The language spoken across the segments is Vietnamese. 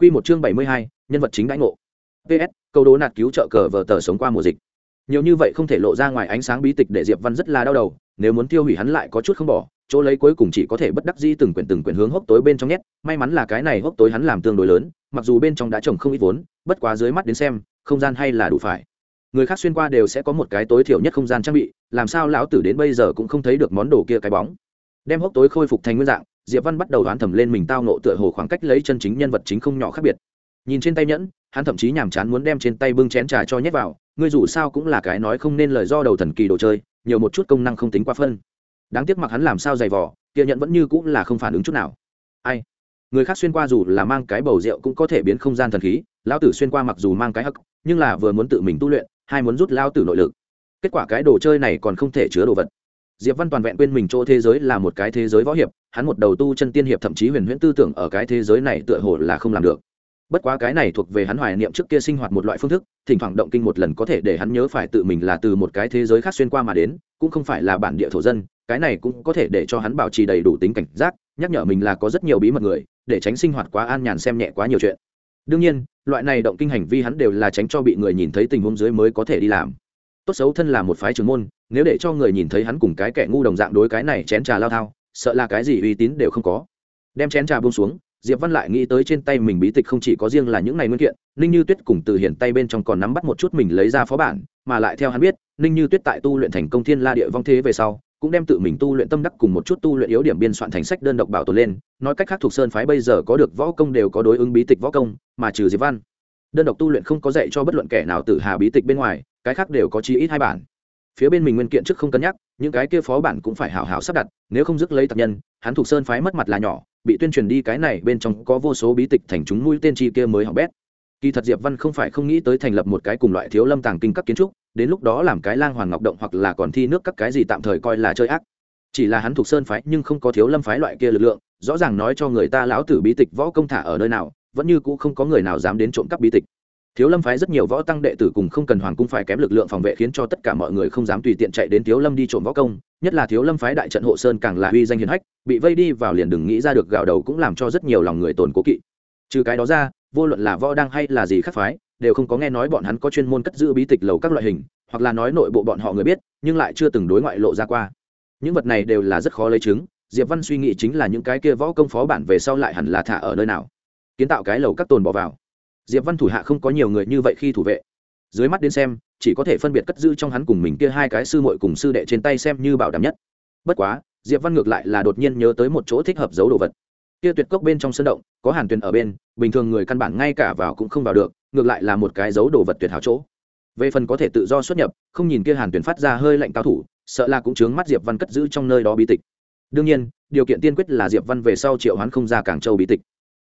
Quy một chương bảy mươi hai, nhân vật chính đãi ngộ. PS, câu đố nạt cứu trợ cờ vở tờ sống qua mùa dịch. Nhiều như vậy không thể lộ ra ngoài ánh sáng bí tịch để Diệp Văn rất là đau đầu, nếu muốn tiêu hủy hắn lại có chút không bỏ, chỗ lấy cuối cùng chỉ có thể bất đắc dĩ từng quyển từng quyển hướng hốc tối bên trong nhét, may mắn là cái này hốc tối hắn làm tương đối lớn, mặc dù bên trong đã trồng không ít vốn, bất quá dưới mắt đến xem, không gian hay là đủ phải. Người khác xuyên qua đều sẽ có một cái tối thiểu nhất không gian trang bị, làm sao lão tử đến bây giờ cũng không thấy được món đồ kia cái bóng. Đem hốc tối khôi phục thành nguyên dạng, Diệp Văn bắt đầu đoán thầm lên mình tao nộ tựa hồ khoảng cách lấy chân chính nhân vật chính không nhỏ khác biệt. Nhìn trên tay nhẫn, hắn thậm chí nhàm chán muốn đem trên tay bưng chén trà cho nhét vào, ngươi dù sao cũng là cái nói không nên lời do đầu thần kỳ đồ chơi, nhiều một chút công năng không tính quá phân. Đáng tiếc mặc hắn làm sao dày vỏ kia nhẫn vẫn như cũng là không phản ứng chút nào. Ai? Người khác xuyên qua dù là mang cái bầu rượu cũng có thể biến không gian thần khí lão tử xuyên qua mặc dù mang cái hắc nhưng là vừa muốn tự mình tu luyện hay muốn rút lao tử nội lực. Kết quả cái đồ chơi này còn không thể chứa đồ vật diệp văn toàn vẹn quên mình chỗ thế giới là một cái thế giới võ hiệp, hắn một đầu tu chân tiên hiệp thậm chí huyền huyễn tư tưởng ở cái thế giới này tựa hồ là không làm được. Bất quá cái này thuộc về hắn hoài niệm trước kia sinh hoạt một loại phương thức, thỉnh thoảng động kinh một lần có thể để hắn nhớ phải tự mình là từ một cái thế giới khác xuyên qua mà đến, cũng không phải là bản địa thổ dân, cái này cũng có thể để cho hắn bảo trì đầy đủ tính cảnh giác, nhắc nhở mình là có rất nhiều bí mật người, để tránh sinh hoạt quá an nhàn xem nhẹ quá nhiều chuyện. Đương nhiên, loại này động kinh hành vi hắn đều là tránh cho bị người nhìn thấy tình huống dưới mới có thể đi làm tốt xấu thân là một phái trưởng môn, nếu để cho người nhìn thấy hắn cùng cái kẻ ngu đồng dạng đối cái này chén trà lao thao, sợ là cái gì uy tín đều không có. Đem chén trà buông xuống, diệp văn lại nghĩ tới trên tay mình bí tịch không chỉ có riêng là những này nguyên kiện, ninh như tuyết cùng từ hiển tay bên trong còn nắm bắt một chút mình lấy ra phó bản, mà lại theo hắn biết, ninh như tuyết tại tu luyện thành công thiên la địa vong thế về sau, cũng đem tự mình tu luyện tâm đắc cùng một chút tu luyện yếu điểm biên soạn thành sách đơn độc bảo tồn lên, nói cách khác thuộc sơn phái bây giờ có được võ công đều có đối ứng bí tịch võ công, mà trừ diệp văn, đơn độc tu luyện không có dạy cho bất luận kẻ nào tự hà bí tịch bên ngoài cái khác đều có chi ít hai bản. Phía bên mình nguyên kiện trước không cân nhắc, những cái kia phó bản cũng phải hảo hảo sắp đặt, nếu không dứt lấy tập nhân, hắn thuộc sơn phái mất mặt là nhỏ, bị tuyên truyền đi cái này bên trong có vô số bí tịch thành chúng mũi tên chi kia mới hỏng bét. Kỳ thật diệp văn không phải không nghĩ tới thành lập một cái cùng loại thiếu lâm tàng kinh các kiến trúc, đến lúc đó làm cái lang hoàng ngọc động hoặc là còn thi nước các cái gì tạm thời coi là chơi ác. Chỉ là hắn thuộc sơn phái nhưng không có thiếu lâm phái loại kia lực lượng, rõ ràng nói cho người ta lão tử bí tịch võ công thả ở nơi nào, vẫn như cũ không có người nào dám đến trộm cắp bí tịch thiếu lâm phái rất nhiều võ tăng đệ tử cùng không cần hoàng cung phải kém lực lượng phòng vệ khiến cho tất cả mọi người không dám tùy tiện chạy đến thiếu lâm đi trộm võ công, nhất là thiếu lâm phái đại trận hộ sơn càng là uy danh hiền hách, bị vây đi vào liền đừng nghĩ ra được gạo đầu cũng làm cho rất nhiều lòng người tồn cố kỵ. Trừ cái đó ra, vô luận là võ đang hay là gì khác phái, đều không có nghe nói bọn hắn có chuyên môn cất giữ bí tịch lầu các loại hình, hoặc là nói nội bộ bọn họ người biết, nhưng lại chưa từng đối ngoại lộ ra qua. Những vật này đều là rất khó lấy chứng, diệp văn suy nghĩ chính là những cái kia võ công phó bản về sau lại hẳn là thả ở nơi nào. Kiến tạo cái lầu các tồn bỏ vào diệp văn thủ hạ không có nhiều người như vậy khi thủ vệ. Dưới mắt đến xem, chỉ có thể phân biệt cất giữ trong hắn cùng mình kia hai cái sư muội cùng sư đệ trên tay xem như bảo đảm nhất. Bất quá, diệp văn ngược lại là đột nhiên nhớ tới một chỗ thích hợp giấu đồ vật. Kia tuyệt cốc bên trong sân động, có hàn tuyền ở bên, bình thường người căn bản ngay cả vào cũng không vào được, ngược lại là một cái giấu đồ vật tuyệt hảo chỗ. Về phần có thể tự do xuất nhập, không nhìn kia hàn tuyền phát ra hơi lạnh cao thủ, sợ là cũng chướng mắt diệp văn cất giữ trong nơi đó bí tịch. Đương nhiên, điều kiện tiên quyết là diệp văn về sau triệu hoán không ra cảng châu bí tịch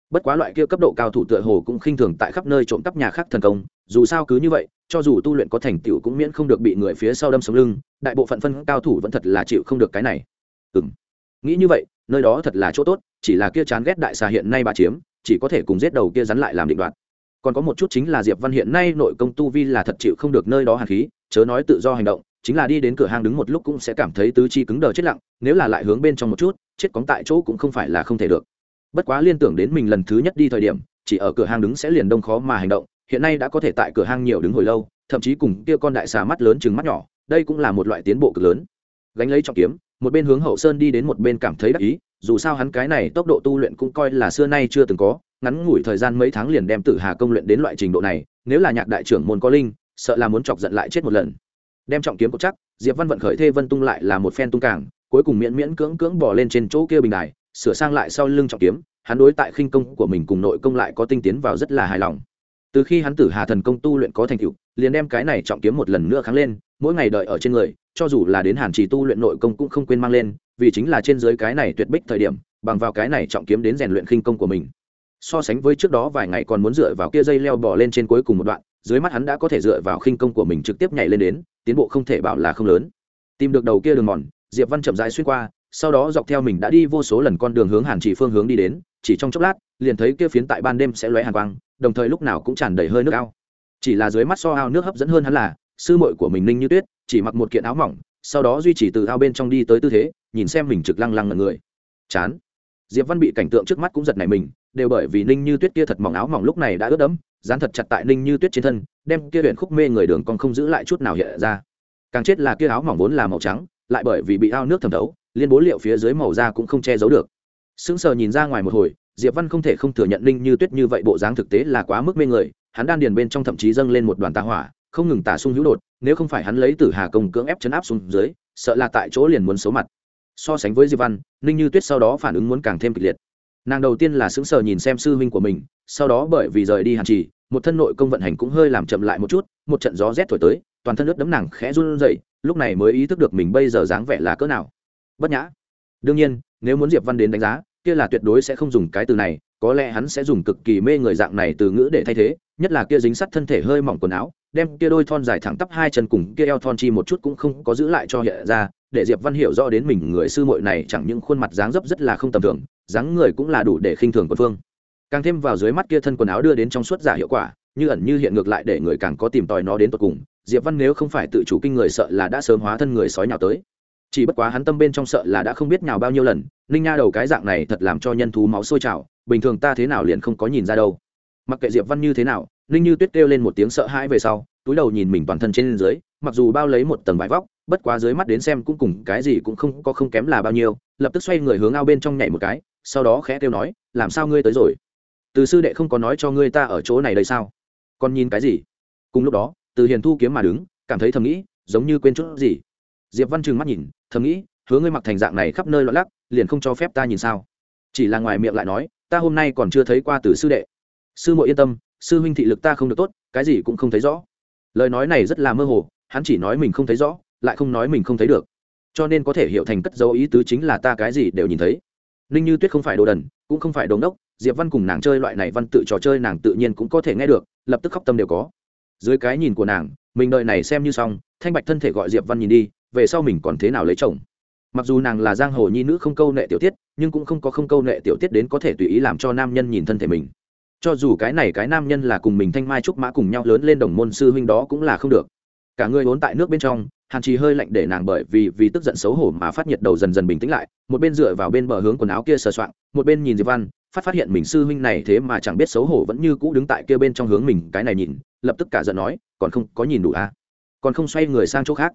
bất quá loại kia cấp độ cao thủ tựa hồ cũng khinh thường tại khắp nơi trộm cắp nhà khác thần công, dù sao cứ như vậy, cho dù tu luyện có thành tựu cũng miễn không được bị người phía sau đâm sống lưng, đại bộ phận phân cao thủ vẫn thật là chịu không được cái này. Ừ m nghĩ như vậy, nơi đó thật là chỗ tốt, chỉ là kia chán ghét đại xà hiện nay bà chiếm, chỉ có thể cùng giết đầu kia rắn lại làm định đoạt. Còn có một chút chính là diệp văn hiện nay nội công tu vi là thật chịu không được nơi đó hàn khí, chớ nói tự do hành động, chính là đi đến cửa hàng đứng một lúc cũng sẽ cảm thấy tứ chi cứng đờ chết lặng, nếu là lại hướng bên trong một chút, chết cóng tại chỗ cũng không phải là không thể được bất quá liên tưởng đến mình lần thứ nhất đi thời điểm, chỉ ở cửa hàng đứng sẽ liền đông khó mà hành động, hiện nay đã có thể tại cửa hàng nhiều đứng hồi lâu, thậm chí cùng kia con đại xà mắt lớn chừng mắt nhỏ, đây cũng là một loại tiến bộ cực lớn. Gánh lấy trọng kiếm, một bên hướng hậu sơn đi đến một bên cảm thấy đắc ý, dù sao hắn cái này tốc độ tu luyện cũng coi là xưa nay chưa từng có, ngắn ngủi thời gian mấy tháng liền đem tử hà công luyện đến loại trình độ này, nếu là nhạc đại trưởng môn có linh, sợ là muốn chọc giận lại chết một lần. Đem trọng kiếm cốt chắc, diệp văn vận khởi thê vân tung lại là một phen tung cảng cuối cùng miễn miễn cưỡng cưỡng bỏ lên trên chỗ kia bình đài sửa sang lại sau lưng trọng kiếm, hắn đối tại khinh công của mình cùng nội công lại có tinh tiến vào rất là hài lòng. Từ khi hắn tử hà thần công tu luyện có thành tựu, liền đem cái này trọng kiếm một lần nữa kháng lên, mỗi ngày đợi ở trên người, cho dù là đến hàn trì tu luyện nội công cũng không quên mang lên, vì chính là trên dưới cái này tuyệt bích thời điểm, bằng vào cái này trọng kiếm đến rèn luyện khinh công của mình. So sánh với trước đó vài ngày còn muốn dựa vào kia dây leo bỏ lên trên cuối cùng một đoạn, dưới mắt hắn đã có thể dựa vào khinh công của mình trực tiếp nhảy lên đến, tiến bộ không thể bảo là không lớn. Tìm được đầu kia đường mòn, diệp văn chậm rãi xuyên qua sau đó dọc theo mình đã đi vô số lần con đường hướng hàn chỉ phương hướng đi đến, chỉ trong chốc lát, liền thấy kia phiến tại ban đêm sẽ lóe hàn quang, đồng thời lúc nào cũng tràn đầy hơi nước ao. Chỉ là dưới mắt so ao nước hấp dẫn hơn hắn là, sư muội của mình ninh như tuyết chỉ mặc một kiện áo mỏng, sau đó duy trì từ ao bên trong đi tới tư thế, nhìn xem mình trực lăng lăng ngần người. Chán. Diệp văn bị cảnh tượng trước mắt cũng giật nảy mình, đều bởi vì ninh như tuyết kia thật mỏng áo mỏng lúc này đã ướt đẫm, dán thật chặt tại ninh như tuyết trên thân, đem kia huyện khúc mê người đường còn không giữ lại chút nào hiện ra. Càng chết là kia áo mỏng vốn là màu trắng, lại bởi vì bị ao nước thẩm thấu liên bố liệu phía dưới màu da cũng không che giấu được. Sững sờ nhìn ra ngoài một hồi, diệp văn không thể không thừa nhận ninh như tuyết như vậy bộ dáng thực tế là quá mức mê người, hắn đan điền bên trong thậm chí dâng lên một đoàn tà hỏa, không ngừng tả sung hữu đột, nếu không phải hắn lấy từ hà công cưỡng ép chấn áp xuống dưới, sợ là tại chỗ liền muốn xấu mặt. So sánh với diệp văn, ninh như tuyết sau đó phản ứng muốn càng thêm kịch liệt. Nàng đầu tiên là sững sờ nhìn xem sư huynh của mình, sau đó bởi vì rời đi hàn trì, một thân nội công vận hành cũng hơi làm chậm lại một chút, một trận gió rét thổi tới, toàn thân ướt đấm nàng khẽ run rẩy, lúc này mới ý thức được mình bây giờ dáng vẻ là cỡ nào bất nhã. Đương nhiên, nếu muốn diệp văn đến đánh giá, kia là tuyệt đối sẽ không dùng cái từ này, có lẽ hắn sẽ dùng cực kỳ mê người dạng này từ ngữ để thay thế, nhất là kia dính sắt thân thể hơi mỏng quần áo, đem kia đôi thon dài thẳng tắp hai chân cùng kia eo thon chi một chút cũng không có giữ lại cho hiện ra, để diệp văn hiểu rõ đến mình người sư muội này chẳng những khuôn mặt dáng dấp rất là không tầm thường, dáng người cũng là đủ để khinh thường quân phương. Càng thêm vào dưới mắt kia thân quần áo đưa đến trong suốt giả hiệu quả, như ẩn như hiện ngược lại để người càng có tìm tòi nó đến tột cùng, diệp văn nếu không phải tự chủ kinh người sợ là đã sớm hóa thân người sói nhào tới chỉ bất quá hắn tâm bên trong sợ là đã không biết nhào bao nhiêu lần, ninh nha đầu cái dạng này thật làm cho nhân thú máu sôi trào, bình thường ta thế nào liền không có nhìn ra đâu. Mặc kệ diệp văn như thế nào, ninh như tuyết kêu lên một tiếng sợ hãi về sau, túi đầu nhìn mình toàn thân trên dưới, mặc dù bao lấy một tầng vải vóc, bất quá dưới mắt đến xem cũng cùng cái gì cũng không có không kém là bao nhiêu, lập tức xoay người hướng ao bên trong nhảy một cái, sau đó khẽ kêu nói, làm sao ngươi tới rồi? Từ sư đệ không có nói cho ngươi ta ở chỗ này đây sao? Còn nhìn cái gì? Cùng lúc đó, từ hiền thu kiếm mà đứng, cảm thấy thầm nghĩ, giống như quên chút gì. Diệp văn trừng mắt nhìn thầm nghĩ, hứa ngươi mặc thành dạng này khắp nơi loạn lắc, liền không cho phép ta nhìn sao. Chỉ là ngoài miệng lại nói, ta hôm nay còn chưa thấy qua từ sư đệ. Sư muội yên tâm, sư huynh thị lực ta không được tốt, cái gì cũng không thấy rõ. Lời nói này rất là mơ hồ, hắn chỉ nói mình không thấy rõ, lại không nói mình không thấy được. Cho nên có thể hiểu thành cất dấu ý tứ chính là ta cái gì đều nhìn thấy. Ninh như tuyết không phải đồ đần, cũng không phải đồ ngốc, diệp văn cùng nàng chơi loại này văn tự trò chơi nàng tự nhiên cũng có thể nghe được, lập tức khóc tâm đều có. Dưới cái nhìn của nàng, mình đợi này xem như xong, thanh bạch thân thể gọi diệp văn nhìn đi về sau mình còn thế nào lấy chồng. Mặc dù nàng là giang hồ nhi nữ không câu nệ tiểu tiết, nhưng cũng không có không câu nệ tiểu tiết đến có thể tùy ý làm cho nam nhân nhìn thân thể mình. Cho dù cái này cái nam nhân là cùng mình thanh mai trúc mã cùng nhau lớn lên đồng môn sư huynh đó cũng là không được. Cả người vốn tại nước bên trong, hàn trì hơi lạnh để nàng bởi vì vì tức giận xấu hổ mà phát nhiệt đầu dần dần bình tĩnh lại, một bên dựa vào bên bờ hướng quần áo kia sờ soạng, một bên nhìn diệp văn, phát phát hiện mình sư huynh này thế mà chẳng biết xấu hổ vẫn như cũ đứng tại kia bên trong hướng mình, cái này nhìn, lập tức cả giận nói, còn không có nhìn đủ à? Còn không xoay người sang chỗ khác?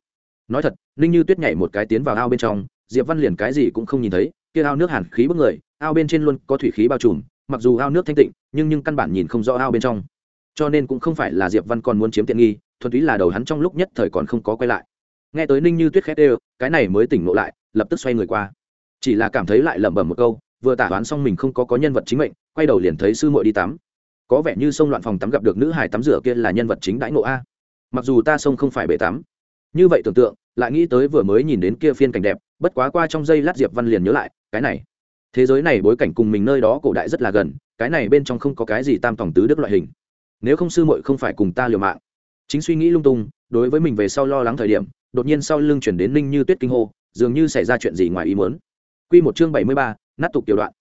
Nói thật, ninh như tuyết nhảy một cái tiến vào ao bên trong, diệp văn liền cái gì cũng không nhìn thấy, kia ao nước hàn khí bức người, ao bên trên luôn có thủy khí bao trùm, mặc dù ao nước thanh tịnh, nhưng nhưng căn bản nhìn không rõ ao bên trong. Cho nên cũng không phải là diệp văn còn muốn chiếm tiện nghi, thuần túy là đầu hắn trong lúc nhất thời còn không có quay lại. Nghe tới ninh như tuyết khét ê cái này mới tỉnh ngộ lại, lập tức xoay người qua. Chỉ là cảm thấy lại lẩm bẩm một câu, vừa tả đoán xong mình không có có nhân vật chính mệnh, quay đầu liền thấy sư muội đi tắm. Có vẻ như sông loạn phòng tắm gặp được nữ hải tắm rửa kia là nhân vật chính đãi ngộ a. Mặc dù ta sông không phải bể tắm như vậy tưởng tượng lại nghĩ tới vừa mới nhìn đến kia phiên cảnh đẹp bất quá qua trong giây lát diệp văn liền nhớ lại cái này. Thế giới này bối cảnh cùng mình nơi đó cổ đại rất là gần cái này bên trong không có cái gì tam tòng tứ đức loại hình. Nếu không sư muội không phải cùng ta liều mạng. Chính suy nghĩ lung tung đối với mình về sau lo lắng thời điểm đột nhiên sau lưng chuyển đến ninh như tuyết kinh hô dường như xảy ra chuyện gì ngoài ý muốn. Quy một chương bảy mươi ba, nát tục tiểu đoạn.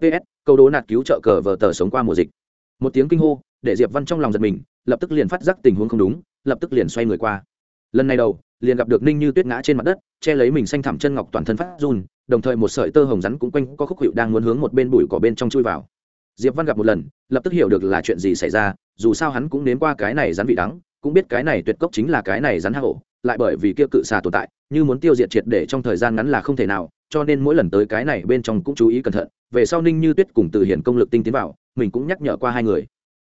Ps câu đố nạt cứu trợ cờ vờ tờ sống qua mùa dịch. Một tiếng kinh hô để diệp văn trong lòng giật mình lập tức liền phát giác tình huống không đúng lập tức liền xoay người qua lần này đầu, liền gặp được ninh như tuyết ngã trên mặt đất, che lấy mình xanh thảm chân ngọc toàn thân phát run, đồng thời một sợi tơ hồng rắn cũng quanh có khúc hiệu đang muốn hướng một bên bụi cỏ bên trong chui vào. Diệp văn gặp một lần, lập tức hiểu được là chuyện gì xảy ra, dù sao hắn cũng nếm qua cái này rắn vị đắng, cũng biết cái này tuyệt cốc chính là cái này rắn hạ hổ, lại bởi vì kia cự xà tồn tại, như muốn tiêu diệt triệt để trong thời gian ngắn là không thể nào, cho nên mỗi lần tới cái này bên trong cũng chú ý cẩn thận, về sau ninh như tuyết cùng từ hiển công lực tinh tiến vào, mình cũng nhắc nhở qua hai người.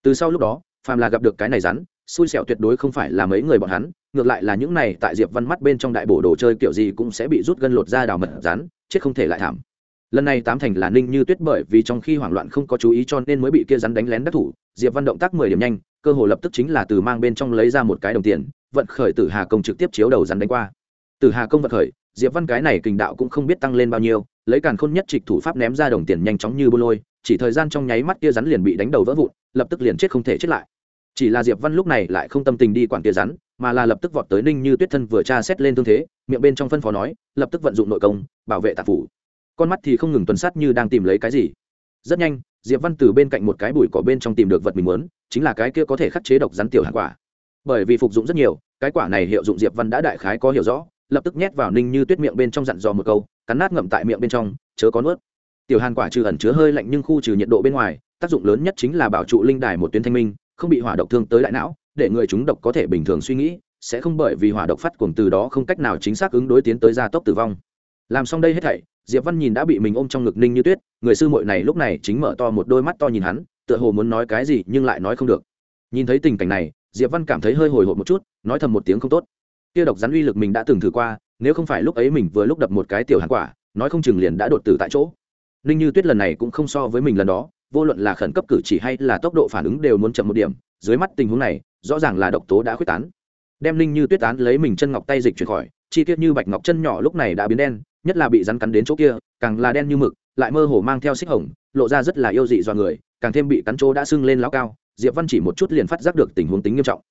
Từ sau lúc đó, phàm là gặp được cái này rắn xui xẻo tuyệt đối không phải là mấy người bọn hắn, ngược lại là những này tại diệp văn mắt bên trong đại bổ đồ chơi kiểu gì cũng sẽ bị rút gân lột ra đào mật rán chết không thể lại thảm. Lần này tám thành là ninh như tuyết bởi vì trong khi hoảng loạn không có chú ý cho nên mới bị kia rắn đánh lén đắc thủ, diệp văn động tác mười điểm nhanh, cơ hồ lập tức chính là từ mang bên trong lấy ra một cái đồng tiền, vận khởi tử hà công trực tiếp chiếu đầu rắn đánh qua. Tử hà công vận khởi, diệp văn cái này kình đạo cũng không biết tăng lên bao nhiêu, lấy càn khôn nhất trịch thủ pháp ném ra đồng tiền nhanh chóng như bô lôi, chỉ thời gian trong nháy mắt kia rắn liền bị đánh đầu vỡ vụn, lập tức liền chết không thể chết lại chỉ là diệp văn lúc này lại không tâm tình đi quản kia rắn, mà là lập tức vọt tới ninh như tuyết thân vừa tra xét lên thương thế, miệng bên trong phân phó nói, lập tức vận dụng nội công, bảo vệ tạp phủ. Con mắt thì không ngừng tuần sát như đang tìm lấy cái gì. Rất nhanh, diệp văn từ bên cạnh một cái bụi cỏ bên trong tìm được vật mình muốn, chính là cái kia có thể khắc chế độc rắn tiểu hạt quả. Bởi vì phục dụng rất nhiều, cái quả này hiệu dụng diệp văn đã đại khái có hiểu rõ, lập tức nhét vào ninh như tuyết miệng bên trong dặn dò một câu, cắn nát ngậm tại miệng bên trong, chớ có nuốt. Tiểu hàn quả trừ ẩn chứa hơi lạnh nhưng khu trừ nhiệt độ bên ngoài, tác dụng lớn nhất chính là bảo trụ linh đài một tuyến thanh minh không bị hỏa độc thương tới đại não, để người chúng độc có thể bình thường suy nghĩ, sẽ không bởi vì hỏa độc phát cuồng từ đó không cách nào chính xác ứng đối tiến tới gia tốc tử vong. Làm xong đây hết thảy, diệp văn nhìn đã bị mình ôm trong ngực ninh như tuyết, người sư muội này lúc này chính mở to một đôi mắt to nhìn hắn, tựa hồ muốn nói cái gì nhưng lại nói không được. Nhìn thấy tình cảnh này, diệp văn cảm thấy hơi hồi hộp một chút, nói thầm một tiếng không tốt. Kia độc rắn uy lực mình đã từng thử qua, nếu không phải lúc ấy mình vừa lúc đập một cái tiểu hàn quả, nói không chừng liền đã đột tử tại chỗ. Ninh như tuyết lần này cũng không so với mình lần đó vô luận là khẩn cấp cử chỉ hay là tốc độ phản ứng đều muốn chậm một điểm, dưới mắt tình huống này, rõ ràng là độc tố đã khuyết tán. Đem ninh như tuyết tán lấy mình chân ngọc tay dịch chuyển khỏi, chi tiết như bạch ngọc chân nhỏ lúc này đã biến đen, nhất là bị rắn cắn đến chỗ kia, càng là đen như mực, lại mơ hồ mang theo xích hồng, lộ ra rất là yêu dị do người, càng thêm bị cắn chỗ đã sưng lên lão cao, diệp văn chỉ một chút liền phát giác được tình huống tính nghiêm trọng.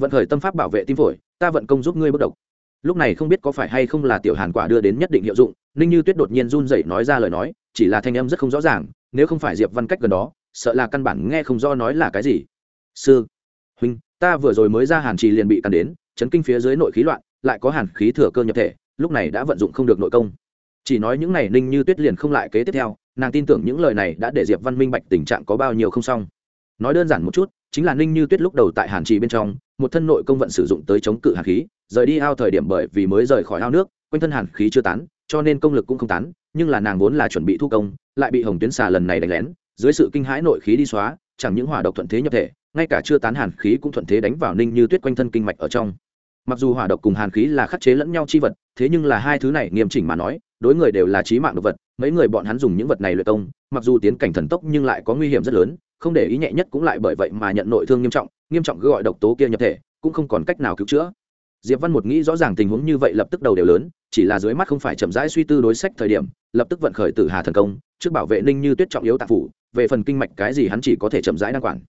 Vận khởi tâm pháp bảo vệ tim phổi, ta vận công giúp ngươi bất độc lúc này không biết có phải hay không là tiểu hàn quả đưa đến nhất định hiệu dụng, ninh như tuyết đột nhiên run rẩy nói ra lời nói, chỉ là thanh âm rất không rõ ràng, nếu không phải diệp văn cách gần đó, sợ là căn bản nghe không do nói là cái gì. Sư, huynh, ta vừa rồi mới ra hàn trì liền bị tàn đến, chấn kinh phía dưới nội khí loạn, lại có hàn khí thừa cơ nhập thể, lúc này đã vận dụng không được nội công. Chỉ nói những này ninh như tuyết liền không lại kế tiếp theo, nàng tin tưởng những lời này đã để diệp văn minh bạch tình trạng có bao nhiêu không xong. Nói đơn giản một chút chính là ninh như tuyết lúc đầu tại hàn trì bên trong, một thân nội công vận sử dụng tới chống cự hàn khí, rời đi ao thời điểm bởi vì mới rời khỏi ao nước, quanh thân hàn khí chưa tán, cho nên công lực cũng không tán, nhưng là nàng vốn là chuẩn bị thu công, lại bị hồng tuyến xà lần này đánh lén, dưới sự kinh hãi nội khí đi xóa, chẳng những hỏa độc thuận thế nhập thể, ngay cả chưa tán hàn khí cũng thuận thế đánh vào ninh như tuyết quanh thân kinh mạch ở trong. Mặc dù hỏa độc cùng hàn khí là khắc chế lẫn nhau chi vật, thế nhưng là hai thứ này nghiêm chỉnh mà nói, đối người đều là trí mạng độc vật, mấy người bọn hắn dùng những vật này luyện công, mặc dù tiến cảnh thần tốc nhưng lại có nguy hiểm rất lớn không để ý nhẹ nhất cũng lại bởi vậy mà nhận nội thương nghiêm trọng nghiêm trọng cứ gọi độc tố kia nhập thể, cũng không còn cách nào cứu chữa. Diệp văn một nghĩ rõ ràng tình huống như vậy lập tức đầu đều lớn, chỉ là dưới mắt không phải chậm rãi suy tư đối sách thời điểm, lập tức vận khởi tử hà thần công, trước bảo vệ ninh như tuyết trọng yếu tạp phủ, về phần kinh mạch cái gì hắn chỉ có thể chậm rãi đăng quản.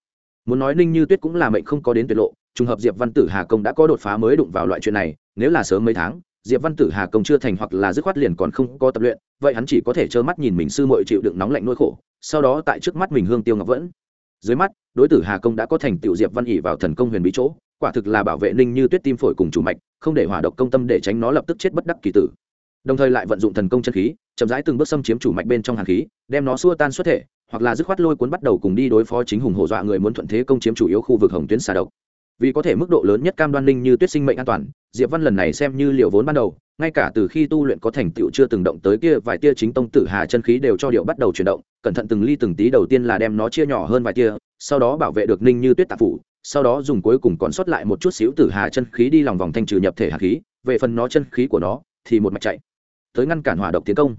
Muốn nói ninh như tuyết cũng là mệnh không có đến tuyệt lộ, trùng hợp diệp văn tử hà công đã có đột phá mới đụng vào loại chuyện này, nếu là sớm mấy tháng, diệp văn tử hà công chưa thành hoặc là dứt khoát liền còn không có tập luyện, vậy hắn chỉ có thể trơ mắt nhìn mình sư muội chịu đựng nóng lạnh nỗi khổ, sau đó tại trước mắt mình hương tiêu ngọc vẫn dưới mắt, đối tử hà công đã có thành tựu diệp văn ỉ vào thần công huyền bí chỗ, quả thực là bảo vệ ninh như tuyết tim phổi cùng chủ mạch, không để hỏa độc công tâm để tránh nó lập tức chết bất đắc kỳ tử. Đồng thời lại vận dụng thần công chân khí, chậm rãi từng bước xâm chiếm chủ mạch bên trong hàn khí, đem nó xua tan xuất thể, hoặc là dứt khoát lôi cuốn bắt đầu cùng đi đối phó chính hùng hổ dọa người muốn thuận thế công chiếm chủ yếu khu vực hồng tuyến xà độc vì có thể mức độ lớn nhất cam đoan ninh như tuyết sinh mệnh an toàn, diệp văn lần này xem như liệu vốn ban đầu, ngay cả từ khi tu luyện có thành tựu chưa từng động tới kia vài tia chính tông tử hà chân khí đều cho điệu bắt đầu chuyển động, cẩn thận từng ly từng tí đầu tiên là đem nó chia nhỏ hơn vài tia, sau đó bảo vệ được ninh như tuyết tạp phủ, sau đó dùng cuối cùng còn sót lại một chút xíu tử hà chân khí đi lòng vòng thanh trừ nhập thể hà khí, về phần nó chân khí của nó, thì một mạch chạy, tới ngăn cản hỏa độc tiến công.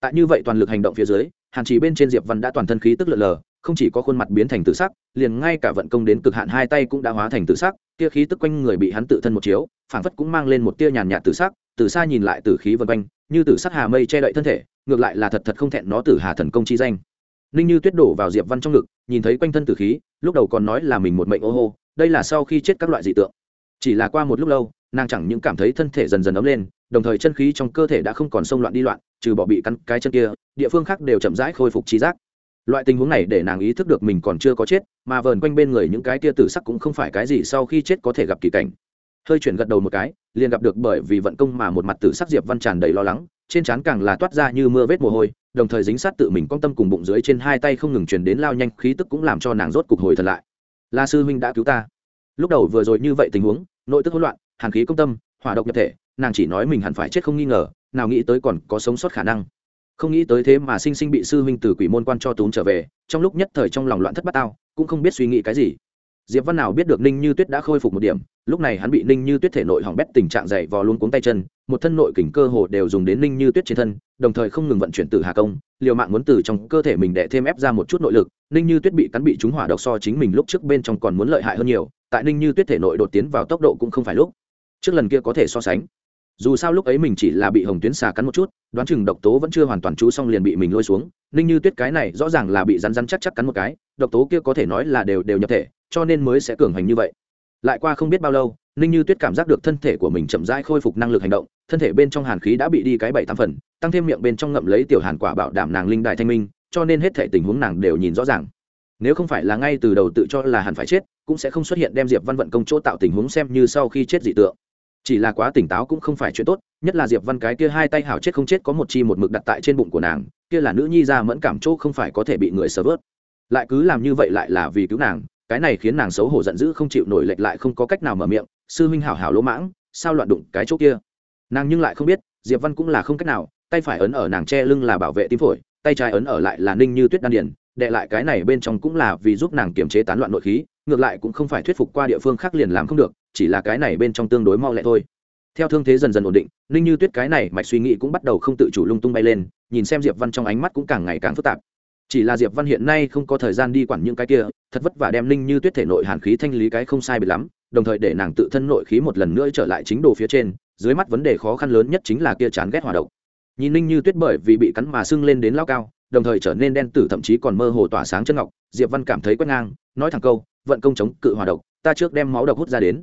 Tại như vậy toàn lực hành động phía dưới, hàn chỉ bên trên diệp văn đã toàn thân khí tức lượn lờ không chỉ có khuôn mặt biến thành tự sắc, liền ngay cả vận công đến cực hạn hai tay cũng đã hóa thành tự sắc tia khí tức quanh người bị hắn tự thân một chiếu, phảng phất cũng mang lên một tia nhàn nhạt tự sắc, từ xa nhìn lại tử khí vân quanh, như tử sắc hà mây che đậy thân thể, ngược lại là thật thật không thẹn nó tử hà thần công chi danh. Ninh như tuyết đổ vào diệp văn trong ngực, nhìn thấy quanh thân tử khí, lúc đầu còn nói là mình một mệnh ô hô, đây là sau khi chết các loại dị tượng. Chỉ là qua một lúc lâu, nàng chẳng những cảm thấy thân thể dần dần ấm lên, đồng thời chân khí trong cơ thể đã không còn xông loạn đi loạn, trừ bỏ bị cắn cái chân kia, địa phương khác đều chậm rãi khôi phục trí giác loại tình huống này để nàng ý thức được mình còn chưa có chết, mà vờn quanh bên người những cái tia tử sắc cũng không phải cái gì sau khi chết có thể gặp kỳ cảnh. Hơi chuyển gật đầu một cái, liền gặp được bởi vì vận công mà một mặt tử sắc diệp văn tràn đầy lo lắng, trên trán càng là toát ra như mưa vết mồ hôi, đồng thời dính sát tự mình quan tâm cùng bụng dưới trên hai tay không ngừng truyền đến lao nhanh, khí tức cũng làm cho nàng rốt cục hồi thật lại. La sư huynh đã cứu ta. Lúc đầu vừa rồi như vậy tình huống, nội tức hỗn loạn, hàn khí công tâm, hỏa độc nhập thể, nàng chỉ nói mình hẳn phải chết không nghi ngờ, nào nghĩ tới còn có sống sót khả năng không nghĩ tới thế mà sinh sinh bị sư huynh từ quỷ môn quan cho tún trở về, trong lúc nhất thời trong lòng loạn thất bát tao, cũng không biết suy nghĩ cái gì. Diệp văn nào biết được ninh như tuyết đã khôi phục một điểm, lúc này hắn bị ninh như tuyết thể nội hỏng bét tình trạng dày vò luôn cuống tay chân, một thân nội kình cơ hồ đều dùng đến ninh như tuyết trên thân, đồng thời không ngừng vận chuyển từ hà công, liều mạng muốn từ trong cơ thể mình để thêm ép ra một chút nội lực. Ninh như tuyết bị cắn bị trúng hỏa độc so chính mình lúc trước bên trong còn muốn lợi hại hơn nhiều, tại ninh như tuyết thể nội đột tiến vào tốc độ cũng không phải lúc trước lần kia có thể so sánh. Dù sao lúc ấy mình chỉ là bị hồng tuyến xà cắn một chút đoán chừng độc tố vẫn chưa hoàn toàn trú xong liền bị mình lôi xuống. Ninh như tuyết cái này rõ ràng là bị rắn rắn chắc chắc cắn một cái, độc tố kia có thể nói là đều đều nhập thể, cho nên mới sẽ cường hành như vậy. Lại qua không biết bao lâu, ninh như tuyết cảm giác được thân thể của mình chậm rãi khôi phục năng lực hành động, thân thể bên trong hàn khí đã bị đi cái bảy tam phần, tăng thêm miệng bên trong ngậm lấy tiểu hàn quả bảo đảm nàng linh đại thanh minh, cho nên hết thể tình huống nàng đều nhìn rõ ràng. Nếu không phải là ngay từ đầu tự cho là hẳn phải chết, cũng sẽ không xuất hiện đem diệp văn vận công chỗ tạo tình huống xem như sau khi chết dị tượng. Chỉ là quá tỉnh táo cũng không phải chuyện tốt nhất là diệp văn cái kia hai tay hảo chết không chết có một chi một mực đặt tại trên bụng của nàng, kia là nữ nhi ra mẫn cảm chỗ không phải có thể bị người sờ vớt. Lại cứ làm như vậy lại là vì cứu nàng, cái này khiến nàng xấu hổ giận dữ không chịu nổi lệch lại không có cách nào mở miệng, sư huynh hảo hảo lỗ mãng, sao loạn đụng cái chỗ kia? Nàng nhưng lại không biết, diệp văn cũng là không cách nào, tay phải ấn ở nàng che lưng là bảo vệ tim phổi, tay trái ấn ở lại là ninh như tuyết đan điền, đệ lại cái này bên trong cũng là vì giúp nàng kiềm chế tán loạn nội khí, ngược lại cũng không phải thuyết phục qua địa phương khác liền làm không được, chỉ là cái này bên trong tương đối mau lẹ thôi theo thương thế dần dần ổn định, ninh như tuyết cái này mạch suy nghĩ cũng bắt đầu không tự chủ lung tung bay lên, nhìn xem diệp văn trong ánh mắt cũng càng ngày càng phức tạp. Chỉ là diệp văn hiện nay không có thời gian đi quản những cái kia, thật vất vả đem ninh như tuyết thể nội hàn khí thanh lý cái không sai bị lắm, đồng thời để nàng tự thân nội khí một lần nữa trở lại chính đồ phía trên, dưới mắt vấn đề khó khăn lớn nhất chính là kia chán ghét hòa độc. Nhìn ninh như tuyết bởi vì bị cắn mà sưng lên đến lao cao, đồng thời trở nên đen tử thậm chí còn mơ hồ tỏa sáng chân ngọc, diệp văn cảm thấy quét ngang, nói thẳng câu, vận công chống cự hòa độc, ta trước đem máu độc hút ra đến.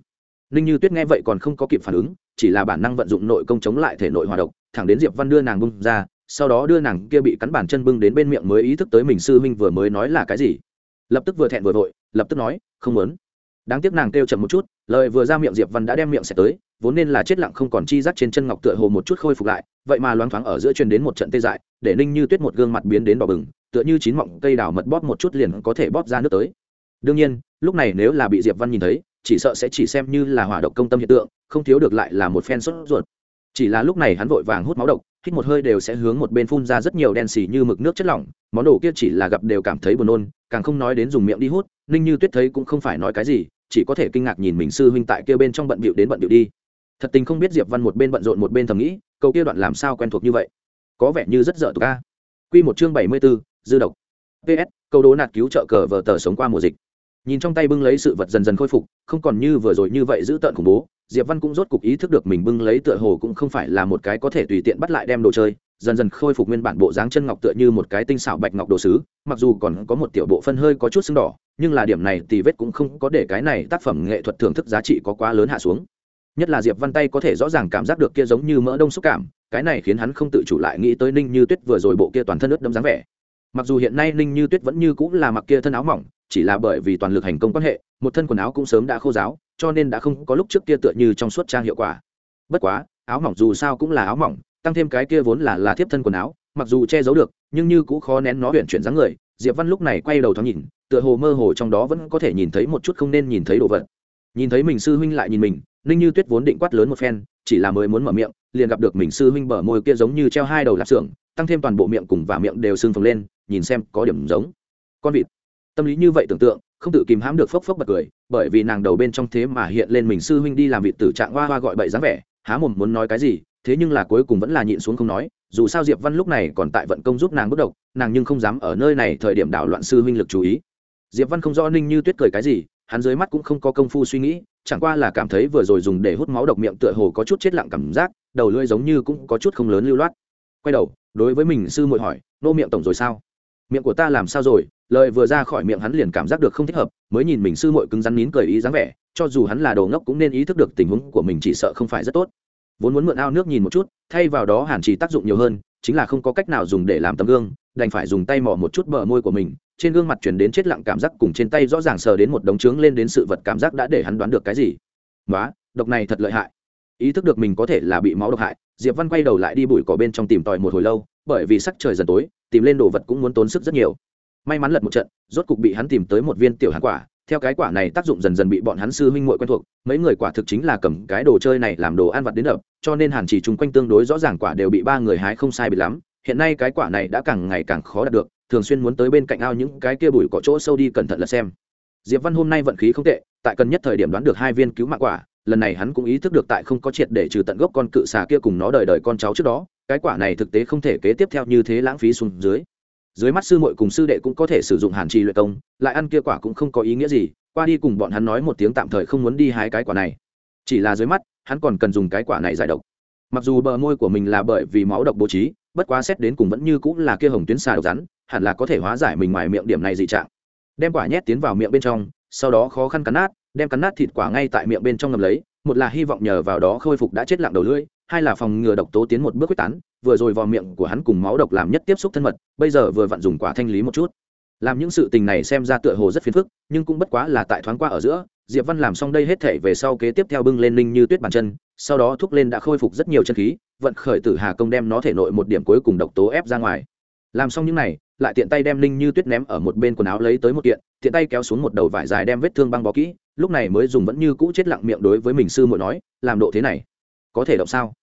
Ninh như tuyết nghe vậy còn không có kịp phản ứng chỉ là bản năng vận dụng nội công chống lại thể nội hòa độc, thẳng đến diệp văn đưa nàng bung ra, sau đó đưa nàng kia bị cắn bàn chân bưng đến bên miệng mới ý thức tới mình sư huynh vừa mới nói là cái gì. Lập tức vừa thẹn vừa vội, lập tức nói, không muốn. Đáng tiếc nàng kêu chậm một chút, lời vừa ra miệng diệp văn đã đem miệng sẽ tới, vốn nên là chết lặng không còn chi giác trên chân ngọc tựa hồ một chút khôi phục lại, vậy mà loáng thoáng ở giữa truyền đến một trận tê dại, để ninh như tuyết một gương mặt biến đến đỏ bừng, tựa như chín mọng cây đào mật bóp một chút liền có thể bóp ra nước tới. Đương nhiên, lúc này nếu là bị diệp văn nhìn thấy chỉ sợ sẽ chỉ xem như là hỏa độc công tâm hiện tượng không thiếu được lại là một phen sốt ruột. Chỉ là lúc này hắn vội vàng hút máu độc hít một hơi đều sẽ hướng một bên phun ra rất nhiều đen xì như mực nước chất lỏng món đồ kia chỉ là gặp đều cảm thấy buồn nôn càng không nói đến dùng miệng đi hút ninh như tuyết thấy cũng không phải nói cái gì chỉ có thể kinh ngạc nhìn mình sư huynh tại kia bên trong bận bịu đến bận bịu đi. Thật tình không biết diệp văn một bên bận rộn một bên thầm nghĩ câu kia đoạn làm sao quen thuộc như vậy? Có vẻ như rất dở tục ca quy một chương bảy mươi 74, dư độc. Ps câu đố nạt cứu trợ cờ vờ tờ sống qua mùa dịch nhìn trong tay bưng lấy sự vật dần dần khôi phục, không còn như vừa rồi như vậy giữ tợn khủng bố. Diệp văn cũng rốt cục ý thức được mình bưng lấy tựa hồ cũng không phải là một cái có thể tùy tiện bắt lại đem đồ chơi, dần dần khôi phục nguyên bản bộ dáng chân ngọc tựa như một cái tinh xảo bạch ngọc đồ sứ, mặc dù còn có một tiểu bộ phân hơi có chút sưng đỏ, nhưng là điểm này thì vết cũng không có để cái này tác phẩm nghệ thuật thưởng thức giá trị có quá lớn hạ xuống. Nhất là diệp văn tay có thể rõ ràng cảm giác được kia giống như mỡ đông xúc cảm, cái này khiến hắn không tự chủ lại nghĩ tới ninh như tuyết vừa rồi bộ kia toàn thân ướt đẫm dáng vẻ mặc dù hiện nay ninh như tuyết vẫn như cũng là mặc kia thân áo mỏng, chỉ là bởi vì toàn lực hành công quan hệ, một thân quần áo cũng sớm đã khô giáo cho nên đã không có lúc trước kia tựa như trong suốt trang hiệu quả. Bất quá, áo mỏng dù sao cũng là áo mỏng, tăng thêm cái kia vốn là là thiếp thân quần áo, mặc dù che giấu được, nhưng như cũng khó nén nó huyện chuyển dáng người, diệp văn lúc này quay đầu thoáng nhìn, tựa hồ mơ hồ trong đó vẫn có thể nhìn thấy một chút không nên nhìn thấy đồ vật. Nhìn thấy mình sư huynh lại nhìn mình, ninh như tuyết vốn định quát lớn một phen, chỉ là mới muốn mở miệng, liền gặp được mình sư huynh bờ môi kia giống như treo hai đầu lạp xưởng, tăng thêm toàn bộ miệng cùng và miệng đều sưng phồng lên nhìn xem có điểm giống. Con vịt. Tâm lý như vậy tưởng tượng, không tự kìm hãm được phốc phốc bật cười, bởi vì nàng đầu bên trong thế mà hiện lên mình sư huynh đi làm vịt tử trạng hoa hoa gọi bậy dáng vẻ, há mồm muốn nói cái gì, thế nhưng là cuối cùng vẫn là nhịn xuống không nói, dù sao diệp văn lúc này còn tại vận công giúp nàng bất độc, nàng nhưng không dám ở nơi này thời điểm đảo loạn sư huynh lực chú ý. Diệp văn không rõ ninh như tuyết cười cái gì, hắn dưới mắt cũng không có công phu suy nghĩ, chẳng qua là cảm thấy vừa rồi dùng để hút máu độc miệng tựa hồ có chút chết lặng cảm giác, đầu lưỡi giống như cũng có chút không lớn lưu loát. Quay đầu, đối với mình sư muội hỏi, nô miệng tổng rồi sao? Miệng của ta làm sao rồi? Lời vừa ra khỏi miệng hắn liền cảm giác được không thích hợp, mới nhìn mình sư muội cứng rắn nín cười ý dáng vẻ, cho dù hắn là đồ ngốc cũng nên ý thức được tình huống của mình chỉ sợ không phải rất tốt. Vốn muốn mượn ao nước nhìn một chút, thay vào đó hàn chỉ tác dụng nhiều hơn, chính là không có cách nào dùng để làm tấm gương, đành phải dùng tay mò một chút bờ môi của mình, trên gương mặt chuyển đến chết lặng cảm giác cùng trên tay rõ ràng sờ đến một đống trướng lên đến sự vật cảm giác đã để hắn đoán được cái gì. Nói độc này thật lợi hại ý thức được mình có thể là bị máu độc hại, diệp văn quay đầu lại đi bụi cỏ bên trong tìm tòi một hồi lâu, bởi vì sắc trời dần tối, tìm lên đồ vật cũng muốn tốn sức rất nhiều. May mắn lật một trận, rốt cục bị hắn tìm tới một viên tiểu hàn quả. Theo cái quả này tác dụng dần dần bị bọn hắn sư huynh muội quen thuộc, mấy người quả thực chính là cầm cái đồ chơi này làm đồ ăn vặt đến đập cho nên hàn chỉ chung quanh tương đối rõ ràng quả đều bị ba người hái không sai bị lắm. Hiện nay cái quả này đã càng ngày càng khó đạt được, thường xuyên muốn tới bên cạnh ao những cái kia bụi cỏ chỗ sâu đi cẩn thận là xem. Diệp văn hôm nay vận khí không tệ, tại cần nhất thời điểm đoán được hai viên cứu mạng quả lần này hắn cũng ý thức được tại không có triệt để trừ tận gốc con cự xà kia cùng nó đời đời con cháu trước đó, cái quả này thực tế không thể kế tiếp theo như thế lãng phí xuống dưới. Dưới mắt sư muội cùng sư đệ cũng có thể sử dụng hàn trì luyện công, lại ăn kia quả cũng không có ý nghĩa gì, qua đi cùng bọn hắn nói một tiếng tạm thời không muốn đi hái cái quả này. Chỉ là dưới mắt, hắn còn cần dùng cái quả này giải độc. Mặc dù bờ môi của mình là bởi vì máu độc bố trí, bất quá xét đến cùng vẫn như cũng là kia hồng tuyến xà độc rắn, hẳn là có thể hóa giải mình ngoài miệng điểm này dị trạng. Đem quả nhét tiến vào miệng bên trong, sau đó khó khăn cắn nát đem cắn nát thịt quả ngay tại miệng bên trong ngầm lấy, một là hy vọng nhờ vào đó khôi phục đã chết lặng đầu lưỡi, hai là phòng ngừa độc tố tiến một bước quyết tán, vừa rồi vào miệng của hắn cùng máu độc làm nhất tiếp xúc thân mật, bây giờ vừa vặn dùng quả thanh lý một chút. Làm những sự tình này xem ra tựa hồ rất phiền phức, nhưng cũng bất quá là tại thoáng qua ở giữa, diệp văn làm xong đây hết thể về sau kế tiếp theo bưng lên linh như tuyết bàn chân, sau đó thúc lên đã khôi phục rất nhiều chân khí, vận khởi tử hà công đem nó thể nội một điểm cuối cùng độc tố ép ra ngoài. Làm xong những này, lại tiện tay đem ninh như tuyết ném ở một bên quần áo lấy tới một kiện, tiện tay kéo xuống một đầu vải dài đem vết thương băng bó kỹ lúc này mới dùng vẫn như cũ chết lặng miệng đối với mình sư muội nói, làm độ thế này, có thể động sao?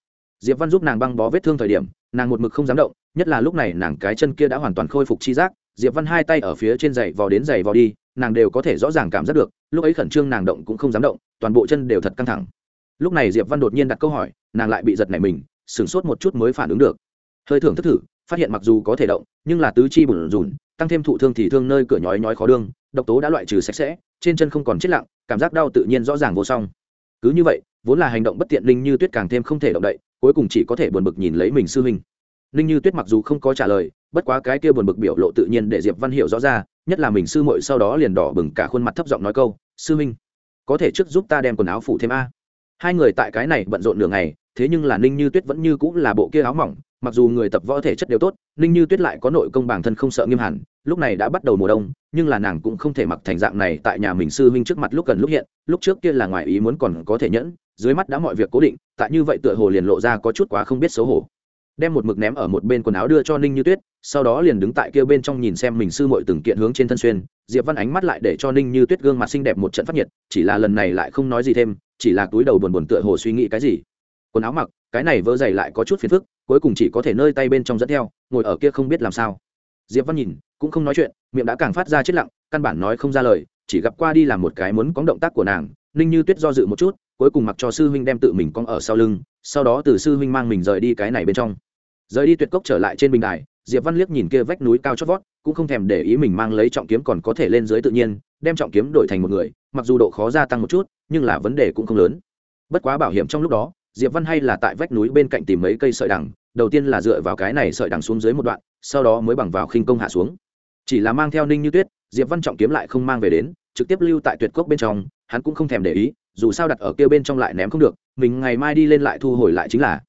Diệp văn giúp nàng băng bó vết thương thời điểm, nàng một mực không dám động, nhất là lúc này nàng cái chân kia đã hoàn toàn khôi phục chi giác, diệp văn hai tay ở phía trên giày vò đến giày vò đi, nàng đều có thể rõ ràng cảm giác được, lúc ấy khẩn trương nàng động cũng không dám động, toàn bộ chân đều thật căng thẳng. Lúc này diệp văn đột nhiên đặt câu hỏi, nàng lại bị giật nảy mình, sửng sốt một chút mới phản ứng được. Hơi thưởng thức thử, phát hiện mặc dù có thể động, nhưng là tứ chi bùn rùn, tăng thêm thụ thương thì thương nơi cửa nhói nhói khó đương, độc tố đã loại trừ sạch sẽ, trên chân không còn chết lặng cảm giác đau tự nhiên rõ ràng vô song. Cứ như vậy, vốn là hành động bất tiện linh như tuyết càng thêm không thể động đậy, cuối cùng chỉ có thể buồn bực nhìn lấy mình sư huynh. Ninh như tuyết mặc dù không có trả lời, bất quá cái kia buồn bực biểu lộ tự nhiên để diệp văn hiểu rõ ra, nhất là mình sư muội sau đó liền đỏ bừng cả khuôn mặt thấp giọng nói câu, sư huynh, có thể trước giúp ta đem quần áo phủ thêm a? Hai người tại cái này bận rộn nửa ngày, thế nhưng là ninh như tuyết vẫn như cũng là bộ kia áo mỏng, mặc dù người tập võ thể chất đều tốt, ninh như tuyết lại có nội công bản thân không sợ nghiêm hẳn lúc này đã bắt đầu mùa đông, nhưng là nàng cũng không thể mặc thành dạng này tại nhà mình sư huynh trước mặt lúc gần lúc hiện, lúc trước kia là ngoài ý muốn còn có thể nhẫn, dưới mắt đã mọi việc cố định, tại như vậy tựa hồ liền lộ ra có chút quá không biết xấu hổ. Đem một mực ném ở một bên quần áo đưa cho ninh như tuyết, sau đó liền đứng tại kia bên trong nhìn xem mình sư mội từng kiện hướng trên thân xuyên, diệp văn ánh mắt lại để cho ninh như tuyết gương mặt xinh đẹp một trận phát nhiệt, chỉ là lần này lại không nói gì thêm, chỉ là túi đầu buồn buồn tựa hồ suy nghĩ cái gì. Quần áo mặc, cái này vỡ dày lại có chút phiền phức, cuối cùng chỉ có thể nơi tay bên trong dẫn theo, ngồi ở kia không biết làm sao. Diệp văn nhìn cũng không nói chuyện, miệng đã càng phát ra chết lặng, căn bản nói không ra lời, chỉ gặp qua đi làm một cái muốn có động tác của nàng, ninh như tuyết do dự một chút, cuối cùng mặc cho sư huynh đem tự mình cong ở sau lưng, sau đó từ sư huynh mang mình rời đi cái này bên trong. Rời đi tuyệt cốc trở lại trên bình đài, diệp văn liếc nhìn kia vách núi cao chót vót, cũng không thèm để ý mình mang lấy trọng kiếm còn có thể lên dưới tự nhiên, đem trọng kiếm đổi thành một người, mặc dù độ khó gia tăng một chút, nhưng là vấn đề cũng không lớn. Bất quá bảo hiểm trong lúc đó, diệp văn hay là tại vách núi bên cạnh tìm mấy cây sợi đằng, đầu tiên là dựa vào cái này sợi đằng xuống dưới một đoạn, sau đó mới bằng vào khinh công hạ xuống chỉ là mang theo ninh như tuyết, diệp văn trọng kiếm lại không mang về đến, trực tiếp lưu tại tuyệt cốc bên trong, hắn cũng không thèm để ý, dù sao đặt ở kia bên trong lại ném không được, mình ngày mai đi lên lại thu hồi lại chính là.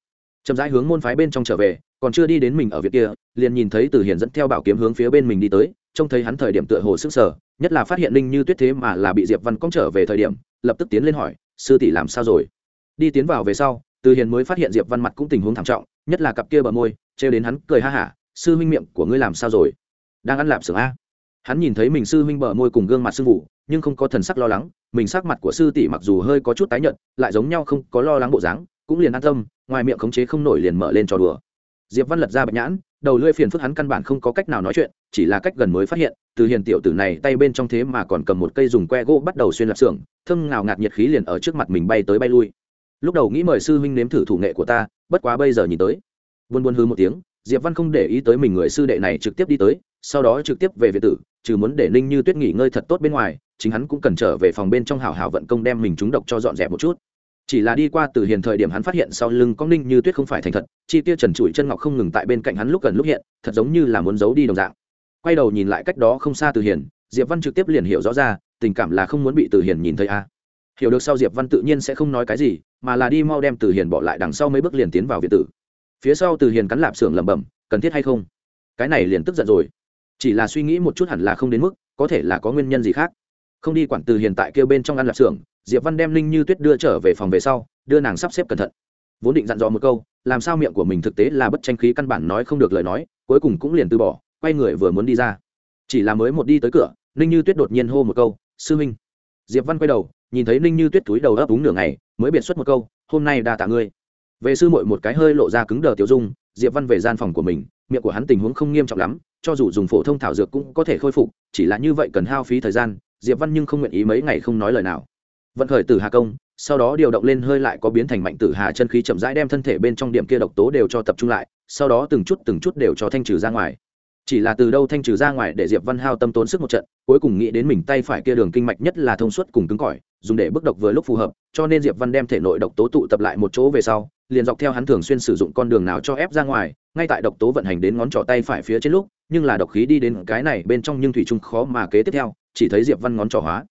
Chậm rãi hướng môn phái bên trong trở về, còn chưa đi đến mình ở việc kia, liền nhìn thấy từ hiền dẫn theo bảo kiếm hướng phía bên mình đi tới, trông thấy hắn thời điểm tựa hồ sức sở nhất là phát hiện linh như tuyết thế mà là bị diệp văn cong trở về thời điểm, lập tức tiến lên hỏi, sư tỷ làm sao rồi? Đi tiến vào về sau, từ hiền mới phát hiện diệp văn mặt cũng tình huống thảm trọng, nhất là cặp kia bờ môi, trêu đến hắn cười ha hả, sư huynh miệng của ngươi làm sao rồi? Đang ăn lạp xưởng a. Hắn nhìn thấy mình sư huynh bờ môi cùng gương mặt sưng vụ nhưng không có thần sắc lo lắng, mình sắc mặt của sư tỷ mặc dù hơi có chút tái nhợt, lại giống nhau không có lo lắng bộ dáng, cũng liền an tâm, ngoài miệng khống chế không nổi liền mở lên trò đùa. Diệp văn lật ra bạch nhãn, đầu lưỡi phiền phức hắn căn bản không có cách nào nói chuyện, chỉ là cách gần mới phát hiện, từ hiền tiểu tử này tay bên trong thế mà còn cầm một cây dùng que gỗ bắt đầu xuyên lạp xưởng, thơm ngào ngạt nhiệt khí liền ở trước mặt mình bay tới bay lui. Lúc đầu nghĩ mời sư huynh nếm thử thủ nghệ của ta, bất quá bây giờ nhìn tới. Buôn buôn hư một tiếng, diệp văn không để ý tới mình người sư đệ này trực tiếp đi tới sau đó trực tiếp về việt tử, trừ muốn để ninh như tuyết nghỉ ngơi thật tốt bên ngoài, chính hắn cũng cần trở về phòng bên trong hào hào vận công đem mình trúng độc cho dọn dẹp một chút. Chỉ là đi qua từ hiền thời điểm hắn phát hiện sau lưng có ninh như tuyết không phải thành thật, chi tiêu trần trụi chân ngọc không ngừng tại bên cạnh hắn lúc gần lúc hiện, thật giống như là muốn giấu đi đồng dạng. Quay đầu nhìn lại cách đó không xa từ hiền, diệp văn trực tiếp liền hiểu rõ ra, tình cảm là không muốn bị từ hiền nhìn thấy a. Hiểu được sau diệp văn tự nhiên sẽ không nói cái gì, mà là đi mau đem từ hiền bỏ lại đằng sau mấy bước liền tiến vào viện tử. Phía sau từ hiền cắn lạp xưởng lẩm bẩm, cần thiết hay không? Cái này liền tức giận rồi chỉ là suy nghĩ một chút hẳn là không đến mức, có thể là có nguyên nhân gì khác. Không đi quản từ hiện tại kêu bên trong ăn lạp xưởng, diệp văn đem linh như tuyết đưa trở về phòng về sau, đưa nàng sắp xếp cẩn thận. Vốn định dặn dò một câu, làm sao miệng của mình thực tế là bất tranh khí căn bản nói không được lời nói, cuối cùng cũng liền từ bỏ, quay người vừa muốn đi ra. Chỉ là mới một đi tới cửa ninh như tuyết đột nhiên hô một câu, sư huynh diệp văn quay đầu, nhìn thấy ninh như tuyết túi đầu ấp úng nửa ngày, mới biệt xuất một câu, hôm nay đa tạ ngươi. Về sư muội một cái hơi lộ ra cứng đờ tiểu dung, diệp văn về gian phòng của mình miệng của hắn tình huống không nghiêm trọng lắm, cho dù dùng phổ thông thảo dược cũng có thể khôi phục, chỉ là như vậy cần hao phí thời gian, diệp văn nhưng không nguyện ý mấy ngày không nói lời nào. Vận khởi từ hà công, sau đó điều động lên hơi lại có biến thành mạnh tử hà chân khí chậm rãi đem thân thể bên trong điểm kia độc tố đều cho tập trung lại, sau đó từng chút từng chút đều cho thanh trừ ra ngoài. Chỉ là từ đâu thanh trừ ra ngoài để diệp văn hao tâm tốn sức một trận, cuối cùng nghĩ đến mình tay phải kia đường kinh mạch nhất là thông suốt cùng cứng cỏi, dùng để bức độc vừa lúc phù hợp, cho nên diệp văn đem thể nội độc tố tụ tập lại một chỗ về sau liền dọc theo hắn thường xuyên sử dụng con đường nào cho ép ra ngoài, ngay tại độc tố vận hành đến ngón trỏ tay phải phía trên lúc, nhưng là độc khí đi đến cái này bên trong nhưng thủy trung khó mà kế tiếp theo, chỉ thấy diệp văn ngón trỏ hóa.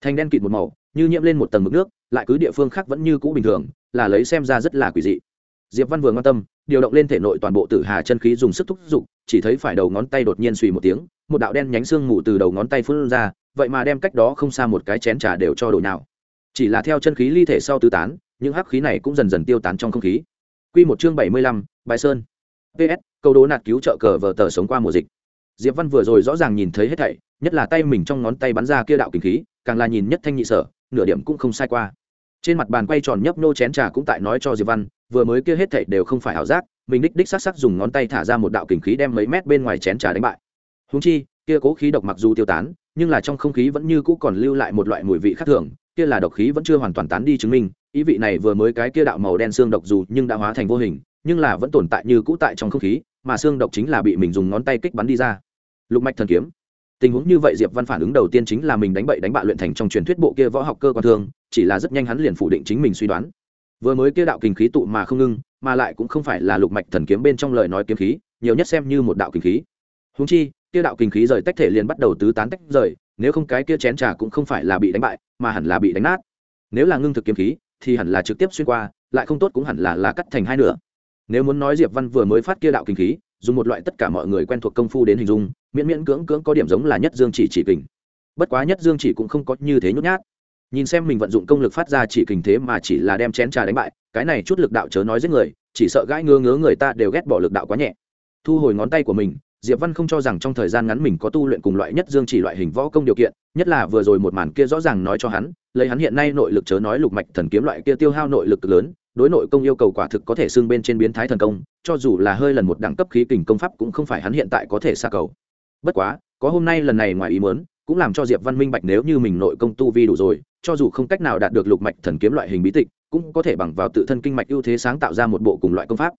Thành đen kịt một màu, như nhiễm lên một tầng mực nước, lại cứ địa phương khác vẫn như cũ bình thường, là lấy xem ra rất là quỷ dị. Diệp văn vừa quan tâm, điều động lên thể nội toàn bộ tử hà chân khí dùng sức thúc giục, chỉ thấy phải đầu ngón tay đột nhiên suy một tiếng, một đạo đen nhánh xương mù từ đầu ngón tay phun ra, vậy mà đem cách đó không xa một cái chén trà đều cho đổ nào. Chỉ là theo chân khí ly thể sau tứ tán những hắc khí này cũng dần dần tiêu tán trong không khí. Quy một chương bảy mươi lăm, bài sơn. Ps câu đố nạt cứu trợ cờ vờ tờ sống qua mùa dịch. Diệp văn vừa rồi rõ ràng nhìn thấy hết thảy, nhất là tay mình trong ngón tay bắn ra kia đạo kinh khí, càng là nhìn nhất thanh nhị sở, nửa điểm cũng không sai qua. Trên mặt bàn quay tròn nhấp nô chén trà cũng tại nói cho diệp văn, vừa mới kia hết thảy đều không phải ảo giác, mình đích đích sắc sắc dùng ngón tay thả ra một đạo kinh khí đem mấy mét bên ngoài chén trà đánh bại. Húng chi, kia cố khí độc mặc dù tiêu tán, nhưng là trong không khí vẫn như cũ còn lưu lại một loại mùi vị khác thường, kia là độc khí vẫn chưa hoàn toàn tán đi chứng minh ý vị này vừa mới cái kia đạo màu đen xương độc dù nhưng đã hóa thành vô hình, nhưng là vẫn tồn tại như cũ tại trong không khí, mà xương độc chính là bị mình dùng ngón tay kích bắn đi ra. Lục mạch thần kiếm. Tình huống như vậy diệp văn phản ứng đầu tiên chính là mình đánh bậy đánh bại luyện thành trong truyền thuyết bộ kia võ học cơ quan thương, chỉ là rất nhanh hắn liền phủ định chính mình suy đoán. Vừa mới kia đạo kinh khí tụ mà không ngưng, mà lại cũng không phải là lục mạch thần kiếm bên trong lời nói kiếm khí, nhiều nhất xem như một đạo kinh khí. Húng chi, kia đạo kinh khí rời tách thể liền bắt đầu tứ tán tách rời, nếu không cái kia chén trà cũng không phải là bị đánh bại, mà hẳn là bị đánh nát. Nếu là ngưng thực kiếm khí thì hẳn là trực tiếp xuyên qua, lại không tốt cũng hẳn là là cắt thành hai nửa. Nếu muốn nói diệp văn vừa mới phát kia đạo kinh khí, dùng một loại tất cả mọi người quen thuộc công phu đến hình dung, miễn miễn cưỡng cưỡng có điểm giống là nhất dương chỉ chỉ kình. Bất quá nhất dương chỉ cũng không có như thế nhút nhát. Nhìn xem mình vận dụng công lực phát ra chỉ kình thế mà chỉ là đem chén trà đánh bại, cái này chút lực đạo chớ nói giết người, chỉ sợ gãi ngứa ngứa người ta đều ghét bỏ lực đạo quá nhẹ. Thu hồi ngón tay của mình diệp văn không cho rằng trong thời gian ngắn mình có tu luyện cùng loại nhất dương chỉ loại hình võ công điều kiện, nhất là vừa rồi một màn kia rõ ràng nói cho hắn, lấy hắn hiện nay nội lực chớ nói lục mạch thần kiếm loại kia tiêu hao nội lực lớn, đối nội công yêu cầu quả thực có thể xương bên trên biến thái thần công, cho dù là hơi lần một đẳng cấp khí kình công pháp cũng không phải hắn hiện tại có thể xa cầu. Bất quá, có hôm nay lần này ngoài ý muốn, cũng làm cho diệp văn minh bạch nếu như mình nội công tu vi đủ rồi, cho dù không cách nào đạt được lục mạch thần kiếm loại hình bí tịch, cũng có thể bằng vào tự thân kinh mạch ưu thế sáng tạo ra một bộ cùng loại công pháp.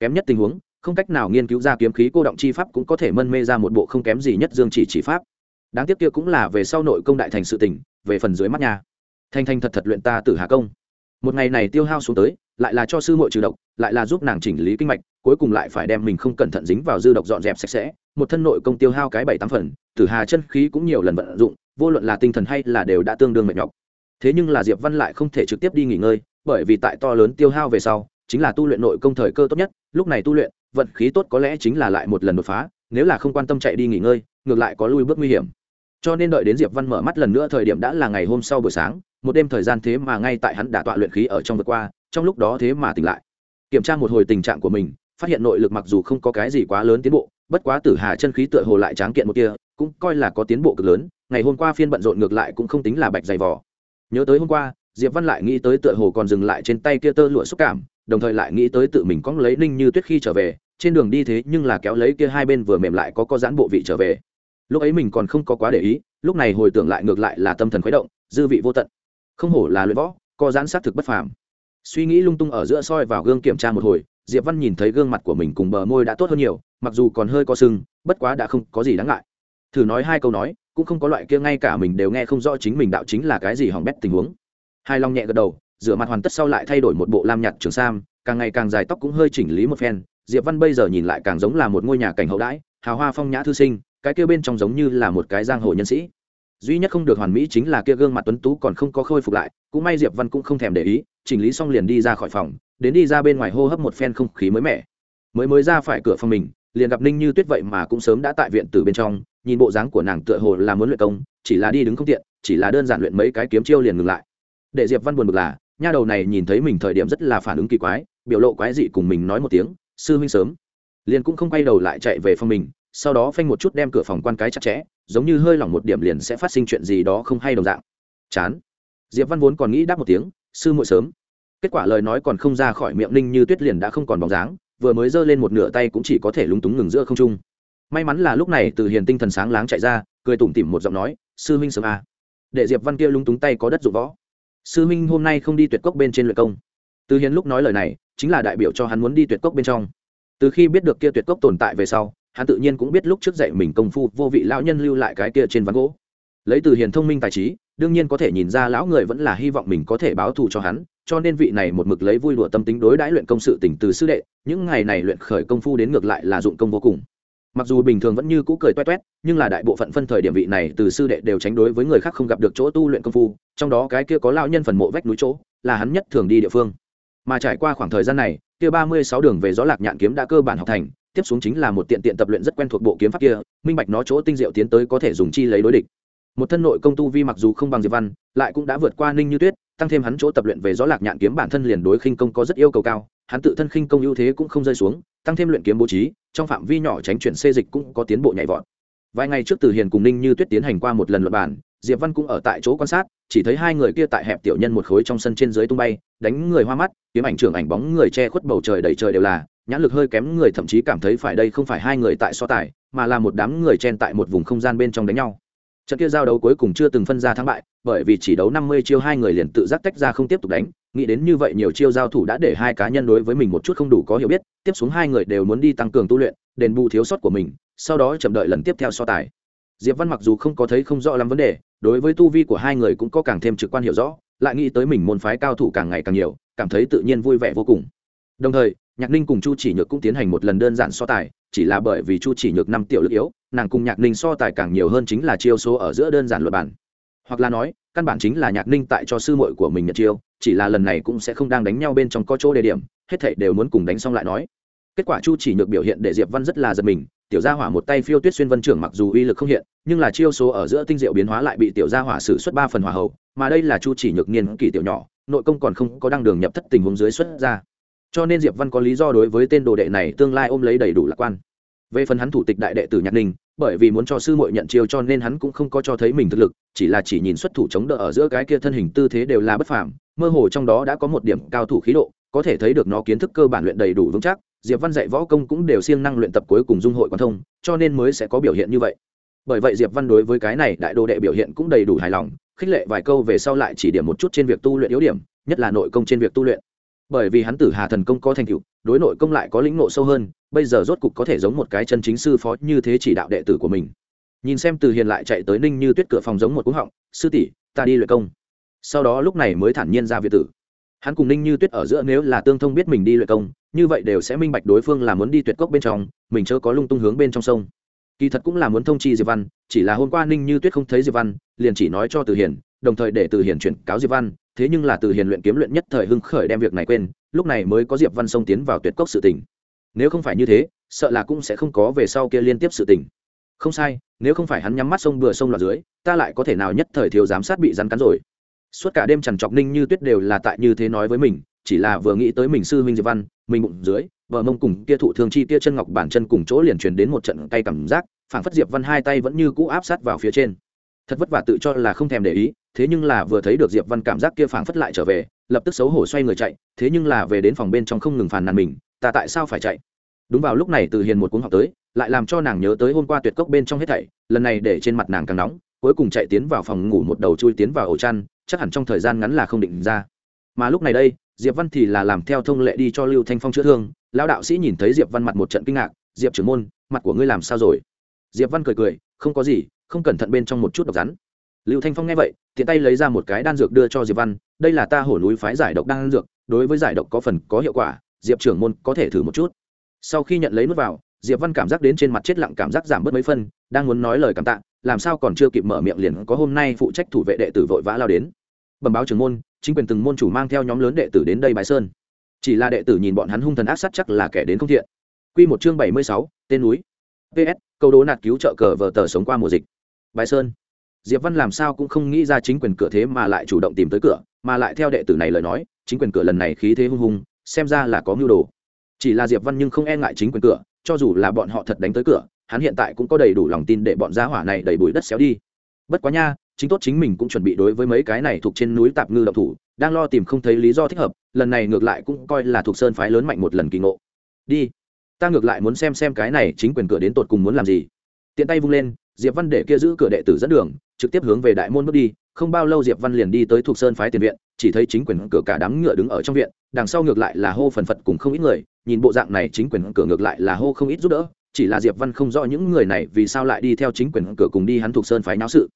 Kém nhất tình huống không cách nào nghiên cứu ra kiếm khí cô động chi pháp cũng có thể mân mê ra một bộ không kém gì nhất dương chỉ chỉ pháp. Đáng tiếc kia cũng là về sau nội công đại thành sự tỉnh về phần dưới mắt nhà thanh thanh thật thật luyện ta tử hà công. Một ngày này tiêu hao xuống tới, lại là cho sư muội trừ độc, lại là giúp nàng chỉnh lý kinh mạch, cuối cùng lại phải đem mình không cẩn thận dính vào dư độc dọn dẹp sạch sẽ. Một thân nội công tiêu hao cái bảy tám phần, tử hà chân khí cũng nhiều lần vận dụng, vô luận là tinh thần hay là đều đã tương đương mệt nhọc. Thế nhưng là diệp văn lại không thể trực tiếp đi nghỉ ngơi, bởi vì tại to lớn tiêu hao về sau, chính là tu luyện nội công thời cơ tốt nhất, lúc này tu luyện vận khí tốt có lẽ chính là lại một lần đột phá, nếu là không quan tâm chạy đi nghỉ ngơi, ngược lại có lui bước nguy hiểm. Cho nên đợi đến diệp văn mở mắt lần nữa thời điểm đã là ngày hôm sau buổi sáng, một đêm thời gian thế mà ngay tại hắn đã tọa luyện khí ở trong vượt qua, trong lúc đó thế mà tỉnh lại. Kiểm tra một hồi tình trạng của mình, phát hiện nội lực mặc dù không có cái gì quá lớn tiến bộ, bất quá tử hà chân khí tựa hồ lại tráng kiện một kia, cũng coi là có tiến bộ cực lớn, ngày hôm qua phiên bận rộn ngược lại cũng không tính là bạch dày vỏ nhớ tới hôm qua, diệp văn lại nghĩ tới tựa hồ còn dừng lại trên tay kia tơ lụa xúc cảm, đồng thời lại nghĩ tới tự mình cóng lấy ninh như tuyết khi trở về trên đường đi thế nhưng là kéo lấy kia hai bên vừa mềm lại có có giãn bộ vị trở về. Lúc ấy mình còn không có quá để ý, lúc này hồi tưởng lại ngược lại là tâm thần khuấy động, dư vị vô tận. Không hổ là luyện võ, có giãn xác thực bất phàm. Suy nghĩ lung tung ở giữa soi vào gương kiểm tra một hồi, diệp văn nhìn thấy gương mặt của mình cùng bờ môi đã tốt hơn nhiều, mặc dù còn hơi có sưng, bất quá đã không có gì đáng ngại. Thử nói hai câu nói, cũng không có loại kia ngay cả mình đều nghe không rõ chính mình đạo chính là cái gì hỏng bét tình huống. Hai long nhẹ gật đầu, rửa mặt hoàn tất sau lại thay đổi một bộ lam nhạt trường sam, càng ngày càng dài tóc cũng hơi chỉnh lý một phen diệp văn bây giờ nhìn lại càng giống là một ngôi nhà cảnh hậu đãi, hào hoa phong nhã thư sinh, cái kia bên trong giống như là một cái giang hồ nhân sĩ. Duy nhất không được hoàn mỹ chính là kia gương mặt tuấn tú còn không có khôi phục lại, cũng may diệp văn cũng không thèm để ý, chỉnh lý xong liền đi ra khỏi phòng, đến đi ra bên ngoài hô hấp một phen không khí mới mẻ. Mới mới ra phải cửa phòng mình, liền gặp ninh như tuyết vậy mà cũng sớm đã tại viện từ bên trong, nhìn bộ dáng của nàng tựa hồ là muốn luyện công, chỉ là đi đứng không tiện, chỉ là đơn giản luyện mấy cái kiếm chiêu liền ngừng lại. Để diệp văn buồn bực là, nha đầu này nhìn thấy mình thời điểm rất là phản ứng kỳ quái, biểu lộ quái dị cùng mình nói một tiếng sư huynh sớm. Liền cũng không quay đầu lại chạy về phòng mình, sau đó phanh một chút đem cửa phòng quan cái chặt chẽ, giống như hơi lỏng một điểm liền sẽ phát sinh chuyện gì đó không hay đồng dạng. Chán. Diệp văn vốn còn nghĩ đáp một tiếng, sư muội sớm. Kết quả lời nói còn không ra khỏi miệng ninh như tuyết liền đã không còn bóng dáng, vừa mới giơ lên một nửa tay cũng chỉ có thể lúng túng ngừng giữa không trung. May mắn là lúc này từ hiền tinh thần sáng láng chạy ra, cười tủm tỉm một giọng nói, sư huynh sớm à. để diệp văn kia lúng túng tay có đất dụng võ. Sư huynh hôm nay không đi tuyệt cốc bên trên luyện công. Từ hiền lúc nói lời này chính là đại biểu cho hắn muốn đi tuyệt cốc bên trong. Từ khi biết được kia tuyệt cốc tồn tại về sau, hắn tự nhiên cũng biết lúc trước dạy mình công phu, vô vị lão nhân lưu lại cái kia trên ván gỗ. Lấy từ hiền thông minh tài trí, đương nhiên có thể nhìn ra lão người vẫn là hy vọng mình có thể báo thù cho hắn, cho nên vị này một mực lấy vui đùa tâm tính đối đãi luyện công sự tỉnh từ sư đệ, những ngày này luyện khởi công phu đến ngược lại là dụng công vô cùng. Mặc dù bình thường vẫn như cũ cười toét toét, nhưng là đại bộ phận phân thời điểm vị này từ sư đệ đều tránh đối với người khác không gặp được chỗ tu luyện công phu, trong đó cái kia có lão nhân phần mộ vách núi chỗ, là hắn nhất thường đi địa phương mà trải qua khoảng thời gian này, kia ba mươi sáu đường về gió lạc nhạn kiếm đã cơ bản học thành, tiếp xuống chính là một tiện tiện tập luyện rất quen thuộc bộ kiếm pháp kia, minh bạch nó chỗ tinh diệu tiến tới có thể dùng chi lấy đối địch. Một thân nội công tu vi mặc dù không bằng diệp văn, lại cũng đã vượt qua ninh như tuyết, tăng thêm hắn chỗ tập luyện về gió lạc nhạn kiếm bản thân liền đối khinh công có rất yêu cầu cao, hắn tự thân khinh công ưu thế cũng không rơi xuống, tăng thêm luyện kiếm bố trí, trong phạm vi nhỏ tránh chuyển xê dịch cũng có tiến bộ nhảy vọt. Vài ngày trước từ hiền cùng ninh như tuyết tiến hành qua một lần luật bản diệp văn cũng ở tại chỗ quan sát, chỉ thấy hai người kia tại hẹp tiểu nhân một khối trong sân trên dưới tung bay, đánh người hoa mắt, kiếm ảnh trưởng ảnh bóng người che khuất bầu trời đầy trời đều là, nhãn lực hơi kém người thậm chí cảm thấy phải đây không phải hai người tại so tài, mà là một đám người chen tại một vùng không gian bên trong đánh nhau. Trận kia giao đấu cuối cùng chưa từng phân ra thắng bại, bởi vì chỉ đấu năm mươi chiêu hai người liền tự giác tách ra không tiếp tục đánh, nghĩ đến như vậy nhiều chiêu giao thủ đã để hai cá nhân đối với mình một chút không đủ có hiểu biết, tiếp xuống hai người đều muốn đi tăng cường tu luyện, đền bù thiếu sót của mình, sau đó chậm đợi lần tiếp theo so tài. Diệp văn mặc dù không có thấy không rõ lắm vấn đề đối với tu vi của hai người cũng có càng thêm trực quan hiểu rõ, lại nghĩ tới mình môn phái cao thủ càng ngày càng nhiều, cảm thấy tự nhiên vui vẻ vô cùng. Đồng thời, nhạc ninh cùng chu chỉ nhược cũng tiến hành một lần đơn giản so tài, chỉ là bởi vì chu chỉ nhược năm tiểu lực yếu, nàng cùng nhạc ninh so tài càng nhiều hơn chính là chiêu số ở giữa đơn giản luật bản. Hoặc là nói, căn bản chính là nhạc ninh tại cho sư muội của mình nhận chiêu, chỉ là lần này cũng sẽ không đang đánh nhau bên trong có chỗ đề điểm, hết thảy đều muốn cùng đánh xong lại nói. Kết quả chu chỉ nhược biểu hiện để diệp văn rất là giật mình tiểu gia hỏa một tay phiêu tuyết xuyên vân trưởng mặc dù uy lực không hiện, nhưng là chiêu số ở giữa tinh diệu biến hóa lại bị tiểu gia hỏa xử xuất ba phần hỏa hậu, mà đây là chu chỉ nhược niên kỳ tiểu nhỏ, nội công còn không có đăng đường nhập thất tình huống dưới xuất ra. Cho nên diệp văn có lý do đối với tên đồ đệ này tương lai ôm lấy đầy đủ lạc quan. Về phần hắn thủ tịch đại đệ tử nhạc ninh, bởi vì muốn cho sư muội nhận chiêu cho nên hắn cũng không có cho thấy mình thực lực, chỉ là chỉ nhìn xuất thủ chống đỡ ở giữa cái kia thân hình tư thế đều là bất phàm, mơ hồ trong đó đã có một điểm cao thủ khí độ, có thể thấy được nó kiến thức cơ bản luyện đầy đủ vững chắc diệp văn dạy võ công cũng đều siêng năng luyện tập cuối cùng dung hội quan thông, cho nên mới sẽ có biểu hiện như vậy. Bởi vậy diệp văn đối với cái này đại đồ đệ biểu hiện cũng đầy đủ hài lòng, khích lệ vài câu về sau lại chỉ điểm một chút trên việc tu luyện yếu điểm, nhất là nội công trên việc tu luyện. Bởi vì hắn tử hà thần công có thành tựu, đối nội công lại có lĩnh ngộ sâu hơn, bây giờ rốt cục có thể giống một cái chân chính sư phó như thế chỉ đạo đệ tử của mình. Nhìn xem từ hiền lại chạy tới ninh như tuyết cửa phòng giống một cú họng, sư tỷ, ta đi luyện công. Sau đó lúc này mới thản nhiên ra việt tử hắn cùng ninh như tuyết ở giữa nếu là tương thông biết mình đi luyện công, như vậy đều sẽ minh bạch đối phương là muốn đi tuyệt cốc bên trong, mình chớ có lung tung hướng bên trong sông. Kỳ thật cũng là muốn thông chi diệp văn, chỉ là hôm qua ninh như tuyết không thấy diệp văn, liền chỉ nói cho từ hiền, đồng thời để từ hiền chuyển cáo diệp văn, thế nhưng là từ hiền luyện kiếm luyện nhất thời hưng khởi đem việc này quên, lúc này mới có diệp văn xông tiến vào tuyệt cốc sự tình. Nếu không phải như thế, sợ là cũng sẽ không có về sau kia liên tiếp sự tình. Không sai, nếu không phải hắn nhắm mắt sông bừa sông loạt dưới, ta lại có thể nào nhất thời thiếu giám sát bị rắn cắn rồi suốt cả đêm trằn trọc ninh như tuyết đều là tại như thế nói với mình, chỉ là vừa nghĩ tới mình sư huynh diệp văn, mình bụng dưới vợ mông cùng kia thụ thương chi kia chân ngọc bản chân cùng chỗ liền truyền đến một trận tay cảm giác, phảng phất diệp văn hai tay vẫn như cũ áp sát vào phía trên. Thật vất vả tự cho là không thèm để ý, thế nhưng là vừa thấy được diệp văn cảm giác kia phảng phất lại trở về, lập tức xấu hổ xoay người chạy, thế nhưng là về đến phòng bên trong không ngừng phàn nàn mình, ta tại sao phải chạy? Đúng vào lúc này từ hiền một cuốn học tới, lại làm cho nàng nhớ tới hôm qua tuyệt cốc bên trong hết thảy, lần này để trên mặt nàng càng nóng, cuối cùng chạy tiến vào phòng ngủ một đầu chui tiến vào ổ chăn chắc hẳn trong thời gian ngắn là không định ra. Mà lúc này đây, diệp văn thì là làm theo thông lệ đi cho lưu thanh phong chữa thương. Lão đạo sĩ nhìn thấy diệp văn mặt một trận kinh ngạc, diệp trưởng môn, mặt của ngươi làm sao rồi? Diệp văn cười cười, không có gì, không cẩn thận bên trong một chút độc rắn. Lưu thanh phong nghe vậy, tiện tay lấy ra một cái đan dược đưa cho diệp văn, đây là ta hổ núi phái giải độc đan dược, đối với giải độc có phần có hiệu quả, diệp trưởng môn có thể thử một chút. Sau khi nhận lấy nước vào, diệp văn cảm giác đến trên mặt chết lặng cảm giác giảm bớt mấy phân đang muốn nói lời cảm tạ làm sao còn chưa kịp mở miệng liền có hôm nay phụ trách thủ vệ đệ tử vội vã lao đến. Bẩm báo trưởng môn chính quyền từng môn chủ mang theo nhóm lớn đệ tử đến đây bài sơn. Chỉ là đệ tử nhìn bọn hắn hung thần ác sát chắc là kẻ đến không thiện. Quy một chương bảy mươi sáu, tên núi. Ps câu đố nạt cứu trợ cờ vờ tờ sống qua mùa dịch. Bài sơn. Diệp văn làm sao cũng không nghĩ ra chính quyền cửa thế mà lại chủ động tìm tới cửa mà lại theo đệ tử này lời nói chính quyền cửa lần này khí thế hung hùng xem ra là có mưu đồ. Chỉ là diệp văn nhưng không e ngại chính quyền cửa cho dù là bọn họ thật đánh tới cửa hắn hiện tại cũng có đầy đủ lòng tin để bọn gia hỏa này đẩy bụi đất xéo đi. Bất quá nha, chính tốt chính mình cũng chuẩn bị đối với mấy cái này thuộc trên núi tạp ngư độc thủ, đang lo tìm không thấy lý do thích hợp, lần này ngược lại cũng coi là thuộc sơn phái lớn mạnh một lần kỳ ngộ. Đi, ta ngược lại muốn xem xem cái này chính quyền cửa đến tột cùng muốn làm gì. Tiện tay vung lên, diệp văn để kia giữ cửa đệ tử dẫn đường, trực tiếp hướng về đại môn bước đi, không bao lâu diệp văn liền đi tới thuộc sơn phái tiền viện, chỉ thấy chính quyền cửa cả đám ngựa đứng ở trong viện, đằng sau ngược lại là hô phần phật cùng không ít người, nhìn bộ dạng này chính quyền cửa ngược lại là hô không ít giúp đỡ chỉ là diệp văn không rõ những người này vì sao lại đi theo chính quyền cửa cùng đi hắn thuộc sơn phái náo sự.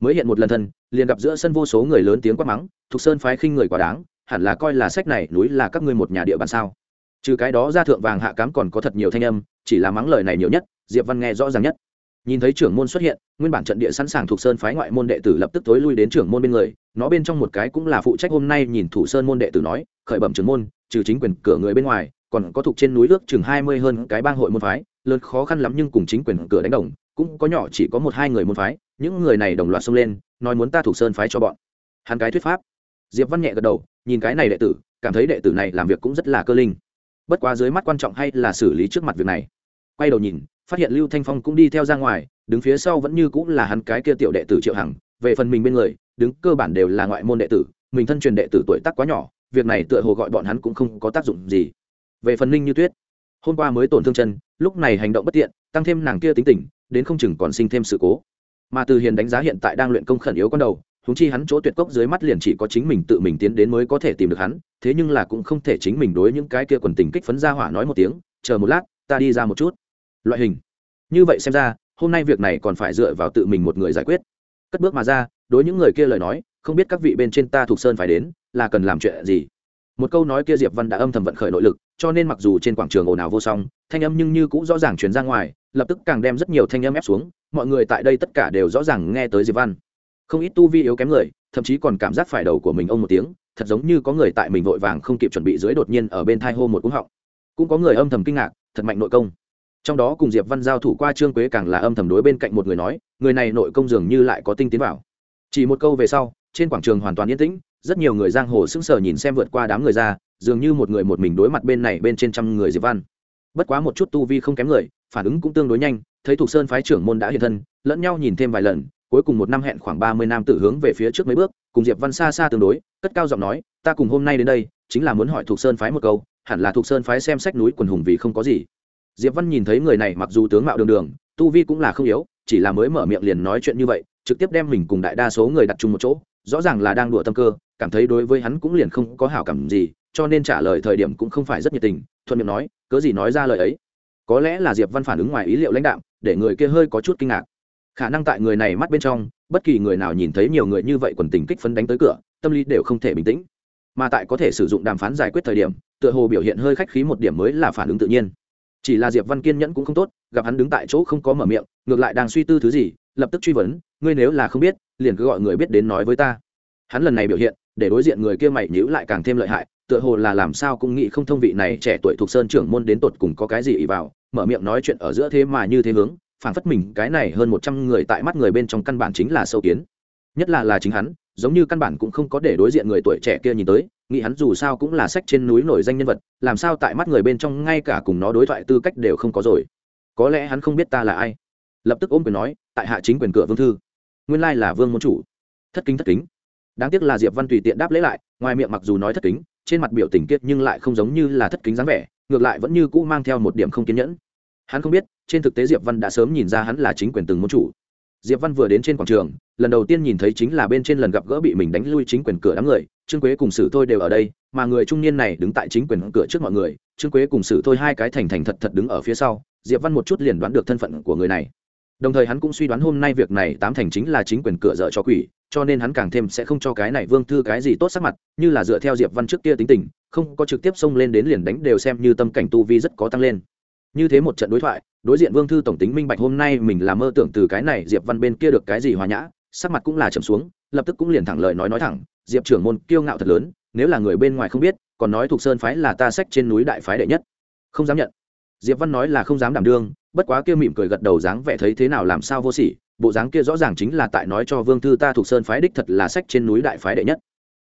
Mới hiện một lần thân, liền gặp giữa sân vô số người lớn tiếng quát mắng, thuộc sơn phái khinh người quá đáng, hẳn là coi là sách này núi là các ngươi một nhà địa bàn sao. Trừ cái đó ra thượng vàng hạ cám còn có thật nhiều thanh âm, chỉ là mắng lời này nhiều nhất, diệp văn nghe rõ ràng nhất. Nhìn thấy trưởng môn xuất hiện, nguyên bản trận địa sẵn sàng thuộc sơn phái ngoại môn đệ tử lập tức tối lui đến trưởng môn bên người, nó bên trong một cái cũng là phụ trách hôm nay nhìn thủ sơn môn đệ tử nói, khởi bẩm trưởng môn, trừ chính quyền cửa người bên ngoài, còn có thuộc trên núi nước chừng hai mươi hơn cái bang hội môn phái lớn khó khăn lắm nhưng cùng chính quyền cửa đánh đồng, cũng có nhỏ chỉ có một hai người môn phái, những người này đồng loạt xông lên, nói muốn ta thuộc sơn phái cho bọn. Hắn cái thuyết pháp. Diệp văn nhẹ gật đầu, nhìn cái này đệ tử, cảm thấy đệ tử này làm việc cũng rất là cơ linh. Bất quá dưới mắt quan trọng hay là xử lý trước mặt việc này. Quay đầu nhìn, phát hiện lưu thanh phong cũng đi theo ra ngoài, đứng phía sau vẫn như cũng là hắn cái kia tiểu đệ tử triệu hằng, về phần mình bên người, đứng cơ bản đều là ngoại môn đệ tử, mình thân truyền đệ tử tuổi tác quá nhỏ, việc này tựa hồ gọi bọn hắn cũng không có tác dụng gì. Về phần ninh như tuyết hôm qua mới tổn thương chân, lúc này hành động bất tiện, tăng thêm nàng kia tính tình, đến không chừng còn sinh thêm sự cố. Mà từ hiền đánh giá hiện tại đang luyện công khẩn yếu con đầu húng chi hắn chỗ tuyệt cốc dưới mắt liền chỉ có chính mình tự mình tiến đến mới có thể tìm được hắn, thế nhưng là cũng không thể chính mình đối những cái kia quần tình kích phấn ra hỏa nói một tiếng, chờ một lát, ta đi ra một chút. Loại hình. Như vậy xem ra, hôm nay việc này còn phải dựa vào tự mình một người giải quyết. Cất bước mà ra, đối những người kia lời nói, không biết các vị bên trên ta thuộc sơn phải đến, là cần làm chuyện gì? Một câu nói kia diệp văn đã âm thầm vận khởi nội lực, cho nên mặc dù trên quảng trường ồn ào vô song, thanh âm nhưng như cũng rõ ràng truyền ra ngoài, lập tức càng đem rất nhiều thanh âm ép xuống, mọi người tại đây tất cả đều rõ ràng nghe tới diệp văn. Không ít tu vi yếu kém người, thậm chí còn cảm giác phải đầu của mình ông một tiếng, thật giống như có người tại mình vội vàng không kịp chuẩn bị dưới đột nhiên ở bên thai hô một cúng họng. Cũng có người âm thầm kinh ngạc, thật mạnh nội công. Trong đó cùng diệp văn giao thủ qua trương quế càng là âm thầm đối bên cạnh một người nói, người này nội công dường như lại có tinh tiến vào. Chỉ một câu về sau, trên quảng trường hoàn toàn yên tĩnh rất nhiều người giang hồ sững sờ nhìn xem vượt qua đám người ra, dường như một người một mình đối mặt bên này bên trên trăm người diệp văn. Bất quá một chút tu vi không kém người, phản ứng cũng tương đối nhanh, thấy thuộc sơn phái trưởng môn đã hiện thân, lẫn nhau nhìn thêm vài lần, cuối cùng một năm hẹn khoảng ba mươi nam tử hướng về phía trước mấy bước, cùng diệp văn xa xa tương đối, cất cao giọng nói, ta cùng hôm nay đến đây, chính là muốn hỏi thuộc sơn phái một câu, hẳn là thuộc sơn phái xem sách núi quần hùng vì không có gì. Diệp văn nhìn thấy người này mặc dù tướng mạo đường đường, tu vi cũng là không yếu, chỉ là mới mở miệng liền nói chuyện như vậy, trực tiếp đem mình cùng đại đa số người đặt chung một chỗ, rõ ràng là đang đùa tâm cơ cảm thấy đối với hắn cũng liền không có hảo cảm gì, cho nên trả lời thời điểm cũng không phải rất nhiệt tình, thuận miệng nói, cớ gì nói ra lời ấy? Có lẽ là diệp văn phản ứng ngoài ý liệu lãnh đạo để người kia hơi có chút kinh ngạc. Khả năng tại người này mắt bên trong, bất kỳ người nào nhìn thấy nhiều người như vậy quần tình kích phấn đánh tới cửa, tâm lý đều không thể bình tĩnh. Mà tại có thể sử dụng đàm phán giải quyết thời điểm, tựa hồ biểu hiện hơi khách khí một điểm mới là phản ứng tự nhiên. Chỉ là diệp văn kiên nhẫn cũng không tốt, gặp hắn đứng tại chỗ không có mở miệng, ngược lại đang suy tư thứ gì, lập tức truy vấn, ngươi nếu là không biết, liền cứ gọi người biết đến nói với ta. Hắn lần này biểu hiện để đối diện người kia mày nhữ lại càng thêm lợi hại, tựa hồ là làm sao cũng nghĩ không thông vị này trẻ tuổi thuộc sơn trưởng môn đến tột cùng có cái gì ý vào, mở miệng nói chuyện ở giữa thế mà như thế hướng phản phất mình cái này hơn một trăm người tại mắt người bên trong căn bản chính là sâu kiến. Nhất là là chính hắn, giống như căn bản cũng không có để đối diện người tuổi trẻ kia nhìn tới, nghĩ hắn dù sao cũng là sách trên núi nổi danh nhân vật, làm sao tại mắt người bên trong ngay cả cùng nó đối thoại tư cách đều không có rồi. Có lẽ hắn không biết ta là ai. Lập tức ôm quyền nói, tại hạ chính quyền cửa vương thư. Nguyên lai là vương môn chủ. Thất kính thất kính đáng tiếc là diệp văn tùy tiện đáp lễ lại, ngoài miệng mặc dù nói thất kính, trên mặt biểu tình kiết nhưng lại không giống như là thất kính dáng vẻ, ngược lại vẫn như cũ mang theo một điểm không kiên nhẫn. Hắn không biết, trên thực tế diệp văn đã sớm nhìn ra hắn là chính quyền từng môn chủ. Diệp văn vừa đến trên quảng trường, lần đầu tiên nhìn thấy chính là bên trên lần gặp gỡ bị mình đánh lui chính quyền cửa đám người, trương quế cùng sử thôi đều ở đây, mà người trung niên này đứng tại chính quyền cửa trước mọi người, trương quế cùng sử thôi hai cái thành thành thật thật đứng ở phía sau, diệp văn một chút liền đoán được thân phận của người này đồng thời hắn cũng suy đoán hôm nay việc này tám thành chính là chính quyền cửa dở cho quỷ, cho nên hắn càng thêm sẽ không cho cái này vương thư cái gì tốt sắc mặt, như là dựa theo diệp văn trước kia tính tình, không có trực tiếp xông lên đến liền đánh đều xem như tâm cảnh tu vi rất có tăng lên. Như thế một trận đối thoại, đối diện vương thư tổng tính minh bạch hôm nay mình là mơ tưởng từ cái này diệp văn bên kia được cái gì hòa nhã, sắc mặt cũng là trầm xuống, lập tức cũng liền thẳng lời nói nói thẳng, diệp trưởng môn, kiêu ngạo thật lớn, nếu là người bên ngoài không biết, còn nói thuộc sơn phái là ta sách trên núi đại phái đệ nhất. Không dám nhận. Diệp văn nói là không dám đảm đương bất quá kia mỉm cười gật đầu dáng vẻ thấy thế nào làm sao vô sỉ, bộ dáng kia rõ ràng chính là tại nói cho vương thư ta thuộc sơn phái đích thật là sách trên núi đại phái đệ nhất.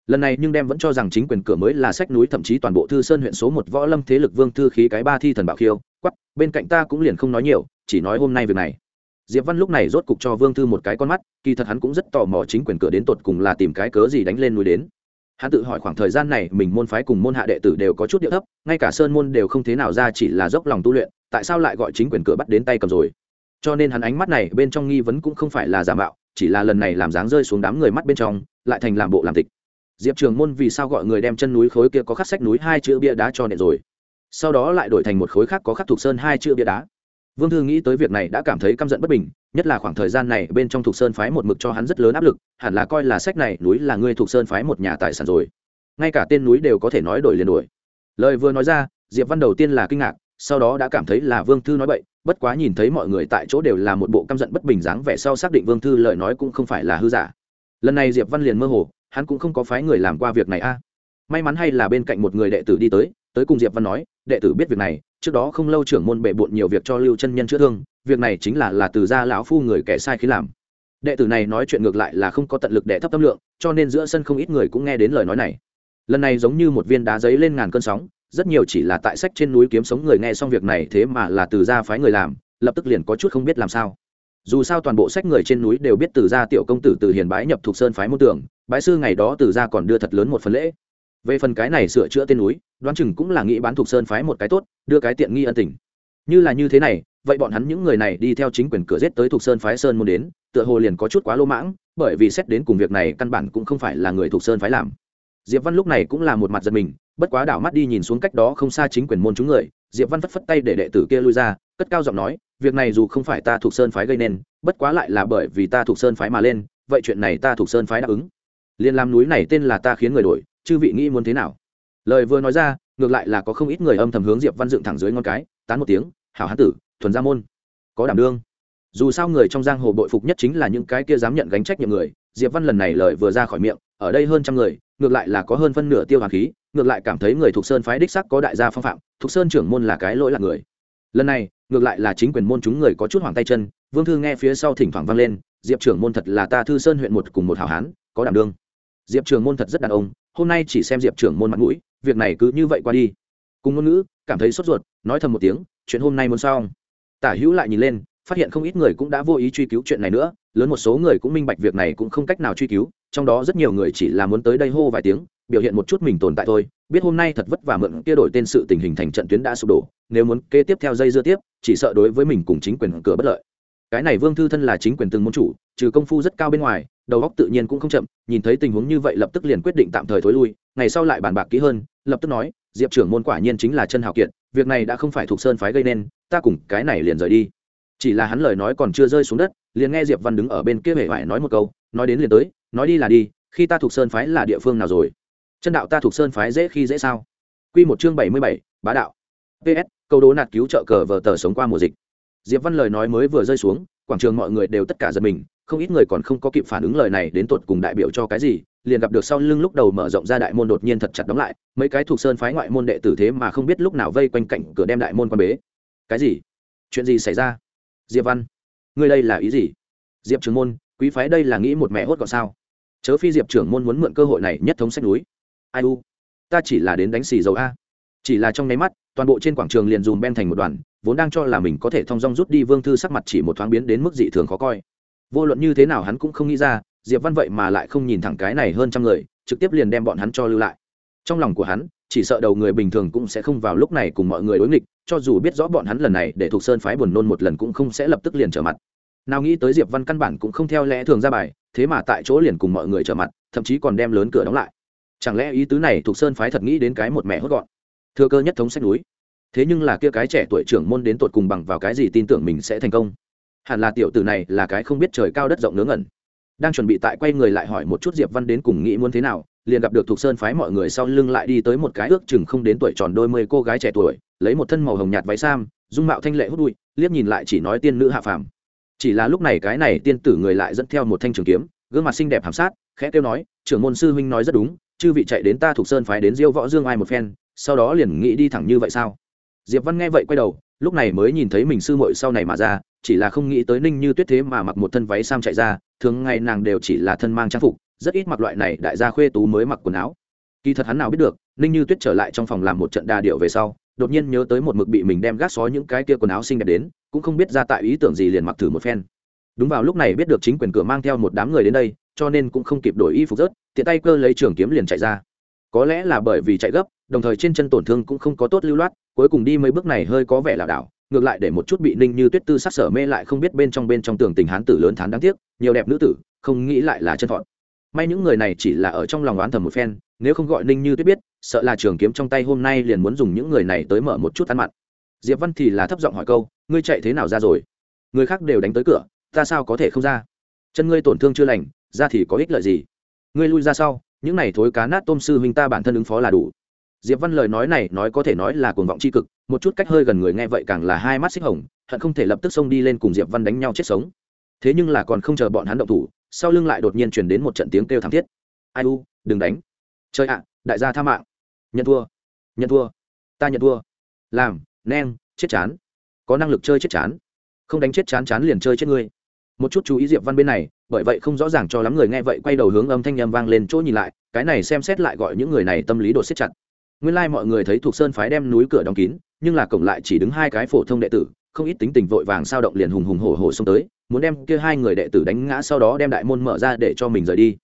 Lần này nhưng đem vẫn cho rằng chính quyền cửa mới là sách núi thậm chí toàn bộ thư sơn huyện số một võ lâm thế lực vương thư khí cái ba thi thần bảo khiêu quắp bên cạnh ta cũng liền không nói nhiều, chỉ nói hôm nay việc này. Diệp văn lúc này rốt cục cho vương thư một cái con mắt, kỳ thật hắn cũng rất tò mò chính quyền cửa đến tột cùng là tìm cái cớ gì đánh lên núi đến. Hắn tự hỏi khoảng thời gian này mình môn phái cùng môn hạ đệ tử đều có chút địa thấp, ngay cả sơn môn đều không thế nào ra chỉ là dốc lòng tu luyện tại sao lại gọi chính quyền cửa bắt đến tay cầm rồi? Cho nên hắn ánh mắt này bên trong nghi vấn cũng không phải là giả mạo, chỉ là lần này làm dáng rơi xuống đám người mắt bên trong, lại thành làm bộ làm tịch. Diệp trường môn vì sao gọi người đem chân núi khối kia có khắc sách núi hai chữ bia đá cho nện rồi? Sau đó lại đổi thành một khối khác có khắc thuộc sơn hai chữ bia đá. Vương thư nghĩ tới việc này đã cảm thấy căm giận bất bình, nhất là khoảng thời gian này bên trong thuộc sơn phái một mực cho hắn rất lớn áp lực, hẳn là coi là sách này núi là ngươi thuộc sơn phái một nhà tài sản rồi. Ngay cả tên núi đều có thể nói đổi liền đổi. Lời vừa nói ra, diệp văn đầu tiên là kinh ngạc sau đó đã cảm thấy là vương thư nói bậy, bất quá nhìn thấy mọi người tại chỗ đều là một bộ căm giận bất bình dáng vẻ sau xác định vương thư lời nói cũng không phải là hư giả. Lần này diệp văn liền mơ hồ, hắn cũng không có phái người làm qua việc này a. May mắn hay là bên cạnh một người đệ tử đi tới tới cùng diệp văn nói, đệ tử biết việc này, trước đó không lâu trưởng môn bệ bộn nhiều việc cho lưu chân nhân chữa thương, việc này chính là là từ gia lão phu người kẻ sai khi làm. Đệ tử này nói chuyện ngược lại là không có tận lực để thấp tâm lượng, cho nên giữa sân không ít người cũng nghe đến lời nói này. Lần này giống như một viên đá giấy lên ngàn cơn sóng rất nhiều chỉ là tại sách trên núi kiếm sống người nghe xong việc này thế mà là từ gia phái người làm, lập tức liền có chút không biết làm sao. Dù sao toàn bộ sách người trên núi đều biết từ gia tiểu công tử từ hiền bái nhập thuộc sơn phái môn tưởng bái sư ngày đó từ gia còn đưa thật lớn một phần lễ. Về phần cái này sửa chữa tên núi, đoán chừng cũng là nghĩ bán thuộc sơn phái một cái tốt, đưa cái tiện nghi ân tình. Như là như thế này, vậy bọn hắn những người này đi theo chính quyền cửa giết tới thuộc sơn phái sơn môn đến, tựa hồ liền có chút quá lô mãng, bởi vì xét đến cùng việc này căn bản cũng không phải là người thuộc sơn phái làm. Diệp văn lúc này cũng là một mặt giật mình bất quá đảo mắt đi nhìn xuống cách đó không xa chính quyền môn chúng người, diệp văn phất phất tay để đệ tử kia lui ra, cất cao giọng nói, việc này dù không phải ta thuộc sơn phái gây nên, bất quá lại là bởi vì ta thuộc sơn phái mà lên, vậy chuyện này ta thuộc sơn phái đáp ứng. Liên làm núi này tên là ta khiến người đổi, chư vị nghĩ muốn thế nào? Lời vừa nói ra, ngược lại là có không ít người âm thầm hướng diệp văn dựng thẳng dưới ngón cái, tán một tiếng, hảo hán tử, thuần gia môn, có đảm đương. Dù sao người trong giang hồ bội phục nhất chính là những cái kia dám nhận gánh trách nhiệm người, diệp văn lần này lời vừa ra khỏi miệng, ở đây hơn trăm người ngược lại là có hơn phân nửa tiêu hoàng khí, ngược lại cảm thấy người thuộc sơn phái đích sắc có đại gia phong phạm, thuộc sơn trưởng môn là cái lỗi là người. Lần này, ngược lại là chính quyền môn chúng người có chút hoảng tay chân, vương thư nghe phía sau thỉnh thoảng vang lên, diệp trưởng môn thật là ta thư sơn huyện một cùng một hảo hán, có đảm đương. Diệp trưởng môn thật rất đàn ông, hôm nay chỉ xem diệp trưởng môn mặt mũi, việc này cứ như vậy qua đi. Cùng ngôn ngữ, cảm thấy sốt ruột, nói thầm một tiếng, chuyện hôm nay muốn sao tả hữu lại nhìn lên, phát hiện không ít người cũng đã vô ý truy cứu chuyện này nữa, lớn một số người cũng minh bạch việc này cũng không cách nào truy cứu trong đó rất nhiều người chỉ là muốn tới đây hô vài tiếng, biểu hiện một chút mình tồn tại thôi, biết hôm nay thật vất vả mượn kia đổi tên sự tình hình thành trận tuyến đã sụp đổ, nếu muốn kế tiếp theo dây dưa tiếp, chỉ sợ đối với mình cùng chính quyền cửa bất lợi. Cái này vương thư thân là chính quyền từng môn chủ, trừ công phu rất cao bên ngoài, đầu óc tự nhiên cũng không chậm, nhìn thấy tình huống như vậy lập tức liền quyết định tạm thời thối lui, ngày sau lại bàn bạc kỹ hơn, lập tức nói, diệp trưởng môn quả nhiên chính là chân hào kiệt, việc này đã không phải thuộc sơn phái gây nên, ta cùng cái này liền rời đi. Chỉ là hắn lời nói còn chưa rơi xuống đất, liền nghe diệp văn đứng ở bên kia hề phải nói một câu, nói đến liền tới nói đi là đi, khi ta thuộc sơn phái là địa phương nào rồi? Chân đạo ta thuộc sơn phái dễ khi dễ sao? Q một chương bảy mươi bảy, bá đạo. Ps câu đố nạt cứu trợ cờ vờ tờ sống qua mùa dịch. Diệp văn lời nói mới vừa rơi xuống, quảng trường mọi người đều tất cả giật mình, không ít người còn không có kịp phản ứng lời này đến tột cùng đại biểu cho cái gì, liền gặp được sau lưng lúc đầu mở rộng ra đại môn đột nhiên thật chặt đóng lại, mấy cái thuộc sơn phái ngoại môn đệ tử thế mà không biết lúc nào vây quanh cạnh cửa đem đại môn quan bế. Cái gì? Chuyện gì xảy ra? Diệp văn, ngươi đây là ý gì? Diệp trường môn, quý phái đây là nghĩ một mẹ hốt gọn sao? Chớ phi diệp trưởng môn muốn mượn cơ hội này nhất thống sách núi. Ai u, ta chỉ là đến đánh xì dầu a. Chỉ là trong nháy mắt, toàn bộ trên quảng trường liền dùm ben thành một đoàn, vốn đang cho là mình có thể thong dong rút đi vương thư sắc mặt chỉ một thoáng biến đến mức dị thường khó coi. Vô luận như thế nào hắn cũng không nghĩ ra, diệp văn vậy mà lại không nhìn thẳng cái này hơn trăm người, trực tiếp liền đem bọn hắn cho lưu lại. Trong lòng của hắn, chỉ sợ đầu người bình thường cũng sẽ không vào lúc này cùng mọi người đối nghịch, cho dù biết rõ bọn hắn lần này để thuộc sơn phái buồn nôn một lần cũng không sẽ lập tức liền trở mặt nào nghĩ tới diệp văn căn bản cũng không theo lẽ thường ra bài, thế mà tại chỗ liền cùng mọi người trở mặt, thậm chí còn đem lớn cửa đóng lại. Chẳng lẽ ý tứ này thuộc sơn phái thật nghĩ đến cái một mẹ hốt gọn? Thừa cơ nhất thống sách núi. Thế nhưng là kia cái trẻ tuổi trưởng môn đến tột cùng bằng vào cái gì tin tưởng mình sẽ thành công? Hẳn là tiểu tử này là cái không biết trời cao đất rộng ngớ ngẩn. Đang chuẩn bị tại quay người lại hỏi một chút diệp văn đến cùng nghĩ muốn thế nào, liền gặp được thuộc sơn phái mọi người sau lưng lại đi tới một cái ước chừng không đến tuổi tròn đôi mươi cô gái trẻ tuổi, lấy một thân màu hồng nhạt váy sam, dung mạo thanh lệ hút bụi, liếc nhìn lại chỉ nói tiên nữ hạ phàm chỉ là lúc này cái này tiên tử người lại dẫn theo một thanh trường kiếm, gương mặt xinh đẹp hàm sát, khẽ kêu nói, trưởng môn sư huynh nói rất đúng, chư vị chạy đến ta thuộc sơn phái đến diêu võ dương ai một phen, sau đó liền nghĩ đi thẳng như vậy sao? Diệp văn nghe vậy quay đầu, lúc này mới nhìn thấy mình sư muội sau này mà ra, chỉ là không nghĩ tới ninh như tuyết thế mà mặc một thân váy sam chạy ra, thường ngày nàng đều chỉ là thân mang trang phục, rất ít mặc loại này đại gia khuê tú mới mặc quần áo. Kỳ thật hắn nào biết được, ninh như tuyết trở lại trong phòng làm một trận đa điệu về sau đột nhiên nhớ tới một mực bị mình đem gác xó những cái kia quần áo xinh đẹp đến, cũng không biết ra tại ý tưởng gì liền mặc thử một phen. Đúng vào lúc này biết được chính quyền cửa mang theo một đám người đến đây, cho nên cũng không kịp đổi y phục rớt, tiện tay cơ lấy trường kiếm liền chạy ra. Có lẽ là bởi vì chạy gấp, đồng thời trên chân tổn thương cũng không có tốt lưu loát, cuối cùng đi mấy bước này hơi có vẻ lảo đảo, ngược lại để một chút bị ninh như tuyết tư sắc sở mê lại không biết bên trong bên trong tường tình hán tử lớn thán đáng tiếc, nhiều đẹp nữ tử, không nghĩ lại là chân thọn may những người này chỉ là ở trong lòng oán thầm một phen, nếu không gọi ninh như tuyết biết sợ là trường kiếm trong tay hôm nay liền muốn dùng những người này tới mở một chút ăn mặn. Diệp văn thì là thấp giọng hỏi câu, ngươi chạy thế nào ra rồi? Người khác đều đánh tới cửa, ta sao có thể không ra? Chân ngươi tổn thương chưa lành, ra thì có ích lợi gì? Ngươi lui ra sau, những này thối cá nát tôm sư huynh ta bản thân ứng phó là đủ. Diệp văn lời nói này nói có thể nói là cuồng vọng c h i cực, một chút cách hơi gần người nghe vậy càng là hai mắt xích hồng, hận không thể lập tức xông đi lên cùng diệp văn đánh nhau chết sống. Thế nhưng là còn không chờ bọn hắn động thủ, sau lưng lại đột nhiên chuyển đến một trận tiếng kêu thảm thiết. Ai u, đừng đánh. Chơi ạ, đại gia tha mạng nhận thua. Nhận thua. Ta nhận thua. Làm, neng, chết chán. Có năng lực chơi chết chán. Không đánh chết chán chán liền chơi chết ngươi. Một chút chú ý diệp văn bên này, bởi vậy không rõ ràng cho lắm người nghe vậy quay đầu hướng âm thanh nhầm vang lên chỗ nhìn lại, cái này xem xét lại gọi những người này tâm lý đột xếp chặt. Nguyên lai、like、mọi người thấy thuộc sơn phái đem núi cửa đóng kín, nhưng là cổng lại chỉ đứng hai cái phổ thông đệ tử, không ít tính tình vội vàng sao động liền hùng hùng hổ hổ xông tới, muốn đem kia hai người đệ tử đánh ngã sau đó đem đại môn mở ra để cho mình rời đi.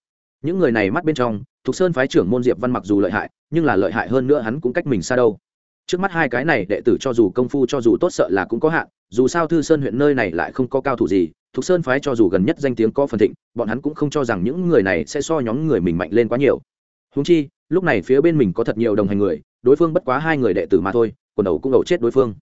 Những người này mắt bên trong thục sơn phái trưởng môn diệp văn mặc dù lợi hại, nhưng là lợi hại hơn nữa hắn cũng cách mình xa đâu. Trước mắt hai cái này đệ tử cho dù công phu cho dù tốt sợ là cũng có hạn, dù sao thư sơn huyện nơi này lại không có cao thủ gì, thục sơn phái cho dù gần nhất danh tiếng có phần thịnh, bọn hắn cũng không cho rằng những người này sẽ so nhóm người mình mạnh lên quá nhiều. Húng chi, lúc này phía bên mình có thật nhiều đồng hành người, đối phương bất quá hai người đệ tử mà thôi, quần đầu cũng đầu chết đối phương.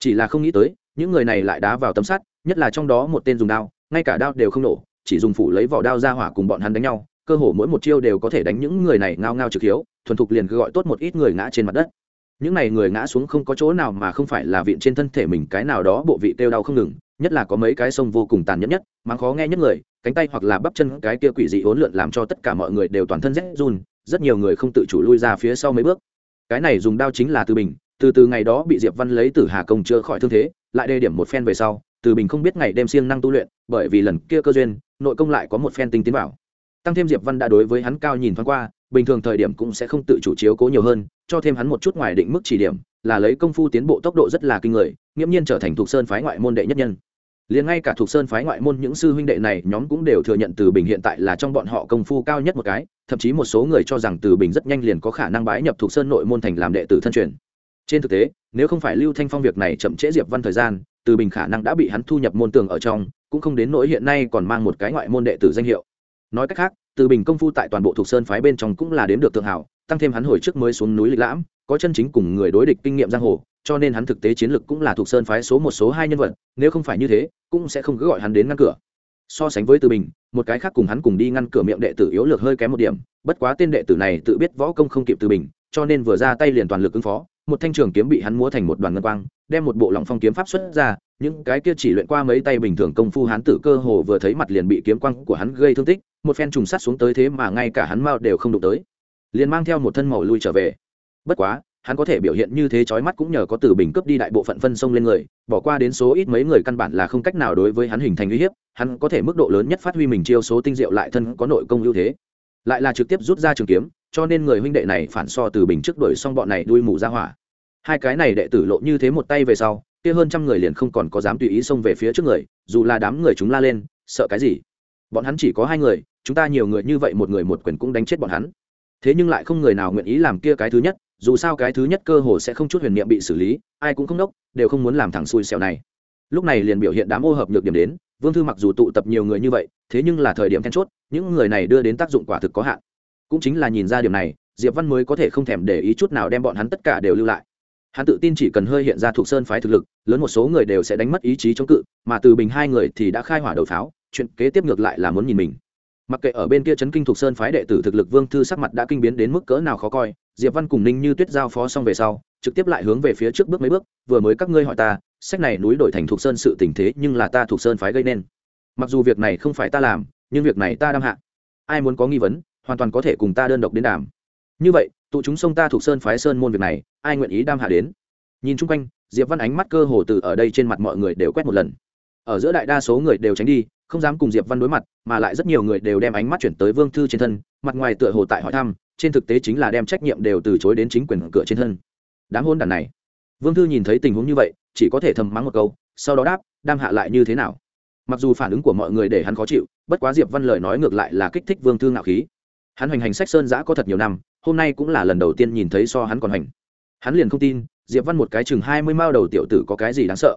Chỉ là không nghĩ tới, những người này lại đá vào tấm sắt, nhất là trong đó một tên dùng đao, ngay cả đao đều không nổ, chỉ dùng phủ lấy vỏ đao ra hỏa cùng bọn hắn đánh nhau cơ hồ mỗi một chiêu đều có thể đánh những người này ngao ngao trực hiếu, thuần thục liền cứ gọi tốt một ít người ngã trên mặt đất. Những này người ngã xuống không có chỗ nào mà không phải là viện trên thân thể mình, cái nào đó bộ vị kêu đau không ngừng, nhất là có mấy cái sông vô cùng tàn nhẫn nhất mà khó nghe nhất người, cánh tay hoặc là bắp chân cái kia quỷ dị hỗn lượn làm cho tất cả mọi người đều toàn thân rét run, rất nhiều người không tự chủ lui ra phía sau mấy bước. Cái này dùng đao chính là từ bình, từ từ ngày đó bị diệp văn lấy từ hà công chữa khỏi thương thế, lại đề điểm một phen về sau, từ bình không biết ngày đêm siêng năng tu luyện, bởi vì lần kia cơ duyên, nội công lại có một phen tinh tiến vào tăng thêm diệp văn đã đối với hắn cao nhìn thoáng qua, bình thường thời điểm cũng sẽ không tự chủ chiếu cố nhiều hơn, cho thêm hắn một chút ngoài định mức chỉ điểm, là lấy công phu tiến bộ tốc độ rất là kinh người, nghiễm nhiên trở thành thuộc sơn phái ngoại môn đệ nhất nhân. Liền ngay cả thuộc sơn phái ngoại môn những sư huynh đệ này nhóm cũng đều thừa nhận từ bình hiện tại là trong bọn họ công phu cao nhất một cái, thậm chí một số người cho rằng từ bình rất nhanh liền có khả năng bái nhập thuộc sơn nội môn thành làm đệ tử thân truyền. Trên thực tế, nếu không phải lưu thanh phong việc này chậm trễ diệp văn thời gian, từ bình khả năng đã bị hắn thu nhập môn tường ở trong, cũng không đến nỗi hiện nay còn mang một cái ngoại môn đệ tử danh hiệu nói cách khác, từ bình công phu tại toàn bộ thuộc sơn phái bên trong cũng là đếm được thượng hảo, tăng thêm hắn hồi trước mới xuống núi lịch lãm, có chân chính cùng người đối địch kinh nghiệm giang hồ, cho nên hắn thực tế chiến lực cũng là thuộc sơn phái số một, số hai nhân vật, nếu không phải như thế, cũng sẽ không cứ gọi hắn đến ngăn cửa. So sánh với từ bình, một cái khác cùng hắn cùng đi ngăn cửa miệng đệ tử yếu lược hơi kém một điểm, bất quá tên đệ tử này tự biết võ công không kịp từ bình, cho nên vừa ra tay liền toàn lực ứng phó, một thanh trường kiếm bị hắn múa thành một đoàn ngân quang, đem một bộ lòng phong kiếm pháp xuất ra những cái kia chỉ luyện qua mấy tay bình thường công phu hắn tử cơ hồ vừa thấy mặt liền bị kiếm quang của hắn gây thương tích, một phen trùng sát xuống tới thế mà ngay cả hắn mao đều không đụng tới. Liền mang theo một thân màu lui trở về. Bất quá, hắn có thể biểu hiện như thế chói mắt cũng nhờ có từ bình cướp đi đại bộ phận phân sông lên người, bỏ qua đến số ít mấy người căn bản là không cách nào đối với hắn hình thành uy hiếp, hắn có thể mức độ lớn nhất phát huy mình chiêu số tinh diệu lại thân có nội công ưu thế. Lại là trực tiếp rút ra trường kiếm, cho nên người huynh đệ này phản so từ bình trước đuổi xong bọn này đuôi mù ra hỏa. Hai cái này đệ tử lộ như thế một tay về sau kia hơn trăm người liền không còn có dám tùy ý xông về phía trước người, dù là đám người chúng la lên, sợ cái gì? Bọn hắn chỉ có hai người, chúng ta nhiều người như vậy một người một quyền cũng đánh chết bọn hắn. Thế nhưng lại không người nào nguyện ý làm kia cái thứ nhất, dù sao cái thứ nhất cơ hồ sẽ không chút huyền niệm bị xử lý, ai cũng không đốc, đều không muốn làm thẳng xui xẻo này. Lúc này liền biểu hiện đám ô hợp nhược điểm đến, vương thư mặc dù tụ tập nhiều người như vậy, thế nhưng là thời điểm then chốt, những người này đưa đến tác dụng quả thực có hạn. Cũng chính là nhìn ra điểm này, diệp văn mới có thể không thèm để ý chút nào đem bọn hắn tất cả đều lưu lại hắn tự tin chỉ cần hơi hiện ra thuộc sơn phái thực lực, lớn một số người đều sẽ đánh mất ý chí chống cự, mà từ bình hai người thì đã khai hỏa đầu pháo, chuyện kế tiếp ngược lại là muốn nhìn mình. Mặc kệ ở bên kia chấn kinh thuộc sơn phái đệ tử thực lực vương thư sắc mặt đã kinh biến đến mức cỡ nào khó coi, diệp văn cùng ninh như tuyết giao phó xong về sau, trực tiếp lại hướng về phía trước bước mấy bước, vừa mới các ngươi hỏi ta, sách này núi đổi thành thuộc sơn sự tình thế nhưng là ta thuộc sơn phái gây nên. Mặc dù việc này không phải ta làm, nhưng việc này ta đang hạ. Ai muốn có nghi vấn, hoàn toàn có thể cùng ta đơn độc đến đàm. Như vậy tụ chúng sông ta thuộc sơn phái sơn môn việc này, ai nguyện ý đam hạ đến? Nhìn chung quanh, diệp văn ánh mắt cơ hồ từ ở đây trên mặt mọi người đều quét một lần. Ở giữa đại đa số người đều tránh đi, không dám cùng diệp văn đối mặt, mà lại rất nhiều người đều đem ánh mắt chuyển tới vương thư trên thân, mặt ngoài tựa hồ tại hỏi thăm, trên thực tế chính là đem trách nhiệm đều từ chối đến chính quyền cửa trên thân. Đám hôn đàn này. Vương thư nhìn thấy tình huống như vậy, chỉ có thể thầm mắng một câu, sau đó đáp, đam hạ lại như thế nào? Mặc dù phản ứng của mọi người để hắn khó chịu, bất quá diệp văn lời nói ngược lại là kích thích vương thư ngạo khí hắn hoành hành sách sơn giã có thật nhiều năm, hôm nay cũng là lần đầu tiên nhìn thấy so hắn còn hành hắn liền không tin, diệp văn một cái chừng hai mươi mao đầu tiểu tử có cái gì đáng sợ.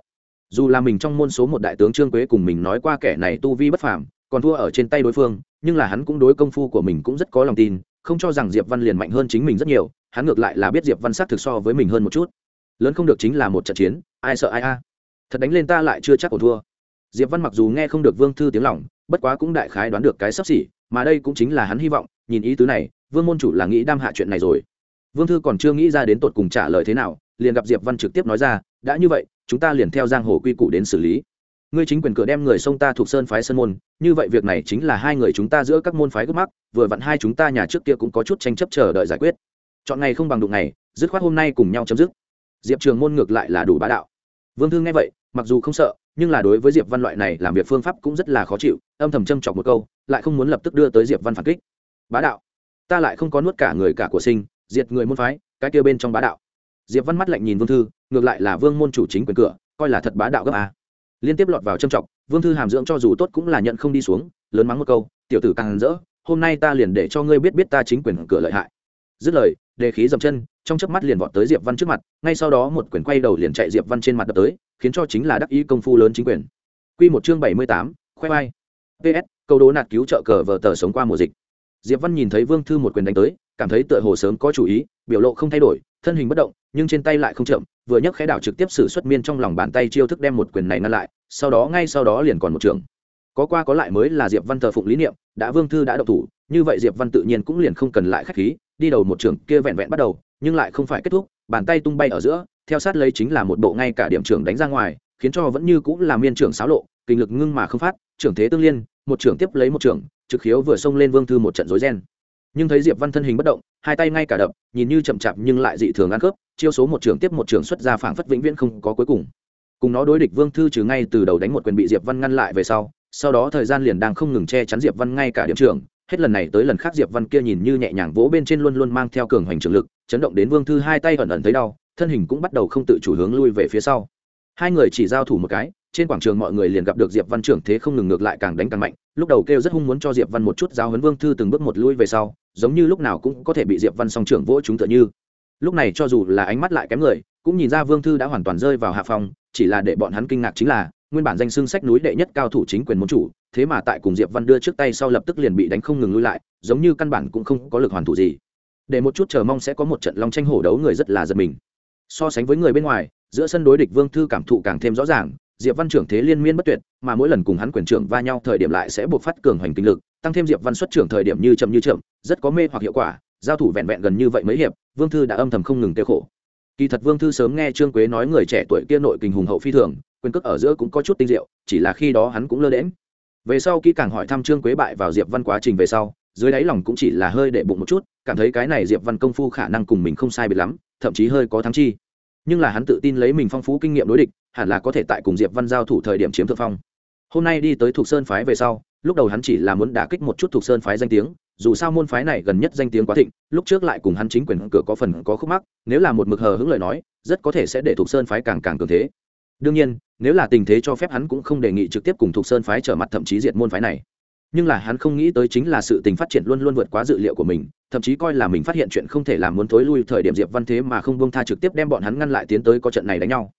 Dù là mình trong môn số một đại tướng trương quế cùng mình nói qua kẻ này tu vi bất phàm, còn thua ở trên tay đối phương, nhưng là hắn cũng đối công phu của mình cũng rất có lòng tin, không cho rằng diệp văn liền mạnh hơn chính mình rất nhiều, hắn ngược lại là biết diệp văn sắc thực so với mình hơn một chút. Lớn không được chính là một trận chiến, ai sợ ai a. Thật đánh lên ta lại chưa chắc ổ thua. Diệp văn mặc dù nghe không được vương thư tiếng lòng, bất quá cũng đại khái đoán được cái sắp xỉ mà đây cũng chính là hắn hy vọng, nhìn ý tứ này, vương môn chủ là nghĩ đam hạ chuyện này rồi. Vương thư còn chưa nghĩ ra đến tột cùng trả lời thế nào, liền gặp diệp văn trực tiếp nói ra, đã như vậy, chúng ta liền theo giang hồ quy củ đến xử lý. Ngươi chính quyền cửa đem người sông ta thuộc sơn phái sơn môn, như vậy việc này chính là hai người chúng ta giữa các môn phái gấp mắc, vừa vặn hai chúng ta nhà trước kia cũng có chút tranh chấp chờ đợi giải quyết. Chọn ngày không bằng đụng ngày, dứt khoát hôm nay cùng nhau chấm dứt. Diệp trường môn ngược lại là đủ bá đạo. Vương thư nghe vậy, mặc dù không sợ nhưng là đối với diệp văn loại này làm việc phương pháp cũng rất là khó chịu, âm thầm châm chọc một câu, lại không muốn lập tức đưa tới diệp văn phản kích. Bá đạo, ta lại không có nuốt cả người cả của sinh, diệt người môn phái, cái kia bên trong bá đạo. Diệp văn mắt lạnh nhìn vương thư, ngược lại là vương môn chủ chính quyền cửa, coi là thật bá đạo gấp a. Liên tiếp lọt vào châm trọng vương thư hàm dưỡng cho dù tốt cũng là nhận không đi xuống, lớn mắng một câu, tiểu tử càng rỡ, hôm nay ta liền để cho ngươi biết biết ta chính quyền cửa lợi hại. Dứt lời, đề khí dầm chân, trong chớp mắt liền vọt tới diệp văn trước mặt, ngay sau đó một quyền quay đầu liền chạy diệp văn trên mặt đập tới khiến cho chính là đắc ý công phu lớn chính quyền. Quy một chương bảy mươi tám, khoe vai. Ps câu đố nạt cứu trợ cờ vờ tờ sống qua mùa dịch. Diệp văn nhìn thấy vương thư một quyền đánh tới cảm thấy tựa hồ sớm có chủ ý biểu lộ không thay đổi thân hình bất động nhưng trên tay lại không chậm vừa nhấc khẽ đảo trực tiếp sử xuất miên trong lòng bàn tay chiêu thức đem một quyền này ngăn lại sau đó ngay sau đó liền còn một trường. Có qua có lại mới là diệp văn thờ phụng lý niệm đã vương thư đã độc thủ như vậy diệp văn tự nhiên cũng liền không cần lại khách khí đi đầu một trường kia vẹn vẹn bắt đầu nhưng lại không phải kết thúc bàn tay tung bay ở giữa theo sát lấy chính là một bộ ngay cả điểm trưởng đánh ra ngoài, khiến cho vẫn như cũng là miên trưởng xáo lộ, kinh lực ngưng mà không phát, trưởng thế tương liên, một trưởng tiếp lấy một trưởng, trực khiếu vừa xông lên vương thư một trận rối ren. Nhưng thấy diệp văn thân hình bất động, hai tay ngay cả đập, nhìn như chậm chạp nhưng lại dị thường ăn khớp, chiêu số một trưởng tiếp một trưởng xuất ra phảng phất vĩnh viễn không có cuối cùng. Cùng nó đối địch vương thư trừ ngay từ đầu đánh một quyền bị diệp văn ngăn lại về sau sau đó thời gian liền đang không ngừng che chắn diệp văn ngay cả điểm trưởng, hết lần này tới lần khác diệp văn kia nhìn như nhẹ nhàng vỗ bên trên luôn luôn mang theo cường hoành trường lực, chấn động đến vương thư hai tay ẩn ẩn thấy đau thân hình cũng bắt đầu không tự chủ hướng lui về phía sau. Hai người chỉ giao thủ một cái, trên quảng trường mọi người liền gặp được diệp văn trưởng thế không ngừng ngược lại càng đánh càng mạnh, lúc đầu kêu rất hung muốn cho diệp văn một chút giao huấn vương thư từng bước một lui về sau, giống như lúc nào cũng có thể bị diệp văn song trưởng vỗ chúng tựa như. Lúc này cho dù là ánh mắt lại kém người, cũng nhìn ra vương thư đã hoàn toàn rơi vào hạ phòng chỉ là để bọn hắn kinh ngạc chính là, nguyên bản danh xưng sách núi đệ nhất cao thủ chính quyền môn chủ, thế mà tại cùng diệp văn đưa trước tay sau lập tức liền bị đánh không ngừng lui lại, giống như căn bản cũng không có lực hoàn thủ gì. Để một chút chờ mong sẽ có một trận long tranh hổ đấu người rất là giật mình so sánh với người bên ngoài, giữa sân đối địch vương thư cảm thụ càng thêm rõ ràng, diệp văn trưởng thế liên miên bất tuyệt, mà mỗi lần cùng hắn quyền trưởng va nhau thời điểm lại sẽ buộc phát cường hoành kinh lực, tăng thêm diệp văn xuất trưởng thời điểm như chậm như chậm, rất có mê hoặc hiệu quả, giao thủ vẹn vẹn gần như vậy mấy hiệp, vương thư đã âm thầm không ngừng tiêu khổ. Kỳ thật vương thư sớm nghe trương quế nói người trẻ tuổi kia nội kình hùng hậu phi thường, quyền cước ở giữa cũng có chút tinh diệu, chỉ là khi đó hắn cũng lơ đễm về sau kỹ càng hỏi thăm trương quế bại vào diệp văn quá trình về sau dưới đáy lòng cũng chỉ là hơi để bụng một chút, cảm thấy cái này diệp văn công phu khả năng cùng mình không sai biệt lắm, thậm chí hơi có thắng chi. Nhưng là hắn tự tin lấy mình phong phú kinh nghiệm đối địch, hẳn là có thể tại cùng diệp văn giao thủ thời điểm chiếm thượng phong. Hôm nay đi tới thuộc sơn phái về sau, lúc đầu hắn chỉ là muốn đả kích một chút thuộc sơn phái danh tiếng, dù sao môn phái này gần nhất danh tiếng quá thịnh, lúc trước lại cùng hắn chính quyền cửa có phần có khúc mắc, nếu là một mực hờ hững lời nói, rất có thể sẽ để thuộc sơn phái càng càng cường thế. Đương nhiên, nếu là tình thế cho phép hắn cũng không đề nghị trực tiếp cùng thuộc sơn phái trở mặt thậm chí diệt môn phái này nhưng là hắn không nghĩ tới chính là sự tình phát triển luôn luôn vượt quá dự liệu của mình, thậm chí coi là mình phát hiện chuyện không thể làm muốn thối lui thời điểm diệp văn thế mà không bông tha trực tiếp đem bọn hắn ngăn lại tiến tới có trận này đánh nhau.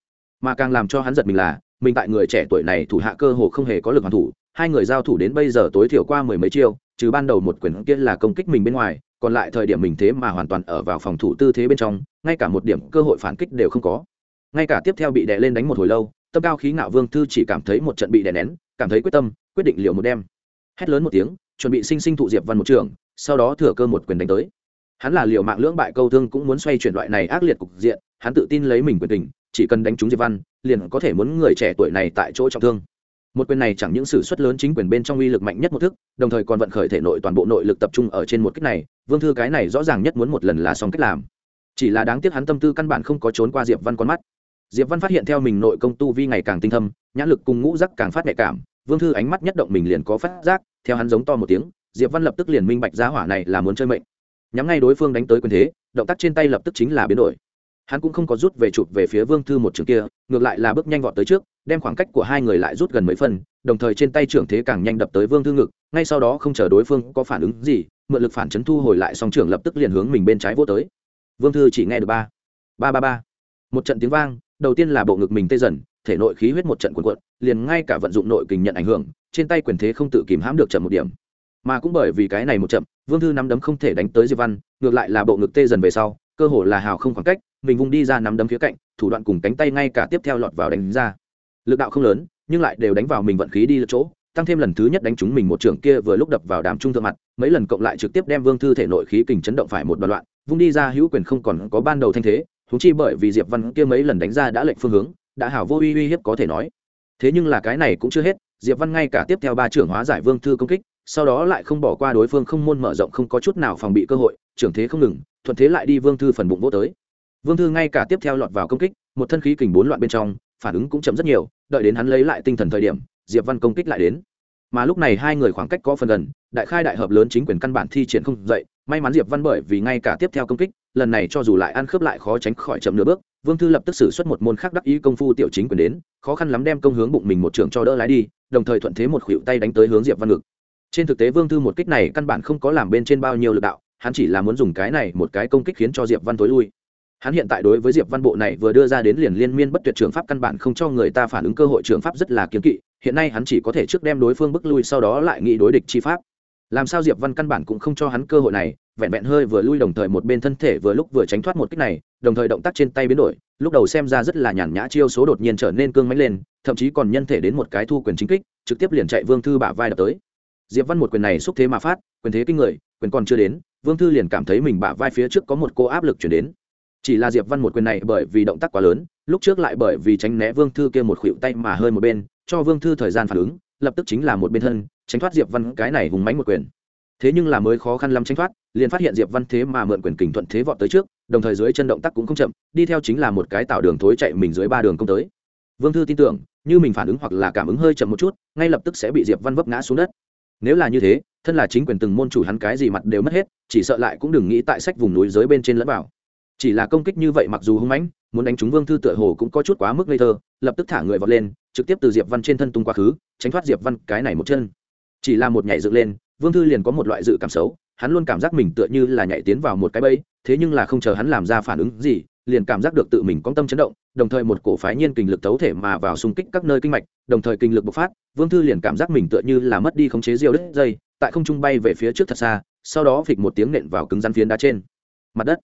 Mà càng làm cho hắn giật mình là, mình tại người trẻ tuổi này thủ hạ cơ hồ không hề có lực hoàn thủ, hai người giao thủ đến bây giờ tối thiểu qua mười mấy chiêu, trừ ban đầu một quyền kia là công kích mình bên ngoài, còn lại thời điểm mình thế mà hoàn toàn ở vào phòng thủ tư thế bên trong, ngay cả một điểm cơ hội phản kích đều không có. Ngay cả tiếp theo bị đè lên đánh một hồi lâu, tâm cao khí ngạo vương thư chỉ cảm thấy một trận bị đè nén, cảm thấy quyết tâm, quyết định liệu một đêm hét lớn một tiếng, chuẩn bị sinh sinh thụ diệp văn một trường, sau đó thừa cơ một quyền đánh tới. Hắn là liệu mạng lưỡng bại câu thương cũng muốn xoay chuyển loại này ác liệt cục diện, hắn tự tin lấy mình quyền tình, chỉ cần đánh trúng diệp văn, liền có thể muốn người trẻ tuổi này tại chỗ trọng thương. Một quyền này chẳng những sự xuất lớn chính quyền bên trong uy lực mạnh nhất một thức, đồng thời còn vận khởi thể nội toàn bộ nội lực tập trung ở trên một cách này, vương thư cái này rõ ràng nhất muốn một lần là xong cách làm. Chỉ là đáng tiếc hắn tâm tư căn bản không có trốn qua diệp văn con mắt. Diệp văn phát hiện theo mình nội công tu vi ngày càng tinh thâm, nhãn lực cùng ngũ giác càng phát nhạy cảm vương thư ánh mắt nhất động mình liền có phát giác, theo hắn giống to một tiếng, diệp văn lập tức liền minh bạch giá hỏa này là muốn chơi mệnh. Nhắm ngay đối phương đánh tới quyền thế, động tác trên tay lập tức chính là biến đổi. Hắn cũng không có rút về chụp về phía vương thư một trường kia, ngược lại là bước nhanh vọt tới trước, đem khoảng cách của hai người lại rút gần mấy phần, đồng thời trên tay trưởng thế càng nhanh đập tới vương thư ngực, ngay sau đó không chờ đối phương có phản ứng gì, mượn lực phản chấn thu hồi lại song trưởng lập tức liền hướng mình bên trái vô tới. Vương thư chỉ nghe được ba ba ba ba. Một trận tiếng vang, đầu tiên là bộ ngực mình tê dần thể nội khí huyết một trận cuộn cuộn, liền ngay cả vận dụng nội kình nhận ảnh hưởng, trên tay quyền thế không tự kìm hãm được chậm một điểm. Mà cũng bởi vì cái này một chậm, vương thư nắm đấm không thể đánh tới diệp văn, ngược lại là bộ ngực tê dần về sau, cơ hồ là hào không khoảng cách, mình vung đi ra nắm đấm phía cạnh, thủ đoạn cùng cánh tay ngay cả tiếp theo lọt vào đánh ra. Lực đạo không lớn, nhưng lại đều đánh vào mình vận khí đi lượt chỗ, tăng thêm lần thứ nhất đánh trúng mình một trường kia vừa lúc đập vào đám trung thượng mặt, mấy lần cộng lại trực tiếp đem vương thư thể nội khí kình chấn động phải một đoạn loạn, vung đi ra hữu quyền không còn có ban đầu thanh thế thúng chi bởi vì diệp văn kia mấy lần đánh ra đã lệnh phương hướng đã hảo vô uy uy hiếp có thể nói. Thế nhưng là cái này cũng chưa hết, diệp văn ngay cả tiếp theo ba trưởng hóa giải vương thư công kích, sau đó lại không bỏ qua đối phương không môn mở rộng không có chút nào phòng bị cơ hội, trưởng thế không ngừng, thuận thế lại đi vương thư phần bụng vô tới. Vương thư ngay cả tiếp theo lọt vào công kích, một thân khí kình bốn loạn bên trong, phản ứng cũng chậm rất nhiều, đợi đến hắn lấy lại tinh thần thời điểm, diệp văn công kích lại đến. Mà lúc này hai người khoảng cách có phần gần, đại khai đại hợp lớn chính quyền căn bản thi triển không dậy, may mắn diệp văn bởi vì ngay cả tiếp theo công kích, lần này cho dù lại ăn khớp lại khó tránh khỏi chậm nửa bước vương thư lập tức xử suất một môn khác đắc ý công phu tiểu chính quyền đến, khó khăn lắm đem công hướng bụng mình một trường cho đỡ lái đi, đồng thời thuận thế một khuỵu tay đánh tới hướng diệp văn ngực. Trên thực tế vương thư một kích này căn bản không có làm bên trên bao nhiêu lực đạo, hắn chỉ là muốn dùng cái này một cái công kích khiến cho diệp văn tối lui. Hắn hiện tại đối với diệp văn bộ này vừa đưa ra đến liền liên miên bất tuyệt trường pháp căn bản không cho người ta phản ứng cơ hội trường pháp rất là kiếm kỵ, hiện nay hắn chỉ có thể trước đem đối phương bức lui sau đó lại nghĩ đối địch chi pháp. Làm sao diệp văn căn bản cũng không cho hắn cơ hội này, vẹn vẹn hơi vừa lui đồng thời một bên thân thể vừa lúc vừa tránh thoát một kích này đồng thời động tác trên tay biến đổi, lúc đầu xem ra rất là nhàn nhã chiêu số đột nhiên trở nên cương mãnh lên, thậm chí còn nhân thể đến một cái thu quyền chính kích, trực tiếp liền chạy vương thư bả vai đập tới. Diệp văn một quyền này xúc thế mà phát, quyền thế kinh người, quyền còn chưa đến, vương thư liền cảm thấy mình bả vai phía trước có một cô áp lực chuyển đến. Chỉ là diệp văn một quyền này bởi vì động tác quá lớn, lúc trước lại bởi vì tránh né vương thư kia một khuỵu tay mà hơi một bên, cho vương thư thời gian phản ứng, lập tức chính là một bên thân, tránh thoát diệp văn cái này hùng mánh một quyền. Thế nhưng là mới khó khăn lắm tránh thoát, liền phát hiện diệp văn thế mà mượn quyền kình thuận thế vọt tới trước đồng thời dưới chân động tác cũng không chậm, đi theo chính là một cái tạo đường thối chạy mình dưới ba đường công tới. Vương thư tin tưởng, như mình phản ứng hoặc là cảm ứng hơi chậm một chút, ngay lập tức sẽ bị diệp văn vấp ngã xuống đất. Nếu là như thế, thân là chính quyền từng môn chủ hắn cái gì mặt đều mất hết, chỉ sợ lại cũng đừng nghĩ tại sách vùng núi dưới bên trên lẫn vào. Chỉ là công kích như vậy mặc dù hung mãnh, muốn đánh trúng vương thư tựa hồ cũng có chút quá mức ngây thơ, lập tức thả người vọt lên, trực tiếp từ diệp văn trên thân tung quá khứ, tránh thoát diệp văn cái này một chân. Chỉ là một nhảy dựng lên, vương thư liền có một loại dự cảm xấu hắn luôn cảm giác mình tựa như là nhảy tiến vào một cái bẫy, thế nhưng là không chờ hắn làm ra phản ứng gì, liền cảm giác được tự mình có tâm chấn động, đồng thời một cổ phái nhiên kinh lực tấu thể mà vào xung kích các nơi kinh mạch, đồng thời kinh lực bộc phát, vương thư liền cảm giác mình tựa như là mất đi khống chế diêu đất dây, tại không trung bay về phía trước thật xa, sau đó phịch một tiếng nện vào cứng rắn phiến đá trên. Mặt đất.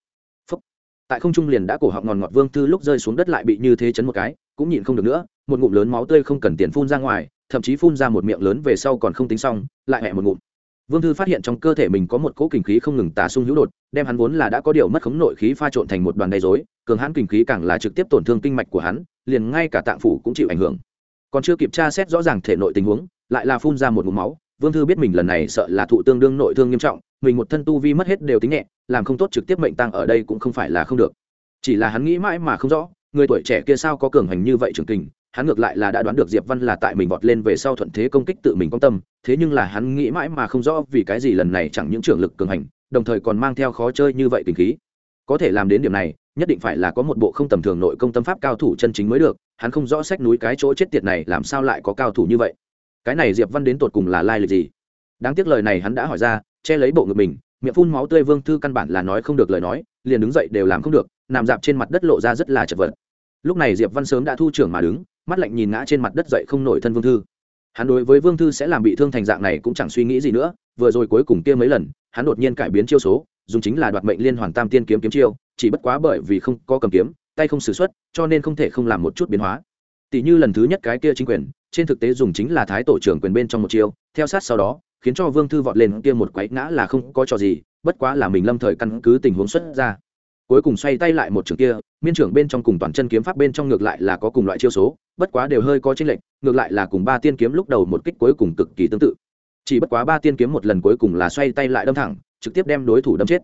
Phúc. tại không trung liền đã cổ họng ngòn ngọt vương thư lúc rơi xuống đất lại bị như thế chấn một cái, cũng nhịn không được nữa, một ngụm lớn máu tươi không cần tiền phun ra ngoài, thậm chí phun ra một miệng lớn về sau còn không tính xong, lại hẹ một ngụm vương thư phát hiện trong cơ thể mình có một cỗ kình khí không ngừng tả sung hữu đột, đem hắn vốn là đã có điều mất khống nội khí pha trộn thành một đoàn đầy dối cường hãn kình khí càng là trực tiếp tổn thương kinh mạch của hắn, liền ngay cả tạng phủ cũng chịu ảnh hưởng. Còn chưa kịp tra xét rõ ràng thể nội tình huống, lại là phun ra một ngụm máu, vương thư biết mình lần này sợ là thụ tương đương nội thương nghiêm trọng, mình một thân tu vi mất hết đều tính nhẹ, làm không tốt trực tiếp mệnh tăng ở đây cũng không phải là không được. Chỉ là hắn nghĩ mãi mà không rõ, người tuổi trẻ kia sao có cường hành như vậy trường kình hắn ngược lại là đã đoán được diệp văn là tại mình vọt lên về sau thuận thế công kích tự mình quan tâm, thế nhưng là hắn nghĩ mãi mà không rõ vì cái gì lần này chẳng những trưởng lực cường hành, đồng thời còn mang theo khó chơi như vậy tình khí. Có thể làm đến điểm này, nhất định phải là có một bộ không tầm thường nội công tâm pháp cao thủ chân chính mới được, hắn không rõ sách núi cái chỗ chết tiệt này làm sao lại có cao thủ như vậy. Cái này diệp văn đến tột cùng là lai lịch gì? Đáng tiếc lời này hắn đã hỏi ra, che lấy bộ ngực mình, miệng phun máu tươi vương thư căn bản là nói không được lời nói, liền đứng dậy đều làm không được, nằm dạp trên mặt đất lộ ra rất là chật vật. Lúc này diệp văn sớm đã thu trưởng mà đứng mắt lạnh nhìn ngã trên mặt đất dậy không nổi thân vương thư. Hắn đối với vương thư sẽ làm bị thương thành dạng này cũng chẳng suy nghĩ gì nữa, vừa rồi cuối cùng kia mấy lần, hắn đột nhiên cải biến chiêu số, dùng chính là đoạt mệnh liên hoàn tam tiên kiếm kiếm chiêu, chỉ bất quá bởi vì không có cầm kiếm, tay không xử x cho nên không thể không làm một chút biến hóa. Tỷ như lần thứ nhất cái kia chính quyền, trên thực tế dùng chính là thái tổ trưởng quyền bên trong một chiêu, theo sát sau đó, khiến cho vương thư vọt lên kia một quái ngã là không có trò gì, bất quá là mình lâm thời căn cứ tình huống xuất ra cuối cùng xoay tay lại một trường kia, miên trưởng bên trong cùng toàn chân kiếm pháp bên trong ngược lại là có cùng loại chiêu số, bất quá đều hơi có chênh lệch, ngược lại là cùng ba tiên kiếm lúc đầu một kích cuối cùng cực kỳ tương tự. Chỉ bất quá ba tiên kiếm một lần cuối cùng là xoay tay lại đâm thẳng, trực tiếp đem đối thủ đâm chết.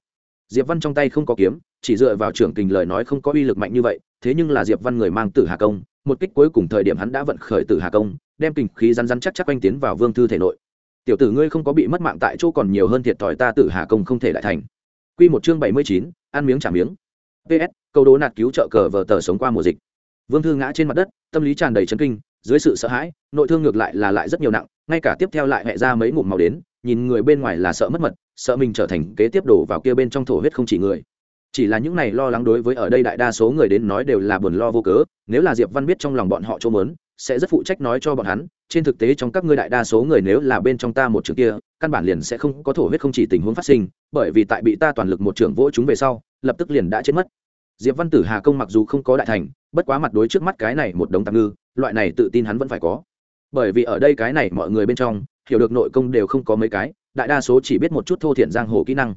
Diệp văn trong tay không có kiếm, chỉ dựa vào trưởng kình lời nói không có uy lực mạnh như vậy, thế nhưng là diệp văn người mang tử hà công, một kích cuối cùng thời điểm hắn đã vận khởi tử hà công, đem kình khí rắn rắn chắc chắc quanh tiến vào vương thư thể nội. Tiểu tử ngươi không có bị mất mạng tại chỗ còn nhiều hơn thiệt thòi ta tử hà công không thể lại thành. Quy một chương bảy mươi chín ăn miếng trả miếng. Ps câu đố nạt cứu trợ cờ vờ tờ sống qua mùa dịch. Vương thư ngã trên mặt đất, tâm lý tràn đầy chấn kinh, dưới sự sợ hãi, nội thương ngược lại là lại rất nhiều nặng, ngay cả tiếp theo lại hẹ ra mấy ngụm màu đến, nhìn người bên ngoài là sợ mất mật, sợ mình trở thành kế tiếp đổ vào kia bên trong thổ huyết không chỉ người. Chỉ là những này lo lắng đối với ở đây đại đa số người đến nói đều là buồn lo vô cớ, nếu là diệp văn biết trong lòng bọn họ chỗ mớn sẽ rất phụ trách nói cho bọn hắn trên thực tế trong các ngươi đại đa số người nếu là bên trong ta một trường kia, căn bản liền sẽ không có thổ huyết không chỉ tình huống phát sinh, bởi vì tại bị ta toàn lực một trường vỗ chúng về sau, lập tức liền đã chết mất. Diệp văn tử hà công mặc dù không có đại thành, bất quá mặt đối trước mắt cái này một đống tạm ngư, loại này tự tin hắn vẫn phải có. Bởi vì ở đây cái này mọi người bên trong, hiểu được nội công đều không có mấy cái, đại đa số chỉ biết một chút thô thiện giang hồ kỹ năng.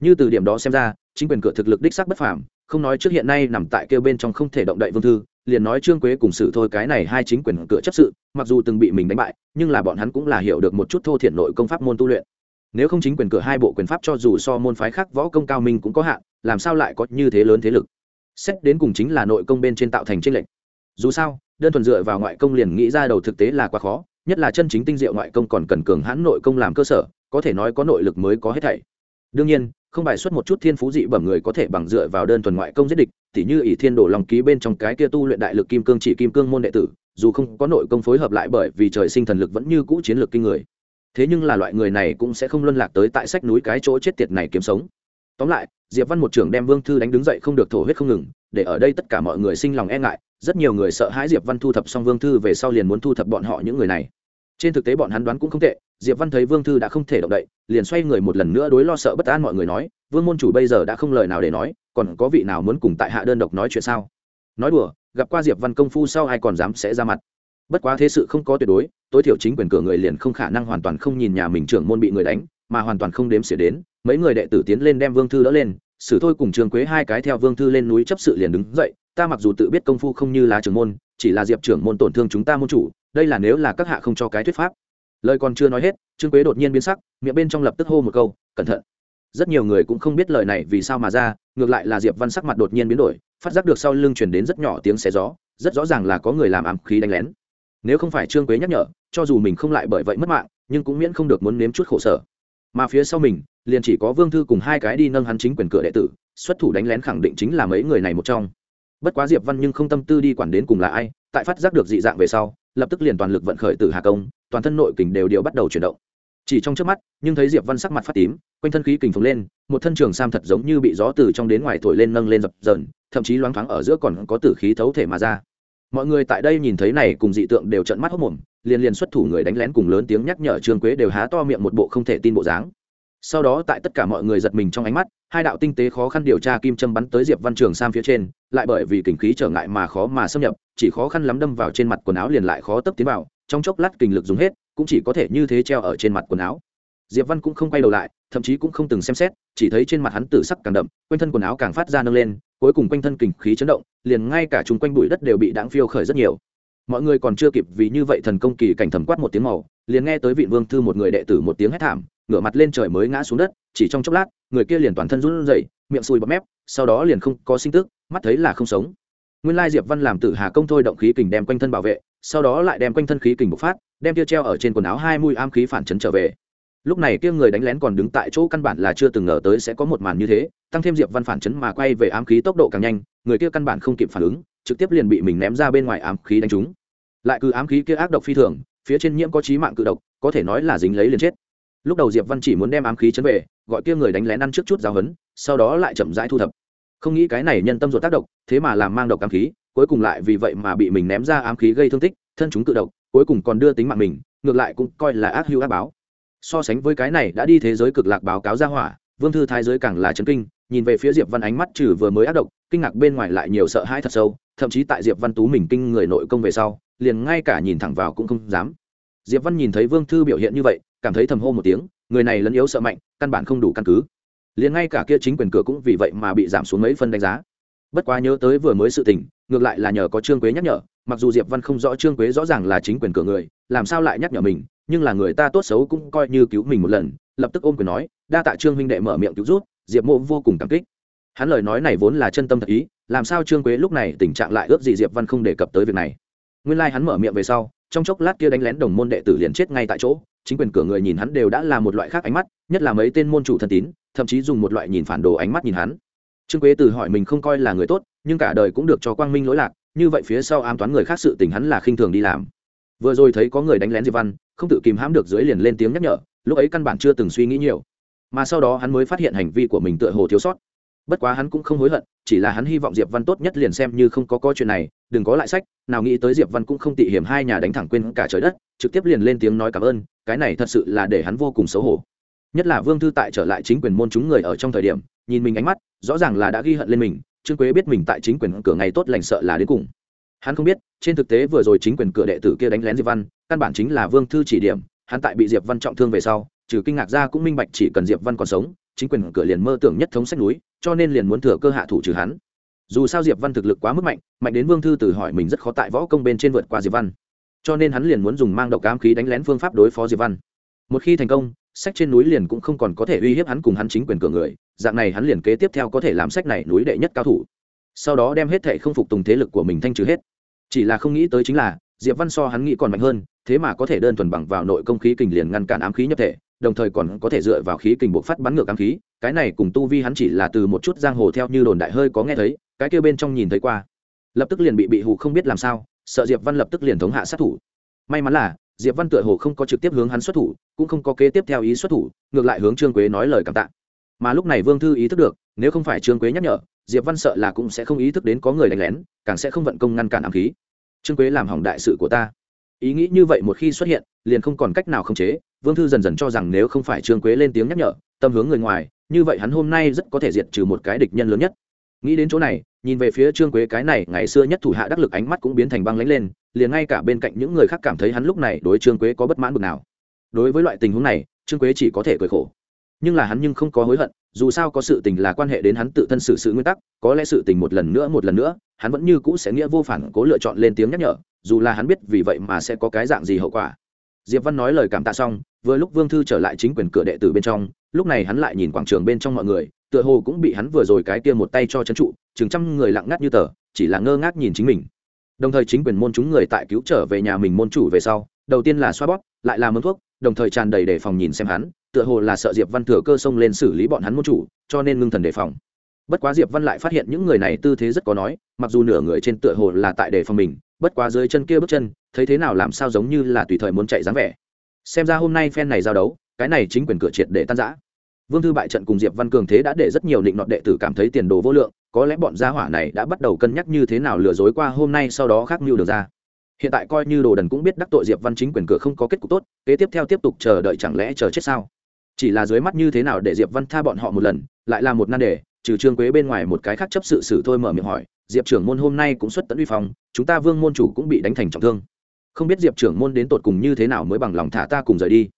Như từ điểm đó xem ra, chính quyền cửa thực lực đích sắc bất phàm không nói trước hiện nay nằm tại kêu bên trong không thể động đậy vương thư, liền nói trương quế cùng sự thôi cái này hai chính quyền cửa chấp sự, mặc dù từng bị mình đánh bại, nhưng là bọn hắn cũng là hiểu được một chút thô thiện nội công pháp môn tu luyện. Nếu không chính quyền cửa hai bộ quyền pháp cho dù so môn phái khác võ công cao minh cũng có hạn, làm sao lại có như thế lớn thế lực? Xét đến cùng chính là nội công bên trên tạo thành tranh lệch. Dù sao, đơn thuần dựa vào ngoại công liền nghĩ ra đầu thực tế là quá khó, nhất là chân chính tinh diệu ngoại công còn cần cường hãn nội công làm cơ sở, có thể nói có nội lực mới có hết thảy. Đương nhiên không bài xuất một chút thiên phú dị bẩm người có thể bằng dựa vào đơn thuần ngoại công giết địch, tỉ như ỷ thiên đổ lòng ký bên trong cái kia tu luyện đại lực kim cương chỉ kim cương môn đệ tử, dù không có nội công phối hợp lại bởi vì trời sinh thần lực vẫn như cũ chiến lược kinh người. Thế nhưng là loại người này cũng sẽ không luân lạc tới tại sách núi cái chỗ chết tiệt này kiếm sống. Tóm lại, diệp văn một trưởng đem vương thư đánh đứng dậy không được thổ huyết không ngừng, để ở đây tất cả mọi người sinh lòng e ngại, rất nhiều người sợ hãi diệp văn thu thập xong vương thư về sau liền muốn thu thập bọn họ những người này trên thực tế bọn hắn đoán cũng không tệ, diệp văn thấy vương thư đã không thể động đậy, liền xoay người một lần nữa đối lo sợ bất an mọi người nói, vương môn chủ bây giờ đã không lời nào để nói, còn có vị nào muốn cùng tại hạ đơn độc nói chuyện sao? Nói đùa, gặp qua diệp văn công phu sau ai còn dám sẽ ra mặt. Bất quá thế sự không có tuyệt đối, tối thiểu chính quyền cửa người liền không khả năng hoàn toàn không nhìn nhà mình trưởng môn bị người đánh, mà hoàn toàn không đếm xỉa đến, mấy người đệ tử tiến lên đem vương thư đỡ lên xử thôi cùng trường quế hai cái theo vương thư lên núi chấp sự liền đứng dậy, ta mặc dù tự biết công phu không như lá trưởng môn, chỉ là diệp trưởng môn tổn thương chúng ta môn chủ đây là nếu là các hạ không cho cái thuyết pháp. Lời còn chưa nói hết, trương quế đột nhiên biến sắc, miệng bên trong lập tức hô một câu, cẩn thận. Rất nhiều người cũng không biết lời này vì sao mà ra, ngược lại là diệp văn sắc mặt đột nhiên biến đổi, phát giác được sau lưng chuyển đến rất nhỏ tiếng xé gió, rất rõ ràng là có người làm ám khí đánh lén. Nếu không phải trương quế nhắc nhở, cho dù mình không lại bởi vậy mất mạng, nhưng cũng miễn không được muốn nếm chút khổ sở. Mà phía sau mình, liền chỉ có vương thư cùng hai cái đi nâng hắn chính quyền cửa đệ tử, xuất thủ đánh lén khẳng định chính là mấy người này một trong. Bất quá diệp văn nhưng không tâm tư đi quản đến cùng là ai, tại phát giác được dị dạng về sau lập tức liền toàn lực vận khởi từ hà công, toàn thân nội kình đều đều bắt đầu chuyển động. Chỉ trong trước mắt, nhưng thấy diệp văn sắc mặt phát tím, quanh thân khí kình phồng lên, một thân trường sam thật giống như bị gió từ trong đến ngoài thổi lên nâng lên dập dờn, thậm chí loáng thoáng ở giữa còn có tử khí thấu thể mà ra. Mọi người tại đây nhìn thấy này cùng dị tượng đều trận mắt hốc mồm, liền liền xuất thủ người đánh lén cùng lớn tiếng nhắc nhở trương quế đều há to miệng một bộ không thể tin bộ dáng sau đó tại tất cả mọi người giật mình trong ánh mắt, hai đạo tinh tế khó khăn điều tra kim châm bắn tới diệp văn trường sam phía trên, lại bởi vì kình khí trở ngại mà khó mà xâm nhập, chỉ khó khăn lắm đâm vào trên mặt quần áo liền lại khó tấp tiến vào, trong chốc lát kình lực dùng hết, cũng chỉ có thể như thế treo ở trên mặt quần áo. Diệp văn cũng không quay đầu lại, thậm chí cũng không từng xem xét, chỉ thấy trên mặt hắn tử sắc càng đậm, quanh thân quần áo càng phát ra nâng lên, cuối cùng quanh thân kình khí chấn động, liền ngay cả chung quanh bụi đất đều bị đáng phiêu khởi rất nhiều. Mọi người còn chưa kịp vì như vậy thần công kỳ cảnh thầm quát một tiếng màu, liền nghe tới vị vương thư một người đệ tử một tiếng hét thảm ngửa mặt lên trời mới ngã xuống đất, chỉ trong chốc lát, người kia liền toàn thân run rẩy, miệng sùi bọt mép, sau đó liền không có sinh tức, mắt thấy là không sống. Nguyên lai diệp văn làm tử hà công thôi động khí kình đem quanh thân bảo vệ, sau đó lại đem quanh thân khí kình bộc phát, đem kia treo ở trên quần áo hai mũi am khí phản chấn trở về. Lúc này kia người đánh lén còn đứng tại chỗ căn bản là chưa từng ngờ tới sẽ có một màn như thế, tăng thêm diệp văn phản chấn mà quay về ám khí tốc độ càng nhanh, người kia căn bản không kịp phản ứng, trực tiếp liền bị mình ném ra bên ngoài ám khí đánh trúng. Lại cứ ám khí kia ác độc phi thường, phía trên nhiễm có trí mạng cự độc, có thể nói là dính lấy liền chết lúc đầu diệp văn chỉ muốn đem ám khí chấn về gọi kia người đánh lén ăn trước chút giáo hấn sau đó lại chậm rãi thu thập. Không nghĩ cái này nhân tâm ruột tác động, thế mà làm mang độc ám khí cuối cùng lại vì vậy mà bị mình ném ra ám khí gây thương tích thân chúng tự độc cuối cùng còn đưa tính mạng mình ngược lại cũng coi là ác hữu ác báo. So sánh với cái này đã đi thế giới cực lạc báo cáo ra hỏa vương thư thái giới càng là chấn kinh nhìn về phía diệp văn ánh mắt trừ vừa mới ác độc kinh ngạc bên ngoài lại nhiều sợ hãi thật sâu thậm chí tại diệp văn tú mình kinh người nội công về sau liền ngay cả nhìn thẳng vào cũng không dám. Diệp văn nhìn thấy vương thư biểu hiện như vậy cảm thấy thầm hô một tiếng, người này lấn yếu sợ mạnh, căn bản không đủ căn cứ. Liền ngay cả kia chính quyền cửa cũng vì vậy mà bị giảm xuống mấy phân đánh giá. Bất quá nhớ tới vừa mới sự tình, ngược lại là nhờ có trương quế nhắc nhở, mặc dù diệp văn không rõ trương quế rõ ràng là chính quyền cửa người, làm sao lại nhắc nhở mình, nhưng là người ta tốt xấu cũng coi như cứu mình một lần, lập tức ôm quyền nói, đa tạ trương huynh đệ mở miệng cứu rút diệp mộ vô cùng cảm kích. Hắn lời nói này vốn là chân tâm thật ý, làm sao trương quế lúc này tình trạng lại ước gì diệp văn không đề cập tới việc này. Nguyên lai、like、hắn mở miệng về sau, trong chốc lát kia đánh lén đồng môn đệ tử liền chết ngay tại chỗ chính quyền cửa người nhìn hắn đều đã là một loại khác ánh mắt, nhất là mấy tên môn chủ thân tín, thậm chí dùng một loại nhìn phản đồ ánh mắt nhìn hắn. Trương quế từ hỏi mình không coi là người tốt, nhưng cả đời cũng được cho quang minh lỗi lạc, như vậy phía sau ám toán người khác sự tình hắn là khinh thường đi làm. Vừa rồi thấy có người đánh lén diệp văn, không tự kìm hãm được dưới liền lên tiếng nhắc nhở, lúc ấy căn bản chưa từng suy nghĩ nhiều. Mà sau đó hắn mới phát hiện hành vi của mình tựa hồ thiếu sót. Bất quá hắn cũng không hối hận, chỉ là hắn hy vọng diệp văn tốt nhất liền xem như không có coi chuyện này đừng có lại sách, nào nghĩ tới diệp văn cũng không tị hiểm hai nhà đánh thẳng quên cả trời đất, trực tiếp liền lên tiếng nói cảm ơn, cái này thật sự là để hắn vô cùng xấu hổ. Nhất là vương thư tại trở lại chính quyền môn chúng người ở trong thời điểm, nhìn mình ánh mắt, rõ ràng là đã ghi hận lên mình, trương quế biết mình tại chính quyền cửa ngày tốt lành sợ là đến cùng. Hắn không biết, trên thực tế vừa rồi chính quyền cửa đệ tử kia đánh lén diệp văn, căn bản chính là vương thư chỉ điểm, hắn tại bị diệp văn trọng thương về sau, trừ kinh ngạc ra cũng minh bạch chỉ cần diệp văn còn sống, chính quyền cửa liền mơ tưởng nhất thống sách núi, cho nên liền muốn thừa cơ hạ thủ trừ hắn dù sao diệp văn thực lực quá mức mạnh mạnh đến vương thư từ hỏi mình rất khó tại võ công bên trên vượt qua diệp văn. Cho nên hắn liền muốn dùng mang độc cám khí đánh lén phương pháp đối phó diệp văn. Một khi thành công, sách trên núi liền cũng không còn có thể uy hiếp hắn cùng hắn chính quyền cửa người, dạng này hắn liền kế tiếp theo có thể làm sách này núi đệ nhất cao thủ. Sau đó đem hết thệ không phục tùng thế lực của mình thanh trừ hết. Chỉ là không nghĩ tới chính là, diệp văn so hắn nghĩ còn mạnh hơn, thế mà có thể đơn thuần bằng vào nội công khí kình liền ngăn cản ám khí nhập thể, đồng thời còn có thể dựa vào khí kình buộc phát bắn ngược ám khí cái này cùng tu vi hắn chỉ là từ một chút giang hồ theo như đồn đại hơi có nghe thấy, cái kia bên trong nhìn thấy qua. Lập tức liền bị bị hụ không biết làm sao, sợ diệp văn lập tức liền thống hạ sát thủ. May mắn là, diệp văn tựa hồ không có trực tiếp hướng hắn xuất thủ, cũng không có kế tiếp theo ý xuất thủ, ngược lại hướng trương quế nói lời cảm tạ. Mà lúc này vương thư ý thức được, nếu không phải trương quế nhắc nhở, diệp văn sợ là cũng sẽ không ý thức đến có người đánh lén, càng sẽ không vận công ngăn cản ám khí. Trương quế làm hỏng đại sự của ta. Ý nghĩ như vậy một khi xuất hiện, liền không còn cách nào khống chế, vương thư dần dần cho rằng nếu không phải trương quế lên tiếng nhắc nhở tâm hướng người ngoài, như vậy hắn hôm nay rất có thể diệt trừ một cái địch nhân lớn nhất. Nghĩ đến chỗ này, nhìn về phía trương quế cái này ngày xưa nhất thủ hạ đắc lực ánh mắt cũng biến thành băng lánh lên, liền ngay cả bên cạnh những người khác cảm thấy hắn lúc này đối trương quế có bất mãn bực nào. Đối với loại tình huống này, trương quế chỉ có thể cười khổ. Nhưng là hắn nhưng không có hối hận, dù sao có sự tình là quan hệ đến hắn tự thân sự sự nguyên tắc, có lẽ sự tình một lần nữa một lần nữa, hắn vẫn như cũ sẽ nghĩa vô phản cố lựa chọn lên tiếng nhắc nhở, dù là hắn biết vì vậy mà sẽ có cái dạng gì hậu quả. Diệp văn nói lời cảm tạ xong vừa lúc vương thư trở lại chính quyền cửa đệ tử bên trong, lúc này hắn lại nhìn quảng trường bên trong mọi người, tựa hồ cũng bị hắn vừa rồi cái kia một tay cho trấn trụ, chừng trăm người lặng ngắt như tờ, chỉ là ngơ ngác nhìn chính mình. Đồng thời chính quyền môn chúng người tại cứu trở về nhà mình môn chủ về sau, đầu tiên là xoa bóp, lại là mớn thuốc, đồng thời tràn đầy đề phòng nhìn xem hắn, tựa hồ là sợ diệp văn thừa cơ xông lên xử lý bọn hắn môn chủ, cho nên ngưng thần đề phòng. Bất quá diệp văn lại phát hiện những người này tư thế rất có nói, mặc dù nửa người trên tựa hồ là tại đề phòng mình, bất quá dưới chân kia bước chân, thấy thế nào làm sao giống như là tùy thời muốn chạy dáng vẻ xem ra hôm nay phen này giao đấu cái này chính quyền cửa triệt để tan giã vương thư bại trận cùng diệp văn cường thế đã để rất nhiều định nọ đệ tử cảm thấy tiền đồ vô lượng có lẽ bọn gia hỏa này đã bắt đầu cân nhắc như thế nào lừa dối qua hôm nay sau đó khác mưu được ra. Hiện tại coi như đồ đần cũng biết đắc tội diệp văn chính quyền cửa không có kết cục tốt kế tiếp theo tiếp tục chờ đợi chẳng lẽ chờ chết sao? Chỉ là dưới mắt như thế nào để diệp văn tha bọn họ một lần lại là một nan đề trừ trương quế bên ngoài một cái khác chấp sự xử thôi mở miệng hỏi diệp trưởng môn hôm nay cũng xuất tận uy phòng, chúng ta vương môn chủ cũng bị đánh thành trọng thương không biết diệp trưởng môn đến tột cùng như thế nào mới bằng lòng thả ta cùng rời đi.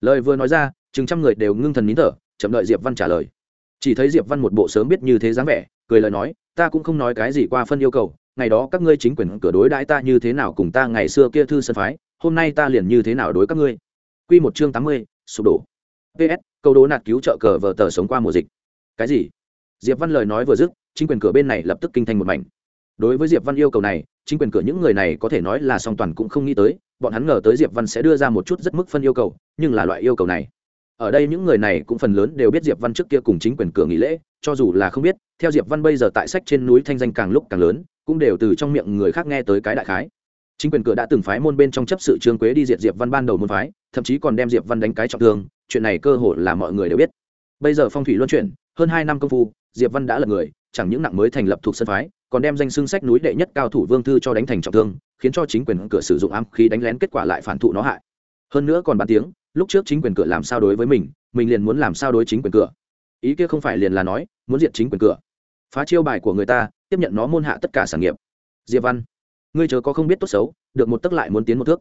Lời vừa nói ra, chừng trăm người đều ngưng thần nín thở, chậm đợi diệp văn trả lời. Chỉ thấy diệp văn một bộ sớm biết như thế dáng vẻ, cười lời nói, ta cũng không nói cái gì qua phân yêu cầu, ngày đó các ngươi chính quyền cửa đối đãi ta như thế nào cùng ta ngày xưa kia thư sân phái, hôm nay ta liền như thế nào đối các ngươi. Quy một chương tám mươi, sụp đổ. Ps câu đố nạt cứu trợ cờ vờ tờ sống qua mùa dịch. Cái gì? Diệp văn lời nói vừa dứt, chính quyền cửa bên này lập tức kinh thành một mảnh đối với diệp văn yêu cầu này, chính quyền cửa những người này có thể nói là song toàn cũng không nghĩ tới, bọn hắn ngờ tới diệp văn sẽ đưa ra một chút rất mức phân yêu cầu, nhưng là loại yêu cầu này. Ở đây những người này cũng phần lớn đều biết diệp văn trước kia cùng chính quyền cửa nghỉ lễ, cho dù là không biết, theo diệp văn bây giờ tại sách trên núi thanh danh càng lúc càng lớn, cũng đều từ trong miệng người khác nghe tới cái đại khái. Chính quyền cửa đã từng phái môn bên trong chấp sự trương quế đi diệt diệp văn ban đầu môn phái, thậm chí còn đem diệp văn đánh cái trọng thương, chuyện này cơ hội là mọi người đều biết. Bây giờ phong thủy luân chuyển, hơn hai năm công phu, diệp văn đã là người, chẳng những nặng mới thành lập thuộc sân phái còn đem danh xưng sách núi đệ nhất cao thủ vương thư cho đánh thành trọng thương, khiến cho chính quyền cửa sử dụng ám khí đánh lén kết quả lại phản thụ nó hại. Hơn nữa còn bàn tiếng, lúc trước chính quyền cửa làm sao đối với mình mình liền muốn làm sao đối chính quyền cửa. Ý kia không phải liền là nói, muốn diệt chính quyền cửa. Phá chiêu bài của người ta, tiếp nhận nó môn hạ tất cả sản nghiệp. Diệp văn, ngươi chớ có không biết tốt xấu, được một tấc lại muốn tiến một thước.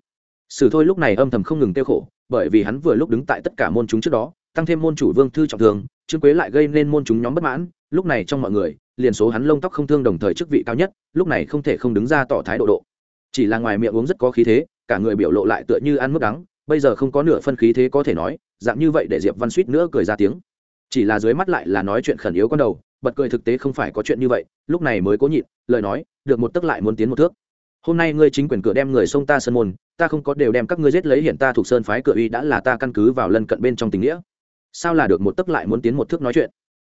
Sử thôi lúc này âm thầm không ngừng tiêu khổ, bởi vì hắn vừa lúc đứng tại tất cả môn chúng trước đó, tăng thêm môn chủ vương thư trọng thương trương quế lại gây nên môn chúng nhóm bất mãn, lúc này trong mọi người liền số hắn lông tóc không thương đồng thời chức vị cao nhất, lúc này không thể không đứng ra tỏ thái độ độ. Chỉ là ngoài miệng uống rất có khí thế, cả người biểu lộ lại tựa như ăn mức đắng, bây giờ không có nửa phân khí thế có thể nói, dạng như vậy để diệp văn suýt nữa cười ra tiếng. Chỉ là dưới mắt lại là nói chuyện khẩn yếu con đầu, bật cười thực tế không phải có chuyện như vậy, lúc này mới cố nhịn, lời nói, được một tức lại muốn tiến một thước. Hôm nay ngươi chính quyền cửa đem người sông ta sơn môn, ta không có đều đem các ngươi giết lấy hiện ta thuộc sơn phái cửa uy đã là ta căn cứ vào lân cận bên trong tình nghĩa. Sao là được một tức lại muốn tiến một thước nói chuyện?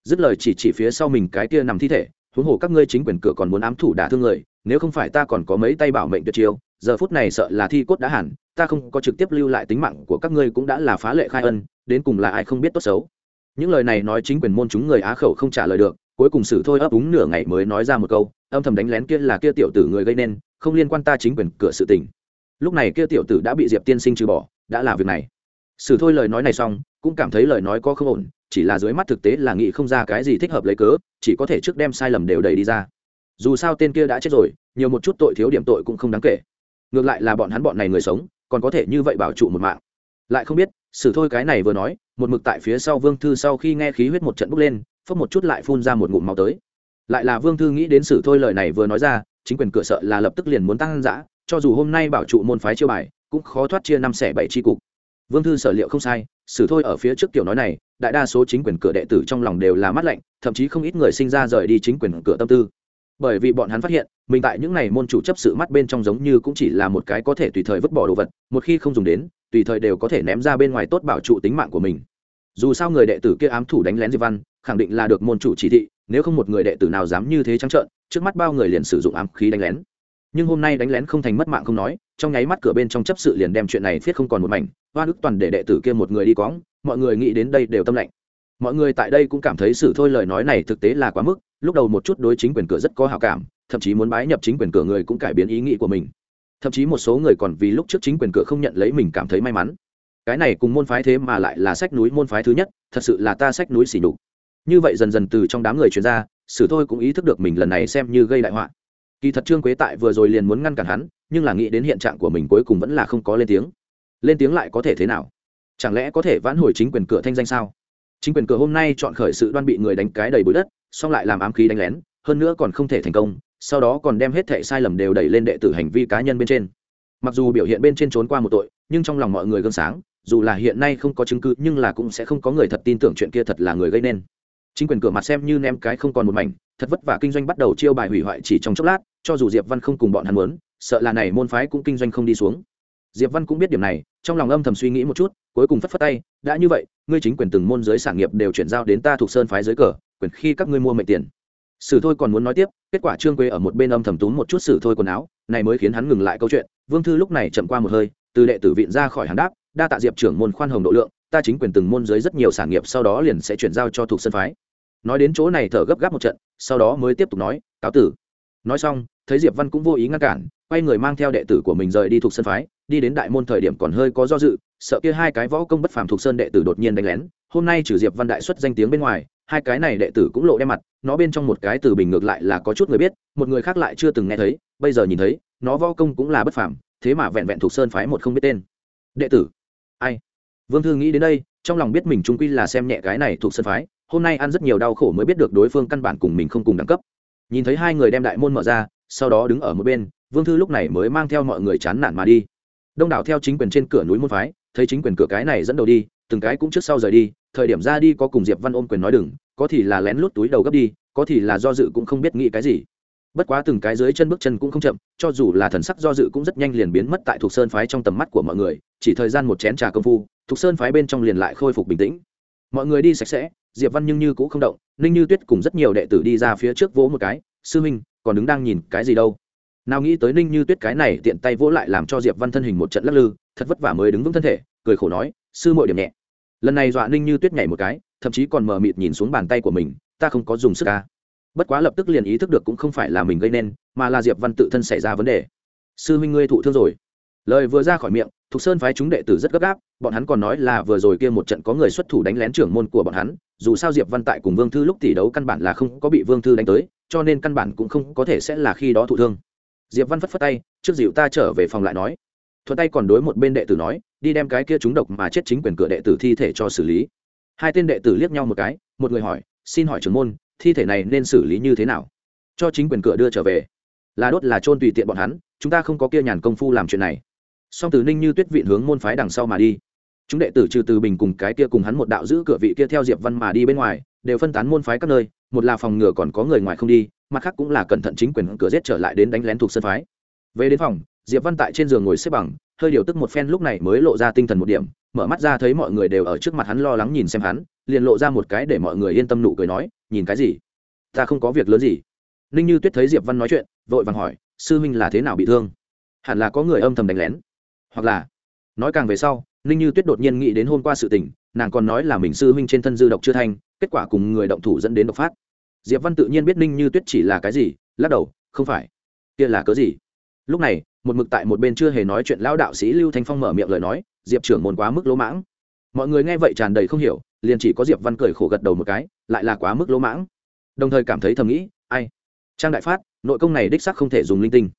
Dứt lời chỉ chỉ phía sau mình cái kia nằm thi thể, huống hồ các ngươi chính quyền cửa còn muốn ám thủ đả thương người, nếu không phải ta còn có mấy tay bảo mệnh tuyệt chiêu, giờ phút này sợ là thi cốt đã hẳn, ta không có trực tiếp lưu lại tính mạng của các ngươi cũng đã là phá lệ khai ân, đến cùng là ai không biết tốt xấu. Những lời này nói chính quyền môn chúng người á khẩu không trả lời được, cuối cùng xử thôi ấp úng nửa ngày mới nói ra một câu, âm thầm đánh lén kia là kia tiểu tử người gây nên, không liên quan ta chính quyền cửa sự tình. Lúc này kia tiểu tử đã bị diệp tiên sinh trừ bỏ, đã là việc này. Sử thôi lời nói này xong, cũng cảm thấy lời nói có không ổn, chỉ là dưới mắt thực tế là nghĩ không ra cái gì thích hợp lấy cớ, chỉ có thể trước đem sai lầm đều đầy đi ra. Dù sao tên kia đã chết rồi, nhiều một chút tội thiếu điểm tội cũng không đáng kể. Ngược lại là bọn hắn bọn này người sống, còn có thể như vậy bảo trụ một mạng. Lại không biết, Sử thôi cái này vừa nói, một mực tại phía sau vương thư sau khi nghe khí huyết một trận bốc lên, phốc một chút lại phun ra một ngụm máu tới. Lại là vương thư nghĩ đến Sử thôi lời này vừa nói ra, chính quyền cửa sợ là lập tức liền muốn tăng giã cho dù hôm nay bảo trụ môn phái chiêu bài, cũng khó thoát chia năm xẻ bảy tri cục vương thư sở liệu không sai, xử thôi ở phía trước tiểu nói này, đại đa số chính quyền cửa đệ tử trong lòng đều là mắt lạnh, thậm chí không ít người sinh ra rời đi chính quyền cửa tâm tư. Bởi vì bọn hắn phát hiện, mình tại những ngày môn chủ chấp sự mắt bên trong giống như cũng chỉ là một cái có thể tùy thời vứt bỏ đồ vật, một khi không dùng đến, tùy thời đều có thể ném ra bên ngoài tốt bảo trụ tính mạng của mình. Dù sao người đệ tử kia ám thủ đánh lén diệp văn, khẳng định là được môn chủ chỉ thị, nếu không một người đệ tử nào dám như thế trắng trợn, trước mắt bao người liền sử dụng ám khí đánh lén. Nhưng hôm nay đánh lén không thành mất mạng không nói, trong nháy mắt cửa bên trong chấp sự liền đem chuyện này viết không còn một mảnh hoa Đức toàn để đệ tử kia một người đi cóng mọi người nghĩ đến đây đều tâm lạnh. Mọi người tại đây cũng cảm thấy sử thôi lời nói này thực tế là quá mức, lúc đầu một chút đối chính quyền cửa rất có hào cảm, thậm chí muốn bái nhập chính quyền cửa người cũng cải biến ý nghĩ của mình. Thậm chí một số người còn vì lúc trước chính quyền cửa không nhận lấy mình cảm thấy may mắn. Cái này cùng môn phái thế mà lại là sách núi môn phái thứ nhất, thật sự là ta sách núi xỉ nhục. Như vậy dần dần từ trong đám người chuyên gia sử thôi cũng ý thức được mình lần này xem như gây đại họa. Kỳ thật trương quế tại vừa rồi liền muốn ngăn cản hắn, nhưng là nghĩ đến hiện trạng của mình cuối cùng vẫn là không có lên tiếng lên tiếng lại có thể thế nào? Chẳng lẽ có thể vãn hồi chính quyền cửa thanh danh sao? Chính quyền cửa hôm nay chọn khởi sự đoan bị người đánh cái đầy bụi đất, xong lại làm ám khí đánh lén, hơn nữa còn không thể thành công, sau đó còn đem hết thệ sai lầm đều đẩy lên đệ tử hành vi cá nhân bên trên. Mặc dù biểu hiện bên trên trốn qua một tội, nhưng trong lòng mọi người gương sáng, dù là hiện nay không có chứng cứ, nhưng là cũng sẽ không có người thật tin tưởng chuyện kia thật là người gây nên. Chính quyền cửa mặt xem như ném cái không còn một mảnh, thật vất vả kinh doanh bắt đầu chiêu bài hủy hoại chỉ trong chốc lát, cho dù diệp văn không cùng bọn hắn muốn, sợ là này môn phái cũng kinh doanh không đi xuống. Diệp văn cũng biết điểm này trong lòng âm thầm suy nghĩ một chút, cuối cùng phất phất tay, đã như vậy, ngươi chính quyền từng môn giới sản nghiệp đều chuyển giao đến ta thuộc sơn phái dưới cờ, quyền khi các ngươi mua mệnh tiền. Sử thôi còn muốn nói tiếp, kết quả trương quế ở một bên âm thầm túm một chút sử thôi quần áo, này mới khiến hắn ngừng lại câu chuyện. Vương thư lúc này chậm qua một hơi, từ đệ tử viện ra khỏi hàng đáp, đa tạ diệp trưởng môn khoan hồng độ lượng, ta chính quyền từng môn giới rất nhiều sản nghiệp sau đó liền sẽ chuyển giao cho thuộc sơn phái. Nói đến chỗ này thở gấp gáp một trận, sau đó mới tiếp tục nói, cáo tử. Nói xong, thấy diệp văn cũng vô ý ngăn cản quay người mang theo đệ tử của mình rời đi thuộc sân phái, đi đến đại môn thời điểm còn hơi có do dự, sợ kia hai cái võ công bất phàm thuộc sơn đệ tử đột nhiên đánh lén. Hôm nay trừ diệp văn đại xuất danh tiếng bên ngoài, hai cái này đệ tử cũng lộ đem mặt, nó bên trong một cái từ bình ngược lại là có chút người biết, một người khác lại chưa từng nghe thấy, bây giờ nhìn thấy, nó võ công cũng là bất phàm, thế mà vẹn vẹn thuộc sơn phái một không biết tên. Đệ tử, ai? Vương thư nghĩ đến đây, trong lòng biết mình trung quy là xem nhẹ cái này thuộc sơn phái, hôm nay ăn rất nhiều đau khổ mới biết được đối phương căn bản cùng mình không cùng đẳng cấp. Nhìn thấy hai người đem đại môn mở ra, sau đó đứng ở một bên vương thư lúc này mới mang theo mọi người chán nản mà đi. Đông đảo theo chính quyền trên cửa núi môn phái, thấy chính quyền cửa cái này dẫn đầu đi, từng cái cũng trước sau rời đi, thời điểm ra đi có cùng diệp văn ôm quyền nói đừng, có thì là lén lút túi đầu gấp đi, có thì là do dự cũng không biết nghĩ cái gì. Bất quá từng cái dưới chân bước chân cũng không chậm, cho dù là thần sắc do dự cũng rất nhanh liền biến mất tại thuộc sơn phái trong tầm mắt của mọi người, chỉ thời gian một chén trà công phu thuộc sơn phái bên trong liền lại khôi phục bình tĩnh. Mọi người đi sạch sẽ, diệp văn nhưng như cũng không động, ninh như tuyết cùng rất nhiều đệ tử đi ra phía trước vỗ một cái, sư huynh còn đứng đang nhìn cái gì đâu? Nào nghĩ tới ninh như tuyết cái này tiện tay vỗ lại làm cho diệp văn thân hình một trận lắc lư, thật vất vả mới đứng vững thân thể, cười khổ nói, sư muội điểm nhẹ. Lần này dọa ninh như tuyết nhảy một cái, thậm chí còn mờ mịt nhìn xuống bàn tay của mình, ta không có dùng sức ca bất quá lập tức liền ý thức được cũng không phải là mình gây nên, mà là diệp văn tự thân xảy ra vấn đề. Sư huynh ngươi thụ thương rồi. Lời vừa ra khỏi miệng, thục sơn phái chúng đệ tử rất gấp gáp, bọn hắn còn nói là vừa rồi kia một trận có người xuất thủ đánh lén trưởng môn của bọn hắn, dù sao diệp văn tại cùng vương thư lúc tỷ đấu căn bản là không có bị vương thư đánh tới, cho nên căn bản cũng không có thể sẽ là khi đó thụ thương diệp văn phất phất tay, trước dịu ta trở về phòng lại nói. Thuận tay còn đối một bên đệ tử nói, đi đem cái kia trúng độc mà chết chính quyền cửa đệ tử thi thể cho xử lý. Hai tên đệ tử liếc nhau một cái, một người hỏi, xin hỏi trưởng môn, thi thể này nên xử lý như thế nào? Cho chính quyền cửa đưa trở về. Là đốt là trôn tùy tiện bọn hắn, chúng ta không có kia nhàn công phu làm chuyện này. Song từ ninh như tuyết vịn hướng môn phái đằng sau mà đi. Chúng đệ tử trừ từ bình cùng cái kia cùng hắn một đạo giữ cửa vị kia theo diệp văn mà đi bên ngoài, đều phân tán môn phái các nơi, một là phòng ngừa còn có người ngoài không đi mặt khác cũng là cẩn thận chính quyền cửa giết trở lại đến đánh lén thuộc sân phái. Về đến phòng, diệp văn tại trên giường ngồi xếp bằng, hơi điều tức một phen lúc này mới lộ ra tinh thần một điểm, mở mắt ra thấy mọi người đều ở trước mặt hắn lo lắng nhìn xem hắn, liền lộ ra một cái để mọi người yên tâm nụ cười nói, nhìn cái gì? Ta không có việc lớn gì. Ninh như tuyết thấy diệp văn nói chuyện, vội vàng hỏi, sư huynh là thế nào bị thương? Hẳn là có người âm thầm đánh lén. Hoặc là, nói càng về sau, ninh như tuyết đột nhiên nghĩ đến hôm qua sự tình, nàng còn nói là mình sư huynh trên thân dư độc chưa thanh kết quả cùng người động thủ dẫn đến độc phát diệp văn tự nhiên biết ninh như tuyết chỉ là cái gì lắc đầu không phải. Kia là cớ gì? Lúc này một mực tại một bên chưa hề nói chuyện lão đạo sĩ lưu thanh phong mở miệng lời nói diệp trưởng môn quá mức lỗ mãng. Mọi người nghe vậy tràn đầy không hiểu liền chỉ có diệp văn cười khổ gật đầu một cái lại là quá mức lỗ mãng. Đồng thời cảm thấy thầm nghĩ ai? Trang đại phát nội công này đích sắc không thể dùng linh tinh.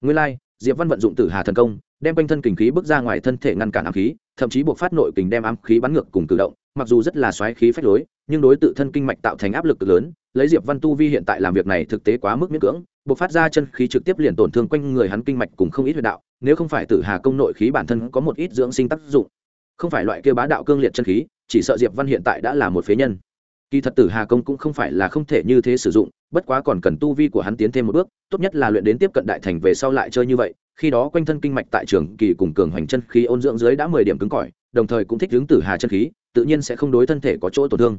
Nguyên lai、like, diệp văn vận dụng tử hà thần công đem quanh thân kình khí bước ra ngoài thân thể ngăn cản ám khí thậm chí buộc phát nội kình đem ám khí bắn ngược cùng cử động mặc dù rất là xoáy khí phách lối nhưng đối tự thân kinh mạch tạo thành áp lực cực lớn lấy diệp văn tu vi hiện tại làm việc này thực tế quá mức miễn cưỡng buộc phát ra chân khí trực tiếp liền tổn thương quanh người hắn kinh mạch cùng không ít huyệt đạo, nếu không phải tử hà công nội khí bản thân có một ít dưỡng sinh tác dụng. Không phải loại kia bá đạo cương liệt chân khí, chỉ sợ diệp văn hiện tại đã là một phế nhân. Kỳ thật tử hà công cũng không phải là không thể như thế sử dụng, bất quá còn cần tu vi của hắn tiến thêm một bước, tốt nhất là luyện đến tiếp cận đại thành về sau lại chơi như vậy, khi đó quanh thân kinh mạch tại trường kỳ cùng cường hoành chân khí ôn dưỡng dưới đã mười điểm cứng cỏi, đồng thời cũng thích hướng tử hà chân khí, tự nhiên sẽ không đối thân thể có chỗ tổn thương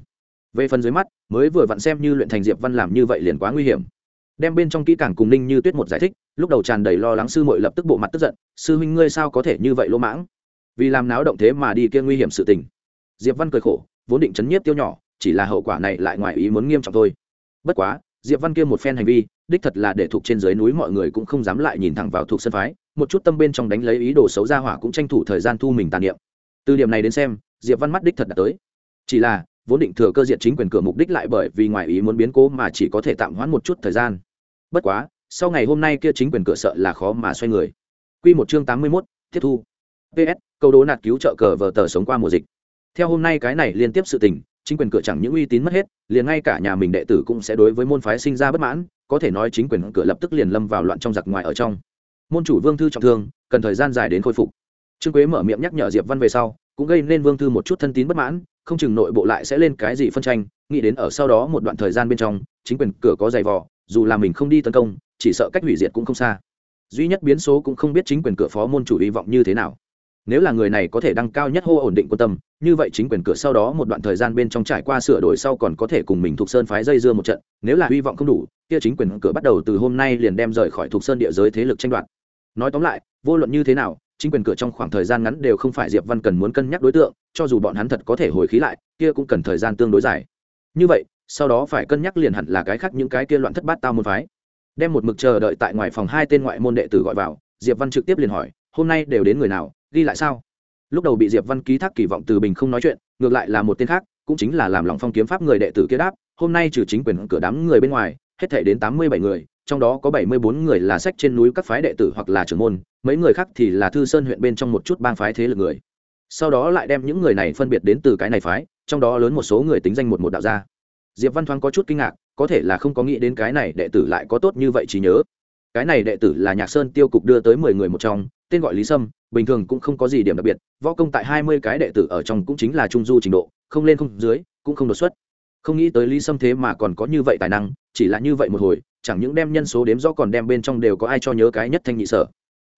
về phần dưới mắt, mới vừa vặn xem như luyện thành diệp văn làm như vậy liền quá nguy hiểm. Đem bên trong kỹ càng cùng ninh như tuyết một giải thích, lúc đầu tràn đầy lo lắng sư muội lập tức bộ mặt tức giận, sư huynh ngươi sao có thể như vậy lỗ mãng? Vì làm náo động thế mà đi kia nguy hiểm sự tình. Diệp văn cười khổ, vốn định chấn nhiếp tiêu nhỏ, chỉ là hậu quả này lại ngoài ý muốn nghiêm trọng thôi. Bất quá, diệp văn kia một phen hành vi, đích thật là để thuộc trên dưới núi mọi người cũng không dám lại nhìn thẳng vào thuộc sân phái, một chút tâm bên trong đánh lấy ý đồ xấu ra hỏa cũng tranh thủ thời gian thu mình tàn niệm. Từ điểm này đến xem, diệp văn mắt đích thật đã tới. Chỉ là vốn định thừa cơ diện chính quyền cửa mục đích lại bởi vì ngoài ý muốn biến cố mà chỉ có thể tạm hoãn một chút thời gian. Bất quá sau ngày hôm nay kia chính quyền cửa sợ là khó mà xoay người. Quy một chương tám mươi 81, tiếp thu. Ps câu đố nạt cứu trợ cờ vờ tờ sống qua mùa dịch. Theo hôm nay cái này liên tiếp sự tình chính quyền cửa chẳng những uy tín mất hết liền ngay cả nhà mình đệ tử cũng sẽ đối với môn phái sinh ra bất mãn có thể nói chính quyền cửa lập tức liền lâm vào loạn trong giặc ngoài ở trong. Môn chủ vương thư trọng thương cần thời gian dài đến khôi phục. Trương quế mở miệng nhắc nhở diệp văn về sau cũng gây nên vương thư một chút thân tín bất mãn không chừng nội bộ lại sẽ lên cái gì phân tranh, nghĩ đến ở sau đó một đoạn thời gian bên trong, chính quyền cửa có giày vò, dù là mình không đi tấn công, chỉ sợ cách hủy diệt cũng không xa. Duy nhất biến số cũng không biết chính quyền cửa phó môn chủ hy vọng như thế nào. Nếu là người này có thể đăng cao nhất hô ổn định quan tâm, như vậy chính quyền cửa sau đó một đoạn thời gian bên trong trải qua sửa đổi sau còn có thể cùng mình thuộc sơn phái dây dưa một trận, nếu là hy vọng không đủ, kia chính quyền cửa bắt đầu từ hôm nay liền đem rời khỏi thuộc sơn địa giới thế lực tranh đoạt. Nói tóm lại, vô luận như thế nào chính quyền cửa trong khoảng thời gian ngắn đều không phải diệp văn cần muốn cân nhắc đối tượng, cho dù bọn hắn thật có thể hồi khí lại, kia cũng cần thời gian tương đối dài. Như vậy, sau đó phải cân nhắc liền hẳn là cái khác những cái kia loạn thất bát tao môn phái. Đem một mực chờ đợi tại ngoài phòng hai tên ngoại môn đệ tử gọi vào, diệp văn trực tiếp liền hỏi, hôm nay đều đến người nào, ghi lại sao? Lúc đầu bị diệp văn ký thác kỳ vọng từ bình không nói chuyện, ngược lại là một tên khác, cũng chính là làm lòng phong kiếm pháp người đệ tử kia đáp, hôm nay trừ chính quyền cửa đám người bên ngoài, hết thể đến tám mươi bảy người trong đó có bảy mươi bốn người là sách trên núi các phái đệ tử hoặc là trưởng môn, mấy người khác thì là thư sơn huyện bên trong một chút bang phái thế lực người. Sau đó lại đem những người này phân biệt đến từ cái này phái, trong đó lớn một số người tính danh một một đạo gia. Diệp văn thoáng có chút kinh ngạc, có thể là không có nghĩ đến cái này đệ tử lại có tốt như vậy trí nhớ. Cái này đệ tử là nhạc sơn tiêu cục đưa tới mười người một trong, tên gọi lý sâm, bình thường cũng không có gì điểm đặc biệt, võ công tại hai mươi cái đệ tử ở trong cũng chính là trung du trình độ, không lên không dưới, cũng không đột xuất. Không nghĩ tới lý sâm thế mà còn có như vậy tài năng, chỉ là như vậy một hồi chẳng những đem nhân số đếm rõ còn đem bên trong đều có ai cho nhớ cái nhất thanh nhị sở.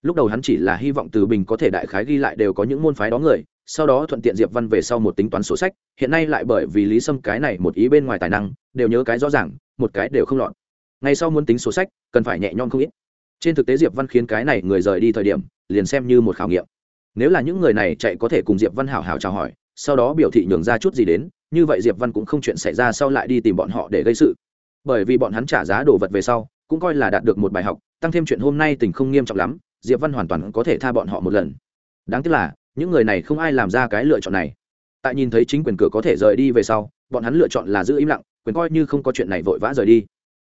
Lúc đầu hắn chỉ là hy vọng từ bình có thể đại khái ghi lại đều có những môn phái đó người, sau đó thuận tiện diệp văn về sau một tính toán sổ sách, hiện nay lại bởi vì lý sâm cái này một ý bên ngoài tài năng, đều nhớ cái rõ ràng, một cái đều không lọt. Ngày sau muốn tính sổ sách, cần phải nhẹ nhõm không ít. Trên thực tế diệp văn khiến cái này người rời đi thời điểm, liền xem như một khảo nghiệm. Nếu là những người này chạy có thể cùng diệp văn hảo hảo chào hỏi, sau đó biểu thị nhường ra chút gì đến, như vậy diệp văn cũng không chuyện xảy ra sau lại đi tìm bọn họ để gây sự bởi vì bọn hắn trả giá đồ vật về sau, cũng coi là đạt được một bài học, tăng thêm chuyện hôm nay tình không nghiêm trọng lắm, diệp văn hoàn toàn có thể tha bọn họ một lần. Đáng tiếc là, những người này không ai làm ra cái lựa chọn này. Tại nhìn thấy chính quyền cửa có thể rời đi về sau, bọn hắn lựa chọn là giữ im lặng, quyền coi như không có chuyện này vội vã rời đi.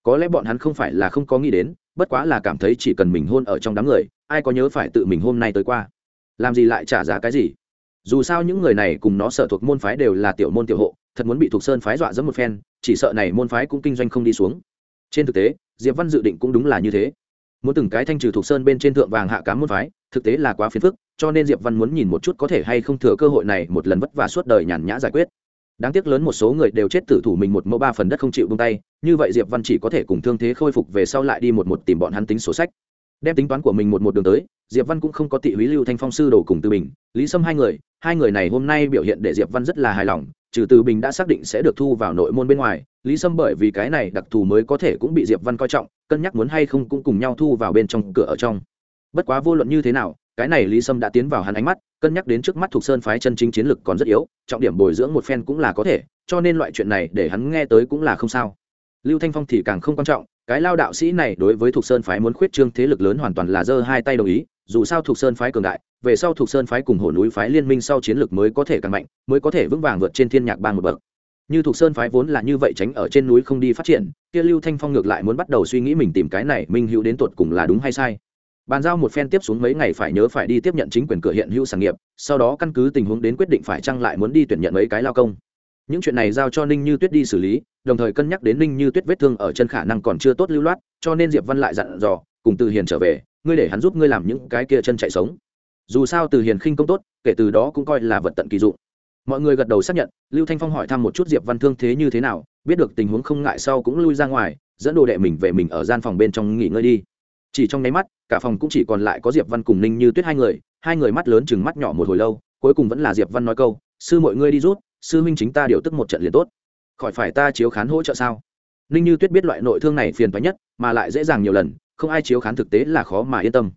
Có lẽ bọn hắn không phải là không có nghĩ đến, bất quá là cảm thấy chỉ cần mình hôn ở trong đám người, ai có nhớ phải tự mình hôm nay tới qua. Làm gì lại trả giá cái gì? Dù sao những người này cùng nó sở thuộc môn phái đều là tiểu môn tiểu hộ, thật muốn bị thuộc sơn phái dọa dẫm một phen chỉ sợ này môn phái cũng kinh doanh không đi xuống. Trên thực tế, diệp văn dự định cũng đúng là như thế. Muốn từng cái thanh trừ thuộc sơn bên trên thượng vàng hạ cám môn phái, thực tế là quá phiền phức, cho nên diệp văn muốn nhìn một chút có thể hay không thừa cơ hội này một lần vất vả suốt đời nhàn nhã giải quyết. Đáng tiếc lớn một số người đều chết tử thủ mình một mẫu ba phần đất không chịu buông tay, như vậy diệp văn chỉ có thể cùng thương thế khôi phục về sau lại đi một một tìm bọn hắn tính sổ sách. Đem tính toán của mình một một đường tới, diệp văn cũng không có tị húy lưu thanh phong sư đồ cùng tư bình, lý sâm hai người hai người này hôm nay biểu hiện để diệp văn rất là hài lòng trừ từ bình đã xác định sẽ được thu vào nội môn bên ngoài, lý sâm bởi vì cái này đặc thù mới có thể cũng bị diệp văn coi trọng, cân nhắc muốn hay không cũng cùng nhau thu vào bên trong cửa ở trong. Bất quá vô luận như thế nào, cái này lý sâm đã tiến vào hắn ánh mắt, cân nhắc đến trước mắt thuộc sơn phái chân chính chiến lực còn rất yếu, trọng điểm bồi dưỡng một phen cũng là có thể, cho nên loại chuyện này để hắn nghe tới cũng là không sao. Lưu thanh phong thì càng không quan trọng, cái lao đạo sĩ này đối với thuộc sơn phái muốn khuyết trương thế lực lớn hoàn toàn là giơ hai tay đồng ý dù sao thuộc sơn phái cường đại, về sau thuộc sơn phái cùng hồ núi phái liên minh sau chiến lược mới có thể càng mạnh, mới có thể vững vàng vượt trên thiên nhạc bang một bậc. Như thuộc sơn phái vốn là như vậy tránh ở trên núi không đi phát triển, kia lưu thanh phong ngược lại muốn bắt đầu suy nghĩ mình tìm cái này minh hữu đến tột cùng là đúng hay sai. Bàn giao một phen tiếp xuống mấy ngày phải nhớ phải đi tiếp nhận chính quyền cửa hiện hữu sản nghiệp, sau đó căn cứ tình huống đến quyết định phải chăng lại muốn đi tuyển nhận mấy cái lao công. Những chuyện này giao cho ninh như tuyết đi xử lý, đồng thời cân nhắc đến ninh như tuyết vết thương ở chân khả năng còn chưa tốt lưu loát, cho nên diệp văn lại dặn dò, cùng từ hiền trở về ngươi để hắn giúp ngươi làm những cái kia chân chạy sống. Dù sao từ hiền khinh công tốt, kể từ đó cũng coi là vật tận kỳ dụng. Mọi người gật đầu xác nhận, lưu thanh phong hỏi thăm một chút diệp văn thương thế như thế nào, biết được tình huống không ngại sau cũng lui ra ngoài, dẫn đồ đệ mình về mình ở gian phòng bên trong nghỉ ngơi đi. Chỉ trong nháy mắt, cả phòng cũng chỉ còn lại có diệp văn cùng ninh như tuyết hai người hai người mắt lớn chừng mắt nhỏ một hồi lâu, cuối cùng vẫn là diệp văn nói câu, sư mọi ngươi đi rút, sư minh chính ta điều tức một trận liền tốt. Khỏi phải ta chiếu khán hỗ trợ sao? Ninh như tuyết biết loại nội thương này phiền toái nhất, mà lại dễ dàng nhiều lần không ai chiếu khán thực tế là khó mà yên tâm.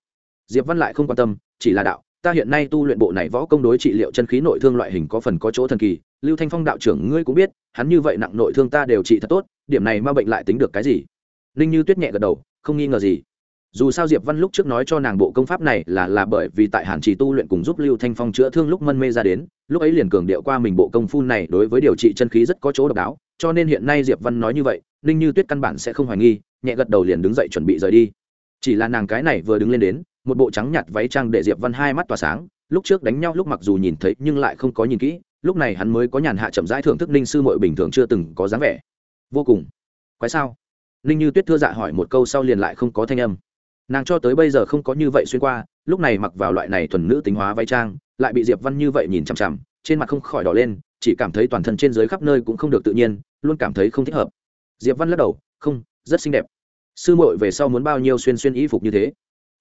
Diệp văn lại không quan tâm, chỉ là đạo, ta hiện nay tu luyện bộ này võ công đối trị liệu chân khí nội thương loại hình có phần có chỗ thần kỳ, lưu thanh phong đạo trưởng ngươi cũng biết, hắn như vậy nặng nội thương ta đều trị thật tốt, điểm này ma bệnh lại tính được cái gì? Ninh như tuyết nhẹ gật đầu, không nghi ngờ gì. Dù sao diệp văn lúc trước nói cho nàng bộ công pháp này là là bởi vì tại hàn trì tu luyện cùng giúp lưu thanh phong chữa thương lúc mân mê ra đến, lúc ấy liền cường điệu qua mình bộ công phu này đối với điều trị chân khí rất có chỗ độc đáo, cho nên hiện nay diệp văn nói như vậy, ninh như tuyết căn bản sẽ không hoài nghi nhẹ gật đầu liền đứng dậy chuẩn bị rời đi. Chỉ là nàng cái này vừa đứng lên đến, một bộ trắng nhạt váy trang để diệp văn hai mắt tỏa sáng, lúc trước đánh nhau lúc mặc dù nhìn thấy nhưng lại không có nhìn kỹ, lúc này hắn mới có nhàn hạ chậm rãi thưởng thức ninh sư mội bình thường chưa từng có dáng vẻ. Vô cùng. Quái sao? Ninh như tuyết thưa dạ hỏi một câu sau liền lại không có thanh âm. Nàng cho tới bây giờ không có như vậy xuyên qua, lúc này mặc vào loại này thuần nữ tính hóa váy trang, lại bị diệp văn như vậy nhìn chằm chằm, trên mặt không khỏi đỏ lên, chỉ cảm thấy toàn thân trên dưới khắp nơi cũng không được tự nhiên, luôn cảm thấy không thích hợp. Diệp văn lắc đầu, không rất xinh đẹp. Sư muội về sau muốn bao nhiêu xuyên xuyên y phục như thế?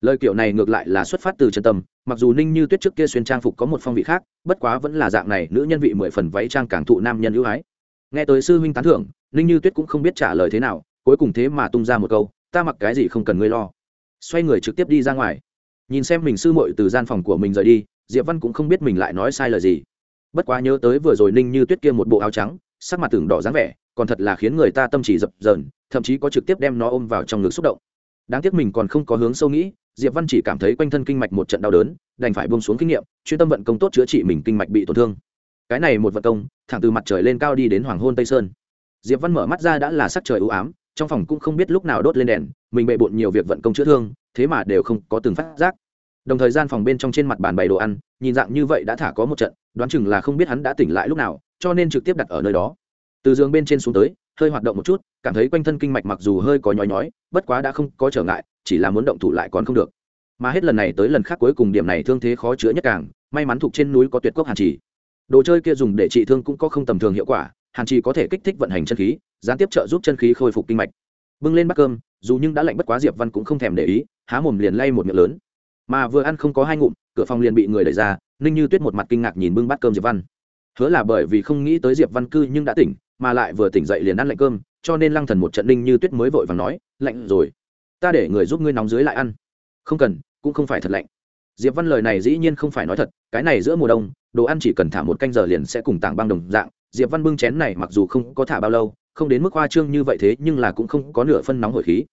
Lời kiểu này ngược lại là xuất phát từ chân tâm, mặc dù ninh như tuyết trước kia xuyên trang phục có một phong vị khác, bất quá vẫn là dạng này, nữ nhân vị mười phần váy trang càng thụ nam nhân ưu ái. Nghe tới sư huynh tán thưởng, ninh như tuyết cũng không biết trả lời thế nào, cuối cùng thế mà tung ra một câu, ta mặc cái gì không cần ngươi lo. Xoay người trực tiếp đi ra ngoài. Nhìn xem mình sư muội từ gian phòng của mình rời đi, diệp văn cũng không biết mình lại nói sai lời gì. Bất quá nhớ tới vừa rồi ninh như tuyết kia một bộ áo trắng, sắc mặt tưởng đỏ dáng vẻ còn thật là khiến người ta tâm chỉ dập dờn, thậm chí có trực tiếp đem nó ôm vào trong ngực xúc động. Đáng tiếc mình còn không có hướng sâu nghĩ, diệp văn chỉ cảm thấy quanh thân kinh mạch một trận đau đớn, đành phải buông xuống kinh nghiệm, chuyên tâm vận công tốt chữa trị mình kinh mạch bị tổn thương. Cái này một vận công, thẳng từ mặt trời lên cao đi đến hoàng hôn tây sơn. Diệp văn mở mắt ra đã là sắc trời ưu ám, trong phòng cũng không biết lúc nào đốt lên đèn, mình bệ bộn nhiều việc vận công chữa thương, thế mà đều không có từng phát giác. Đồng thời gian phòng bên trong trên mặt bàn bày đồ ăn, nhìn dạng như vậy đã thả có một trận, đoán chừng là không biết hắn đã tỉnh lại lúc nào, cho nên trực tiếp đặt ở nơi đó từ giường bên trên xuống tới, hơi hoạt động một chút, cảm thấy quanh thân kinh mạch mặc dù hơi có nhói nhói, bất quá đã không có trở ngại, chỉ là muốn động thủ lại còn không được. Mà hết lần này tới lần khác cuối cùng điểm này thương thế khó chữa nhất càng, may mắn thuộc trên núi có tuyệt cốc hàn trì. Đồ chơi kia dùng để trị thương cũng có không tầm thường hiệu quả, hàn trì có thể kích thích vận hành chân khí, gián tiếp trợ giúp chân khí khôi phục kinh mạch. Bưng lên bát cơm, dù nhưng đã lạnh bất quá diệp văn cũng không thèm để ý, há mồm liền lay một miệng lớn. Mà vừa ăn không có hai ngụm, cửa phòng liền bị người đẩy ra, ninh như tuyết một mặt kinh ngạc nhìn bưng bát cơm diệp văn. Hứa là bởi vì không nghĩ tới diệp văn cư nhưng đã tỉnh mà lại vừa tỉnh dậy liền ăn lạnh cơm, cho nên lăng thần một trận ninh như tuyết mới vội và nói, lạnh rồi, ta để người giúp ngươi nóng dưới lại ăn. Không cần, cũng không phải thật lạnh. Diệp văn lời này dĩ nhiên không phải nói thật, cái này giữa mùa đông, đồ ăn chỉ cần thả một canh giờ liền sẽ cùng tảng băng đồng dạng. Diệp văn bưng chén này mặc dù không có thả bao lâu, không đến mức hoa trương như vậy thế, nhưng là cũng không có nửa phân nóng hổi khí.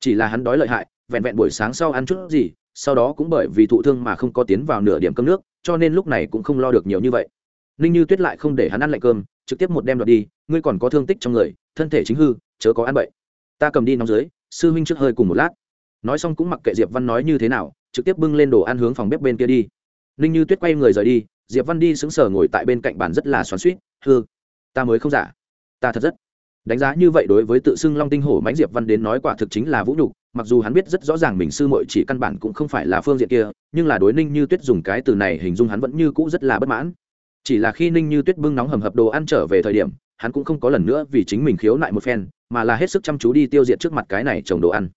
Chỉ là hắn đói lợi hại, vẹn vẹn buổi sáng sau ăn chút gì, sau đó cũng bởi vì thụ thương mà không có tiến vào nửa điểm cơm nước, cho nên lúc này cũng không lo được nhiều như vậy ninh như tuyết lại không để hắn ăn lạnh cơm, trực tiếp một đem đoạt đi, ngươi còn có thương tích trong người, thân thể chính hư, chớ có ăn bậy. Ta cầm đi nóng dưới, sư huynh trước hơi cùng một lát. Nói xong cũng mặc kệ diệp văn nói như thế nào, trực tiếp bưng lên đồ ăn hướng phòng bếp bên kia đi. Ninh như tuyết quay người rời đi, diệp văn đi sững sờ ngồi tại bên cạnh bàn rất là xoắn suýt hư ta mới không giả. Ta thật rất. Đánh giá như vậy đối với tự xưng long tinh hổ mãnh diệp văn đến nói quả thực chính là vũ nhục, mặc dù hắn biết rất rõ ràng mình sư muội chỉ căn bản cũng không phải là phương diện kia, nhưng là đối ninh như tuyết dùng cái từ này hình dung hắn vẫn như cũ rất là bất mãn chỉ là khi ninh như tuyết bưng nóng hầm hập đồ ăn trở về thời điểm, hắn cũng không có lần nữa vì chính mình khiếu nại một phen, mà là hết sức chăm chú đi tiêu diệt trước mặt cái này trồng đồ ăn.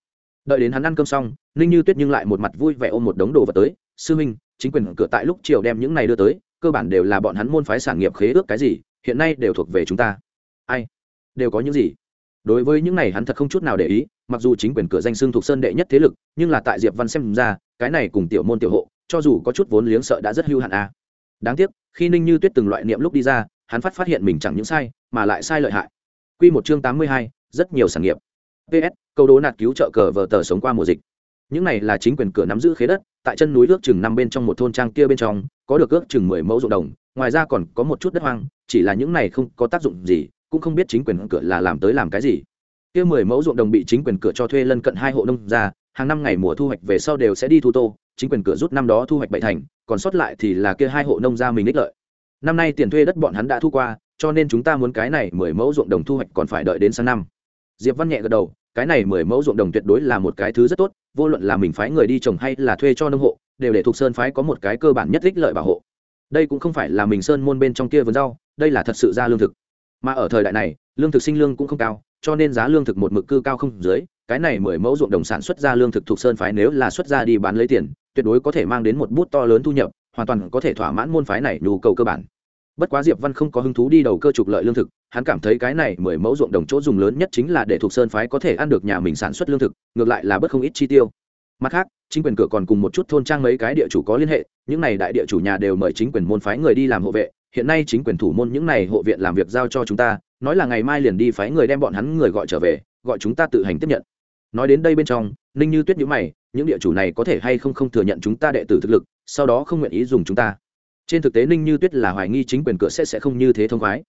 Đợi đến hắn ăn cơm xong, ninh như tuyết nhưng lại một mặt vui vẻ ôm một đống đồ vật tới. Sư minh, chính quyền cửa tại lúc chiều đem những này đưa tới, cơ bản đều là bọn hắn môn phái sản nghiệp khế ước cái gì, hiện nay đều thuộc về chúng ta. Ai? Đều có những gì? Đối với những này hắn thật không chút nào để ý, mặc dù chính quyền cửa danh xưng thuộc sơn đệ nhất thế lực, nhưng là tại diệp văn xem ra, cái này cùng tiểu môn tiểu hộ, cho dù có chút vốn liếng sợ đã rất hưu hạn a à. đáng tiếc khi ninh như tuyết từng loại niệm lúc đi ra, hắn phát phát hiện mình chẳng những sai, mà lại sai lợi hại. Q một chương tám mươi hai, rất nhiều sản nghiệp. Ps câu đố nạt cứu trợ cờ vờ tờ sống qua mùa dịch. Những này là chính quyền cửa nắm giữ khế đất, tại chân núi ước chừng năm bên trong một thôn trang kia bên trong, có được ước chừng mười mẫu ruộng đồng, ngoài ra còn có một chút đất hoang, chỉ là những này không có tác dụng gì, cũng không biết chính quyền cửa là làm tới làm cái gì. Kia mười mẫu ruộng đồng bị chính quyền cửa cho thuê lân cận hai hộ nông ra hàng năm ngày mùa thu hoạch về sau đều sẽ đi thu tô chính quyền cửa rút năm đó thu hoạch bảy thành, còn sót lại thì là kia hai hộ nông gia mình ích lợi. Năm nay tiền thuê đất bọn hắn đã thu qua, cho nên chúng ta muốn cái này mười mẫu ruộng đồng thu hoạch còn phải đợi đến sang năm. Diệp văn nhẹ gật đầu, cái này mười mẫu ruộng đồng tuyệt đối là một cái thứ rất tốt, vô luận là mình phái người đi trồng hay là thuê cho nông hộ, đều để thuộc sơn phái có một cái cơ bản nhất ích lợi bảo hộ. Đây cũng không phải là mình sơn môn bên trong kia vườn rau, đây là thật sự ra lương thực. Mà ở thời đại này, lương thực sinh lương cũng không cao, cho nên giá lương thực một mực cư cao không dưới, cái này mười mẫu ruộng đồng sản xuất ra lương thực thuộc sơn phái nếu là xuất ra đi bán lấy tiền tuyệt đối có thể mang đến một bút to lớn thu nhập, hoàn toàn có thể thỏa mãn môn phái này nhu cầu cơ bản. Bất quá diệp văn không có hứng thú đi đầu cơ trục lợi lương thực, hắn cảm thấy cái này mười mẫu ruộng đồng chỗ dùng lớn nhất chính là để thuộc sơn phái có thể ăn được nhà mình sản xuất lương thực, ngược lại là bất không ít chi tiêu. Mặt khác, chính quyền cửa còn cùng một chút thôn trang mấy cái địa chủ có liên hệ, những này đại địa chủ nhà đều mời chính quyền môn phái người đi làm hộ vệ, hiện nay chính quyền thủ môn những này hộ viện làm việc giao cho chúng ta, nói là ngày mai liền đi phái người đem bọn hắn người gọi trở về, gọi chúng ta tự hành tiếp nhận. Nói đến đây bên trong ninh như tuyết nhữ mày, những địa chủ này có thể hay không không thừa nhận chúng ta đệ tử thực lực, sau đó không nguyện ý dùng chúng ta. Trên thực tế ninh như tuyết là hoài nghi chính quyền cửa sẽ sẽ không như thế thông khoái.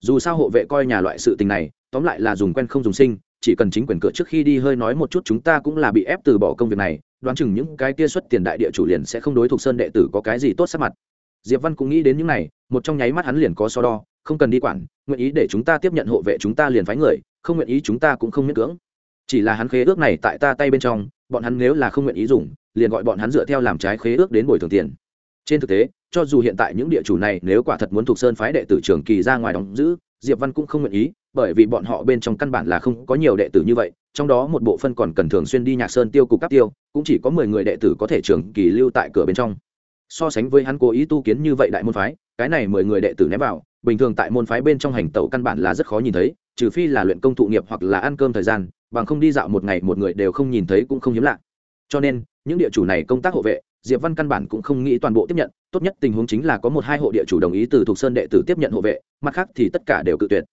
Dù sao hộ vệ coi nhà loại sự tình này, tóm lại là dùng quen không dùng sinh, chỉ cần chính quyền cửa trước khi đi hơi nói một chút chúng ta cũng là bị ép từ bỏ công việc này, đoán chừng những cái kia xuất tiền đại địa chủ liền sẽ không đối thuộc sơn đệ tử có cái gì tốt sắc mặt. Diệp văn cũng nghĩ đến những này, một trong nháy mắt hắn liền có so đo, không cần đi quản, nguyện ý để chúng ta tiếp nhận hộ vệ chúng ta liền phái người, không nguyện ý chúng ta cũng không miễn cưỡng chỉ là hắn khế ước này tại ta tay bên trong, bọn hắn nếu là không nguyện ý dùng, liền gọi bọn hắn dựa theo làm trái khế ước đến bồi thường tiền. Trên thực tế, cho dù hiện tại những địa chủ này nếu quả thật muốn thuộc sơn phái đệ tử trường kỳ ra ngoài đóng giữ, diệp văn cũng không nguyện ý, bởi vì bọn họ bên trong căn bản là không có nhiều đệ tử như vậy, trong đó một bộ phân còn cần thường xuyên đi nhạc sơn tiêu cục các tiêu, cũng chỉ có mười người đệ tử có thể trường kỳ lưu tại cửa bên trong. So sánh với hắn cố ý tu kiến như vậy đại môn phái, cái này mười người đệ tử ném vào, bình thường tại môn phái bên trong hành tẩu căn bản là rất khó nhìn thấy, trừ phi là luyện công thụ nghiệp hoặc là ăn cơm thời gian bằng không đi dạo một ngày một người đều không nhìn thấy cũng không hiếm lạ. Cho nên, những địa chủ này công tác hộ vệ, diệp văn căn bản cũng không nghĩ toàn bộ tiếp nhận. Tốt nhất tình huống chính là có một hai hộ địa chủ đồng ý từ thuộc sơn đệ tử tiếp nhận hộ vệ, mặt khác thì tất cả đều cự tuyệt.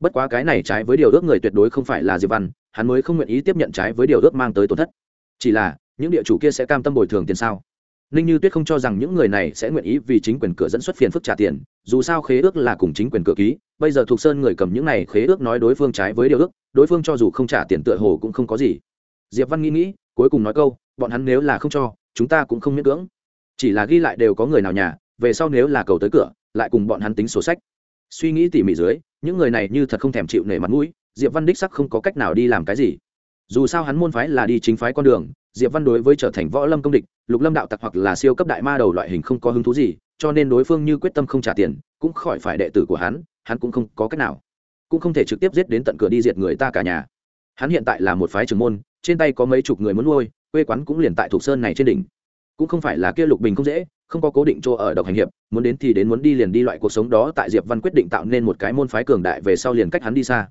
Bất quá cái này trái với điều ước người tuyệt đối không phải là diệp văn, hắn mới không nguyện ý tiếp nhận trái với điều ước mang tới tổn thất. Chỉ là, những địa chủ kia sẽ cam tâm bồi thường tiền sao? Ninh như tuyết không cho rằng những người này sẽ nguyện ý vì chính quyền cửa dẫn xuất phiền phức trả tiền, dù sao khế ước là cùng chính quyền cửa ký, bây giờ thuộc sơn người cầm những này khế ước nói đối phương trái với điều ước, đối phương cho dù không trả tiền tựa hồ cũng không có gì. Diệp văn nghĩ nghĩ, cuối cùng nói câu, bọn hắn nếu là không cho, chúng ta cũng không miễn cưỡng. Chỉ là ghi lại đều có người nào nhà, về sau nếu là cầu tới cửa, lại cùng bọn hắn tính sổ sách. Suy nghĩ tỉ mỉ dưới, những người này như thật không thèm chịu nể mặt mũi, diệp văn đích sắc không có cách nào đi làm cái gì dù sao hắn môn phái là đi chính phái con đường, diệp văn đối với trở thành võ lâm công địch, lục lâm đạo tặc hoặc là siêu cấp đại ma đầu loại hình không có hứng thú gì, cho nên đối phương như quyết tâm không trả tiền, cũng khỏi phải đệ tử của hắn hắn cũng không có cách nào. Cũng không thể trực tiếp giết đến tận cửa đi diệt người ta cả nhà. Hắn hiện tại là một phái trưởng môn, trên tay có mấy chục người muốn nuôi, quê quán cũng liền tại thuộc sơn này trên đỉnh. Cũng không phải là kia lục bình không dễ, không có cố định chỗ ở độc hành hiệp, muốn đến thì đến muốn đi liền đi loại cuộc sống đó, tại diệp văn quyết định tạo nên một cái môn phái cường đại về sau liền cách hắn đi xa.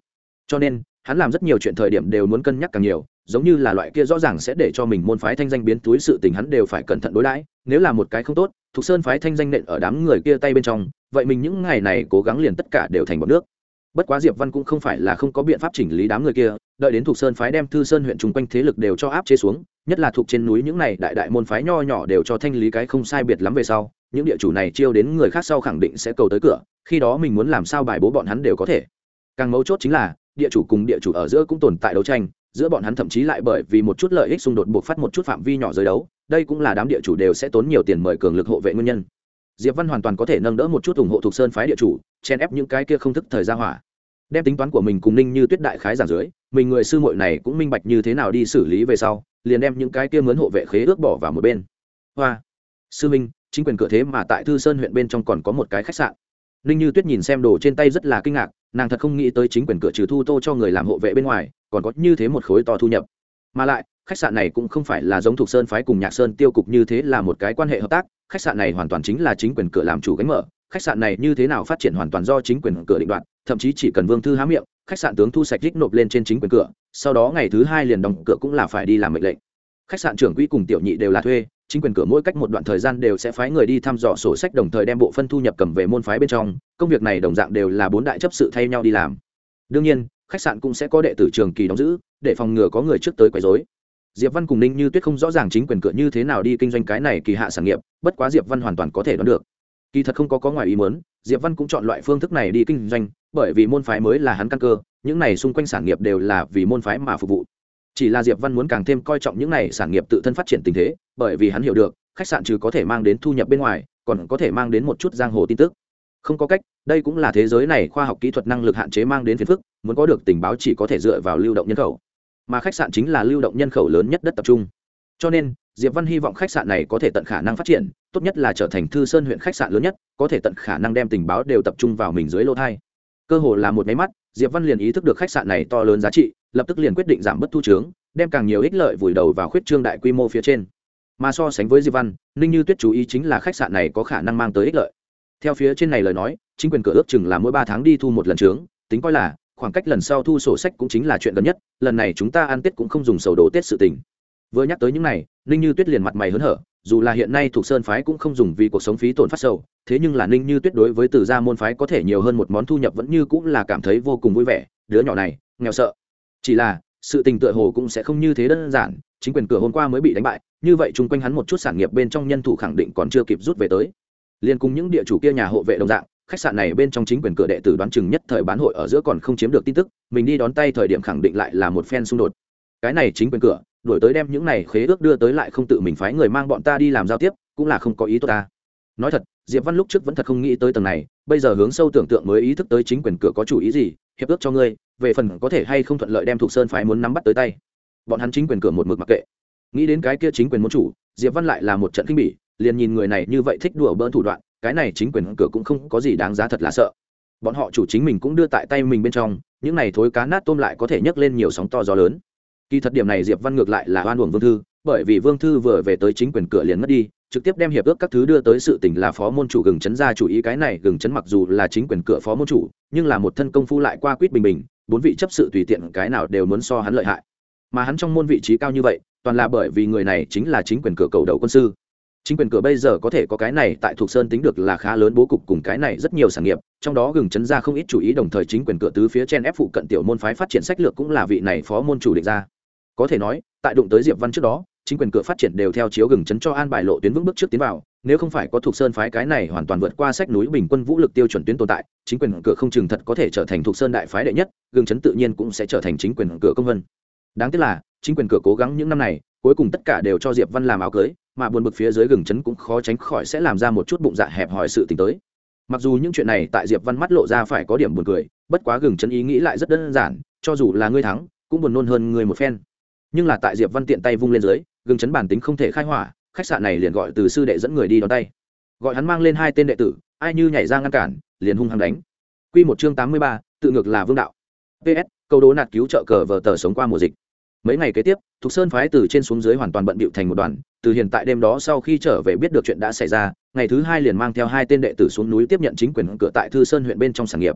Cho nên hắn làm rất nhiều chuyện thời điểm đều muốn cân nhắc càng nhiều, giống như là loại kia rõ ràng sẽ để cho mình môn phái thanh danh biến túi sự tình hắn đều phải cẩn thận đối đãi, nếu là một cái không tốt, thục sơn phái thanh danh nện ở đám người kia tay bên trong, vậy mình những ngày này cố gắng liền tất cả đều thành bọn nước. Bất quá diệp văn cũng không phải là không có biện pháp chỉnh lý đám người kia, đợi đến thuộc sơn phái đem thư sơn huyện chung quanh thế lực đều cho áp chế xuống, nhất là thuộc trên núi những này đại đại môn phái nho nhỏ đều cho thanh lý cái không sai biệt lắm về sau, những địa chủ này chiêu đến người khác sau khẳng định sẽ cầu tới cửa, khi đó mình muốn làm sao bài bố bọn hắn đều có thể. Càng mấu chốt chính là địa chủ cùng địa chủ ở giữa cũng tồn tại đấu tranh, giữa bọn hắn thậm chí lại bởi vì một chút lợi ích xung đột buộc phát một chút phạm vi nhỏ giới đấu, đây cũng là đám địa chủ đều sẽ tốn nhiều tiền mời cường lực hộ vệ nguyên nhân. Diệp văn hoàn toàn có thể nâng đỡ một chút ủng hộ thuộc sơn phái địa chủ chen ép những cái kia không thức thời gia hỏa. Đem tính toán của mình cùng ninh như tuyết đại khái giảng dưới, mình người sư muội này cũng minh bạch như thế nào đi xử lý về sau, liền đem những cái kia mướn hộ vệ khế ước bỏ vào một bên. Hoa! Sư minh, chính quyền cửa thế mà tại thư sơn huyện bên trong còn có một cái khách sạn ninh như tuyết nhìn xem đồ trên tay rất là kinh ngạc, nàng thật không nghĩ tới chính quyền cửa trừ thu tô cho người làm hộ vệ bên ngoài, còn có như thế một khối to thu nhập. Mà lại, khách sạn này cũng không phải là giống thuộc sơn phái cùng nhạc sơn tiêu cục như thế là một cái quan hệ hợp tác, khách sạn này hoàn toàn chính là chính quyền cửa làm chủ gánh mở, khách sạn này như thế nào phát triển hoàn toàn do chính quyền cửa định đoạt, thậm chí chỉ cần vương thư há miệng, khách sạn tướng thu sạch đích nộp lên trên chính quyền cửa, sau đó ngày thứ hai liền đóng cửa cũng là phải đi làm mệnh lệnh. Khách sạn trưởng quỹ cùng tiểu nhị đều là thuê chính quyền cửa mỗi cách một đoạn thời gian đều sẽ phái người đi thăm dò sổ sách đồng thời đem bộ phân thu nhập cầm về môn phái bên trong, công việc này đồng dạng đều là bốn đại chấp sự thay nhau đi làm. Đương nhiên, khách sạn cũng sẽ có đệ tử trường kỳ đóng giữ, để phòng ngừa có người trước tới quấy rối. Diệp văn cùng ninh như tuyết không rõ ràng chính quyền cửa như thế nào đi kinh doanh cái này kỳ hạ sản nghiệp, bất quá diệp văn hoàn toàn có thể đoán được. Kỳ thật không có có ngoài ý muốn, diệp văn cũng chọn loại phương thức này đi kinh doanh, bởi vì môn phái mới là hắn căn cơ, những này xung quanh sản nghiệp đều là vì môn phái mà phục vụ chỉ là diệp văn muốn càng thêm coi trọng những này sản nghiệp tự thân phát triển tình thế, bởi vì hắn hiểu được, khách sạn trừ có thể mang đến thu nhập bên ngoài, còn có thể mang đến một chút giang hồ tin tức. Không có cách, đây cũng là thế giới này khoa học kỹ thuật năng lực hạn chế mang đến phiền phức, muốn có được tình báo chỉ có thể dựa vào lưu động nhân khẩu. Mà khách sạn chính là lưu động nhân khẩu lớn nhất đất tập trung. Cho nên, diệp văn hy vọng khách sạn này có thể tận khả năng phát triển, tốt nhất là trở thành thư sơn huyện khách sạn lớn nhất, có thể tận khả năng đem tình báo đều tập trung vào mình dưới lô thai. Cơ hồ là một máy mắt, diệp văn liền ý thức được khách sạn này to lớn giá trị lập tức liền quyết định giảm bớt thu trướng, đem càng nhiều ích lợi vùi đầu vào khuyết trương đại quy mô phía trên. Mà so sánh với diệp văn, ninh như tuyết chú ý chính là khách sạn này có khả năng mang tới ích lợi. Theo phía trên này lời nói, chính quyền cửa ước chừng là mỗi ba tháng đi thu một lần trướng, tính coi là, khoảng cách lần sau thu sổ sách cũng chính là chuyện gần nhất, lần này chúng ta ăn tết cũng không dùng sầu đồ tết sự tình. Vừa nhắc tới những này, ninh như tuyết liền mặt mày hớn hở, dù là hiện nay thuộc sơn phái cũng không dùng vì cuộc sống phí tổn phát sầu, thế nhưng là ninh như tuyết đối với từ gia môn phái có thể nhiều hơn một món thu nhập vẫn như cũng là cảm thấy vô cùng vui vẻ, đứa nhỏ này, nghèo sợ chỉ là, sự tình tựa hồ cũng sẽ không như thế đơn giản, chính quyền cửa hôm qua mới bị đánh bại, như vậy chung quanh hắn một chút sản nghiệp bên trong nhân thủ khẳng định còn chưa kịp rút về tới. Liên cùng những địa chủ kia nhà hộ vệ đồng dạng, khách sạn này bên trong chính quyền cửa đệ tử đoán chừng nhất thời bán hội ở giữa còn không chiếm được tin tức, mình đi đón tay thời điểm khẳng định lại là một phen xung đột. Cái này chính quyền cửa đổi tới đem những này khế ước đưa tới lại không tự mình phái người mang bọn ta đi làm giao tiếp, cũng là không có ý tốt ta. Nói thật, diệp văn lúc trước vẫn thật không nghĩ tới tầng này, bây giờ hướng sâu tưởng tượng mới ý thức tới chính quyền cửa có chủ ý gì, hiệp ước cho ngươi về phần có thể hay không thuận lợi đem thuộc sơn phái muốn nắm bắt tới tay. Bọn hắn chính quyền cửa một mực mặc kệ. Nghĩ đến cái kia chính quyền môn chủ, diệp văn lại là một trận kinh bỉ, liền nhìn người này như vậy thích đùa bỡn thủ đoạn, cái này chính quyền cửa cũng không có gì đáng giá thật là sợ. Bọn họ chủ chính mình cũng đưa tại tay mình bên trong, những này thối cá nát tôm lại có thể nhấc lên nhiều sóng to gió lớn. Kỳ thật điểm này diệp văn ngược lại là oan uổng vương thư, bởi vì vương thư vừa về tới chính quyền cửa liền mất đi, trực tiếp đem hiệp ước các thứ đưa tới sự tình là phó môn chủ gừng chấn ra chủ ý cái này, gừng chấn mặc dù là chính quyền cửa phó môn chủ, nhưng là một thân công phu lại qua quýt bình bình bốn vị chấp sự tùy tiện cái nào đều muốn so hắn lợi hại. Mà hắn trong môn vị trí cao như vậy, toàn là bởi vì người này chính là chính quyền cửa cầu đầu quân sư. Chính quyền cửa bây giờ có thể có cái này tại thuộc sơn tính được là khá lớn bố cục cùng cái này rất nhiều sản nghiệp, trong đó gừng chấn ra không ít chủ ý đồng thời chính quyền cửa tứ phía trên ép phụ cận tiểu môn phái phát triển sách lược cũng là vị này phó môn chủ định ra. Có thể nói, tại đụng tới diệp văn trước đó chính quyền cửa phát triển đều theo chiếu gừng chấn cho an bài lộ tuyến vững bước trước tiến vào, nếu không phải có thuộc sơn phái cái này hoàn toàn vượt qua sách núi bình quân vũ lực tiêu chuẩn tuyến tồn tại, chính quyền cửa không chừng thật có thể trở thành thuộc sơn đại phái đệ nhất, gừng chấn tự nhiên cũng sẽ trở thành chính quyền cửa công vân. Đáng tiếc là, chính quyền cửa cố gắng những năm này, cuối cùng tất cả đều cho diệp văn làm áo cưới, mà buồn bực phía dưới gừng chấn cũng khó tránh khỏi sẽ làm ra một chút bụng dạ hẹp hòi sự tình tới. Mặc dù những chuyện này tại diệp văn mắt lộ ra phải có điểm buồn cười, bất quá gừng chấn ý nghĩ lại rất đơn giản, cho dù là ngươi thắng, cũng buồn nôn hơn người một phen nhưng là tại diệp văn tiện tay vung lên dưới gừng chấn bản tính không thể khai hỏa khách sạn này liền gọi từ sư đệ dẫn người đi đón tay gọi hắn mang lên hai tên đệ tử ai như nhảy ra ngăn cản liền hung hăng đánh q một chương tám mươi ba, tự ngược là vương đạo ps câu đố nạt cứu trợ cờ vờ tờ sống qua mùa dịch mấy ngày kế tiếp thục sơn phái từ trên xuống dưới hoàn toàn bận bịu thành một đoàn từ hiện tại đêm đó sau khi trở về biết được chuyện đã xảy ra ngày thứ hai liền mang theo hai tên đệ tử xuống núi tiếp nhận chính quyền cửa tại thư sơn huyện bên trong sản nghiệp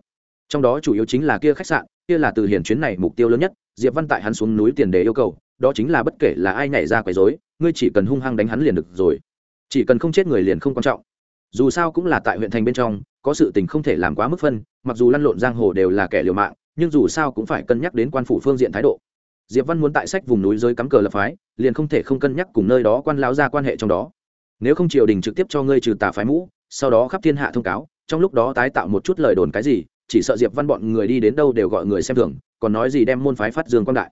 trong đó chủ yếu chính là kia khách sạn kia là từ hiền chuyến này mục tiêu lớn nhất diệp văn tại hắn xuống núi tiền đề yêu cầu đó chính là bất kể là ai nhảy ra quấy rối, ngươi chỉ cần hung hăng đánh hắn liền được rồi. Chỉ cần không chết người liền không quan trọng. Dù sao cũng là tại huyện thành bên trong, có sự tình không thể làm quá mức phân, mặc dù lăn lộn giang hồ đều là kẻ liều mạng, nhưng dù sao cũng phải cân nhắc đến quan phủ phương diện thái độ. Diệp văn muốn tại sách vùng núi giới cắm cờ lập phái, liền không thể không cân nhắc cùng nơi đó quan lão ra quan hệ trong đó. Nếu không triều đình trực tiếp cho ngươi trừ tà phái mũ, sau đó khắp thiên hạ thông cáo, trong lúc đó tái tạo một chút lời đồn cái gì, chỉ sợ diệp văn bọn người đi đến đâu đều gọi người xem thường, còn nói gì đem môn phái phát dương quan đại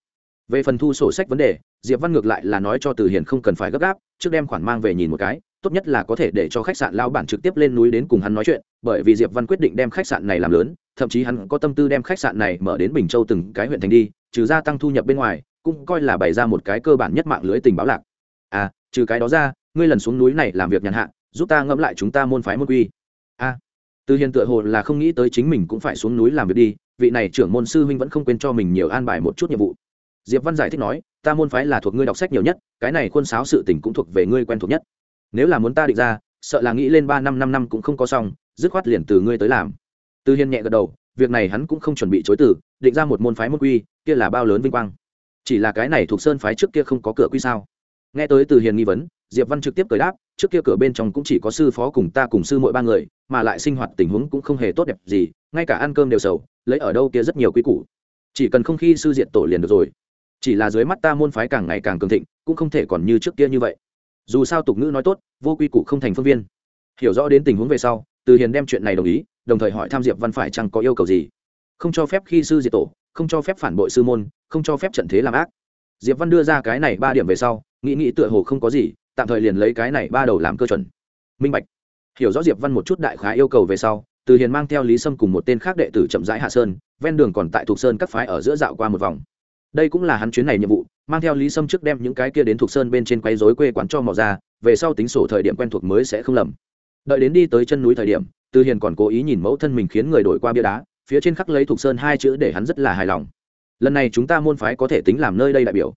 về phần thu sổ sách vấn đề diệp văn ngược lại là nói cho từ hiền không cần phải gấp gáp trước đem khoản mang về nhìn một cái tốt nhất là có thể để cho khách sạn lao bản trực tiếp lên núi đến cùng hắn nói chuyện bởi vì diệp văn quyết định đem khách sạn này làm lớn thậm chí hắn có tâm tư đem khách sạn này mở đến bình châu từng cái huyện thành đi trừ gia tăng thu nhập bên ngoài cũng coi là bày ra một cái cơ bản nhất mạng lưới tình báo lạc. À trừ cái đó ra ngươi lần xuống núi này làm việc nhàn hạ giúp ta ngẫm lại chúng ta môn phái môn quy. A à, từ hiền tựa hồ là không nghĩ tới chính mình cũng phải xuống núi làm việc đi vị này trưởng môn sư huynh vẫn không quên cho mình nhiều an bài một chút nhiệm vụ diệp văn giải thích nói, ta môn phái là thuộc ngươi đọc sách nhiều nhất, cái này khuôn sáo sự tình cũng thuộc về ngươi quen thuộc nhất. Nếu là muốn ta định ra, sợ là nghĩ lên ba năm năm năm cũng không có xong, dứt khoát liền từ ngươi tới làm. Từ Hiên nhẹ gật đầu, việc này hắn cũng không chuẩn bị chối từ, định ra một môn phái môn quy, kia là bao lớn vinh quang. Chỉ là cái này thuộc sơn phái trước kia không có cửa quy sao? Nghe tới từ hiền nghi vấn, diệp văn trực tiếp cười đáp, trước kia cửa bên trong cũng chỉ có sư phó cùng ta cùng sư mỗi ba người, mà lại sinh hoạt tình huống cũng không hề tốt đẹp gì, ngay cả ăn cơm đều sầu, lấy ở đâu kia rất nhiều quy củ. Chỉ cần không khi sư diện tổ liền được rồi chỉ là dưới mắt ta môn phái càng ngày càng cường thịnh, cũng không thể còn như trước kia như vậy. Dù sao tục ngữ nói tốt, vô quy củ không thành phương viên. Hiểu rõ đến tình huống về sau, từ hiền đem chuyện này đồng ý, đồng thời hỏi tham diệp văn phải chăng có yêu cầu gì? Không cho phép khi sư diệt tổ, không cho phép phản bội sư môn, không cho phép trận thế làm ác. Diệp văn đưa ra cái này ba điểm về sau, nghĩ nghĩ tựa hồ không có gì, tạm thời liền lấy cái này ba đầu làm cơ chuẩn. Minh bạch. Hiểu rõ diệp văn một chút đại khá yêu cầu về sau, từ hiền mang theo lý sâm cùng một tên khác đệ tử chậm rãi hạ sơn, ven đường còn tại thuộc sơn các phái ở giữa dạo qua một vòng đây cũng là hắn chuyến này nhiệm vụ, mang theo lý sâm trước đem những cái kia đến thuộc sơn bên trên quay rối quê quán cho mò ra, về sau tính sổ thời điểm quen thuộc mới sẽ không lầm. Đợi đến đi tới chân núi thời điểm, Tư hiền còn cố ý nhìn mẫu thân mình khiến người đổi qua bia đá, phía trên khắc lấy thuộc sơn hai chữ để hắn rất là hài lòng. Lần này chúng ta môn phái có thể tính làm nơi đây đại biểu.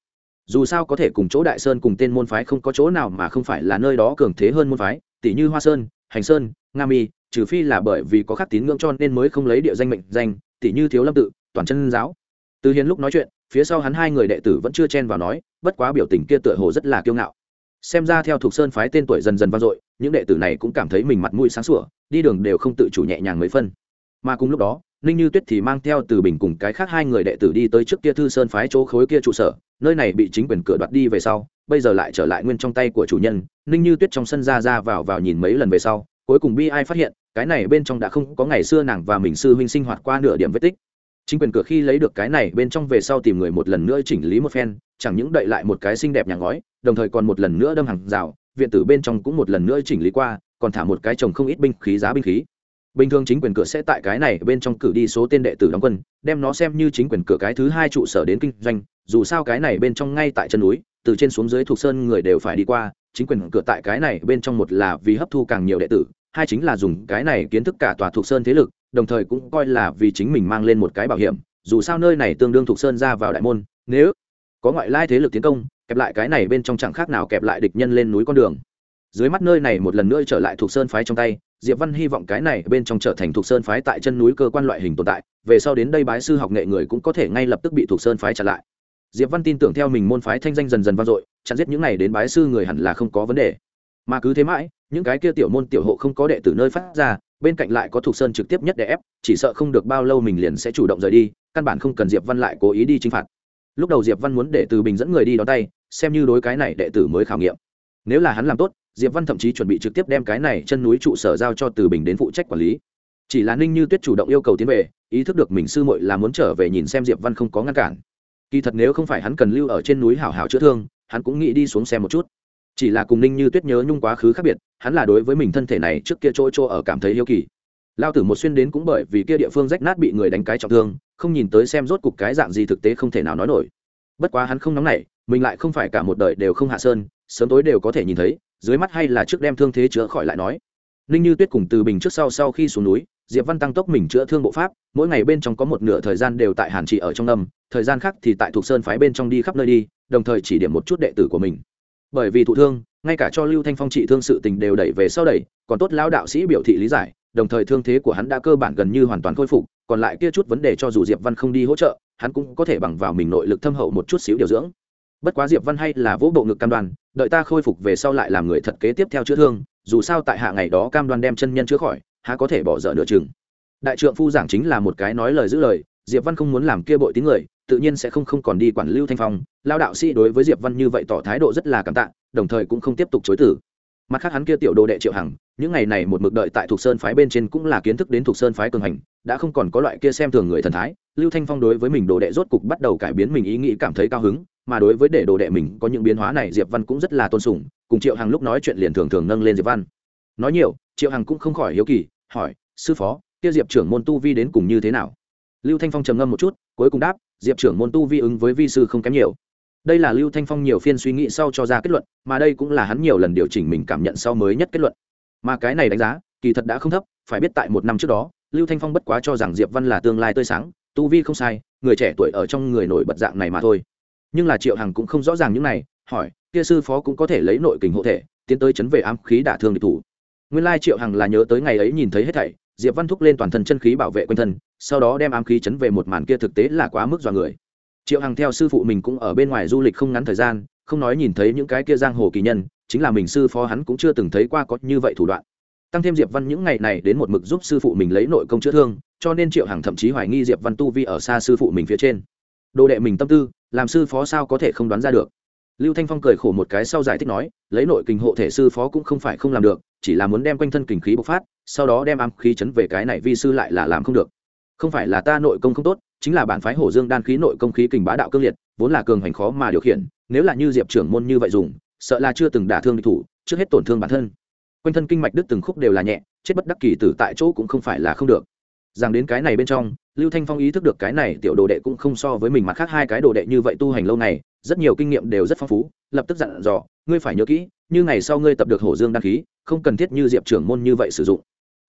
Dù sao có thể cùng chỗ đại sơn cùng tên môn phái không có chỗ nào mà không phải là nơi đó cường thế hơn môn phái tỷ như hoa sơn, hành sơn, nga mi, trừ phi là bởi vì có khắc tín ngưỡng cho nên mới không lấy địa danh mệnh danh tỷ như thiếu lâm tự, toàn chân giáo. Từ hiền lúc nói chuyện phía sau hắn hai người đệ tử vẫn chưa chen vào nói, bất quá biểu tình kia tựa hồ rất là kiêu ngạo. Xem ra theo thuộc sơn phái tên tuổi dần dần vang dội, những đệ tử này cũng cảm thấy mình mặt mũi sáng sủa, đi đường đều không tự chủ nhẹ nhàng mấy phân. Mà cùng lúc đó, ninh như tuyết thì mang theo từ bình cùng cái khác hai người đệ tử đi tới trước kia thư sơn phái chỗ khối kia trụ sở, nơi này bị chính quyền cửa đoạt đi về sau, bây giờ lại trở lại nguyên trong tay của chủ nhân. Ninh như tuyết trong sân ra ra vào vào nhìn mấy lần về sau, cuối cùng bi ai phát hiện, cái này bên trong đã không có ngày xưa nàng và mình sư huynh sinh hoạt qua nửa điểm vết tích chính quyền cửa khi lấy được cái này, bên trong về sau tìm người một lần nữa chỉnh lý một phen, chẳng những đậy lại một cái xinh đẹp nhà ngói, đồng thời còn một lần nữa đâm hàng rào, viện tử bên trong cũng một lần nữa chỉnh lý qua, còn thả một cái trồng không ít binh khí, giá binh khí. Bình thường chính quyền cửa sẽ tại cái này bên trong cử đi số tên đệ tử đóng quân, đem nó xem như chính quyền cửa cái thứ hai trụ sở đến kinh doanh, dù sao cái này bên trong ngay tại chân núi, từ trên xuống dưới thuộc sơn người đều phải đi qua, chính quyền cửa tại cái này bên trong một là vì hấp thu càng nhiều đệ tử, hai chính là dùng cái này kiến thức cả tòa thuộc sơn thế lực đồng thời cũng coi là vì chính mình mang lên một cái bảo hiểm, dù sao nơi này tương đương thuộc sơn ra vào đại môn, nếu có ngoại lai thế lực tiến công, kẹp lại cái này bên trong chẳng khác nào kẹp lại địch nhân lên núi con đường. Dưới mắt nơi này một lần nữa trở lại thuộc sơn phái trong tay, diệp văn hy vọng cái này bên trong trở thành thuộc sơn phái tại chân núi cơ quan loại hình tồn tại, về sau đến đây bái sư học nghệ người cũng có thể ngay lập tức bị thuộc sơn phái chặn lại. Diệp văn tin tưởng theo mình môn phái thanh danh dần dần vang dội, chặn giết những này đến bái sư người hẳn là không có vấn đề. Mà cứ thế mãi, những cái kia tiểu môn tiểu hộ không có đệ tử nơi phát ra bên cạnh lại có thuộc sơn trực tiếp nhất để ép, chỉ sợ không được bao lâu mình liền sẽ chủ động rời đi, căn bản không cần diệp văn lại cố ý đi chinh phạt. Lúc đầu diệp văn muốn để từ bình dẫn người đi đón tay, xem như đối cái này đệ tử mới khảo nghiệm. Nếu là hắn làm tốt, diệp văn thậm chí chuẩn bị trực tiếp đem cái này chân núi trụ sở giao cho từ bình đến phụ trách quản lý. Chỉ là ninh như tuyết chủ động yêu cầu tiến về, ý thức được mình sư muội là muốn trở về nhìn xem diệp văn không có ngăn cản. Kỳ thật nếu không phải hắn cần lưu ở trên núi hảo hảo chữa thương, hắn cũng nghĩ đi xuống xem một chút chỉ là cùng ninh như tuyết nhớ nhung quá khứ khác biệt, hắn là đối với mình thân thể này trước kia chỗ chỗ ở cảm thấy yêu kỳ. Lao tử một xuyên đến cũng bởi vì kia địa phương rách nát bị người đánh cái trọng thương, không nhìn tới xem rốt cục cái dạng gì thực tế không thể nào nói nổi. Bất quá hắn không nóng nảy, mình lại không phải cả một đời đều không hạ sơn, sớm tối đều có thể nhìn thấy, dưới mắt hay là trước đem thương thế chữa khỏi lại nói. Ninh như tuyết cùng từ bình trước sau sau khi xuống núi, diệp văn tăng tốc mình chữa thương bộ pháp, mỗi ngày bên trong có một nửa thời gian đều tại hàn trị ở trong âm, thời gian khác thì tại thuộc sơn phái bên trong đi khắp nơi đi, đồng thời chỉ điểm một chút đệ tử của mình bởi vì thụ thương, ngay cả cho lưu thanh phong trị thương sự tình đều đẩy về sau đẩy, còn tốt lão đạo sĩ biểu thị lý giải, đồng thời thương thế của hắn đã cơ bản gần như hoàn toàn khôi phục, còn lại kia chút vấn đề cho dù diệp văn không đi hỗ trợ, hắn cũng có thể bằng vào mình nội lực thâm hậu một chút xíu điều dưỡng. Bất quá diệp văn hay là vỗ bộ ngực cam đoan, đợi ta khôi phục về sau lại làm người thật kế tiếp theo chữa thương, dù sao tại hạ ngày đó cam đoan đem chân nhân chữa khỏi, há có thể bỏ dở nửa chừng. Đại trượng phu giảng chính là một cái nói lời giữ lời diệp văn không muốn làm kia bội tín người, tự nhiên sẽ không không còn đi quản lưu thanh phong. Lao đạo sĩ đối với diệp văn như vậy tỏ thái độ rất là cảm tạ, đồng thời cũng không tiếp tục chối tử mặt khác hắn kia tiểu đồ đệ triệu hằng, những ngày này một mực đợi tại thuộc sơn phái bên trên cũng là kiến thức đến thuộc sơn phái cường hành, đã không còn có loại kia xem thường người thần thái. Lưu thanh phong đối với mình đồ đệ rốt cục bắt đầu cải biến mình ý nghĩ cảm thấy cao hứng, mà đối với để đồ đệ mình có những biến hóa này diệp văn cũng rất là tôn sùng, cùng triệu hằng lúc nói chuyện liền thường thường nâng lên diệp văn. Nói nhiều, triệu hằng cũng không khỏi hiếu kỳ, hỏi, sư phó, kia diệp trưởng môn tu vi đến cùng như thế nào? Lưu thanh phong trầm ngâm một chút, cuối cùng đáp, diệp trưởng môn tu vi ứng với vi sư không kém nhiều. Đây là lưu thanh phong nhiều phiên suy nghĩ sau cho ra kết luận, mà đây cũng là hắn nhiều lần điều chỉnh mình cảm nhận sau mới nhất kết luận. Mà cái này đánh giá, kỳ thật đã không thấp, phải biết tại một năm trước đó, lưu thanh phong bất quá cho rằng diệp văn là tương lai tươi sáng, tu vi không sai, người trẻ tuổi ở trong người nổi bật dạng này mà thôi. Nhưng là triệu hằng cũng không rõ ràng những này, hỏi, kia sư phó cũng có thể lấy nội kình hộ thể, tiến tới chấn về ám khí đả thương địch thủ. Nguyên lai triệu hằng là nhớ tới ngày ấy nhìn thấy hết thảy, diệp văn thúc lên toàn thân chân khí bảo vệ quanh thân sau đó đem ám khí chấn về một màn kia thực tế là quá mức dọa người. Triệu hằng theo sư phụ mình cũng ở bên ngoài du lịch không ngắn thời gian, không nói nhìn thấy những cái kia giang hồ kỳ nhân, chính là mình sư phó hắn cũng chưa từng thấy qua có như vậy thủ đoạn. Tăng thêm diệp văn những ngày này đến một mực giúp sư phụ mình lấy nội công chữa thương, cho nên triệu hằng thậm chí hoài nghi diệp văn tu vi ở xa sư phụ mình phía trên. Đồ đệ mình tâm tư, làm sư phó sao có thể không đoán ra được? Lưu thanh phong cười khổ một cái sau giải thích nói, lấy nội kình hộ thể sư phó cũng không phải không làm được, chỉ là muốn đem quanh thân kình khí bộc phát, sau đó đem ám khí chấn về cái này vi sư lại là làm không được không phải là ta nội công không tốt chính là bản phái hổ dương đan khí nội công khí kình bá đạo cương liệt vốn là cường hành khó mà điều khiển nếu là như diệp trưởng môn như vậy dùng sợ là chưa từng đả thương địch thủ trước hết tổn thương bản thân. Quanh thân kinh mạch đứt từng khúc đều là nhẹ chết bất đắc kỳ tử tại chỗ cũng không phải là không được. Rằng đến cái này bên trong lưu thanh phong ý thức được cái này tiểu đồ đệ cũng không so với mình mặt khác hai cái đồ đệ như vậy tu hành lâu này, rất nhiều kinh nghiệm đều rất phong phú lập tức dặn dò ngươi phải nhớ kỹ như ngày sau ngươi tập được hổ dương đăng khí không cần thiết như diệp trưởng môn như vậy sử dụng.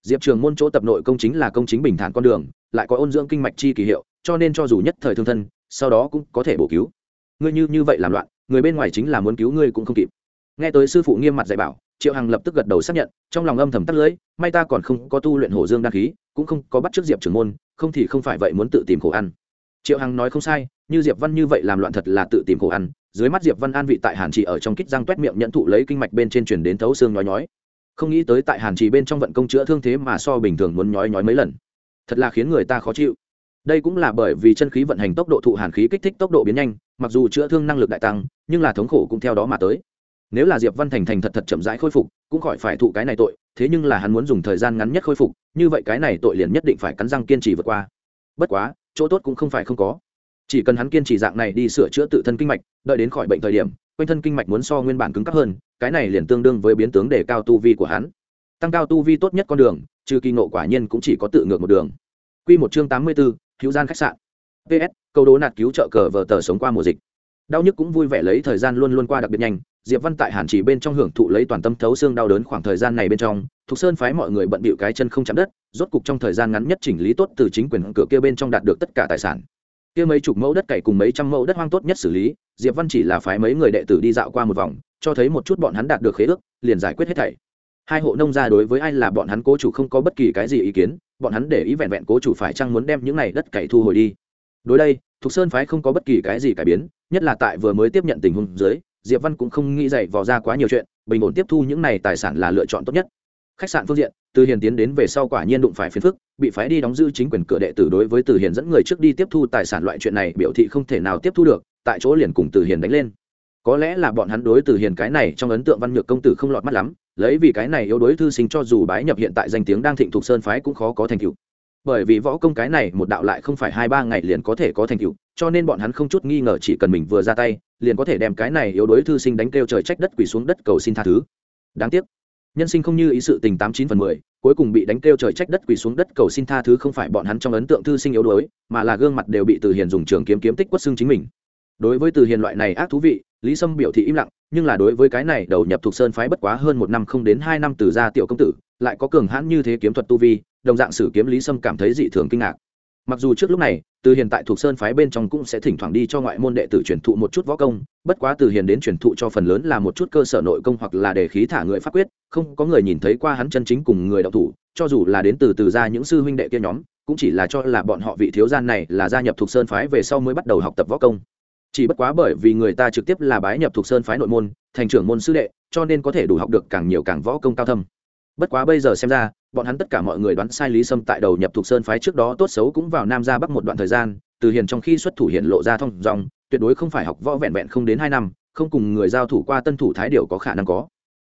Diệp trường môn chỗ tập nội công chính là công chính bình thản con đường lại có ôn dưỡng kinh mạch chi kỳ hiệu, cho nên cho dù nhất thời thương thân, sau đó cũng có thể bổ cứu. Ngươi như như vậy làm loạn, người bên ngoài chính là muốn cứu ngươi cũng không kịp. Nghe tới sư phụ nghiêm mặt dạy bảo, triệu hằng lập tức gật đầu xác nhận, trong lòng âm thầm tắt lưỡi may ta còn không có tu luyện hổ dương đăng khí, cũng không có bắt trước diệp trưởng môn, không thì không phải vậy muốn tự tìm khổ ăn. Triệu hằng nói không sai, như diệp văn như vậy làm loạn thật là tự tìm khổ ăn, dưới mắt diệp văn an vị tại hàn trì ở trong kích răng toét miệng nhận thụ lấy kinh mạch bên trên truyền đến thấu xương nhói nhói. Không nghĩ tới tại hàn trì bên trong vận công chữa thương thế mà so bình thường muốn nhói nhói mấy lần thật là khiến người ta khó chịu. Đây cũng là bởi vì chân khí vận hành tốc độ thụ hàn khí kích thích tốc độ biến nhanh, mặc dù chữa thương năng lực đại tăng, nhưng là thống khổ cũng theo đó mà tới. Nếu là diệp văn thành thành thật thật chậm rãi khôi phục, cũng khỏi phải thụ cái này tội, thế nhưng là hắn muốn dùng thời gian ngắn nhất khôi phục, như vậy cái này tội liền nhất định phải cắn răng kiên trì vượt qua. Bất quá, chỗ tốt cũng không phải không có. Chỉ cần hắn kiên trì dạng này đi sửa chữa tự thân kinh mạch, đợi đến khỏi bệnh thời điểm, quanh thân kinh mạch muốn so nguyên bản cứng cấp hơn, cái này liền tương đương với biến tướng để cao tu vi của hắn. Tăng cao tu vi tốt nhất con đường trừ kỳ ngộ quả nhiên cũng chỉ có tự ngược một đường Quy một chương tám mươi 84, hữu gian khách sạn. PS, câu đố nạt cứu trợ cờ vờ tờ sống qua mùa dịch. Đau nhức cũng vui vẻ lấy thời gian luôn luôn qua đặc biệt nhanh, Diệp Văn tại Hàn Chỉ bên trong hưởng thụ lấy toàn tâm thấu xương đau đớn khoảng thời gian này bên trong, Thục Sơn phái mọi người bận bịu cái chân không chạm đất, rốt cục trong thời gian ngắn nhất chỉnh lý tốt từ chính quyền cửa kia bên trong đạt được tất cả tài sản. Kia mấy chục mẫu đất cày cùng mấy trăm mẫu đất hoang tốt nhất xử lý, Diệp Văn chỉ là phái mấy người đệ tử đi dạo qua một vòng, cho thấy một chút bọn hắn đạt được khế ước, liền giải quyết hết thảy hai hộ nông gia đối với ai là bọn hắn cố chủ không có bất kỳ cái gì ý kiến, bọn hắn để ý vẹn vẹn cố chủ phải chăng muốn đem những này đất cày thu hồi đi. Đối đây, thục sơn phái không có bất kỳ cái gì cải biến, nhất là tại vừa mới tiếp nhận tình huống dưới, diệp văn cũng không nghĩ dậy vò ra quá nhiều chuyện, bình ổn tiếp thu những này tài sản là lựa chọn tốt nhất. Khách sạn phương diện, từ hiền tiến đến về sau quả nhiên đụng phải phiền phức, bị phái đi đóng giữ chính quyền cửa đệ tử đối với từ hiền dẫn người trước đi tiếp thu tài sản loại chuyện này biểu thị không thể nào tiếp thu được, tại chỗ liền cùng từ hiền đánh lên. Có lẽ là bọn hắn đối từ hiền cái này trong ấn tượng văn nhược công tử không lọt mắt lắm lấy vì cái này yếu đối thư sinh cho dù bái nhập hiện tại danh tiếng đang thịnh thục sơn phái cũng khó có thành tựu. Bởi vì võ công cái này một đạo lại không phải hai ba ngày liền có thể có thành tựu, cho nên bọn hắn không chút nghi ngờ chỉ cần mình vừa ra tay, liền có thể đem cái này yếu đối thư sinh đánh kêu trời trách đất quỳ xuống đất cầu xin tha thứ. Đáng tiếc, nhân sinh không như ý sự tình tám chín phần mười, cuối cùng bị đánh kêu trời trách đất quỳ xuống đất cầu xin tha thứ không phải bọn hắn trong ấn tượng thư sinh yếu đuối, mà là gương mặt đều bị từ hiền dùng trường kiếm kiếm tích quất xương chính mình. Đối với từ hiền loại này ác thú vị, lý sâm biểu thị im lặng nhưng là đối với cái này đầu nhập thuộc sơn phái bất quá hơn một năm không đến hai năm từ gia tiểu công tử, lại có cường hãn như thế kiếm thuật tu vi, đồng dạng sử kiếm lý sâm cảm thấy dị thường kinh ngạc. Mặc dù trước lúc này, từ hiện tại thuộc sơn phái bên trong cũng sẽ thỉnh thoảng đi cho ngoại môn đệ tử truyền thụ một chút võ công, bất quá từ hiền đến truyền thụ cho phần lớn là một chút cơ sở nội công hoặc là để khí thả người pháp quyết, không có người nhìn thấy qua hắn chân chính cùng người đạo thủ, cho dù là đến từ từ ra những sư huynh đệ kia nhóm, cũng chỉ là cho là bọn họ vị thiếu gian này là gia nhập thuộc sơn phái về sau mới bắt đầu học tập võ công chỉ bất quá bởi vì người ta trực tiếp là bái nhập thuộc sơn phái nội môn, thành trưởng môn sư đệ, cho nên có thể đủ học được càng nhiều càng võ công cao thâm. Bất quá bây giờ xem ra, bọn hắn tất cả mọi người đoán sai lý sâm tại đầu nhập thuộc sơn phái trước đó tốt xấu cũng vào nam ra bắc một đoạn thời gian, từ hiền trong khi xuất thủ hiện lộ ra thông dòng, tuyệt đối không phải học võ vẹn vẹn không đến hai năm, không cùng người giao thủ qua tân thủ thái điều có khả năng có.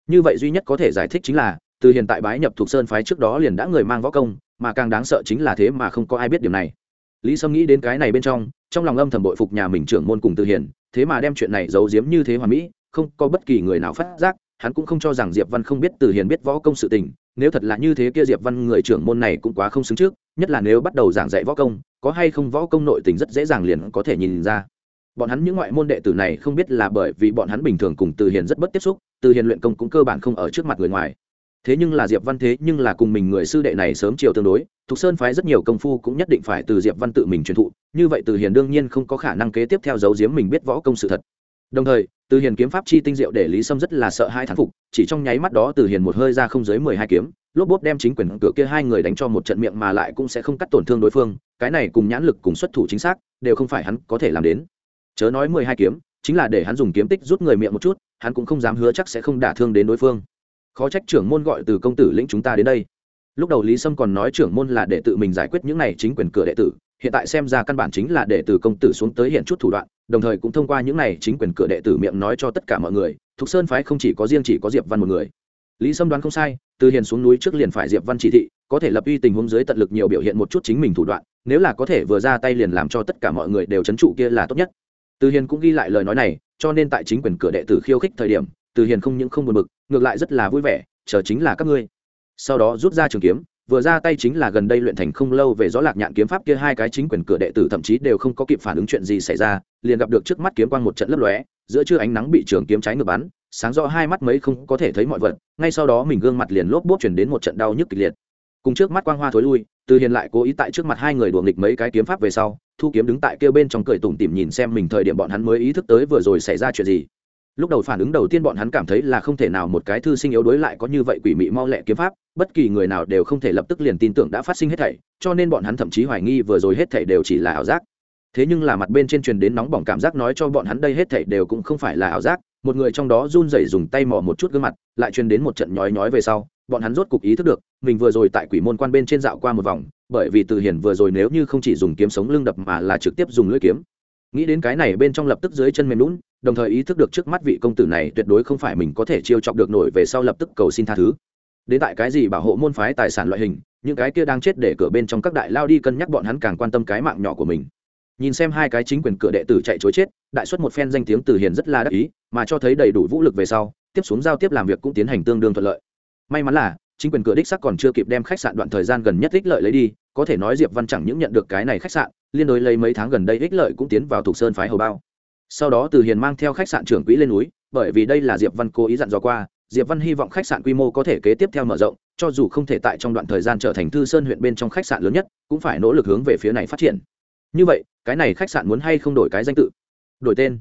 Như vậy duy nhất có thể giải thích chính là, từ hiện tại bái nhập thuộc sơn phái trước đó liền đã người mang võ công, mà càng đáng sợ chính là thế mà không có ai biết điều này lý sâm nghĩ đến cái này bên trong trong lòng âm thầm bội phục nhà mình trưởng môn cùng từ hiền, thế mà đem chuyện này giấu giếm như thế hoàn mỹ, không có bất kỳ người nào phát giác, hắn cũng không cho rằng diệp văn không biết từ hiền biết võ công sự tình, nếu thật là như thế kia diệp văn người trưởng môn này cũng quá không xứng trước, nhất là nếu bắt đầu giảng dạy võ công, có hay không võ công nội tình rất dễ dàng liền có thể nhìn ra. Bọn hắn những ngoại môn đệ tử này không biết là bởi vì bọn hắn bình thường cùng từ hiền rất bất tiếp xúc, từ hiền luyện công cũng cơ bản không ở trước mặt người ngoài thế nhưng là diệp văn thế nhưng là cùng mình người sư đệ này sớm chiều tương đối, thục sơn phái rất nhiều công phu cũng nhất định phải từ diệp văn tự mình truyền thụ, như vậy từ hiền đương nhiên không có khả năng kế tiếp theo giấu giếm mình biết võ công sự thật. Đồng thời, từ hiền kiếm pháp chi tinh diệu để lý sâm rất là sợ hai thán phục, chỉ trong nháy mắt đó từ hiền một hơi ra không dưới mười hai kiếm, lốp bốp đem chính quyền cửa kia hai người đánh cho một trận miệng mà lại cũng sẽ không cắt tổn thương đối phương, cái này cùng nhãn lực cùng xuất thủ chính xác, đều không phải hắn có thể làm đến. Chớ nói mười hai kiếm, chính là để hắn dùng kiếm tích rút người miệng một chút, hắn cũng không dám hứa chắc sẽ không đả thương đến đối phương khó trách trưởng môn gọi từ công tử lĩnh chúng ta đến đây. Lúc đầu lý sâm còn nói trưởng môn là để tự mình giải quyết những này chính quyền cửa đệ tử, hiện tại xem ra căn bản chính là để từ công tử xuống tới hiện chút thủ đoạn, đồng thời cũng thông qua những này chính quyền cửa đệ tử miệng nói cho tất cả mọi người, thục sơn phái không chỉ có riêng chỉ có diệp văn một người. Lý sâm đoán không sai, từ hiền xuống núi trước liền phải diệp văn chỉ thị, có thể lập uy tình huống dưới tận lực nhiều biểu hiện một chút chính mình thủ đoạn, nếu là có thể vừa ra tay liền làm cho tất cả mọi người đều c trụ kia là tốt nhất. Từ hiền cũng ghi lại lời nói này, cho nên tại chính quyền cửa đệ tử khiêu khích thời điểm, từ hiền không những không buồn bực ngược lại rất là vui vẻ, chờ chính là các ngươi. Sau đó rút ra trường kiếm, vừa ra tay chính là gần đây luyện thành không lâu về gió lạc nhạn kiếm pháp kia hai cái chính quyền cửa đệ tử thậm chí đều không có kịp phản ứng chuyện gì xảy ra, liền gặp được trước mắt kiếm quang một trận lấp lóe, giữa trưa ánh nắng bị trường kiếm trái ngược bắn, sáng rõ hai mắt mấy không có thể thấy mọi vật, ngay sau đó mình gương mặt liền lốp bốp chuyển đến một trận đau nhức kịch liệt. Cùng trước mắt quang hoa thối lui, từ hiền lại cố ý tại trước mặt hai người đùa nghịch mấy cái kiếm pháp về sau, thu kiếm đứng tại kêu bên trong cười tủm tỉm nhìn xem mình thời điểm bọn hắn mới ý thức tới vừa rồi xảy ra chuyện gì lúc đầu phản ứng đầu tiên bọn hắn cảm thấy là không thể nào một cái thư sinh yếu đối lại có như vậy quỷ mị mau lẹ kiếm pháp, bất kỳ người nào đều không thể lập tức liền tin tưởng đã phát sinh hết thảy, cho nên bọn hắn thậm chí hoài nghi vừa rồi hết thảy đều chỉ là ảo giác. Thế nhưng là mặt bên trên truyền đến nóng bỏng cảm giác nói cho bọn hắn đây hết thảy đều cũng không phải là ảo giác, một người trong đó run rẩy dùng tay mò một chút gương mặt, lại truyền đến một trận nhói nhói về sau, bọn hắn rốt cục ý thức được, mình vừa rồi tại quỷ môn quan bên trên dạo qua một vòng, bởi vì từ hiển vừa rồi nếu như không chỉ dùng kiếm sống lưng đập mà là trực tiếp dùng lưỡi kiếm nghĩ đến cái này bên trong lập tức dưới chân mềm lún, đồng thời ý thức được trước mắt vị công tử này tuyệt đối không phải mình có thể chiêu chọc được nổi về sau lập tức cầu xin tha thứ. Đến tại cái gì bảo hộ môn phái tài sản loại hình, những cái kia đang chết để cửa bên trong các đại lao đi cân nhắc bọn hắn càng quan tâm cái mạng nhỏ của mình. Nhìn xem hai cái chính quyền cửa đệ tử chạy chối chết, đại xuất một phen danh tiếng từ hiền rất là đắc ý, mà cho thấy đầy đủ vũ lực về sau, tiếp xuống giao tiếp làm việc cũng tiến hành tương đương thuận lợi. May mắn là, chính quyền cửa đích sắc còn chưa kịp đem khách sạn đoạn thời gian gần nhất ích lợi lấy đi có thể nói diệp văn chẳng những nhận được cái này khách sạn, liên đối lấy mấy tháng gần đây ích lợi cũng tiến vào thuộc sơn phái hầu bao. Sau đó từ hiền mang theo khách sạn trưởng quỹ lên núi, bởi vì đây là diệp văn cố ý dặn dò qua, diệp văn hy vọng khách sạn quy mô có thể kế tiếp theo mở rộng, cho dù không thể tại trong đoạn thời gian trở thành thư sơn huyện bên trong khách sạn lớn nhất, cũng phải nỗ lực hướng về phía này phát triển. Như vậy, cái này khách sạn muốn hay không đổi cái danh tự? Đổi tên.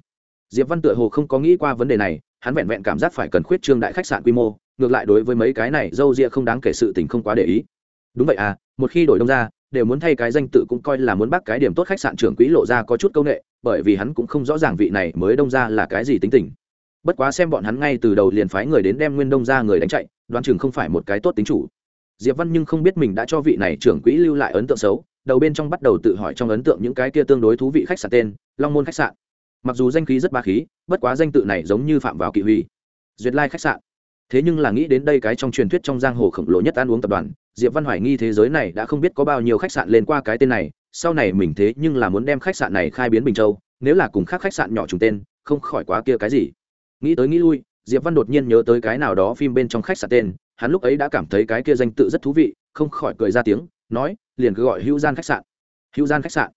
Diệp văn tựa hồ không có nghĩ qua vấn đề này, hắn vẹn vẹn cảm giác phải cần khuyết trương đại khách sạn quy mô, ngược lại đối với mấy cái này dâu ria không đáng kể sự tình không quá để ý đúng vậy à một khi đổi đông ra, đều muốn thay cái danh tự cũng coi là muốn bác cái điểm tốt khách sạn trưởng quỹ lộ ra có chút công nghệ, bởi vì hắn cũng không rõ ràng vị này mới đông ra là cái gì tính tình. Bất quá xem bọn hắn ngay từ đầu liền phái người đến đem nguyên đông ra người đánh chạy, đoán chừng không phải một cái tốt tính chủ. Diệp văn nhưng không biết mình đã cho vị này trưởng quỹ lưu lại ấn tượng xấu, đầu bên trong bắt đầu tự hỏi trong ấn tượng những cái kia tương đối thú vị khách sạn tên, long môn khách sạn. Mặc dù danh khí rất ba khí, bất quá danh tự này giống như phạm vào kỵ huy. Duyệt lai khách sạn. Thế nhưng là nghĩ đến đây cái trong truyền thuyết trong giang hồ khổng lồ nhất ăn uống tập đoàn diệp văn hoài nghi thế giới này đã không biết có bao nhiêu khách sạn lên qua cái tên này, sau này mình thế nhưng là muốn đem khách sạn này khai biến bình châu, nếu là cùng khác khách sạn nhỏ trùng tên, không khỏi quá kia cái gì. Nghĩ tới nghĩ lui, diệp văn đột nhiên nhớ tới cái nào đó phim bên trong khách sạn tên, hắn lúc ấy đã cảm thấy cái kia danh tự rất thú vị, không khỏi cười ra tiếng, nói, liền cứ gọi hữu gian khách sạn. Hữu gian khách sạn.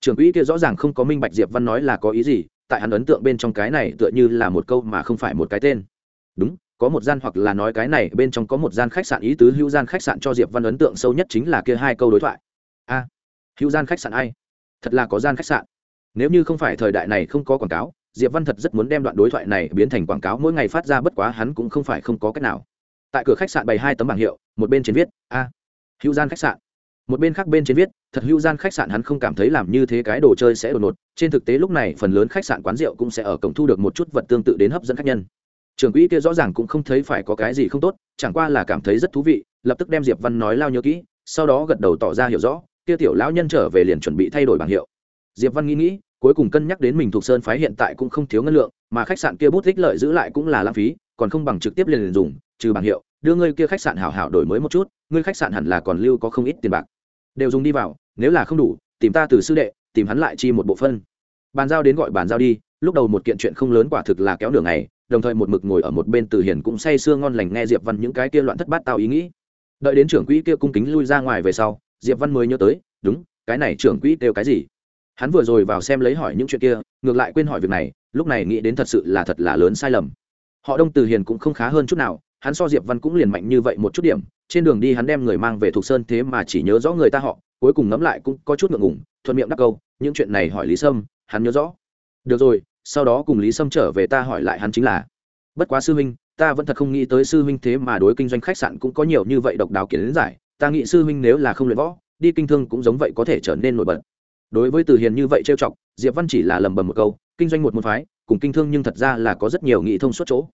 Trưởng quỹ kia rõ ràng không có minh bạch diệp văn nói là có ý gì, tại hắn ấn tượng bên trong cái này tựa như là một câu mà không phải một cái tên. Đúng có một gian hoặc là nói cái này, bên trong có một gian khách sạn, ý tứ hữu gian khách sạn cho diệp văn ấn tượng sâu nhất chính là kia hai câu đối thoại. A, hữu gian khách sạn ai? Thật là có gian khách sạn. Nếu như không phải thời đại này không có quảng cáo, diệp văn thật rất muốn đem đoạn đối thoại này biến thành quảng cáo, mỗi ngày phát ra bất quá hắn cũng không phải không có cách nào. Tại cửa khách sạn bày hai tấm bảng hiệu, một bên trên viết, a, hữu gian khách sạn. Một bên khác bên trên viết, thật hữu gian khách sạn hắn không cảm thấy làm như thế cái đồ chơi sẽ đột ngột. Trên thực tế lúc này phần lớn khách sạn quán rượu cũng sẽ ở cổng thu được một chút vật tương tự đến hấp dẫn khách nhân trường quỹ kia rõ ràng cũng không thấy phải có cái gì không tốt, chẳng qua là cảm thấy rất thú vị, lập tức đem diệp văn nói lao nhớ kỹ, sau đó gật đầu tỏ ra hiểu rõ, kia tiểu lão nhân trở về liền chuẩn bị thay đổi bảng hiệu. Diệp văn nghĩ nghĩ, cuối cùng cân nhắc đến mình thuộc sơn phái hiện tại cũng không thiếu ngân lượng, mà khách sạn kia bút ích lợi giữ lại cũng là lãng phí, còn không bằng trực tiếp liền dùng, trừ bảng hiệu, đưa ngươi kia khách sạn hảo hảo đổi mới một chút, ngươi khách sạn hẳn là còn lưu có không ít tiền bạc. Đều dùng đi vào, nếu là không đủ, tìm ta từ sư đệ, tìm hắn lại chi một bộ phân. Bàn giao đến gọi bàn giao đi, lúc đầu một kiện chuyện không lớn quả thực là kéo đường này đồng thời một mực ngồi ở một bên từ hiền cũng say sưa ngon lành nghe diệp văn những cái kia loạn thất bát tao ý nghĩ. Đợi đến trưởng quỹ kia cung kính lui ra ngoài về sau, diệp văn mới nhớ tới, đúng, cái này trưởng quỹ kêu cái gì? Hắn vừa rồi vào xem lấy hỏi những chuyện kia, ngược lại quên hỏi việc này, lúc này nghĩ đến thật sự là thật là lớn sai lầm. Họ đông từ hiền cũng không khá hơn chút nào, hắn so diệp văn cũng liền mạnh như vậy một chút điểm, trên đường đi hắn đem người mang về thuộc sơn thế mà chỉ nhớ rõ người ta họ, cuối cùng ngẫm lại cũng có chút ngượng ngùng, thuận miệng đắc câu, những chuyện này hỏi lý sâm, hắn nhớ rõ. Được rồi sau đó cùng lý sâm trở về ta hỏi lại hắn chính là, bất quá sư huynh, ta vẫn thật không nghĩ tới sư huynh thế mà đối kinh doanh khách sạn cũng có nhiều như vậy độc đáo kiến giải. Ta nghĩ sư huynh nếu là không luyện võ, đi kinh thương cũng giống vậy có thể trở nên nổi bật. Đối với từ hiền như vậy trêu chọc, diệp văn chỉ là lầm bầm một câu, kinh doanh một môn phái, cùng kinh thương nhưng thật ra là có rất nhiều nghị thông suốt chỗ.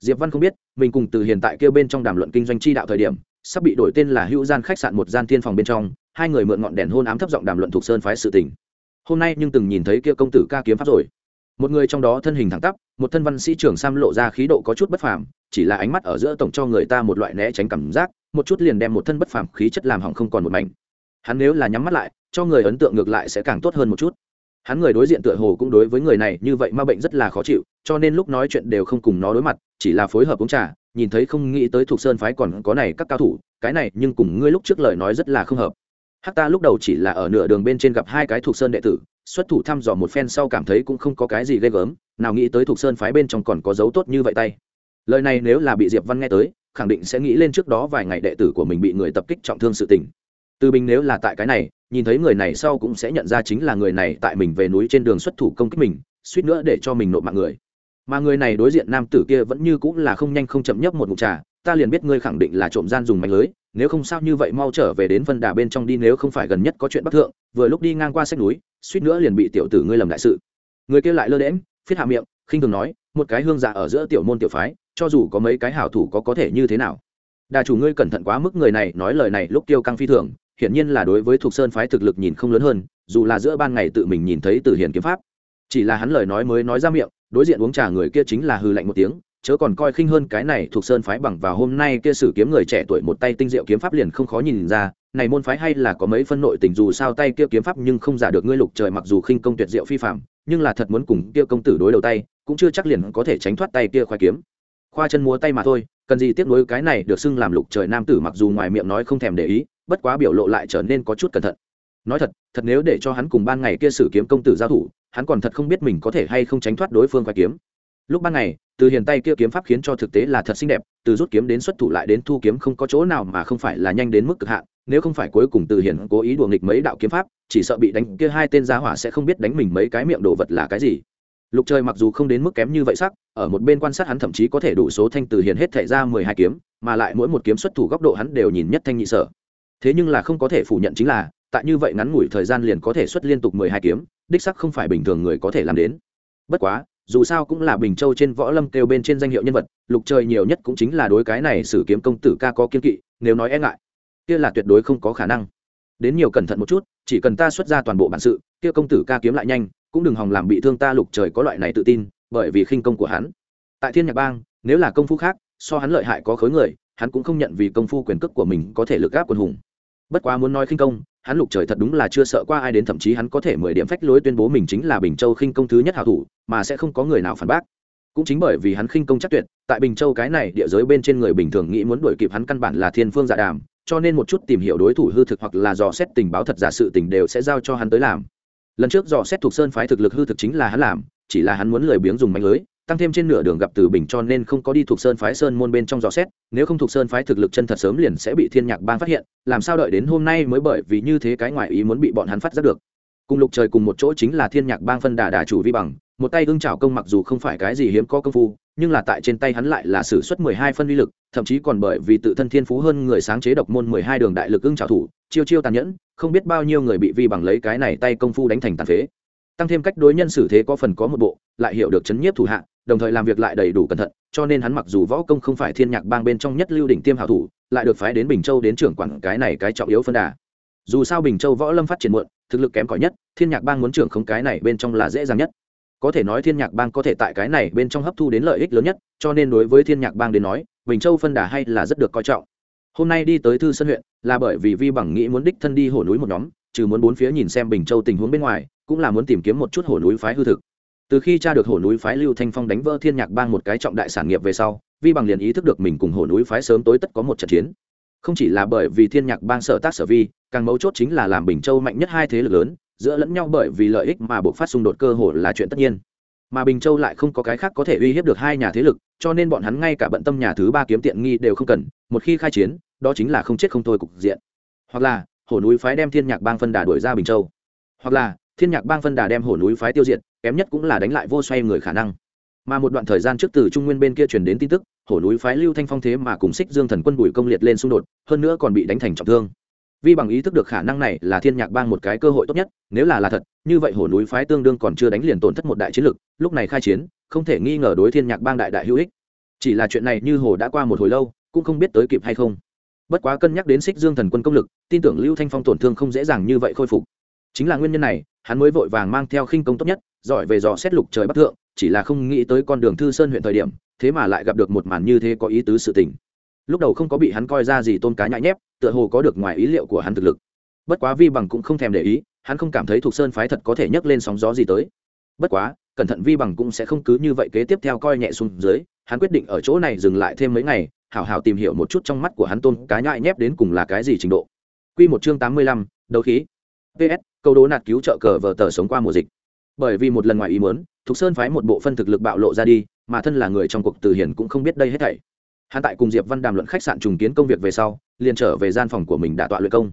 Diệp văn không biết, mình cùng từ hiền tại kêu bên trong đàm luận kinh doanh chi đạo thời điểm, sắp bị đổi tên là hữu gian khách sạn một gian tiên phòng bên trong, hai người mượn ngọn đèn hôn ám thấp giọng đàm luận thuộc sơn phái sự tình. Hôm nay nhưng từng nhìn thấy kia công tử ca kiếm pháp rồi một người trong đó thân hình thẳng tắp, một thân văn sĩ trưởng sam lộ ra khí độ có chút bất phàm, chỉ là ánh mắt ở giữa tổng cho người ta một loại né tránh cảm giác, một chút liền đem một thân bất phàm khí chất làm hỏng không còn một mảnh. Hắn nếu là nhắm mắt lại, cho người ấn tượng ngược lại sẽ càng tốt hơn một chút. Hắn người đối diện tựa hồ cũng đối với người này như vậy ma bệnh rất là khó chịu, cho nên lúc nói chuyện đều không cùng nó đối mặt, chỉ là phối hợp uống trà, nhìn thấy không nghĩ tới thuộc sơn phái còn có này các cao thủ, cái này nhưng cùng ngươi lúc trước lời nói rất là không hợp. Hắc ta lúc đầu chỉ là ở nửa đường bên trên gặp hai cái thuộc sơn đệ tử xuất thủ thăm dò một phen sau cảm thấy cũng không có cái gì ghê gớm, nào nghĩ tới thuộc sơn phái bên trong còn có dấu tốt như vậy tay. Lời này nếu là bị diệp văn nghe tới, khẳng định sẽ nghĩ lên trước đó vài ngày đệ tử của mình bị người tập kích trọng thương sự tình. Từ bình nếu là tại cái này, nhìn thấy người này sau cũng sẽ nhận ra chính là người này tại mình về núi trên đường xuất thủ công kích mình, suýt nữa để cho mình nộp mạng người. Mà người này đối diện nam tử kia vẫn như cũng là không nhanh không chậm nhấp một mục trà, ta liền biết ngươi khẳng định là trộm gian dùng mạnh lưới nếu không sao như vậy mau trở về đến vân đà bên trong đi nếu không phải gần nhất có chuyện bắc thượng, vừa lúc đi ngang qua sách núi, suýt nữa liền bị tiểu tử ngươi lầm đại sự. Người kia lại lơ đễm phiết hạ miệng, khinh thường nói, một cái hương dạ ở giữa tiểu môn tiểu phái, cho dù có mấy cái hảo thủ có có thể như thế nào. Đà chủ ngươi cẩn thận quá mức người này, nói lời này lúc tiêu căng phi thường, hiển nhiên là đối với thuộc sơn phái thực lực nhìn không lớn hơn, dù là giữa ban ngày tự mình nhìn thấy từ hiền kiếm pháp. Chỉ là hắn lời nói mới nói ra miệng, đối diện uống trà người kia chính là hư lạnh một tiếng chớ còn coi khinh hơn cái này thuộc sơn phái bằng vào hôm nay kia sử kiếm người trẻ tuổi một tay tinh diệu kiếm pháp liền không khó nhìn ra, này môn phái hay là có mấy phân nội tình dù sao tay kia kiếm pháp nhưng không giả được ngươi lục trời mặc dù khinh công tuyệt diệu phi phạm, nhưng là thật muốn cùng kia công tử đối đầu tay, cũng chưa chắc liền có thể tránh thoát tay kia khoai kiếm. Khoa chân múa tay mà thôi, cần gì tiếp nối cái này được xưng làm lục trời nam tử mặc dù ngoài miệng nói không thèm để ý, bất quá biểu lộ lại trở nên có chút cẩn thận. Nói thật thật nếu để cho hắn cùng ban ngày kia sử kiếm công tử giao thủ, hắn còn thật không biết mình có thể hay không tránh thoát đối phương khoai kiếm lúc ban ngày, từ hiền tay kia kiếm pháp khiến cho thực tế là thật xinh đẹp, từ rút kiếm đến xuất thủ lại đến thu kiếm không có chỗ nào mà không phải là nhanh đến mức cực hạn, nếu không phải cuối cùng từ hiền cố ý đùa nghịch mấy đạo kiếm pháp, chỉ sợ bị đánh kia hai tên gia hỏa sẽ không biết đánh mình mấy cái miệng đồ vật là cái gì. Lục trời mặc dù không đến mức kém như vậy sắc, ở một bên quan sát hắn thậm chí có thể đủ số thanh từ hiền hết thể ra mười hai kiếm, mà lại mỗi một kiếm xuất thủ góc độ hắn đều nhìn nhất thanh nhị sở. Thế nhưng là không có thể phủ nhận chính là, tại như vậy ngắn ngủi thời gian liền có thể xuất liên tục mười hai kiếm, đích sắc không phải bình thường người có thể làm đến. Bất quá dù sao cũng là bình châu trên võ lâm kêu bên trên danh hiệu nhân vật, lục trời nhiều nhất cũng chính là đối cái này sử kiếm công tử ca có kiên kỵ, nếu nói e ngại, kia là tuyệt đối không có khả năng. Đến nhiều cẩn thận một chút, chỉ cần ta xuất ra toàn bộ bản sự, kia công tử ca kiếm lại nhanh, cũng đừng hòng làm bị thương ta lục trời có loại này tự tin, bởi vì khinh công của hắn. Tại thiên nhạc bang, nếu là công phu khác, so hắn lợi hại có khối người, hắn cũng không nhận vì công phu quyền cước của mình có thể lực gáp quần hùng. Bất quá muốn nói khinh công hắn lục trời thật đúng là chưa sợ qua ai đến, thậm chí hắn có thể mười điểm phách lối tuyên bố mình chính là bình châu khinh công thứ nhất hảo thủ, mà sẽ không có người nào phản bác. Cũng chính bởi vì hắn khinh công chắc tuyệt, tại bình châu cái này địa giới bên trên người bình thường nghĩ muốn đuổi kịp hắn căn bản là thiên phương dạ đàm, cho nên một chút tìm hiểu đối thủ hư thực hoặc là dò xét tình báo thật giả sự tình đều sẽ giao cho hắn tới làm. Lần trước dò xét thuộc sơn phái thực lực hư thực chính là hắn làm, chỉ là hắn muốn lười biếng dùng mạnh lưới tăng thêm trên nửa đường gặp từ bình cho nên không có đi thuộc sơn phái sơn môn bên trong dò xét, nếu không thuộc sơn phái thực lực chân thật sớm liền sẽ bị thiên nhạc bang phát hiện, làm sao đợi đến hôm nay mới bởi vì như thế cái ngoại ý muốn bị bọn hắn phát giác được. Cùng lục trời cùng một chỗ chính là thiên nhạc bang phân đà đà chủ vi bằng, một tay ưng chảo công mặc dù không phải cái gì hiếm có công phu, nhưng là tại trên tay hắn lại là sử xuất mười hai phân uy lực, thậm chí còn bởi vì tự thân thiên phú hơn người sáng chế độc môn mười hai đường đại lực ưng chảo thủ, chiêu chiêu tàn nhẫn, không biết bao nhiêu người bị vi bằng lấy cái này tay công phu đánh thành tàn phế. Tăng thêm cách đối nhân xử thế có phần có một bộ, lại hiểu được chấn nhiếp thủ hạ đồng thời làm việc lại đầy đủ cẩn thận, cho nên hắn mặc dù võ công không phải thiên nhạc bang bên trong nhất lưu đỉnh tiêm hảo thủ, lại được phái đến bình châu đến trưởng quản cái này cái trọng yếu phân đà. Dù sao bình châu võ lâm phát triển muộn, thực lực kém cỏi nhất, thiên nhạc bang muốn trưởng không cái này bên trong là dễ dàng nhất. Có thể nói thiên nhạc bang có thể tại cái này bên trong hấp thu đến lợi ích lớn nhất, cho nên đối với thiên nhạc bang đến nói, bình châu phân đà hay là rất được coi trọng. Hôm nay đi tới thư sân huyện, là bởi vì vi bằng nghĩ muốn đích thân đi hồ núi một nhóm, trừ muốn bốn phía nhìn xem bình châu tình huống bên ngoài, cũng là muốn tìm kiếm một chút hồ núi phái hư thực từ khi cha được hổ núi phái lưu thanh phong đánh vỡ thiên nhạc bang một cái trọng đại sản nghiệp về sau, vi bằng liền ý thức được mình cùng hổ núi phái sớm tối tất có một trận chiến. Không chỉ là bởi vì thiên nhạc bang sở tác sở vi, càng mấu chốt chính là làm bình châu mạnh nhất hai thế lực lớn, giữa lẫn nhau bởi vì lợi ích mà buộc phát xung đột cơ hội là chuyện tất nhiên. Mà bình châu lại không có cái khác có thể uy hiếp được hai nhà thế lực, cho nên bọn hắn ngay cả bận tâm nhà thứ ba kiếm tiện nghi đều không cần, một khi khai chiến, đó chính là không chết không thôi cục diện. Hoặc là, hổ núi phái đem thiên nhạc bang phân đà đuổi ra bình châu. Hoặc là, thiên nhạc bang phân đà đem hổ núi phái tiêu diệt kém nhất cũng là đánh lại vô xoay người khả năng. Mà một đoạn thời gian trước từ trung nguyên bên kia truyền đến tin tức, Hổ núi phái lưu thanh phong thế mà cùng xích dương thần quân bùi công liệt lên xung đột, hơn nữa còn bị đánh thành trọng thương. Vi bằng ý thức được khả năng này là thiên nhạc bang một cái cơ hội tốt nhất, nếu là là thật, như vậy Hổ núi phái tương đương còn chưa đánh liền tổn thất một đại chiến lực lúc này khai chiến, không thể nghi ngờ đối thiên nhạc bang đại đại hữu ích. Chỉ là chuyện này như hồ đã qua một hồi lâu, cũng không biết tới kịp hay không. Bất quá cân nhắc đến xích dương thần quân công lực, tin tưởng lưu thanh phong tổn thương không dễ dàng như vậy khôi phục. Chính là nguyên nhân này, hắn mới vội vàng mang theo khinh công tốt nhất giỏi về dò xét lục trời bắc thượng chỉ là không nghĩ tới con đường thư sơn huyện thời điểm thế mà lại gặp được một màn như thế có ý tứ sự tình lúc đầu không có bị hắn coi ra gì tôn cá nhãi nhép tựa hồ có được ngoài ý liệu của hắn thực lực bất quá vi bằng cũng không thèm để ý hắn không cảm thấy thuộc sơn phái thật có thể nhấc lên sóng gió gì tới bất quá cẩn thận vi bằng cũng sẽ không cứ như vậy kế tiếp theo coi nhẹ xuống dưới hắn quyết định ở chỗ này dừng lại thêm mấy ngày hảo hảo tìm hiểu một chút trong mắt của hắn tôn cá nhãi nhép đến cùng là cái gì trình độ Quy một chương tám mươi lăm, đấu khí. PS, câu đố nạt cứu trợ cờ vờ tờ sống qua mùa dịch. Bởi vì một lần ngoài ý muốn, Thục Sơn phái một bộ phân thực lực bạo lộ ra đi, mà thân là người trong cuộc Từ hiền cũng không biết đây hết thảy. Hắn tại cùng Diệp Văn đàm luận khách sạn trùng kiến công việc về sau, liền trở về gian phòng của mình đã tọa luyện công.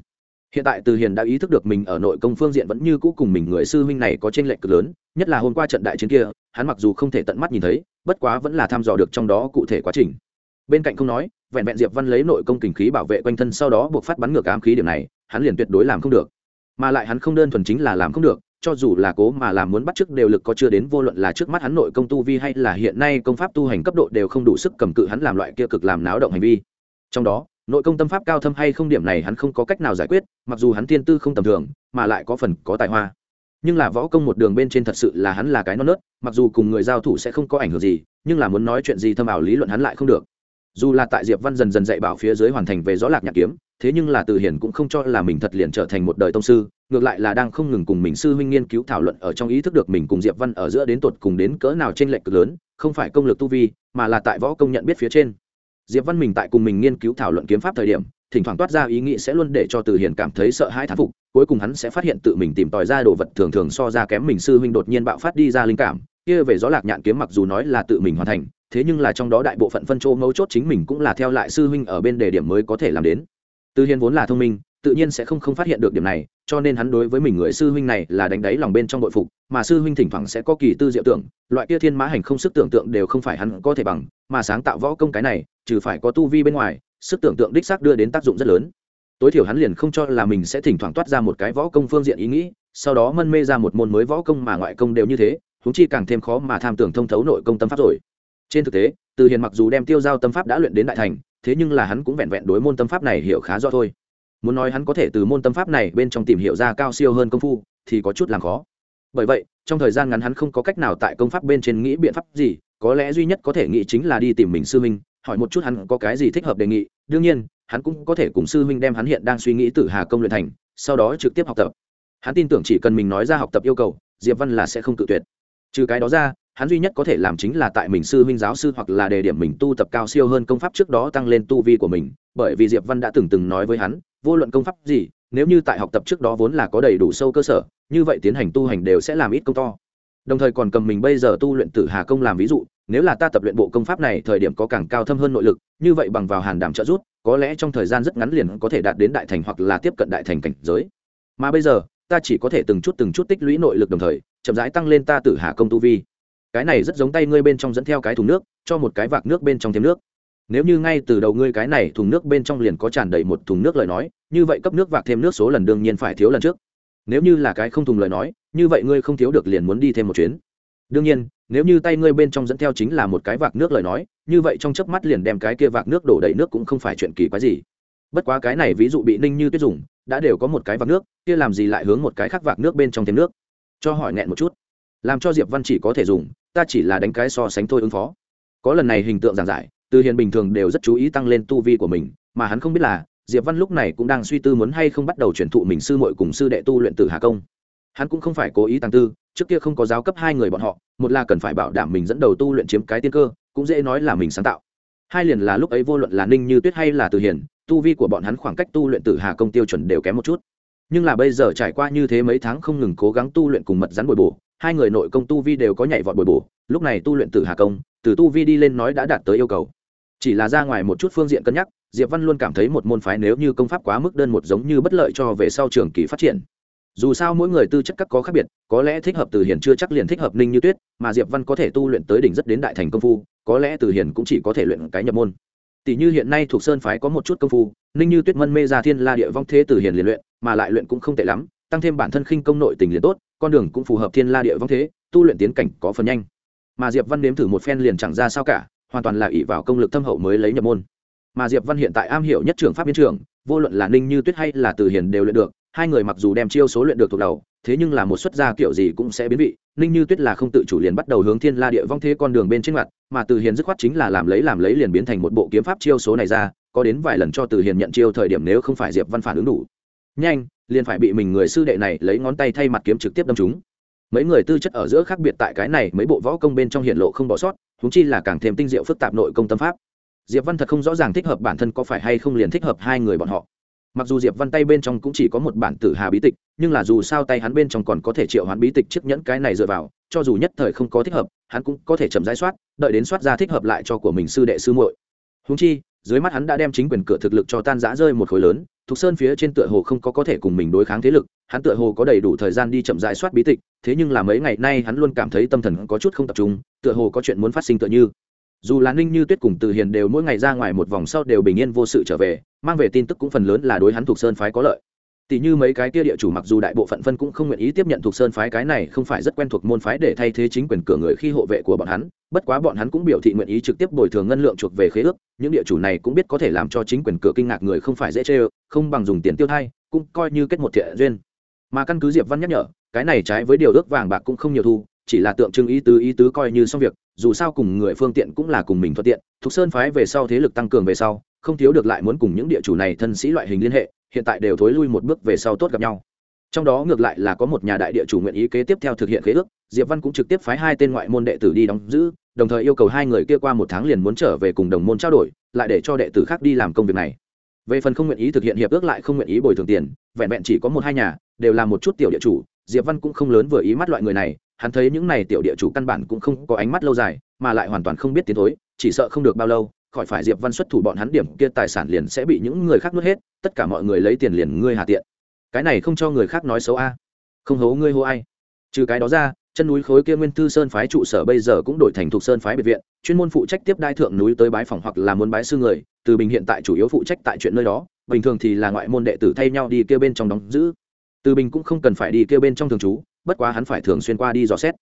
Hiện tại Từ Hiền đã ý thức được mình ở nội công phương diện vẫn như cũ cùng mình người sư huynh này có trên lệch cực lớn, nhất là hôm qua trận đại chiến kia, hắn mặc dù không thể tận mắt nhìn thấy, bất quá vẫn là thăm dò được trong đó cụ thể quá trình bên cạnh không nói vẹn vẹn diệp văn lấy nội công kình khí bảo vệ quanh thân sau đó buộc phát bắn ngược ám khí điểm này hắn liền tuyệt đối làm không được mà lại hắn không đơn thuần chính là làm không được cho dù là cố mà làm muốn bắt chước đều lực có chưa đến, vô luận là trước mắt hắn nội công tu vi hay là hiện nay công pháp tu hành cấp độ đều không đủ sức cầm cự hắn làm loại kia cực làm náo động hành vi. Trong đó, nội công tâm pháp cao thâm hay không điểm này hắn không có cách nào giải quyết, mặc dù hắn tiên tư không tầm thường, mà lại có phần có tài hoa. Nhưng là võ công một đường bên trên thật sự là hắn là cái non nớt, mặc dù cùng người giao thủ sẽ không có ảnh hưởng gì, nhưng là muốn nói chuyện gì thâm ảo lý luận hắn lại không được. Dù là tại diệp văn dần dần dạy bảo phía dưới hoàn thành về rõ lạc nhạc kiếm thế nhưng là từ hiển cũng không cho là mình thật liền trở thành một đời tông sư, ngược lại là đang không ngừng cùng mình sư huynh nghiên cứu thảo luận ở trong ý thức được mình cùng diệp văn ở giữa đến tột cùng đến cỡ nào trên lệch cực lớn, không phải công lực tu vi, mà là tại võ công nhận biết phía trên. Diệp văn mình tại cùng mình nghiên cứu thảo luận kiếm pháp thời điểm, thỉnh thoảng toát ra ý nghĩ sẽ luôn để cho từ hiền cảm thấy sợ hãi thán phục, cuối cùng hắn sẽ phát hiện tự mình tìm tòi ra đồ vật thường thường so ra kém mình sư huynh đột nhiên bạo phát đi ra linh cảm, kia về gió lạc nhạn kiếm mặc dù nói là tự mình hoàn thành, thế nhưng là trong đó đại bộ phận phân chỗ mấu chốt chính mình cũng là theo lại sư huynh ở bên đề điểm mới có thể làm đến từ hiền vốn là thông minh, tự nhiên sẽ không không phát hiện được điểm này, cho nên hắn đối với mình người sư huynh này là đánh đáy lòng bên trong bội phục, mà sư huynh thỉnh thoảng sẽ có kỳ tư diệu tưởng, loại kia thiên mã hành không sức tưởng tượng đều không phải hắn có thể bằng, mà sáng tạo võ công cái này, trừ phải có tu vi bên ngoài, sức tưởng tượng đích xác đưa đến tác dụng rất lớn. Tối thiểu hắn liền không cho là mình sẽ thỉnh thoảng toát ra một cái võ công phương diện ý nghĩ, sau đó mân mê ra một môn mới võ công mà ngoại công đều như thế húng chi càng thêm khó mà tham tưởng thông thấu nội công tâm pháp rồi. Trên thực tế từ hiền mặc dù đem tiêu giao tâm pháp đã luyện đến đại thành thế nhưng là hắn cũng vẹn vẹn đối môn tâm pháp này hiểu khá rõ thôi. Muốn nói hắn có thể từ môn tâm pháp này bên trong tìm hiểu ra cao siêu hơn công phu, thì có chút làm khó. Bởi vậy, trong thời gian ngắn hắn không có cách nào tại công pháp bên trên nghĩ biện pháp gì, có lẽ duy nhất có thể nghĩ chính là đi tìm mình sư minh hỏi một chút hắn có cái gì thích hợp đề nghị. Đương nhiên, hắn cũng có thể cùng sư minh đem hắn hiện đang suy nghĩ từ hà công luyện thành, sau đó trực tiếp học tập. Hắn tin tưởng chỉ cần mình nói ra học tập yêu cầu, diệp văn là sẽ không tự tuyệt. Trừ cái đó ra hắn duy nhất có thể làm chính là tại mình sư huynh giáo sư hoặc là đề điểm mình tu tập cao siêu hơn công pháp trước đó tăng lên tu vi của mình, bởi vì diệp văn đã từng từng nói với hắn, vô luận công pháp gì, nếu như tại học tập trước đó vốn là có đầy đủ sâu cơ sở, như vậy tiến hành tu hành đều sẽ làm ít công to. Đồng thời còn cầm mình bây giờ tu luyện tử hà công làm ví dụ, nếu là ta tập luyện bộ công pháp này thời điểm có càng cao thâm hơn nội lực, như vậy bằng vào hàn đảm trợ rút có lẽ trong thời gian rất ngắn liền có thể đạt đến đại thành hoặc là tiếp cận đại thành cảnh giới. Mà bây giờ, ta chỉ có thể từng chút từng chút tích lũy nội lực đồng thời, chậm rãi tăng lên ta tử hà công tu vi cái này rất giống tay ngươi bên trong dẫn theo cái thùng nước, cho một cái vạc nước bên trong thêm nước. Nếu như ngay từ đầu ngươi cái này thùng nước bên trong liền có tràn đầy một thùng nước lời nói, như vậy cấp nước vạc thêm nước số lần đương nhiên phải thiếu lần trước. Nếu như là cái không thùng lời nói, như vậy ngươi không thiếu được liền muốn đi thêm một chuyến. Đương nhiên, nếu như tay ngươi bên trong dẫn theo chính là một cái vạc nước lời nói, như vậy trong chớp mắt liền đem cái kia vạc nước đổ đầy nước cũng không phải chuyện kỳ quái gì. Bất quá cái này ví dụ bị ninh như tuyết dùng, đã đều có một cái vạc nước, kia làm gì lại hướng một cái khác vạc nước bên trong thêm nước? Cho hỏi nghẹn một chút. Làm cho diệp văn chỉ có thể dùng ta chỉ là đánh cái so sánh thôi ứng phó. Có lần này hình tượng giảng giải, từ hiền bình thường đều rất chú ý tăng lên tu vi của mình, mà hắn không biết là, diệp văn lúc này cũng đang suy tư muốn hay không bắt đầu chuyển thụ mình sư muội cùng sư đệ tu luyện từ hà công. Hắn cũng không phải cố ý tăng tư, trước kia không có giáo cấp hai người bọn họ, một là cần phải bảo đảm mình dẫn đầu tu luyện chiếm cái tiên cơ, cũng dễ nói là mình sáng tạo. Hai liền là lúc ấy vô luận là ninh như tuyết hay là từ hiền, tu vi của bọn hắn khoảng cách tu luyện tử hà công tiêu chuẩn đều kém một chút. Nhưng là bây giờ trải qua như thế mấy tháng không ngừng cố gắng tu luyện cùng mật rắn bồi bổ hai người nội công tu vi đều có nhảy vọt bồi bổ, lúc này tu luyện tử hà công, từ tu vi đi lên nói đã đạt tới yêu cầu. Chỉ là ra ngoài một chút phương diện cân nhắc, diệp văn luôn cảm thấy một môn phái nếu như công pháp quá mức đơn một giống như bất lợi cho về sau trường kỳ phát triển. Dù sao mỗi người tư chất các có khác biệt, có lẽ thích hợp từ hiền chưa chắc liền thích hợp ninh như tuyết, mà diệp văn có thể tu luyện tới đỉnh rất đến đại thành công phu, có lẽ từ hiền cũng chỉ có thể luyện cái nhập môn. Tỷ như hiện nay thuộc sơn phái có một chút công phu, ninh như tuyết mân mê ra thiên la địa vong thế từ hiền liền luyện, mà lại luyện cũng không tệ lắm, tăng thêm bản thân khinh công nội tình liền tốt con đường cũng phù hợp thiên la địa vong thế, tu luyện tiến cảnh có phần nhanh. Mà diệp văn nếm thử một phen liền chẳng ra sao cả, hoàn toàn là ỷ vào công lực thâm hậu mới lấy nhập môn. Mà diệp văn hiện tại am hiểu nhất trường pháp biên trường vô luận là ninh như tuyết hay là từ hiền đều luyện được, hai người mặc dù đem chiêu số luyện được thuộc đầu, thế nhưng là một xuất gia kiểu gì cũng sẽ biến vị. Ninh như tuyết là không tự chủ liền bắt đầu hướng thiên la địa vong thế con đường bên trên mặt, mà từ hiền dứt khoát chính là làm lấy làm lấy liền biến thành một bộ kiếm pháp chiêu số này ra, có đến vài lần cho từ hiền nhận chiêu thời điểm nếu không phải diệp văn phản ứng đủ nhanh, liền phải bị mình người sư đệ này lấy ngón tay thay mặt kiếm trực tiếp đâm chúng mấy người tư chất ở giữa khác biệt tại cái này, mấy bộ võ công bên trong hiện lộ không bỏ sót húng chi là càng thêm tinh diệu phức tạp nội công tâm pháp. Diệp văn thật không rõ ràng thích hợp bản thân có phải hay không liền thích hợp hai người bọn họ. Mặc dù diệp văn tay bên trong cũng chỉ có một bản tử hà bí tịch, nhưng là dù sao tay hắn bên trong còn có thể triệu hoán bí tịch chiếc nhẫn cái này dựa vào, cho dù nhất thời không có thích hợp, hắn cũng có thể chậm rãi soát, đợi đến soát ra thích hợp lại cho của mình sư đệ sư muội. Húng chi dưới mắt hắn đã đem chính quyền cửa thực lực cho tan rã rơi một khối lớn thục sơn phía trên tựa hồ không có có thể cùng mình đối kháng thế lực, hắn tựa hồ có đầy đủ thời gian đi chậm dại soát bí tịch, thế nhưng là mấy ngày nay hắn luôn cảm thấy tâm thần có chút không tập trung, tựa hồ có chuyện muốn phát sinh tựa như. Dù là ninh như tuyết cùng từ hiền đều mỗi ngày ra ngoài một vòng sau đều bình yên vô sự trở về, mang về tin tức cũng phần lớn là đối hắn thuộc sơn phái có lợi tỷ như mấy cái kia địa chủ mặc dù đại bộ phận phân cũng không nguyện ý tiếp nhận thuộc sơn phái cái này không phải rất quen thuộc môn phái để thay thế chính quyền cửa người khi hộ vệ của bọn hắn, bất quá bọn hắn cũng biểu thị nguyện ý trực tiếp bồi thường ngân lượng chuộc về khế ước, những địa chủ này cũng biết có thể làm cho chính quyền cửa kinh ngạc người không phải dễ chê không bằng dùng tiền tiêu thay cũng coi như kết một thiện duyên. Mà căn cứ diệp văn nhắc nhở, cái này trái với điều ước vàng bạc cũng không nhiều thu, chỉ là tượng trưng ý tứ ý tứ coi như xong việc, dù sao cùng người phương tiện cũng là cùng mình thuận tiện, Thuộc sơn phái về sau thế lực tăng cường về sau, không thiếu được lại muốn cùng những địa chủ này thân sĩ loại hình liên hệ hiện tại đều thối lui một bước về sau tốt gặp nhau. Trong đó ngược lại là có một nhà đại địa chủ nguyện ý kế tiếp theo thực hiện khế ước, diệp văn cũng trực tiếp phái hai tên ngoại môn đệ tử đi đóng giữ, đồng thời yêu cầu hai người kia qua một tháng liền muốn trở về cùng đồng môn trao đổi, lại để cho đệ tử khác đi làm công việc này. Về phần không nguyện ý thực hiện hiệp ước lại không nguyện ý bồi thường tiền, vẹn vẹn chỉ có một hai nhà, đều là một chút tiểu địa chủ, diệp văn cũng không lớn vừa ý mắt loại người này, hắn thấy những này tiểu địa chủ căn bản cũng không có ánh mắt lâu dài, mà lại hoàn toàn không biết tiến thối, chỉ sợ không được bao lâu khỏi phải diệp văn xuất thủ bọn hắn điểm kia tài sản liền sẽ bị những người khác nuốt hết, tất cả mọi người lấy tiền liền ngươi hà tiện. Cái này không cho người khác nói xấu a. Không hố ngươi hô ai. Trừ cái đó ra, chân núi khối kia nguyên thư sơn phái trụ sở bây giờ cũng đổi thành thuộc sơn phái biệt viện, chuyên môn phụ trách tiếp đai thượng núi tới bái phòng hoặc là muốn bái sư người, từ bình hiện tại chủ yếu phụ trách tại chuyện nơi đó, bình thường thì là ngoại môn đệ tử thay nhau đi kia bên trong đóng giữ. Từ bình cũng không cần phải đi kia bên trong thường trú, bất quá hắn phải thường xuyên qua đi dò xét.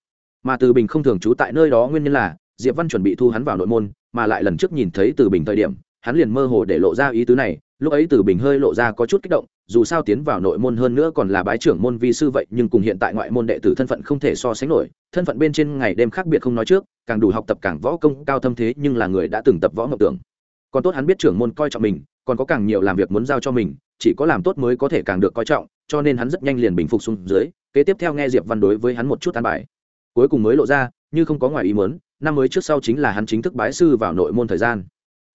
Mà từ bình không thường trú tại nơi đó nguyên nhân là, diệp văn chuẩn bị thu hắn vào nội môn mà lại lần trước nhìn thấy từ bình thời điểm, hắn liền mơ hồ để lộ ra ý tứ này, lúc ấy từ bình hơi lộ ra có chút kích động, dù sao tiến vào nội môn hơn nữa còn là bái trưởng môn vi sư vậy, nhưng cùng hiện tại ngoại môn đệ tử thân phận không thể so sánh nổi, thân phận bên trên ngày đêm khác biệt không nói trước, càng đủ học tập càng võ công, cao thâm thế nhưng là người đã từng tập võ ngọc tưởng. Còn tốt hắn biết trưởng môn coi trọng mình, còn có càng nhiều làm việc muốn giao cho mình, chỉ có làm tốt mới có thể càng được coi trọng, cho nên hắn rất nhanh liền bình phục xuống dưới, kế tiếp theo nghe diệp văn đối với hắn một chút an bài. Cuối cùng mới lộ ra, như không có ngoài ý muốn năm mới trước sau chính là hắn chính thức bái sư vào nội môn thời gian.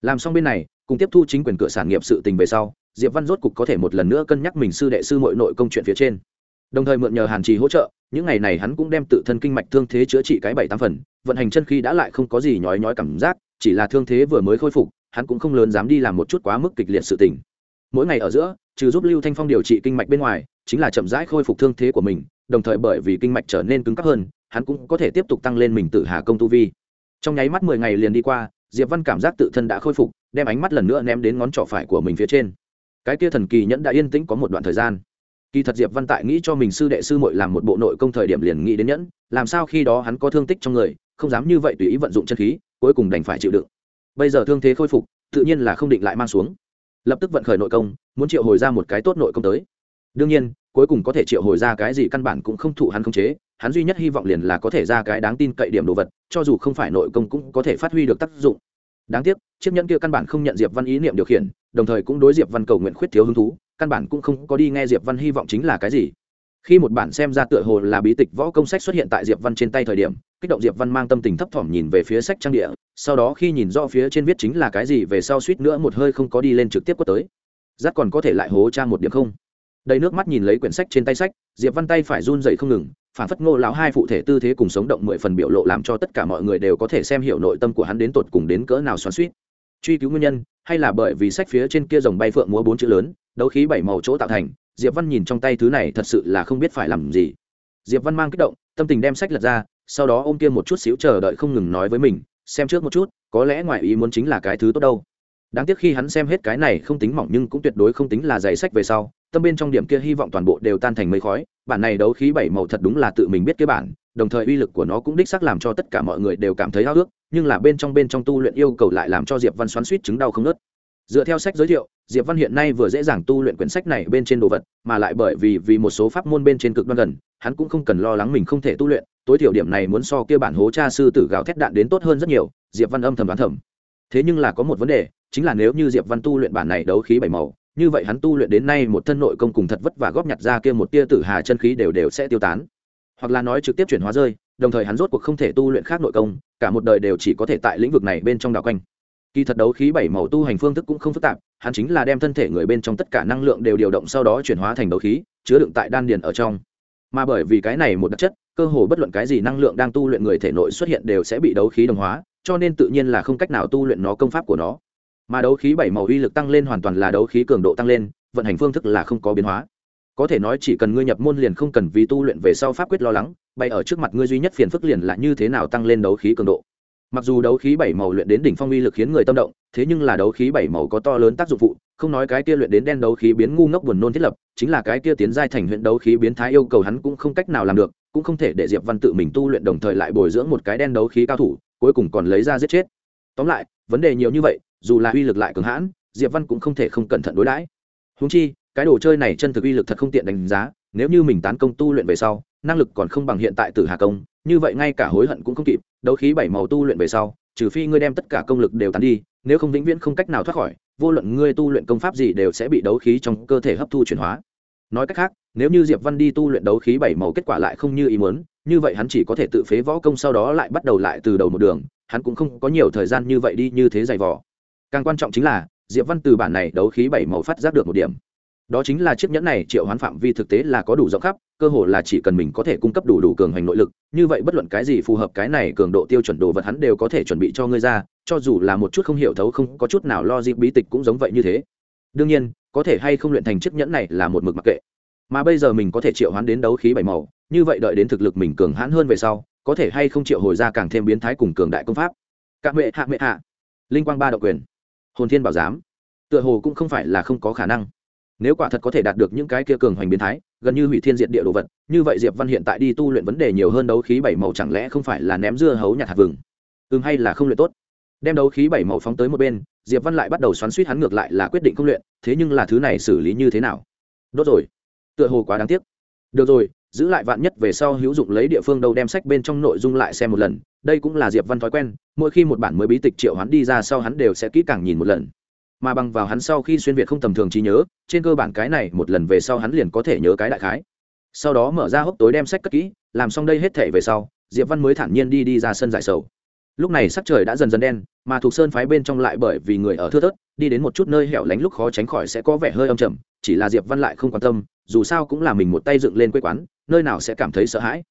Làm xong bên này, cùng tiếp thu chính quyền cửa sản nghiệp sự tình về sau, diệp văn rốt cục có thể một lần nữa cân nhắc mình sư đệ sư mọi nội công chuyện phía trên. Đồng thời mượn nhờ hàn trì hỗ trợ, những ngày này hắn cũng đem tự thân kinh mạch thương thế chữa trị cái bảy tám phần, vận hành chân khi đã lại không có gì nhói nhói cảm giác, chỉ là thương thế vừa mới khôi phục, hắn cũng không lớn dám đi làm một chút quá mức kịch liệt sự tình. Mỗi ngày ở giữa, trừ giúp lưu thanh phong điều trị kinh mạch bên ngoài, chính là chậm rãi khôi phục thương thế của mình, đồng thời bởi vì kinh mạch trở nên cứng cáp hơn hắn cũng có thể tiếp tục tăng lên mình tự hà công tu vi. Trong nháy mắt mười ngày liền đi qua, diệp văn cảm giác tự thân đã khôi phục, đem ánh mắt lần nữa ném đến ngón trỏ phải của mình phía trên. Cái kia thần kỳ nhẫn đã yên tĩnh có một đoạn thời gian. Kỳ thật diệp văn tại nghĩ cho mình sư đệ sư muội làm một bộ nội công thời điểm liền nghĩ đến nhẫn, làm sao khi đó hắn có thương tích trong người, không dám như vậy tùy ý vận dụng chân khí, cuối cùng đành phải chịu đựng. Bây giờ thương thế khôi phục, tự nhiên là không định lại mang xuống. Lập tức vận khởi nội công, muốn triệu hồi ra một cái tốt nội công tới. Đương nhiên, cuối cùng có thể triệu hồi ra cái gì căn bản cũng không thụ hắn khống chế hắn duy nhất hy vọng liền là có thể ra cái đáng tin cậy điểm đồ vật, cho dù không phải nội công cũng có thể phát huy được tác dụng. Đáng tiếc, chiếc nhẫn kia căn bản không nhận diệp văn ý niệm điều khiển, đồng thời cũng đối diệp văn cầu nguyện khuyết thiếu hứng thú, căn bản cũng không có đi nghe diệp văn hy vọng chính là cái gì. Khi một bản xem ra tựa hồ là bí tịch võ công sách xuất hiện tại diệp văn trên tay thời điểm, kích động diệp văn mang tâm tình thấp thỏm nhìn về phía sách trang địa, sau đó khi nhìn rõ phía trên viết chính là cái gì về sau suýt nữa một hơi không có đi lên trực tiếp quất tới. Rát còn có thể lại hố cha một điểm không? Đầy nước mắt nhìn lấy quyển sách trên tay sách, diệp văn tay phải run dậy không ngừng phản phất ngô lão hai phụ thể tư thế cùng sống động mười phần biểu lộ làm cho tất cả mọi người đều có thể xem hiểu nội tâm của hắn đến tột cùng đến cỡ nào xoắn suýt. Truy cứu nguyên nhân, hay là bởi vì sách phía trên kia dòng bay phượng múa bốn chữ lớn, đấu khí bảy màu chỗ tạo thành, diệp văn nhìn trong tay thứ này thật sự là không biết phải làm gì. Diệp văn mang kích động, tâm tình đem sách lật ra, sau đó ôm kia một chút xíu chờ đợi không ngừng nói với mình, xem trước một chút, có lẽ ngoài ý muốn chính là cái thứ tốt đâu. Đáng tiếc khi hắn xem hết cái này không tính mỏng nhưng cũng tuyệt đối không tính là giày sách về sau tâm bên trong điểm kia hy vọng toàn bộ đều tan thành mây khói, bản này đấu khí bảy màu thật đúng là tự mình biết cái bản, đồng thời uy lực của nó cũng đích xác làm cho tất cả mọi người đều cảm thấy háo ước nhưng là bên trong bên trong tu luyện yêu cầu lại làm cho diệp văn xoắn suýt chứng đau không nớt dựa theo sách giới thiệu, diệp văn hiện nay vừa dễ dàng tu luyện quyển sách này bên trên đồ vật, mà lại bởi vì vì một số pháp môn bên trên cực đoan gần, hắn cũng không cần lo lắng mình không thể tu luyện, tối thiểu điểm này muốn so kia bản hố cha sư tử gào thét đạn đến tốt hơn rất nhiều, diệp văn âm thầm đoán thầm. Thế nhưng là có một vấn đề, chính là nếu như diệp văn tu luyện bản này đấu khí bảy màu như vậy hắn tu luyện đến nay một thân nội công cùng thật vất và góp nhặt ra kia một tia tử hà chân khí đều đều sẽ tiêu tán. Hoặc là nói trực tiếp chuyển hóa rơi, đồng thời hắn rốt cuộc không thể tu luyện khác nội công, cả một đời đều chỉ có thể tại lĩnh vực này bên trong đảo quanh. Kỳ thật đấu khí bảy màu tu hành phương thức cũng không phức tạp, hắn chính là đem thân thể người bên trong tất cả năng lượng đều điều động sau đó chuyển hóa thành đấu khí, chứa đựng tại đan điền ở trong. Mà bởi vì cái này một đặc chất, cơ hồ bất luận cái gì năng lượng đang tu luyện người thể nội xuất hiện đều sẽ bị đấu khí đồng hóa, cho nên tự nhiên là không cách nào tu luyện nó công pháp của nó mà đấu khí bảy màu uy lực tăng lên hoàn toàn là đấu khí cường độ tăng lên, vận hành phương thức là không có biến hóa. Có thể nói chỉ cần ngươi nhập môn liền không cần vì tu luyện về sau pháp quyết lo lắng bay ở trước mặt ngươi duy nhất phiền phức liền là như thế nào tăng lên đấu khí cường độ. Mặc dù đấu khí bảy màu luyện đến đỉnh phong uy lực khiến người tâm động, thế nhưng là đấu khí bảy màu có to lớn tác dụng phụ, không nói cái kia luyện đến đen đấu khí biến ngu ngốc buồn nôn thiết lập, chính là cái kia tiến giai thành huyện đấu khí biến thái yêu cầu hắn cũng không cách nào làm được, cũng không thể để diệp văn tự mình tu luyện đồng thời lại bồi dưỡng một cái đen đấu khí cao thủ, cuối cùng còn lấy ra giết chết tóm lại, vấn đề nhiều như vậy, dù là uy lực lại cường hãn, diệp văn cũng không thể không cẩn thận đối đãi. Húng chi, cái đồ chơi này chân thực uy lực thật không tiện đánh giá, nếu như mình tán công tu luyện về sau, năng lực còn không bằng hiện tại tử hà công, như vậy ngay cả hối hận cũng không kịp, đấu khí bảy màu tu luyện về sau, trừ phi ngươi đem tất cả công lực đều tán đi, nếu không vĩnh viễn không cách nào thoát khỏi, vô luận ngươi tu luyện công pháp gì đều sẽ bị đấu khí trong cơ thể hấp thu chuyển hóa nói cách khác, nếu như diệp văn đi tu luyện đấu khí bảy màu kết quả lại không như ý muốn, như vậy hắn chỉ có thể tự phế võ công sau đó lại bắt đầu lại từ đầu một đường, hắn cũng không có nhiều thời gian như vậy đi như thế dày vò. Càng quan trọng chính là, diệp văn từ bản này đấu khí bảy màu phát giác được một điểm. Đó chính là chiếc nhẫn này triệu hoán phạm vi thực tế là có đủ rộng khắp, cơ hồ là chỉ cần mình có thể cung cấp đủ đủ cường hành nội lực, như vậy bất luận cái gì phù hợp cái này cường độ tiêu chuẩn đồ vật hắn đều có thể chuẩn bị cho ngươi ra, cho dù là một chút không hiểu thấu, không có chút nào lo dịp bí tịch cũng giống vậy như thế. Đương nhiên có thể hay không luyện thành chiếc nhẫn này là một mực mặc kệ. Mà bây giờ mình có thể triệu hoán đến đấu khí bảy màu, như vậy đợi đến thực lực mình cường hãn hơn về sau, có thể hay không triệu hồi ra càng thêm biến thái cùng cường đại công pháp. C ạ mệ hạ mệ hạ. Linh quang ba độc quyền. Hồn thiên bảo giám. Tựa hồ cũng không phải là không có khả năng. Nếu quả thật có thể đạt được những cái kia cường hoành biến thái, gần như hủy thiên diện địa đồ vật, như vậy diệp văn hiện tại đi tu luyện vấn đề nhiều hơn đấu khí bảy màu chẳng lẽ không phải là ném dưa hấu nhặt hạt vừng? Ừm, hay là không luyện tốt? Đem đấu khí bảy màu phóng tới một bên, diệp văn lại bắt đầu xoắn suýt hắn ngược lại là quyết định không luyện, thế nhưng là thứ này xử lý như thế nào? Đốt rồi. Tựa hồ quá đáng tiếc. Được rồi, giữ lại vạn nhất về sau hữu dụng lấy địa phương đâu đem sách bên trong nội dung lại xem một lần, đây cũng là diệp văn thói quen, mỗi khi một bản mới bí tịch triệu hắn đi ra sau hắn đều sẽ kỹ càng nhìn một lần. Mà bằng vào hắn sau khi xuyên việt không tầm thường trí nhớ, trên cơ bản cái này một lần về sau hắn liền có thể nhớ cái đại khái. Sau đó mở ra hốc tối đem sách cất kỹ, làm xong đây hết thể về sau, diệp văn mới thản nhiên đi đi ra sân giải sầu lúc này sắc trời đã dần dần đen, mà thuộc sơn phái bên trong lại bởi vì người ở thưa thớt, đi đến một chút nơi hẻo lánh lúc khó tránh khỏi sẽ có vẻ hơi âm trầm, chỉ là diệp văn lại không quan tâm, dù sao cũng là mình một tay dựng lên quê quán, nơi nào sẽ cảm thấy sợ hãi.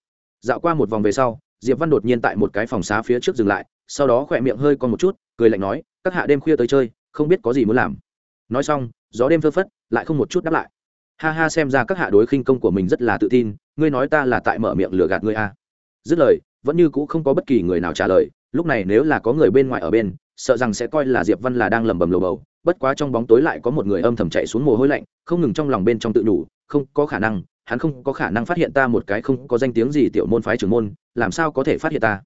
Dạo qua một vòng về sau, diệp văn đột nhiên tại một cái phòng xá phía trước dừng lại, sau đó khỏe miệng hơi còn một chút, cười lạnh nói, các hạ đêm khuya tới chơi, không biết có gì muốn làm. Nói xong, gió đêm phơ phất, lại không một chút đáp lại. Ha ha, xem ra các hạ đối khinh công của mình rất là tự tin, ngươi nói ta là tại mở miệng lừa gạt ngươi a à. dứt lời, vẫn như cũ không có bất kỳ người nào trả lời lúc này nếu là có người bên ngoài ở bên sợ rằng sẽ coi là diệp văn là đang lẩm bẩm lầu bầu bất quá trong bóng tối lại có một người âm thầm chạy xuống mồ hôi lạnh không ngừng trong lòng bên trong tự đủ, không có khả năng hắn không có khả năng phát hiện ta một cái không có danh tiếng gì tiểu môn phái trưởng môn làm sao có thể phát hiện ta?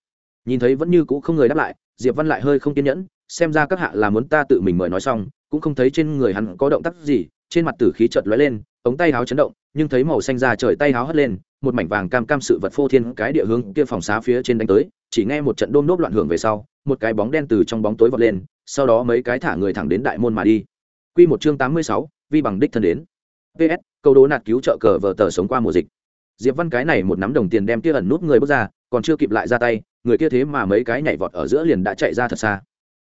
Nhìn thấy vẫn như cũ không người đáp lại diệp văn lại hơi không kiên nhẫn xem ra các hạ là muốn ta tự mình mời nói xong cũng không thấy trên người hắn có động tác gì trên mặt tử khí chợt lóe lên ống tay áo chấn động nhưng thấy màu xanh ra trời tay áo hất lên một mảnh vàng cam cam sự vật phô thiên cái địa hướng kia phòng xá phía trên đánh tới chỉ nghe một trận đôm nốt loạn hưởng về sau một cái bóng đen từ trong bóng tối vọt lên sau đó mấy cái thả người thẳng đến đại môn mà đi. Quy một chương tám mươi sáu, vi bằng đích thân đến. Ps câu đố nạt cứu trợ cờ vờ tờ sống qua mùa dịch. Diệp văn cái này một nắm đồng tiền đem kia ẩn nút người bước ra còn chưa kịp lại ra tay người kia thế mà mấy cái nhảy vọt ở giữa liền đã chạy ra thật xa.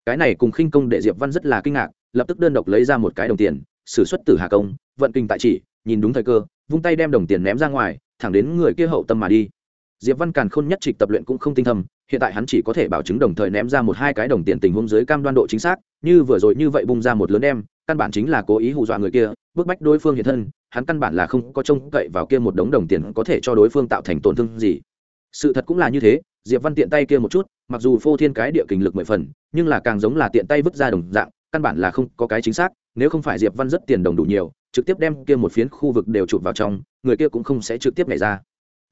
Cái này cùng khinh công để diệp văn rất là kinh ngạc lập tức đơn độc lấy ra một cái đồng tiền sử xuất tử hà công vận kinh tại chỉ nhìn đúng thời cơ vung tay đem đồng tiền ném ra ngoài thẳng đến người kia hậu tâm mà đi. Diệp văn càn khôn nhất trịch tập luyện cũng không tinh thầm hiện tại hắn chỉ có thể bảo chứng đồng thời ném ra một hai cái đồng tiền tình huống dưới cam đoan độ chính xác, như vừa rồi như vậy bung ra một lớn đem, căn bản chính là cố ý hù dọa người kia, bức bách đối phương hiện thân, hắn căn bản là không có trông cậy vào kia một đống đồng tiền có thể cho đối phương tạo thành tổn thương gì. Sự thật cũng là như thế, diệp văn tiện tay kia một chút, mặc dù phô thiên cái địa kình lực mười phần, nhưng là càng giống là tiện tay vứt ra đồng dạng, căn bản là không có cái chính xác, nếu không phải diệp văn rất tiền đồng đủ nhiều, trực tiếp đem kia một phiến khu vực đều chụp vào trong, người kia cũng không sẽ trực tiếp nhảy ra.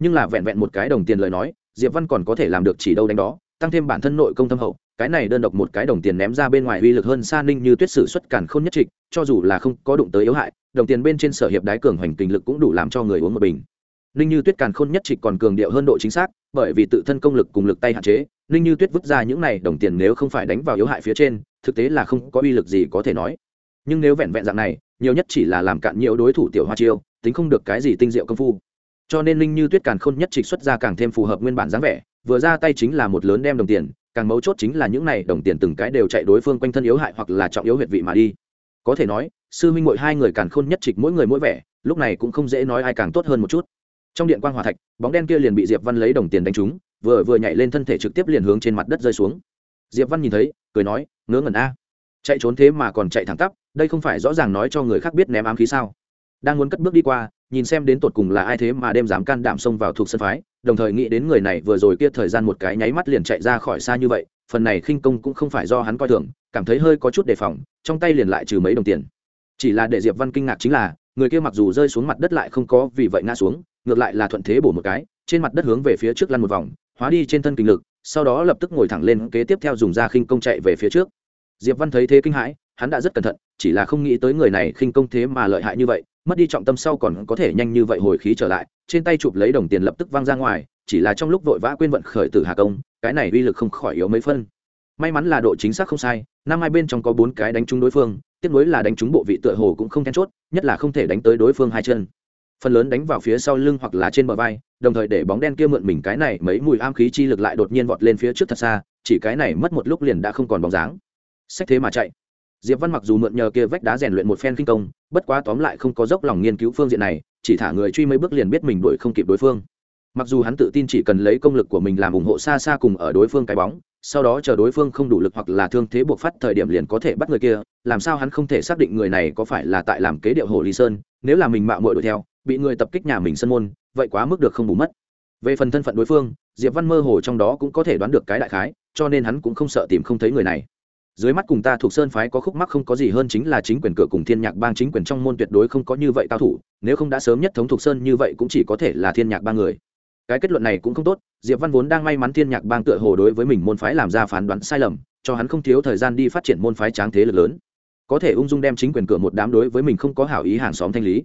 Nhưng là vẹn vẹn một cái đồng tiền lời nói diệp văn còn có thể làm được chỉ đâu đánh đó, tăng thêm bản thân nội công thâm hậu, cái này đơn độc một cái đồng tiền ném ra bên ngoài uy lực hơn xa ninh như tuyết sử xuất cản không nhất trịch, cho dù là không có đụng tới yếu hại, đồng tiền bên trên sở hiệp đái cường hoành kình lực cũng đủ làm cho người uống một bình. Ninh như tuyết càn khôn nhất trịch còn cường điệu hơn độ chính xác, bởi vì tự thân công lực cùng lực tay hạn chế, ninh như tuyết vứt ra những này đồng tiền nếu không phải đánh vào yếu hại phía trên, thực tế là không có uy lực gì có thể nói. Nhưng nếu vẹn vẹn dạng này, nhiều nhất chỉ là làm cạn nhiều đối thủ tiểu hoa chiêu, tính không được cái gì tinh diệu công phu cho nên linh như tuyết càn khôn nhất trịch xuất ra càng thêm phù hợp nguyên bản dáng vẻ, vừa ra tay chính là một lớn đem đồng tiền, càng mấu chốt chính là những này đồng tiền từng cái đều chạy đối phương quanh thân yếu hại hoặc là trọng yếu huyệt vị mà đi. Có thể nói, sư minh mội hai người càn khôn nhất trịch mỗi người mỗi vẻ, lúc này cũng không dễ nói ai càng tốt hơn một chút. Trong điện quan hòa thạch, bóng đen kia liền bị diệp văn lấy đồng tiền đánh trúng, vừa vừa nhảy lên thân thể trực tiếp liền hướng trên mặt đất rơi xuống. Diệp văn nhìn thấy, cười nói, ngớ ngẩn a. Chạy trốn thế mà còn chạy thẳng tắp, đây không phải rõ ràng nói cho người khác biết ném ám khí sao? Đang muốn cất bước đi qua nhìn xem đến tột cùng là ai thế mà đem dám can đảm xông vào thuộc sân phái, đồng thời nghĩ đến người này vừa rồi kia thời gian một cái nháy mắt liền chạy ra khỏi xa như vậy, phần này khinh công cũng không phải do hắn coi thường, cảm thấy hơi có chút đề phòng, trong tay liền lại trừ mấy đồng tiền. Chỉ là để diệp văn kinh ngạc chính là, người kia mặc dù rơi xuống mặt đất lại không có vì vậy ngã xuống, ngược lại là thuận thế bổ một cái, trên mặt đất hướng về phía trước lăn một vòng, hóa đi trên thân kinh lực, sau đó lập tức ngồi thẳng lên, kế tiếp theo dùng ra khinh công chạy về phía trước. Diệp văn thấy thế kinh hãi, hắn đã rất cẩn thận, chỉ là không nghĩ tới người này khinh công thế mà lợi hại như vậy mất đi trọng tâm sau còn có thể nhanh như vậy hồi khí trở lại, trên tay chụp lấy đồng tiền lập tức văng ra ngoài, chỉ là trong lúc vội vã quên vận khởi tử hà công, cái này uy lực không khỏi yếu mấy phân. May mắn là độ chính xác không sai, năm hai bên trong có bốn cái đánh trúng đối phương tiếp nối là đánh trúng bộ vị tựa hồ cũng không then chốt, nhất là không thể đánh tới đối phương hai chân. Phần lớn đánh vào phía sau lưng hoặc là trên bờ vai, đồng thời để bóng đen kia mượn mình cái này mấy mùi am khí chi lực lại đột nhiên vọt lên phía trước thật xa, chỉ cái này mất một lúc liền đã không còn bóng dáng. Sách thế mà chạy diệp văn mặc dù mượn nhờ kia vách đá rèn luyện một phen kinh công, bất quá tóm lại không có dốc lòng nghiên cứu phương diện này, chỉ thả người truy mấy bước liền biết mình đuổi không kịp đối phương. Mặc dù hắn tự tin chỉ cần lấy công lực của mình làm ủng hộ xa xa cùng ở đối phương cái bóng, sau đó chờ đối phương không đủ lực hoặc là thương thế buộc phát thời điểm liền có thể bắt người kia, làm sao hắn không thể xác định người này có phải là tại làm kế điệu hồ Ly sơn, nếu là mình mạo muội đuổi theo, bị người tập kích nhà mình sân môn, vậy quá mức được không bù mất. Về phần thân phận đối phương, diệp văn mơ hồ trong đó cũng có thể đoán được cái đại khái, cho nên hắn cũng không sợ tìm không thấy người này dưới mắt cùng ta thuộc sơn phái có khúc mắc không có gì hơn chính là chính quyền cửa cùng thiên nhạc bang chính quyền trong môn tuyệt đối không có như vậy cao thủ, nếu không đã sớm nhất thống thuộc sơn như vậy cũng chỉ có thể là thiên nhạc ba người. Cái kết luận này cũng không tốt, diệp văn vốn đang may mắn thiên nhạc bang tựa hồ đối với mình môn phái làm ra phán đoán sai lầm, cho hắn không thiếu thời gian đi phát triển môn phái tráng thế lực lớn. Có thể ung dung đem chính quyền cửa một đám đối với mình không có hảo ý hàng xóm thanh lý.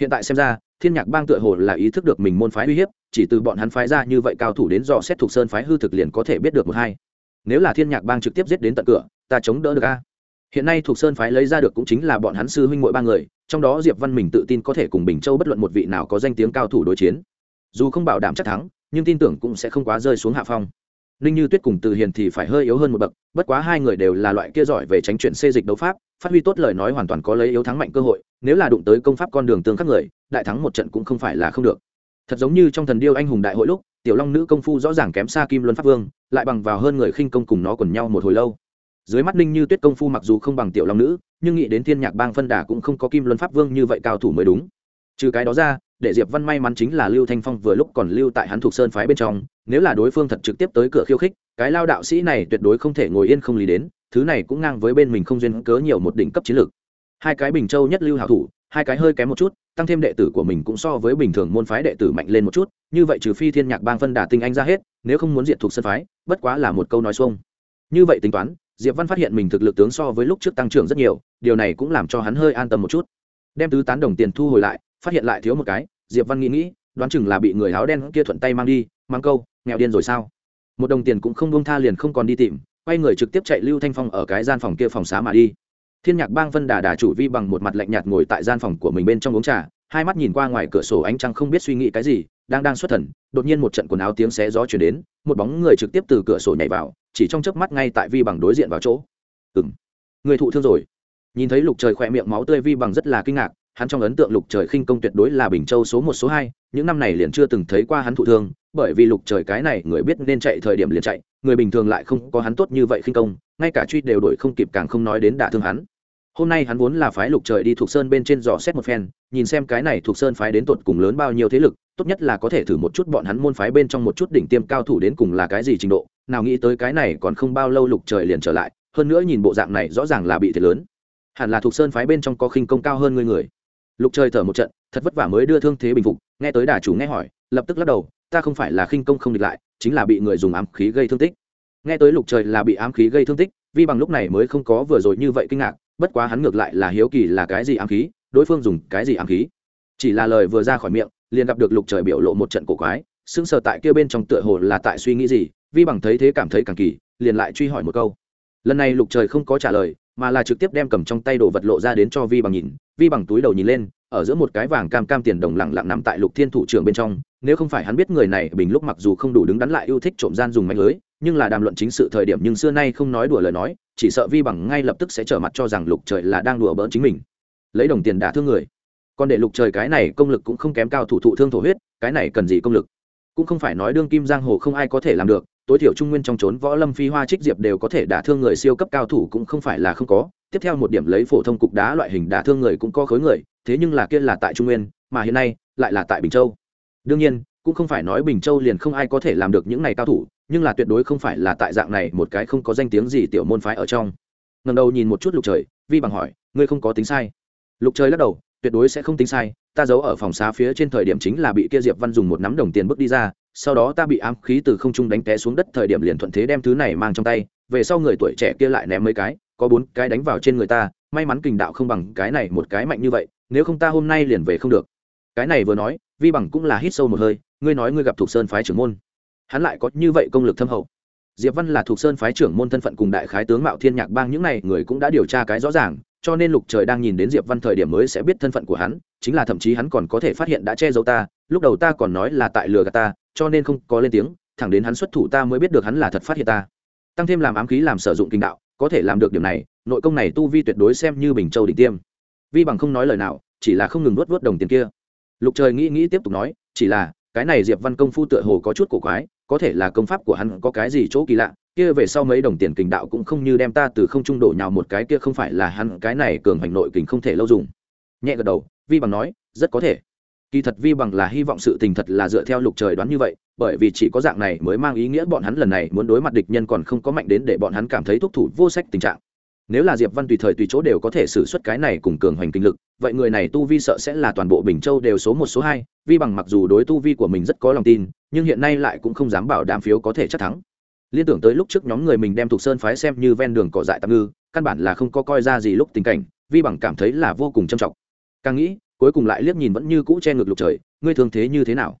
Hiện tại xem ra, thiên nhạc bang tựa hồ là ý thức được mình môn phái uy hiếp, chỉ từ bọn hắn phái ra như vậy cao thủ đến dò xét thuộc sơn phái hư thực liền có thể biết được một hai. Nếu là thiên nhạc bang trực tiếp giết đến tận cửa ta chống đỡ được a. Hiện nay thuộc sơn phái lấy ra được cũng chính là bọn hắn sư huynh mỗi ba người, trong đó diệp văn mình tự tin có thể cùng bình châu bất luận một vị nào có danh tiếng cao thủ đối chiến. Dù không bảo đảm chắc thắng, nhưng tin tưởng cũng sẽ không quá rơi xuống hạ phong. Ninh như tuyết cùng từ hiền thì phải hơi yếu hơn một bậc, bất quá hai người đều là loại kia giỏi về tránh chuyện xê dịch đấu pháp, phát huy tốt lời nói hoàn toàn có lấy yếu thắng mạnh cơ hội, nếu là đụng tới công pháp con đường tương khắc người, đại thắng một trận cũng không phải là không được. Thật giống như trong thần điêu anh hùng đại hội lúc, tiểu long nữ công phu rõ ràng kém xa kim luân pháp vương, lại bằng vào hơn người khinh công cùng nó quần nhau một hồi lâu dưới mắt ninh như tuyết công phu mặc dù không bằng tiểu long nữ, nhưng nghĩ đến thiên nhạc bang phân đà cũng không có kim luân pháp vương như vậy cao thủ mới đúng. Trừ cái đó ra, để diệp văn may mắn chính là lưu thanh phong vừa lúc còn lưu tại hắn thuộc sơn phái bên trong, nếu là đối phương thật trực tiếp tới cửa khiêu khích, cái lao đạo sĩ này tuyệt đối không thể ngồi yên không lý đến, thứ này cũng ngang với bên mình không duyên cớ nhiều một đỉnh cấp chiến lược. Hai cái bình châu nhất lưu hảo thủ, hai cái hơi kém một chút, tăng thêm đệ tử của mình cũng so với bình thường môn phái đệ tử mạnh lên một chút, như vậy trừ phi thiên nhạc bang phân đà tinh anh ra hết, nếu không muốn diệt thuộc sân phái, bất quá là một câu nói xuông. Như vậy tính toán diệp văn phát hiện mình thực lực tướng so với lúc trước tăng trưởng rất nhiều, điều này cũng làm cho hắn hơi an tâm một chút. Đem tứ tán đồng tiền thu hồi lại, phát hiện lại thiếu một cái, diệp văn nghĩ nghĩ, đoán chừng là bị người áo đen kia thuận tay mang đi, mang câu, nghèo điên rồi sao? Một đồng tiền cũng không buông tha liền không còn đi tìm, quay người trực tiếp chạy lưu thanh phong ở cái gian phòng kia phòng xá mà đi. Thiên nhạc bang vân đà đà chủ vi bằng một mặt lạnh nhạt ngồi tại gian phòng của mình bên trong uống trà, hai mắt nhìn qua ngoài cửa sổ ánh trăng không biết suy nghĩ cái gì, đang đang xuất thần, đột nhiên một trận quần áo tiếng xé gió chuyển đến, một bóng người trực tiếp từ cửa sổ nhảy vào chỉ trong chớp mắt ngay tại vi bằng đối diện vào chỗ. Ừ người thụ thương rồi. Nhìn thấy lục trời khỏe miệng máu tươi vi bằng rất là kinh ngạc, hắn trong ấn tượng lục trời khinh công tuyệt đối là bình châu số một số hai, những năm này liền chưa từng thấy qua hắn thụ thương, bởi vì lục trời cái này người biết nên chạy thời điểm liền chạy, người bình thường lại không có hắn tốt như vậy khinh công, ngay cả truy đều đổi không kịp càng không nói đến đả thương hắn hôm nay hắn vốn là phái lục trời đi thuộc sơn bên trên dò xét một phen, nhìn xem cái này thuộc sơn phái đến tột cùng lớn bao nhiêu thế lực, tốt nhất là có thể thử một chút bọn hắn môn phái bên trong một chút đỉnh tiêm cao thủ đến cùng là cái gì trình độ, nào nghĩ tới cái này còn không bao lâu lục trời liền trở lại, hơn nữa nhìn bộ dạng này rõ ràng là bị thiệt lớn. Hẳn là thuộc sơn phái bên trong có khinh công cao hơn người người. Lục trời thở một trận, thật vất vả mới đưa thương thế bình phục, nghe tới đà chủ nghe hỏi, lập tức lắc đầu, ta không phải là khinh công không địch lại, chính là bị người dùng ám khí gây thương tích. Nghe tới lục trời là bị ám khí gây thương tích, vi bằng lúc này mới không có vừa rồi như vậy kinh ngạc bất quá hắn ngược lại là hiếu kỳ là cái gì ám khí, đối phương dùng cái gì ám khí. Chỉ là lời vừa ra khỏi miệng, liền gặp được lục trời biểu lộ một trận cổ quái, sững sờ tại kia bên trong tựa hồ là tại suy nghĩ gì, vi bằng thấy thế cảm thấy càng kỳ, liền lại truy hỏi một câu. Lần này lục trời không có trả lời, mà là trực tiếp đem cầm trong tay đồ vật lộ ra đến cho vi bằng nhìn. Vi bằng túi đầu nhìn lên, ở giữa một cái vàng cam cam tiền đồng lặng lặng nằm tại lục thiên thủ trưởng bên trong, nếu không phải hắn biết người này bình lúc mặc dù không đủ đứng đắn lại yêu thích trộm gian dùng mạnh lưới, nhưng là đàm luận chính sự thời điểm nhưng xưa nay không nói đùa lời nói chỉ sợ vi bằng ngay lập tức sẽ trở mặt cho rằng lục trời là đang đùa bỡn chính mình. Lấy đồng tiền đả thương người. Còn để lục trời cái này công lực cũng không kém cao thủ thụ thương thổ huyết, cái này cần gì công lực? Cũng không phải nói đương kim giang hồ không ai có thể làm được, tối thiểu trung nguyên trong trốn võ lâm phi hoa trích diệp đều có thể đả thương người siêu cấp cao thủ cũng không phải là không có. Tiếp theo một điểm lấy phổ thông cục đá loại hình đả thương người cũng có khối người, thế nhưng là kia là tại trung nguyên, mà hiện nay lại là tại bình châu. Đương nhiên cũng không phải nói bình châu liền không ai có thể làm được những này cao thủ, nhưng là tuyệt đối không phải là tại dạng này một cái không có danh tiếng gì tiểu môn phái ở trong. Ngần đầu nhìn một chút lục trời, vi bằng hỏi, ngươi không có tính sai? Lục trời lắc đầu, tuyệt đối sẽ không tính sai, ta giấu ở phòng xá phía trên thời điểm chính là bị kia diệp văn dùng một nắm đồng tiền bước đi ra, sau đó ta bị ám khí từ không trung đánh té xuống đất thời điểm liền thuận thế đem thứ này mang trong tay, về sau người tuổi trẻ kia lại ném mấy cái, có bốn cái đánh vào trên người ta, may mắn kình đạo không bằng cái này một cái mạnh như vậy, nếu không ta hôm nay liền về không được. Cái này vừa nói, vi bằng cũng là hít sâu một hơi ngươi nói ngươi gặp thuộc sơn phái trưởng môn, hắn lại có như vậy công lực thâm hậu. Diệp văn là thuộc sơn phái trưởng môn thân phận cùng đại khái tướng mạo thiên nhạc bang những này, người cũng đã điều tra cái rõ ràng, cho nên lục trời đang nhìn đến diệp văn thời điểm mới sẽ biết thân phận của hắn, chính là thậm chí hắn còn có thể phát hiện đã che giấu ta, lúc đầu ta còn nói là tại lừa gạt ta, cho nên không có lên tiếng, thẳng đến hắn xuất thủ ta mới biết được hắn là thật phát hiện ta. Tăng thêm làm ám khí làm sử dụng kinh đạo, có thể làm được điểm này, nội công này tu vi tuyệt đối xem như bình châu đỉnh tiêm. Vi bằng không nói lời nào, chỉ là không ngừng nuốt vớt đồng tiền kia. Lục trời nghĩ nghĩ tiếp tục nói, chỉ là cái này diệp văn công phu tựa hồ có chút cổ quái, có thể là công pháp của hắn có cái gì chỗ kỳ lạ, kia về sau mấy đồng tiền kình đạo cũng không như đem ta từ không trung đổ nhào một cái kia không phải là hắn, cái này cường hành nội kình không thể lâu dùng. Nhẹ gật đầu, vi bằng nói, rất có thể. Kỳ thật vi bằng là hy vọng sự tình thật là dựa theo lục trời đoán như vậy, bởi vì chỉ có dạng này mới mang ý nghĩa bọn hắn lần này muốn đối mặt địch nhân còn không có mạnh đến để bọn hắn cảm thấy thúc thủ vô sách tình trạng nếu là diệp văn tùy thời tùy chỗ đều có thể xử suất cái này cùng cường hoành kinh lực, vậy người này tu vi sợ sẽ là toàn bộ bình châu đều số một, số hai, vi bằng mặc dù đối tu vi của mình rất có lòng tin, nhưng hiện nay lại cũng không dám bảo đảm phiếu có thể chắc thắng. Liên tưởng tới lúc trước nhóm người mình đem thuộc sơn phái xem như ven đường cỏ dại tạm ngư, căn bản là không có coi ra gì lúc tình cảnh, vi bằng cảm thấy là vô cùng trầm trọng. Càng nghĩ, cuối cùng lại liếc nhìn vẫn như cũ che ngực lục trời, ngươi thường thế như thế nào?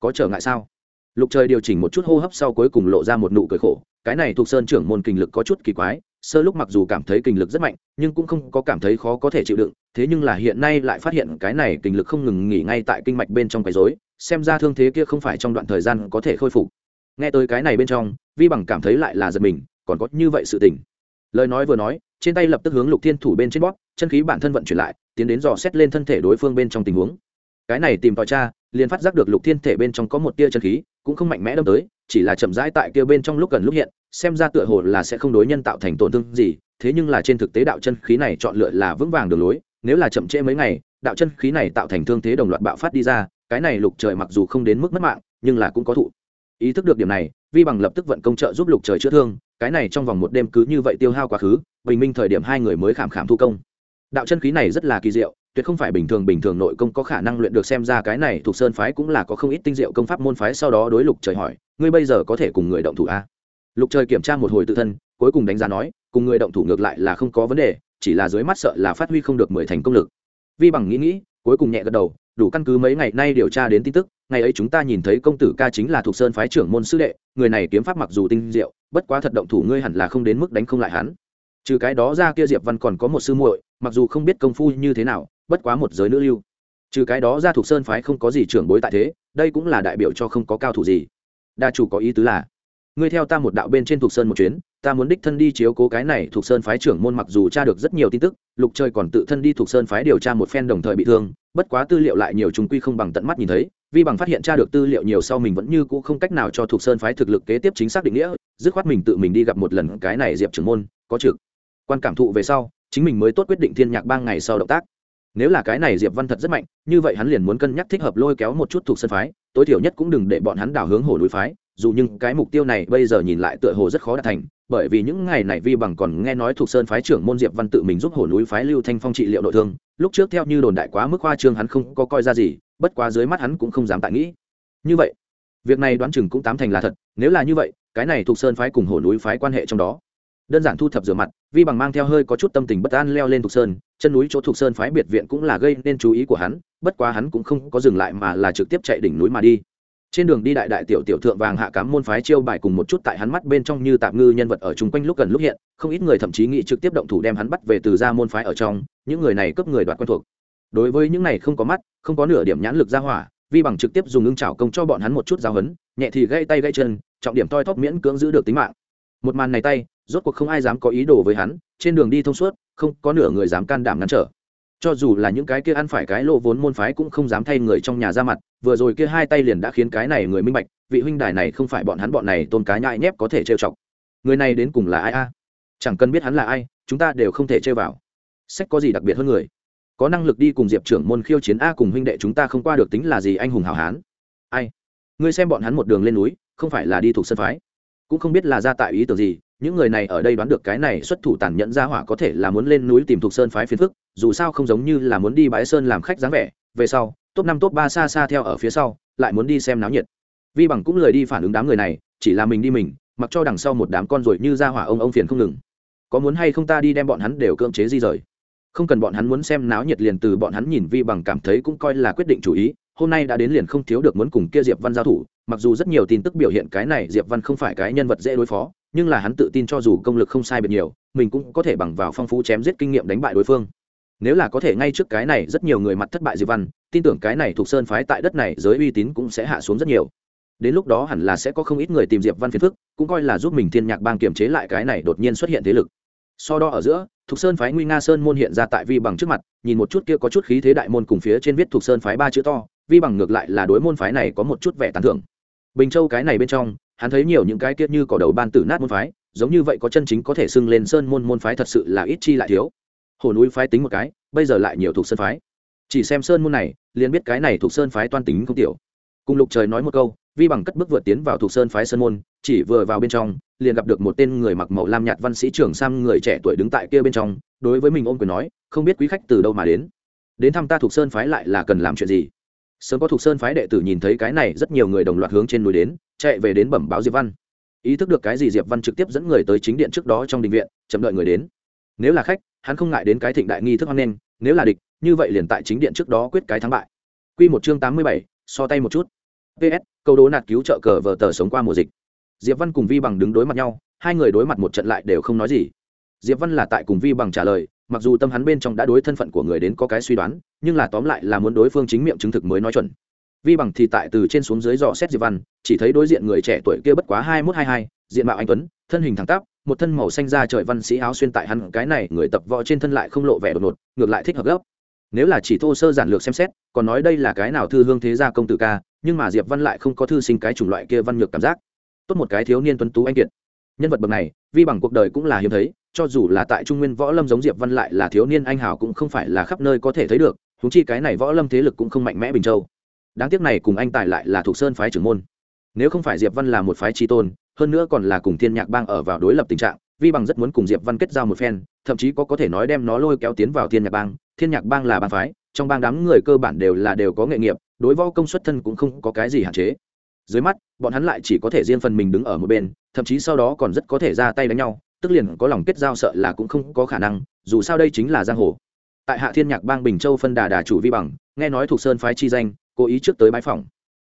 Có trở ngại sao? Lục trời điều chỉnh một chút hô hấp sau cuối cùng lộ ra một nụ cười khổ, cái này thuộc sơn trưởng môn kinh lực có chút kỳ quái sơ lúc mặc dù cảm thấy kinh lực rất mạnh, nhưng cũng không có cảm thấy khó có thể chịu đựng, thế nhưng là hiện nay lại phát hiện cái này kinh lực không ngừng nghỉ ngay tại kinh mạch bên trong quấy rối, xem ra thương thế kia không phải trong đoạn thời gian có thể khôi phục. Nghe tới cái này bên trong, vi bằng cảm thấy lại là giật mình, còn có như vậy sự tình. Lời nói vừa nói, trên tay lập tức hướng lục thiên thủ bên trên bóp, chân khí bản thân vận chuyển lại, tiến đến dò xét lên thân thể đối phương bên trong tình huống. Cái này tìm tòi cha liền phát giác được lục thiên thể bên trong có một tia chân khí, cũng không mạnh mẽ đâm tới chỉ là chậm rãi tại kia bên trong lúc gần lúc hiện, xem ra tựa hồ là sẽ không đối nhân tạo thành tổn thương gì, thế nhưng là trên thực tế đạo chân khí này chọn lựa là vững vàng đường lối, nếu là chậm trễ mấy ngày, đạo chân khí này tạo thành thương thế đồng loạt bạo phát đi ra, cái này lục trời mặc dù không đến mức mất mạng, nhưng là cũng có thụ. Ý thức được điểm này, vi bằng lập tức vận công trợ giúp lục trời chữa thương, cái này trong vòng một đêm cứ như vậy tiêu hao quá khứ, bình minh thời điểm hai người mới khảm khảm thu công. Đạo chân khí này rất là kỳ diệu, tuyệt không phải bình thường bình thường nội công có khả năng luyện được, xem ra cái này thuộc sơn phái cũng là có không ít tinh diệu công pháp môn phái sau đó đối lục trời hỏi ngươi bây giờ có thể cùng người động thủ a lục trời kiểm tra một hồi tự thân, cuối cùng đánh giá nói, cùng người động thủ ngược lại là không có vấn đề, chỉ là dưới mắt sợ là phát huy không được mười thành công lực. Vi bằng nghĩ nghĩ, cuối cùng nhẹ gật đầu, đủ căn cứ mấy ngày nay điều tra đến tin tức, ngày ấy chúng ta nhìn thấy công tử ca chính là thuộc sơn phái trưởng môn sư đệ, người này kiếm pháp mặc dù tinh diệu, bất quá thật động thủ ngươi hẳn là không đến mức đánh không lại hắn. Trừ cái đó ra kia diệp văn còn có một sư muội, mặc dù không biết công phu như thế nào, bất quá một giới nữ lưu. Trừ cái đó ra thuộc sơn phái không có gì trưởng bối tại thế, đây cũng là đại biểu cho không có cao thủ gì đa chủ có ý tứ là, ngươi theo ta một đạo bên trên thuộc sơn một chuyến, ta muốn đích thân đi chiếu cố cái này thuộc sơn phái trưởng môn mặc dù tra được rất nhiều tin tức, lục trời còn tự thân đi thuộc sơn phái điều tra một phen đồng thời bị thương, bất quá tư liệu lại nhiều chúng quy không bằng tận mắt nhìn thấy vì bằng phát hiện tra được tư liệu nhiều sau mình vẫn như cũ không cách nào cho thuộc sơn phái thực lực kế tiếp chính xác định nghĩa, dứt khoát mình tự mình đi gặp một lần cái này diệp trưởng môn, có trực quan cảm thụ về sau, chính mình mới tốt quyết định thiên nhạc ba ngày sau động tác. Nếu là cái này diệp văn thật rất mạnh, như vậy hắn liền muốn cân nhắc thích hợp lôi kéo một chút thuộc sơn phái tối thiểu nhất cũng đừng để bọn hắn đảo hướng hồ núi phái, dù nhưng cái mục tiêu này bây giờ nhìn lại tựa hồ rất khó đạt thành, bởi vì những ngày này vi bằng còn nghe nói thuộc sơn phái trưởng môn diệp văn tự mình giúp hồ núi phái lưu thanh phong trị liệu nội thương, lúc trước theo như đồn đại quá mức hoa trương hắn không có coi ra gì, bất quá dưới mắt hắn cũng không dám tại nghĩ. Như vậy, việc này đoán chừng cũng tám thành là thật, nếu là như vậy, cái này thuộc sơn phái cùng hồ núi phái quan hệ trong đó đơn giản thu thập rửa mặt, vi bằng mang theo hơi có chút tâm tình bất an leo lên thuộc sơn, chân núi chỗ thuộc sơn phái biệt viện cũng là gây nên chú ý của hắn, bất quá hắn cũng không có dừng lại mà là trực tiếp chạy đỉnh núi mà đi. Trên đường đi đại đại tiểu tiểu thượng vàng hạ cám môn phái chiêu bài cùng một chút tại hắn mắt bên trong như tạm ngư nhân vật ở chung quanh lúc gần lúc hiện, không ít người thậm chí nghĩ trực tiếp động thủ đem hắn bắt về từ ra môn phái ở trong, những người này cấp người đoạt quen thuộc. Đối với những này không có mắt, không có nửa điểm nhãn lực ra hỏa, vi bằng trực tiếp dùng ưng trào công cho bọn hắn một chút giáo hấn nhẹ thì gây tay gây chân, trọng điểm toi thóp miễn cưỡng giữ được tính mạng. Một màn này tay rốt cuộc không ai dám có ý đồ với hắn, trên đường đi thông suốt, không có nửa người dám can đảm ngăn trở. Cho dù là những cái kia ăn phải cái lộ vốn môn phái cũng không dám thay người trong nhà ra mặt, vừa rồi kia hai tay liền đã khiến cái này người minh bạch, vị huynh đài này không phải bọn hắn bọn này tôn cá nhại nhép có thể trêu chọc. Người này đến cùng là ai a? Chẳng cần biết hắn là ai, chúng ta đều không thể chơi vào. Sách có gì đặc biệt hơn người? Có năng lực đi cùng diệp trưởng môn khiêu chiến a cùng huynh đệ chúng ta không qua được tính là gì anh hùng hảo hán? Ai? Ngươi xem bọn hắn một đường lên núi, không phải là đi thuộc sân phái. Cũng không biết là ra tại ý tưởng gì những người này ở đây đoán được cái này xuất thủ tàn nhẫn ra hỏa có thể là muốn lên núi tìm thuộc sơn phái phiền phức, dù sao không giống như là muốn đi bãi sơn làm khách dáng vẻ. Về sau, top năm, top ba xa xa theo ở phía sau, lại muốn đi xem náo nhiệt. Vi bằng cũng lời đi phản ứng đám người này, chỉ là mình đi mình, mặc cho đằng sau một đám con ruồi như ra hỏa ông ông phiền không ngừng. Có muốn hay không ta đi đem bọn hắn đều cưỡng chế di rời. Không cần bọn hắn muốn xem náo nhiệt liền từ bọn hắn nhìn vi bằng cảm thấy cũng coi là quyết định chủ ý, hôm nay đã đến liền không thiếu được muốn cùng kia diệp văn giao thủ, mặc dù rất nhiều tin tức biểu hiện cái này diệp văn không phải cái nhân vật dễ đối phó nhưng là hắn tự tin cho dù công lực không sai biệt nhiều, mình cũng có thể bằng vào phong phú chém giết kinh nghiệm đánh bại đối phương. Nếu là có thể ngay trước cái này, rất nhiều người mặt thất bại diệp văn, tin tưởng cái này thuộc sơn phái tại đất này giới uy tín cũng sẽ hạ xuống rất nhiều. Đến lúc đó hẳn là sẽ có không ít người tìm diệp văn phiền phức, cũng coi là giúp mình thiên nhạc bang kiềm chế lại cái này đột nhiên xuất hiện thế lực. So đo ở giữa, thuộc sơn phái nguy nga sơn môn hiện ra tại vi bằng trước mặt, nhìn một chút kia có chút khí thế đại môn cùng phía trên viết thuộc sơn phái ba chữ to, vi bằng ngược lại là đối môn phái này có một chút vẻ tán thưởng. Bình châu cái này bên trong hắn thấy nhiều những cái kiết như cỏ đầu ban tử nát môn phái, giống như vậy có chân chính có thể xưng lên sơn môn môn phái thật sự là ít chi lại thiếu. Hồ núi phái tính một cái, bây giờ lại nhiều thuộc sơn phái. Chỉ xem sơn môn này, liền biết cái này thuộc sơn phái toan tính không tiểu. Cùng lục trời nói một câu, vi bằng cất bước vượt tiến vào thuộc sơn phái sơn môn, chỉ vừa vào bên trong, liền gặp được một tên người mặc màu lam nhạt văn sĩ trưởng sam người trẻ tuổi đứng tại kia bên trong, đối với mình ôm quyền nói, không biết quý khách từ đâu mà đến? Đến thăm ta thuộc sơn phái lại là cần làm chuyện gì? Sớm có thuộc sơn phái đệ tử nhìn thấy cái này, rất nhiều người đồng loạt hướng trên núi đến, chạy về đến bẩm báo diệp văn. Ý thức được cái gì, diệp văn trực tiếp dẫn người tới chính điện trước đó trong đình viện, chậm đợi người đến. Nếu là khách, hắn không ngại đến cái thịnh đại nghi thức hoan nghênh, nếu là địch, như vậy liền tại chính điện trước đó quyết cái thắng bại. Quy một chương tám mươi bảy, so tay một chút. Ps câu đố nạt cứu trợ cờ vờ tờ sống qua mùa dịch. Diệp văn cùng vi bằng đứng đối mặt nhau, hai người đối mặt một trận lại đều không nói gì. Diệp văn là tại cùng vi bằng trả lời mặc dù tâm hắn bên trong đã đối thân phận của người đến có cái suy đoán, nhưng là tóm lại là muốn đối phương chính miệng chứng thực mới nói chuẩn. Vi bằng thì tại từ trên xuống dưới dò xét diệp văn, chỉ thấy đối diện người trẻ tuổi kia bất quá hai mốt hai hai, diện mạo anh tuấn, thân hình thẳng tắp, một thân màu xanh da trời văn sĩ áo xuyên tại hắn, cái này người tập võ trên thân lại không lộ vẻ đột ngột, ngược lại thích hợp gấp. Nếu là chỉ thô sơ giản lược xem xét, còn nói đây là cái nào thư hương thế gia công tử ca, nhưng mà diệp văn lại không có thư sinh cái chủng loại kia văn nhược cảm giác. Tốt một cái thiếu niên tuấn tú anh kiệt. Nhân vật bậc này, vi bằng cuộc đời cũng là hiếm thấy cho dù là tại trung nguyên võ lâm giống diệp văn lại là thiếu niên anh hào cũng không phải là khắp nơi có thể thấy được húng chi cái này võ lâm thế lực cũng không mạnh mẽ bình châu. Đáng tiếc này cùng anh tài lại là thuộc sơn phái trưởng môn. Nếu không phải diệp văn là một phái tri tôn, hơn nữa còn là cùng thiên nhạc bang ở vào đối lập tình trạng, vi bằng rất muốn cùng diệp văn kết giao một phen, thậm chí có có thể nói đem nó lôi kéo tiến vào thiên nhạc bang. Thiên nhạc bang là bang phái, trong bang đám người cơ bản đều là đều có nghệ nghiệp, đối võ công xuất thân cũng không có cái gì hạn chế. Dưới mắt, bọn hắn lại chỉ có thể riêng phần mình đứng ở một bên, thậm chí sau đó còn rất có thể ra tay đánh nhau tức liền có lòng kết giao sợ là cũng không có khả năng, dù sao đây chính là giang hồ. Tại hạ thiên nhạc bang bình châu phân đà đà chủ vi bằng, nghe nói thuộc sơn phái chi danh, cố ý trước tới bãi phòng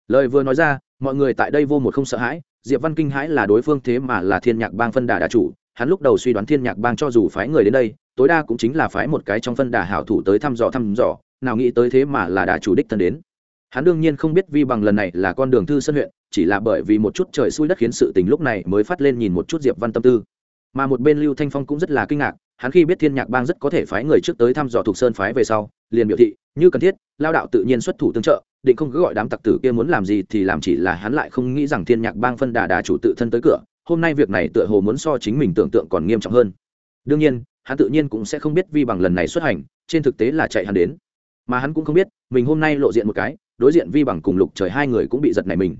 lời vừa nói ra, mọi người tại đây vô một không sợ hãi, diệp văn kinh hãi là đối phương thế mà là thiên nhạc bang phân đà đà chủ, hắn lúc đầu suy đoán thiên nhạc bang cho dù phái người đến đây, tối đa cũng chính là phái một cái trong phân đà hảo thủ tới thăm dò thăm dò, nào nghĩ tới thế mà là đà chủ đích thân đến. Hắn đương nhiên không biết vi bằng lần này là con đường thư sân huyện, chỉ là bởi vì một chút trời xui đất khiến sự tình lúc này mới phát lên nhìn một chút diệp văn tâm tư mà một bên lưu thanh phong cũng rất là kinh ngạc, hắn khi biết thiên nhạc bang rất có thể phái người trước tới thăm dò thuộc sơn phái về sau, liền biểu thị, như cần thiết, lao đạo tự nhiên xuất thủ tương trợ, định không cứ gọi đám tặc tử kia muốn làm gì thì làm chỉ là hắn lại không nghĩ rằng thiên nhạc bang phân đà đà chủ tự thân tới cửa, hôm nay việc này tựa hồ muốn so chính mình tưởng tượng còn nghiêm trọng hơn. Đương nhiên, hắn tự nhiên cũng sẽ không biết vi bằng lần này xuất hành, trên thực tế là chạy hắn đến. Mà hắn cũng không biết, mình hôm nay lộ diện một cái, đối diện vi bằng cùng lục trời hai người cũng bị giật này mình.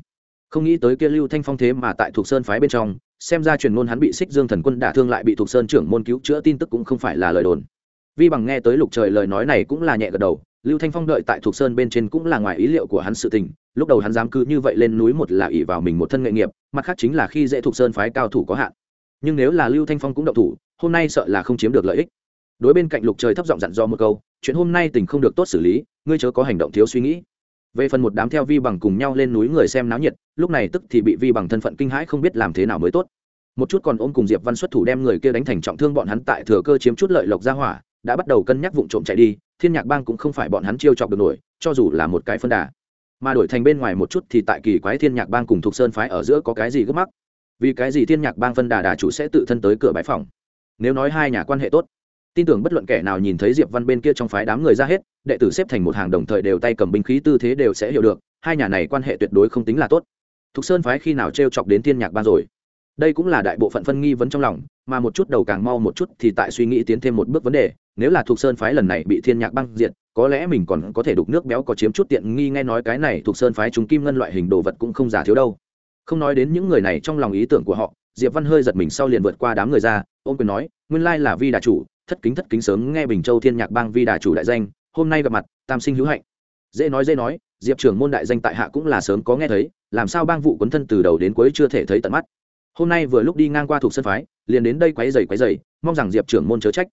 Không nghĩ tới kia lưu thanh phong thế mà tại thuộc sơn phái bên trong xem ra truyền ngôn hắn bị xích dương thần quân đả thương lại bị thuộc sơn trưởng môn cứu chữa tin tức cũng không phải là lời đồn. Vi bằng nghe tới lục trời lời nói này cũng là nhẹ gật đầu, lưu thanh phong đợi tại thuộc sơn bên trên cũng là ngoài ý liệu của hắn sự tình, lúc đầu hắn dám cứ như vậy lên núi một là ỉ vào mình một thân nghệ nghiệp, mặt khác chính là khi dễ thuộc sơn phái cao thủ có hạn. Nhưng nếu là lưu thanh phong cũng động thủ, hôm nay sợ là không chiếm được lợi ích. Đối bên cạnh lục trời thấp giọng dặn do một câu, chuyện hôm nay tình không được tốt xử lý, ngươi chớ có hành động thiếu suy nghĩ về phần một đám theo vi bằng cùng nhau lên núi người xem náo nhiệt, lúc này tức thì bị vi bằng thân phận kinh hãi không biết làm thế nào mới tốt. Một chút còn ôm cùng diệp văn xuất thủ đem người kia đánh thành trọng thương bọn hắn tại thừa cơ chiếm chút lợi lộc ra hỏa, đã bắt đầu cân nhắc vụ trộm chạy đi, thiên nhạc bang cũng không phải bọn hắn chiêu chọc được nổi, cho dù là một cái phân đà. Mà đổi thành bên ngoài một chút thì tại kỳ quái thiên nhạc bang cùng thuộc sơn phái ở giữa có cái gì gấp mắc. Vì cái gì thiên nhạc bang phân đà đà chủ sẽ tự thân tới cửa bãi phòng? Nếu nói hai nhà quan hệ tốt tin tưởng bất luận kẻ nào nhìn thấy diệp văn bên kia trong phái đám người ra hết, đệ tử xếp thành một hàng đồng thời đều tay cầm binh khí tư thế đều sẽ hiểu được, hai nhà này quan hệ tuyệt đối không tính là tốt. Thục sơn phái khi nào t r e o chọc đến thiên nhạc ban rồi? Đây cũng là đại bộ phận phân nghi vấn trong lòng, mà một chút đầu càng mau một chút thì tại suy nghĩ tiến thêm một bước vấn đề, nếu là thục sơn phái lần này bị thiên nhạc băng diệt, có lẽ mình còn có thể đục nước béo có chiếm chút tiện nghi nghe nói cái này thục sơn phái chúng kim ngân loại hình đồ vật cũng không giả thiếu đâu. Không nói đến những người này trong lòng ý tưởng của họ, diệp văn hơi giật mình sau liền vượt qua đám người ra ôm quyền nói, nguyên lai là vi đà chủ thất kính thất kính sớm nghe bình châu thiên nhạc bang vi đà chủ đại danh, hôm nay gặp mặt, tam sinh hữu hạnh. Dễ nói dễ nói, diệp trưởng môn đại danh tại hạ cũng là sớm có nghe thấy, làm sao bang vụ quấn thân từ đầu đến cuối chưa thể thấy tận mắt. Hôm nay vừa lúc đi ngang qua thuộc sân phái, liền đến đây quấy giày quấy giày mong rằng diệp trưởng môn chớ trách.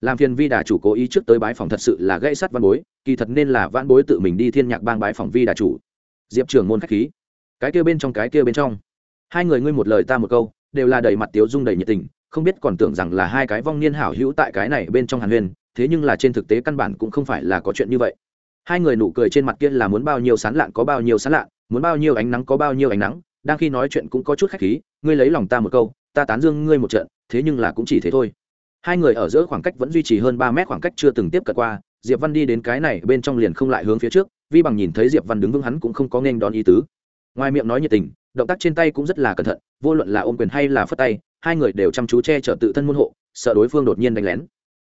Làm phiền vi đà chủ cố ý trước tới bái phòng thật sự là gây sắt văn bối, kỳ thật nên là văn bối tự mình đi thiên nhạc bang bái phòng vi đà chủ. Diệp trưởng môn khách khí. Cái kia bên trong, cái kia bên trong. Hai người ngươi một lời ta một câu, đều là đầy mặt tiếu dung đầy nhiệt tình không biết còn tưởng rằng là hai cái vong niên hảo hữu tại cái này bên trong hàn huyên, thế nhưng là trên thực tế căn bản cũng không phải là có chuyện như vậy. Hai người nụ cười trên mặt kia là muốn bao nhiêu sán lạn có bao nhiêu sán lạn muốn bao nhiêu ánh nắng có bao nhiêu ánh nắng đang khi nói chuyện cũng có chút khách khí ngươi lấy lòng ta một câu ta tán dương ngươi một trận thế nhưng là cũng chỉ thế thôi. Hai người ở giữa khoảng cách vẫn duy trì hơn ba mét khoảng cách chưa từng tiếp cận qua diệp văn đi đến cái này bên trong liền không lại hướng phía trước vi bằng nhìn thấy diệp văn đứng vững hắn cũng không có nghênh đón ý tứ. Ngoài miệng nói nhiệt tình động tác trên tay cũng rất là cẩn thận vô luận là ôm quyền hay là phất tay hai người đều chăm chú che chở tự thân môn hộ, sợ đối phương đột nhiên đánh lén.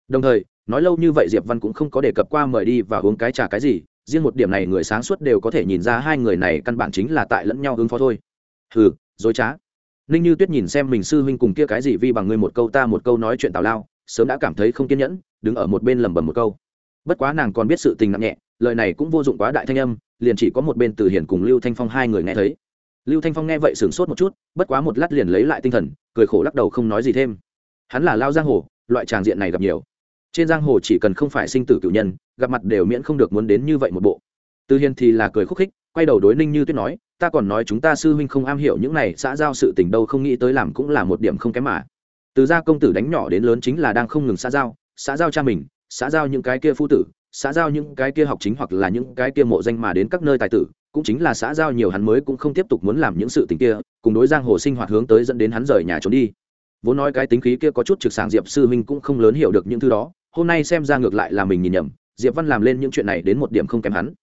Đồng thời, nói lâu như vậy diệp văn cũng không có đề cập qua mời đi và uống cái trà cái gì, riêng một điểm này người sáng suốt đều có thể nhìn ra hai người này căn bản chính là tại lẫn nhau ứng phó thôi. Hừ, dối trá. Ninh như tuyết nhìn xem mình sư huynh cùng kia cái gì vi bằng ngươi một câu ta một câu nói chuyện tào lao, sớm đã cảm thấy không kiên nhẫn, đứng ở một bên lẩm bẩm một câu. Bất quá nàng còn biết sự tình nặng nhẹ, lời này cũng vô dụng quá đại thanh âm, liền chỉ có một bên từ hiển cùng lưu thanh phong hai người nghe thấy lưu thanh phong nghe vậy sửng sốt một chút, bất quá một lát liền lấy lại tinh thần, cười khổ lắc đầu không nói gì thêm. Hắn là lao giang hồ, loại tràng diện này gặp nhiều. Trên giang hồ chỉ cần không phải sinh tử cựu nhân, gặp mặt đều miễn không được muốn đến như vậy một bộ. Từ hiền thì là cười khúc khích, quay đầu đối ninh như tuyết nói, ta còn nói chúng ta sư huynh không am hiểu những này, xã giao sự tình đâu không nghĩ tới làm cũng là một điểm không kém mà. Từ gia công tử đánh nhỏ đến lớn chính là đang không ngừng xã giao xã giao cha mình, xã giao những cái kia phu tử, xã giao những cái kia học chính hoặc là những cái kia mộ danh mà đến các nơi tài tử cũng chính là xã giao nhiều hắn mới cũng không tiếp tục muốn làm những sự tình kia, cùng đối giang hồ sinh hoạt hướng tới dẫn đến hắn rời nhà trốn đi. Vốn nói cái tính khí kia có chút trực sàng diệp sư huynh cũng không lớn hiểu được những thứ đó, hôm nay xem ra ngược lại là mình nhìn nhầm, diệp văn làm lên những chuyện này đến một điểm không kém hắn.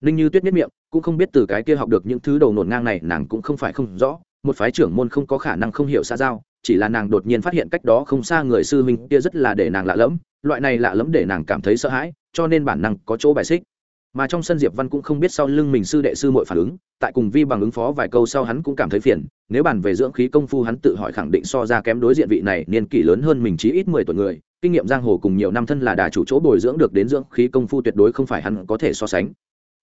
Ninh như tuyết nhất miệng, cũng không biết từ cái kia học được những thứ đầu nổn ngang này nàng cũng không phải không rõ, một phái trưởng môn không có khả năng không hiểu xã giao, chỉ là nàng đột nhiên phát hiện cách đó không xa người sư huynh kia rất là để nàng lạ lẫm, loại này lạ lẫm để nàng cảm thấy sợ hãi, cho nên bản năng có chỗ bài xích mà trong sân diệp văn cũng không biết sau lưng mình sư đệ sư muội phản ứng, tại cùng vi bằng ứng phó vài câu sau hắn cũng cảm thấy phiền, nếu bàn về dưỡng khí công phu hắn tự hỏi khẳng định so ra kém đối diện vị này niên kỷ lớn hơn mình chí ít mười tuổi người, kinh nghiệm giang hồ cùng nhiều năm thân là đà chủ chỗ bồi dưỡng được đến dưỡng khí công phu tuyệt đối không phải hắn có thể so sánh.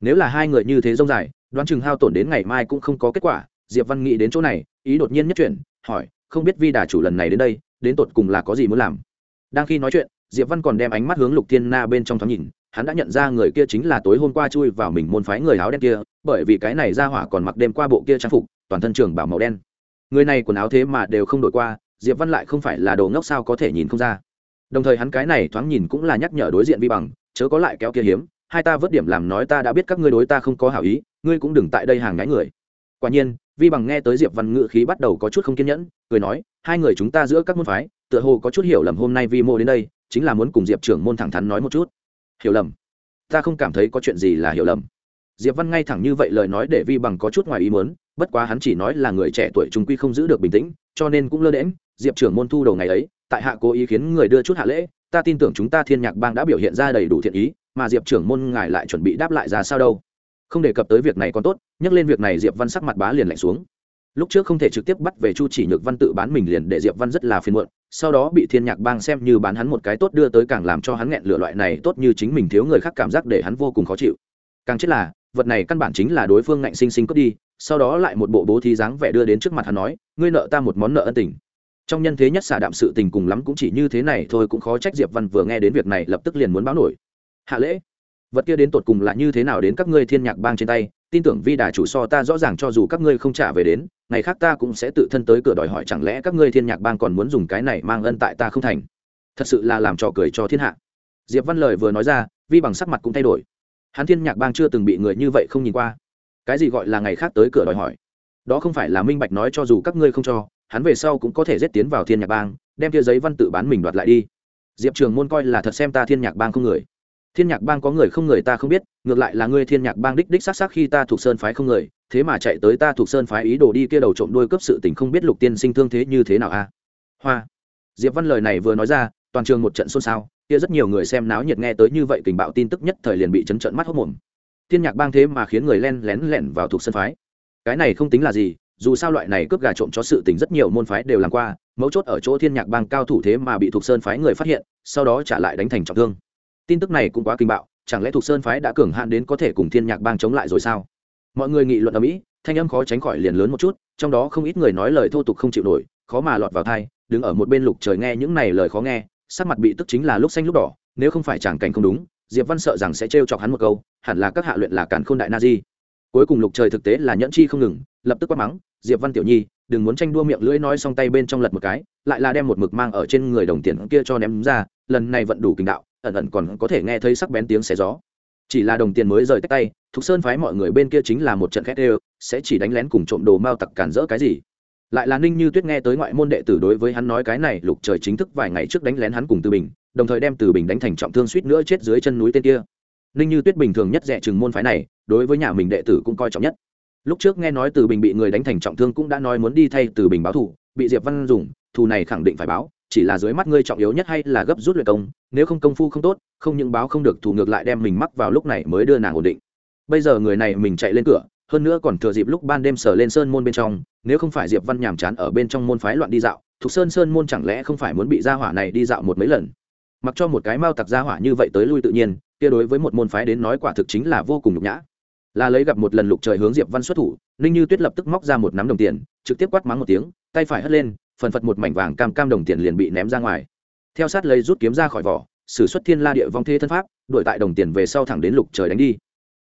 Nếu là hai người như thế rông dài, đoán chừng hao tổn đến ngày mai cũng không có kết quả, diệp văn nghĩ đến chỗ này, ý đột nhiên nhất chuyển, hỏi, không biết vi đà chủ lần này đến đây, đến tột cùng là có gì muốn làm? Đang khi nói chuyện, diệp văn còn đem ánh mắt hướng lục thiên na bên trong thoáng nhìn hắn đã nhận ra người kia chính là tối hôm qua chui vào mình môn phái người áo đen kia, bởi vì cái này ra hỏa còn mặc đêm qua bộ kia trang phục, toàn thân trường bảo màu đen. Người này quần áo thế mà đều không đổi qua, diệp văn lại không phải là đồ ngốc sao có thể nhìn không ra. Đồng thời hắn cái này thoáng nhìn cũng là nhắc nhở đối diện vi bằng, chớ có lại kéo kia hiếm, hai ta vớt điểm làm nói ta đã biết các ngươi đối ta không có hảo ý, ngươi cũng đừng tại đây hàng nhái người. Quả nhiên, vi bằng nghe tới diệp văn ngự khí bắt đầu có chút không kiên nhẫn, cười nói, hai người chúng ta giữa các môn phái, tựa hồ có chút hiểu lầm hôm nay vi mô đến đây, chính là muốn cùng diệp trưởng môn thẳng thắn nói một chút hiểu lầm. Ta không cảm thấy có chuyện gì là hiểu lầm. Diệp văn ngay thẳng như vậy lời nói để vi bằng có chút ngoài ý muốn, bất quá hắn chỉ nói là người trẻ tuổi trung quy không giữ được bình tĩnh, cho nên cũng lơ đễm diệp trưởng môn thu đầu ngày ấy, tại hạ cố ý khiến người đưa chút hạ lễ, ta tin tưởng chúng ta thiên nhạc bang đã biểu hiện ra đầy đủ thiện ý, mà diệp trưởng môn ngài lại chuẩn bị đáp lại ra sao đâu. Không đề cập tới việc này còn tốt, nhắc lên việc này diệp văn sắc mặt bá liền lạnh xuống lúc trước không thể trực tiếp bắt về chu chỉ nhược văn tự bán mình liền để diệp văn rất là phiền muộn, sau đó bị thiên nhạc bang xem như bán hắn một cái tốt đưa tới càng làm cho hắn nghẹn lửa loại này tốt như chính mình thiếu người khác cảm giác để hắn vô cùng khó chịu. Càng chết là, vật này căn bản chính là đối phương ngạnh sinh sinh cướp đi, sau đó lại một bộ bố thí dáng vẻ đưa đến trước mặt hắn nói, ngươi nợ ta một món nợ ân tình. Trong nhân thế nhất xả đạm sự tình cùng lắm cũng chỉ như thế này thôi cũng khó trách diệp văn vừa nghe đến việc này lập tức liền muốn báo nổi. Hạ lễ, vật kia đến tột cùng là như thế nào đến các ngươi thiên nhạc bang trên tay tin tưởng vi đà chủ so ta rõ ràng cho dù các ngươi không trả về đến, ngày khác ta cũng sẽ tự thân tới cửa đòi hỏi chẳng lẽ các ngươi thiên nhạc bang còn muốn dùng cái này mang ân tại ta không thành? Thật sự là làm trò cười cho thiên hạ. Diệp văn lời vừa nói ra, vi bằng sắc mặt cũng thay đổi. Hắn thiên nhạc bang chưa từng bị người như vậy không nhìn qua. Cái gì gọi là ngày khác tới cửa đòi hỏi? Đó không phải là minh bạch nói cho dù các ngươi không cho, hắn về sau cũng có thể giết tiến vào thiên nhạc bang, đem kia giấy văn tự bán mình đoạt lại đi. Diệp trường môn coi là thật xem ta thiên nhạc bang không người thiên nhạc bang có người không người ta không biết, ngược lại là ngươi thiên nhạc bang đích đích xác xác khi ta thuộc sơn phái không người, thế mà chạy tới ta thuộc sơn phái ý đồ đi kia đầu trộm đuôi cướp sự tình không biết lục tiên sinh thương thế như thế nào a? Hoa. Diệp văn lời này vừa nói ra, toàn trường một trận xôn xao, kia rất nhiều người xem náo nhiệt nghe tới như vậy tình bạo tin tức nhất thời liền bị chấn trận mắt hốc mồm. Thiên nhạc bang thế mà khiến người len lén lẻn vào thuộc sơn phái. Cái này không tính là gì, dù sao loại này cướp gà trộm cho sự tình rất nhiều môn phái đều làm qua, mấu chốt ở chỗ thiên nhạc bang cao thủ thế mà bị thuộc sơn phái người phát hiện, sau đó trả lại đánh thành trọng thương tin tức này cũng quá kinh bạo, chẳng lẽ thuộc sơn phái đã cường hạn đến có thể cùng thiên nhạc bang chống lại rồi sao? Mọi người nghị luận ở mỹ, thanh âm khó tránh khỏi liền lớn một chút, trong đó không ít người nói lời thô tục không chịu nổi, khó mà lọt vào thai đứng ở một bên lục trời nghe những này lời khó nghe, sắc mặt bị tức chính là lúc xanh lúc đỏ, nếu không phải chẳng cảnh không đúng, diệp văn sợ rằng sẽ trêu chọc hắn một câu, hẳn là các hạ luyện là cản khôn đại na di cuối cùng lục trời thực tế là nhẫn chi không ngừng, lập tức quát mắng, diệp văn tiểu nhi, đừng muốn tranh đua miệng lưỡi nói xong tay bên trong lật một cái, lại là đem một mực mang ở trên người đồng tiền kia cho ném ra, lần này vận đủ kinh đạo ẩn ẩn còn có thể nghe thấy sắc bén tiếng xé gió. Chỉ là đồng tiền mới rời tách tay, thục sơn phái mọi người bên kia chính là một trận khét đều, sẽ chỉ đánh lén cùng trộm đồ mao tặc cản rỡ cái gì. Lại là ninh như tuyết nghe tới ngoại môn đệ tử đối với hắn nói cái này, lục trời chính thức vài ngày trước đánh lén hắn cùng từ bình, đồng thời đem từ bình đánh thành trọng thương suýt nữa chết dưới chân núi tên kia. Ninh như tuyết bình thường nhất rẻ chừng môn phái này, đối với nhà mình đệ tử cũng coi trọng nhất. Lúc trước nghe nói từ bình bị người đánh thành trọng thương cũng đã nói muốn đi thay từ bình báo thù, bị diệp văn dùng, thù này khẳng định phải báo chỉ là dưới mắt ngươi trọng yếu nhất hay là gấp rút luyện công, nếu không công phu không tốt, không những báo không được thù ngược lại đem mình mắc vào lúc này mới đưa nàng ổn định. Bây giờ người này mình chạy lên cửa, hơn nữa còn thừa dịp lúc ban đêm sở lên sơn môn bên trong, nếu không phải diệp văn nhàm chán ở bên trong môn phái loạn đi dạo, thuộc sơn sơn môn chẳng lẽ không phải muốn bị gia hỏa này đi dạo một mấy lần? Mặc cho một cái mao tặc gia hỏa như vậy tới lui tự nhiên, kia đối với một môn phái đến nói quả thực chính là vô cùng nhục nhã. Là lấy gặp một lần lục trời hướng diệp văn xuất thủ, ninh như tuyết lập tức móc ra một nắm đồng tiền, trực tiếp quát mắng một tiếng, tay phải hất lên phần phật một mảnh vàng cam cam đồng tiền liền bị ném ra ngoài. Theo sát lấy rút kiếm ra khỏi vỏ, sử xuất thiên la địa vong thê thân pháp, đuổi tại đồng tiền về sau thẳng đến lục trời đánh đi.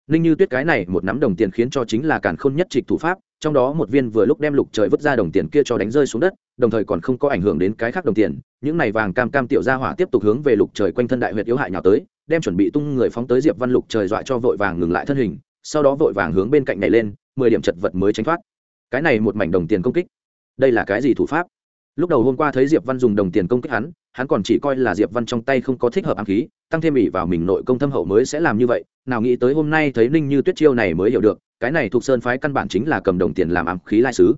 Ninh như tuyết cái này một nắm đồng tiền khiến cho chính là càn khôn nhất trịch thủ pháp, trong đó một viên vừa lúc đem lục trời vứt ra đồng tiền kia cho đánh rơi xuống đất, đồng thời còn không có ảnh hưởng đến cái khác đồng tiền, những này vàng cam cam tiểu gia hỏa tiếp tục hướng về lục trời quanh thân đại huyệt yếu hại nhào tới, đem chuẩn bị tung người phóng tới diệp văn lục trời dọa cho vội vàng ngừng lại thân hình, sau đó vội vàng hướng bên cạnh này lên, mười điểm chật vật mới tránh thoát. Cái này một mảnh đồng tiền công kích, đây là cái gì thủ pháp? Lúc đầu hôm qua thấy diệp văn dùng đồng tiền công kích hắn hắn còn chỉ coi là diệp văn trong tay không có thích hợp ám khí, tăng thêm ỉ vào mình nội công thâm hậu mới sẽ làm như vậy. Nào nghĩ tới hôm nay thấy ninh như tuyết chiêu này mới hiểu được, cái này thuộc sơn phái căn bản chính là cầm đồng tiền làm ám khí lai sứ.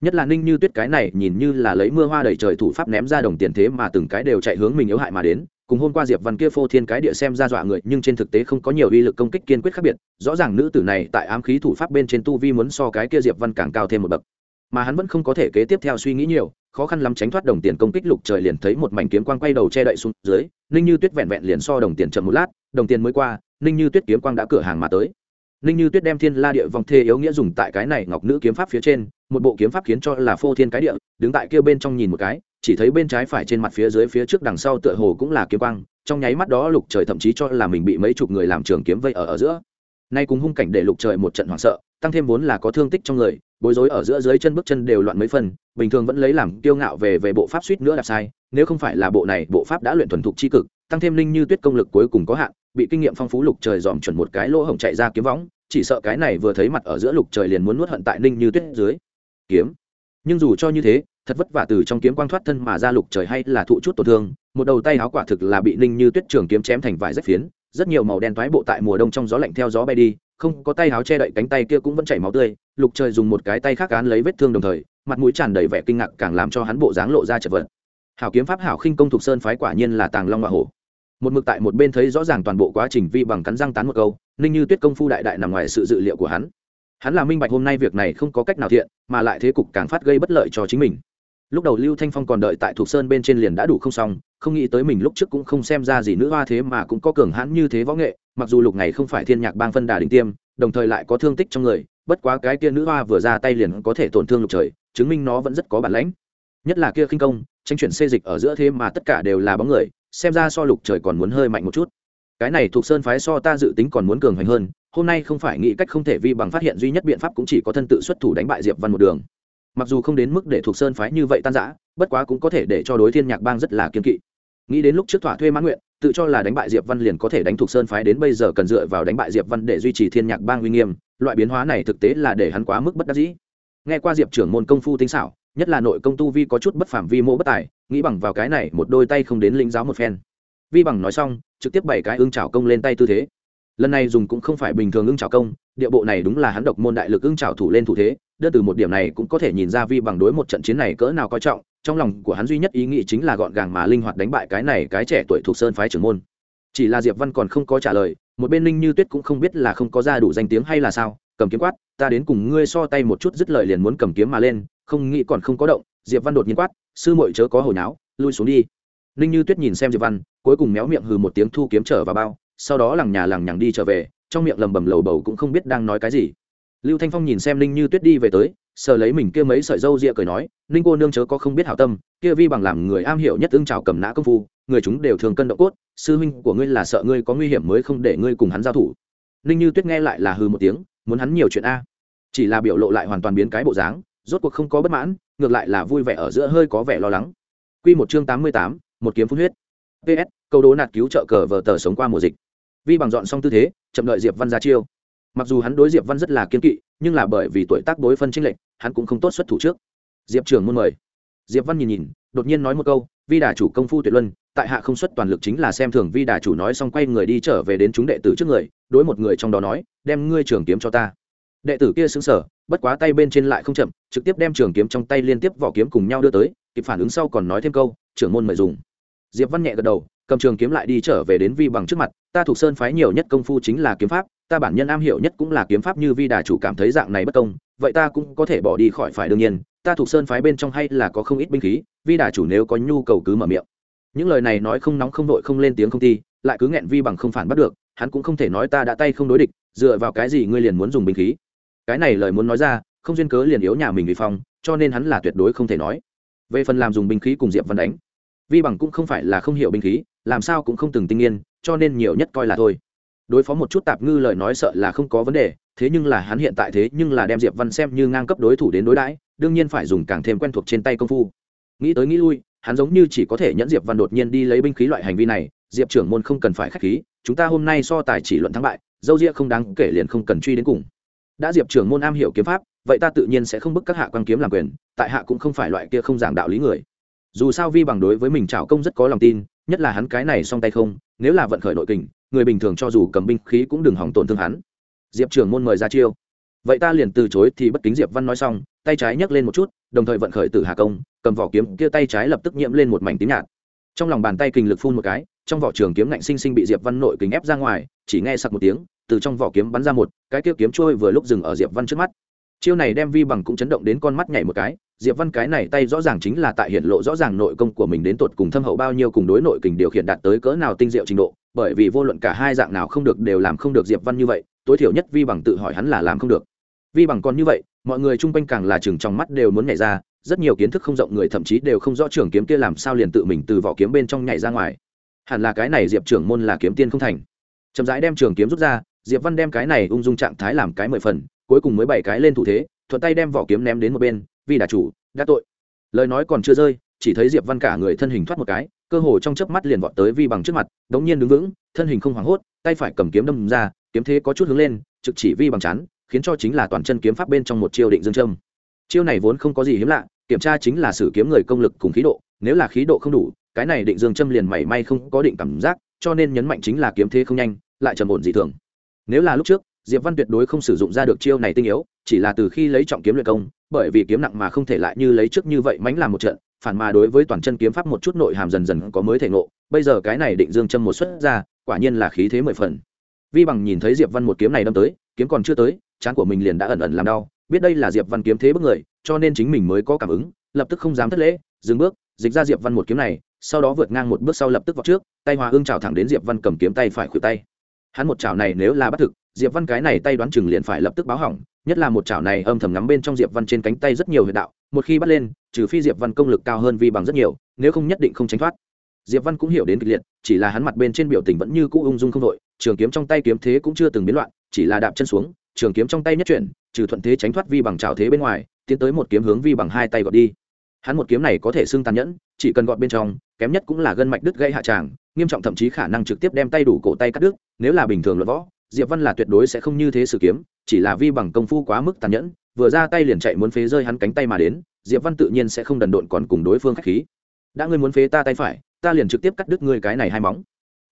Nhất là ninh như tuyết cái này nhìn như là lấy mưa hoa đầy trời thủ pháp ném ra đồng tiền thế mà từng cái đều chạy hướng mình yếu hại mà đến. Cùng hôm qua diệp văn kia phô thiên cái địa xem ra dọa người, nhưng trên thực tế không có nhiều uy lực công kích kiên quyết khác biệt. Rõ ràng nữ tử này tại ám khí thủ pháp bên trên tu vi muốn so cái kia diệp văn càng cao thêm một bậc. Mà hắn vẫn không có thể kế tiếp theo suy nghĩ nhiều khó khăn lắm tránh thoát đồng tiền công kích, lục trời liền thấy một mảnh kiếm quang quay đầu che đậy xuống dưới, ninh như tuyết vẹn vẹn liền so đồng tiền chậm một lát, đồng tiền mới qua, ninh như tuyết kiếm quang đã cửa hàng mà tới. Ninh như tuyết đem thiên la địa vòng thê yếu nghĩa dùng tại cái này ngọc nữ kiếm pháp phía trên, một bộ kiếm pháp khiến cho là phô thiên cái địa, đứng tại kia bên trong nhìn một cái, chỉ thấy bên trái phải trên mặt phía dưới phía trước đằng sau tựa hồ cũng là kiếm quang, trong nháy mắt đó lục trời thậm chí cho là mình bị mấy chục người làm trường kiếm vây ở ở giữa. Nay cùng hung cảnh để lục trời một trận hoảng sợ tăng thêm vốn là có thương tích trong người, bối rối ở giữa dưới chân bước chân đều loạn mấy phần, bình thường vẫn lấy làm kiêu ngạo về về bộ pháp suýt nữa đạp sai, nếu không phải là bộ này, bộ pháp đã luyện thuần thục c cực, tăng thêm linh như tuyết công lực cuối cùng có hạn, bị kinh nghiệm phong phú lục trời dòm chuẩn một cái lỗ hổng chạy ra kiếm võng, chỉ sợ cái này vừa thấy mặt ở giữa lục trời liền muốn nuốt hận tại ninh như tuyết dưới. Kiếm. Nhưng dù cho như thế, thật vất vả từ trong kiếm quang thoát thân mà ra lục trời hay là thụ chút tổn thương, một đầu tay áo quả thực là bị ninh như tuyết trường kiếm chém thành vài rách phiến, rất nhiều màu đen thoái bộ tại mùa đông trong gió lạnh theo gió bay đi không có tay áo che đậy cánh tay kia cũng vẫn chảy máu tươi, lục trời dùng một cái tay khác án lấy vết thương đồng thời, mặt mũi tràn đầy vẻ kinh ngạc càng làm cho hắn bộ dáng lộ ra chật vật. Hảo kiếm pháp hảo khinh công thục sơn phái quả nhiên là tàng long hoa hổ. Một mực tại một bên thấy rõ ràng toàn bộ quá trình vi bằng cắn răng tán một câu, ninh như tuyết công phu đại đại nằm ngoài sự dự liệu của hắn. Hắn là minh bạch hôm nay việc này không có cách nào thiện, mà lại thế cục càng phát gây bất lợi cho chính mình. Lúc đầu lưu thanh phong còn đợi tại thục sơn bên trên liền đã đủ không xong, không nghĩ tới mình lúc trước cũng không xem ra gì nữ hoa thế mà cũng có cường hãn như thế võ nghệ mặc dù lục này không phải thiên nhạc bang phân đà đỉnh tiêm, đồng thời lại có thương tích trong người, bất quá cái kia nữ hoa vừa ra tay liền có thể tổn thương lục trời, chứng minh nó vẫn rất có bản lãnh. Nhất là kia khinh công, tranh chuyển xê dịch ở giữa thế mà tất cả đều là bóng người, xem ra so lục trời còn muốn hơi mạnh một chút. Cái này thuộc sơn phái so ta dự tính còn muốn cường hành hơn, hôm nay không phải nghĩ cách không thể vi bằng phát hiện duy nhất biện pháp cũng chỉ có thân tự xuất thủ đánh bại diệp văn một đường. Mặc dù không đến mức để thuộc sơn phái như vậy tan rã, bất quá cũng có thể để cho đối thiên nhạc bang rất là kiên kỵ nghĩ đến lúc trước thỏa thuê mãn nguyện, tự cho là đánh bại diệp văn liền có thể đánh thuộc sơn phái đến bây giờ cần dựa vào đánh bại diệp văn để duy trì thiên nhạc bang uy nghiêm, loại biến hóa này thực tế là để hắn quá mức bất đắc dĩ. Nghe qua diệp trưởng môn công phu tinh xảo, nhất là nội công tu vi có chút bất phàm vi mô bất tài, nghĩ bằng vào cái này một đôi tay không đến lĩnh giáo một phen. Vi bằng nói xong, trực tiếp bảy cái ưng trào công lên tay tư thế. Lần này dùng cũng không phải bình thường ưng trào công, địa bộ này đúng là hắn độc môn đại lực ưng trào thủ lên thủ thế, đơn từ một điểm này cũng có thể nhìn ra vi bằng đối một trận chiến này cỡ nào coi trọng trong lòng của hắn duy nhất ý nghĩ chính là gọn gàng mà linh hoạt đánh bại cái này cái trẻ tuổi thuộc sơn phái trưởng môn. Chỉ là diệp văn còn không có trả lời, một bên linh như tuyết cũng không biết là không có ra đủ danh tiếng hay là sao, cầm kiếm quát, ta đến cùng ngươi so tay một chút dứt lời liền muốn cầm kiếm mà lên, không nghĩ còn không có động. Diệp văn đột nhiên quát, sư muội chớ có hồi náo lui xuống đi. Ninh như tuyết nhìn xem diệp văn, cuối cùng méo miệng hừ một tiếng thu kiếm trở vào bao, sau đó lằng nhà lằng nhằng đi trở về, trong miệng lầm bầm lầu bầu cũng không biết đang nói cái gì. Lưu thanh phong nhìn xem ninh như tuyết đi về tới sờ lấy mình kia mấy sợi râu ria cười nói ninh cô nương chớ có không biết hảo tâm kia vi bằng làm người am hiểu nhất tương trào cầm nã công phu người chúng đều thường cân động cốt sư huynh của ngươi là sợ ngươi có nguy hiểm mới không để ngươi cùng hắn giao thủ ninh như tuyết nghe lại là hừ một tiếng muốn hắn nhiều chuyện a chỉ là biểu lộ lại hoàn toàn biến cái bộ dáng rốt cuộc không có bất mãn ngược lại là vui vẻ ở giữa hơi có vẻ lo lắng Quy một chương tám mươi tám, một kiếm phun huyết. PS, câu đố nạt cứu trợ cờ vở tờ sống qua mùa dịch. Vi bằng dọn xong tư thế, chậm đợi Diệp Văn ra chiêu. Mặc dù hắn đối Diệp Văn rất là kiên kỵ, nhưng là bởi vì tuổi tác đối phân chênh lệch, hắn cũng không tốt xuất thủ trước. Diệp trưởng môn mời. Diệp Văn nhìn nhìn, đột nhiên nói một câu, Vi đà chủ công phu tuyệt luân, tại hạ không xuất toàn lực chính là xem thường Vi đà chủ nói xong quay người đi trở về đến chúng đệ tử trước người, đối một người trong đó nói, đem ngươi trường kiếm cho ta đệ tử kia xứng sở bất quá tay bên trên lại không chậm trực tiếp đem trường kiếm trong tay liên tiếp vỏ kiếm cùng nhau đưa tới kịp phản ứng sau còn nói thêm câu trưởng môn mời dùng diệp văn nhẹ gật đầu cầm trường kiếm lại đi trở về đến vi bằng trước mặt ta thuộc sơn phái nhiều nhất công phu chính là kiếm pháp ta bản nhân am hiểu nhất cũng là kiếm pháp như vi đà chủ cảm thấy dạng này bất công, vậy ta cũng có thể bỏ đi khỏi phải đương nhiên, ta thuộc sơn phái bên trong hay là có không ít binh khí, vi đà chủ nếu có nhu cầu cứ mở miệng. Những lời này nói không nóng không vội không lên tiếng không ti lại cứ nghẹn vi bằng không phản bắt được, hắn cũng không thể nói ta đã tay không đối địch, dựa vào cái gì ngươi liền muốn dùng binh khí. Cái này lời muốn nói ra, không duyên cớ liền yếu nhà mình vì phong, cho nên hắn là tuyệt đối không thể nói. Về phần làm dùng binh khí cùng diệp văn đánh, vi bằng cũng không phải là không hiểu binh khí, làm sao cũng không từng tinh nghiên, cho nên nhiều nhất coi là thôi đối phó một chút tạp ngư lời nói sợ là không có vấn đề, thế nhưng là hắn hiện tại thế nhưng là đem diệp văn xem như ngang cấp đối thủ đến đối đãi, đương nhiên phải dùng càng thêm quen thuộc trên tay công phu. Nghĩ tới nghĩ lui, hắn giống như chỉ có thể nhẫn diệp văn đột nhiên đi lấy binh khí loại hành vi này, diệp trưởng môn không cần phải k h á c h khí, chúng ta hôm nay so tài chỉ luận thắng bại, dâu ria không đáng kể liền không cần truy đến cùng. Đã diệp trưởng môn am hiểu kiếm pháp, vậy ta tự nhiên sẽ không bức các hạ quan kiếm làm quyền, tại hạ cũng không phải loại kia không giảng đạo lý người. Dù sao vi bằng đối với mình trào công rất có lòng tin, nhất là hắn cái này song tay không, nếu là vận khởi nội kình người bình thường cho dù cầm binh khí cũng đừng hỏng tổn thương hắn. Diệp trưởng môn mời ra chiêu. Vậy ta liền từ chối thì bất kính diệp văn nói xong, tay trái nhấc lên một chút, đồng thời vận khởi tử hà công, cầm vỏ kiếm kia tay trái lập tức nhiễm lên một mảnh tím nhạt. Trong lòng bàn tay kình lực phun một cái, trong vỏ trường kiếm ngạnh sinh sinh bị diệp văn nội kình ép ra ngoài, chỉ nghe sặc một tiếng, từ trong vỏ kiếm bắn ra một, cái kia kiếm trôi vừa lúc dừng ở diệp văn trước mắt. Chiêu này đem vi bằng cũng chấn động đến con mắt nhảy một cái, diệp văn cái này tay rõ ràng chính là tại hiện lộ rõ ràng nội công của mình đến tột cùng thâm hậu bao nhiêu cùng đối nội kình điều khiển đạt tới cỡ nào tinh diệu trình độ bởi vì vô luận cả hai dạng nào không được đều làm không được diệp văn như vậy, tối thiểu nhất vi bằng tự hỏi hắn là làm không được. Vi bằng còn như vậy, mọi người chung quanh càng là chừng trong mắt đều muốn nhảy ra, rất nhiều kiến thức không rộng người thậm chí đều không rõ trưởng kiếm kia làm sao liền tự mình từ vỏ kiếm bên trong nhảy ra ngoài. Hẳn là cái này diệp trưởng môn là kiếm tiên không thành. Chậm rãi đem trường kiếm rút ra, diệp văn đem cái này ung dung trạng thái làm cái mười phần, cuối cùng mới bảy cái lên thủ thế, thuận tay đem vỏ kiếm ném đến một bên vì đà chủ, đã tội. Lời nói còn chưa rơi, chỉ thấy diệp văn cả người thân hình thoát một cái cơ hồ trong chớp mắt liền vọt tới vi bằng trước mặt, đống nhiên đứng vững, thân hình không hoảng hốt, tay phải cầm kiếm đâm ra, kiếm thế có chút hướng lên, trực chỉ vi bằng chắn khiến cho chính là toàn chân kiếm pháp bên trong một chiêu định dương châm. Chiêu này vốn không có gì hiếm lạ, kiểm tra chính là sử kiếm người công lực cùng khí độ, nếu là khí độ không đủ, cái này định dương châm liền mảy may không có định cảm giác, cho nên nhấn mạnh chính là kiếm thế không nhanh, lại trầm ổn dị thường. Nếu là lúc trước, diệp văn tuyệt đối không sử dụng ra được chiêu này tinh yếu, chỉ là từ khi lấy trọng kiếm luyện công, bởi vì kiếm nặng mà không thể lại như lấy trước như vậy mánh làm một trận phản mà đối với toàn chân kiếm pháp một chút nội hàm dần dần có mới thể ngộ, bây giờ cái này định dương châm một xuất ra, quả nhiên là khí thế mười phần. Vi bằng nhìn thấy diệp văn một kiếm này đâm tới, kiếm còn chưa tới, chán của mình liền đã ẩn ẩn làm đau, biết đây là diệp văn kiếm thế bức người, cho nên chính mình mới có cảm ứng, lập tức không dám thất lễ, dừng bước, dịch ra diệp văn một kiếm này, sau đó vượt ngang một bước sau lập tức vào trước, tay hòa hương chào thẳng đến diệp văn cầm kiếm tay phải khuỷu tay. Hắn một chảo này nếu là bắt thực, diệp văn cái này tay đoán chừng liền phải lập tức báo hỏng, nhất là một chảo này âm thầm ngắm bên trong diệp văn trên cánh tay rất nhiều huyệt đạo, một khi bắt lên trừ phi diệp văn công lực cao hơn vi bằng rất nhiều, nếu không nhất định không tránh thoát. Diệp văn cũng hiểu đến kịch liệt, chỉ là hắn mặt bên trên biểu tình vẫn như cũ ung dung không đội trường kiếm trong tay kiếm thế cũng chưa từng biến loạn, chỉ là đạp chân xuống, trường kiếm trong tay nhất chuyển, trừ thuận thế tránh thoát vi bằng trào thế bên ngoài, tiến tới một kiếm hướng vi bằng hai tay gọt đi. Hắn một kiếm này có thể xưng tàn nhẫn, chỉ cần gọt bên trong, kém nhất cũng là gân mạch đứt gây hạ tràng, nghiêm trọng thậm chí khả năng trực tiếp đem tay đủ cổ tay cắt đứt, nếu là bình thường luận võ, diệp văn là tuyệt đối sẽ không như thế sử kiếm, chỉ là vi bằng công phu quá mức tàn nhẫn vừa ra tay liền chạy muốn phế rơi hắn cánh tay mà đến, diệp văn tự nhiên sẽ không đần độn còn cùng đối phương khách khí. Đã ngươi muốn phế ta tay phải, ta liền trực tiếp cắt đứt ngươi cái này hai móng.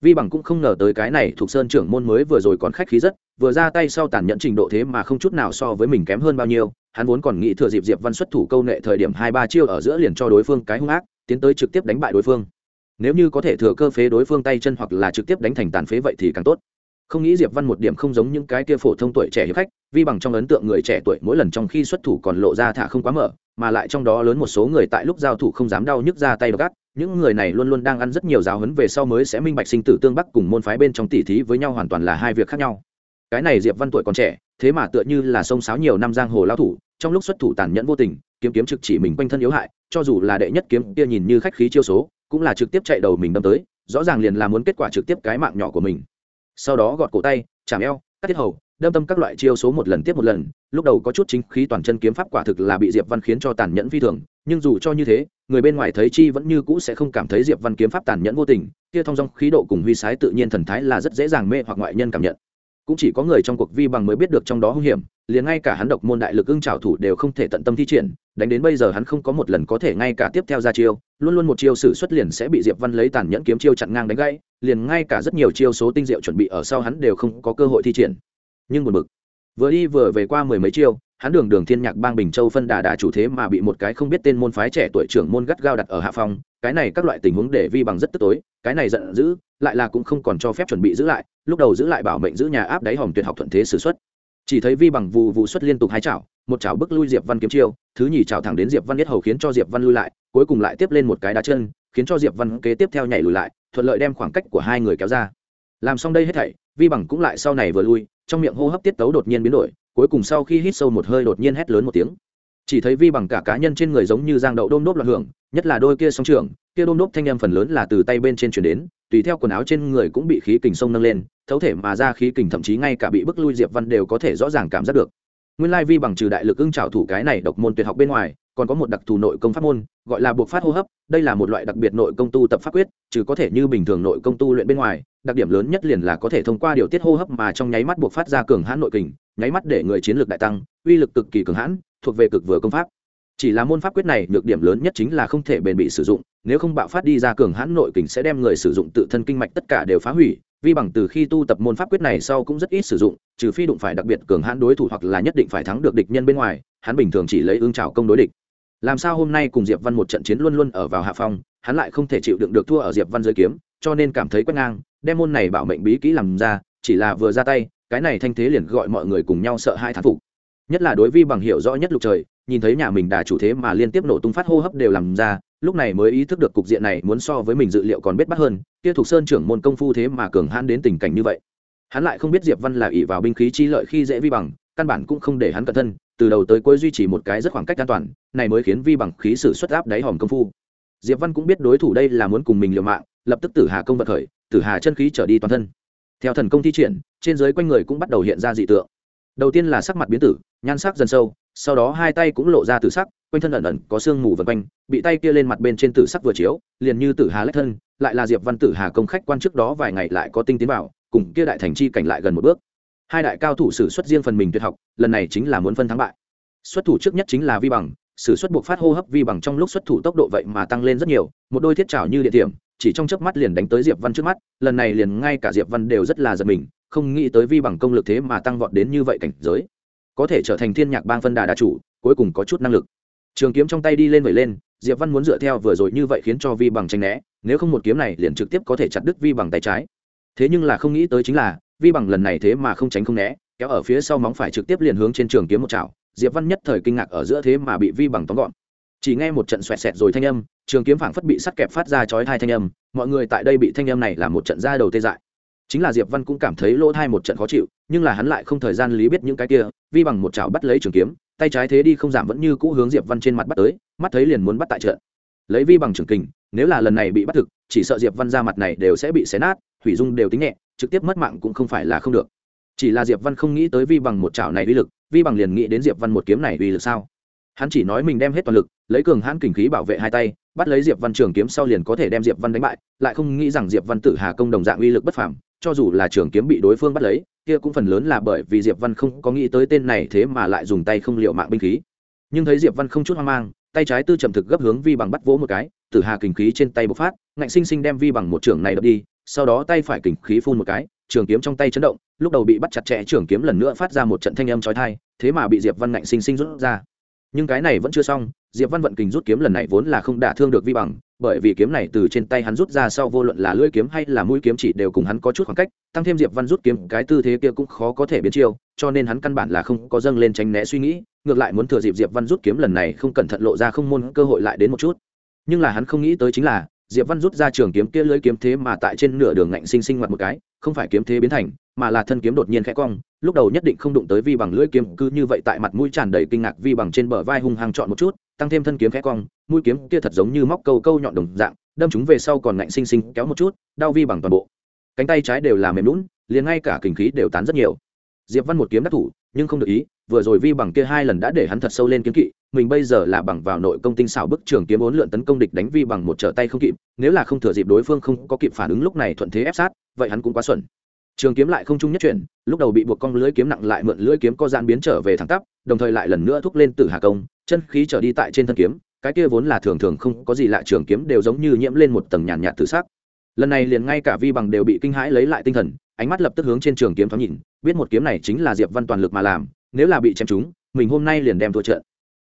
Vi bằng cũng không ngờ tới cái này thuộc sơn trưởng môn mới vừa rồi còn khách khí rất, vừa ra tay sau tàn nhẫn trình độ thế mà không chút nào so với mình kém hơn bao nhiêu, hắn vốn còn nghĩ thừa dịp diệp văn xuất thủ câu nệ thời điểm hai ba chiêu ở giữa liền cho đối phương cái hung ác, tiến tới trực tiếp đánh bại đối phương. Nếu như có thể thừa cơ phế đối phương tay chân hoặc là trực tiếp đánh thành tàn phế vậy thì càng tốt không nghĩ diệp văn một điểm không giống những cái kia phổ thông tuổi trẻ hiệp khách vi bằng trong ấn tượng người trẻ tuổi mỗi lần trong khi xuất thủ còn lộ ra thả không quá mở, mà lại trong đó lớn một số người tại lúc giao thủ không dám đau nhức ra tay gắt. Những người này luôn luôn đang ăn rất nhiều giáo huấn về sau mới sẽ minh bạch sinh tử tương bắc cùng môn phái bên trong tỉ thí với nhau hoàn toàn là hai việc khác nhau. Cái này diệp văn tuổi còn trẻ, thế mà tựa như là sông sáo nhiều năm giang hồ lao thủ, trong lúc xuất thủ tàn nhẫn vô tình, kiếm kiếm trực chỉ mình quanh thân yếu hại, cho dù là đệ nhất kiếm kia nhìn như khách khí chiêu số, cũng là trực tiếp chạy đầu mình đâm tới, rõ ràng liền là muốn kết quả trực tiếp cái mạng nhỏ của mình sau đó gọt cổ tay chạm eo, cắt tiết hầu, đâm tâm các loại chiêu số một lần tiếp một lần, lúc đầu có chút chính khí toàn chân kiếm pháp quả thực là bị diệp văn khiến cho tàn nhẫn phi thường, nhưng dù cho như thế, người bên ngoài thấy chi vẫn như cũ sẽ không cảm thấy diệp văn kiếm pháp tàn nhẫn vô tình, kia thông dong khí độ cùng huy sái tự nhiên thần thái là rất dễ dàng mê hoặc ngoại nhân cảm nhận cũng chỉ có người trong cuộc vi bằng mới biết được trong đó hung hiểm, liền ngay cả hắn độc môn đại lực ưng trào thủ đều không thể tận tâm thi triển, đánh đến bây giờ hắn không có một lần có thể ngay cả tiếp theo ra chiêu, luôn luôn một chiêu sử xuất liền sẽ bị diệp văn lấy tàn nhẫn kiếm chiêu chặn ngang đánh gãy, liền ngay cả rất nhiều chiêu số tinh diệu chuẩn bị ở sau hắn đều không có cơ hội thi triển. Nhưng một mực vừa đi vừa về qua mười mấy chiêu, hắn đường đường thiên nhạc bang bình châu phân đà đà chủ thế mà bị một cái không biết tên môn phái trẻ tuổi trưởng môn gắt gao đặt ở hạ phong, cái này các loại tình huống để vi bằng rất tức tối, cái này giận dữ, lại là cũng không còn cho phép chuẩn bị giữ lại lúc đầu giữ lại bảo mệnh giữ nhà áp đáy hòm tuyệt học thuận thế sử xuất chỉ thấy vi bằng vụ vụ xuất liên tục hai chảo, một chảo bức lui diệp văn kiếm chiêu, thứ nhì chảo thẳng đến diệp văn biết hầu khiến cho diệp văn lui lại, cuối cùng lại tiếp lên một cái đá chân, khiến cho diệp văn kế tiếp theo nhảy lùi lại, thuận lợi đem khoảng cách của hai người kéo ra. Làm xong đây hết thảy, vi bằng cũng lại sau này vừa lui, trong miệng hô hấp tiết tấu đột nhiên biến đổi, cuối cùng sau khi hít sâu một hơi đột nhiên hét lớn một tiếng chỉ thấy vi bằng cả cá nhân trên người giống như giang đậu đôm đốp loạn hưởng, nhất là đôi kia song trường kia đôm đốp thanh em phần lớn là từ tay bên trên chuyển đến, tùy theo quần áo trên người cũng bị khí kình sông nâng lên, thấu thể mà ra khí kình thậm chí ngay cả bị bức lui diệp văn đều có thể rõ ràng cảm giác được. Nguyên lai vi bằng trừ đại lực ưng trào thủ cái này độc môn tuyệt học bên ngoài, còn có một đặc thù nội công pháp môn, gọi là buộc phát hô hấp, đây là một loại đặc biệt nội công tu tập pháp quyết, trừ có thể như bình thường nội công tu luyện bên ngoài, đặc điểm lớn nhất liền là có thể thông qua điều tiết hô hấp mà trong nháy mắt buộc phát ra cường hãn nội kình, nháy mắt để người chiến lược đại tăng, uy lực cực kỳ cường hãn thuộc về cực vừa công pháp. Chỉ là môn pháp quyết này nhược điểm lớn nhất chính là không thể bền bị sử dụng, nếu không bạo phát đi ra cường hãn nội kình sẽ đem người sử dụng tự thân kinh mạch tất cả đều phá hủy vi bằng từ khi tu tập môn pháp quyết này sau cũng rất ít sử dụng, trừ phi đụng phải đặc biệt cường hãn đối thủ hoặc là nhất định phải thắng được địch nhân bên ngoài, hắn bình thường chỉ lấy ương trào công đối địch. Làm sao hôm nay cùng diệp văn một trận chiến luôn luôn ở vào hạ phong, hắn lại không thể chịu đựng được thua ở diệp văn dưới kiếm, cho nên cảm thấy quét ngang, đem môn này bảo mệnh bí kỹ làm ra, chỉ là vừa ra tay, cái này thanh thế liền gọi mọi người cùng nhau sợ hai thán phục nhất là đối vi bằng hiểu rõ nhất lục trời, nhìn thấy nhà mình đà chủ thế mà liên tiếp nổ tung phát hô hấp đều làm ra, lúc này mới ý thức được cục diện này muốn so với mình dự liệu còn biết bắt hơn, kia thuộc sơn trưởng môn công phu thế mà cường hãn đến tình cảnh như vậy. Hắn lại không biết diệp văn là ỷ vào binh khí chi lợi khi dễ vi bằng, căn bản cũng không để hắn cẩn thân, từ đầu tới cuối duy trì một cái rất khoảng cách an toàn, này mới khiến vi bằng khí sử xuất áp đáy hòm công phu. Diệp văn cũng biết đối thủ đây là muốn cùng mình liều mạng, lập tức tử hà công vật khởi, tử hà chân khí trở đi toàn thân. Theo thần công thi triển, trên dưới quanh người cũng bắt đầu hiện ra dị tượng. Đầu tiên là sắc mặt biến tử nhan sắc dần sâu, sau đó hai tay cũng lộ ra tử sắc, quanh thân ẩn ẩn có sương mù vần quanh, bị tay kia lên mặt bên trên tử sắc vừa chiếu, liền như tử hà lách thân, lại là diệp văn tử hà công khách quan trước đó vài ngày lại có tinh tiến vào, cùng kia đại thành chi cảnh lại gần một bước. Hai đại cao thủ sử xuất riêng phần mình tuyệt học, lần này chính là muốn phân thắng bại. Xuất thủ trước nhất chính là vi bằng, sử xuất buộc phát hô hấp vi bằng trong lúc xuất thủ tốc độ vậy mà tăng lên rất nhiều, một đôi thiết trào như địa điểm chỉ trong chớp mắt liền đánh tới diệp văn trước mắt, lần này liền ngay cả diệp văn đều rất là giật mình, không nghĩ tới vi bằng công lực thế mà tăng vọt đến như vậy cảnh giới có thể trở thành thiên nhạc bang phân đà đà chủ, cuối cùng có chút năng lực. Trường kiếm trong tay đi lên vẩy lên, diệp văn muốn dựa theo vừa rồi như vậy khiến cho vi bằng tranh né, nếu không một kiếm này liền trực tiếp có thể chặt đứt vi bằng tay trái. Thế nhưng là không nghĩ tới chính là, vi bằng lần này thế mà không tránh không né, kéo ở phía sau móng phải trực tiếp liền hướng trên trường kiếm một chảo, diệp văn nhất thời kinh ngạc ở giữa thế mà bị vi bằng tóm gọn. Chỉ nghe một trận xoẹt xẹt rồi thanh âm, trường kiếm phảng phất bị sắt kẹp phát ra chói hai thanh âm, mọi người tại đây bị thanh âm này là một trận ra đầu tê dại chính là diệp văn cũng cảm thấy lỗ thai một trận khó chịu, nhưng là hắn lại không thời gian lý biết những cái kia, vi bằng một chảo bắt lấy trường kiếm, tay trái thế đi không giảm vẫn như cũ hướng diệp văn trên mặt bắt tới, mắt thấy liền muốn bắt tại trận. Lấy vi bằng trường kình, nếu là lần này bị bắt thực, chỉ sợ diệp văn ra mặt này đều sẽ bị xé nát hủy dung đều tính nhẹ, trực tiếp mất mạng cũng không phải là không được. Chỉ là diệp văn không nghĩ tới vi bằng một chảo này uy lực, vi bằng liền nghĩ đến diệp văn một kiếm này uy lực sao? Hắn chỉ nói mình đem hết toàn lực, lấy cường hãn kình khí bảo vệ hai tay, bắt lấy diệp văn trường kiếm sau liền có thể đem diệp văn đánh bại, lại không nghĩ rằng diệp văn tử hà công đồng dạng uy lực bất phàm cho dù là trường kiếm bị đối phương bắt lấy, kia cũng phần lớn là bởi vì diệp văn không có nghĩ tới tên này thế mà lại dùng tay không liệu mạng binh khí. Nhưng thấy diệp văn không chút hoang mang, tay trái tư chậm thực gấp hướng vi bằng bắt vỗ một cái, tử hà kình khí trên tay bộc phát, ngạnh sinh sinh đem vi bằng một trường này đập đi, sau đó tay phải kình khí phun một cái, trường kiếm trong tay chấn động, lúc đầu bị bắt chặt chẽ trường kiếm lần nữa phát ra một trận thanh âm trói thai thế mà bị diệp văn ngạnh sinh sinh rút ra. Nhưng cái này vẫn chưa xong diệp văn vận kình rút kiếm lần này vốn là không đả thương được vi bằng, bởi vì kiếm này từ trên tay hắn rút ra sau vô luận là lưỡi kiếm hay là mũi kiếm chỉ đều cùng hắn có chút khoảng cách, tăng thêm diệp văn rút kiếm, cái tư thế kia cũng khó có thể biến chiêu, cho nên hắn căn bản là không có dâng lên tránh né suy nghĩ, ngược lại muốn thừa dịp diệp văn rút kiếm lần này không cẩn thận lộ ra không môn cơ hội lại đến một chút. Nhưng là hắn không nghĩ tới chính là, diệp văn rút ra trường kiếm kia lưỡi kiếm thế mà tại trên nửa đường ngạnh sinh sinh ngoặt một cái, không phải kiếm thế biến thành, mà là thân kiếm đột nhiên khẽ cong, lúc đầu nhất định không đụng tới vi bằng lưỡi kiếm, cứ như vậy tại mặt mũi tràn đầy kinh ngạc vi bằng trên bờ vai hung hăng chọn một chút tăng thêm thân kiếm khẽ cong, mũi kiếm kia thật giống như móc câu câu nhọn đồng dạng, đâm chúng về sau còn ngạnh sinh sinh kéo một chút, đau vi bằng toàn bộ. Cánh tay trái đều là mềm lún liền ngay cả kinh khí đều tán rất nhiều. Diệp văn một kiếm đắc thủ, nhưng không được ý, vừa rồi vi bằng kia hai lần đã để hắn thật sâu lên kiếm kỵ, mình bây giờ là bằng vào nội công tinh xảo bức trường kiếm bốn lượn tấn công địch đánh vi bằng một trở tay không kịp, nếu là không thừa dịp đối phương không có kịp phản ứng lúc này thuận thế ép sát, vậy hắn cũng quá xuẩn. Trường kiếm lại không chung nhất chuyển, lúc đầu bị buộc cong lưới kiếm nặng lại mượn lưới kiếm có gian biến trở về thẳng tắp, đồng thời lại lần nữa thúc lên tử hà công chân khí trở đi tại trên thân kiếm, cái kia vốn là thường thường không có gì lạ trường kiếm đều giống như nhiễm lên một tầng nhàn nhạt tự sắc. Lần này liền ngay cả vi bằng đều bị kinh hãi lấy lại tinh thần, ánh mắt lập tức hướng trên trường kiếm thoáng nhìn, biết một kiếm này chính là diệp văn toàn lực mà làm, nếu là bị chém trúng, mình hôm nay liền đem thua trận.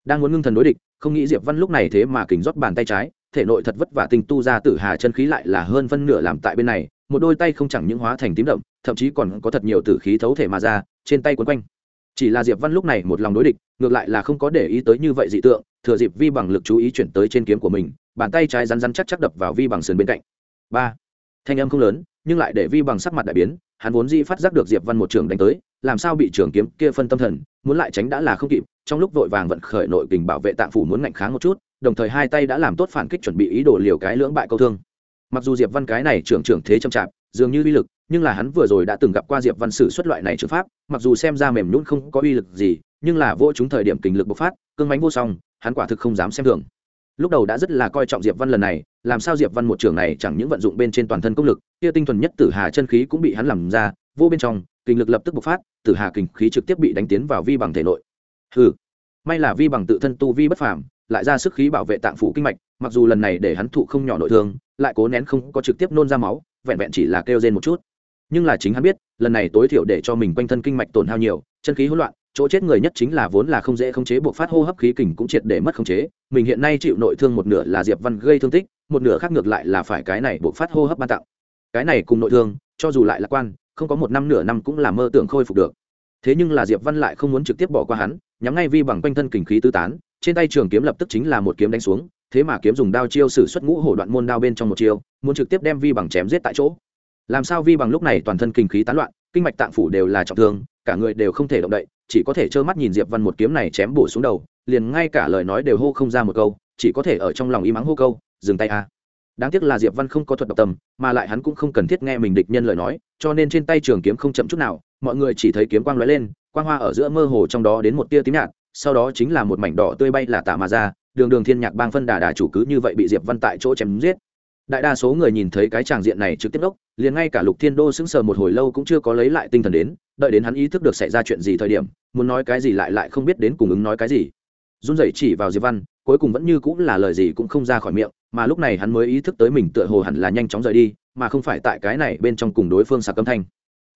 Đang muốn ngưng thần đối địch, không nghĩ diệp văn lúc này thế mà kính rót bàn tay trái, thể nội thật vất vả tinh tu ra tử hà chân khí lại là hơn phân nửa làm tại bên này, một đôi tay không chẳng những hóa thành tím đậm, thậm chí còn có thật nhiều tử khí thấu thể mà ra, trên tay quấn quanh chỉ là diệp văn lúc này một lòng đối địch, ngược lại là không có để ý tới như vậy dị tượng, thừa dịp vi bằng lực chú ý chuyển tới trên kiếm của mình, bàn tay trái rắn rắn chắc chắc đập vào vi bằng sườn bên cạnh. Ba. Thanh âm không lớn, nhưng lại để vi bằng sắc mặt đại biến, hắn vốn di phát giác được diệp văn một trường đánh tới, làm sao bị trường kiếm kia phân tâm thần, muốn lại tránh đã là không kịp, trong lúc vội vàng vận khởi nội kình bảo vệ tạng phủ muốn ngạnh kháng một chút, đồng thời hai tay đã làm tốt phản kích chuẩn bị ý đồ liều cái lưỡng bại câu thương. Mặc dù diệp văn cái này trưởng trưởng thế chậm chạp, dường như uy lực nhưng là hắn vừa rồi đã từng gặp qua diệp văn sử xuất loại này trường pháp, mặc dù xem ra mềm nhún không có uy lực gì, nhưng là vô chúng thời điểm kình lực bộc phát, cương mánh vô song, hắn quả thực không dám xem thường. Lúc đầu đã rất là coi trọng diệp văn lần này, làm sao diệp văn một trường này chẳng những vận dụng bên trên toàn thân công lực, kia tinh thuần nhất tử hà chân khí cũng bị hắn làm ra, vô bên trong kình lực lập tức bộc phát, tử hà kình khí trực tiếp bị đánh tiến vào vi bằng thể nội. Ừ may là vi bằng tự thân tu vi bất phàm, lại ra sức khí bảo vệ tạng phủ kinh mạch, mặc dù lần này để hắn thụ không nhỏ nội thương, lại cố nén không có trực tiếp nôn ra máu, vẹn vẹn chỉ là kêu rên một chút nhưng là chính hắn biết, lần này tối thiểu để cho mình quanh thân kinh mạch tổn hao nhiều, chân khí hỗn loạn, chỗ chết người nhất chính là vốn là không dễ khống chế, buộc phát hô hấp khí kình cũng triệt để mất khống chế. Mình hiện nay chịu nội thương một nửa là diệp văn gây thương tích, một nửa khác ngược lại là phải cái này buộc phát hô hấp ban tặng. Cái này cùng nội thương, cho dù lại lạc quan, không có một năm nửa năm cũng là mơ tưởng khôi phục được. Thế nhưng là diệp văn lại không muốn trực tiếp bỏ qua hắn, nhắm ngay vi bằng quanh thân kình khí tứ tán, trên tay trường kiếm lập tức chính là một kiếm đánh xuống, thế mà kiếm dùng đao chiêu sử xuất ngũ hổ đoạn môn đao bên trong một chiêu, muốn trực tiếp đem vi bằng chém giết tại chỗ làm sao vi bằng lúc này toàn thân kinh khí tán loạn, kinh mạch tạng phủ đều là trọng thương, cả người đều không thể động đậy, chỉ có thể trơ mắt nhìn diệp văn một kiếm này chém bổ xuống đầu, liền ngay cả lời nói đều hô không ra một câu, chỉ có thể ở trong lòng y mắng hô câu, dừng tay a. Đáng tiếc là diệp văn không có thuật độc tâm mà lại hắn cũng không cần thiết nghe mình địch nhân lời nói, cho nên trên tay trường kiếm không chậm chút nào, mọi người chỉ thấy kiếm quang lóe lên, quang hoa ở giữa mơ hồ trong đó đến một tia tím nhạt, sau đó chính là một mảnh đỏ tươi bay là tả mà ra, đường đường thiên nhạc bang phân đà đà chủ cứ như vậy bị diệp văn tại chỗ chém giết đại đa số người nhìn thấy cái tràng diện này trực tiếp đốc, liền ngay cả lục thiên đô sững sờ một hồi lâu cũng chưa có lấy lại tinh thần đến, đợi đến hắn ý thức được xảy ra chuyện gì thời điểm, muốn nói cái gì lại lại không biết đến cùng ứng nói cái gì. Run rẩy chỉ vào diệp văn, cuối cùng vẫn như cũng là lời gì cũng không ra khỏi miệng, mà lúc này hắn mới ý thức tới mình tựa hồ hẳn là nhanh chóng rời đi, mà không phải tại cái này bên trong cùng đối phương sạc âm thanh.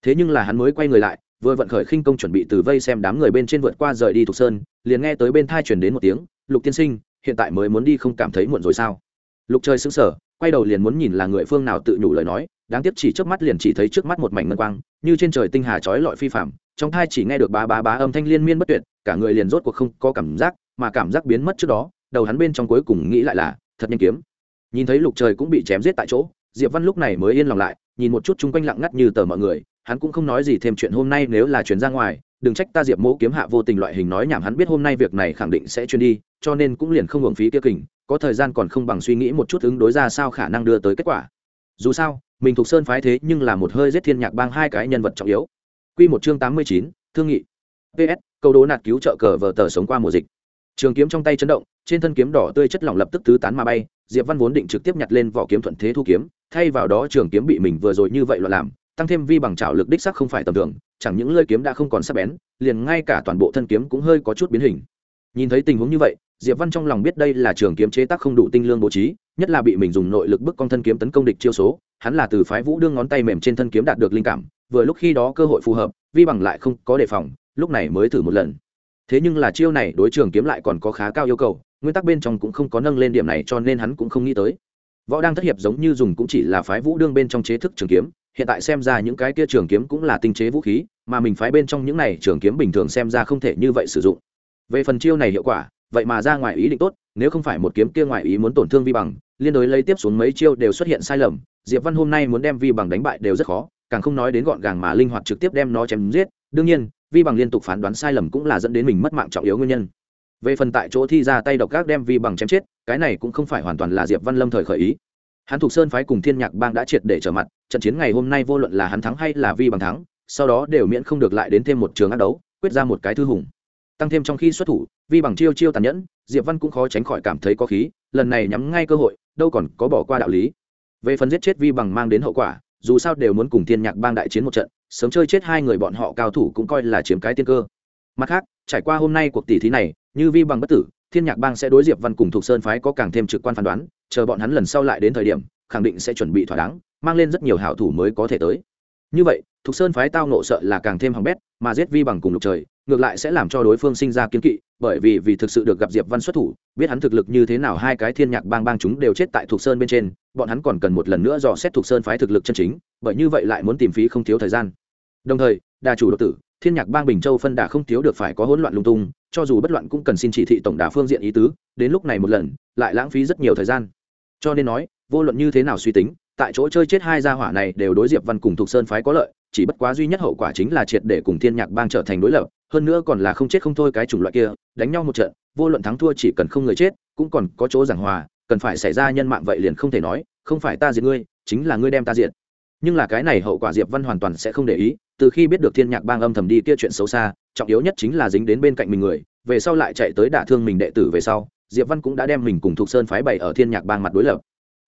Thế nhưng là hắn mới quay người lại, vừa vận khởi khinh công chuẩn bị từ vây xem đám người bên trên vượt qua rời đi thục sơn, liền nghe tới bên thai chuyển đến một tiếng, lục tiên sinh, hiện tại mới muốn đi không cảm thấy muộn rồi sao? Lục trời sững sờ quay đầu liền muốn nhìn là người phương nào tự nhủ lời nói, đáng tiếc chỉ trước mắt liền chỉ thấy trước mắt một mảnh ngân quang, như trên trời tinh hà chói lọi phi phạm, trong thai chỉ nghe được bá bá bá âm thanh liên miên bất tuyệt, cả người liền rốt cuộc không có cảm giác, mà cảm giác biến mất trước đó, đầu hắn bên trong cuối cùng nghĩ lại là, thật nhanh kiếm. Nhìn thấy lục trời cũng bị chém giết tại chỗ, diệp văn lúc này mới yên lòng lại, nhìn một chút chung quanh lặng ngắt như tờ mọi người, hắn cũng không nói gì thêm chuyện hôm nay nếu là chuyển ra ngoài đừng trách ta diệp mỗ kiếm hạ vô tình loại hình nói nhảm hắn biết hôm nay việc này khẳng định sẽ chuyên đi cho nên cũng liền không hưởng phí kia kình có thời gian còn không bằng suy nghĩ một chút ứng đối ra sao khả năng đưa tới kết quả. Dù sao mình thuộc sơn phái thế nhưng là một hơi giết thiên nhạc bang hai cái nhân vật trọng yếu. Quy một chương tám mươi chín, thương nghị. Ps câu đố nạt cứu trợ cờ vờ tờ sống qua mùa dịch. Trường kiếm trong tay chấn động trên thân kiếm đỏ tươi chất lỏng lập tức tứ tán mà bay diệp văn vốn định trực tiếp nhặt lên vỏ kiếm thuận thế thu kiếm thay vào đó trường kiếm bị mình vừa rồi như vậy loạn làm tăng thêm vi bằng trảo lực đích sắc không phải tầm thường, chẳng những lơi kiếm đã không còn sắc bén, liền ngay cả toàn bộ thân kiếm cũng hơi có chút biến hình. Nhìn thấy tình huống như vậy, diệp văn trong lòng biết đây là trường kiếm chế tác không đủ tinh lương bố trí, nhất là bị mình dùng nội lực bức con thân kiếm tấn công địch chiêu số, hắn là từ phái vũ đương ngón tay mềm trên thân kiếm đạt được linh cảm, vừa lúc khi đó cơ hội phù hợp, vi bằng lại không có đề phòng, lúc này mới thử một lần. Thế nhưng là chiêu này đối trường kiếm lại còn có khá cao yêu cầu, nguyên tắc bên trong cũng không có nâng lên điểm này cho nên hắn cũng không nghĩ tới. Võ đang thất hiệp giống như dùng cũng chỉ là phái vũ đương bên trong chế thức trường kiếm hiện tại xem ra những cái kia trường kiếm cũng là tinh chế vũ khí, mà mình phái bên trong những này trường kiếm bình thường xem ra không thể như vậy sử dụng. Về phần chiêu này hiệu quả, vậy mà ra ngoài ý định tốt, nếu không phải một kiếm kia ngoài ý muốn tổn thương vi bằng, liên đối lấy tiếp xuống mấy chiêu đều xuất hiện sai lầm, diệp văn hôm nay muốn đem vi bằng đánh bại đều rất khó, càng không nói đến gọn gàng mà linh hoạt trực tiếp đem nó chém giết, đương nhiên, vi bằng liên tục phán đoán sai lầm cũng là dẫn đến mình mất mạng trọng yếu nguyên nhân. Về phần tại chỗ thi ra tay độc các đem vi bằng chém chết, cái này cũng không phải hoàn toàn là diệp văn lâm thời khởi ý hắn thuộc sơn phái cùng thiên nhạc bang đã triệt để trở mặt, trận chiến ngày hôm nay vô luận là hắn thắng hay là vi bằng thắng, sau đó đều miễn không được lại đến thêm một trường ác đấu, quyết ra một cái thư hùng. Tăng thêm trong khi xuất thủ, vi bằng chiêu chiêu tàn nhẫn, diệp văn cũng khó tránh khỏi cảm thấy có khí, lần này nhắm ngay cơ hội, đâu còn có bỏ qua đạo lý. Về phần giết chết vi bằng mang đến hậu quả, dù sao đều muốn cùng thiên nhạc bang đại chiến một trận, sớm chơi chết hai người bọn họ cao thủ cũng coi là chiếm cái tiên cơ. Mặt khác, trải qua hôm nay cuộc tỷ thí này, như vi bằng bất tử thiên nhạc bang sẽ đối diệp văn cùng thuộc sơn phái có càng thêm trực quan phán đoán, chờ bọn hắn lần sau lại đến thời điểm, khẳng định sẽ chuẩn bị thỏa đáng, mang lên rất nhiều hảo thủ mới có thể tới. Như vậy thuộc sơn phái tao nộ sợ là càng thêm hỏng bét, mà giết vi bằng cùng lục trời, ngược lại sẽ làm cho đối phương sinh ra kiến kỵ, bởi vì vì thực sự được gặp diệp văn xuất thủ, biết hắn thực lực như thế nào hai cái thiên nhạc bang bang chúng đều chết tại thuộc sơn bên trên, bọn hắn còn cần một lần nữa dò xét thuộc sơn phái thực lực chân chính, bởi như vậy lại muốn tìm phí không thiếu thời gian. Đồng thời đa chủ độc tử, thiên nhạc bang bình châu phân đà không thiếu được phải có hỗn loạn lung tung cho dù bất loạn cũng cần xin chỉ thị tổng đà phương diện ý tứ, đến lúc này một lần, lại lãng phí rất nhiều thời gian. Cho nên nói, vô luận như thế nào suy tính, tại chỗ chơi chết hai gia hỏa này đều đối diệp văn cùng thuộc sơn phái có lợi, chỉ bất quá duy nhất hậu quả chính là triệt để cùng thiên nhạc bang trở thành đối lập, hơn nữa còn là không chết không thôi cái chủng loại kia, đánh nhau một trận, vô luận thắng thua chỉ cần không người chết, cũng còn có chỗ giảng hòa, cần phải xảy ra nhân mạng vậy liền không thể nói, không phải ta diệt ngươi, chính là ngươi đem ta diệt. Nhưng là cái này hậu quả diệp văn hoàn toàn sẽ không để ý, từ khi biết được thiên nhạc bang âm thầm đi kia chuyện xấu xa trọng yếu nhất chính là dính đến bên cạnh mình người, về sau lại chạy tới đả thương mình đệ tử về sau, diệp văn cũng đã đem mình cùng thuộc sơn phái bày ở thiên nhạc bang mặt đối lập.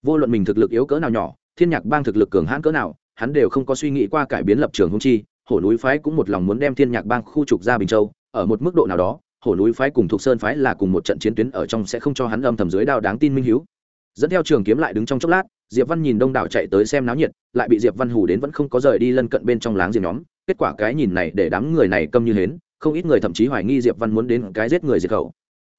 Vô luận mình thực lực yếu cỡ nào nhỏ, thiên nhạc bang thực lực cường hãn cỡ nào, hắn đều không có suy nghĩ qua cải biến lập trường hung chi, hổ núi phái cũng một lòng muốn đem thiên nhạc bang khu trục ra bình châu, ở một mức độ nào đó, hổ núi phái cùng thuộc sơn phái là cùng một trận chiến tuyến ở trong sẽ không cho hắn âm thầm dưới đao đáng tin minh hiếu. Dẫn theo trường kiếm lại đứng trong chốc lát diệp văn nhìn đông đảo chạy tới xem náo nhiệt, lại bị diệp văn hù đến vẫn không có rời đi lân cận bên trong láng giềng nhóm. Kết quả cái nhìn này để đám người này câm như hến, không ít người thậm chí hoài nghi diệp văn muốn đến cái giết người diệt khẩu.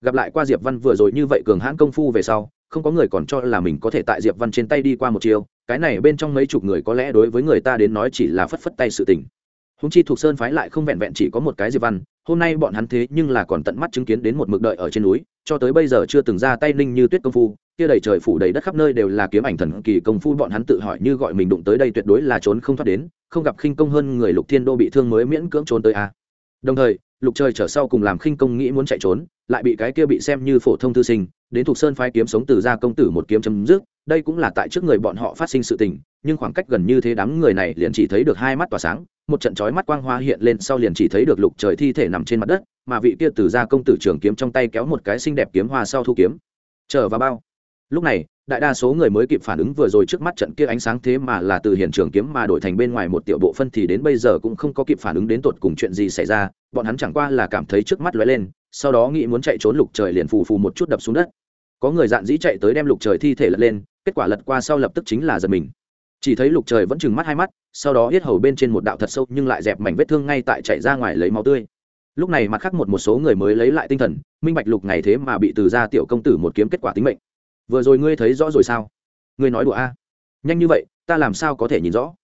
Gặp lại qua diệp văn vừa rồi như vậy cường hãn công phu về sau, không có người còn cho là mình có thể tại diệp văn trên tay đi qua một chiều cái này bên trong mấy chục người có lẽ đối với người ta đến nói chỉ là phất phất tay sự tình. Húng chi thuộc sơn phái lại không vẹn vẹn chỉ có một cái diệp văn, hôm nay bọn hắn thế nhưng là còn tận mắt chứng kiến đến một mực đợi ở trên núi, cho tới bây giờ chưa từng ra tay ninh như tuyết công phu kia đầy trời phủ đầy đất khắp nơi đều là kiếm ảnh thần kỳ công phu, bọn hắn tự hỏi như gọi mình đụng tới đây tuyệt đối là trốn không thoát đến, không gặp khinh công hơn người lục thiên đô bị thương mới miễn cưỡng trốn tới a. Đồng thời, lục trời trở sau cùng làm khinh công nghĩ muốn chạy trốn, lại bị cái kia bị xem như phổ thông thư sinh, đến thuộc sơn phái kiếm sống từ gia công tử một kiếm chấm dứt, đây cũng là tại trước người bọn họ phát sinh sự tình, nhưng khoảng cách gần như thế đám người này liền chỉ thấy được hai mắt tỏa sáng, một trận chói mắt quang hoa hiện lên sau liền chỉ thấy được lục trời thi thể nằm trên mặt đất, mà vị kia từ gia công tử trường kiếm trong tay kéo một cái xinh đẹp kiếm hoa sau thu kiếm. Trở vào bao lúc này, đại đa số người mới kịp phản ứng vừa rồi trước mắt trận kia ánh sáng thế mà là từ hiện trường kiếm mà đổi thành bên ngoài một tiểu bộ phân thì đến bây giờ cũng không có kịp phản ứng đến tột cùng chuyện gì xảy ra, bọn hắn chẳng qua là cảm thấy trước mắt lóe lên, sau đó nghĩ muốn chạy trốn lục trời liền phù phù một chút đập xuống đất. Có người dạn dĩ chạy tới đem lục trời thi thể lật lên, kết quả lật qua sau lập tức chính là giật mình. Chỉ thấy lục trời vẫn chừng mắt hai mắt, sau đó hết hầu bên trên một đạo thật sâu nhưng lại dẹp mảnh vết thương ngay tại chạy ra ngoài lấy máu tươi. Lúc này mặt khác một một số người mới lấy lại tinh thần, minh bạch lục ngày thế mà bị từ ra tiểu công tử một kiếm kết quả tính mệnh vừa rồi ngươi thấy rõ rồi sao? Ngươi nói đùa a. Nhanh như vậy, ta làm sao có thể nhìn rõ?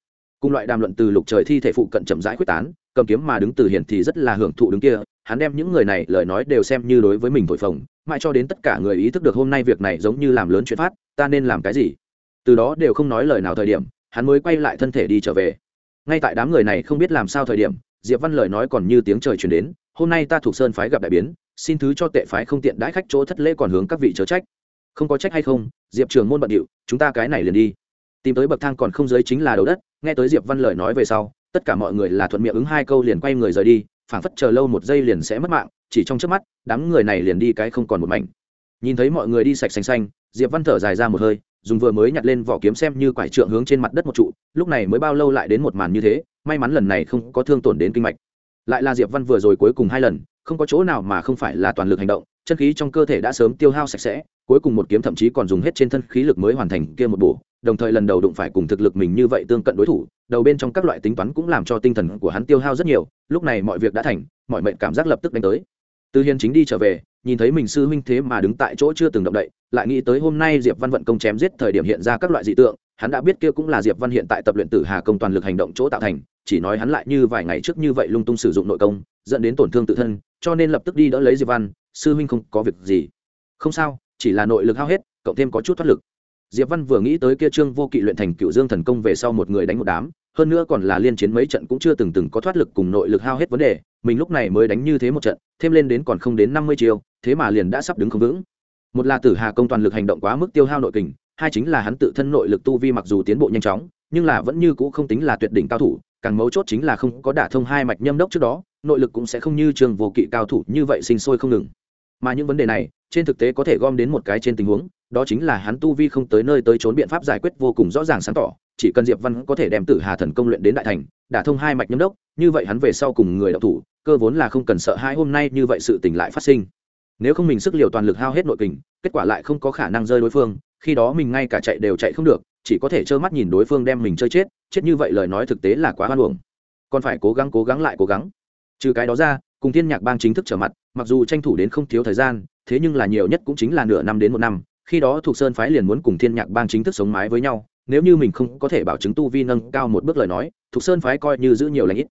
Cùng loại đàm luận từ lục trời thi thể phụ cận chậm rãi quyết tán, cầm kiếm mà đứng từ hiển thì rất là hưởng thụ đứng kia, hắn đem những người này lời nói đều xem như đối với mình thổi phồng, mãi cho đến tất cả người ý thức được hôm nay việc này giống như làm lớn chuyện phát, ta nên làm cái gì? Từ đó đều không nói lời nào thời điểm, hắn mới quay lại thân thể đi trở về. Ngay tại đám người này không biết làm sao thời điểm, diệp văn lời nói còn như tiếng trời truyền đến, hôm nay ta thuộc sơn phái gặp đại biến, xin thứ cho tệ phái không tiện đãi khách chỗ thất lễ còn hướng các vị chớ trách không có trách hay không, diệp trường môn bận điệu, chúng ta cái này liền đi. Tìm tới bậc thang còn không giới chính là đầu đất, nghe tới diệp văn lời nói về sau, tất cả mọi người là thuận miệng ứng hai câu liền quay người rời đi, phảng phất chờ lâu một giây liền sẽ mất mạng, chỉ trong trước mắt, đám người này liền đi cái không còn một mảnh. Nhìn thấy mọi người đi sạch xanh xanh, diệp văn thở dài ra một hơi, dùng vừa mới nhặt lên vỏ kiếm xem như quải trượng hướng trên mặt đất một trụ, lúc này mới bao lâu lại đến một màn như thế, may mắn lần này không có thương tổn đến kinh mạch. Lại là diệp văn vừa rồi cuối cùng hai lần, không có chỗ nào mà không phải là toàn lực hành động, chân khí trong cơ thể đã sớm tiêu hao sạch sẽ cuối cùng một kiếm thậm chí còn dùng hết trên thân khí lực mới hoàn thành kia một bổ, đồng thời lần đầu đụng phải cùng thực lực mình như vậy tương cận đối thủ, đầu bên trong các loại tính toán cũng làm cho tinh thần của hắn tiêu hao rất nhiều, lúc này mọi việc đã thành, mọi mệnh cảm giác lập tức đánh tới. Tư hiền chính đi trở về, nhìn thấy mình sư huynh thế mà đứng tại chỗ chưa từng động đậy, lại nghĩ tới hôm nay diệp văn vận công chém giết thời điểm hiện ra các loại dị tượng, hắn đã biết kia cũng là diệp văn hiện tại tập luyện tử hà công toàn lực hành động chỗ tạo thành, chỉ nói hắn lại như vài ngày trước như vậy lung tung sử dụng nội công, dẫn đến tổn thương tự thân, cho nên lập tức đi đỡ lấy diệp văn, sư huynh không có việc gì. Không sao chỉ là nội lực hao hết, cộng thêm có chút thoát lực. Diệp văn vừa nghĩ tới kia trương vô kỵ luyện thành cựu dương thần công về sau một người đánh một đám, hơn nữa còn là liên chiến mấy trận cũng chưa từng từng có thoát lực cùng nội lực hao hết vấn đề, mình lúc này mới đánh như thế một trận, thêm lên đến còn không đến năm mươi chiều thế mà liền đã sắp đứng không vững. Một là tử hà công toàn lực hành động quá mức tiêu hao nội kình, hai chính là hắn tự thân nội lực tu vi mặc dù tiến bộ nhanh chóng, nhưng là vẫn như cũ không tính là tuyệt đỉnh cao thủ, càng mấu chốt chính là không có đả thông hai mạch nhâm đốc trước đó, nội lực cũng sẽ không như trường vô kỵ cao thủ như vậy sinh sôi không ngừng mà những vấn đề này, trên thực tế có thể gom đến một cái trên tình huống, đó chính là hắn tu vi không tới nơi tới trốn biện pháp giải quyết vô cùng rõ ràng sáng tỏ, chỉ cần diệp văn có thể đem tử hà thần công luyện đến đại thành, đả thông hai mạch nhâm đốc, như vậy hắn về sau cùng người đạo thủ, cơ vốn là không cần sợ hai hôm nay như vậy sự tình lại phát sinh. Nếu không mình sức liều toàn lực hao hết nội kình, kết quả lại không có khả năng rơi đối phương, khi đó mình ngay cả chạy đều chạy không được, chỉ có thể trơ mắt nhìn đối phương đem mình chơi chết chết như vậy lời nói thực tế là quá hoan uổng. Còn phải cố gắng cố gắng lại cố gắng. Trừ cái đó ra cùng thiên nhạc bang chính thức trở mặt, mặc dù tranh thủ đến không thiếu thời gian, thế nhưng là nhiều nhất cũng chính là nửa năm đến một năm, khi đó thuộc sơn phái liền muốn cùng thiên nhạc bang chính thức sống mái với nhau, nếu như mình không có thể bảo chứng tu vi nâng cao một bước lời nói thuộc sơn phái coi như giữ nhiều lãnh ít.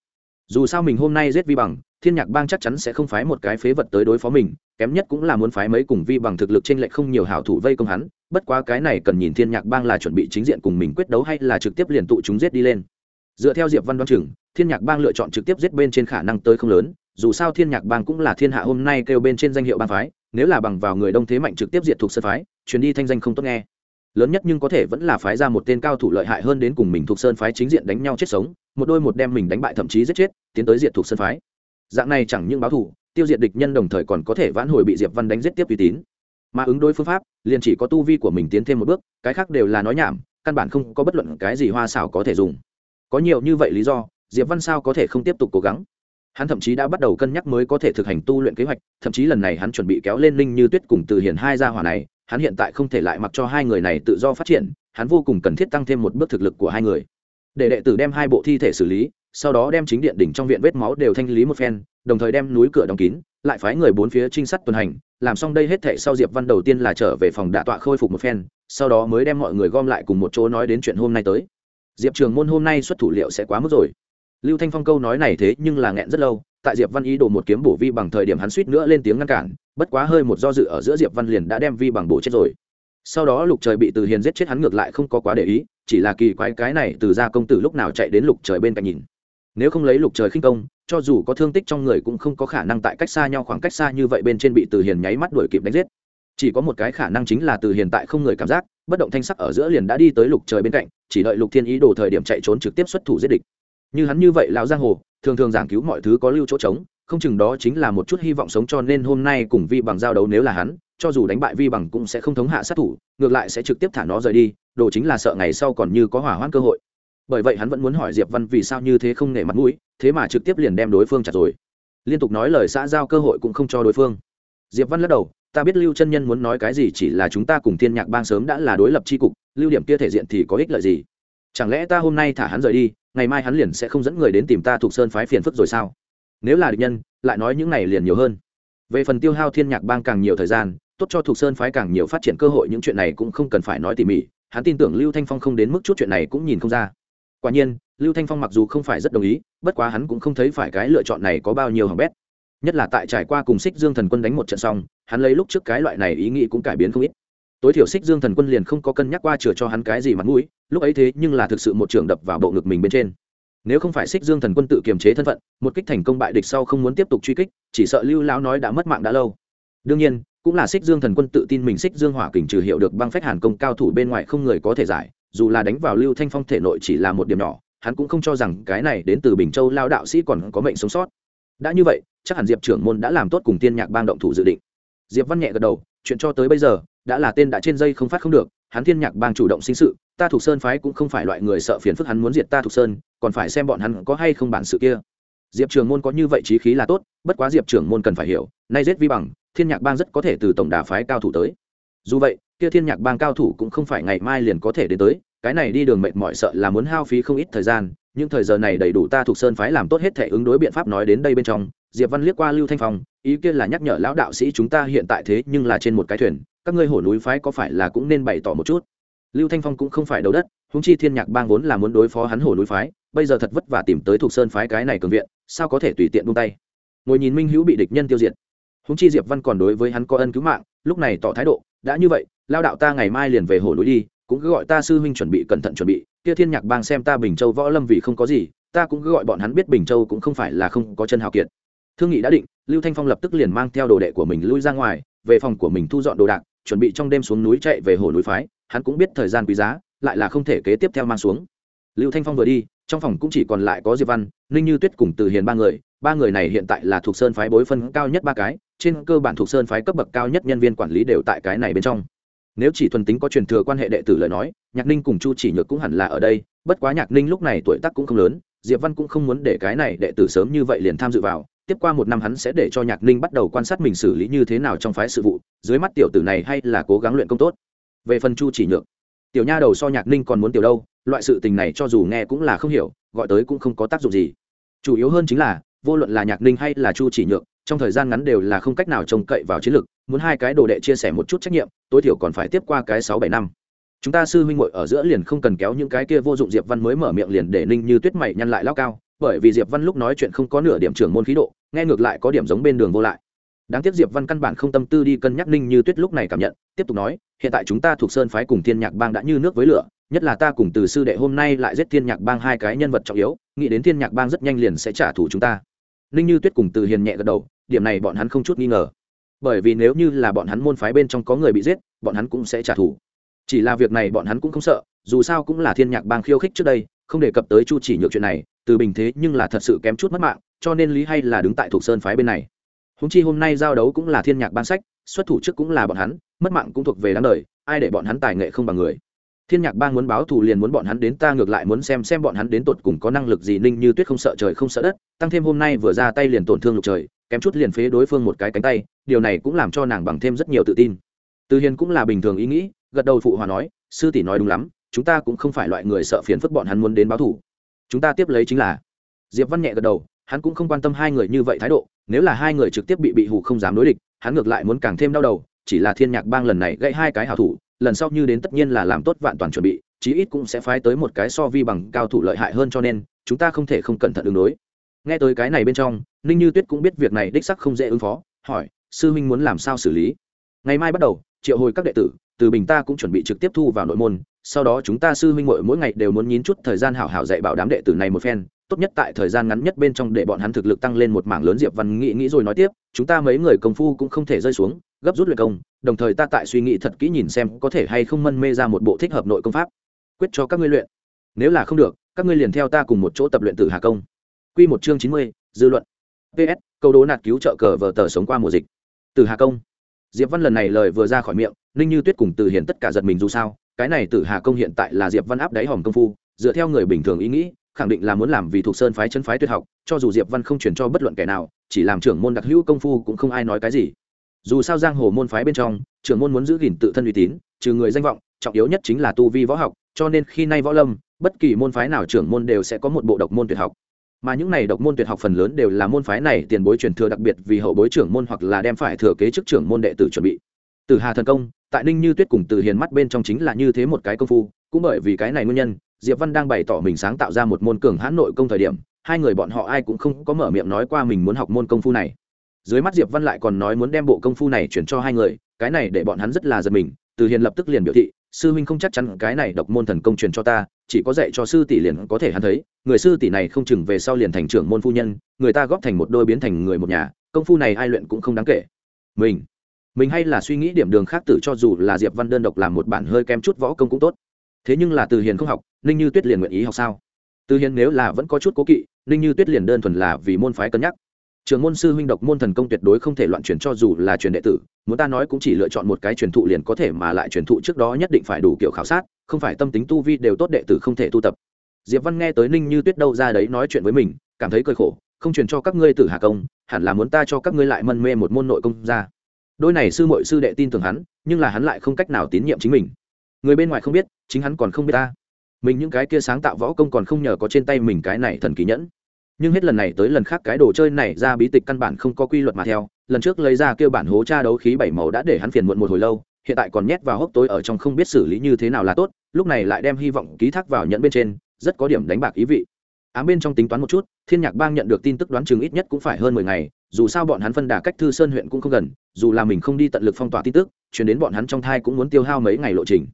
Dù sao mình hôm nay giết vi bằng, thiên nhạc bang chắc chắn sẽ không phái một cái phế vật tới đối phó mình, kém nhất cũng là muốn phái mấy cùng vi bằng thực lực trên lệch không nhiều hảo thủ vây công hắn, bất quá cái này cần nhìn thiên nhạc bang là chuẩn bị chính diện cùng mình quyết đấu hay là trực tiếp liền tụ chúng giết đi lên. Dựa theo diệp văn đoan chừng, thiên nhạc bang lựa chọn trực tiếp giết bên trên khả năng tới không lớn dù sao thiên nhạc bang cũng là thiên hạ hôm nay kêu bên trên danh hiệu bang phái, nếu là bằng vào người đông thế mạnh trực tiếp diệt thuộc sơn phái chuyến đi thanh danh không tốt nghe. Lớn nhất nhưng có thể vẫn là phái ra một tên cao thủ lợi hại hơn đến cùng mình thuộc sơn phái chính diện đánh nhau chết sống, một đôi một đem mình đánh bại thậm chí giết chết, tiến tới diệt thuộc sơn phái. Dạng này chẳng những báo thủ tiêu diệt địch nhân đồng thời còn có thể vãn hồi bị diệp văn đánh giết tiếp uy tín. Mà ứng đối phương pháp, liền chỉ có tu vi của mình tiến thêm một bước, cái khác đều là nói nhảm, căn bản không có bất luận cái gì hoa xảo có thể dùng. Có nhiều như vậy lý do, diệp văn sao có thể không tiếp tục cố gắng? Hắn thậm chí đã bắt đầu cân nhắc mới có thể thực hành tu luyện kế hoạch, thậm chí lần này hắn chuẩn bị kéo lên linh như tuyết cùng từ hiển hai gia hỏa này, hắn hiện tại không thể lại mặc cho hai người này tự do phát triển, hắn vô cùng cần thiết tăng thêm một bước thực lực của hai người. Để đệ tử đem hai bộ thi thể xử lý, sau đó đem chính điện đỉnh trong viện vết máu đều thanh lý một phen, đồng thời đem núi cửa đóng kín, lại phái người bốn phía trinh sát tuần hành, làm xong đây hết thệ sau diệp văn đầu tiên là trở về phòng đạ tọa khôi phục một phen, sau đó mới đem mọi người gom lại cùng một chỗ nói đến chuyện hôm nay tới. Diệp trường môn hôm nay xuất thủ liệu sẽ quá mức rồi lưu thanh phong câu nói này thế nhưng là nghẹn rất lâu, tại diệp văn ý đồ một kiếm bổ vi bằng thời điểm hắn suýt nữa lên tiếng ngăn cản, bất quá hơi một do dự ở giữa diệp văn liền đã đem vi bằng bổ chết rồi. Sau đó lục trời bị từ hiền giết chết hắn ngược lại không có quá để ý, chỉ là kỳ quái cái này từ ra công tử lúc nào chạy đến lục trời bên cạnh nhìn. Nếu không lấy lục trời khinh công, cho dù có thương tích trong người cũng không có khả năng tại cách xa nhau khoảng cách xa như vậy bên trên bị từ hiền nháy mắt đuổi kịp đánh giết. Chỉ có một cái khả năng chính là từ hiền tại không người cảm giác, bất động thanh sắc ở giữa liền đã đi tới lục trời bên cạnh, chỉ đợi lục thiên ý đồ thời điểm chạy trốn trực tiếp xuất thủ giết địch như hắn như vậy lão giang hồ, thường thường giảng cứu mọi thứ có lưu chỗ trống, không chừng đó chính là một chút hy vọng sống cho nên hôm nay cùng vi bằng giao đấu nếu là hắn, cho dù đánh bại vi bằng cũng sẽ không thống hạ sát thủ, ngược lại sẽ trực tiếp thả nó rời đi, đồ chính là sợ ngày sau còn như có hỏa hoãn cơ hội. Bởi vậy hắn vẫn muốn hỏi diệp văn vì sao như thế không nể mặt mũi, thế mà trực tiếp liền đem đối phương chặt rồi. Liên tục nói lời xã giao cơ hội cũng không cho đối phương. Diệp văn lắc đầu, ta biết lưu chân nhân muốn nói cái gì chỉ là chúng ta cùng thiên nhạc bang sớm đã là đối lập tri cục, lưu điểm kia thể diện thì có ích lợi gì? Chẳng lẽ ta hôm nay thả hắn rời đi, ngày mai hắn liền sẽ không dẫn người đến tìm ta thuộc sơn phái phiền phức rồi sao? Nếu là địch nhân, lại nói những này liền nhiều hơn. Về phần tiêu hao thiên nhạc bang càng nhiều thời gian, tốt cho thuộc sơn phái càng nhiều phát triển cơ hội, những chuyện này cũng không cần phải nói tỉ mỉ. Hắn tin tưởng lưu thanh phong không đến mức chút chuyện này cũng nhìn không ra. Quả nhiên, lưu thanh phong mặc dù không phải rất đồng ý, bất quá hắn cũng không thấy phải cái lựa chọn này có bao nhiêu hỏng bét. Nhất là tại trải qua cùng xích dương thần quân đánh một trận xong, hắn lấy lúc trước cái loại này ý nghĩ cũng cải biến không ít tối thiểu xích dương thần quân liền không có cân nhắc qua chừa cho hắn cái gì mặt mũi, lúc ấy thế nhưng là thực sự một trường đập vào bộ ngực mình bên trên. Nếu không phải xích dương thần quân tự kiềm chế thân phận, một kích thành công bại địch sau không muốn tiếp tục truy kích, chỉ sợ lưu lão nói đã mất mạng đã lâu. Đương nhiên, cũng là xích dương thần quân tự tin mình xích dương hỏa kình trừ hiệu được băng phách hàn công cao thủ bên ngoài không người có thể giải, dù là đánh vào lưu thanh phong thể nội chỉ là một điểm nhỏ, hắn cũng không cho rằng cái này đến từ bình châu lao đạo sĩ còn có mệnh sống sót. Đã như vậy, chắc hẳn diệp trưởng môn đã làm tốt cùng tiên nhạc bang động thủ dự định. Diệp văn nhẹ gật đầu, chuyện cho tới bây giờ đã là tên đã trên dây không phát không được, hắn thiên nhạc bang chủ động sinh sự, ta thuộc sơn phái cũng không phải loại người sợ phiền phức hắn muốn diệt ta thuộc sơn, còn phải xem bọn hắn có hay không bản sự kia. Diệp trường môn có như vậy trí khí là tốt, bất quá diệp trường môn cần phải hiểu, nay giết vi bằng, thiên nhạc bang rất có thể từ tổng đà phái cao thủ tới. Dù vậy, kia thiên nhạc bang cao thủ cũng không phải ngày mai liền có thể đến tới, cái này đi đường mệt mỏi sợ là muốn hao phí không ít thời gian, nhưng thời giờ này đầy đủ ta thuộc sơn phái làm tốt hết thể ứng đối biện pháp nói đến đây bên trong diệp văn liếc qua lưu thanh phong, ý kiến là nhắc nhở lão đạo sĩ chúng ta hiện tại thế nhưng là trên một cái thuyền, các ngươi hổ núi phái có phải là cũng nên bày tỏ một chút? Lưu thanh phong cũng không phải đầu đất húng chi thiên nhạc bang vốn là muốn đối phó hắn hổ núi phái, bây giờ thật vất vả tìm tới thuộc sơn phái cái này cường viện, sao có thể tùy tiện buông tay? Ngồi nhìn minh hữu bị địch nhân tiêu diệt. Húng chi diệp văn còn đối với hắn có ân cứu mạng, lúc này tỏ thái độ, đã như vậy lao đạo ta ngày mai liền về hổ núi đi, cũng cứ gọi ta sư huynh chuẩn bị cẩn thận chuẩn bị, kia thiên nhạc bang xem ta bình châu võ lâm vì không có gì, ta cũng cứ gọi bọn hắn biết bình châu cũng không phải là không có chân hào kiệt thương nghị đã định, lưu thanh phong lập tức liền mang theo đồ đệ của mình lui ra ngoài, về phòng của mình thu dọn đồ đạc, chuẩn bị trong đêm xuống núi chạy về hồ núi phái. Hắn cũng biết thời gian quý giá, lại là không thể kế tiếp theo mang xuống. Lưu thanh phong vừa đi, trong phòng cũng chỉ còn lại có diệp văn, ninh như tuyết cùng từ hiền ba người. Ba người này hiện tại là thuộc sơn phái bối phân cao nhất ba cái, trên cơ bản thuộc sơn phái cấp bậc cao nhất nhân viên quản lý đều tại cái này bên trong. Nếu chỉ thuần tính có truyền thừa quan hệ đệ tử lời nói, nhạc ninh cùng chu chỉ nhược cũng hẳn là ở đây, bất quá nhạc ninh lúc này tuổi tác cũng không lớn, diệp văn cũng không muốn để cái này đệ tử sớm như vậy liền tham dự vào tiếp qua một năm hắn sẽ để cho nhạc ninh bắt đầu quan sát mình xử lý như thế nào trong phái sự vụ, dưới mắt tiểu tử này hay là cố gắng luyện công tốt. Về phần chu chỉ nhược, tiểu nha đầu so nhạc ninh còn muốn tiểu đâu, loại sự tình này cho dù nghe cũng là không hiểu, gọi tới cũng không có tác dụng gì. Chủ yếu hơn chính là, vô luận là nhạc ninh hay là chu chỉ nhược, trong thời gian ngắn đều là không cách nào trông cậy vào chiến lược muốn hai cái đồ đệ chia sẻ một chút trách nhiệm, tối thiểu còn phải tiếp qua cái sáu bảy năm. Chúng ta sư huynh muội ở giữa liền không cần kéo những cái kia vô dụng diệp văn mới mở miệng liền để ninh như tuyết mày nhăn lại lao cao bởi vì diệp văn lúc nói chuyện không có nửa điểm trưởng môn khí độ, nghe ngược lại có điểm giống bên đường vô lại. Đáng tiếc diệp văn căn bản không tâm tư đi cân nhắc ninh như tuyết lúc này cảm nhận, tiếp tục nói, hiện tại chúng ta thuộc sơn phái cùng thiên nhạc bang đã như nước với lửa, nhất là ta cùng từ sư đệ hôm nay lại giết thiên nhạc bang hai cái nhân vật trọng yếu, nghĩ đến thiên nhạc bang rất nhanh liền sẽ trả thù chúng ta. Ninh như tuyết cùng từ hiền nhẹ gật đầu, điểm này bọn hắn không chút nghi ngờ. Bởi vì nếu như là bọn hắn môn phái bên trong có người bị giết, bọn hắn cũng sẽ trả thù. Chỉ là việc này bọn hắn cũng không sợ, dù sao cũng là thiên nhạc bang khiêu khích trước đây không đề cập tới chu chỉ nhược chuyện này, từ bình thế nhưng là thật sự kém chút mất mạng, cho nên lý hay là đứng tại thuộc sơn phái bên này. Húng chi hôm nay giao đấu cũng là thiên nhạc ban sách, xuất thủ trước cũng là bọn hắn, mất mạng cũng thuộc về đáng đời, ai để bọn hắn tài nghệ không bằng người. Thiên nhạc bang muốn báo thù liền muốn bọn hắn đến, ta ngược lại muốn xem xem bọn hắn đến tột cùng có năng lực gì, ninh như tuyết không sợ trời không sợ đất, tăng thêm hôm nay vừa ra tay liền tổn thương lục trời, kém chút liền phế đối phương một cái cánh tay, điều này cũng làm cho nàng bằng thêm rất nhiều tự tin. Từ hiền cũng là bình thường ý nghĩ, gật đầu phụ hòa nói, sư tỷ nói đúng lắm chúng ta cũng không phải loại người sợ phiền phức bọn hắn muốn đến báo thù chúng ta tiếp lấy chính là. Diệp văn nhẹ gật đầu, hắn cũng không quan tâm hai người như vậy thái độ, nếu là hai người trực tiếp bị bị hủ không dám đối địch, hắn ngược lại muốn càng thêm đau đầu, chỉ là thiên nhạc bang lần này gãy hai cái hảo thủ, lần sau như đến tất nhiên là làm tốt vạn toàn chuẩn bị, chí ít cũng sẽ phái tới một cái so vi bằng cao thủ lợi hại hơn cho nên, chúng ta không thể không cẩn thận ứng đối. Nghe tới cái này bên trong, ninh như tuyết cũng biết việc này đích sắc không dễ ứng phó, hỏi, sư huynh muốn làm sao xử lý? Ngày mai bắt đầu, triệu hồi các đệ tử, từ bình ta cũng chuẩn bị trực tiếp thu vào nội môn sau đó chúng ta sư huynh muội mỗi ngày đều muốn nhín chút thời gian hảo hảo dạy bảo đám đệ tử này một phen tốt nhất tại thời gian ngắn nhất bên trong để bọn hắn thực lực tăng lên một mảng lớn diệp văn nghĩ nghĩ rồi nói tiếp chúng ta mấy người công phu cũng không thể rơi xuống gấp rút luyện công đồng thời ta tại suy nghĩ thật kỹ nhìn xem có thể hay không mân mê ra một bộ thích hợp nội công pháp. Quyết cho các ngươi luyện. Nếu là không được các ngươi liền theo ta cùng một chỗ tập luyện tử hà công. Quy một chương chín mươi, dư luận. Ps câu đố nạt cứu trợ cờ vờ tờ sống qua mùa dịch. Tử hà công. Diệp văn lần này lời vừa ra khỏi miệng ninh như tuyết cùng từ hiền tất cả giật mình dù sao cái này tử hà công hiện tại là diệp văn áp đáy hòm công phu, dựa theo người bình thường ý nghĩ, khẳng định là muốn làm vì thuộc sơn phái chân phái tuyệt học, cho dù diệp văn không chuyển cho bất luận kẻ nào, chỉ làm trưởng môn đặc hữu công phu cũng không ai nói cái gì. Dù sao giang hồ môn phái bên trong, trưởng môn muốn giữ gìn tự thân uy tín, trừ người danh vọng, trọng yếu nhất chính là tu vi võ học, cho nên khi nay võ lâm, bất kỳ môn phái nào trưởng môn đều sẽ có một bộ độc môn tuyệt học. Mà những này độc môn tuyệt học phần lớn đều là môn phái này tiền bối truyền thừa đặc biệt vì hậu bối trưởng môn hoặc là đem phải thừa kế chức trưởng môn đệ tử chuẩn bị từ hà thần công, tại ninh như tuyết cùng từ hiền mắt bên trong chính là như thế một cái công phu, cũng bởi vì cái này nguyên nhân, diệp văn đang bày tỏ mình sáng tạo ra một môn cường hãn nội công thời điểm, hai người bọn họ ai cũng không có mở miệng nói qua mình muốn học môn công phu này. Dưới mắt diệp văn lại còn nói muốn đem bộ công phu này chuyển cho hai người, cái này để bọn hắn rất là giật mình từ hiền lập tức liền biểu thị, sư huynh không chắc chắn cái này độc môn thần công truyền cho ta, chỉ có dạy cho sư tỷ liền có thể hắn thấy, người sư tỷ này không chừng về sau liền thành trưởng môn phu nhân, người ta góp thành một đôi biến thành người một nhà, công phu này ai luyện cũng không đáng kể. Mình mình hay là suy nghĩ điểm đường khác tử cho dù là diệp văn đơn độc làm một bản hơi kém chút võ công cũng tốt. Thế nhưng là từ hiền không học, ninh như tuyết liền nguyện ý học sao? Từ hiền nếu là vẫn có chút cố kỵ, ninh như tuyết liền đơn thuần là vì môn phái cân nhắc. Trường môn sư huynh độc môn thần công tuyệt đối không thể loạn truyền cho dù là truyền đệ tử, muốn ta nói cũng chỉ lựa chọn một cái truyền thụ liền có thể mà lại truyền thụ trước đó nhất định phải đủ kiểu khảo sát, không phải tâm tính tu vi đều tốt đệ tử không thể tu tập. Diệp văn nghe tới ninh như tuyết đâu ra đấy nói chuyện với mình, cảm thấy cơi khổ, không truyền cho các ngươi tử hà công, hẳn là muốn ta cho các ngươi lại mân mê một môn nội công ra đôi này sư mội sư đệ tin tưởng hắn, nhưng là hắn lại không cách nào tín nhiệm chính mình. Người bên ngoài không biết, chính hắn còn không biết ta. Mình những cái kia sáng tạo võ công còn không nhờ có trên tay mình cái này thần kỳ nhẫn. Nhưng hết lần này tới lần khác cái đồ chơi này ra bí tịch căn bản không có quy luật mà theo. Lần trước lấy ra kêu bản hố tra đấu khí bảy màu đã để hắn phiền muộn một hồi lâu, hiện tại còn nhét vào hốc tối ở trong không biết xử lý như thế nào là tốt, lúc này lại đem hy vọng ký thác vào nhận bên trên, rất có điểm đánh bạc ý vị. Ám bên trong tính toán một chút, thiên nhạc bang nhận được tin tức đoán chừng ít nhất cũng phải hơn mười ngày, dù sao bọn hắn phân đà cách thư sơn huyện cũng không gần dù là mình không đi tận lực phong tỏa tin tức, chuyển đến bọn hắn trong thai cũng muốn tiêu hao mấy ngày lộ trình.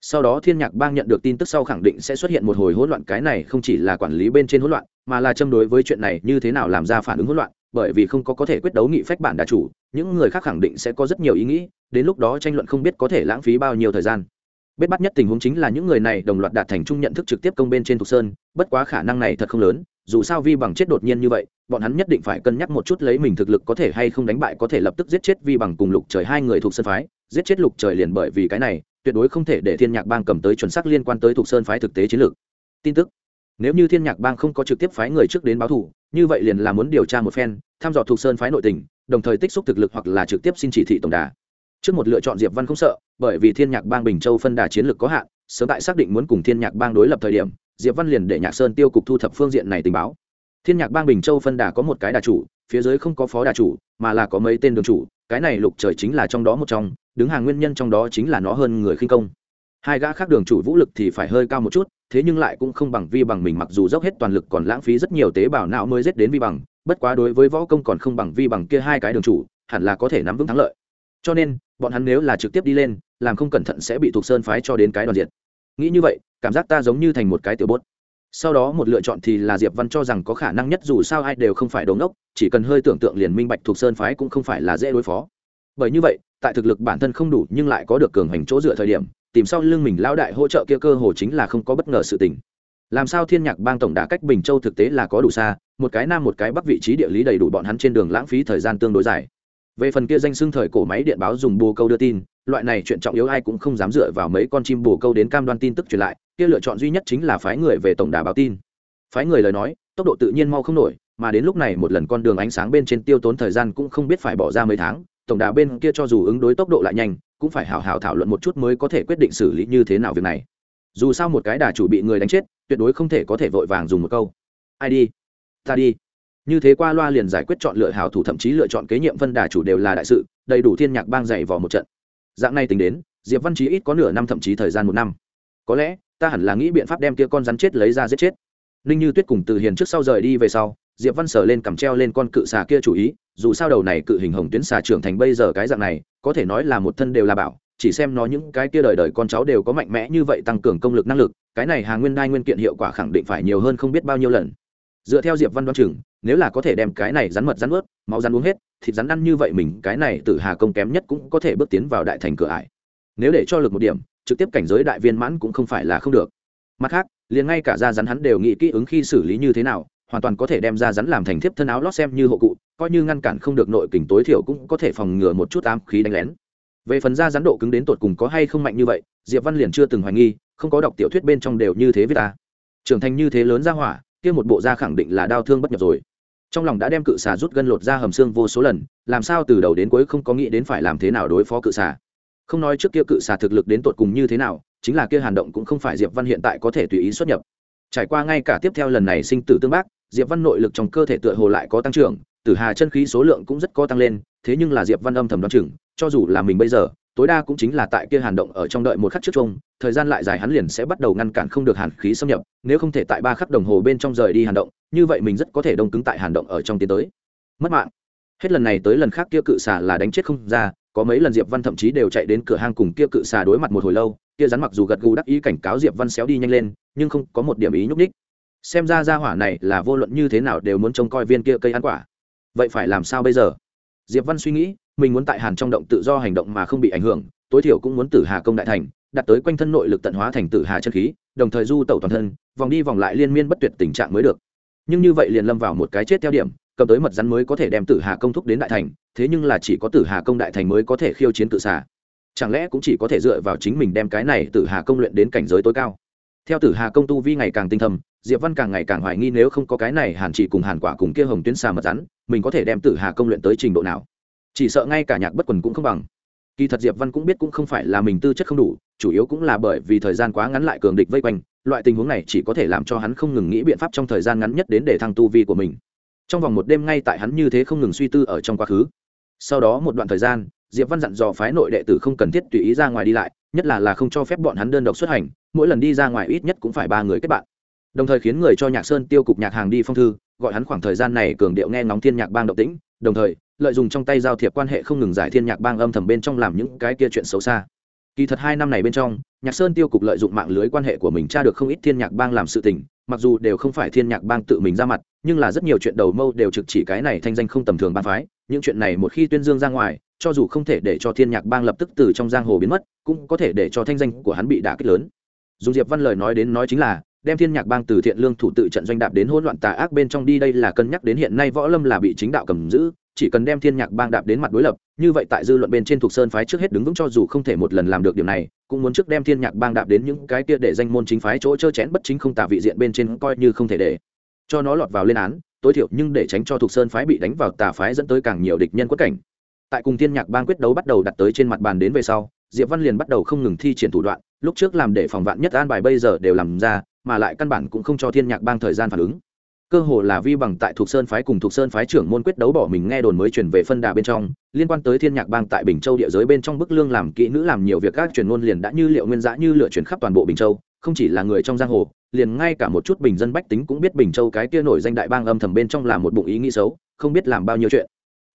Sau đó thiên nhạc bang nhận được tin tức sau khẳng định sẽ xuất hiện một hồi hỗn loạn, cái này không chỉ là quản lý bên trên hỗn loạn, mà là châm đối với chuyện này như thế nào làm ra phản ứng hỗn loạn, bởi vì không có có thể quyết đấu nghị phách bản đà chủ, những người khác khẳng định sẽ có rất nhiều ý nghĩ, đến lúc đó tranh luận không biết có thể lãng phí bao nhiêu thời gian. Bết bắt nhất tình huống chính là những người này đồng loạt đạt thành chung nhận thức trực tiếp công bên trên thục sơn, bất quá khả năng này thật không lớn dù sao vi bằng chết đột nhiên như vậy, bọn hắn nhất định phải cân nhắc một chút lấy mình thực lực có thể hay không đánh bại, có thể lập tức giết chết vi bằng cùng lục trời hai người thuộc sơn phái. Giết chết lục trời liền bởi vì cái này, tuyệt đối không thể để thiên nhạc bang cầm tới chuẩn xác liên quan tới thuộc sơn phái thực tế chiến lược. Tin tức. Nếu như thiên nhạc bang không có trực tiếp phái người trước đến báo thủ, như vậy liền là muốn điều tra một phen, thăm dò thuộc sơn phái nội tình, đồng thời tích xúc thực lực hoặc là trực tiếp xin chỉ thị tổng đà. Trước một lựa chọn diệp văn không sợ, bởi vì thiên nhạc bang bình châu phân đà chiến lược có hạn, sớm tại xác định muốn cùng thiên nhạc bang đối lập thời điểm diệp văn liền để nhạc sơn tiêu cục thu thập phương diện này tình báo. Thiên nhạc bang bình châu phân đà có một cái đà chủ, phía dưới không có phó đà chủ, mà là có mấy tên đường chủ. Cái này lục trời chính là trong đó một trong, đứng hàng nguyên nhân trong đó chính là nó hơn người khinh công. Hai gã khác đường chủ vũ lực thì phải hơi cao một chút, thế nhưng lại cũng không bằng vi bằng mình, mặc dù dốc hết toàn lực còn lãng phí rất nhiều tế bào não mới giết đến vi bằng, bất quá đối với võ công còn không bằng vi bằng kia hai cái đường chủ, hẳn là có thể nắm vững thắng lợi. Cho nên, bọn hắn nếu là trực tiếp đi lên, làm không cẩn thận sẽ bị thuộc sơn phái cho đến cái đoàn diệt. Nghĩ như vậy cảm giác ta giống như thành một cái tiểu bốt. Sau đó một lựa chọn thì là diệp văn cho rằng có khả năng nhất dù sao ai đều không phải đống ốc chỉ cần hơi tưởng tượng liền minh bạch thuộc sơn phái cũng không phải là dễ đối phó. Bởi như vậy, tại thực lực bản thân không đủ nhưng lại có được cường hành chỗ dựa thời điểm, tìm sau lưng mình lão đại hỗ trợ kia cơ hồ chính là không có bất ngờ sự tình. Làm sao thiên nhạc bang tổng đà cách bình châu thực tế là có đủ xa, một cái nam một cái bắc vị trí địa lý đầy đủ bọn hắn trên đường lãng phí thời gian tương đối dài. Về phần kia danh xưng thời cổ máy điện báo dùng bồ câu đưa tin loại này chuyện trọng yếu ai cũng không dám dựa vào mấy con chim bồ câu đến cam đoan tin tức truyền lại, kia lựa chọn duy nhất chính là phái người về tổng đà báo tin. Phái người lời nói, tốc độ tự nhiên mau không nổi, mà đến lúc này một lần con đường ánh sáng bên trên tiêu tốn thời gian cũng không biết phải bỏ ra mấy tháng, tổng đà bên kia cho dù ứng đối tốc độ lại nhanh, cũng phải hào hào thảo luận một chút mới có thể quyết định xử lý như thế nào việc này. Dù sao một cái đà chủ bị người đánh chết, tuyệt đối không thể có thể vội vàng dùng một câu. Ai đi? Ta đi. Như thế qua loa liền giải quyết chọn lựa hào thủ, thậm chí lựa chọn kế nhiệm vân đà chủ đều là đại sự, đầy đủ thiên nhạc bang dày vào một trận dạng này tính đến, diệp văn chí ít có nửa năm thậm chí thời gian một năm. Có lẽ, ta hẳn là nghĩ biện pháp đem kia con rắn chết lấy ra giết chết. Ninh như tuyết cùng từ hiền trước sau rời đi về sau, diệp văn sở lên cầm treo lên con cự xà kia chủ ý, dù sao đầu này cự hình hồng tuyến xà trưởng thành bây giờ cái dạng này, có thể nói là một thân đều là bảo, chỉ xem nó những cái kia đời đời con cháu đều có mạnh mẽ như vậy tăng cường công lực năng lực, cái này hà nguyên đai nguyên kiện hiệu quả khẳng định phải nhiều hơn không biết bao nhiêu lần. Dựa theo diệp văn đoan chừng nếu là có thể đem cái này rắn mật rắn ướt, máu rắn uống hết, thịt rắn ăn như vậy mình, cái này từ hà công kém nhất cũng có thể bước tiến vào đại thành cửa ải. Nếu để cho lực một điểm, trực tiếp cảnh giới đại viên mãn cũng không phải là không được. Mặt khác, liền ngay cả da rắn hắn đều nghĩ kỹ ứng khi xử lý như thế nào, hoàn toàn có thể đem ra rắn làm thành thiếp thân áo lót xem như hộ cụ, coi như ngăn cản không được nội kình tối thiểu cũng có thể phòng ngừa một chút ám khí đánh lén. Về phần da rắn độ cứng đến tột cùng có hay không mạnh như vậy, diệp văn liền chưa từng hoài nghi, không có đọc tiểu thuyết bên trong đều như thế với ta. Trưởng thành như thế lớn ra hỏa kia một bộ da khẳng định là đau thương bất nhập rồi. Trong lòng đã đem cự xà rút gân lột ra hầm xương vô số lần, làm sao từ đầu đến cuối không có nghĩ đến phải làm thế nào đối phó cự xà. Không nói trước kia cự xà thực lực đến tột cùng như thế nào, chính là kia hàn động cũng không phải diệp văn hiện tại có thể tùy ý xuất nhập. Trải qua ngay cả tiếp theo lần này sinh tử tương bác, diệp văn nội lực trong cơ thể tựa hồ lại có tăng trưởng, tử hà chân khí số lượng cũng rất có tăng lên, thế nhưng là diệp văn âm thầm đoán chừng, cho dù là mình bây giờ tối đa cũng chính là tại kia hàn động ở trong đợi một khắc trước chung, thời gian lại dài hắn liền sẽ bắt đầu ngăn cản không được hàn khí xâm nhập, nếu không thể tại ba khắc đồng hồ bên trong rời đi hàn động, như vậy mình rất có thể đông cứng tại hàn động ở trong tiến tới. Mất mạng. Hết lần này tới lần khác kia cự xà là đánh chết không ra, có mấy lần diệp văn thậm chí đều chạy đến cửa hang cùng kia cự xà đối mặt một hồi lâu, kia rắn mặc dù gật gù đắc ý cảnh cáo diệp văn xéo đi nhanh lên, nhưng không có một điểm ý nhúc ních xem ra ra hỏa này là vô luận như thế nào đều muốn trông coi viên kia cây ăn quả. Vậy phải làm sao bây giờ? Diệp văn suy nghĩ, mình muốn tại hàn trong động tự do hành động mà không bị ảnh hưởng, tối thiểu cũng muốn tử hà công đại thành, đặt tới quanh thân nội lực tận hóa thành tử hà chân khí, đồng thời du tẩu toàn thân, vòng đi vòng lại liên miên bất tuyệt tình trạng mới được. Nhưng như vậy liền lâm vào một cái chết theo điểm, cầm tới mật rắn mới có thể đem tử hà công thúc đến đại thành, thế nhưng là chỉ có tử hà công đại thành mới có thể khiêu chiến tự xà. Chẳng lẽ cũng chỉ có thể dựa vào chính mình đem cái này tử hà công luyện đến cảnh giới tối cao? Theo tử hà công tu vi ngày càng tinh thầm diệp văn càng ngày càng hoài nghi nếu không có cái này hàn chỉ cùng hàn quả cùng kia hồng tuyến xà mật rắn, mình có thể đem tử hà công luyện tới trình độ nào? Chỉ sợ ngay cả nhạc bất quần cũng không bằng. Kỳ thật diệp văn cũng biết cũng không phải là mình tư chất không đủ, chủ yếu cũng là bởi vì thời gian quá ngắn lại cường địch vây quanh, loại tình huống này chỉ có thể làm cho hắn không ngừng nghĩ biện pháp trong thời gian ngắn nhất đến để thăng tu vi của mình. Trong vòng một đêm ngay tại hắn như thế không ngừng suy tư ở trong quá khứ. Sau đó một đoạn thời gian, diệp văn dặn dò phái nội đệ tử không cần thiết tùy ý ra ngoài đi lại, nhất là là không cho phép bọn hắn đơn độc xuất hành mỗi lần đi ra ngoài ít nhất cũng phải ba người kết bạn. Đồng thời khiến người cho nhạc sơn tiêu cục nhạc hàng đi phong thư, gọi hắn khoảng thời gian này cường điệu nghe ngóng thiên nhạc bang động tĩnh, đồng thời, lợi dụng trong tay giao thiệp quan hệ không ngừng giải thiên nhạc bang âm thầm bên trong làm những cái kia chuyện xấu xa. Kỳ thật hai năm này bên trong, nhạc sơn tiêu cục lợi dụng mạng lưới quan hệ của mình tra được không ít thiên nhạc bang làm sự tình, mặc dù đều không phải thiên nhạc bang tự mình ra mặt, nhưng là rất nhiều chuyện đầu mâu đều trực chỉ cái này thanh danh không tầm thường bang phái, những chuyện này một khi tuyên dương ra ngoài, cho dù không thể để cho thiên nhạc bang lập tức từ trong giang hồ biến mất, cũng có thể để cho thanh danh của hắn bị đả kích lớn dùng diệp văn lời nói đến nói chính là, đem thiên nhạc bang từ thiện lương thủ tự trận doanh đạp đến hỗn loạn tà ác bên trong đi, đây là cân nhắc đến hiện nay võ lâm là bị chính đạo cầm giữ, chỉ cần đem thiên nhạc bang đạp đến mặt đối lập, như vậy tại dư luận bên trên thuộc sơn phái trước hết đứng vững cho dù không thể một lần làm được điều này, cũng muốn trước đem thiên nhạc bang đạp đến những cái kia để danh môn chính phái chỗ chơ chén bất chính không tà vị diện bên trên coi như không thể để cho nó lọt vào lên án, tối thiểu nhưng để tránh cho thuộc sơn phái bị đánh vào tà phái dẫn tới càng nhiều địch nhân quất cảnh. Tại cùng thiên nhạc bang quyết đấu bắt đầu đặt tới trên mặt bàn đến về sau, diệp văn liền bắt đầu không ngừng thi triển thủ đoạn lúc trước làm để phòng vạn nhất an bài bây giờ đều làm ra, mà lại căn bản cũng không cho thiên nhạc bang thời gian phản ứng. Cơ hồ là vi bằng tại thuộc sơn phái cùng thuộc sơn phái trưởng môn quyết đấu bỏ mình nghe đồn mới truyền về phân đà bên trong, liên quan tới thiên nhạc bang tại bình châu địa giới bên trong bức lương làm kỹ nữ làm nhiều việc các truyền ngôn liền đã như liệu nguyên dã như lựa chuyển khắp toàn bộ bình châu, không chỉ là người trong giang hồ, liền ngay cả một chút bình dân bách tính cũng biết bình châu cái kia nổi danh đại bang âm thầm bên trong là một bụng ý nghĩ xấu, không biết làm bao nhiêu chuyện.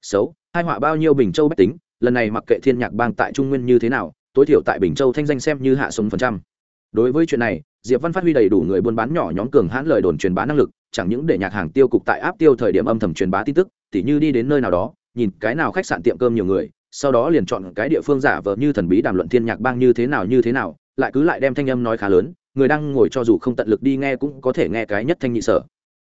Xấu, hai họa bao nhiêu bình châu bách tính, lần này mặc kệ thiên nhạc bang tại trung nguyên như thế nào tối thiểu tại bình châu thanh danh xem như hạ xuống phần trăm. Đối với chuyện này, diệp văn phát huy đầy đủ người buôn bán nhỏ nhóm cường hãn lời đồn truyền bá năng lực, chẳng những để nhạc hàng tiêu cục tại áp tiêu thời điểm âm thầm truyền bá tin tức, tỉ như đi đến nơi nào đó, nhìn cái nào khách sạn tiệm cơm nhiều người, sau đó liền chọn cái địa phương giả vờ như thần bí đàm luận thiên nhạc bang như thế nào như thế nào, lại cứ lại đem thanh âm nói khá lớn, người đang ngồi cho dù không tận lực đi nghe cũng có thể nghe cái nhất thanh nhị sở.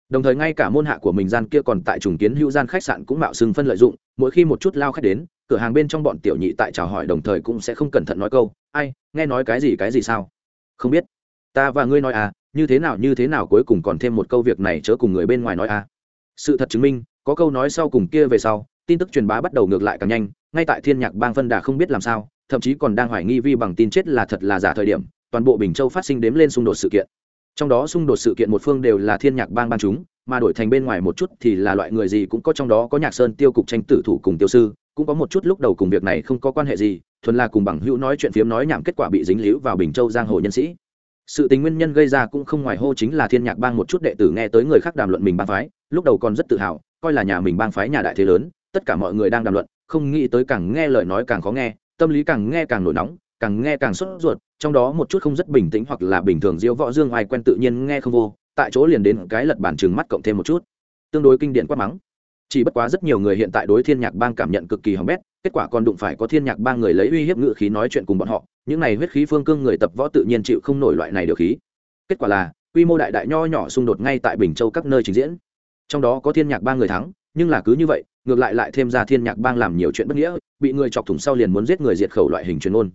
Đồng thời ngay cả môn hạ của mình gian kia còn tại trùng kiến hữu gian khách sạn cũng mạo xưng phân lợi dụng, mỗi khi một chút lao khách đến cửa hàng bên trong bọn tiểu nhị tại chào hỏi đồng thời cũng sẽ không cẩn thận nói câu, ai, nghe nói cái gì cái gì sao? Không biết. Ta và ngươi nói à như thế nào, như thế nào cuối cùng còn thêm một câu việc này chớ cùng người bên ngoài nói à. Sự thật chứng minh, có câu nói sau cùng kia về sau, tin tức truyền bá bắt đầu ngược lại càng nhanh, ngay tại thiên nhạc bang phân đà không biết làm sao, thậm chí còn đang hoài nghi vi bằng tin chết là thật là giả thời điểm, toàn bộ bình châu phát sinh đếm lên xung đột sự kiện. Trong đó xung đột sự kiện một phương đều là thiên nhạc bang ban chúng, mà đổi thành bên ngoài một chút thì là loại người gì cũng có trong đó có nhạc sơn tiêu cục tranh tử thủ cùng tiêu sư cũng có một chút lúc đầu cùng việc này không có quan hệ gì, thuần là cùng bằng hữu nói chuyện phiếm nói nhảm kết quả bị dính líu vào bình châu giang hồ nhân sĩ. Sự tình nguyên nhân gây ra cũng không ngoài hô chính là thiên nhạc bang một chút đệ tử nghe tới người khác đàm luận mình bang phái, lúc đầu còn rất tự hào, coi là nhà mình bang phái nhà đại thế lớn, tất cả mọi người đang đàm luận, không nghĩ tới càng nghe lời nói càng khó nghe, tâm lý càng nghe càng nổi nóng, càng nghe càng sốt ruột, trong đó một chút không rất bình tĩnh hoặc là bình thường diễu võ dương ai quen tự nhiên nghe không vô, tại chỗ liền đến cái lật bản trừng mắt cộng thêm một chút. Tương đối kinh điển quát mắng chỉ bất quá rất nhiều người hiện tại đối thiên nhạc bang cảm nhận cực kỳ hỏng bét, kết quả còn đụng phải có thiên nhạc bang người lấy uy hiếp ngự khí nói chuyện cùng bọn họ, những này huyết khí phương cương người tập võ tự nhiên chịu không nổi loại này điều khí. Kết quả là, quy mô đại đại nho nhỏ xung đột ngay tại bình châu các nơi trình diễn. Trong đó có thiên nhạc bang người thắng, nhưng là cứ như vậy, ngược lại lại thêm ra thiên nhạc bang làm nhiều chuyện bất nghĩa, bị người chọc thủng sau liền muốn giết người diệt khẩu loại hình chuyên môn.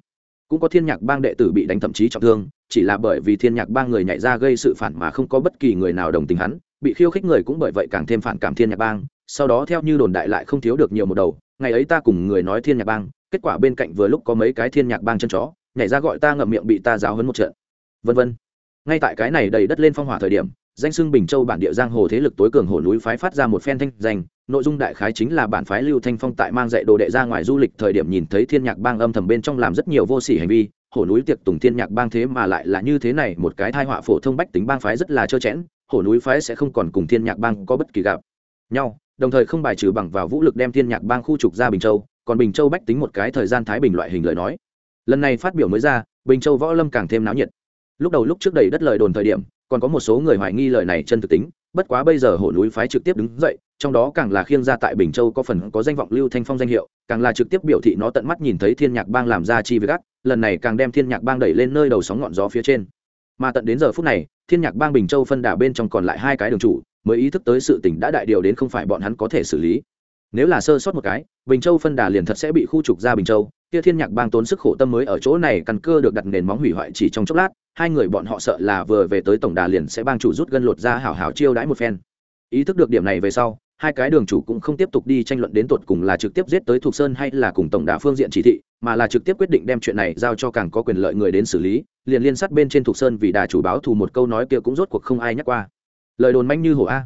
Cũng có thiên nhạc bang đệ tử bị đánh thậm chí trọng thương, chỉ là bởi vì thiên nhạc bang người nhảy ra gây sự phản mà không có bất kỳ người nào đồng tình hắn, bị khiêu khích người cũng bởi vậy càng thêm phản cảm thiên nhạc bang sau đó theo như đồn đại lại không thiếu được nhiều một đầu, ngày ấy ta cùng người nói thiên nhạc bang, kết quả bên cạnh vừa lúc có mấy cái thiên nhạc bang chân chó, nhảy ra gọi ta ngậm miệng bị ta giáo hấn một trận. Vân vân. Ngay tại cái này đầy đất lên phong hỏa thời điểm, danh xưng bình châu bản địa giang hồ thế lực tối cường hồ núi phái phát ra một phen thanh danh, nội dung đại khái chính là bản phái lưu thanh phong tại mang dạy đồ đệ ra ngoài du lịch thời điểm nhìn thấy thiên nhạc bang âm thầm bên trong làm rất nhiều vô sỉ hành vi, hồ núi tiệc tùng thiên nhạc bang thế mà lại là như thế này, một cái thai họa phổ thông bách tính bang phái rất là trơ chẽn hồ núi phái sẽ không còn cùng thiên nhạc bang có bất kỳ gặp nhau đồng thời không bài trừ bằng vào vũ lực đem thiên nhạc bang khu trục ra bình châu, còn bình châu bách tính một cái thời gian thái bình loại hình lời nói lần này phát biểu mới ra, bình châu võ lâm càng thêm náo nhiệt lúc đầu lúc trước đầy đất lời đồn thời điểm, còn có một số người hoài nghi lời này chân thực tính, bất quá bây giờ hổ núi phái trực tiếp đứng dậy, trong đó càng là khiêng ra tại bình châu có phần có danh vọng lưu thanh phong danh hiệu, càng là trực tiếp biểu thị nó tận mắt nhìn thấy thiên nhạc bang làm ra chi với gắt. lần này càng đem thiên nhạc bang đẩy lên nơi đầu sóng ngọn gió phía trên mà tận đến giờ phút này, thiên nhạc bang bình châu phân đả bên trong còn lại hai cái đường chủ mới ý thức tới sự tình đã đại điều đến không phải bọn hắn có thể xử lý. Nếu là sơ sót một cái, bình châu phân đà liền thật sẽ bị khu trục ra bình châu, kia thiên nhạc bang tốn sức khổ tâm mới ở chỗ này căn cơ được đặt nền móng hủy hoại chỉ trong chốc lát, hai người bọn họ sợ là vừa về tới tổng đà liền sẽ bang chủ rút gân lột ra hảo hảo chiêu đãi một phen. Ý thức được điểm này về sau, hai cái đường chủ cũng không tiếp tục đi tranh luận đến tột cùng là trực tiếp giết tới thuộc sơn hay là cùng tổng đà phương diện chỉ thị, mà là trực tiếp quyết định đem chuyện này giao cho càng có quyền lợi người đến xử lý, liền liên sát bên trên thuộc sơn vì đà chủ báo thù một câu nói kia cũng rốt cuộc không ai nhắc qua lời đồn manh như hổ a.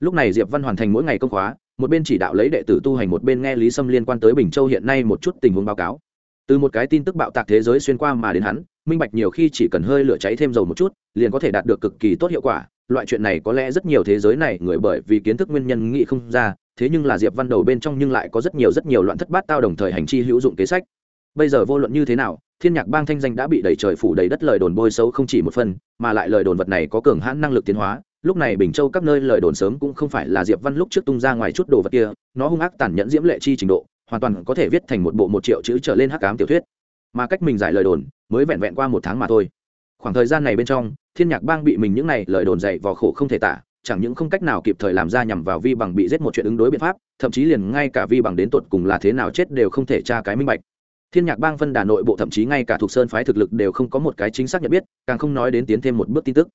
Lúc này diệp văn hoàn thành mỗi ngày công khóa, một bên chỉ đạo lấy đệ tử tu hành, một bên nghe lý sâm liên quan tới bình châu hiện nay một chút tình huống báo cáo. Từ một cái tin tức bạo tạc thế giới xuyên qua mà đến hắn, minh bạch nhiều khi chỉ cần hơi lửa cháy thêm dầu một chút, liền có thể đạt được cực kỳ tốt hiệu quả. Loại chuyện này có lẽ rất nhiều thế giới này người bởi vì kiến thức nguyên nhân nghĩ không ra, thế nhưng là diệp văn đầu bên trong nhưng lại có rất nhiều rất nhiều loạn thất bát tao đồng thời hành chi hữu dụng kế sách. Bây giờ vô luận như thế nào, thiên nhạc bang thanh danh đã bị đẩy trời phủ đầy đất lời đồn bôi xấu không chỉ một phần, mà lại lời đồn vật này có cường hãn năng lực tiến hóa lúc này bình châu các nơi lời đồn sớm cũng không phải là diệp văn lúc trước tung ra ngoài chút đồ vật kia, nó hung ác tàn nhẫn diễm lệ chi trình độ, hoàn toàn có thể viết thành một bộ một triệu chữ trở lên hắc ám tiểu thuyết. Mà cách mình giải lời đồn, mới vẹn vẹn qua một tháng mà thôi. Khoảng thời gian này bên trong, thiên nhạc bang bị mình những này lời đồn dậy vò khổ không thể tả, chẳng những không cách nào kịp thời làm ra nhằm vào vi bằng bị giết một chuyện ứng đối biện pháp, thậm chí liền ngay cả vi bằng đến tột cùng là thế nào chết đều không thể tra cái minh bạch. Thiên nhạc bang phân đà nội bộ thậm chí ngay cả thuộc sơn phái thực lực đều không có một cái chính xác nhận biết, càng không nói đến tiến thêm một bước tin tức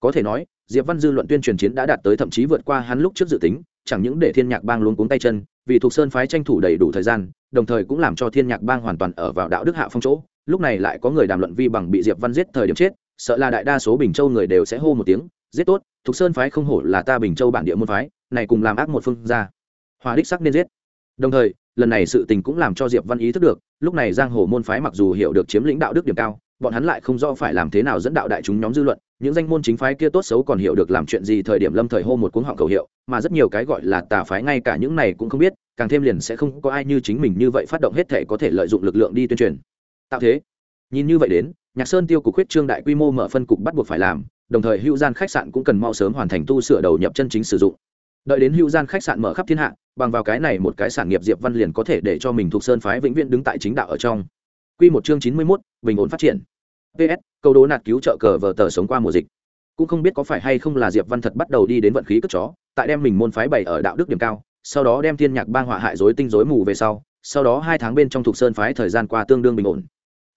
có thể nói, diệp văn dư luận tuyên truyền chiến đã đạt tới thậm chí vượt qua hắn lúc trước dự tính, chẳng những để thiên nhạc bang luôn cuống tay chân, vì thuộc sơn phái tranh thủ đầy đủ thời gian, đồng thời cũng làm cho thiên nhạc bang hoàn toàn ở vào đạo đức hạ phong chỗ. Lúc này lại có người đàm luận vi bằng bị diệp văn giết thời điểm chết, sợ là đại đa số bình châu người đều sẽ hô một tiếng, giết tốt thuộc sơn phái không hổ là ta bình châu bản địa môn phái, này cùng làm ác một phương ra. Hòa đích sắc nên giết. Đồng thời, lần này sự tình cũng làm cho diệp văn ý thức được, lúc này giang hồ môn phái mặc dù hiểu được chiếm lĩnh đạo đức điểm cao bọn hắn lại không rõ phải làm thế nào dẫn đạo đại chúng nhóm dư luận, những danh môn chính phái kia tốt xấu còn hiểu được làm chuyện gì thời điểm lâm thời hô một cuống họng cầu hiệu, mà rất nhiều cái gọi là tà phái ngay cả những này cũng không biết, càng thêm liền sẽ không có ai như chính mình như vậy phát động hết thể có thể lợi dụng lực lượng đi tuyên truyền. Tạo thế. Nhìn như vậy đến, nhạc sơn tiêu cục huyết trương đại quy mô mở phân cục bắt buộc phải làm, đồng thời hưu gian khách sạn cũng cần mau sớm hoàn thành tu sửa đầu nhập chân chính sử dụng. Đợi đến hưu gian khách sạn mở khắp thiên hạ, bằng vào cái này một cái sản nghiệp diệp văn liền có thể để cho mình thuộc sơn phái vĩnh viễn đứng tại chính đạo ở trong quy một chương chín mươi 91, bình ổn phát triển. Ps câu đố nạt cứu trợ cờ vờ tờ sống qua mùa dịch. Cũng không biết có phải hay không là diệp văn thật bắt đầu đi đến vận khí cất chó tại đem mình môn phái bày ở đạo đức điểm cao sau đó đem thiên nhạc bang họa hại rối tinh rối mù về sau sau đó hai tháng bên trong thuộc sơn phái thời gian qua tương đương bình ổn.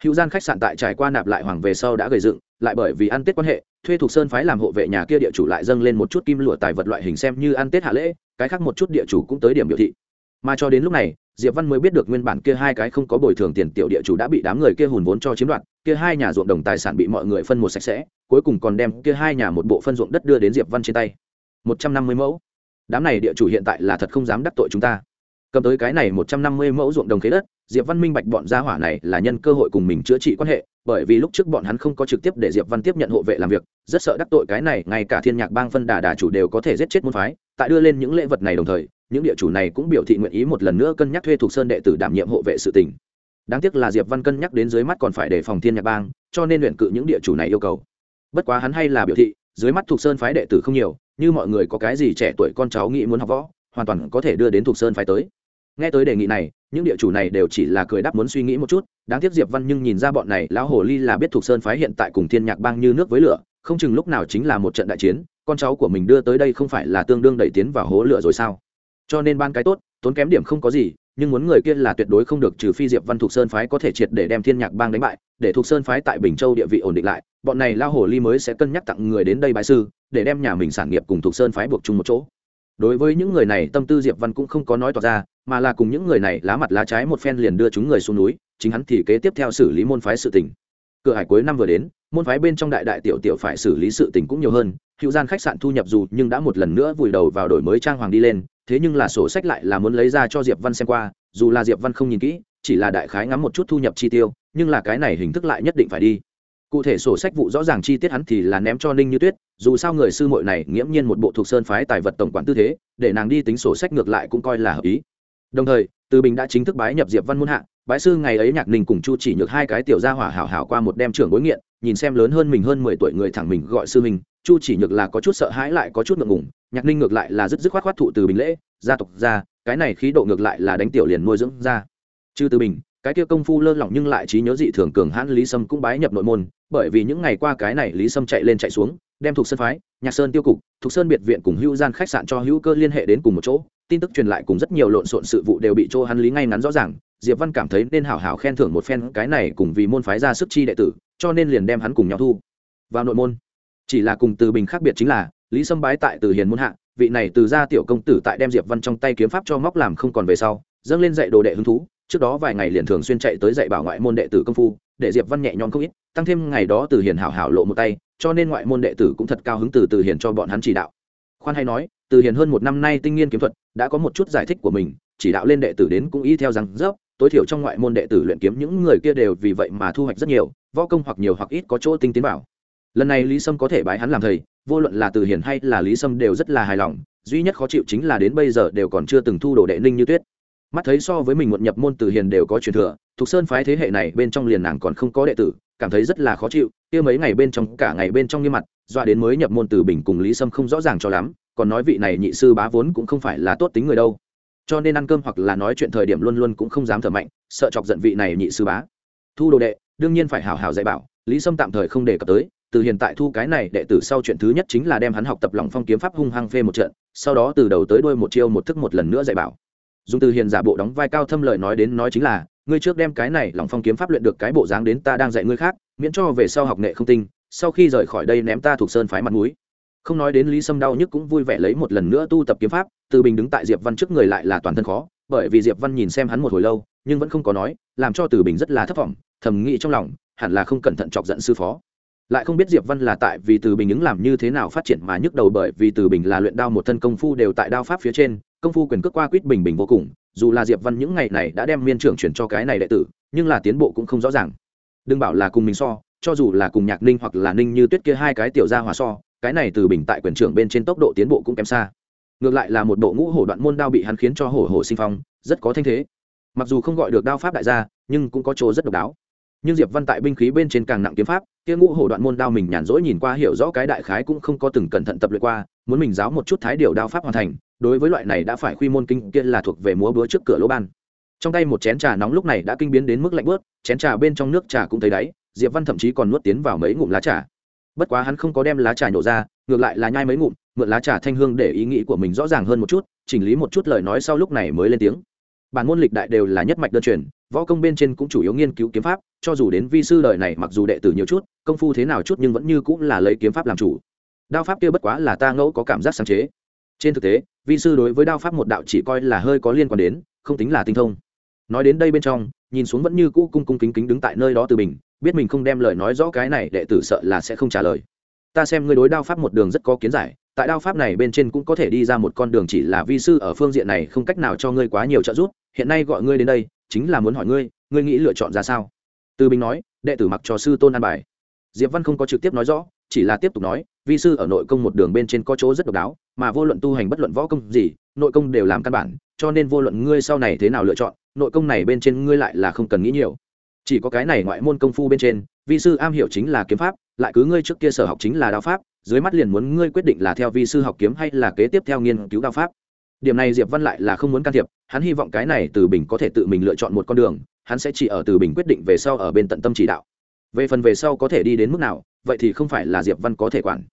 Hữu gian khách sạn tại trải qua nạp lại hoàng về sau đã gầy dựng lại bởi vì ăn tết quan hệ thuê thuộc sơn phái làm hộ vệ nhà kia địa chủ lại dâng lên một chút kim lụa tài vật loại hình xem như ăn tết hạ lễ cái khác một chút địa chủ cũng tới điểm biểu thị. Mà cho đến lúc này diệp văn mới biết được nguyên bản kia hai cái không có bồi thường tiền tiểu địa chủ đã bị đám người kia hùn vốn cho chiếm đoạt, kia hai nhà ruộng đồng tài sản bị mọi người phân một sạch sẽ, cuối cùng còn đem kia hai nhà một bộ phân ruộng đất đưa đến diệp văn trên tay. Một trăm năm mươi mẫu. Đám này địa chủ hiện tại là thật không dám đắc tội chúng ta. Cầm tới cái này một trăm năm mươi mẫu ruộng đồng khế đất, diệp văn minh bạch bọn gia hỏa này là nhân cơ hội cùng mình chữa trị quan hệ, bởi vì lúc trước bọn hắn không có trực tiếp để diệp văn tiếp nhận hộ vệ làm việc, rất sợ đắc tội cái này, ngay cả thiên nhạc bang phân đà đà chủ đều có thể giết chết môn phái, tại đưa lên những lễ vật này đồng thời những địa chủ này cũng biểu thị nguyện ý một lần nữa cân nhắc thuê thuộc sơn đệ tử đảm nhiệm hộ vệ sự tỉnh đáng tiếc là diệp văn cân nhắc đến dưới mắt còn phải đề phòng thiên nhạc bang, cho nên luyện cự những địa chủ này yêu cầu. Bất quá hắn hay là biểu thị, dưới mắt thuộc sơn phái đệ tử không nhiều, như mọi người có cái gì trẻ tuổi con cháu nghĩ muốn học võ, hoàn toàn có thể đưa đến thuộc sơn phái tới. Nghe tới đề nghị này, những địa chủ này đều chỉ là cười đáp muốn suy nghĩ một chút, đáng tiếc diệp văn nhưng nhìn ra bọn này, lão hồ ly là biết thuộc sơn phái hiện tại cùng thiên nhạc bang như nước với lửa, không chừng lúc nào chính là một trận đại chiến, con cháu của mình đưa tới đây không phải là tương đương đẩy tiến vào hố lửa rồi sao? Cho nên ban cái tốt, tốn kém điểm không có gì, nhưng muốn người kia là tuyệt đối không được, trừ phi diệp văn thục sơn phái có thể triệt để đem thiên nhạc bang đánh bại, để thục sơn phái tại bình châu địa vị ổn định lại, bọn này lao hồ ly mới sẽ cân nhắc tặng người đến đây bại sư, để đem nhà mình sản nghiệp cùng thục sơn phái buộc chung một chỗ. Đối với những người này, tâm tư diệp văn cũng không có nói tỏ ra, mà là cùng những người này lá mặt lá trái một phen liền đưa chúng người xuống núi, chính hắn thì kế tiếp theo xử lý môn phái sự tình. Cửa hải cuối năm vừa đến, môn phái bên trong đại đại tiểu tiểu phải xử lý sự tình cũng nhiều hơn, hữu gian khách sạn thu nhập dù nhưng đã một lần nữa vùi đầu vào đổi mới trang hoàng đi lên thế nhưng là sổ sách lại là muốn lấy ra cho diệp văn xem qua, dù là diệp văn không nhìn kỹ, chỉ là đại khái ngắm một chút thu nhập chi tiêu, nhưng là cái này hình thức lại nhất định phải đi. Cụ thể sổ sách vụ rõ ràng chi tiết hắn thì là ném cho ninh như tuyết, dù sao người sư muội này nghiễm nhiên một bộ thuộc sơn phái tài vật tổng quản tư thế, để nàng đi tính sổ sách ngược lại cũng coi là hợp ý. Đồng thời, từ bình đã chính thức bái nhập diệp văn muôn hạ, bái sư ngày ấy nhạc ninh cùng chu chỉ nhược hai cái tiểu gia hỏa hảo hảo qua một đem trưởng bối nghiện, nhìn xem lớn hơn mình hơn mười tuổi người thẳng mình gọi sư mình chu chỉ nhược là có chút sợ hãi lại có chút ngượng ngùng, nhạc ninh ngược lại là rất dứt khoát khoát thụ từ bình lễ, gia tộc ra cái này khí độ ngược lại là đánh tiểu liền nuôi dưỡng ra chư từ bình, cái kia công phu lơ lỏng nhưng lại trí nhớ dị thường cường hãn lý sâm cũng bái nhập nội môn, bởi vì những ngày qua cái này lý sâm chạy lên chạy xuống, đem thuộc sơn phái, nhạc sơn tiêu cục thuộc sơn biệt viện cùng hữu gian khách sạn cho hữu cơ liên hệ đến cùng một chỗ. Tin tức truyền lại cùng rất nhiều lộn xộn sự vụ đều bị chỗ hắn lý ngay ngắn rõ ràng. Diệp văn cảm thấy nên hảo hảo khen thưởng một phen cái này cùng vì môn phái ra sức chi đệ tử, cho nên liền đem hắn cùng nhau thu vào nội môn chỉ là cùng từ bình khác biệt chính là, lý sâm bái tại từ hiền muôn hạ, vị này từ gia tiểu công tử tại đem diệp văn trong tay kiếm pháp cho móc làm không còn về sau, dâng lên dạy đồ đệ hứng thú, trước đó vài ngày liền thường xuyên chạy tới dạy bảo ngoại môn đệ tử công phu, để diệp văn nhẹ nhõm không ít, tăng thêm ngày đó từ hiền hảo hảo lộ một tay, cho nên ngoại môn đệ tử cũng thật cao hứng từ từ hiền cho bọn hắn chỉ đạo. Khoan hay nói, từ hiền hơn một năm nay tinh nghiên kiếm thuật, đã có một chút giải thích của mình, chỉ đạo lên đệ tử đến cũng y theo rằng dốc tối thiểu trong ngoại môn đệ tử luyện kiếm những người kia đều vì vậy mà thu hoạch rất nhiều, võ công hoặc nhiều hoặc ít có chỗ tinh tiến bảo lần này lý sâm có thể bái hắn làm thầy, vô luận là từ hiền hay là lý sâm đều rất là hài lòng, duy nhất khó chịu chính là đến bây giờ đều còn chưa từng thu đồ đệ ninh như tuyết. Mắt thấy so với mình muộn nhập môn từ hiền đều có truyền thừa, thục sơn phái thế hệ này bên trong liền nàng còn không có đệ tử, cảm thấy rất là khó chịu, kia mấy ngày bên trong, cả ngày bên trong nghiêm mặt doa đến mới nhập môn từ bình cùng lý sâm không rõ ràng cho lắm, còn nói vị này nhị sư bá vốn cũng không phải là tốt tính người đâu. Cho nên ăn cơm hoặc là nói chuyện thời điểm luôn luôn cũng không dám thở mạnh, sợ chọc giận vị này nhị sư bá. Thu đồ đệ, đương nhiên phải hào hào dạy bảo, lý sâm tạm thời không đề cập tới từ hiện tại thu cái này đệ tử sau chuyện thứ nhất chính là đem hắn học tập lòng phong kiếm pháp hung hăng phê một trận, sau đó từ đầu tới đuôi một chiêu một thức một lần nữa dạy bảo. Dùng từ hiền giả bộ đóng vai cao thâm lợi nói đến nói chính là, ngươi trước đem cái này lòng phong kiếm pháp luyện được cái bộ dáng đến ta đang dạy ngươi khác, miễn cho về sau học nghệ không tinh, sau khi rời khỏi đây ném ta thuộc sơn phái mặt núi không nói đến lý sâm đau nhức cũng vui vẻ lấy một lần nữa tu tập kiếm pháp, từ bình đứng tại diệp văn trước người lại là toàn thân khó, bởi vì diệp văn nhìn xem hắn một hồi lâu, nhưng vẫn không có nói, làm cho từ bình rất là thất vọng, thầm nghĩ trong lòng, hẳn là không cẩn thận chọc giận sư phó lại không biết diệp văn là tại vì từ bình ứng làm như thế nào phát triển mà nhức đầu bởi vì từ bình là luyện đao một thân công phu đều tại đao pháp phía trên, công phu quyền cước qua quýt bình bình vô cùng, dù là diệp văn những ngày này đã đem miên trưởng chuyển cho cái này đệ tử, nhưng là tiến bộ cũng không rõ ràng. Đừng bảo là cùng mình so, cho dù là cùng nhạc ninh hoặc là ninh như tuyết kia hai cái tiểu gia hòa so, cái này từ bình tại quyền trưởng bên trên tốc độ tiến bộ cũng kém xa. Ngược lại là một bộ ngũ hổ đoạn môn đao bị hắn khiến cho hổ hổ sinh phong, rất có thanh thế. Mặc dù không gọi được đao pháp đại gia, nhưng cũng có chỗ rất độc đáo. Nhưng diệp văn tại binh khí bên trên càng nặng kiếm pháp kia ngũ hổ đoạn môn đao mình nhàn rỗi nhìn qua hiểu rõ cái đại khái cũng không có từng cẩn thận tập luyện qua, muốn mình giáo một chút thái điều đao pháp hoàn thành, đối với loại này đã phải khuy môn kinh kia là thuộc về múa búa trước cửa lỗ ban. Trong tay một chén trà nóng lúc này đã kinh biến đến mức lạnh bớt chén trà bên trong nước trà cũng thấy đáy, diệp văn thậm chí còn nuốt tiến vào mấy ngụm lá trà. Bất quá hắn không có đem lá trà nhổ ra, ngược lại là nhai mấy ngụm, mượn lá trà thanh hương để ý nghĩ của mình rõ ràng hơn một chút, chỉnh lý một chút lời nói sau lúc này mới lên tiếng. Bản môn lịch đại đều là nhất mạch đơn truyền võ công bên trên cũng chủ yếu nghiên cứu kiếm pháp, cho dù đến vi sư đời này mặc dù đệ tử nhiều chút, công phu thế nào chút nhưng vẫn như cũng là lấy kiếm pháp làm chủ. Đao pháp kia bất quá là ta ngẫu có cảm giác sáng chế. Trên thực tế, vi sư đối với đao pháp một đạo chỉ coi là hơi có liên quan đến, không tính là tinh thông. Nói đến đây bên trong, nhìn xuống vẫn như cũ cung cung kính kính đứng tại nơi đó từ mình, biết mình không đem lời nói rõ cái này đệ tử sợ là sẽ không trả lời. Ta xem ngươi đối đao pháp một đường rất có kiến giải, tại đao pháp này bên trên cũng có thể đi ra một con đường chỉ là vi sư ở phương diện này không cách nào cho ngươi quá nhiều trợ giúp, hiện nay gọi ngươi đến đây chính là muốn hỏi ngươi ngươi nghĩ lựa chọn ra sao? Từ bình nói, đệ tử mặc cho sư tôn an bài. Diệp văn không có trực tiếp nói rõ, chỉ là tiếp tục nói, vi sư ở nội công một đường bên trên có chỗ rất độc đáo, mà vô luận tu hành bất luận võ công gì, nội công đều làm căn bản, cho nên vô luận ngươi sau này thế nào lựa chọn, nội công này bên trên ngươi lại là không cần nghĩ nhiều. Chỉ có cái này ngoại môn công phu bên trên, vi sư am hiểu chính là kiếm pháp, lại cứ ngươi trước kia sở học chính là đao pháp, dưới mắt liền muốn ngươi quyết định là theo vi sư học kiếm hay là kế tiếp theo nghiên cứu đao pháp điểm này diệp văn lại là không muốn can thiệp, hắn hy vọng cái này từ bình có thể tự mình lựa chọn một con đường, hắn sẽ chỉ ở từ bình quyết định về sau ở bên tận tâm chỉ đạo. Về phần về sau có thể đi đến mức nào, vậy thì không phải là diệp văn có thể quản.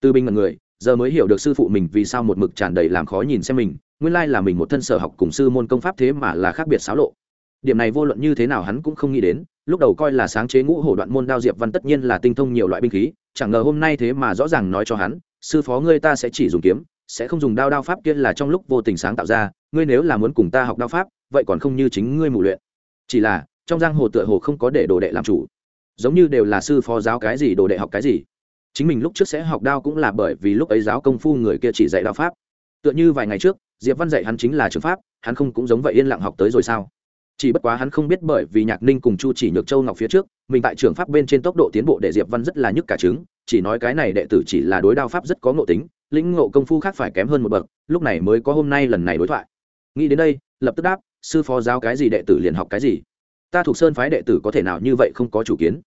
Từ bình là người, giờ mới hiểu được sư phụ mình vì sao một mực tràn đầy làm khó nhìn xem mình, nguyên lai là mình một thân sở học cùng sư môn công pháp thế mà là khác biệt xáo lộ. Điểm này vô luận như thế nào hắn cũng không nghĩ đến, lúc đầu coi là sáng chế ngũ hổ đoạn môn đao diệp văn tất nhiên là tinh thông nhiều loại binh khí, chẳng ngờ hôm nay thế mà rõ ràng nói cho hắn, sư phó ngươi ta sẽ chỉ dùng kiếm sẽ không dùng đao đao pháp kia là trong lúc vô tình sáng tạo ra, ngươi nếu là muốn cùng ta học đao pháp, vậy còn không như chính ngươi mù luyện. Chỉ là, trong giang hồ tựa hồ không có để đồ đệ làm chủ. Giống như đều là sư phó giáo cái gì, đồ đệ học cái gì. Chính mình lúc trước sẽ học đao cũng là bởi vì lúc ấy giáo công phu người kia chỉ dạy đao pháp. Tựa như vài ngày trước, diệp văn dạy hắn chính là trường pháp, hắn không cũng giống vậy yên lặng học tới rồi sao? Chỉ bất quá hắn không biết bởi vì nhạc ninh cùng chu chỉ nhược châu ngọc phía trước, mình tại trường pháp bên trên tốc độ tiến bộ để diệp văn rất là nhức cả trứng, chỉ nói cái này đệ tử chỉ là đối đao pháp rất có ngộ tính lĩnh ngộ công phu khác phải kém hơn một bậc, lúc này mới có hôm nay lần này đối thoại. Nghĩ đến đây, lập tức đáp, sư phó giáo cái gì đệ tử liền học cái gì. Ta thuộc sơn phái đệ tử có thể nào như vậy không có chủ kiến?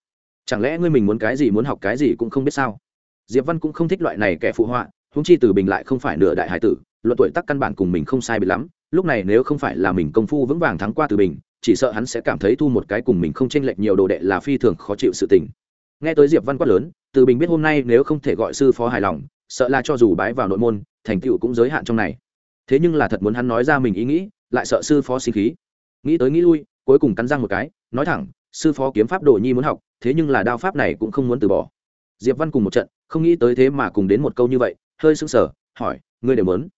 Chẳng lẽ ngươi mình muốn cái gì muốn học cái gì cũng không biết sao? Diệp văn cũng không thích loại này kẻ phụ họa húng chi từ bình lại không phải nửa đại hải tử, luận tuổi tác căn bản cùng mình không sai bị lắm, lúc này nếu không phải là mình công phu vững vàng thắng qua từ bình, chỉ sợ hắn sẽ cảm thấy thu một cái cùng mình không chênh lệch nhiều đồ đệ là phi thường khó chịu sự tình. Nghe tới diệp văn quát lớn, từ bình biết hôm nay nếu không thể gọi sư phó hài lòng sợ là cho dù bái vào nội môn, thành tựu cũng giới hạn trong này. Thế nhưng là thật muốn hắn nói ra mình ý nghĩ, lại sợ sư phó sinh khí. Nghĩ tới nghĩ lui, cuối cùng cắn răng một cái, nói thẳng, sư phó kiếm pháp đồ nhi muốn học, thế nhưng là đao pháp này cũng không muốn từ bỏ. Diệp văn cùng một trận, không nghĩ tới thế mà cùng đến một câu như vậy, hơi sững sờ, hỏi, ngươi đều muốn?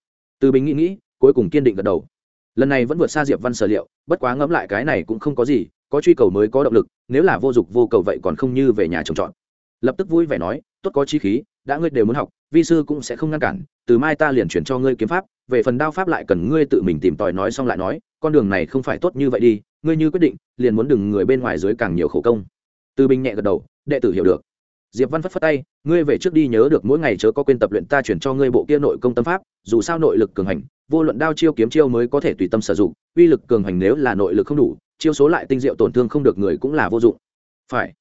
Từ bình nghĩ nghĩ, cuối cùng kiên định gật đầu. Lần này vẫn vượt xa diệp văn sở liệu, bất quá ngẫm lại cái này cũng không có gì, có truy cầu mới có động lực, nếu là vô dụng vô cầu vậy còn không như về nhà trồng trọt. Lập tức vui vẻ nói, tốt có chi khí, đã ngươi đều muốn học vi sư cũng sẽ không ngăn cản, từ mai ta liền chuyển cho ngươi kiếm pháp, về phần đao pháp lại cần ngươi tự mình tìm tòi nói xong lại nói, con đường này không phải tốt như vậy đi, ngươi như quyết định, liền muốn đừng người bên ngoài dưới càng nhiều khổ công. Từ bình nhẹ gật đầu, đệ tử hiểu được. Diệp văn phất phất tay, ngươi về trước đi nhớ được mỗi ngày chớ có quên tập luyện ta chuyển cho ngươi bộ kia nội công tâm pháp, dù sao nội lực cường hành, vô luận đao chiêu kiếm chiêu mới có thể tùy tâm sử dụng, uy lực cường hành nếu là nội lực không đủ, chiêu số lại tinh diệu tổn thương không được người cũng là vô dụng. Phải.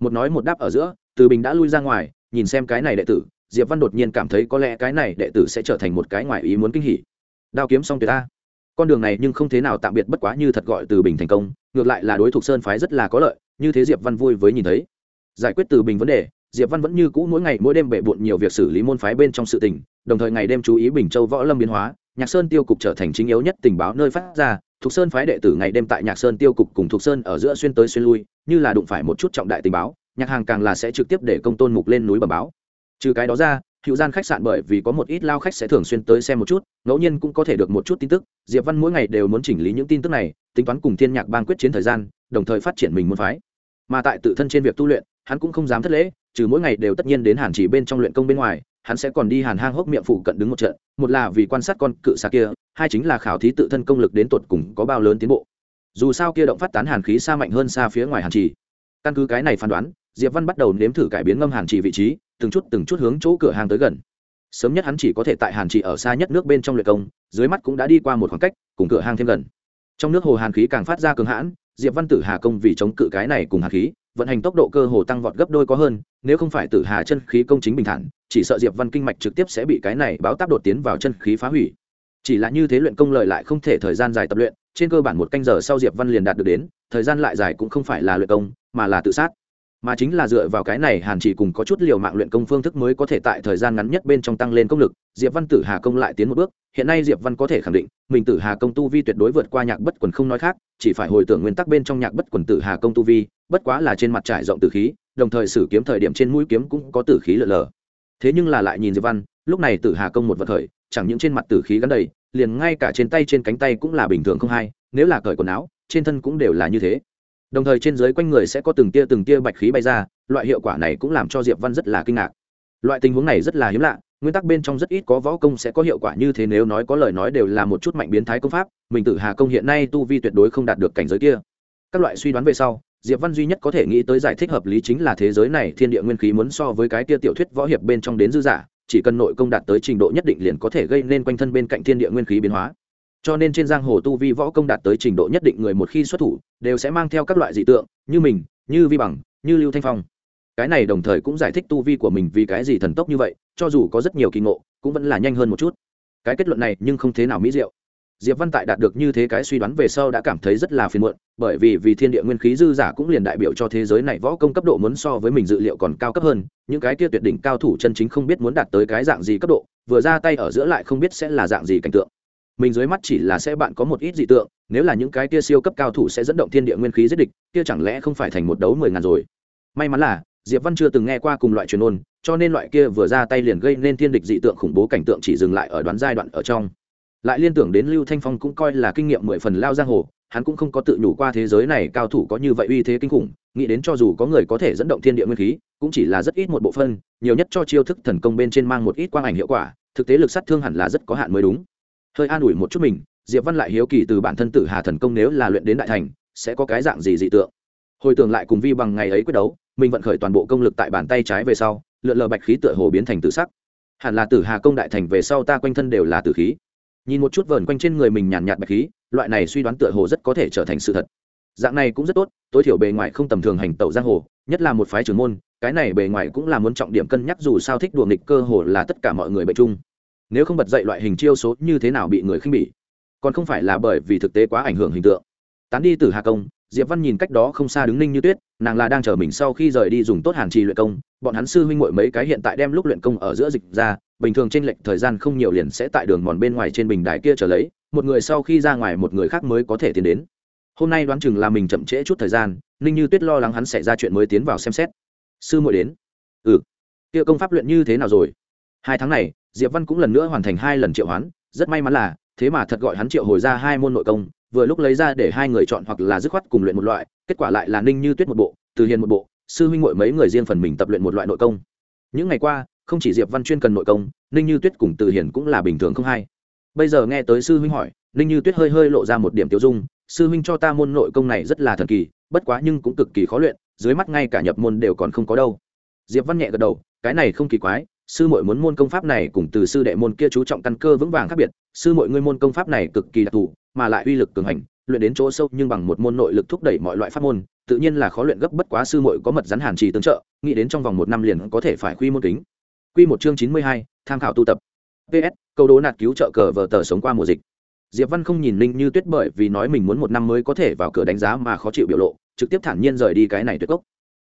Một nói một đáp ở giữa, từ bình đã lui ra ngoài, nhìn xem cái này đệ tử diệp văn đột nhiên cảm thấy có lẽ cái này đệ tử sẽ trở thành một cái ngoài ý muốn kinh hỉ. Đao kiếm xong tuyệt ta con đường này nhưng không thế nào tạm biệt bất quá như thật gọi từ bình thành công, ngược lại là đối thủ sơn phái rất là có lợi, như thế diệp văn vui với nhìn thấy. Giải quyết từ bình vấn đề, diệp văn vẫn như cũ mỗi ngày mỗi đêm bệ bộn nhiều việc xử lý môn phái bên trong sự tình, đồng thời ngày đêm chú ý bình châu võ lâm biến hóa, nhạc sơn tiêu cục trở thành chính yếu nhất tình báo nơi phát ra Thuộc sơn phái đệ tử ngày đêm tại nhạc sơn tiêu cục cùng thuộc sơn ở giữa xuyên tới xuyên lui, như là đụng phải một chút trọng đại tình báo, nhạc hàng càng là sẽ trực tiếp để công tôn mục lên núi bờ báo trừ cái đó ra hữu gian khách sạn bởi vì có một ít lao khách sẽ thường xuyên tới xem một chút ngẫu nhiên cũng có thể được một chút tin tức. Diệp văn mỗi ngày đều muốn chỉnh lý những tin tức này tính toán cùng thiên nhạc bang quyết chiến thời gian đồng thời phát triển mình môn phái. Mà tại tự thân trên việc tu luyện hắn cũng không dám thất lễ trừ mỗi ngày đều tất nhiên đến hàn chỉ bên trong luyện công bên ngoài hắn sẽ còn đi hàn hang hốc miệng phụ cận đứng một trận một là vì quan sát con cự xa kia hai chính là khảo thí tự thân công lực đến tột cùng có bao lớn tiến bộ. Dù sao kia động phát tán hàn khí xa mạnh hơn xa phía ngoài hàn Chỉ, căn cứ cái này phán đoán diệp văn bắt đầu nếm thử cải biến ngâm hàn Chỉ vị trí, từng chút từng chút hướng chỗ cửa hàng tới gần. Sớm nhất hắn chỉ có thể tại hàn Chỉ ở xa nhất nước bên trong luyện công, dưới mắt cũng đã đi qua một khoảng cách, cùng cửa hàng thêm gần. Trong nước hồ hàn khí càng phát ra cường hãn, diệp văn tử hà công vì chống cự cái này cùng hàn khí, vận hành tốc độ cơ hồ tăng vọt gấp đôi có hơn, nếu không phải tử hà chân khí công chính bình thản, chỉ sợ diệp văn kinh mạch trực tiếp sẽ bị cái này báo táp đột tiến vào chân khí phá hủy. Chỉ là như thế luyện công lợi lại không thể thời gian dài tập luyện, trên cơ bản một canh giờ sau diệp văn liền đạt được đến, thời gian lại dài cũng không phải là luyện công, mà là tự sát mà chính là dựa vào cái này hàn chỉ cùng có chút liều mạng luyện công phương thức mới có thể tại thời gian ngắn nhất bên trong tăng lên công lực, diệp văn tử hà công lại tiến một bước, hiện nay diệp văn có thể khẳng định, mình tử hà công tu vi tuyệt đối vượt qua nhạc bất quần không nói khác, chỉ phải hồi tưởng nguyên tắc bên trong nhạc bất quần tử hà công tu vi, bất quá là trên mặt trải rộng tử khí, đồng thời sử kiếm thời điểm trên mũi kiếm cũng có tử khí lở lờ. thế nhưng là lại nhìn diệp văn, lúc này tử hà công một vật khởi, chẳng những trên mặt tử khí gắn đầy, liền ngay cả trên tay trên cánh tay cũng là bình thường không hay, nếu là cởi quần áo, trên thân cũng đều là như thế đồng thời trên dưới quanh người sẽ có từng tia từng tia bạch khí bay ra, loại hiệu quả này cũng làm cho diệp văn rất là kinh ngạc. Loại tình huống này rất là hiếm lạ, nguyên tắc bên trong rất ít có võ công sẽ có hiệu quả như thế nếu nói có lời nói đều là một chút mạnh biến thái công pháp, mình tử hà công hiện nay tu vi tuyệt đối không đạt được cảnh giới kia. Các loại suy đoán về sau, diệp văn duy nhất có thể nghĩ tới giải thích hợp lý chính là thế giới này thiên địa nguyên khí muốn so với cái kia tiểu thuyết võ hiệp bên trong đến dư giả, chỉ cần nội công đạt tới trình độ nhất định liền có thể gây nên quanh thân bên cạnh thiên địa nguyên khí biến hóa cho nên trên giang hồ tu vi võ công đạt tới trình độ nhất định người một khi xuất thủ, đều sẽ mang theo các loại dị tượng, như mình, như vi bằng, như lưu thanh phong. Cái này đồng thời cũng giải thích tu vi của mình vì cái gì thần tốc như vậy, cho dù có rất nhiều kỳ ngộ, cũng vẫn là nhanh hơn một chút. Cái kết luận này nhưng không thế nào mỹ diệu. Diệp văn tại đạt được như thế cái suy đoán về sau đã cảm thấy rất là phiền muộn, bởi vì vì thiên địa nguyên khí dư giả cũng liền đại biểu cho thế giới này võ công cấp độ muốn so với mình dự liệu còn cao cấp hơn, những cái kia tuyệt đỉnh cao thủ chân chính không biết muốn đạt tới cái dạng gì cấp độ, vừa ra tay ở giữa lại không biết sẽ là dạng gì cảnh tượng mình dưới mắt chỉ là sẽ bạn có một ít dị tượng, nếu là những cái tia siêu cấp cao thủ sẽ dẫn động thiên địa nguyên khí giết địch, kia chẳng lẽ không phải thành một đấu mười ngàn rồi? May mắn là, diệp văn chưa từng nghe qua cùng loại truyền ôn, cho nên loại kia vừa ra tay liền gây nên thiên địch dị tượng khủng bố cảnh tượng chỉ dừng lại ở đoán giai đoạn ở trong. Lại liên tưởng đến lưu thanh phong cũng coi là kinh nghiệm mười phần lao giang hồ, hắn cũng không có tự nhủ qua thế giới này cao thủ có như vậy uy thế kinh khủng, nghĩ đến cho dù có người có thể dẫn động thiên địa nguyên khí, cũng chỉ là rất ít một bộ phân nhiều nhất cho chiêu thức thần công bên trên mang một ít quang ảnh hiệu quả, thực tế lực sát thương hẳn là rất có hạn mới đúng hơi an ủi một chút mình, diệp văn lại hiếu kỳ từ bản thân tử hà thần công nếu là luyện đến đại thành, sẽ có cái dạng gì dị tượng. Hồi tưởng lại cùng vi bằng ngày ấy quyết đấu, mình vận khởi toàn bộ công lực tại bàn tay trái về sau, lượn lờ bạch khí tựa hồ biến thành tử sắc. Hẳn là tử hà công đại thành về sau ta quanh thân đều là tử khí. Nhìn một chút vờn quanh trên người mình nhàn nhạt bạch khí, loại này suy đoán tựa hồ rất có thể trở thành sự thật. Dạng này cũng rất tốt, tối thiểu bề ngoài không tầm thường hành tẩu giang hồ, nhất là một phái trưởng môn, cái này bề ngoài cũng là muốn trọng điểm cân nhắc dù sao thích đùa nghịch cơ hồ là tất cả mọi người bệ chung nếu không bật dậy loại hình chiêu số như thế nào bị người khinh bỉ? Còn không phải là bởi vì thực tế quá ảnh hưởng hình tượng. Tán đi từ hà công, diệp văn nhìn cách đó không xa đứng ninh như tuyết, nàng là đang chờ mình sau khi rời đi dùng tốt hàn trì luyện công, bọn hắn sư huynh muội mấy cái hiện tại đem lúc luyện công ở giữa dịch ra, bình thường trên lệnh thời gian không nhiều liền sẽ tại đường mòn bên ngoài trên bình đài kia trở lấy, một người sau khi ra ngoài một người khác mới có thể tiến đến. Hôm nay đoán chừng là mình chậm trễ chút thời gian, ninh như tuyết lo lắng hắn sẽ ra chuyện mới tiến vào xem xét. Sư muội đến. Ừ. Kia công pháp luyện như thế nào rồi? Hai tháng này diệp văn cũng lần nữa hoàn thành hai lần triệu hoán, rất may mắn là, thế mà thật gọi hắn triệu hồi ra hai môn nội công, vừa lúc lấy ra để hai người chọn hoặc là dứt khoát cùng luyện một loại, kết quả lại là ninh như tuyết một bộ, từ hiền một bộ, sư huynh ngội mấy người riêng phần mình tập luyện một loại nội công. Những ngày qua, không chỉ diệp văn chuyên cần nội công, ninh như tuyết cùng từ hiền cũng là bình thường không hay. Bây giờ nghe tới sư huynh hỏi, ninh như tuyết hơi hơi lộ ra một điểm tiêu dung, sư huynh cho ta môn nội công này rất là thần kỳ, bất quá nhưng cũng cực kỳ khó luyện, dưới mắt ngay cả nhập môn đều còn không có đâu. Diệp văn nhẹ gật đầu, cái này không kỳ quái sư muội muốn môn công pháp này cùng từ sư đệ môn kia chú trọng căn cơ vững vàng khác biệt, sư muội ngươi môn công pháp này cực kỳ đặc thù, mà lại uy lực cường hành, luyện đến chỗ sâu nhưng bằng một môn nội lực thúc đẩy mọi loại pháp môn, tự nhiên là khó luyện gấp bất quá sư muội có mật rắn hàn trì tương trợ, nghĩ đến trong vòng một năm liền có thể phải quy môn kính. Quy một chương chín mươi hai, tham khảo tu tập. Ps câu đố nạt cứu trợ cờ vờ tờ sống qua mùa dịch. Diệp văn không nhìn linh như tuyết bởi vì nói mình muốn một năm mới có thể vào cửa đánh giá mà khó chịu biểu lộ, trực tiếp thản nhiên rời đi cái này tuyệt cốc.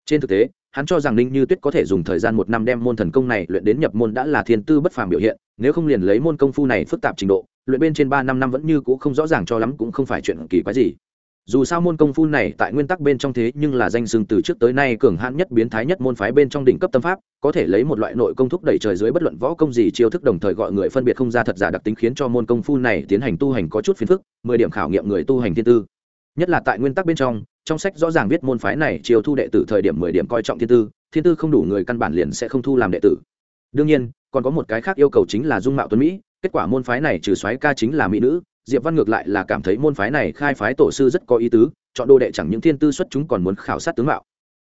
Trên thực tế hắn cho rằng ninh như tuyết có thể dùng thời gian một năm đem môn thần công này luyện đến nhập môn đã là thiên tư bất phàm biểu hiện, nếu không liền lấy môn công phu này phức tạp trình độ, luyện bên trên ba năm năm vẫn như c ũ không rõ ràng cho lắm cũng không phải chuyện kỳ quái gì. Dù sao môn công phu này tại nguyên tắc bên trong thế nhưng là danh sừng từ trước tới nay cường hãn nhất biến thái nhất môn phái bên trong đỉnh cấp tâm pháp, có thể lấy một loại nội công thúc đẩy trời dưới bất luận võ công gì chiêu thức đồng thời gọi người phân biệt không ra thật giả đặc tính khiến cho môn công phu này tiến hành tu hành có chút phiền phức, mười điểm khảo nghiệm người tu hành thiên tư. Nhất là tại nguyên tắc bên trong trong sách rõ ràng viết môn phái này chiều thu đệ tử thời điểm mười điểm coi trọng thiên tư thiên tư không đủ người căn bản liền sẽ không thu làm đệ tử. Đương nhiên, còn có một cái khác yêu cầu chính là dung mạo tuấn mỹ, kết quả môn phái này trừ soái ca chính là mỹ nữ, diệp văn ngược lại là cảm thấy môn phái này khai phái tổ sư rất có ý tứ, chọn đô đệ chẳng những thiên tư xuất chúng còn muốn khảo sát tướng mạo.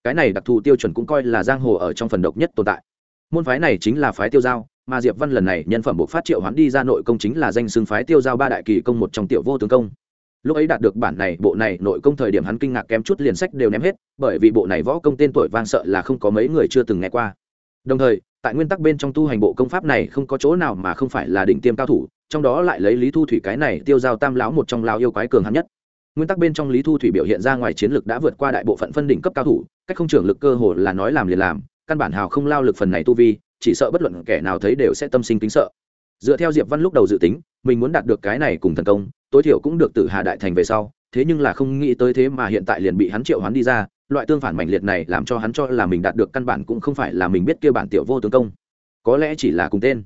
Cái này đặc thù tiêu chuẩn cũng coi là giang hồ ở trong phần độc nhất tồn tại. Môn phái này chính là phái tiêu giao, mà diệp văn lần này nhân phẩm buộc phát triệu hoán đi ra nội công chính là danh xưng phái tiêu giao ba đại kỳ công một trong tiểu vô tướng công lúc ấy đạt được bản này, bộ này, nội công thời điểm hắn kinh ngạc kém chút liền sách đều ném hết, bởi vì bộ này võ công tên tuổi vang sợ là không có mấy người chưa từng nghe qua. Đồng thời, tại nguyên tắc bên trong tu hành bộ công pháp này không có chỗ nào mà không phải là đỉnh tiêm cao thủ, trong đó lại lấy lý thu thủy cái này tiêu giao tam lão một trong lao yêu quái cường hắn nhất. Nguyên tắc bên trong lý thu thủy biểu hiện ra ngoài chiến lược đã vượt qua đại bộ phận phân đỉnh cấp cao thủ, cách không trưởng lực cơ hồ là nói làm liền làm, căn bản hào không lao lực phần này tu vi, chỉ sợ bất luận kẻ nào thấy đều sẽ tâm sinh kính sợ. Dựa theo diệp văn lúc đầu dự tính, mình muốn đạt được cái này cùng thần công tối thiểu cũng được từ hà đại thành về sau, thế nhưng là không nghĩ tới thế mà hiện tại liền bị hắn triệu hắn đi ra, loại tương phản mạnh liệt này làm cho hắn cho là mình đạt được căn bản cũng không phải là mình biết kia bản tiểu vô tướng công. Có lẽ chỉ là cùng tên.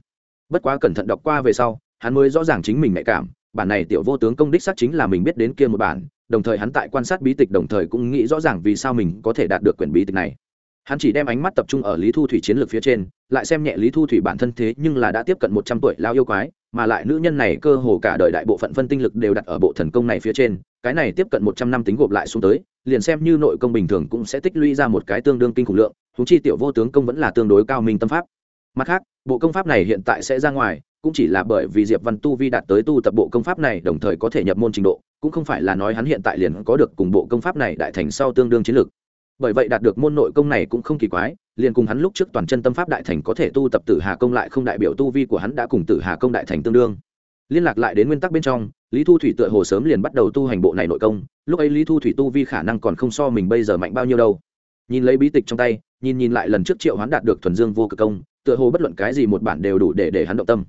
Bất quá cẩn thận đọc qua về sau, hắn mới rõ ràng chính mình nhạy cảm, bản này tiểu vô tướng công đích xác chính là mình biết đến kia một bản, đồng thời hắn tại quan sát bí tịch đồng thời cũng nghĩ rõ ràng vì sao mình có thể đạt được quyển bí tịch này. Hắn chỉ đem ánh mắt tập trung ở lý thu thủy chiến lược phía trên, lại xem nhẹ lý thu thủy bản thân thế nhưng là đã tiếp cận một trăm tuổi lao yêu quái mà lại nữ nhân này cơ hồ cả đời đại bộ phận phân tinh lực đều đặt ở bộ thần công này phía trên, cái này tiếp cận một trăm năm tính gộp lại xuống tới, liền xem như nội công bình thường cũng sẽ tích lũy ra một cái tương đương kinh khủng lượng thú chi tiểu vô tướng công vẫn là tương đối cao minh tâm pháp. Mặt khác, bộ công pháp này hiện tại sẽ ra ngoài, cũng chỉ là bởi vì diệp văn tu vi đạt tới tu tập bộ công pháp này đồng thời có thể nhập môn trình độ, cũng không phải là nói hắn hiện tại liền có được cùng bộ công pháp này đại thành sau tương đương chiến lược. Bởi vậy đạt được môn nội công này cũng không kỳ quái liền cùng hắn lúc trước toàn chân tâm pháp đại thành có thể tu tập tử hà công lại không đại biểu tu vi của hắn đã cùng tử hà công đại thành tương đương. Liên lạc lại đến nguyên tắc bên trong, lý thu thủy tựa hồ sớm liền bắt đầu tu hành bộ này nội công, lúc ấy lý thu thủy tu vi khả năng còn không so mình bây giờ mạnh bao nhiêu đâu. Nhìn lấy bí tịch trong tay, nhìn nhìn lại lần trước triệu hắn đạt được thuần dương vô cực công, tựa hồ bất luận cái gì một bản đều đủ để để hắn động tâm.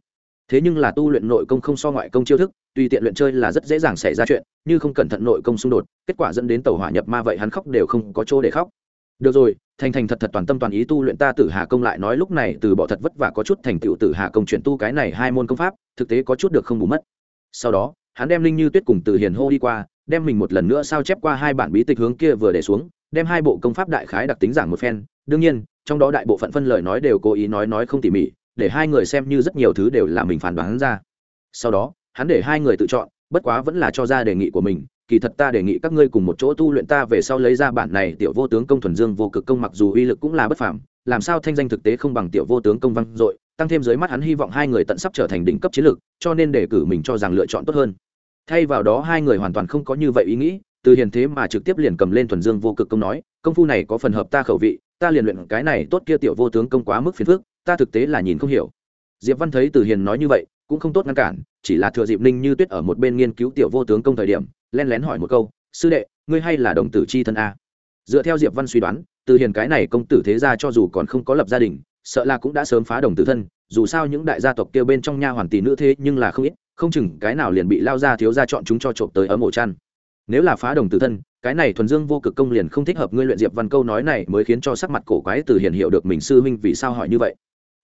Thế nhưng là tu luyện nội công không so ngoại công chiêu thức, tùy tiện luyện chơi là rất dễ dàng xảy ra chuyện, như không cẩn thận nội công xung đột, kết quả dẫn đến tàu hỏa nhập ma vậy hắn khóc đều không có chỗ để khóc được rồi, thành thành thật thật toàn tâm toàn ý tu luyện ta tử hà công lại nói lúc này từ bỏ thật vất vả có chút thành tựu tử hà công chuyển tu cái này hai môn công pháp, thực tế có chút được không bù mất. Sau đó, hắn đem linh như tuyết cùng từ hiền hô đi qua, đem mình một lần nữa sao chép qua hai bản bí tịch hướng kia vừa để xuống, đem hai bộ công pháp đại khái đặc tính giảng một phen. Đương nhiên, trong đó đại bộ phận phân lời nói đều cố ý nói nói không tỉ mỉ, để hai người xem như rất nhiều thứ đều là mình phản đoán ra. Sau đó, hắn để hai người tự chọn, bất quá vẫn là cho ra đề nghị của mình kỳ thật ta đề nghị các ngươi cùng một chỗ tu luyện ta về sau lấy ra bản này tiểu vô tướng công thuần dương vô cực công mặc dù uy lực cũng là bất phàm, làm sao thanh danh thực tế không bằng tiểu vô tướng công văn dội, tăng thêm dưới mắt hắn hy vọng hai người tận sắp trở thành đỉnh cấp chiến lược, cho nên đề cử mình cho rằng lựa chọn tốt hơn. Thay vào đó hai người hoàn toàn không có như vậy ý nghĩ, từ hiền thế mà trực tiếp liền cầm lên thuần dương vô cực công nói, công phu này có phần hợp ta khẩu vị, ta liền luyện cái này tốt kia tiểu vô tướng công quá mức phiền phức, ta thực tế là nhìn không hiểu. Diệp văn thấy từ hiền nói như vậy, cũng không tốt ngăn cản, chỉ là thừa dịp ninh như tuyết ở một bên nghiên cứu tiểu vô tướng công thời điểm len lén hỏi một câu, sư đệ, ngươi hay là đồng tử c h i thân a? Dựa theo diệp văn suy đoán, từ hiền cái này công tử thế gia cho dù còn không có lập gia đình, sợ là cũng đã sớm phá đồng tử thân, dù sao những đại gia tộc kêu bên trong nha hoàn tỷ nữ thế nhưng là không ít, không chừng cái nào liền bị lao ra thiếu ra chọn chúng cho trộm tới ở ổ chăn. Nếu là phá đồng tử thân, cái này thuần dương vô cực công liền không thích hợp ngươi luyện diệp văn câu nói này mới khiến cho sắc mặt cổ quái từ hiền hiểu được mình sư huynh vì sao hỏi như vậy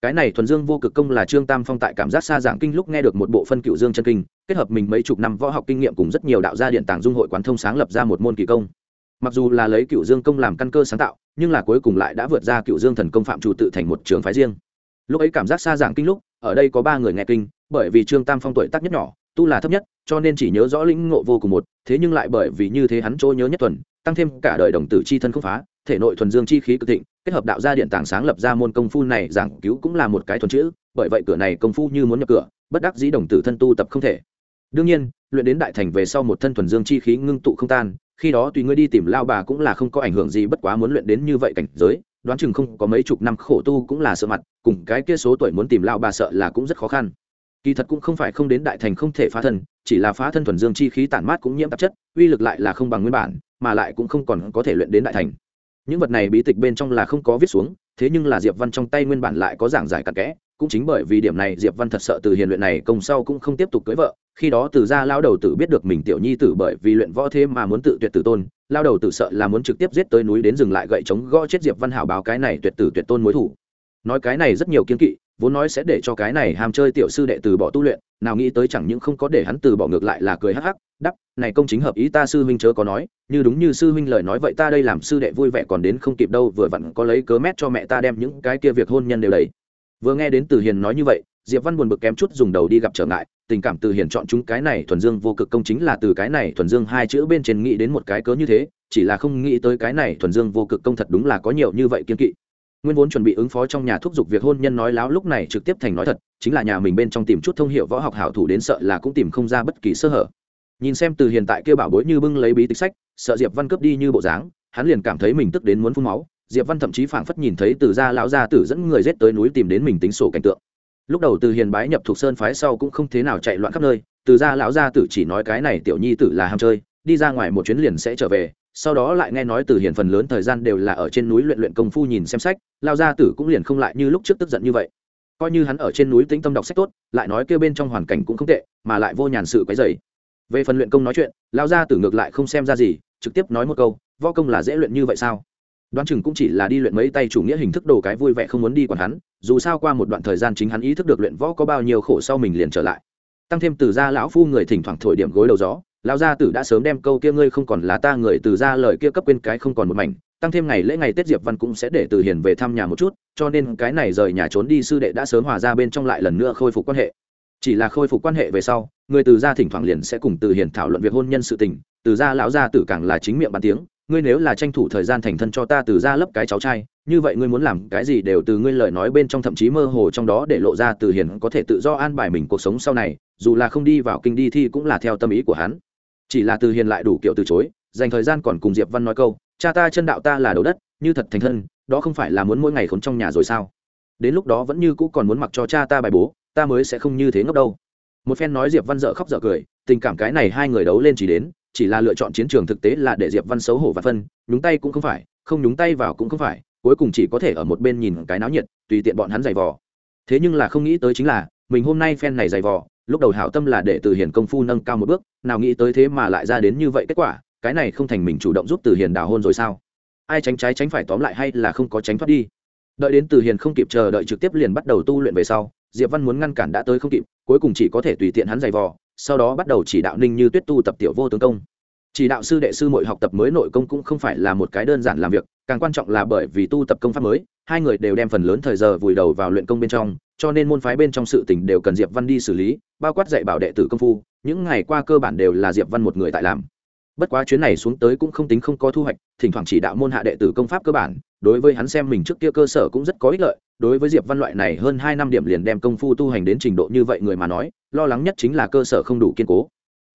cái này thuần dương vô cực công là trương tam phong tại cảm giác xa giảng kinh lúc nghe được một bộ phân cựu dương chân kinh, kết hợp mình mấy chục năm võ học kinh nghiệm cùng rất nhiều đạo gia điện tàng dung hội quán thông sáng lập ra một môn kỳ công. Mặc dù là lấy cựu dương công làm căn cơ sáng tạo, nhưng là cuối cùng lại đã vượt ra cựu dương thần công phạm chủ tự thành một trường phái riêng. Lúc ấy cảm giác xa giảng kinh lúc, ở đây có ba người nghe kinh, bởi vì trương tam phong tuổi tác nhất nhỏ, tu là thấp nhất, cho nên chỉ nhớ rõ lĩnh ngộ vô cùng một, thế nhưng lại bởi vì như thế hắn trôi nhớ nhất tuần tăng thêm cả đời đồng tử chi thân không phá, thể nội thuần dương chi khí cực thịnh, kết hợp đạo gia điện tảng sáng lập ra môn công phu này, giảng cứu cũng là một cái thuần chữ, bởi vậy cửa này công phu như muốn nhập cửa, bất đắc dĩ đồng tử thân tu tập không thể. Đương nhiên, luyện đến đại thành về sau một thân thuần dương chi khí ngưng tụ không tan, khi đó tùy ngươi đi tìm lao bà cũng là không có ảnh hưởng gì bất quá muốn luyện đến như vậy cảnh giới, đoán chừng không có mấy chục năm khổ tu cũng là sợ mặt, cùng cái kia số tuổi muốn tìm lao bà sợ là cũng rất khó khăn. Kỳ thật cũng không phải không đến đại thành không thể phá thân, chỉ là phá thân thuần dương chi khí tản mát cũng nhiễm tạp chất, uy lực lại là không bằng nguyên bản mà lại cũng không còn có thể luyện đến đại thành. Những vật này bí tịch bên trong là không có viết xuống, thế nhưng là diệp văn trong tay nguyên bản lại có giảng giải cặn kẽ, cũng chính bởi vì điểm này diệp văn thật sợ từ hiền luyện này công sau cũng không tiếp tục cưới vợ, khi đó từ gia lao đầu tử biết được mình tiểu nhi tử bởi vì luyện võ thế mà muốn tự tuyệt tử tôn, lao đầu tử sợ là muốn trực tiếp giết tới núi đến dừng lại gậy chống gõ chết diệp văn hảo báo cái này tuyệt tử tuyệt tôn mối thủ. Nói cái này rất nhiều kiên kỵ, vốn nói sẽ để cho cái này ham chơi tiểu sư đệ từ bỏ tu luyện, nào nghĩ tới chẳng những không có để hắn từ bỏ ngược lại là cười hắc hắc đắp, này công chính hợp ý ta sư huynh chớ có nói, như đúng như sư huynh lời nói vậy ta đây làm sư đệ vui vẻ còn đến không kịp đâu, vừa vặn có lấy cớ mét cho mẹ ta đem những cái kia việc hôn nhân đều đầy vừa nghe đến từ hiền nói như vậy, diệp văn buồn bực kém chút dùng đầu đi gặp trở ngại, tình cảm từ hiền chọn chúng cái này thuần dương vô cực công chính là từ cái này thuần dương hai chữ bên trên nghĩ đến một cái cớ như thế, chỉ là không nghĩ tới cái này thuần dương vô cực công thật đúng là có nhiều như vậy kiên kỵ. Nguyên vốn chuẩn bị ứng phó trong nhà thúc giục việc hôn nhân nói láo lúc này trực tiếp thành nói thật, chính là nhà mình bên trong tìm chút thông hiệu võ học hảo thủ đến sợ là cũng tìm không ra bất kỳ sơ hở nhìn xem từ hiện tại kêu bảo bối như bưng lấy bí tịch sách, sợ diệp văn cướp đi như bộ dáng, hắn liền cảm thấy mình tức đến muốn phun máu. Diệp văn thậm chí phảng phất nhìn thấy từ gia lão gia tử dẫn người rết tới núi tìm đến mình tính sổ cảnh tượng. Lúc đầu từ hiền bái nhập thuộc sơn phái sau cũng không thế nào chạy loạn khắp nơi, từ gia lão gia tử chỉ nói cái này tiểu nhi tử là ham chơi, đi ra ngoài một chuyến liền sẽ trở về, sau đó lại nghe nói từ hiền phần lớn thời gian đều là ở trên núi luyện luyện công phu nhìn xem sách lao gia tử cũng liền không lại như lúc trước tức giận như vậy. Coi như hắn ở trên núi tĩnh tâm đọc sách tốt, lại nói kêu bên trong hoàn cảnh cũng không tệ, mà lại vô nhàn sự cái dày về phần luyện công nói chuyện lao gia tử ngược lại không xem ra gì, trực tiếp nói một câu, võ công là dễ luyện như vậy sao? Đoán chừng cũng chỉ là đi luyện mấy tay chủ nghĩa hình thức đồ cái vui vẻ không muốn đi còn hắn, dù sao qua một đoạn thời gian chính hắn ý thức được luyện võ có bao nhiêu khổ sau mình liền trở lại. Tăng thêm từ gia lão phu người thỉnh thoảng thổi điểm gối đầu gió, lão gia tử đã sớm đem câu kia ngươi không còn là ta người từ gia lời kia cấp quên cái không còn một mảnh, tăng thêm ngày lễ ngày tết diệp văn cũng sẽ để từ hiền về thăm nhà một chút, cho nên cái này rời nhà trốn đi sư đệ đã sớm hòa ra bên trong lại lần nữa khôi phục quan hệ chỉ là khôi phục quan hệ về sau, người từ gia thỉnh thoảng liền sẽ cùng từ hiền thảo luận việc hôn nhân sự tình, từ gia lão gia tử càng là chính miệng bàn tiếng, ngươi nếu là tranh thủ thời gian thành thân cho ta từ gia lấp cái cháu trai, như vậy ngươi muốn làm cái gì đều từ ngươi lời nói bên trong thậm chí mơ hồ trong đó để lộ ra từ hiền có thể tự do an bài mình cuộc sống sau này, dù là không đi vào kinh đi thi cũng là theo tâm ý của hắn. Chỉ là từ hiền lại đủ kiểu từ chối, dành thời gian còn cùng diệp văn nói câu, cha ta chân đạo ta là đầu đất, như thật thành thân, đó không phải là muốn mỗi ngày khốn trong nhà rồi sao? Đến lúc đó vẫn như cũ còn muốn mặc cho cha ta bài bố ta mới sẽ không như thế ngốc đâu. Một phen nói diệp văn dợ khóc dợ cười, tình cảm cái này hai người đấu lên chỉ đến, chỉ là lựa chọn chiến trường thực tế là để diệp văn xấu hổ và phân, nhúng tay cũng không phải, không nhúng tay vào cũng không phải, cuối cùng chỉ có thể ở một bên nhìn cái náo nhiệt, tùy tiện bọn hắn giày vò. Thế nhưng là không nghĩ tới chính là, mình hôm nay phen này giày vò, lúc đầu hảo tâm là để từ hiền công phu nâng cao một bước, nào nghĩ tới thế mà lại ra đến như vậy kết quả, cái này không thành mình chủ động giúp từ hiền đào hôn rồi sao? Ai tránh trái tránh phải tóm lại hay là không có tránh thoát đi? Đợi đến từ hiền không kịp chờ đợi trực tiếp liền bắt đầu tu luyện về sau, diệp văn muốn ngăn cản đã tới không kịp, cuối cùng chỉ có thể tùy tiện hắn giày vò, sau đó bắt đầu chỉ đạo ninh như tuyết tu tập tiểu vô tướng công. Chỉ đạo sư đệ sư mọi học tập mới nội công cũng không phải là một cái đơn giản làm việc, càng quan trọng là bởi vì tu tập công pháp mới, hai người đều đem phần lớn thời giờ vùi đầu vào luyện công bên trong, cho nên môn phái bên trong sự tình đều cần diệp văn đi xử lý, bao quát dạy bảo đệ tử công phu, những ngày qua cơ bản đều là diệp văn một người tại làm bất quá chuyến này xuống tới cũng không tính không có thu hoạch, thỉnh thoảng chỉ đạo môn hạ đệ tử công pháp cơ bản, đối với hắn xem mình trước kia cơ sở cũng rất có ích lợi, đối với diệp văn loại này hơn hai năm điểm liền đem công phu tu hành đến trình độ như vậy người mà nói, lo lắng nhất chính là cơ sở không đủ kiên cố.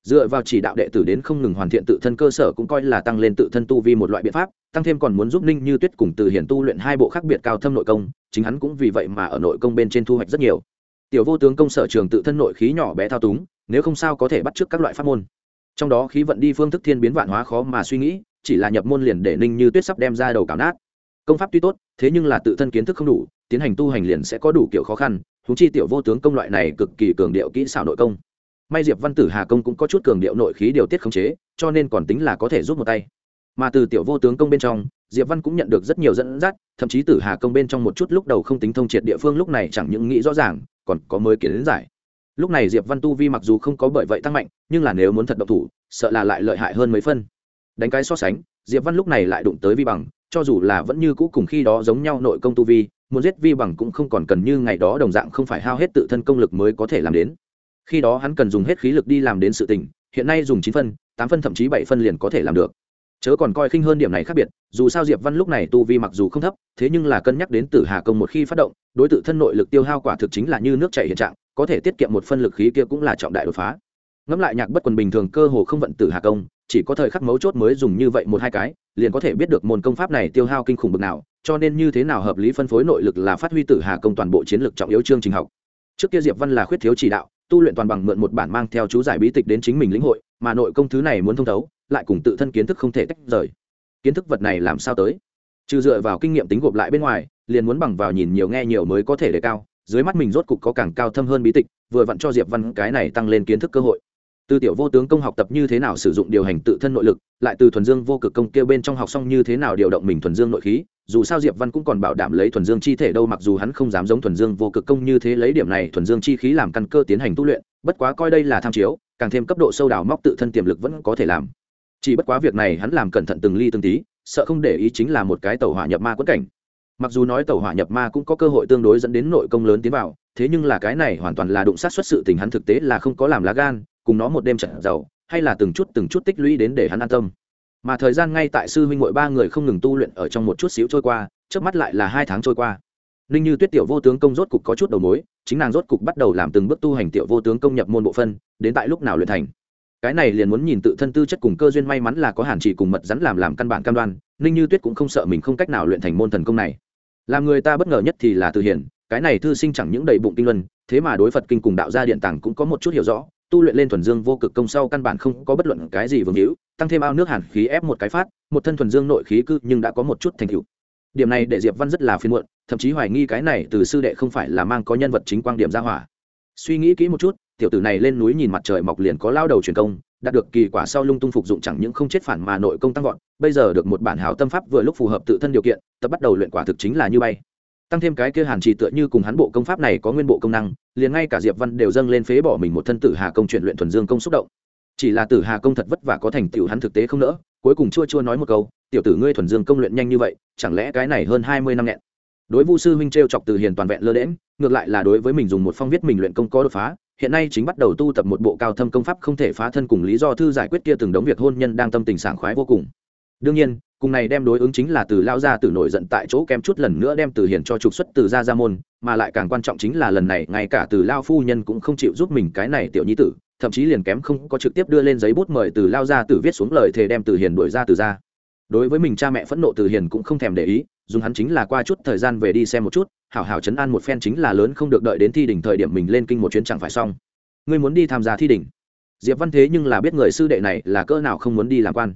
Dựa vào chỉ đạo đệ tử đến không ngừng hoàn thiện tự thân cơ sở cũng coi là tăng lên tự thân tu vi một loại biện pháp, tăng thêm còn muốn giúp ninh như tuyết cùng từ hiển tu luyện hai bộ khác biệt cao thâm nội công, chính hắn cũng vì vậy mà ở nội công bên trên thu hoạch rất nhiều. Tiểu vô tướng công sở trường tự thân nội khí nhỏ bé thao túng, nếu không sao có thể bắt trước các loại pháp môn trong đó khí vận đi phương thức thiên biến vạn hóa khó mà suy nghĩ, chỉ là nhập môn liền để ninh như tuyết sắp đem ra đầu cào nát. Công pháp tuy tốt, thế nhưng là tự thân kiến thức không đủ, tiến hành tu hành liền sẽ có đủ kiểu khó khăn thú chi tiểu vô tướng công loại này cực kỳ cường điệu kỹ xảo nội công. May diệp văn tử hà công cũng có chút cường điệu nội khí điều tiết khống chế, cho nên còn tính là có thể giúp một tay. Mà từ tiểu vô tướng công bên trong, diệp văn cũng nhận được rất nhiều dẫn dắt, thậm chí tử hà công bên trong một chút lúc đầu không tính thông triệt địa phương lúc này chẳng những nghĩ rõ ràng, còn có mới kiến giải lúc này diệp văn tu vi mặc dù không có bởi vậy tăng mạnh, nhưng là nếu muốn thật độc thủ, sợ là lại lợi hại hơn mấy phân. Đánh cái so sánh, diệp văn lúc này lại đụng tới vi bằng, cho dù là vẫn như cũ cùng khi đó giống nhau nội công tu vi, muốn giết vi bằng cũng không còn cần như ngày đó đồng dạng không phải hao hết tự thân công lực mới có thể làm đến. Khi đó hắn cần dùng hết khí lực đi làm đến sự tình, hiện nay dùng chín phân, tám phân thậm chí bảy phân liền có thể làm được. Chớ còn coi khinh hơn điểm này khác biệt, dù sao diệp văn lúc này tu vi mặc dù không thấp, thế nhưng là cân nhắc đến tử hà công một khi phát động, đối t thân nội lực tiêu hao quả thực chính là như nước chảy hiện trạng có thể tiết kiệm một phân lực khí kia cũng là trọng đại đột phá. Ngẫm lại nhạc bất quần bình thường cơ hồ không vận tử hà công, chỉ có thời khắc mấu chốt mới dùng như vậy một hai cái, liền có thể biết được môn công pháp này tiêu hao kinh khủng bực nào, cho nên như thế nào hợp lý phân phối nội lực là phát huy tử hà công toàn bộ chiến lược trọng yếu chương trình học. Trước kia diệp văn là khuyết thiếu chỉ đạo, tu luyện toàn bằng mượn một bản mang theo chú giải bí tịch đến chính mình lĩnh hội, mà nội công thứ này muốn thông thấu, lại cùng tự thân kiến thức không thể tách rời. Kiến thức vật này làm sao tới? Trừ dựa vào kinh nghiệm tính gộp lại bên ngoài, liền muốn bằng vào nhìn nhiều nghe nhiều mới có thể đề cao dưới mắt mình rốt cục có càng cao thâm hơn bí tịch, vừa vặn cho diệp văn cái này tăng lên kiến thức cơ hội. Từ tiểu vô tướng công học tập như thế nào sử dụng điều hành tự thân nội lực, lại từ thuần dương vô cực công kêu bên trong học xong như thế nào điều động mình thuần dương nội khí, dù sao diệp văn cũng còn bảo đảm lấy thuần dương chi thể đâu mặc dù hắn không dám giống thuần dương vô cực công như thế lấy điểm này thuần dương chi khí làm căn cơ tiến hành tu luyện, bất quá coi đây là tham chiếu, càng thêm cấp độ sâu đào móc tự thân tiềm lực vẫn có thể làm. Chỉ bất quá việc này hắn làm cẩn thận từng ly từng tí, sợ không để ý chính là một cái tàu hỏa nhập ma quẫn cảnh mặc dù nói tàu hỏa nhập ma cũng có cơ hội tương đối dẫn đến nội công lớn tiến vào, thế nhưng là cái này hoàn toàn là đụng sát xuất sự tình hắn thực tế là không có làm lá gan, cùng nó một đêm trận giàu, hay là từng chút từng chút tích lũy đến để hắn an tâm. Mà thời gian ngay tại sư huynh ngội ba người không ngừng tu luyện ở trong một chút xíu trôi qua trước mắt lại là hai tháng trôi qua. Ninh như tuyết tiểu vô tướng công rốt cục có chút đầu mối, chính nàng rốt cục bắt đầu làm từng bước tu hành tiểu vô tướng công nhập môn bộ phân, đến tại lúc nào luyện thành. Cái này liền muốn nhìn tự thân tư chất cùng cơ duyên may mắn là có hàn chỉ cùng mật rắn làm làm căn bản cam đoan ninh như tuyết cũng không sợ mình không cách nào luyện thành môn thần công này làm người ta bất ngờ nhất thì là từ hiển cái này thư sinh chẳng những đầy bụng kinh luân, thế mà đối phật kinh cùng đạo gia điện tàng cũng có một chút hiểu rõ, tu luyện lên thuần dương vô cực công sau căn bản không có bất luận cái gì vương hữu, tăng thêm ao nước hàn khí ép một cái phát, một thân thuần dương nội khí cư nhưng đã có một chút thành tựu. Điểm này để diệp văn rất là phiền muộn, thậm chí hoài nghi cái này từ sư đệ không phải là mang có nhân vật chính quang điểm ra hỏa. Suy nghĩ kỹ một chút, tiểu tử này lên núi nhìn mặt trời mọc liền có lao đầu truyền công đạt được kỳ quả sau lung tung phục dụng chẳng những không chết phản mà nội công tăng vọt bây giờ được một bản hảo tâm pháp vừa lúc phù hợp tự thân điều kiện tập bắt đầu luyện quả thực chính là như bay. Tăng thêm cái kia hàn trì tựa như cùng hắn bộ công pháp này có nguyên bộ công năng liền ngay cả diệp văn đều dâng lên phế bỏ mình một thân tử hà công chuyển luyện thuần dương công xúc động. Chỉ là tử hà công thật vất vả có thành tựu hắn thực tế không nỡ cuối cùng chua chua nói một câu tiểu tử ngươi thuần dương công luyện nhanh như vậy chẳng lẽ cái này hơn hai mươi năm nghẹn? Đối vu sư huynh trêu chọc từ hiền toàn vẹn lơ đễnh, ngược lại là đối với mình dùng một phong viết mình luyện công có đột phá hiện nay chính bắt đầu tu tập một bộ cao thâm công pháp không thể phá thân cùng lý do thư giải quyết kia từng đống việc hôn nhân đang tâm tình sảng khoái vô cùng. Đương nhiên, cùng này đem đối ứng chính là từ lao ra từ nổi giận tại chỗ kém chút lần nữa đem từ hiền cho trục xuất từ ra ra môn, mà lại càng quan trọng chính là lần này ngay cả từ lao phu nhân cũng không chịu giúp mình cái này tiểu nhi tử, thậm chí liền kém không có trực tiếp đưa lên giấy bút mời từ lao ra từ viết xuống lời thề đem từ hiền đuổi ra từ ra đối với mình cha mẹ phẫn nộ từ hiền cũng không thèm để ý dùng hắn chính là qua chút thời gian về đi xem một chút, hảo hảo chấn an một phen chính là lớn không được đợi đến thi đỉnh thời điểm mình lên kinh một chuyến chẳng phải xong. Ngươi muốn đi tham gia thi đỉnh? Diệp văn thế nhưng là biết người sư đệ này là cỡ nào không muốn đi làm quan.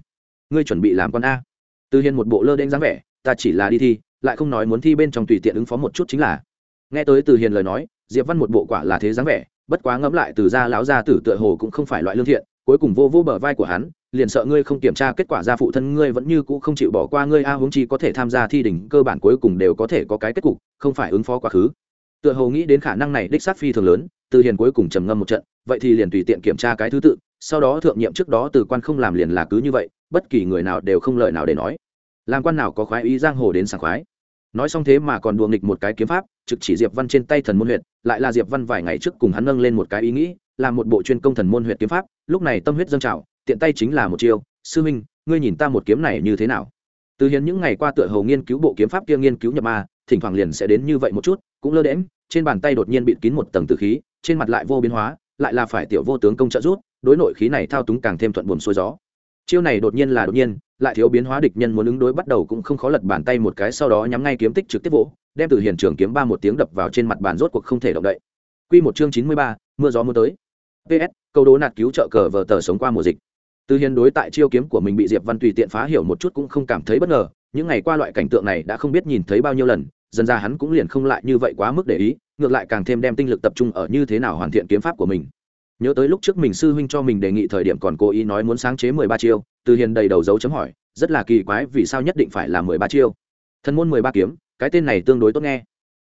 Ngươi chuẩn bị làm quan a. Từ hiền một bộ lơ đen dáng vẻ, ta chỉ là đi thi, lại không nói muốn thi bên trong tùy tiện ứng phó một chút chính là. Nghe tới từ hiền lời nói, diệp văn một bộ quả là thế dáng vẻ, bất quá ngẫm lại từ gia lão gia tử tựa hồ cũng không phải loại lương thiện, cuối cùng vô vô bờ vai của hắn liền sợ ngươi không kiểm tra kết quả gia phụ thân ngươi vẫn như cũ không chịu bỏ qua ngươi, a huống chi có thể tham gia thi đỉnh, cơ bản cuối cùng đều có thể có cái kết cục, không phải ứng phó quá khứ. Tựa hồ nghĩ đến khả năng này, đích sát phi thường lớn, từ hiền cuối cùng trầm ngâm một trận, vậy thì liền tùy tiện kiểm tra cái thứ tự, sau đó thượng nhiệm trước đó từ quan không làm liền là cứ như vậy, bất kỳ người nào đều không lời nào để nói. Làm quan nào có khoái ý giang hồ đến sảng khoái. Nói xong thế mà còn đùa nghịch một cái kiếm pháp, trực chỉ diệp văn trên tay thần môn huyệt, lại là diệp văn vài ngày trước cùng hắn nâng lên một cái ý nghĩ, làm một bộ chuyên công thần môn huyệt kiếm pháp, lúc này tâm huyết dâng trào tiện tay chính là một chiêu sư minh ngươi nhìn ta một kiếm này như thế nào từ hiến những ngày qua tựa hầu nghiên cứu bộ kiếm pháp kia nghiên cứu nhập ma thỉnh thoảng liền sẽ đến như vậy một chút cũng lơ đễm trên bàn tay đột nhiên bịt kín một tầng tử khí trên mặt lại vô biến hóa lại là phải tiểu vô tướng công trợ rút đối nội khí này thao túng càng thêm thuận buồm xuôi gió chiêu này đột nhiên là đột nhiên lại thiếu biến hóa địch nhân muốn ứng đối bắt đầu cũng không khó lật bàn tay một cái sau đó nhắm ngay kiếm tích trực tiếp vỗ đem từ hiện trường kiếm ba một tiếng đập vào trên mặt bàn rốt cuộc không thể động đậy Quy một chương chín mươi ba, mưa gió mưa tới. PS, câu đố nạt cứu trợ cờ vờ tờ sống qua mùa dịch. Từ Hiền đối tại chiêu kiếm của mình bị Diệp Văn tùy tiện phá hiểu một chút cũng không cảm thấy bất ngờ, những ngày qua loại cảnh tượng này đã không biết nhìn thấy bao nhiêu lần, dần ra hắn cũng liền không lại như vậy quá mức để ý, ngược lại càng thêm đem tinh lực tập trung ở như thế nào hoàn thiện kiếm pháp của mình. Nhớ tới lúc trước mình sư huynh cho mình đề nghị thời điểm còn cố ý nói muốn sáng chế mười ba chiêu từ hiền đầy đầu dấu chấm hỏi rất là kỳ quái vì sao nhất định phải là mười ba chiêu? Thần môn mười ba kiếm cái tên này tương đối tốt nghe.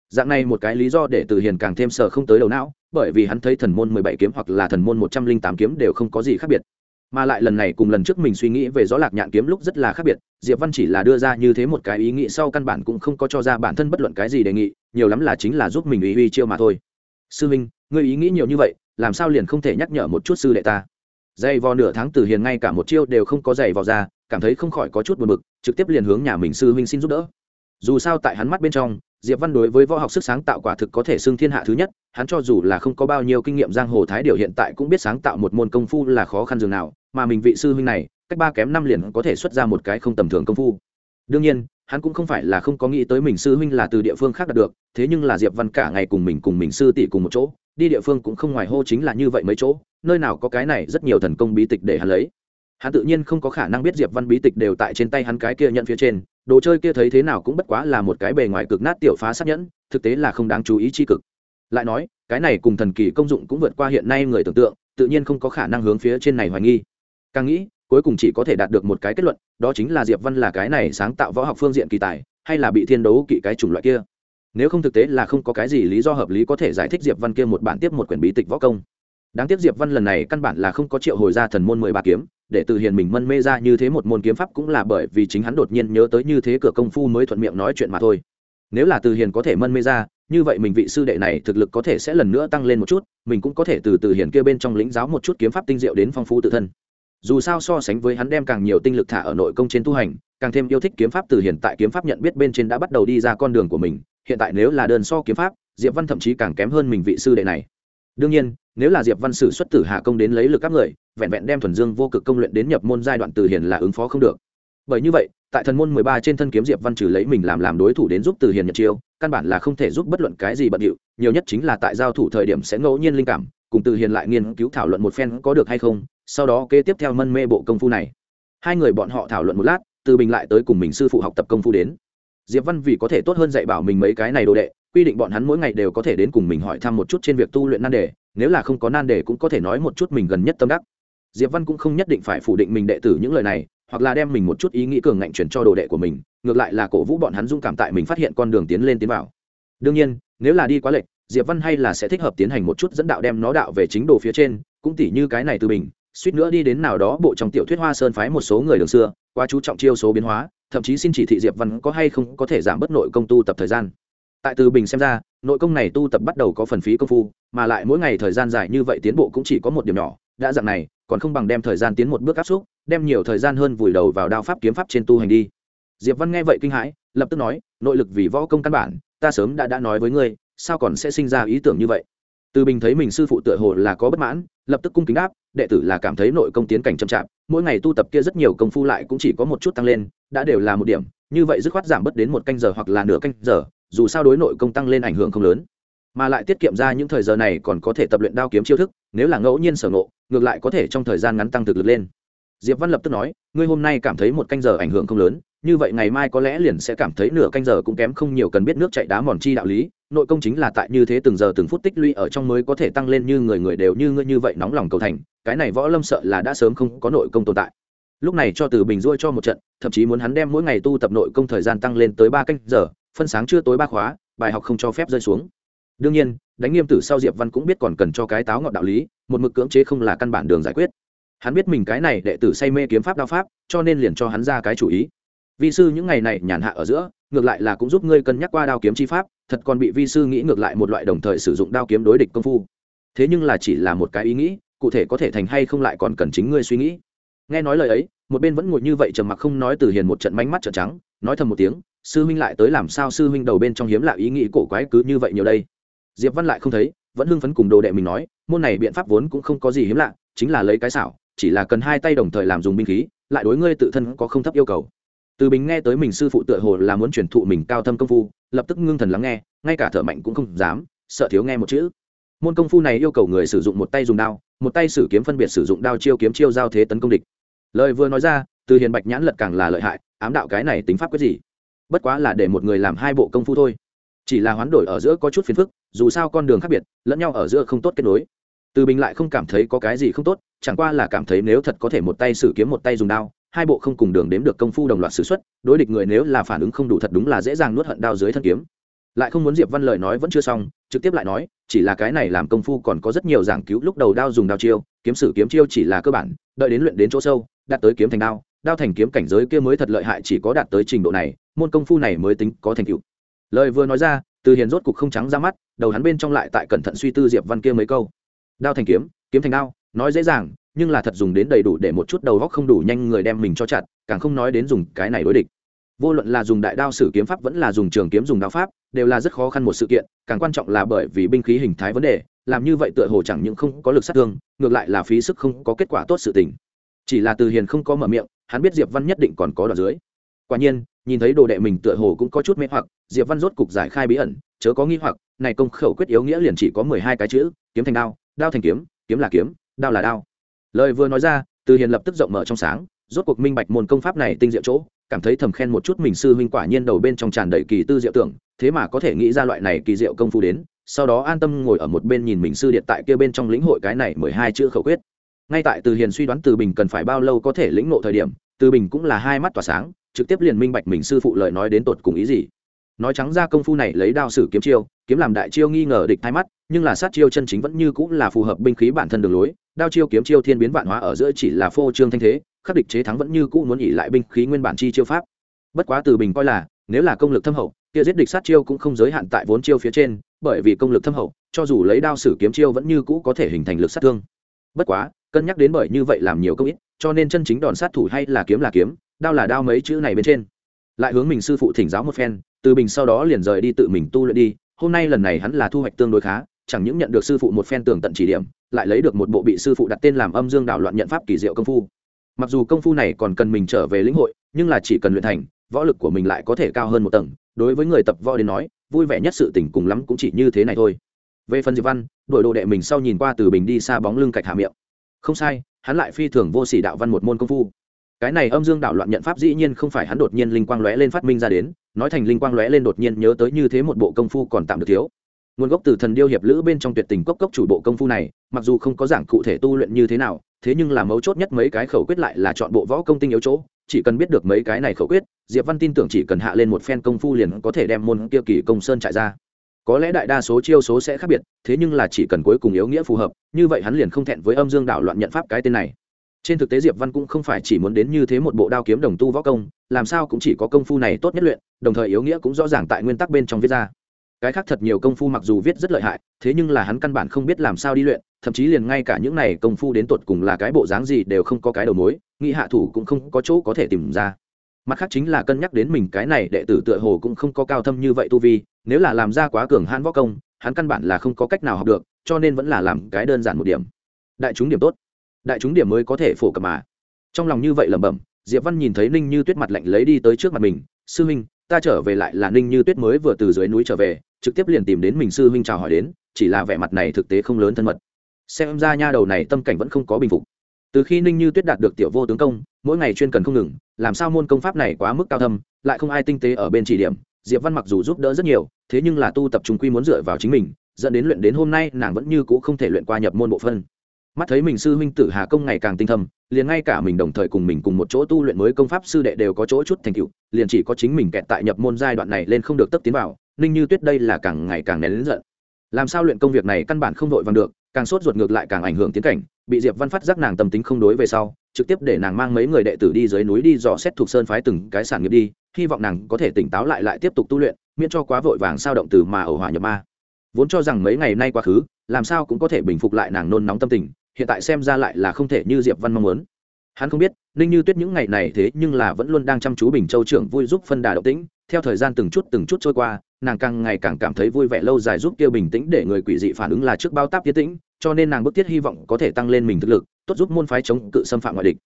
Dạng này một cái lý do để từ hiền càng thêm sợ không tới đầu não bởi vì hắn thấy thần môn mười bảy kiếm hoặc là thần môn một trăm linh tám kiếm đều không có gì khác biệt mà lại lần này cùng lần trước mình suy nghĩ về gió lạc nhạn kiếm lúc rất là khác biệt, diệp văn chỉ là đưa ra như thế một cái ý nghĩ sau căn bản cũng không có cho ra bản thân bất luận cái gì đề nghị, nhiều lắm là chính là giúp mình ý uy chiêu mà thôi. Sư minh, ngươi ý nghĩ nhiều như vậy, làm sao liền không thể nhắc nhở một chút sư đệ ta? Dày vò nửa tháng từ hiền ngay cả một chiêu đều không có dày vò ra, cảm thấy không khỏi có chút buồn bực, trực tiếp liền hướng nhà mình sư huynh xin giúp đỡ. Dù sao tại hắn mắt bên trong diệp văn đối với võ học sức sáng tạo quả thực có thể xưng thiên hạ thứ nhất, hắn cho dù là không có bao nhiêu kinh nghiệm giang hồ thái điều hiện tại cũng biết sáng tạo một môn công phu là khó khăn dường nào, mà mình vị sư huynh này, cách ba kém năm liền có thể xuất ra một cái không tầm thường công phu. Đương nhiên, hắn cũng không phải là không có nghĩ tới mình sư huynh là từ địa phương khác đạt được, thế nhưng là diệp văn cả ngày cùng mình cùng mình sư tỷ cùng một chỗ, đi địa phương cũng không ngoài hô chính là như vậy mấy chỗ, nơi nào có cái này rất nhiều thần công bí tịch để hắn lấy. Hắn tự nhiên không có khả năng biết diệp văn bí tịch đều tại trên tay hắn cái kia nhận phía trên đồ chơi kia thấy thế nào cũng bất quá là một cái bề ngoài cực nát tiểu phá sát nhẫn, thực tế là không đáng chú ý chi cực. Lại nói, cái này cùng thần kỳ công dụng cũng vượt qua hiện nay người tưởng tượng, tự nhiên không có khả năng hướng phía trên này hoài nghi. Càng nghĩ, cuối cùng chỉ có thể đạt được một cái kết luận, đó chính là diệp văn là cái này sáng tạo võ học phương diện kỳ tài, hay là bị thiên đấu kỵ cái chủng loại kia. Nếu không thực tế là không có cái gì lý do hợp lý có thể giải thích diệp văn kia một bản tiếp một quyển bí tịch võ công. Đáng tiếc diệp văn lần này căn bản là không có triệu hồi ra thần môn mười ba kiếm để Từ hiền mình mân mê ra như thế một môn kiếm pháp cũng là bởi vì chính hắn đột nhiên nhớ tới như thế cửa công phu mới thuận miệng nói chuyện mà thôi. Nếu là từ hiền có thể mân mê ra, như vậy mình vị sư đệ này thực lực có thể sẽ lần nữa tăng lên một chút, mình cũng có thể từ từ hiền kia bên trong lĩnh giáo một chút kiếm pháp tinh diệu đến phong phú tự thân. Dù sao so sánh với hắn đem càng nhiều tinh lực thả ở nội công trên tu hành, càng thêm yêu thích kiếm pháp từ hiện tại kiếm pháp nhận biết bên trên đã bắt đầu đi ra con đường của mình, hiện tại nếu là đơn so kiếm pháp, diệp văn thậm chí càng kém hơn mình vị sư đệ này đương nhiên, nếu là diệp văn sử xuất tử hạ công đến lấy lực các người, vẹn vẹn đem thuần dương vô cực công luyện đến nhập môn giai đoạn từ hiền là ứng phó không được. Bởi như vậy, tại thần môn mười ba trên thân kiếm diệp văn trừ lấy mình làm làm đối thủ đến giúp từ hiền nhật chiêu, căn bản là không thể giúp bất luận cái gì bận điệu, nhiều nhất chính là tại giao thủ thời điểm sẽ ngẫu nhiên linh cảm, cùng từ hiền lại nghiên cứu thảo luận một phen có được hay không, sau đó kế tiếp theo mân mê bộ công phu này. Hai người bọn họ thảo luận một lát, từ bình lại tới cùng mình sư phụ học tập công phu đến. Diệp văn vì có thể tốt hơn dạy bảo mình mấy cái này đồ đệ quy định bọn hắn mỗi ngày đều có thể đến cùng mình hỏi thăm một chút trên việc tu luyện nan đề, nếu là không có nan đề cũng có thể nói một chút mình gần nhất tâm đắc. Diệp văn cũng không nhất định phải phủ định mình đệ tử những lời này, hoặc là đem mình một chút ý nghĩ cường ngạnh chuyển cho đồ đệ của mình, ngược lại là cổ vũ bọn hắn dung cảm tại mình phát hiện con đường tiến lên tiến vào. Đương nhiên, nếu là đi quá lệch, diệp văn hay là sẽ thích hợp tiến hành một chút dẫn đạo đem nó đạo về chính đồ phía trên, cũng tỉ như cái này từ mình suýt nữa đi đến nào đó bộ trong tiểu thuyết hoa sơn phái một số người đường xưa qua chú trọng chiêu số biến hóa, thậm chí xin chỉ thị diệp văn có hay không có thể giảm bớt nội công tu tập thời gian tại từ bình xem ra, nội công này tu tập bắt đầu có phần phí công phu, mà lại mỗi ngày thời gian dài như vậy tiến bộ cũng chỉ có một điểm nhỏ, đã dạng này, còn không bằng đem thời gian tiến một bước áp xúc đem nhiều thời gian hơn vùi đầu vào đao pháp kiếm pháp trên tu hành đi. Diệp văn nghe vậy kinh hãi, lập tức nói, nội lực vì võ công căn bản, ta sớm đã đã nói với ngươi, sao còn sẽ sinh ra ý tưởng như vậy? Từ bình thấy mình sư phụ tựa hồ là có bất mãn, lập tức cung kính đáp, đệ tử là cảm thấy nội công tiến cảnh chậm chạp, mỗi ngày tu tập kia rất nhiều công phu lại cũng chỉ có một chút tăng lên, đã đều là một điểm như vậy dứt khoát giảm bớt đến một canh giờ hoặc là nửa canh giờ, dù sao đối nội công tăng lên ảnh hưởng không lớn. Mà lại tiết kiệm ra những thời giờ này còn có thể tập luyện đao kiếm chiêu thức, nếu là ngẫu nhiên sở ngộ, ngược lại có thể trong thời gian ngắn tăng thực lực lên. Diệp văn lập tức nói, ngươi hôm nay cảm thấy một canh giờ ảnh hưởng không lớn, như vậy ngày mai có lẽ liền sẽ cảm thấy nửa canh giờ cũng kém không nhiều cần biết nước chạy đá mòn chi đạo lý, nội công chính là tại như thế từng giờ từng phút tích lũy ở trong mới có thể tăng lên như người người đều như ngươi như vậy nóng lòng cầu thành, cái này võ lâm sợ là đã sớm không có nội công tồn tại. Lúc này cho từ bình ruôi cho một trận thậm chí muốn hắn đem mỗi ngày tu tập nội công thời gian tăng lên tới ba canh giờ, phân sáng chưa tối ba khóa, bài học không cho phép rơi xuống. Đương nhiên, đánh nghiêm tử sau diệp văn cũng biết còn cần cho cái táo ngọn đạo lý, một mực cưỡng chế không là căn bản đường giải quyết. Hắn biết mình cái này đệ tử say mê kiếm pháp đao pháp, cho nên liền cho hắn ra cái chủ ý. Vi sư những ngày này nhàn hạ ở giữa, ngược lại là cũng giúp ngươi cân nhắc qua đao kiếm chi pháp, thật còn bị vi sư nghĩ ngược lại một loại đồng thời sử dụng đao kiếm đối địch công phu. Thế nhưng là chỉ là một cái ý nghĩ, cụ thể có thể thành hay không lại còn cần chính ngươi suy nghĩ nghe nói lời ấy, một bên vẫn ngồi như vậy trầm mặc không nói từ hiền một trận mánh mắt trợn trắng, nói thầm một tiếng, sư huynh lại tới làm sao sư huynh đầu bên trong hiếm lạ ý nghĩ cổ quái cứ như vậy nhiều đây? Diệp văn lại không thấy, vẫn hưng phấn cùng đồ đệ mình nói, môn này biện pháp vốn cũng không có gì hiếm lạ, chính là lấy cái xảo, chỉ là cần hai tay đồng thời làm dùng binh khí, lại đối ngươi tự thân có không thấp yêu cầu. Từ bình nghe tới mình sư phụ tựa hồ là muốn truyền thụ mình cao thâm công phu, lập tức ngưng thần lắng nghe, ngay cả thở mạnh cũng không dám, sợ thiếu nghe một chữ. Môn công phu này yêu cầu người sử dụng một tay dùng đao, một tay sử kiếm phân biệt sử dụng đao chiêu kiếm chiêu giao thế tấn công địch lời vừa nói ra, từ hiền bạch nhãn lật càng là lợi hại, ám đạo cái này tính pháp quyết gì? Bất quá là để một người làm hai bộ công phu thôi. Chỉ là hoán đổi ở giữa có chút phiền phức, dù sao con đường khác biệt, lẫn nhau ở giữa không tốt kết nối. Từ bình lại không cảm thấy có cái gì không tốt, chẳng qua là cảm thấy nếu thật có thể một tay sử kiếm một tay dùng đao, hai bộ không cùng đường đếm được công phu đồng loạt s ử x u ấ t đối địch người nếu là phản ứng không đủ thật đúng là dễ dàng nuốt hận đao dưới thân kiếm. Lại không muốn diệp văn lời nói vẫn chưa xong, trực tiếp lại nói, chỉ là cái này làm công phu còn có rất nhiều giảng cứu, lúc đầu đao dùng đao chiêu, kiếm sử kiếm chiêu chỉ là cơ bản, đợi đến luyện đến chỗ sâu đạt tới kiếm thành đao đao thành kiếm cảnh giới kia mới thật lợi hại chỉ có đạt tới trình độ này, môn công phu này mới tính có thành tựu. Lời vừa nói ra, từ hiền rốt cục không trắng ra mắt, đầu hắn bên trong lại tại cẩn thận suy tư diệp văn kia mấy câu. Đao thành kiếm kiếm thành đao, nói dễ dàng, nhưng là thật dùng đến đầy đủ để một chút đầu góc không đủ nhanh người đem mình cho chặt, càng không nói đến dùng cái này đối địch. Vô luận là dùng đại đao sử kiếm pháp vẫn là dùng trường kiếm dùng đao pháp, đều là rất khó khăn một sự kiện, càng quan trọng là bởi vì binh khí hình thái vấn đề, làm như vậy tựa hồ chẳng những không có lực sát thương, ngược lại là phí sức không có kết quả tốt sự tình chỉ là từ hiền không có mở miệng, hắn biết diệp văn nhất định còn có đoạn dưới. Quả nhiên, nhìn thấy đồ đệ mình tựa hồ cũng có chút mê hoặc, diệp văn rốt cục giải khai bí ẩn, chớ có nghi hoặc, này công khẩu quyết yếu nghĩa liền chỉ có mười hai cái chữ, kiếm thành đao đao thành kiếm kiếm là kiếm, đao là đao. Lời vừa nói ra, từ hiền lập tức rộng mở trong sáng, rốt cuộc minh bạch môn công pháp này tinh diệu chỗ, cảm thấy thầm khen một chút mình sư huynh quả nhiên đầu bên trong tràn đầy kỳ tư diệu tưởng, thế mà có thể nghĩ ra loại này kỳ diệu công phu đến, sau đó an tâm ngồi ở một bên nhìn mình sư điện tại kia bên trong lĩnh hội cái này mười hai chữ khẩu quyết ngay tại từ hiền suy đoán từ bình cần phải bao lâu có thể lĩnh ngộ thời điểm, từ bình cũng là hai mắt tỏa sáng, trực tiếp liền minh bạch mình sư phụ lời nói đến tột cùng ý gì. Nói trắng ra công phu này lấy đao sử kiếm chiêu, kiếm làm đại chiêu nghi ngờ địch thay mắt, nhưng là sát chiêu chân chính vẫn như cũng là phù hợp binh khí bản thân đường lối, đao chiêu kiếm chiêu thiên biến vạn hóa ở giữa chỉ là phô trương thanh thế, khắc địch chế thắng vẫn như cũ muốn ỉ lại binh khí nguyên bản chi chiêu pháp. Bất quá từ bình coi là, nếu là công lực thâm hậu, kia giết địch sát chiêu cũng không giới hạn tại vốn chiêu phía trên, bởi vì công lực thâm hậu, cho dù lấy đao sử kiếm chiêu vẫn như cũ có thể hình thành lực sát thương. Bất quá cân nhắc đến bởi như vậy làm nhiều công ít, cho nên chân chính đòn sát thủ hay là kiếm là kiếm, đao là đao mấy chữ này bên trên. Lại hướng mình sư phụ thỉnh giáo một phen, từ bình sau đó liền rời đi tự mình tu luyện đi, hôm nay lần này hắn là thu hoạch tương đối khá, chẳng những nhận được sư phụ một phen tường tận chỉ điểm, lại lấy được một bộ bị sư phụ đặt tên làm âm dương đảo loạn nhận pháp kỳ diệu công phu. Mặc dù công phu này còn cần mình trở về lĩnh hội, nhưng là chỉ cần luyện thành, võ lực của mình lại có thể cao hơn một tầng, đối với người tập võ đến nói, vui vẻ nhất sự tình cùng lắm cũng chỉ như thế này thôi. Về phần diệp văn đổi đồ đệ mình sau nhìn qua từ bình đi xa bóng lưng cạch hạ miệng không sai, hắn lại phi thường vô sỉ đạo văn một môn công phu. Cái này âm dương đạo loạn nhận pháp dĩ nhiên không phải hắn đột nhiên linh quang lóe lên phát minh ra đến, nói thành linh quang lóe lên đột nhiên nhớ tới như thế một bộ công phu còn tạm được thiếu. Nguồn gốc từ thần điêu hiệp lữ bên trong tuyệt tình cốc cốc chủ bộ công phu này, mặc dù không có giảng cụ thể tu luyện như thế nào, thế nhưng là mấu chốt nhất mấy cái khẩu quyết lại là chọn bộ võ công tinh yếu chỗ, chỉ cần biết được mấy cái này khẩu quyết, diệp văn tin tưởng chỉ cần hạ lên một phen công phu liền có thể đem môn kia kỳ công sơn trại ra có lẽ đại đa số chiêu số sẽ khác biệt, thế nhưng là chỉ cần cuối cùng yếu nghĩa phù hợp, như vậy hắn liền không thẹn với âm dương đảo loạn nhận pháp cái tên này. Trên thực tế diệp văn cũng không phải chỉ muốn đến như thế một bộ đao kiếm đồng tu võ công, làm sao cũng chỉ có công phu này tốt nhất luyện, đồng thời yếu nghĩa cũng rõ ràng tại nguyên tắc bên trong viết ra. Cái khác thật nhiều công phu mặc dù viết rất lợi hại, thế nhưng là hắn căn bản không biết làm sao đi luyện, thậm chí liền ngay cả những này công phu đến tột cùng là cái bộ dáng gì đều không có cái đầu mối, nghĩ hạ thủ cũng không có chỗ có thể tìm ra. Mặt khác chính là cân nhắc đến mình cái này đệ tử tựa hồ cũng không có cao thâm như vậy tu vi nếu là làm ra quá cường hãn võ công, hắn căn bản là không có cách nào học được, cho nên vẫn là làm cái đơn giản một điểm. Đại chúng điểm tốt. Đại chúng điểm mới có thể phổ cập mà. Trong lòng như vậy lẩm bẩm, diệp văn nhìn thấy ninh như tuyết mặt lạnh lấy đi tới trước mặt mình, sư huynh ta trở về lại là ninh như tuyết mới vừa từ dưới núi trở về, trực tiếp liền tìm đến mình sư huynh chào hỏi đến, chỉ là vẻ mặt này thực tế không lớn thân mật. Xem ra nha đầu này tâm cảnh vẫn không có bình phục. Từ khi ninh như tuyết đạt được tiểu vô tướng công, mỗi ngày chuyên cần không ngừng, làm sao môn công pháp này quá mức cao thâm, lại không ai tinh tế ở bên chỉ điểm diệp văn mặc dù giúp đỡ rất nhiều, thế nhưng là tu tập trung quy muốn dựa vào chính mình, dẫn đến luyện đến hôm nay nàng vẫn như cũ không thể luyện qua nhập môn bộ phân. Mắt thấy mình sư huynh tử hà công ngày càng tinh thâm, liền ngay cả mình đồng thời cùng mình cùng một chỗ tu luyện mới công pháp sư đệ đều có chỗ chút thành tựu, liền chỉ có chính mình kẹt tại nhập môn giai đoạn này lên không được tấp tiến vào, ninh như tuyết đây là càng ngày càng nén lớn giận. Làm sao luyện công việc này căn bản không đội vàng được, càng sốt ruột ngược lại càng ảnh hưởng tiến cảnh, bị diệp văn phát giác nàng tâm tính không đối về sau, trực tiếp để nàng mang mấy người đệ tử đi dưới núi đi dò xét thuộc sơn phái từng cái sản nghiệp đi hy vọng nàng có thể tỉnh táo lại lại tiếp tục tu luyện, miễn cho quá vội vàng sao động từ mà ẩu hỏa nhập ma. Vốn cho rằng mấy ngày nay quá khứ, làm sao cũng có thể bình phục lại nàng nôn nóng tâm tình, hiện tại xem ra lại là không thể như diệp văn mong muốn. Hắn không biết, ninh như tuyết những ngày này thế nhưng là vẫn luôn đang chăm chú bình châu trưởng vui giúp phân đà động tĩnh, theo thời gian từng chút từng chút trôi qua, nàng càng ngày càng cảm thấy vui vẻ lâu dài giúp kia bình tĩnh để người quỷ dị phản ứng là trước bao táp tiến tĩnh, cho nên nàng bức thiết hy vọng có thể tăng lên mình thực lực, tốt giúp môn phái chống cự xâm phạm ngoại địch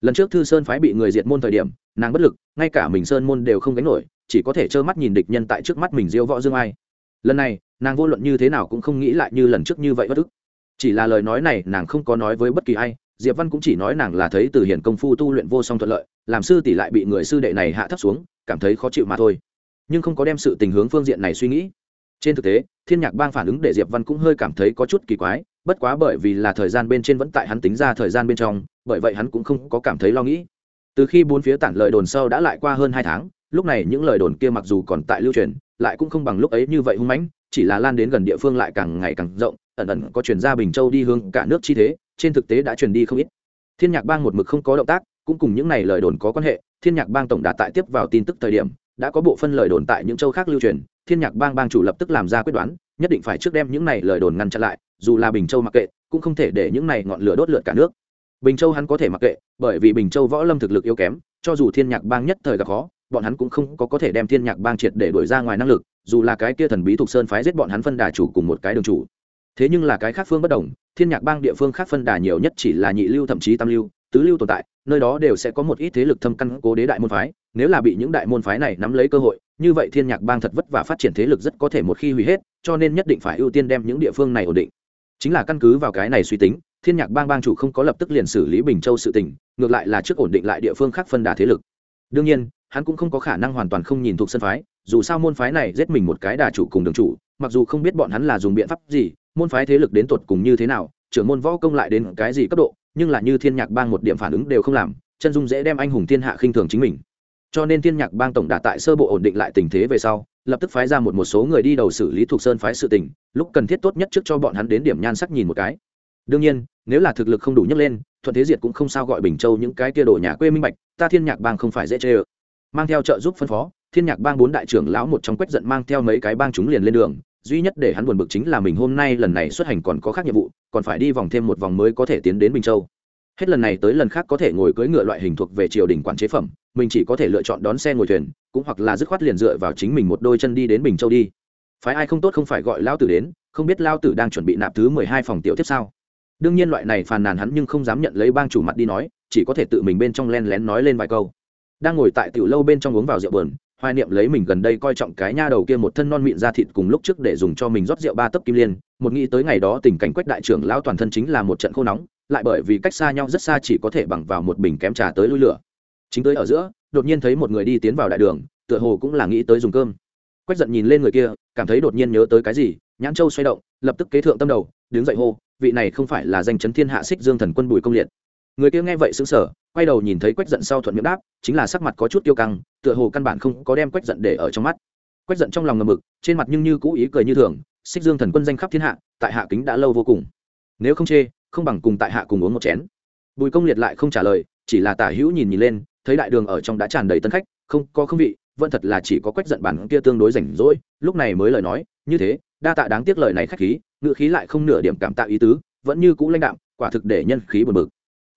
lần trước thư sơn phái bị người diệt môn thời điểm, nàng bất lực, ngay cả mình sơn môn đều không gánh nổi, chỉ có thể trơ mắt nhìn địch nhân tại trước mắt mình diêu võ dương ai. Lần này, nàng vô luận như thế nào cũng không nghĩ lại như lần trước như vậy bất ức. Chỉ là lời nói này, nàng không có nói với bất kỳ ai, diệp văn cũng chỉ nói nàng là thấy từ hiển công phu tu luyện vô song thuận lợi, làm sư tỷ lại bị người sư đệ này hạ thấp xuống, cảm thấy khó chịu mà thôi. Nhưng không có đem sự tình hướng phương diện này suy nghĩ. Trên thực tế, thiên nhạc bang phản ứng để diệp văn cũng hơi cảm thấy có chút kỳ quái, bất quá bởi vì là thời gian bên trên vẫn tại hắn tính ra thời gian bên trong bởi vậy hắn cũng không có cảm thấy lo nghĩ. Từ khi bốn phía tản lời đồn sâu đã lại qua hơn hai tháng, lúc này những lời đồn kia mặc dù còn tại lưu truyền, lại cũng không bằng lúc ấy như vậy hung mãnh, chỉ là lan đến gần địa phương lại càng ngày càng rộng, ẩn ẩn có chuyển ra bình châu đi hướng cả nước chi thế, trên thực tế đã truyền đi không ít. Thiên nhạc bang một mực không có động tác, cũng cùng những này lời đồn có quan hệ, thiên nhạc bang tổng đã tại tiếp vào tin tức thời điểm, đã có bộ phân lời đồn tại những châu khác lưu truyền, thiên nhạc bang bang chủ lập tức làm ra quyết đoán, nhất định phải trước đem những này lời đồn ngăn chặn lại, dù là bình châu mặc kệ, cũng không thể để những này ngọn lửa đốt lượt cả nước bình châu hắn có thể mặc kệ, bởi vì bình châu võ lâm thực lực yếu kém, cho dù thiên nhạc bang nhất thời gặp khó, bọn hắn cũng không có có thể đem thiên nhạc bang triệt để đuổi ra ngoài năng lực, dù là cái kia thần bí thuộc sơn phái giết bọn hắn phân đà chủ cùng một cái đường chủ. Thế nhưng là cái khác phương bất đồng, thiên nhạc bang địa phương khác phân đà nhiều nhất chỉ là nhị lưu thậm chí tam lưu, tứ lưu tồn tại, nơi đó đều sẽ có một ít thế lực thâm căn cố đế đại môn phái, nếu là bị những đại môn phái này nắm lấy cơ hội, như vậy thiên nhạc bang thật vất vả phát triển thế lực rất có thể một khi hủy hết, cho nên nhất định phải ưu tiên đem những địa phương này ổn định. Chính là căn cứ vào cái này suy tính thiên nhạc bang bang chủ không có lập tức liền xử lý bình châu sự tình, ngược lại là trước ổn định lại địa phương khác phân đà thế lực. Đương nhiên, hắn cũng không có khả năng hoàn toàn không nhìn thuộc sân phái, dù sao môn phái này giết mình một cái đà chủ cùng đường chủ, mặc dù không biết bọn hắn là dùng biện pháp gì, môn phái thế lực đến tột cùng như thế nào, trưởng môn võ công lại đến cái gì cấp độ, nhưng là như thiên nhạc bang một điểm phản ứng đều không làm, chân dung dễ đem anh hùng thiên hạ khinh thường chính mình. Cho nên thiên nhạc bang tổng đà tại sơ bộ ổn định lại tình thế về sau, lập tức phái ra một một số người đi đầu xử lý thuộc sơn phái sự tình, lúc cần thiết tốt nhất trước cho bọn hắn đến điểm nhan sắc nhìn một cái. Đương nhiên nếu là thực lực không đủ nhấc lên, thuận thế diệt cũng không sao gọi bình châu những cái kia đổ nhà quê minh bạch, ta thiên nhạc bang không phải dễ chê ơ. Mang theo trợ giúp phân phó, thiên nhạc bang bốn đại trưởng lão một trong quét giận mang theo mấy cái bang chúng liền lên đường, duy nhất để hắn buồn bực chính là mình hôm nay lần này xuất hành còn có khác nhiệm vụ, còn phải đi vòng thêm một vòng mới có thể tiến đến bình châu. Hết lần này tới lần khác có thể ngồi cưỡi ngựa loại hình thuộc về triều đình quản chế phẩm, mình chỉ có thể lựa chọn đón xe ngồi thuyền, cũng hoặc là dứt khoát liền dựa vào chính mình một đôi chân đi đến bình châu đi. Phái ai không tốt không phải gọi lao tử đến, không biết lao tử đang chuẩn bị nạp thứ mười hai phòng tiểu tiếp sao? Đương nhiên loại này phàn nàn hắn nhưng không dám nhận lấy bang chủ mặt đi nói, chỉ có thể tự mình bên trong len lén nói lên vài câu. Đang ngồi tại tiểu lâu bên trong uống vào rượu bờn hoài niệm lấy mình gần đây coi trọng cái nha đầu kia một thân non mịn ra thịt cùng lúc trước để dùng cho mình rót rượu ba tấc kim liên, một nghĩ tới ngày đó tình cảnh quách đại trưởng lão toàn thân chính là một trận khô nóng, lại bởi vì cách xa nhau rất xa chỉ có thể bằng vào một bình kém trà tới lui lửa. Chính tới ở giữa, đột nhiên thấy một người đi tiến vào đại đường, tựa hồ cũng là nghĩ tới dùng cơm. Quách giận nhìn lên người kia, cảm thấy đột nhiên nhớ tới cái gì, nhãn châu xoay động, lập tức kế thượng tâm đầu, đứng dậy hô vị này không phải là danh chấn thiên hạ xích dương thần quân bùi công liệt. Người kia nghe vậy xứng sở quay đầu nhìn thấy quách giận sau thuận miệng đáp, chính là sắc mặt có chút tiêu căng, tựa hồ căn bản không có đem quách giận để ở trong mắt. Quách giận trong lòng ngầm mực, trên mặt nhưng như cũ ý cười như thường, xích dương thần quân danh khắp thiên hạ, tại hạ kính đã lâu vô cùng. Nếu không chê, không bằng cùng tại hạ cùng uống một chén. Bùi công liệt lại không trả lời, chỉ là tả hữu nhìn nhìn lên, thấy đại đường ở trong đã tràn đầy tân khách, không có không vị, vẫn thật là chỉ có quách giận bản kia tương đối rảnh rỗi, lúc này mới lời nói như thế đa tạ đáng tiếc lời này khách khí ngự khí lại không nửa điểm cảm tạ ý tứ vẫn như cũ lãnh đạm quả thực để nhân khí buồn bực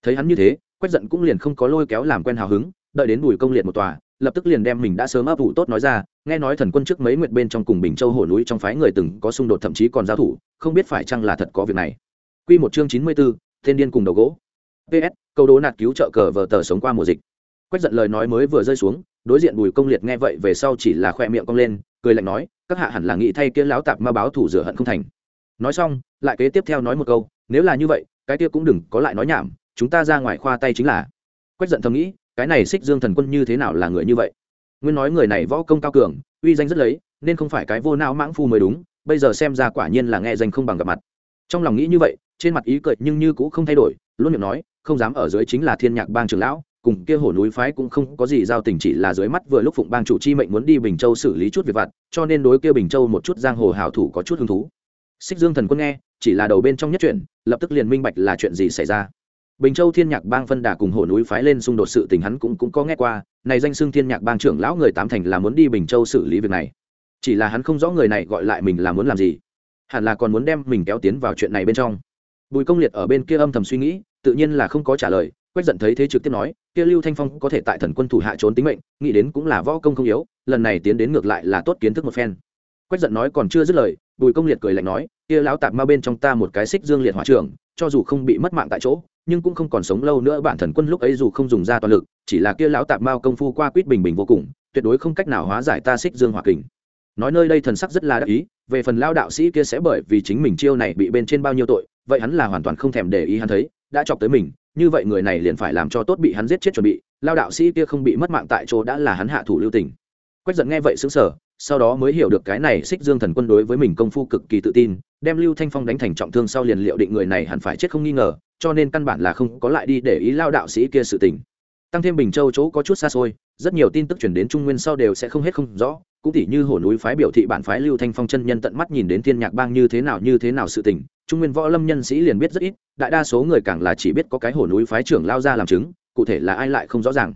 thấy hắn như thế quách giận cũng liền không có lôi kéo làm quen hào hứng đợi đến bùi công liệt một tòa lập tức liền đem mình đã sớm ấp ủ tốt nói ra nghe nói thần quân trước mấy nguyệt bên trong cùng bình châu hồ núi trong phái người từng có xung đột thậm chí còn giao thủ không biết phải chăng là thật có việc này Quy một chương chín mươi 94, thiên điên cùng đầu gỗ. PS, câu đố nạt cứu trợ cờ vở tờ sống qua mùa dịch. Quách giận lời nói mới vừa rơi xuống, đối diện Bùi Công Liệt nghe vậy về sau chỉ là khoe miệng cong lên, cười lạnh nói, các hạ hẳn là nghĩ thay kia lão tạp ma báo thủ rửa hận không thành. Nói xong, lại kế tiếp theo nói một câu, nếu là như vậy, cái kia cũng đừng có lại nói nhảm, chúng ta ra ngoài khoa tay chính là. Quách giận thầm nghĩ, cái này Xích Dương thần quân như thế nào là người như vậy? Nguyên nói người này võ công cao cường, uy danh rất lấy, nên không phải cái vô não mãng phu mới đúng, bây giờ xem ra quả nhiên là nghe danh không bằng gặp mặt. Trong lòng nghĩ như vậy, trên mặt ý cười nhưng như cũng không thay đổi luôn miệng nói không dám ở dưới chính là thiên nhạc bang trưởng lão cùng kia hổ núi phái cũng không có gì giao tình, chỉ là dưới mắt vừa lúc phụng bang chủ chi mệnh muốn đi bình châu xử lý chút việc vặt, cho nên đối kia bình châu một chút giang hồ hảo thủ có chút hứng thú. Xích dương thần quân nghe, chỉ là đầu bên trong nhất chuyện, lập tức liền minh bạch là chuyện gì xảy ra. Bình châu thiên nhạc bang phân đà cùng hổ núi phái lên xung đột sự tình hắn cũng cũng có nghe qua, này danh xưng thiên nhạc bang trưởng lão người tám thành là muốn đi bình châu xử lý việc này. Chỉ là hắn không rõ người này gọi lại mình là muốn làm gì. Hẳn là còn muốn đem mình kéo tiến vào chuyện này bên trong. Bùi công liệt ở bên kia âm thầm suy nghĩ, tự nhiên là không có trả lời quách giận thấy thế trực tiếp nói kia lưu thanh phong có thể tại thần quân thủ hạ trốn tính mệnh nghĩ đến cũng là võ công không yếu lần này tiến đến ngược lại là tốt kiến thức một phen. Quách giận nói còn chưa dứt lời bùi công liệt cười lạnh nói kia lão tạp ma bên trong ta một cái xích dương liệt hỏa trường, cho dù không bị mất mạng tại chỗ nhưng cũng không còn sống lâu nữa bản thần quân lúc ấy dù không dùng ra toàn lực chỉ là kia lão tạp mao công phu qua quýt bình bình vô cùng tuyệt đối không cách nào hóa giải ta xích dương hỏa kình. Nói nơi đây thần sắc rất là đắc ý về phần lao đạo sĩ kia sẽ bởi vì chính mình chiêu này bị bên trên bao nhiêu tội vậy hắn là hoàn toàn không thèm để ý hắn thấy đã chọc tới mình, như vậy người này liền phải làm cho tốt bị hắn giết chết chuẩn bị, lao đạo sĩ kia không bị mất mạng tại chỗ đã là hắn hạ thủ lưu tình. Quách giận nghe vậy xứng sở sau đó mới hiểu được cái này xích dương thần quân đối với mình công phu cực kỳ tự tin, đem lưu thanh phong đánh thành trọng thương sau liền liệu định người này hẳn phải chết không nghi ngờ, cho nên căn bản là không có lại đi để ý lao đạo sĩ kia sự tình. Tăng thêm bình châu chỗ có chút xa xôi, rất nhiều tin tức chuyển đến trung nguyên sau đều sẽ không hết không rõ cũng tỉ như hồ núi phái biểu thị bản phái lưu thanh phong chân nhân tận mắt nhìn đến thiên nhạc bang như thế nào, như thế nào sự tình. Trung nguyên võ lâm nhân sĩ liền biết rất ít, đại đa số người càng là chỉ biết có cái hồ núi phái trưởng lao ra làm chứng, cụ thể là ai lại không rõ ràng.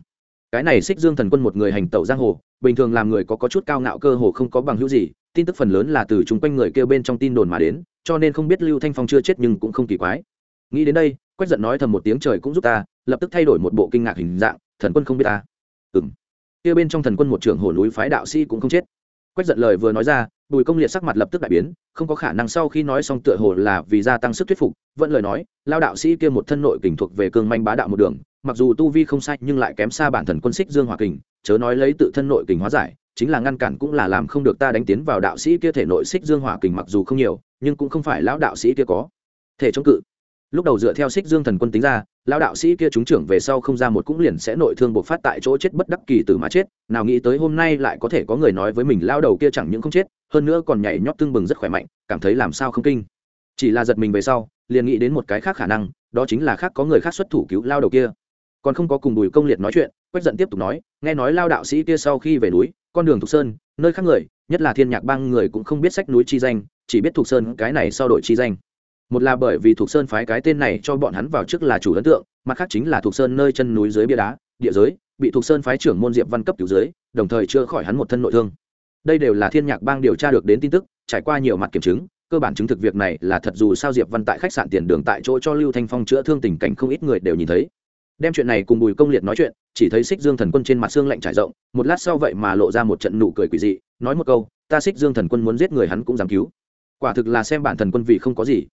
Cái này xích dương thần quân một người hành tẩu giang hồ, bình thường làm người có có chút cao ngạo cơ hồ không có bằng hữu gì, tin tức phần lớn là từ chung quanh người kêu bên trong tin đồn mà đến, cho nên không biết lưu thanh phong chưa chết nhưng cũng không kỳ quái. Nghĩ đến đây, quách giận nói thầm một tiếng trời cũng giúp ta, lập tức thay đổi một bộ kinh ngạc hình dạng, thần quân không biết ta. Ừng kia bên trong thần quân một trưởng hồ núi phái đạo sĩ cũng không chết. Quách giận lời vừa nói ra, bùi công liệt sắc mặt lập tức đại biến, không có khả năng sau khi nói xong tựa hồ là vì gia tăng sức thuyết phục, vẫn lời nói, lao đạo sĩ kia một thân nội kình thuộc về cương manh bá đạo một đường, mặc dù tu vi không sai nhưng lại kém xa bản thần quân xích dương hòa kình, chớ nói lấy tự thân nội kình hóa giải, chính là ngăn cản cũng là làm không được ta đánh tiến vào đạo sĩ kia thể nội xích dương hỏa kình mặc dù không nhiều, nhưng cũng không phải lão đạo sĩ kia có thể chống cự. Lúc đầu dựa theo xích dương thần quân tính ra lão đạo sĩ kia chúng trưởng về sau không ra một cũng liền sẽ nội thương bộc phát tại chỗ chết bất đắc kỳ tử mà chết, nào nghĩ tới hôm nay lại có thể có người nói với mình lao đầu kia chẳng những không chết, hơn nữa còn nhảy nhót tương bừng rất khỏe mạnh, cảm thấy làm sao không kinh. Chỉ là giật mình về sau, liền nghĩ đến một cái khác khả năng, đó chính là khác có người khác xuất thủ cứu lao đầu kia. Còn không có cùng bùi công liệt nói chuyện, quách giận tiếp tục nói, nghe nói lao đạo sĩ kia sau khi về núi, con đường thục sơn, nơi khác người, nhất là thiên nhạc bang người cũng không biết sách núi chi danh, chỉ biết thục sơn cái này sau đội chi danh một là bởi vì thuộc sơn phái cái tên này cho bọn hắn vào trước là chủ ấn tượng, mặt khác chính là thuộc sơn nơi chân núi dưới bia đá, địa giới, bị thuộc sơn phái trưởng môn diệp văn cấp cứu dưới, đồng thời chữa khỏi hắn một thân nội thương. Đây đều là thiên nhạc bang điều tra được đến tin tức, trải qua nhiều mặt kiểm chứng, cơ bản chứng thực việc này là thật dù sao diệp văn tại khách sạn tiền đường tại chỗ cho lưu thanh phong chữa thương tình cảnh không ít người đều nhìn thấy. Đem chuyện này cùng bùi công liệt nói chuyện, chỉ thấy xích dương thần quân trên mặt xương lạnh trải rộng, một lát sau vậy mà lộ ra một trận nụ cười quỷ dị, nói một câu, ta xích dương thần quân muốn giết người hắn cũng dám cứu. Quả thực là xem bản thần quân vì không có gì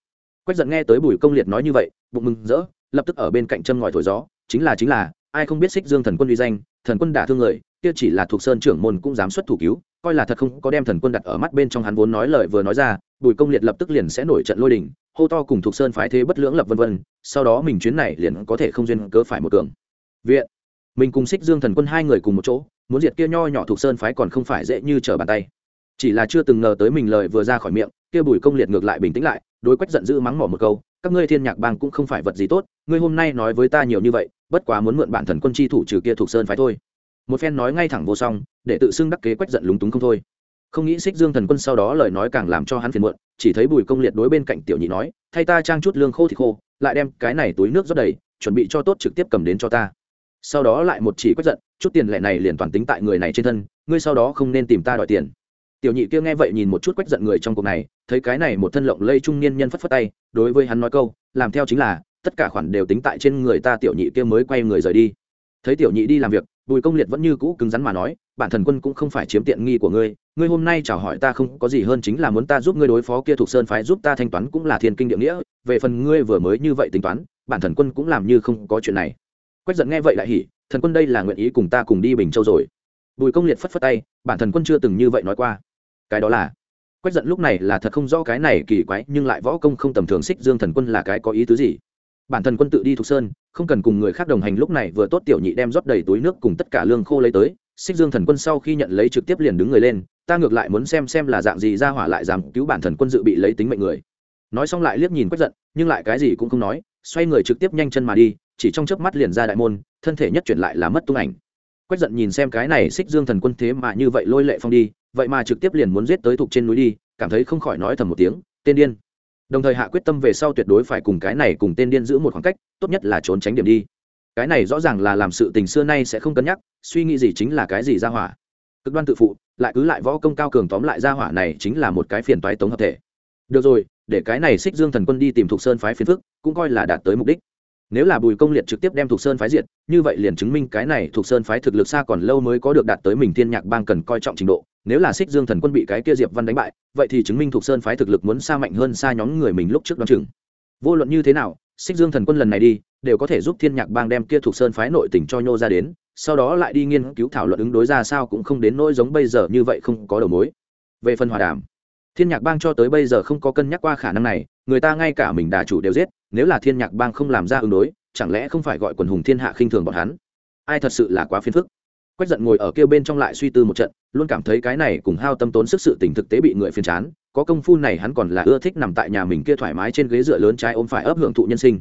quách giận nghe tới bùi công liệt nói như vậy, bụng mừng rỡ, lập tức ở bên cạnh châm ngòi thổi gió, chính là chính là, ai không biết xích dương thần quân uy danh, thần quân đả thương người, kia chỉ là thuộc sơn trưởng môn cũng dám xuất thủ cứu, coi là thật không có đem thần quân đặt ở mắt bên trong hắn vốn nói lời vừa nói ra, bùi công liệt lập tức liền sẽ nổi trận lôi đình, hô to cùng thuộc sơn phái thế bất lưỡng lập vân vân, sau đó mình chuyến này liền có thể không duyên cớ phải một cường. Viện, mình cùng xích dương thần quân hai người cùng một chỗ, muốn diệt kia nho nhỏ thuộc sơn phái còn không phải dễ như trở bàn tay chỉ là chưa từng ngờ tới mình lời vừa ra khỏi miệng, kia bùi công liệt ngược lại bình tĩnh lại, đối quách giận dữ mắng mỏ một câu, các ngươi thiên nhạc bang cũng không phải vật gì tốt, ngươi hôm nay nói với ta nhiều như vậy, bất quá muốn mượn bản thần quân chi thủ trừ kia thuộc sơn phái thôi. Một phen nói ngay thẳng vô song, để tự xưng đắc kế quách giận lúng túng không thôi. Không nghĩ xích dương thần quân sau đó lời nói càng làm cho hắn phiền muộn, chỉ thấy bùi công liệt đối bên cạnh tiểu nhị nói, thay ta trang chút lương khô thì khô, lại đem cái này túi nước rót đầy, chuẩn bị cho tốt trực tiếp cầm đến cho ta. Sau đó lại một chỉ quách giận, chút tiền lệ này liền toàn tính tại người này trên thân, ngươi sau đó không nên tìm ta đòi tiền tiểu nhị kia nghe vậy nhìn một chút quách giận người trong cuộc này, thấy cái này một thân lộng lây trung niên nhân phất phất tay, đối với hắn nói câu, làm theo chính là, tất cả khoản đều tính tại trên người ta tiểu nhị kia mới quay người rời đi. Thấy tiểu nhị đi làm việc, bùi công liệt vẫn như cũ cứng rắn mà nói, bản thần quân cũng không phải chiếm tiện nghi của ngươi ngươi hôm nay chào hỏi ta không có gì hơn chính là muốn ta giúp ngươi đối phó kia thuộc sơn phái, giúp ta thanh toán cũng là thiên kinh địa nghĩa, về phần ngươi vừa mới như vậy tính toán, bản thần quân cũng làm như không có chuyện này. Quách giận nghe vậy lại hỉ, thần quân đây là nguyện ý cùng ta cùng đi bình châu rồi. Bùi công liệt phất phất tay, bản thần quân chưa từng như vậy nói qua cái đó là quách giận lúc này là thật không rõ cái này kỳ quái, nhưng lại võ công không tầm thường, xích dương thần quân là cái có ý tứ gì? Bản thân quân tự đi thuộc sơn, không cần cùng người khác đồng hành, lúc này vừa tốt tiểu nhị đem rót đầy túi nước cùng tất cả lương khô lấy tới, xích dương thần quân sau khi nhận lấy trực tiếp liền đứng người lên, ta ngược lại muốn xem xem là dạng gì ra hỏa lại dám cứu bản thần quân dự bị lấy tính mệnh người. Nói xong lại liếc nhìn quách giận, nhưng lại cái gì cũng không nói, xoay người trực tiếp nhanh chân mà đi, chỉ trong chớp mắt liền ra đại môn, thân thể nhất chuyển lại là mất tung ảnh quách giận nhìn xem cái này xích dương thần quân thế mà như vậy lôi lệ phong đi, vậy mà trực tiếp liền muốn giết tới thuộc trên núi đi, cảm thấy không khỏi nói thầm một tiếng, tên điên. Đồng thời hạ quyết tâm về sau tuyệt đối phải cùng cái này cùng tên điên giữ một khoảng cách, tốt nhất là trốn tránh điểm đi. Cái này rõ ràng là làm sự tình xưa nay sẽ không cân nhắc, suy nghĩ gì chính là cái gì ra hỏa. Cực đoan tự phụ, lại cứ lại võ công cao cường tóm lại ra hỏa này chính là một cái phiền toái tống hợp thể. Được rồi, để cái này xích dương thần quân đi tìm thuộc sơn phái phiền phức, cũng coi là đạt tới mục đích nếu là bùi công liệt trực tiếp đem thuộc sơn phái diệt, như vậy liền chứng minh cái này thuộc sơn phái thực lực xa còn lâu mới có được đạt tới mình thiên nhạc bang cần coi trọng trình độ. Nếu là xích dương thần quân bị cái kia diệp văn đánh bại, vậy thì chứng minh thuộc sơn phái thực lực muốn xa mạnh hơn xa nhóm người mình lúc trước đ o á n chừng. Vô luận như thế nào xích dương thần quân lần này đi, đều có thể giúp thiên nhạc bang đem kia thuộc sơn phái nội tỉnh cho nhô ra đến, sau đó lại đi nghiên cứu thảo luận ứng đối ra sao cũng không đến nỗi giống bây giờ như vậy không có đầu mối. Về phần hòa đàm thiên nhạc bang cho tới bây giờ không có cân nhắc qua khả năng này, người ta ngay cả mình đà chủ đều giết, nếu là thiên nhạc bang không làm ra ứng đối, chẳng lẽ không phải gọi quần hùng thiên hạ khinh thường bọn hắn? Ai thật sự là quá phiền phức. Quách giận ngồi ở kia bên trong lại suy tư một trận, luôn cảm thấy cái này cùng hao tâm tốn sức sự tình thực tế bị người phiền chán, có công phu này hắn còn là ưa thích nằm tại nhà mình kia thoải mái trên ghế dựa lớn trái ôm phải ấp hưởng thụ nhân sinh.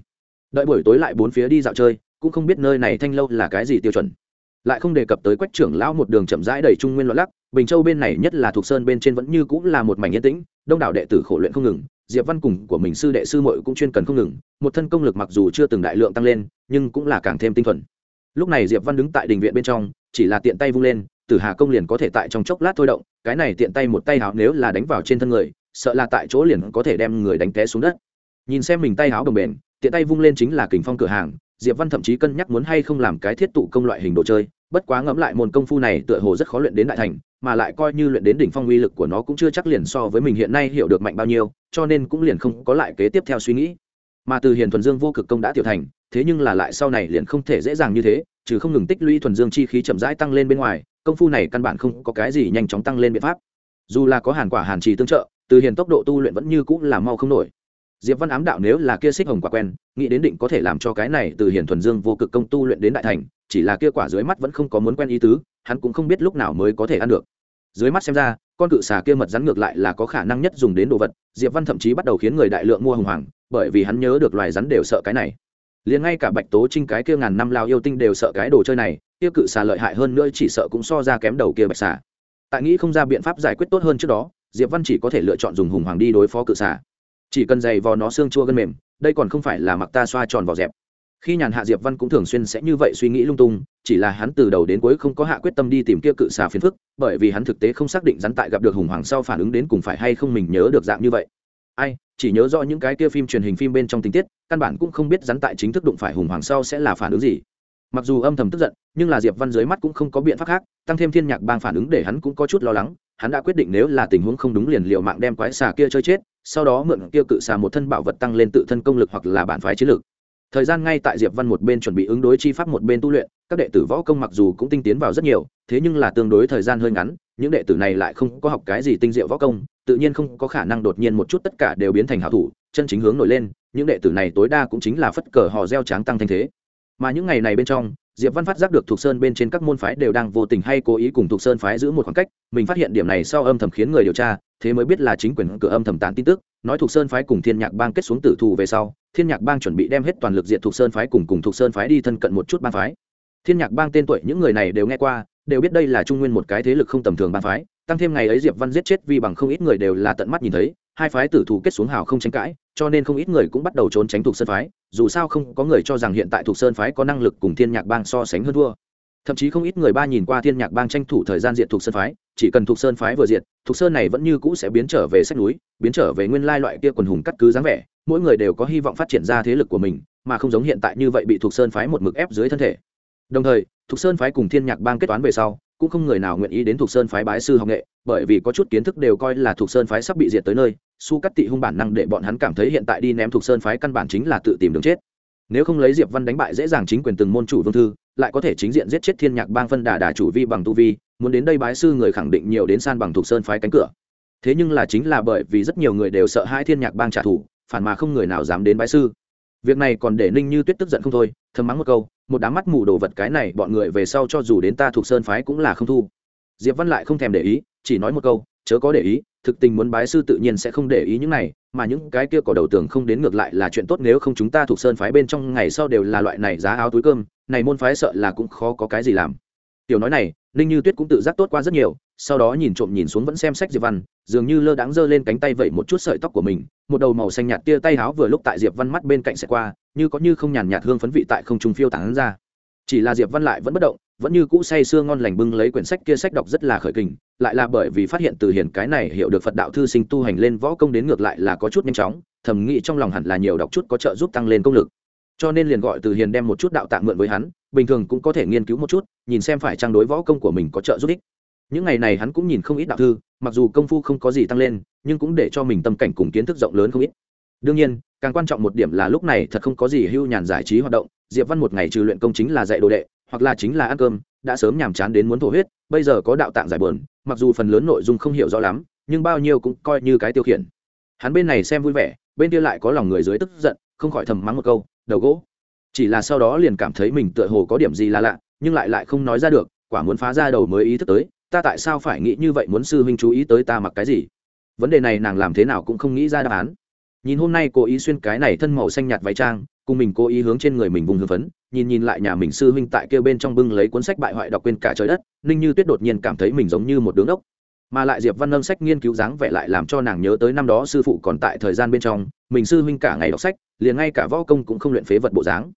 Đợi buổi tối lại bốn phía đi dạo chơi, cũng không biết nơi này thanh lâu là cái gì tiêu chuẩn lại không đề cập tới quách trưởng lão một đường chậm rãi đầy trung nguyên loạn lắc, bình châu bên này nhất là thuộc sơn bên trên vẫn như cũng là một mảnh yên tĩnh, đông đảo đệ tử khổ luyện không ngừng, diệp văn cùng của mình sư đệ sư muội cũng chuyên cần không ngừng, một thân công lực mặc dù chưa từng đại lượng tăng lên, nhưng cũng là càng thêm tinh thuần. Lúc này diệp văn đứng tại đình viện bên trong, chỉ là tiện tay vung lên, tử hà công liền có thể tại trong chốc lát thôi động, cái này tiện tay một tay háo nếu là đánh vào trên thân người, sợ là tại chỗ liền có thể đem người đánh té xuống đất. Nhìn xem mình tay háo đồng bền tiện tay vung lên chính là kình phong cửa hàng diệp văn thậm chí cân nhắc muốn hay không làm cái thiết tụ công loại hình đồ chơi, bất quá ngẫm lại môn công phu này tựa hồ rất khó luyện đến đại thành, mà lại coi như luyện đến đỉnh phong uy lực của nó cũng chưa chắc liền so với mình hiện nay hiểu được mạnh bao nhiêu, cho nên cũng liền không có lại kế tiếp theo suy nghĩ. Mà từ hiền thuần dương vô cực công đã tiểu thành, thế nhưng là lại sau này liền không thể dễ dàng như thế, trừ không ngừng tích lũy thuần dương chi khí chậm rãi tăng lên bên ngoài, công phu này căn bản không có cái gì nhanh chóng tăng lên biện pháp. Dù là có hàn quả hàn trì tương trợ, từ hiền tốc độ tu luyện vẫn như cũng là mau không nổi diệp văn ám đạo nếu là kia xích hồng quả quen, nghĩ đến định có thể làm cho cái này từ hiển thuần dương vô cực công tu luyện đến đại thành, chỉ là kia quả dưới mắt vẫn không có muốn quen ý tứ, hắn cũng không biết lúc nào mới có thể ăn được. Dưới mắt xem ra, con cự xà kia mật rắn ngược lại là có khả năng nhất dùng đến đồ vật, diệp văn thậm chí bắt đầu khiến người đại lượng mua hùng hoàng, bởi vì hắn nhớ được loài rắn đều sợ cái này. Liền ngay cả bạch tố trinh cái kia ngàn năm lao yêu tinh đều sợ cái đồ chơi này, kia cự xà lợi hại hơn nữa chỉ sợ cũng so ra kém đầu kia bạch xà. Tại nghĩ không ra biện pháp giải quyết tốt hơn trước đó, diệp văn chỉ có thể lựa chọn dùng hùng hoàng đi đối phó cự xà chỉ cần giày vò nó xương chua gân mềm, đây còn không phải là mặc ta xoa tròn vào dẹp. Khi nhàn hạ diệp văn cũng thường xuyên sẽ như vậy suy nghĩ lung tung, chỉ là hắn từ đầu đến cuối không có hạ quyết tâm đi tìm kia cự xà phiền phức, bởi vì hắn thực tế không xác định rắn tại gặp được hùng hoàng sau phản ứng đến cùng phải hay không mình nhớ được dạng như vậy. Ai, chỉ nhớ rõ những cái kia phim truyền hình phim bên trong tình tiết, căn bản cũng không biết rắn tại chính thức đụng phải hùng hoàng sau sẽ là phản ứng gì. Mặc dù âm thầm tức giận, nhưng là diệp văn dưới mắt cũng không có biện pháp khác, tăng thêm thiên nhạc bang phản ứng để hắn cũng có chút lo lắng, hắn đã quyết định nếu là tình huống không đúng liền liệu mạng đem quái xà kia chơi chết sau đó mượn kia cự xà một thân bảo vật tăng lên tự thân công lực hoặc là bản phái chiến lược thời gian ngay tại diệp văn một bên chuẩn bị ứng đối chi pháp một bên tu luyện, các đệ tử võ công mặc dù cũng tinh tiến vào rất nhiều, thế nhưng là tương đối thời gian hơi ngắn, những đệ tử này lại không có học cái gì tinh diệu võ công, tự nhiên không có khả năng đột nhiên một chút tất cả đều biến thành hảo thủ, chân chính hướng nổi lên, những đệ tử này tối đa cũng chính là phất cờ hò reo tráng tăng thanh thế. Mà những ngày này bên trong, diệp văn phát giác được thuộc sơn bên trên các môn phái đều đang vô tình hay cố ý cùng thuộc sơn phái giữ một khoảng cách, mình phát hiện điểm này sau âm thầm khiến người điều tra thế mới biết là chính quyền cửa âm thầm tán tin tức, nói thuộc sơn phái cùng thiên nhạc bang kết xuống tử thù về sau, thiên nhạc bang chuẩn bị đem hết toàn lực diện thuộc sơn phái cùng cùng thuộc sơn phái đi thân cận một chút bang phái. Thiên nhạc bang tên tuổi những người này đều nghe qua, đều biết đây là trung nguyên một cái thế lực không tầm thường bang phái, tăng thêm ngày ấy diệp văn giết chết vì bằng không ít người đều là tận mắt nhìn thấy, hai phái tử thù kết xuống hào không tranh cãi, cho nên không ít người cũng bắt đầu trốn tránh thuộc sơn phái, dù sao không có người cho rằng hiện tại thuộc sơn phái có năng lực cùng thiên nhạc bang so sánh hơn thua thậm chí không ít người ba nhìn qua thiên nhạc bang tranh thủ thời gian diện thuộc sơn phái, chỉ cần thuộc sơn phái vừa diện thuộc sơn này vẫn như cũ sẽ biến trở về sách núi, biến trở về nguyên lai loại kia quần hùng cắt cứ dáng vẻ, mỗi người đều có hy vọng phát triển ra thế lực của mình, mà không giống hiện tại như vậy bị thuộc sơn phái một mực ép dưới thân thể. Đồng thời, thuộc sơn phái cùng thiên nhạc bang kết toán về sau, cũng không người nào nguyện ý đến thuộc sơn phái bái sư học nghệ, bởi vì có chút kiến thức đều coi là thuộc sơn phái sắp bị diệt tới nơi, su cắt tị hung bản năng để bọn hắn cảm thấy hiện tại đi ném thuộc sơn phái căn bản chính là tự tìm đường chết. Nếu không lấy diệp văn đánh bại dễ dàng chính quyền từng môn chủ vương thư lại có thể chính diện giết chết thiên nhạc bang phân đà đà chủ vi bằng tu vi, muốn đến đây bái sư người khẳng định nhiều đến san bằng thuộc sơn phái cánh cửa. Thế nhưng là chính là bởi vì rất nhiều người đều sợ hai thiên nhạc bang trả thù, phản mà không người nào dám đến bái sư. Việc này còn để ninh như tuyết tức giận không thôi, thầm mắng một câu, một đám mắt mù đồ vật cái này bọn người về sau cho dù đến ta thuộc sơn phái cũng là không thu. Diệp văn lại không thèm để ý, chỉ nói một câu, chớ có để ý, thực tình muốn bái sư tự nhiên sẽ không để ý những này, mà những cái kia cỏ đầu tường không đến ngược lại là chuyện tốt nếu không chúng ta thuộc sơn phái bên trong ngày sau đều là loại này giá áo túi cơm này môn phái sợ là cũng khó có cái gì làm. Tiểu nói này, ninh như tuyết cũng tự giác tốt qua rất nhiều, sau đó nhìn trộm nhìn xuống vẫn xem sách diệp văn, dường như lơ đáng giơ lên cánh tay vậy một chút sợi tóc của mình, một đầu màu xanh nhạt tia tay háo vừa lúc tại diệp văn mắt bên cạnh sẽ qua, như có như không nhàn nhạt hương phấn vị tại không trung phiêu tán ra. Chỉ là diệp văn lại vẫn bất động, vẫn như cũ say sưa ngon lành bưng lấy quyển sách kia sách đọc rất là khởi kình, lại là bởi vì phát hiện từ hiển cái này hiểu được phật đạo thư sinh tu hành lên võ công đến ngược lại là có chút nhanh chóng, thầm nghĩ trong lòng hẳn là nhiều đọc chút có trợ giúp tăng lên công lực cho nên liền gọi từ hiền đem một chút đạo tạng mượn với hắn, bình thường cũng có thể nghiên cứu một chút, nhìn xem phải trang đối võ công của mình có trợ giúp ích. Những ngày này hắn cũng nhìn không ít đạo thư, mặc dù công phu không có gì tăng lên, nhưng cũng để cho mình tâm cảnh cùng kiến thức rộng lớn không ít. Đương nhiên, càng quan trọng một điểm là lúc này thật không có gì hưu nhàn giải trí hoạt động, diệp văn một ngày trừ luyện công chính là dạy đồ đệ, hoặc là chính là ăn cơm, đã sớm nhàm chán đến muốn thổ huyết, bây giờ có đạo tạng giải bờn mặc dù phần lớn nội dung không hiểu rõ lắm, nhưng bao nhiêu cũng coi như cái tiêu khiển. Hắn bên này xem vui vẻ, bên kia lại có lòng người dưới tức giận, không khỏi thầm mắng một câu đầu gỗ. Chỉ là sau đó liền cảm thấy mình tựa hồ có điểm gì là lạ, nhưng lại lại không nói ra được, quả muốn phá ra đầu mới ý thức tới, ta tại sao phải nghĩ như vậy muốn sư huynh chú ý tới ta mặc cái gì? Vấn đề này nàng làm thế nào cũng không nghĩ ra đáp án. Nhìn hôm nay cô ý xuyên cái này thân màu xanh nhạt váy trang, cùng mình cố ý hướng trên người mình vùng hưng phấn, nhìn nhìn lại nhà mình sư huynh tại kia bên trong bưng lấy cuốn sách bại hoại đọc quên cả trời đất, ninh như tuyết đột nhiên cảm thấy mình giống như một đứa ngốc mà lại diệp văn nâng sách nghiên cứu dáng vẻ lại làm cho nàng nhớ tới năm đó sư phụ còn tại thời gian bên trong, mình sư huynh cả ngày đọc sách, liền ngay cả võ công cũng không luyện phế vật bộ dáng.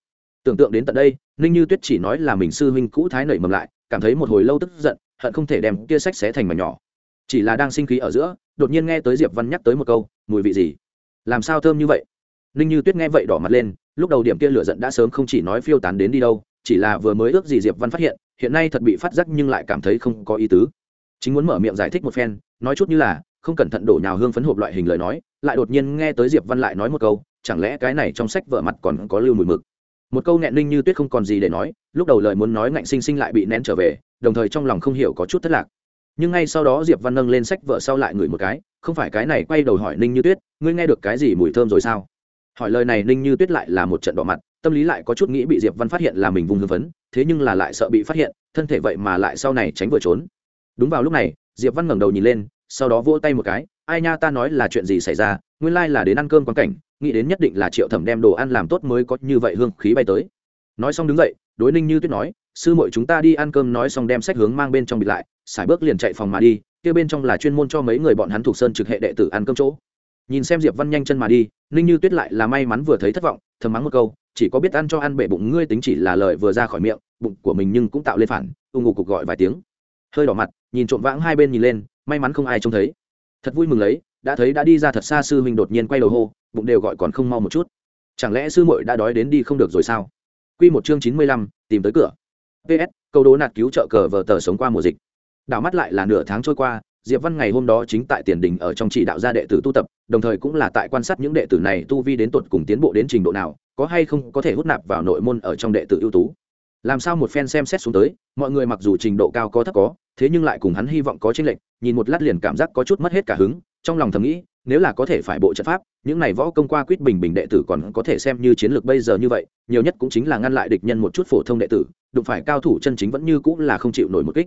Tưởng tượng đến tận đây, ninh như tuyết chỉ nói là mình sư huynh cũ thái nảy mầm lại, cảm thấy một hồi lâu tức giận, hận không thể đem kia sách xé thành mảnh nhỏ. Chỉ là đang sinh khí ở giữa, đột nhiên nghe tới diệp văn nhắc tới một câu, mùi vị gì? Làm sao thơm như vậy? Ninh như tuyết nghe vậy đỏ mặt lên, lúc đầu điểm kia lửa giận đã sớm không chỉ nói phiêu tán đến đi đâu, chỉ là vừa mới ước gì diệp văn phát hiện hiện nay thật bị phát giác nhưng lại cảm thấy không có ý tứ chính muốn mở miệng giải thích một phen, nói chút như là, không cẩn thận đổ nhào hương phấn hộp loại hình lời nói, lại đột nhiên nghe tới diệp văn lại nói một câu, chẳng lẽ cái này trong sách vợ mặt còn có lưu mùi mực? Một câu nghẹn ninh như tuyết không còn gì để nói, lúc đầu lời muốn nói ngạnh sinh sinh lại bị nén trở về, đồng thời trong lòng không hiểu có chút thất lạc. Nhưng ngay sau đó diệp văn nâng lên sách vợ sau lại ngửi một cái, không phải cái này quay đầu hỏi ninh như tuyết, ngươi nghe được cái gì mùi thơm rồi sao? Hỏi lời này ninh như tuyết lại là một trận đỏ mặt, tâm lý lại có chút nghĩ bị diệp văn phát hiện là mình vùng hương phấn, thế nhưng là lại sợ bị phát hiện, thân thể vậy mà lại sau này tránh vừa trốn đúng vào lúc này, diệp văn ngẩng đầu nhìn lên, sau đó vỗ tay một cái, ai nha, ta nói là chuyện gì xảy ra? Nguyên lai là đến ăn cơm quan cảnh, nghĩ đến nhất định là triệu thẩm đem đồ ăn làm tốt mới có như vậy hương khí bay tới. Nói xong đứng dậy, đối ninh như tuyết nói, sư muội chúng ta đi ăn cơm nói xong đem sách hướng mang bên trong bịt lại, xài bước liền chạy phòng mà đi, kia bên trong là chuyên môn cho mấy người bọn hắn thuộc sơn trực hệ đệ tử ăn cơm chỗ. Nhìn xem diệp văn nhanh chân mà đi, ninh như tuyết lại là may mắn vừa thấy thất vọng, thầm mắng một câu, chỉ có biết ăn cho ăn bể bụng ngươi tính chỉ là lời vừa ra khỏi miệng, bụng của mình nhưng cũng tạo lên phản ung ngục cục gọi vài tiếng hơi đỏ mặt, nhìn trộm vãng hai bên nhìn lên, may mắn không ai trông thấy. Thật vui mừng lấy, đã thấy đã đi ra thật xa sư huynh đột nhiên quay đầu hô, bụng đều gọi còn không mau một chút. Chẳng lẽ sư muội đã đói đến đi không được rồi sao? Quy một chương chín mươi lăm, tìm tới cửa. Ps câu đố nạt cứu trợ cờ vờ tờ sống qua mùa dịch. Đảo mắt lại là nửa tháng trôi qua, diệp văn ngày hôm đó chính tại tiền đình ở trong chỉ đạo gia đệ tử tu tập, đồng thời cũng là tại quan sát những đệ tử này tu vi đến tột cùng tiến bộ đến trình độ nào, có hay không có thể hút nạp vào nội môn ở trong đệ tử ưu tú. Làm sao một phen xem xét xuống tới, mọi người mặc dù trình độ cao có thấp có thế nhưng lại cùng hắn hy vọng có chênh lệch, nhìn một lát liền cảm giác có chút mất hết cả hứng, trong lòng thầm nghĩ, nếu là có thể phải bộ trận pháp, những này võ công qua quýt bình bình đệ tử còn có thể xem như chiến lược bây giờ như vậy, nhiều nhất cũng chính là ngăn lại địch nhân một chút phổ thông đệ tử, đụng phải cao thủ chân chính vẫn như cũng là không chịu nổi một kích.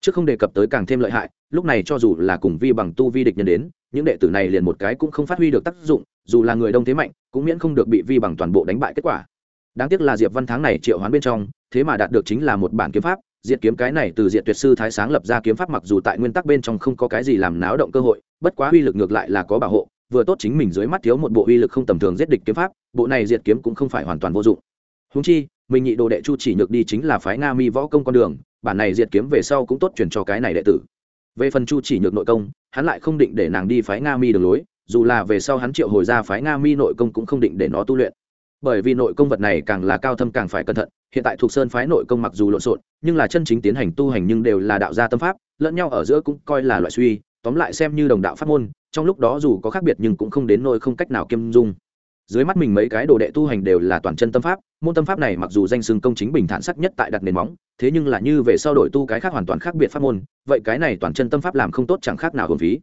Trước không đề cập tới càng thêm lợi hại, lúc này cho dù là cùng vi bằng tu vi địch nhân đến, những đệ tử này liền một cái cũng không phát huy được tác dụng, dù là người đông thế mạnh, cũng miễn không được bị vi bằng toàn bộ đánh bại kết quả. Đáng tiếc là diệp văn tháng này triệu hoán bên trong, thế mà đạt được chính là một bản kiếm pháp diệt kiếm cái này từ diệt tuyệt sư thái sáng lập ra kiếm pháp mặc dù tại nguyên tắc bên trong không có cái gì làm náo động cơ hội, bất quá uy lực ngược lại là có bảo hộ, vừa tốt chính mình dưới mắt thiếu một bộ uy lực không tầm thường giết địch kiếm pháp, bộ này diệt kiếm cũng không phải hoàn toàn vô dụng. Húng chi, mình nhị đồ đệ chu chỉ nhược đi chính là phái nga mi võ công con đường, bản này diệt kiếm về sau cũng tốt chuyển cho cái này đệ tử. Về phần chu chỉ nhược nội công, hắn lại không định để nàng đi phái nga mi đường lối, dù là về sau hắn triệu hồi ra phái nga mi nội công cũng không định để nó tu luyện bởi vì nội công vật này càng là cao thâm càng phải cẩn thận, hiện tại thuộc sơn phái nội công mặc dù lộn xộn, nhưng là chân chính tiến hành tu hành nhưng đều là đạo gia tâm pháp, lẫn nhau ở giữa cũng coi là loại suy, tóm lại xem như đồng đạo pháp môn, trong lúc đó dù có khác biệt nhưng cũng không đến nỗi không cách nào kiêm dung. Dưới mắt mình mấy cái đồ đệ tu hành đều là toàn chân tâm pháp, môn tâm pháp này mặc dù danh xưng công chính bình thản sắc nhất tại đặt nền móng, thế nhưng là như về sau đổi tu cái khác hoàn toàn khác biệt pháp môn, vậy cái này toàn chân tâm pháp làm không tốt chẳng khác nào hồn phí.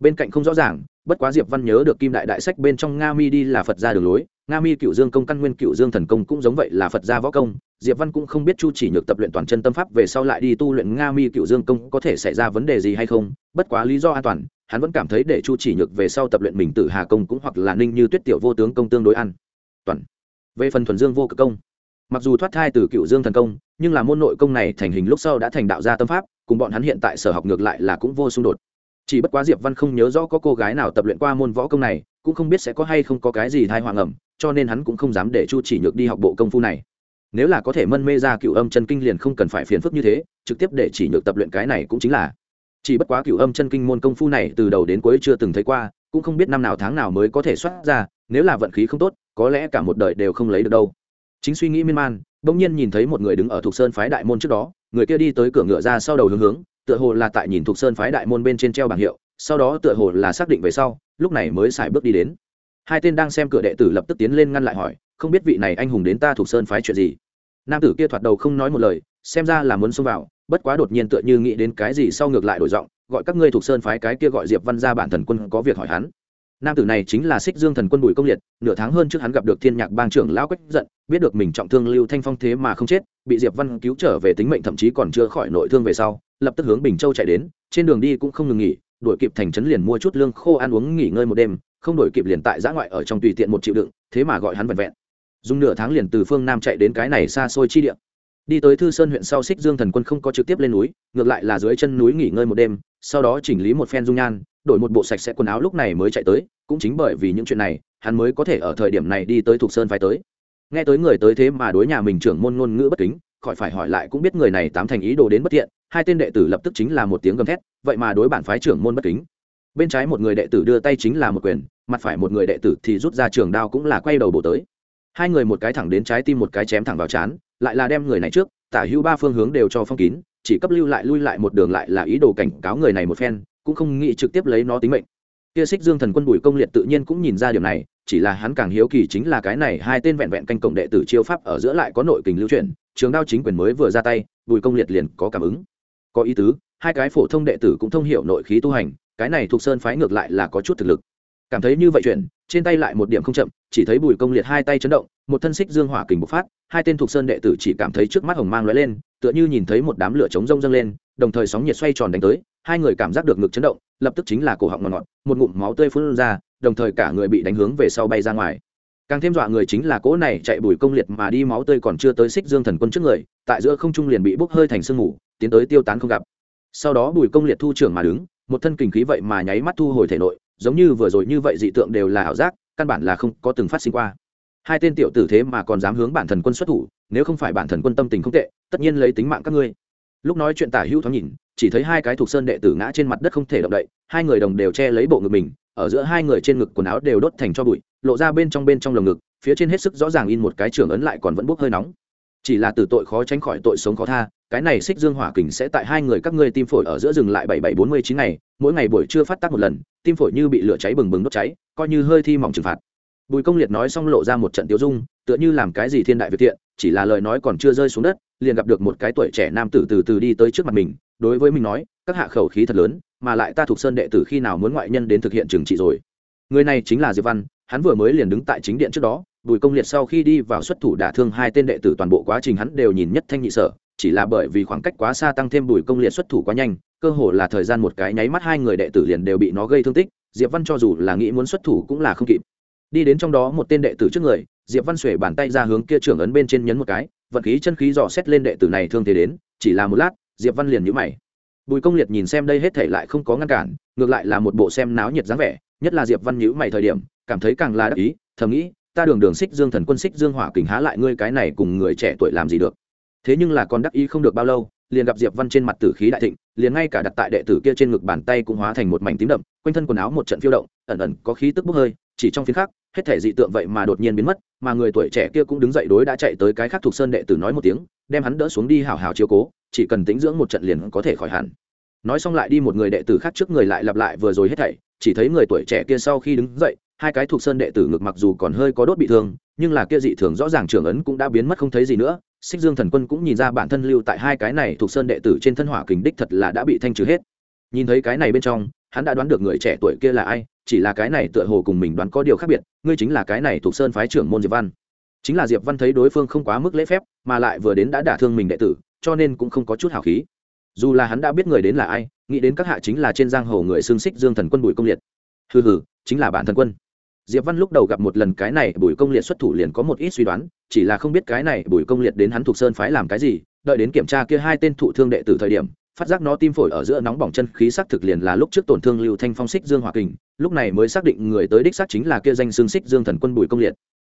Bên cạnh không rõ ràng bất quá diệp văn nhớ được kim đại đại sách bên trong nga mi đi là phật gia đường lối, nga mi cựu dương công căn nguyên cựu dương thần công cũng giống vậy là phật gia võ công. Diệp văn cũng không biết chu chỉ nhược tập luyện toàn chân tâm pháp về sau lại đi tu luyện nga mi cựu dương công có thể xảy ra vấn đề gì hay không. Bất quá lý do an toàn, hắn vẫn cảm thấy để chu chỉ nhược về sau tập luyện mình tử hà công cũng hoặc là ninh như tuyết tiểu vô tướng công tương đối an toàn. Về phần thuần dương vô cực công, mặc dù thoát thai từ cựu dương thần công, nhưng là môn nội công này thành hình lúc sau đã thành đạo gia tâm pháp, cùng bọn hắn hiện tại sở học ngược lại là cũng vô xung đột chỉ bất quá diệp văn không nhớ rõ có cô gái nào tập luyện qua môn võ công này, cũng không biết sẽ có hay không có cái gì thai hoàng ẩm cho nên hắn cũng không dám để chu chỉ nhược đi học bộ công phu này. Nếu là có thể mân mê ra cựu âm chân kinh liền không cần phải phiền phức như thế, trực tiếp để chỉ nhược tập luyện cái này cũng chính là. Chỉ bất quá cựu âm chân kinh môn công phu này từ đầu đến cuối chưa từng thấy qua, cũng không biết năm nào tháng nào mới có thể xuất ra, nếu là vận khí không tốt, có lẽ cả một đời đều không lấy được đâu. Chính suy nghĩ miên man, bỗng nhiên nhìn thấy một người đứng ở thuộc sơn phái đại môn trước đó, người kia đi tới cửa ngựa ra sau đầu hướng hướng tựa hồ là tại nhìn thuộc sơn phái đại môn bên trên treo bảng hiệu, sau đó tựa hồ là xác định về sau, lúc này mới xài bước đi đến. Hai tên đang xem cửa đệ tử lập tức tiến lên ngăn lại hỏi, không biết vị này anh hùng đến ta thuộc sơn phái chuyện gì? Nam tử kia thoạt đầu không nói một lời, xem ra là muốn xông vào, bất quá đột nhiên tựa như nghĩ đến cái gì sau ngược lại đổi giọng, gọi các ngươi thuộc sơn phái cái kia gọi diệp văn ra bản thần quân có việc hỏi hắn. Nam tử này chính là xích dương thần quân bùi công liệt, nửa tháng hơn trước hắn gặp được thiên nhạc bang trưởng lão quách giận, biết được mình trọng thương lưu thanh phong thế mà không chết, bị diệp văn cứu trở về tính mệnh thậm chí còn chưa khỏi nội thương về sau lập tức hướng bình châu chạy đến, trên đường đi cũng không ngừng nghỉ, đuổi kịp thành trấn liền mua chút lương khô ăn uống nghỉ ngơi một đêm, không đổi kịp liền tại giã ngoại ở trong tùy tiện một triệu đựng, thế mà gọi hắn vẹn vẹn. Dùng nửa tháng liền từ phương nam chạy đến cái này xa xôi chi địa. Đi tới thư sơn huyện sau xích dương thần quân không có trực tiếp lên núi, ngược lại là dưới chân núi nghỉ ngơi một đêm, sau đó chỉnh lý một phen dung nhan, đổi một bộ sạch sẽ quần áo lúc này mới chạy tới, cũng chính bởi vì những chuyện này, hắn mới có thể ở thời điểm này đi tới thục sơn phải tới. Nghe tới người tới thế mà đối nhà mình trưởng môn ngôn ngữ bất kính khỏi phải hỏi lại cũng biết người này tám thành ý đồ đến bất thiện, hai tên đệ tử lập tức chính là một tiếng gầm thét, vậy mà đối bản phái trưởng môn bất kính bên trái một người đệ tử đưa tay chính là một quyền, mặt phải một người đệ tử thì rút ra trường đao cũng là quay đầu bổ tới hai người một cái thẳng đến trái tim một cái chém thẳng vào chán lại là đem người này trước, tả hữu ba phương hướng đều cho phong kín, chỉ cấp lưu lại lui lại một đường lại là ý đồ cảnh cáo người này một phen, cũng không nghĩ trực tiếp lấy nó tính mệnh kia xích dương thần quân bùi công liệt tự nhiên cũng nhìn ra điều này, chỉ là hắn càng hiếu kỳ chính là cái này hai tên vẹn vẹn canh cộng đệ tử chiêu pháp ở giữa lại có nội kình lưu truyền trường đao chính quyền mới vừa ra tay, bùi công liệt liền có cảm ứng. Có ý tứ, hai cái phổ thông đệ tử cũng thông hiểu nội khí tu hành, cái này thuộc sơn phái ngược lại là có chút thực lực. Cảm thấy như vậy chuyện, trên tay lại một điểm không chậm, chỉ thấy bùi công liệt hai tay chấn động, một thân xích dương hỏa kình bộc phát, hai tên thuộc sơn đệ tử chỉ cảm thấy trước mắt hồng mang lóe lên, tựa như nhìn thấy một đám lửa chống rông dâng lên, đồng thời sóng nhiệt xoay tròn đánh tới, hai người cảm giác được ngực chấn động, lập tức chính là cổ họng ngọt ngọt, một ngụm máu tươi phun ra, đồng thời cả người bị đánh hướng về sau bay ra ngoài càng thêm dọa người chính là cỗ này chạy bùi công liệt mà đi máu tươi còn chưa tới xích dương thần quân trước người, tại giữa không trung liền bị bốc hơi thành sương mù, tiến tới tiêu tán không gặp. Sau đó bùi công liệt thu trưởng mà đứng, một thân kình khí vậy mà nháy mắt thu hồi thể nội, giống như vừa rồi như vậy dị tượng đều là ảo giác, căn bản là không có từng phát sinh qua. Hai tên tiểu tử thế mà còn dám hướng bản thần quân xuất thủ, nếu không phải bản thần quân tâm tình không tệ, tất nhiên lấy tính mạng các ngươi. Lúc nói chuyện tả hữu thoáng nhìn, chỉ thấy hai cái thuộc sơn đệ tử ngã trên mặt đất không thể động đậy, hai người đồng đều che lấy bộ ngực mình, ở giữa hai người trên ngực quần áo đều đốt thành cho bụi lộ ra bên trong bên trong lồng ngực, phía trên hết sức rõ ràng in một cái trường ấn lại còn vẫn bốc hơi nóng. Chỉ là từ tội khó tránh khỏi tội sống khó tha, cái này xích dương hỏa kình sẽ tại hai người các ngươi tim phổi ở giữa rừng lại bảy bảy bốn mươi chín ngày, mỗi ngày buổi trưa phát tác một lần, tim phổi như bị lửa cháy bừng bừng đốt cháy, coi như hơi thi mỏng trừng phạt. Bùi công liệt nói xong lộ ra một trận tiêu dung, tựa như làm cái gì thiên đại việt thiện, chỉ là lời nói còn chưa rơi xuống đất, liền gặp được một cái tuổi trẻ nam tử từ từ đi tới trước mặt mình, đối với mình nói, các hạ khẩu khí thật lớn, mà lại ta thuộc sơn đệ tử khi nào muốn ngoại nhân đến thực hiện trừng trị rồi? Người này chính là diệp văn hắn vừa mới liền đứng tại chính điện trước đó, bùi công liệt sau khi đi vào xuất thủ đả thương hai tên đệ tử toàn bộ quá trình hắn đều nhìn nhất thanh nhị sở, chỉ là bởi vì khoảng cách quá xa tăng thêm bùi công liệt xuất thủ quá nhanh, cơ hồ là thời gian một cái nháy mắt hai người đệ tử liền đều bị nó gây thương tích, diệp văn cho dù là nghĩ muốn xuất thủ cũng là không kịp. Đi đến trong đó một tên đệ tử trước người, diệp văn xuể bàn tay ra hướng kia trưởng ấn bên trên nhấn một cái, vận khí chân khí dò xét lên đệ tử này thương thế đến, chỉ là một lát, diệp văn liền nhíu mày. Bùi công liệt nhìn xem đây hết thể lại không có ngăn cản, ngược lại là một bộ xem náo nhiệt dáng vẻ nhất là diệp văn nhữ mày thời điểm, cảm thấy càng là đắc ý, thầm nghĩ, ta đường đường xích dương thần quân xích dương hỏa kình há lại ngươi cái này cùng người trẻ tuổi làm gì được. Thế nhưng là còn đắc ý không được bao lâu, liền gặp diệp văn trên mặt tử khí đại thịnh, liền ngay cả đặt tại đệ tử kia trên ngực bàn tay cũng hóa thành một mảnh tím đậm, quanh thân quần áo một trận phiêu động, ẩn ẩn có khí tức bốc hơi, chỉ trong phiến khắc, hết thể dị tượng vậy mà đột nhiên biến mất, mà người tuổi trẻ kia cũng đứng dậy đối đã chạy tới cái khác thuộc sơn đệ tử nói một tiếng, đem hắn đỡ xuống đi hào hào chiếu cố, chỉ cần tĩnh dưỡng một trận liền có thể khỏi hẳn. Nói xong lại đi một người đệ tử khác trước người lại lặp lại vừa rồi hết thảy chỉ thấy người tuổi trẻ kia sau khi đứng dậy, hai cái thuộc sơn đệ tử ngực mặc dù còn hơi có đốt bị thương, nhưng là kia dị thường rõ ràng trưởng ấn cũng đã biến mất không thấy gì nữa. Xích dương thần quân cũng nhìn ra bản thân lưu tại hai cái này thuộc sơn đệ tử trên thân hỏa kình đích thật là đã bị thanh trừ hết. Nhìn thấy cái này bên trong, hắn đã đoán được người trẻ tuổi kia là ai, chỉ là cái này tựa hồ cùng mình đoán có điều khác biệt, ngươi chính là cái này thuộc sơn phái trưởng môn diệp văn. Chính là diệp văn thấy đối phương không quá mức lễ phép, mà lại vừa đến đã đả thương mình đệ tử, cho nên cũng không có chút hào khí. Dù là hắn đã biết người đến là ai nghĩ đến các hạ chính là trên giang hồ người xương xích dương thần quân bùi công liệt. Hừ hừ, chính là bản thần quân. Diệp văn lúc đầu gặp một lần cái này bùi công liệt xuất thủ liền có một ít suy đoán, chỉ là không biết cái này bùi công liệt đến hắn thuộc sơn phái làm cái gì, đợi đến kiểm tra kia hai tên thụ thương đệ tử thời điểm, phát giác nó tim phổi ở giữa nóng bỏng chân khí sắc thực liền là lúc trước tổn thương lưu thanh phong xích dương hòa kình, lúc này mới xác định người tới đích xác chính là kia danh xương xích dương thần quân bùi công liệt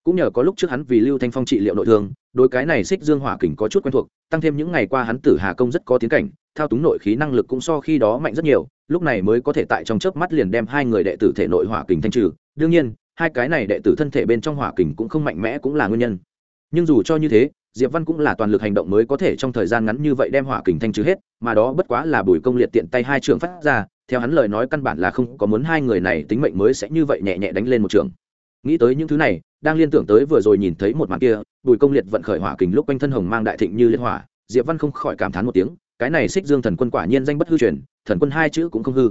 cũng nhờ có lúc trước hắn vì lưu thanh phong trị liệu nội thương, đối cái này xích dương hỏa kình có chút quen thuộc, tăng thêm những ngày qua hắn tử hà công rất có tiến cảnh, thao túng nội khí năng lực cũng so khi đó mạnh rất nhiều, lúc này mới có thể tại trong chớp mắt liền đem hai người đệ tử thể nội hỏa kình thanh trừ. Đương nhiên, hai cái này đệ tử thân thể bên trong hỏa kình cũng không mạnh mẽ cũng là nguyên nhân. Nhưng dù cho như thế, diệp văn cũng là toàn lực hành động mới có thể trong thời gian ngắn như vậy đem hỏa kình thanh trừ hết, mà đó bất quá là bùi công liệt tiện tay hai trường phát ra, theo hắn lời nói căn bản là không có muốn hai người này tính mệnh mới sẽ như vậy nhẹ nhẹ đánh lên một trường nghĩ tới những thứ này, đang liên tưởng tới vừa rồi nhìn thấy một màn kia, bùi công liệt vận khởi hỏa kình lúc quanh thân hồng mang đại thịnh như liên hỏa, diệp văn không khỏi cảm thán một tiếng, cái này xích dương thần quân quả nhiên danh bất hư truyền, thần quân hai chữ cũng không hư.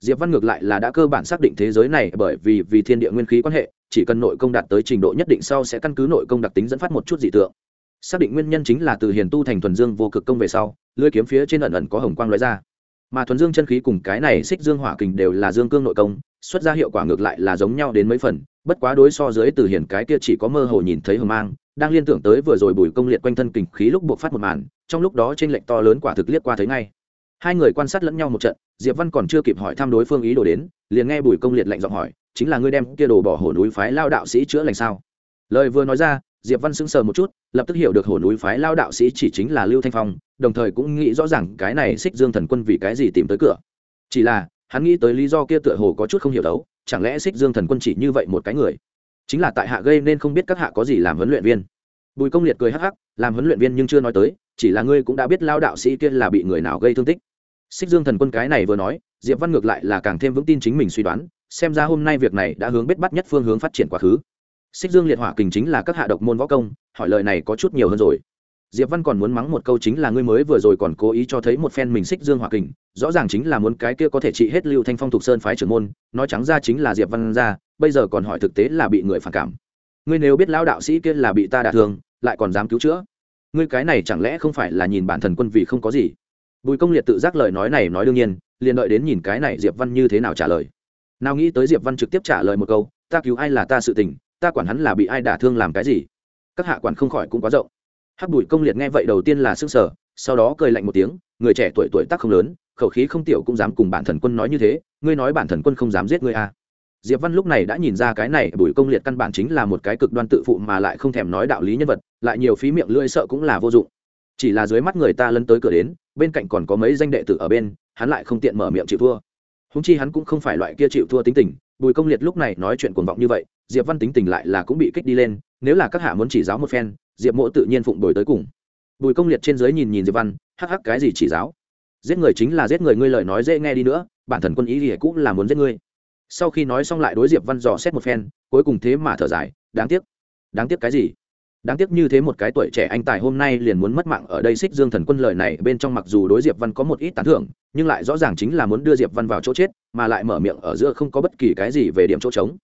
Diệp văn ngược lại là đã cơ bản xác định thế giới này bởi vì vì thiên địa nguyên khí quan hệ, chỉ cần nội công đạt tới trình độ nhất định sau sẽ căn cứ nội công đặc tính dẫn phát một chút dị tượng. Xác định nguyên nhân chính là từ hiền tu thành thuần dương vô cực công về sau lưỡi kiếm phía trên ẩn ẩn có hồng quang lóe ra. Mà thuần dương chân khí cùng cái này xích dương hỏa kình đều là dương cương nội công, xuất ra hiệu quả ngược lại là giống nhau đến mấy phần bất quá đối so dưới từ hiển cái kia chỉ có mơ hồ nhìn thấy hờ mang, đang liên tưởng tới vừa rồi bùi công liệt quanh thân kình khí lúc buộc phát một màn, trong lúc đó trên lệnh to lớn quả thực liếc qua thấy ngay. Hai người quan sát lẫn nhau một trận, diệp văn còn chưa kịp hỏi thăm đối phương ý đồ đến, liền nghe bùi công liệt lệnh giọng hỏi, chính là ngươi đem kia đồ bỏ hổ núi phái lao đạo sĩ chữa lành sao? Lời vừa nói ra, diệp văn sững sờ một chút, lập tức hiểu được hổ núi phái lao đạo sĩ chỉ chính là lưu thanh phong, đồng thời cũng nghĩ rõ ràng cái này xích dương thần quân vì cái gì tìm tới cửa. Chỉ là, hắn nghĩ tới lý do kia tựa hồ có chút không hiểu đấu chẳng lẽ xích dương thần quân chỉ như vậy một cái người? Chính là tại hạ gây nên không biết các hạ có gì làm huấn luyện viên. Bùi công liệt cười hắc hắc, làm huấn luyện viên nhưng chưa nói tới, chỉ là ngươi cũng đã biết lao đạo sĩ kia là bị người nào gây thương tích. Xích dương thần quân cái này vừa nói, diệp văn ngược lại là càng thêm vững tin chính mình suy đoán, xem ra hôm nay việc này đã hướng bết bắt nhất phương hướng phát triển quá khứ. Xích dương liệt hỏa kình chính là các hạ độc môn võ công, hỏi lời này có chút nhiều hơn rồi. Diệp văn còn muốn mắng một câu chính là ngươi mới vừa rồi còn cố ý cho thấy một phen mình xích dương hỏa kình rõ ràng chính là muốn cái kia có thể trị hết lưu thanh phong thục sơn phái trưởng môn, nói trắng ra chính là diệp văn ra bây giờ còn hỏi thực tế là bị người phản cảm. Ngươi nếu biết lão đạo sĩ kia là bị ta đả thương, lại còn dám cứu chữa, ngươi cái này chẳng lẽ không phải là nhìn bản thần quân vì không có gì? Bùi công liệt tự giác lời nói này nói đương nhiên, liền đợi đến nhìn cái này diệp văn như thế nào trả lời. Nào nghĩ tới diệp văn trực tiếp trả lời một câu, ta cứu ai là ta sự tình, ta quản hắn là bị ai đả thương làm cái gì? Các hạ quản không khỏi cũng quá rộng. Hắc bùi công liệt nghe vậy đầu tiên là sức sở sau đó cười lạnh một tiếng, người trẻ tuổi tuổi tác không lớn khẩu khí không tiểu cũng dám cùng bản thần quân nói như thế, ngươi nói bản thần quân không dám giết ngươi à. diệp văn lúc này đã nhìn ra cái này bùi công liệt căn bản chính là một cái cực đoan tự phụ mà lại không thèm nói đạo lý nhân vật, lại nhiều phí miệng lưỡi sợ cũng là vô dụng. Chỉ là dưới mắt người ta lấn tới cửa đến, bên cạnh còn có mấy danh đệ tử ở bên, hắn lại không tiện mở miệng chịu thua. Húng chi hắn cũng không phải loại kia chịu thua tính tình bùi công liệt lúc này nói chuyện cuồng vọng như vậy, diệp văn tính tình lại là cũng bị kích đi lên, nếu là các hạ muốn chỉ giáo một phen, diệp mỗ tự nhiên phụng đổi tới cùng. Bùi công liệt trên dưới nhìn nhìn diệp văn, hắc hắc cái gì chỉ giáo? Giết người chính là giết người, ngươi lời nói dễ nghe đi nữa, bản thần quân ý thì cũng là muốn giết ngươi. Sau khi nói xong lại đối diệp văn dò xét một phen, cuối cùng thế mà thở dài, đáng tiếc. Đáng tiếc cái gì? Đáng tiếc như thế một cái tuổi trẻ anh tài hôm nay liền muốn mất mạng ở đây xích dương thần quân lời này bên trong mặc dù đối diệp văn có một ít tán thưởng, nhưng lại rõ ràng chính là muốn đưa diệp văn vào chỗ chết, mà lại mở miệng ở giữa không có bất kỳ cái gì về điểm chỗ trống.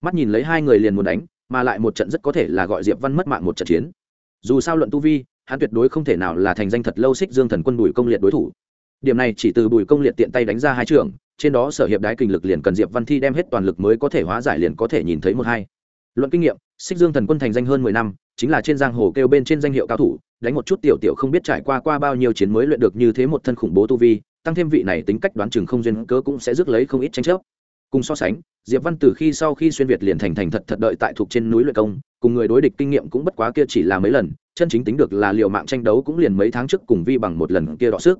Mắt nhìn lấy hai người liền muốn đánh, mà lại một trận rất có thể là gọi diệp văn mất mạng một trận chiến. Dù sao luận tu vi, hắn tuyệt đối không thể nào là thành danh thật lâu xích dương thần quân bùi công liệt đối thủ điểm này chỉ từ bùi công liệt tiện tay đánh ra hai trường, trên đó sở hiệp đái kinh lực liền cần diệp văn thi đem hết toàn lực mới có thể hóa giải liền có thể nhìn thấy một hai. Luận kinh nghiệm xích dương thần quân thành danh hơn mười năm, chính là trên giang hồ kêu bên trên danh hiệu cao thủ, đánh một chút tiểu tiểu không biết trải qua qua bao nhiêu chiến mới luyện được như thế một thân khủng bố tu vi, tăng thêm vị này tính cách đoán chừng không duyên cớ cũng sẽ rước lấy không ít tranh chấp. Cùng so sánh, diệp văn từ khi sau khi xuyên việt liền thành thành thật thật đợi tại thuộc trên núi luyện công, cùng người đối địch kinh nghiệm cũng bất quá kia chỉ là mấy lần, chân chính tính được là liều mạng tranh đấu cũng liền mấy tháng trước cùng vi bằng một lần kia đọ sức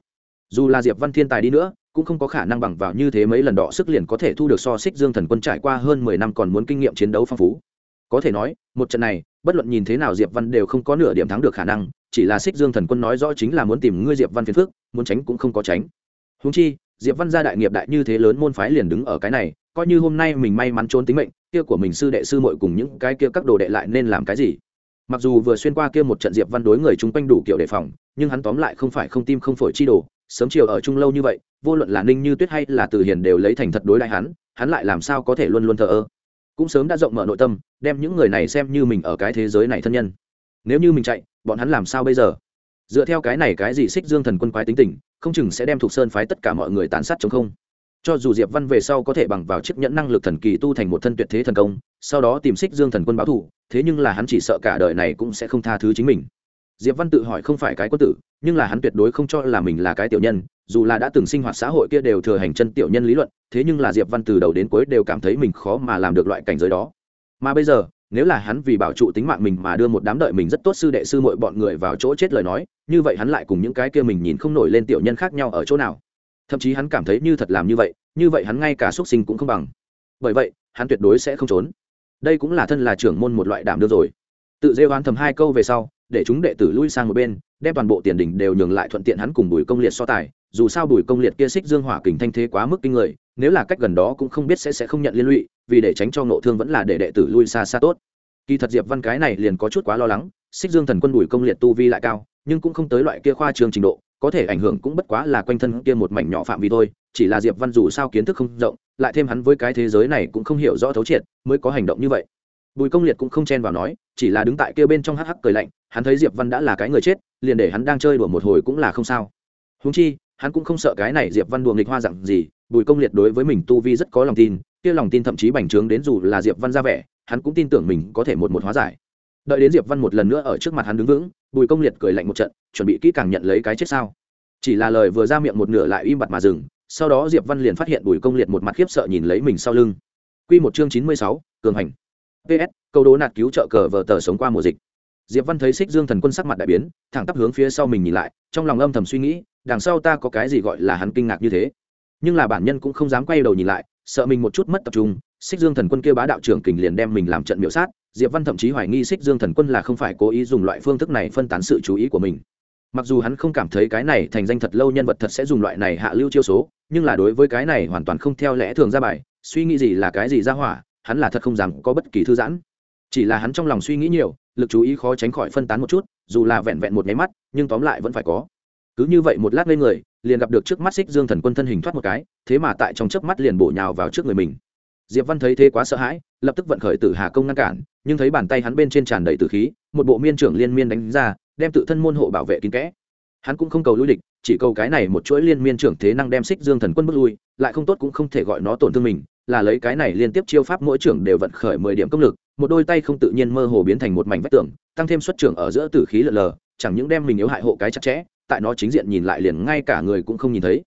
dù là diệp văn thiên tài đi nữa, cũng không có khả năng bằng vào như thế mấy lần đọ sức liền có thể thu được so xích dương thần quân trải qua hơn mười năm còn muốn kinh nghiệm chiến đấu phong phú. Có thể nói, một trận này, bất luận nhìn thế nào diệp văn đều không có nửa điểm thắng được khả năng, chỉ là xích dương thần quân nói rõ chính là muốn tìm ngươi diệp văn phiền phước muốn tránh cũng không có tránh. Húng chi, diệp văn gia đại nghiệp đại như thế lớn môn phái liền đứng ở cái này, coi như hôm nay mình may mắn trốn tính mệnh, kia của mình sư đệ sư muội cùng những cái kia các đồ đệ lại nên làm cái gì? Mặc dù vừa xuyên qua kia một trận diệp văn đối người chung quanh đủ kiểu đề phòng, nhưng hắn tóm lại không phải không tim không phổi chi đồ sớm chiều ở chung lâu như vậy, vô luận là ninh như tuyết hay là từ hiền đều lấy thành thật đối đại hắn hắn lại làm sao có thể luôn luôn thờ ơ? Cũng sớm đã rộng mở nội tâm, đem những người này xem như mình ở cái thế giới này thân nhân. Nếu như mình chạy, bọn hắn làm sao bây giờ? Dựa theo cái này cái gì xích dương thần quân quái tính tình, không chừng sẽ đem thuộc sơn phái tất cả mọi người tàn sát chống không. Cho dù diệp văn về sau có thể bằng vào chiếc nhẫn năng lực thần kỳ tu thành một thân tuyệt thế thần công, sau đó tìm xích dương thần quân báo thù thế nhưng là hắn chỉ sợ cả đời này cũng sẽ không tha thứ chính mình diệp văn tự hỏi không phải cái quân tử, nhưng là hắn tuyệt đối không cho là mình là cái tiểu nhân, dù là đã từng sinh hoạt xã hội kia đều thừa hành chân tiểu nhân lý luận, thế nhưng là diệp văn từ đầu đến cuối đều cảm thấy mình khó mà làm được loại cảnh giới đó. Mà bây giờ, nếu là hắn vì bảo trụ tính mạng mình mà đưa một đám đợi mình rất tốt sư đệ sư mọi bọn người vào chỗ chết lời nói, như vậy hắn lại cùng những cái kia mình nhìn không nổi lên tiểu nhân khác nhau ở chỗ nào? Thậm chí hắn cảm thấy như thật làm như vậy như vậy hắn ngay cả xuất sinh cũng không bằng. Bởi vậy, hắn tuyệt đối sẽ không trốn. Đây cũng là thân là trưởng môn một loại đảm đương rồi. Tự dê oán thầm hai câu về sau để chúng đệ tử lui sang một bên, đem toàn bộ tiền đình đều nhường lại thuận tiện hắn cùng bùi công liệt so tài. Dù sao bùi công liệt kia xích dương hỏa kình thanh thế quá mức kinh người, nếu là cách gần đó cũng không biết sẽ sẽ không nhận liên lụy, vì để tránh cho ngộ thương vẫn là để đệ tử lui xa xa tốt. Kỳ thật diệp văn cái này liền có chút quá lo lắng, xích dương thần quân bùi công liệt tu vi lại cao, nhưng cũng không tới loại kia khoa trường trình độ, có thể ảnh hưởng cũng bất quá là quanh thân kia một mảnh nhỏ phạm vi thôi, chỉ là diệp văn dù sao kiến thức không rộng, lại thêm hắn với cái thế giới này cũng không hiểu rõ thấu triệt, mới có hành động như vậy. Bùi công liệt cũng không chen vào nói chỉ là đứng tại kia bên trong hắc hắc cười lạnh hắn thấy diệp văn đã là cái người chết liền để hắn đang chơi đùa một hồi cũng là không sao. Húng chi hắn cũng không sợ cái này diệp văn đùa nghịch hoa dặn gì bùi công liệt đối với mình tu vi rất có lòng tin kia lòng tin thậm chí bành trướng đến dù là diệp văn ra vẻ hắn cũng tin tưởng mình có thể một một hóa giải. Đợi đến diệp văn một lần nữa ở trước mặt hắn đứng vững bùi công liệt cười lạnh một trận chuẩn bị kỹ càng nhận lấy cái chết sao. Chỉ là lời vừa ra miệng một nửa lại im bặt mà dừng sau đó diệp văn liền phát hiện bùi công liệt một mặt khiếp sợ nhìn lấy mình sau lưng. Quy một chương chín mươi sáu, cường hành. Ps câu đố nạt cứu trợ cờ vờ tờ sống qua mùa dịch. Diệp văn thấy xích dương thần quân sắc mặt đại biến, thẳng tắp hướng phía sau mình nhìn lại, trong lòng âm thầm suy nghĩ, đằng sau ta có cái gì gọi là hắn kinh ngạc như thế. Nhưng là bản nhân cũng không dám quay đầu nhìn lại, sợ mình một chút mất tập trung xích dương thần quân kia bá đạo trưởng kình liền đem mình làm trận miễu sát. Diệp văn thậm chí hoài nghi xích dương thần quân là không phải cố ý dùng loại phương thức này phân tán sự chú ý của mình. Mặc dù hắn không cảm thấy cái này thành danh thật lâu nhân vật thật sẽ dùng loại này hạ lưu chiêu số, nhưng là đối với cái này hoàn toàn không theo lẽ thường ra bài, suy nghĩ gì là cái gì ra hỏa, hắn là thật không dám có bất kỳ thư giãn chỉ là hắn trong lòng suy nghĩ nhiều, lực chú ý khó tránh khỏi phân tán một chút, dù là vẹn vẹn một nháy mắt, nhưng tóm lại vẫn phải có. Cứ như vậy một lát lên người, liền gặp được trước mắt xích dương thần quân thân hình thoát một cái, thế mà tại trong chớp mắt liền bổ nhào vào trước người mình. Diệp văn thấy thế quá sợ hãi, lập tức vận khởi tử hà công ngăn cản, nhưng thấy bàn tay hắn bên trên tràn đầy tử khí, một bộ miên trưởng liên miên đánh ra, đem tự thân môn hộ bảo vệ kín kẽ hắn cũng không cầu lui địch, chỉ cầu cái này một chuỗi liên miên trưởng thế năng đem xích dương thần quân bước lui, lại không tốt cũng không thể gọi nó tổn thương mình, là lấy cái này liên tiếp chiêu pháp mỗi trưởng đều vận khởi mười điểm công lực, một đôi tay không tự nhiên mơ hồ biến thành một mảnh vách tường, tăng thêm xuất trưởng ở giữa tử khí lờ lờ, chẳng những đem mình yếu hại hộ cái chặt chẽ, tại nó chính diện nhìn lại liền ngay cả người cũng không nhìn thấy.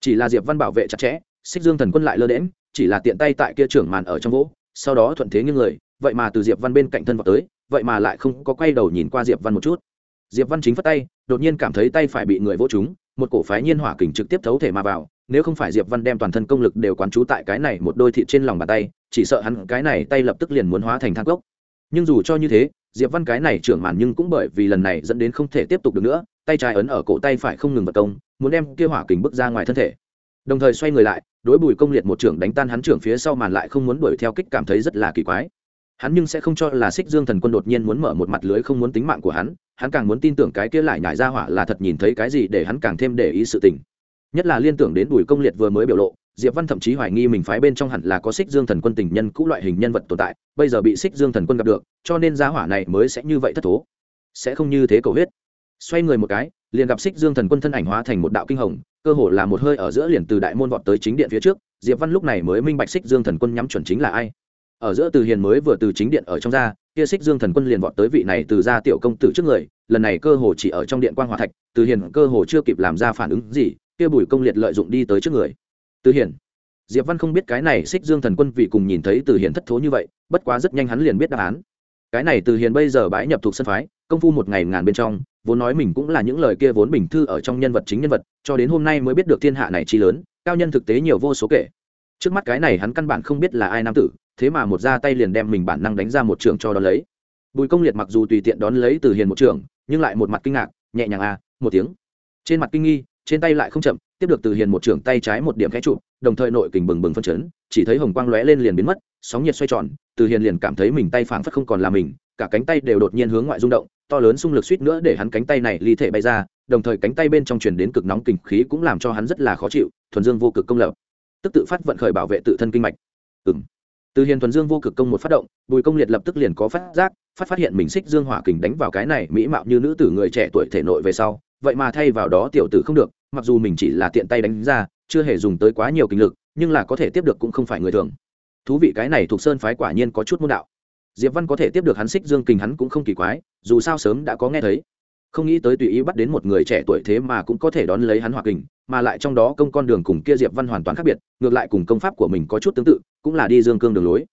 Chỉ là diệp văn bảo vệ chặt chẽ xích dương thần quân lại lơ đễm chỉ là tiện tay tại kia trưởng màn ở trong vỗ, sau đó thuận thế như người, vậy mà từ diệp văn bên cạnh thân vào tới, vậy mà lại không có quay đầu nhìn qua diệp văn một chút diệp văn chính phất tay, đột nhiên cảm thấy tay phải bị người vỗ trúng, một cổ phái nhiên hỏa kình trực tiếp thấu thể mà vào, nếu không phải diệp văn đem toàn thân công lực đều quán trú tại cái này một đôi thịt trên lòng bàn tay, chỉ sợ hắn cái này tay lập tức liền muốn hóa thành thang cốc. Nhưng dù cho như thế, diệp văn cái này trưởng màn nhưng cũng bởi vì lần này dẫn đến không thể tiếp tục được nữa, tay trái ấn ở cổ tay phải không ngừng vật công, muốn đem kia hỏa kình bước ra ngoài thân thể. Đồng thời xoay người lại, đối bùi công liệt một trưởng đánh tan hắn trưởng phía sau màn lại không muốn đuổi theo kích cảm thấy rất là kỳ quái. Hắn nhưng sẽ không cho là xích dương thần quân đột nhiên muốn mở một mặt lưới không muốn tính mạng của hắn hắn càng muốn tin tưởng cái kia lại nhải ra hỏa là thật nhìn thấy cái gì để hắn càng thêm để ý sự tình. Nhất là liên tưởng đến bùi công liệt vừa mới biểu lộ, diệp văn thậm chí hoài nghi mình phái bên trong hẳn là có xích dương thần quân tình nhân cũ loại hình nhân vật tồn tại, bây giờ bị xích dương thần quân gặp được, cho nên gia hỏa này mới sẽ như vậy thất thố. Sẽ không như thế cầu huyết. Xoay người một cái, liền gặp xích dương thần quân thân ảnh hóa thành một đạo kinh hồng, cơ hồ là một hơi ở giữa liền từ đại môn vọt tới chính điện phía trước, diệp văn lúc này mới minh bạch xích dương thần quân nhắm chuẩn chính là ai ở giữa từ hiền mới vừa từ chính điện ở trong ra, kia xích dương thần quân liền vọt tới vị này từ ra tiểu công tử trước người, lần này cơ hồ chỉ ở trong điện quan hòa thạch, từ hiền cơ hồ chưa kịp làm ra phản ứng gì, kia bùi công liệt lợi dụng đi tới trước người. Từ hiền, diệp văn không biết cái này xích dương thần quân vì cùng nhìn thấy từ hiền thất thố như vậy, bất quá rất nhanh hắn liền biết đáp án. Cái này từ hiền bây giờ bãi nhập thuộc sân phái, công phu một ngày ngàn bên trong, vốn nói mình cũng là những lời kia vốn bình thư ở trong nhân vật chính nhân vật, cho đến hôm nay mới biết được thiên hạ này chi lớn, cao nhân thực tế nhiều vô số kể. Trước mắt cái này hắn căn bản không biết là ai nam tử thế mà một ra tay liền đem mình bản năng đánh ra một trường cho đón lấy. Bùi công liệt mặc dù tùy tiện đón lấy từ hiền một trường nhưng lại một mặt kinh ngạc nhẹ nhàng a à, một tiếng. Trên mặt kinh nghi trên tay lại không chậm tiếp được từ hiền một trường tay trái một điểm khẽ trụ đồng thời nội kình bừng bừng phân chấn chỉ thấy hồng quang lóe lên liền biến mất sóng nhiệt xoay tròn từ hiền liền cảm thấy mình tay phảng phất không còn là mình cả cánh tay đều đột nhiên hướng ngoại rung động to lớn xung lực suýt nữa để hắn cánh tay này ly thể bay ra đồng thời cánh tay bên trong truyền đến cực nóng kình khí cũng làm cho hắn rất là khó chịu thuần dương vô cực công lập. Tức tự phát vận khởi bảo vệ tự thân kinh mạch. Ừng từ hiền thuần dương vô cực công một phát động, bùi công liệt lập tức liền có phát giác, phát phát hiện mình xích dương hỏa kình đánh vào cái này mỹ mạo như nữ tử người trẻ tuổi thể nội về sau, vậy mà thay vào đó tiểu tử không được, mặc dù mình chỉ là tiện tay đánh ra, chưa hề dùng tới quá nhiều kinh lực, nhưng là có thể tiếp được cũng không phải người thường. Thú vị cái này thuộc sơn phái quả nhiên có chút môn đạo. Diệp văn có thể tiếp được hắn xích dương kình hắn cũng không kỳ quái, dù sao sớm đã có nghe thấy không nghĩ tới tùy ý bắt đến một người trẻ tuổi thế mà cũng có thể đón lấy hắn hỏa kình, mà lại trong đó công con đường cùng kia diệp văn hoàn toàn khác biệt, ngược lại cùng công pháp của mình có chút tương tự, cũng là đi dương cương đường lối.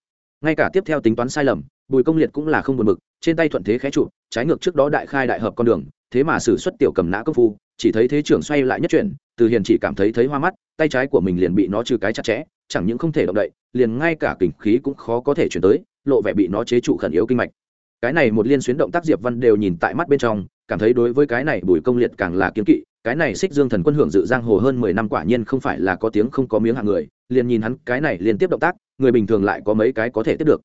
Ngay cả tiếp theo tính toán sai lầm, bùi công liệt cũng là không buồn mực trên tay thuận thế khé trụ, trái ngược trước đó đại khai đại hợp con đường, thế mà xử xuất tiểu cầm nã công phu, chỉ thấy thế trưởng xoay lại nhất chuyển, từ hiền chỉ cảm thấy thấy hoa mắt, tay trái của mình liền bị nó trừ cái chặt chẽ, chẳng những không thể động đậy, liền ngay cả kình khí cũng khó có thể chuyển tới, lộ vẻ bị nó chế trụ khẩn yếu kinh mạch. Cái này một liên xuyến động tác diệp văn đều nhìn tại mắt bên trong cảm thấy đối với cái này bùi công liệt càng là kiếm kỵ, cái này xích dương thần quân hưởng dự giang hồ hơn mười năm quả nhiên không phải là có tiếng không có miếng hạng người, liền nhìn hắn cái này liên tiếp động tác, người bình thường lại có mấy cái có thể tiếp được.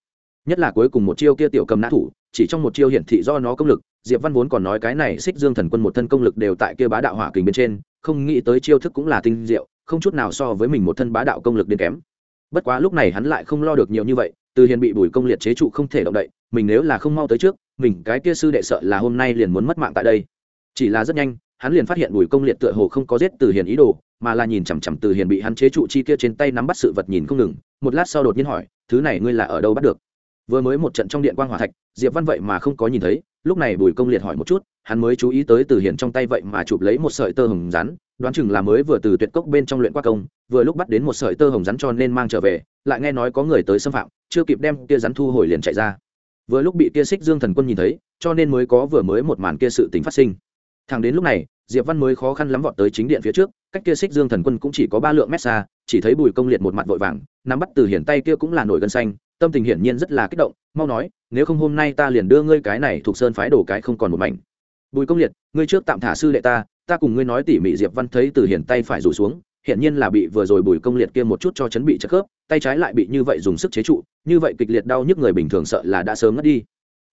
Nhất là cuối cùng một chiêu kia tiểu cầm nã thủ, chỉ trong một chiêu hiển thị do nó công lực, diệp văn vốn còn nói cái này xích dương thần quân một thân công lực đều tại kia bá đạo hỏa kình bên trên, không nghĩ tới chiêu thức cũng là tinh diệu, không chút nào so với mình một thân bá đạo công lực đến kém. Bất quá lúc này hắn lại không lo được nhiều như vậy, từ hiền bị bùi công liệt chế trụ không thể động đậy, mình nếu là không mau tới trước mình cái kia sư đệ sợ là hôm nay liền muốn mất mạng tại đây. Chỉ là rất nhanh, hắn liền phát hiện bùi công liệt tựa hồ không có giết từ hiền ý đồ, mà là nhìn chằm chằm từ hiền bị hắn chế trụ chi kia trên tay nắm bắt sự vật nhìn không ngừng, một lát sau đột nhiên hỏi, thứ này ngươi là ở đâu bắt được? Vừa mới một trận trong điện quan g hòa thạch, diệp văn vậy mà không có nhìn thấy, lúc này bùi công liệt hỏi một chút, hắn mới chú ý tới từ hiền trong tay vậy mà chụp lấy một sợi tơ hồng rắn, đoán chừng là mới vừa từ tuyệt cốc bên trong luyện qua công, vừa lúc bắt đến một sợi tơ hồng rắn cho nên mang trở về, lại nghe nói có người tới xâm phạm, chưa kịp đem kia rắn thu hồi liền chạy ra vừa lúc bị kia xích dương thần quân nhìn thấy, cho nên mới có vừa mới một màn kia sự tính phát sinh. Thẳng đến lúc này, diệp văn mới khó khăn lắm vọt tới chính điện phía trước, cách kia xích dương thần quân cũng chỉ có ba lượng mét xa, chỉ thấy bùi công liệt một mặt vội vàng, nắm bắt từ hiển tay kia cũng là nổi gân xanh, tâm tình hiển nhiên rất là kích động, mau nói, nếu không hôm nay ta liền đưa ngươi cái này thuộc sơn phái đổ cái không còn một mảnh. Bùi công liệt, ngươi trước tạm thả sư đệ ta ta cùng ngươi nói tỉ mỉ diệp văn thấy từ hiển tay phải rủ xuống hiện nhiên là bị vừa rồi bùi công liệt kia một chút cho chấn bị chất khớp, tay trái lại bị như vậy dùng sức chế trụ, như vậy kịch liệt đau nhức người bình thường sợ là đã sớm ngất đi.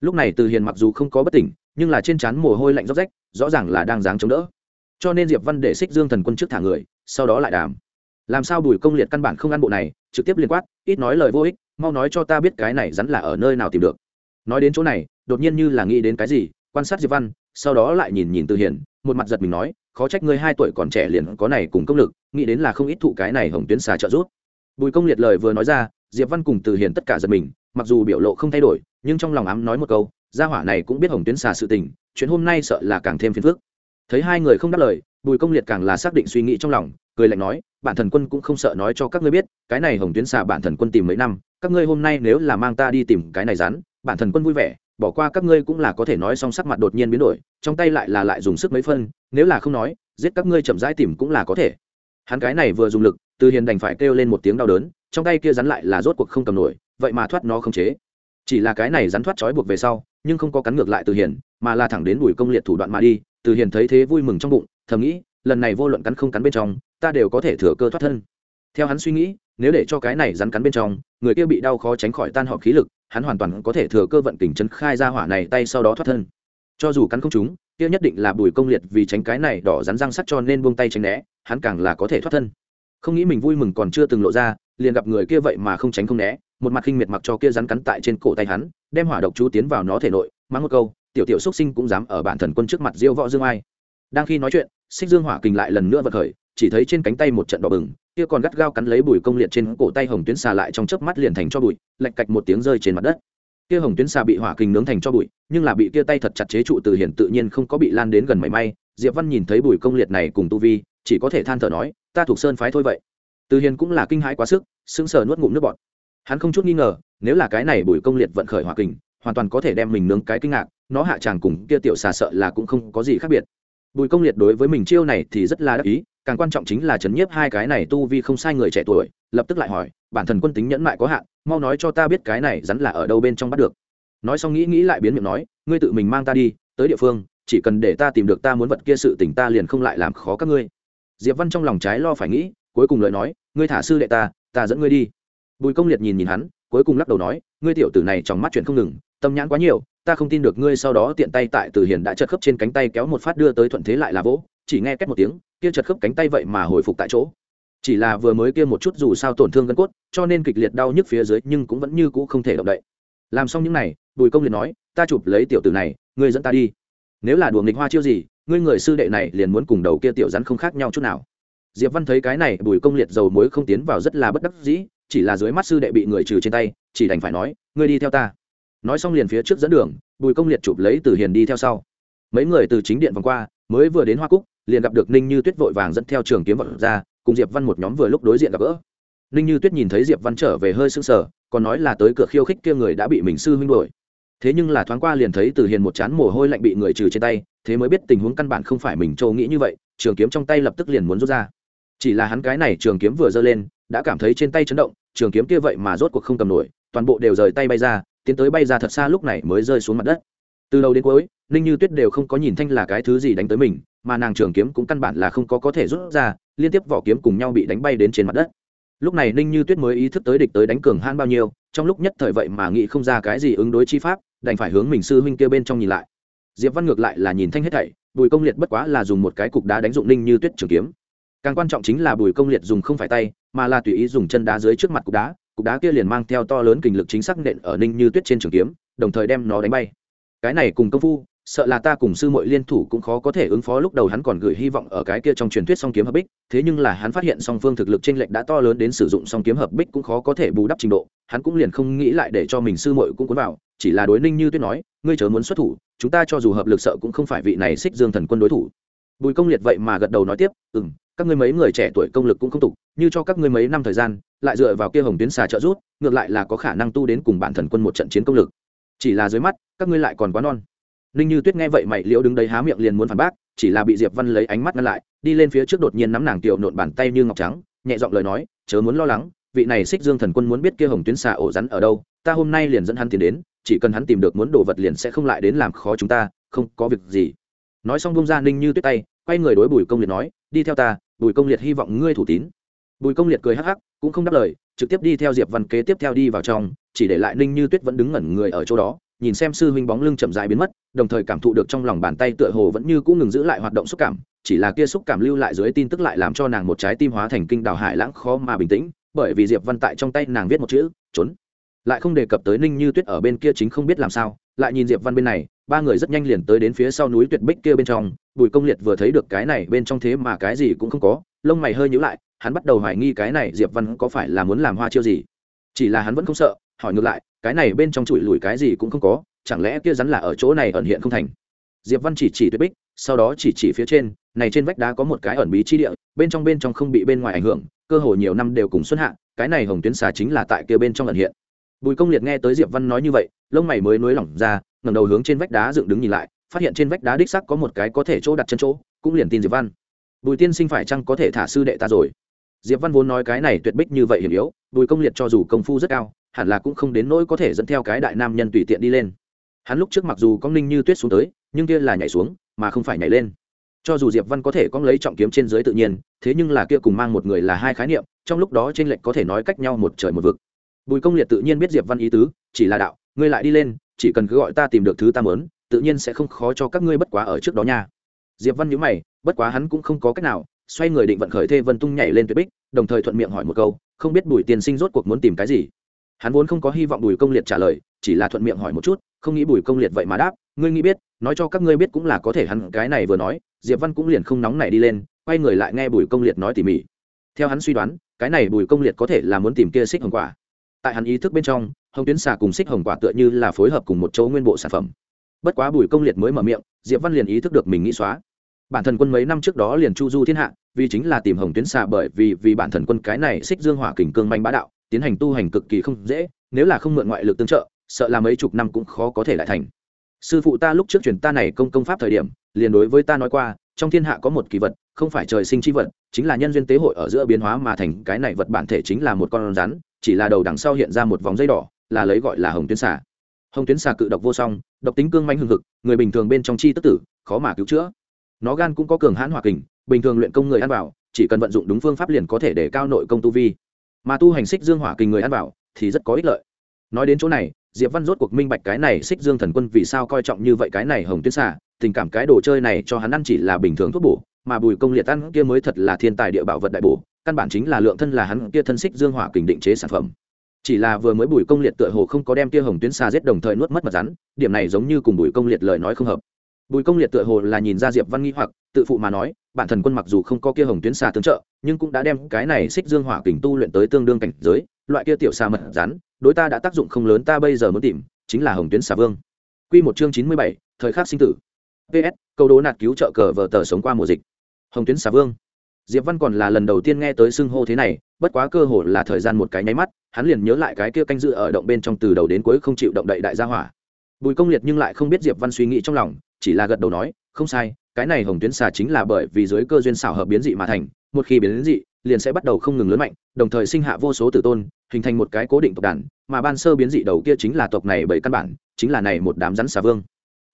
Lúc này từ hiền mặc dù không có bất tỉnh, nhưng là trên trán mồ hôi lạnh róc rách, rõ ràng là đang dáng chống đỡ. Cho nên diệp văn để xích dương thần quân trước thả người, sau đó lại đàm. Làm sao bùi công liệt căn bản không ăn bộ này, trực tiếp liên quát, ít nói lời vô ích, mau nói cho ta biết cái này rắn là ở nơi nào tìm được. Nói đến chỗ này, đột nhiên như là nghĩ đến cái gì, quan sát diệp văn, sau đó lại nhìn nhìn từ hiền một mặt giật mình nói, khó trách ngươi hai tuổi còn trẻ liền có này cùng công lực, nghĩ đến là không ít thụ cái này hồng tuyến xà trợ giúp. Bùi công liệt lời vừa nói ra, diệp văn cùng từ hiền tất cả giật mình, mặc dù biểu lộ không thay đổi, nhưng trong lòng ám nói một câu, gia hỏa này cũng biết hồng tuyến xà sự tình, chuyện hôm nay sợ là càng thêm phiền phức. Thấy hai người không đáp lời, bùi công liệt càng là xác định suy nghĩ trong lòng, cười lạnh nói, bản thần quân cũng không sợ nói cho các ngươi biết, cái này hồng tuyến xà bản thần quân tìm mấy năm, các ngươi hôm nay nếu là mang ta đi tìm cái này rắn, bản thần quân vui vẻ bỏ qua các ngươi cũng là có thể nói xong sắc mặt đột nhiên biến đổi, trong tay lại là lại dùng sức mấy phân, nếu là không nói, giết các ngươi chậm rãi tìm cũng là có thể. Hắn cái này vừa dùng lực, từ hiền đành phải kêu lên một tiếng đau đớn, trong tay kia rắn lại là rốt cuộc không cầm nổi, vậy mà thoát nó không chế. Chỉ là cái này rắn thoát trói buộc về sau, nhưng không có cắn ngược lại từ hiền, mà là thẳng đến bùi công liệt thủ đoạn mà đi, từ hiền thấy thế vui mừng trong bụng, thầm nghĩ, lần này vô luận cắn không cắn bên trong, ta đều có thể thừa cơ thoát thân. Theo hắn suy nghĩ, nếu để cho cái này rắn cắn bên trong, người kia bị đau khó tránh khỏi tan họp khí lực hắn hoàn toàn có thể thừa cơ vận kình chấn khai ra hỏa này tay sau đó thoát thân. Cho dù cắn không chúng kia nhất định là bùi công liệt vì tránh cái này đỏ rắn răng sắt cho nên buông tay tránh né, hắn càng là có thể thoát thân. Không nghĩ mình vui mừng còn chưa từng lộ ra, liền gặp người kia vậy mà không tránh không né, một mặt khinh miệt mặc cho kia rắn cắn tại trên cổ tay hắn, đem hỏa độc chú tiến vào nó thể nội mang một câu, tiểu tiểu xuất sinh cũng dám ở bản thần quân trước mặt diêu võ dương ai. Đang khi nói chuyện, xích dương hỏa kình lại lần nữa vật khởi chỉ thấy trên cánh tay một trận đỏ bừng, kia còn gắt gao cắn lấy bùi công liệt trên cổ tay hồng tuyến xà lại trong chớp mắt liền thành cho bụi lạch cạch một tiếng rơi trên mặt đất. Kia hồng tuyến xà bị hỏa kình nướng thành cho bụi, nhưng là bị kia tay thật chặt chế trụ từ hiển tự nhiên không có bị lan đến gần mảy may, diệp văn nhìn thấy bùi công liệt này cùng tu vi, chỉ có thể than thở nói, ta thuộc sơn phái thôi vậy. Từ hiền cũng là kinh hãi quá sức, sững sờ nuốt ngụm nước bọt. Hắn không chút nghi ngờ, nếu là cái này bùi công liệt vận khởi hỏa kình, hoàn toàn có thể đem mình nướng cái kinh ngạc, nó hạ tràng cùng kia tiểu xà sợ là cũng không có gì khác biệt bùi công liệt đối với mình chiêu này thì rất là đắc ý, càng quan trọng chính là chấn nhiếp hai cái này tu vi không sai người trẻ tuổi, lập tức lại hỏi, bản thân quân tính nhẫn mại có hạn, mau nói cho ta biết cái này rắn là ở đâu bên trong bắt được. Nói xong nghĩ nghĩ lại biến miệng nói, ngươi tự mình mang ta đi, tới địa phương, chỉ cần để ta tìm được ta muốn vật kia sự tỉnh ta liền không lại làm khó các ngươi. Diệp văn trong lòng trái lo phải nghĩ, cuối cùng lời nói, ngươi thả sư đệ ta ta dẫn ngươi đi. Bùi công liệt nhìn nhìn hắn, cuối cùng lắc đầu nói, ngươi tiểu tử này trong mắt chuyện không ngừng, tâm nhãn quá nhiều ta không tin được ngươi sau đó tiện tay tại từ hiền đã chật khớp trên cánh tay kéo một phát đưa tới thuận thế lại là vỗ, chỉ nghe két một tiếng, kia chật khớp cánh tay vậy mà hồi phục tại chỗ. Chỉ là vừa mới kia một chút dù sao tổn thương gân cốt, cho nên kịch liệt đau nhức phía dưới nhưng cũng vẫn như cũ không thể động đậy. Làm xong những này, bùi công liền nói, ta chụp lấy tiểu tử này, ngươi dẫn ta đi. Nếu là đùa nghịch hoa chiêu gì, ngươi người sư đệ này liền muốn cùng đầu kia tiểu rắn không khác nhau chút nào. Diệp văn thấy cái này, bùi công liệt dầu muối không tiến vào rất là bất đắc dĩ, chỉ là dưới mắt sư đệ bị người trừ trên tay, chỉ đành phải nói, ngươi đi theo ta nói xong liền phía trước dẫn đường, bùi công liệt chụp lấy từ hiền đi theo sau. Mấy người từ chính điện vòng qua, mới vừa đến hoa cúc, liền gặp được ninh như tuyết vội vàng dẫn theo trường kiếm vật ra, cùng diệp văn một nhóm vừa lúc đối diện gặp gỡ. Ninh như tuyết nhìn thấy diệp văn trở về hơi sưng sờ, còn nói là tới cửa khiêu khích kia người đã bị mình sư huynh đuổi. Thế nhưng là thoáng qua liền thấy từ hiền một chán mồ hôi lạnh bị người trừ trên tay, thế mới biết tình huống căn bản không phải mình châu nghĩ như vậy, trường kiếm trong tay lập tức liền muốn rút ra. Chỉ là hắn cái này trường kiếm vừa giơ lên, đã cảm thấy trên tay chấn động, trường kiếm kia vậy mà rốt cuộc không cầm nổi, toàn bộ đều rời tay bay ra tiến tới bay ra thật xa lúc này mới rơi xuống mặt đất. Từ đầu đến cuối, ninh như tuyết đều không có nhìn thanh là cái thứ gì đánh tới mình, mà nàng trường kiếm cũng căn bản là không có có thể rút ra, liên tiếp vỏ kiếm cùng nhau bị đánh bay đến trên mặt đất. Lúc này ninh như tuyết mới ý thức tới địch tới đánh cường han bao nhiêu, trong lúc nhất thời vậy mà nghĩ không ra cái gì ứng đối chi pháp, đành phải hướng mình sư huynh kia bên trong nhìn lại. Diệp văn ngược lại là nhìn thanh hết thảy, bùi công liệt bất quá là dùng một cái cục đá đánh dụng ninh như tuyết trường kiếm. Càng quan trọng chính là bùi công liệt dùng không phải tay, mà là tùy ý dùng chân đá dưới trước mặt cục đá cục đá kia liền mang theo to lớn kình lực chính xác nện ở ninh như tuyết trên trường kiếm, đồng thời đem nó đánh bay. Cái này cùng công phu, sợ là ta cùng sư muội liên thủ cũng khó có thể ứng phó lúc đầu hắn còn gửi hy vọng ở cái kia trong truyền thuyết song kiếm hợp bích, thế nhưng là hắn phát hiện song phương thực lực chênh lệch đã to lớn đến sử dụng song kiếm hợp bích cũng khó có thể bù đắp trình độ, hắn cũng liền không nghĩ lại để cho mình sư muội cũng cuốn vào, chỉ là đối ninh như tuyết nói, ngươi chớ muốn xuất thủ, chúng ta cho dù hợp lực sợ cũng không phải vị này xích dương thần quân đối thủ. Bùi công liệt vậy mà gật đầu nói tiếp ừ m các ngươi mấy người trẻ tuổi công lực cũng không tục, như cho các ngươi mấy năm thời gian lại dựa vào kia hồng tuyến xà trợ rút ngược lại là có khả năng tu đến cùng bản thần quân một trận chiến công lực. Chỉ là dưới mắt, các ngươi lại còn quá non. Ninh như tuyết nghe vậy mày liễu đứng đấy há miệng liền muốn phản bác, chỉ là bị diệp văn lấy ánh mắt ngăn lại, đi lên phía trước đột nhiên nắm nàng tiểu nộn bàn tay như ngọc trắng, nhẹ giọng lời nói, chớ muốn lo lắng, vị này xích dương thần quân muốn biết kia hồng tuyến xà ổ rắn ở đâu, ta hôm nay liền dẫn hắn tiến đến, chỉ cần hắn tìm được muốn đồ vật liền sẽ không lại đến làm khó chúng ta, không có việc gì. Nói xong bông ra ninh như tuyết tay, quay người đối bùi công liệt nói, đi theo ta, bùi công liệt hy vọng ngươi thủ tín. Bùi công liệt cười hắc hắc cũng không đáp lời, trực tiếp đi theo diệp văn kế tiếp theo đi vào trong, chỉ để lại ninh như tuyết vẫn đứng ngẩn người ở chỗ đó, nhìn xem sư huynh bóng lưng chậm dài biến mất, đồng thời cảm thụ được trong lòng bàn tay tựa hồ vẫn như cũng ngừng giữ lại hoạt động xúc cảm, chỉ là kia xúc cảm lưu lại dưới tin tức lại làm cho nàng một trái tim hóa thành kinh đào hải lãng khó mà bình tĩnh, bởi vì diệp văn tại trong tay nàng viết một chữ, trốn. Lại không đề cập tới ninh như tuyết ở bên kia chính không biết làm sao, lại nhìn diệp văn bên này, ba người rất nhanh liền tới đến phía sau núi tuyệt bích kia bên trong, bùi công liệt vừa thấy được cái này bên trong thế mà cái gì cũng không có, lông mày hơi nhíu lại hắn bắt đầu hoài nghi cái này diệp văn có phải là muốn làm hoa chiêu gì. Chỉ là hắn vẫn không sợ, hỏi ngược lại, cái này bên trong chùi lùi cái gì cũng không có, chẳng lẽ kia rắn là ở chỗ này ẩn hiện không thành? Diệp văn chỉ chỉ tuyệt bích, sau đó chỉ chỉ phía trên, này trên vách đá có một cái ẩn bí chi địa, bên trong bên trong không bị bên ngoài ảnh hưởng, cơ hồ nhiều năm đều cùng xuất hạ, cái này hồng tuyến xà chính là tại kia bên trong ẩn hiện. Bùi công liệt nghe tới diệp văn nói như vậy, lông mày mới nối lỏng ra, ngẩng đầu hướng trên vách đá dựng đứng nhìn lại, phát hiện trên vách đá đích sắc có một cái có thể chỗ đặt chân chỗ, cũng liền tin diệp văn. Bùi tiên sinh phải chăng có thể thả sư đệ ta rồi? Diệp văn vốn nói cái này tuyệt bích như vậy hiểm yếu, bùi công liệt cho dù công phu rất cao, hẳn là cũng không đến nỗi có thể dẫn theo cái đại nam nhân tùy tiện đi lên. Hắn lúc trước mặc dù có ninh như tuyết xuống tới, nhưng kia là nhảy xuống, mà không phải nhảy lên. Cho dù diệp văn có thể có lấy trọng kiếm trên dưới tự nhiên, thế nhưng là kia cùng mang một người là hai khái niệm, trong lúc đó trên lệnh có thể nói cách nhau một trời một vực. Bùi công liệt tự nhiên biết diệp văn ý tứ, chỉ là đạo, ngươi lại đi lên, chỉ cần cứ gọi ta tìm được thứ ta mớn tự nhiên sẽ không khó cho các ngươi bất quá ở trước đó nha. Diệp văn nhíu mày, bất quá hắn cũng không có cách nào xoay người định vận khởi thê vân tung nhảy lên tuyệt bích, đồng thời thuận miệng hỏi một câu, không biết bùi tiên sinh rốt cuộc muốn tìm cái gì? Hắn vốn không có hy vọng bùi công liệt trả lời, chỉ là thuận miệng hỏi một chút, không nghĩ bùi công liệt vậy mà đáp, ngươi nghĩ biết, nói cho các ngươi biết cũng là có thể hắn cái này vừa nói. Diệp văn cũng liền không nóng này đi lên, quay người lại nghe bùi công liệt nói tỉ mỉ. Theo hắn suy đoán, cái này bùi công liệt có thể là muốn tìm kia xích hồng quả. Tại hắn ý thức bên trong, hồng tuyến xà cùng xích hồng quả tựa như là phối hợp cùng một chỗ nguyên bộ sản phẩm. Bất quá bùi công liệt mới mở miệng, diệp văn liền ý thức được mình nghĩ xóa bản thần quân mấy năm trước đó liền chu du thiên hạ, vì chính là tìm hồng tuyến xà bởi vì vì bản thần quân cái này xích dương hỏa kình cương manh bá đạo, tiến hành tu hành cực kỳ không dễ, nếu là không mượn ngoại lực tương trợ, sợ là mấy chục năm cũng khó có thể lại thành. Sư phụ ta lúc trước chuyển ta này công công pháp thời điểm, liền đối với ta nói qua, trong thiên hạ có một kỳ vật, không phải trời sinh chi vật, chính là nhân duyên tế hội ở giữa biến hóa mà thành cái này vật bản thể chính là một con rắn, chỉ là đầu đằng sau hiện ra một vòng dây đỏ, là lấy gọi là hồng tuyến xà. Hồng tuyến xà cự độc vô song, độc tính cương manh hưng hực, người bình thường bên trong chi tức tử, khó mà cứu chữa nó gan cũng có cường hãn hòa kình, bình thường luyện công người ăn vào, chỉ cần vận dụng đúng phương pháp liền có thể để cao nội công tu vi. Mà tu hành xích dương hỏa kình người ăn vào, thì rất có ích lợi. Nói đến chỗ này, diệp văn rốt cuộc minh bạch cái này xích dương thần quân vì sao coi trọng như vậy cái này hồng tuyến xả tình cảm cái đồ chơi này cho hắn ăn chỉ là bình thường thuốc bổ, mà bùi công liệt ăn kia mới thật là thiên tài địa bảo vật đại bổ, căn bản chính là lượng thân là hắn kia thân xích dương hỏa kình định chế sản phẩm. Chỉ là vừa mới bùi công liệt tựa hồ không có đem kia hồng tuyến xà giết đồng thời nuốt mất mật rắn, điểm này giống như cùng bùi công liệt lời nói không hợp bùi công liệt tựa hồ là nhìn ra diệp văn nghi hoặc, tự phụ mà nói, bản thần quân mặc dù không có kia hồng tuyến xà tương trợ, nhưng cũng đã đem cái này xích dương hỏa kình tu luyện tới tương đương cảnh giới, loại kia tiểu xà mật rắn, đối ta đã tác dụng không lớn, ta bây giờ muốn tìm, chính là hồng tuyến xà vương. Quy một chương chín mươi bảy, thời khắc sinh tử. Ps câu đố nạt cứu trợ cờ vờ tờ sống qua mùa dịch. Hồng tuyến xà vương. Diệp văn còn là lần đầu tiên nghe tới xưng hô thế này, bất quá cơ hồ là thời gian một cái nháy mắt, hắn liền nhớ lại cái kia canh dự ở động bên trong từ đầu đến cuối không chịu động đậy đại gia hỏa. Bùi công liệt nhưng lại không biết diệp văn suy nghĩ trong lòng chỉ là gật đầu nói, không sai, cái này hồng tuyến xà chính là bởi vì dưới cơ duyên xảo hợp biến dị mà thành, một khi biến dị, liền sẽ bắt đầu không ngừng lớn mạnh, đồng thời sinh hạ vô số tử tôn, hình thành một cái cố định tộc đàn, mà ban sơ biến dị đầu kia chính là tộc này bởi căn bản, chính là này một đám rắn xà vương.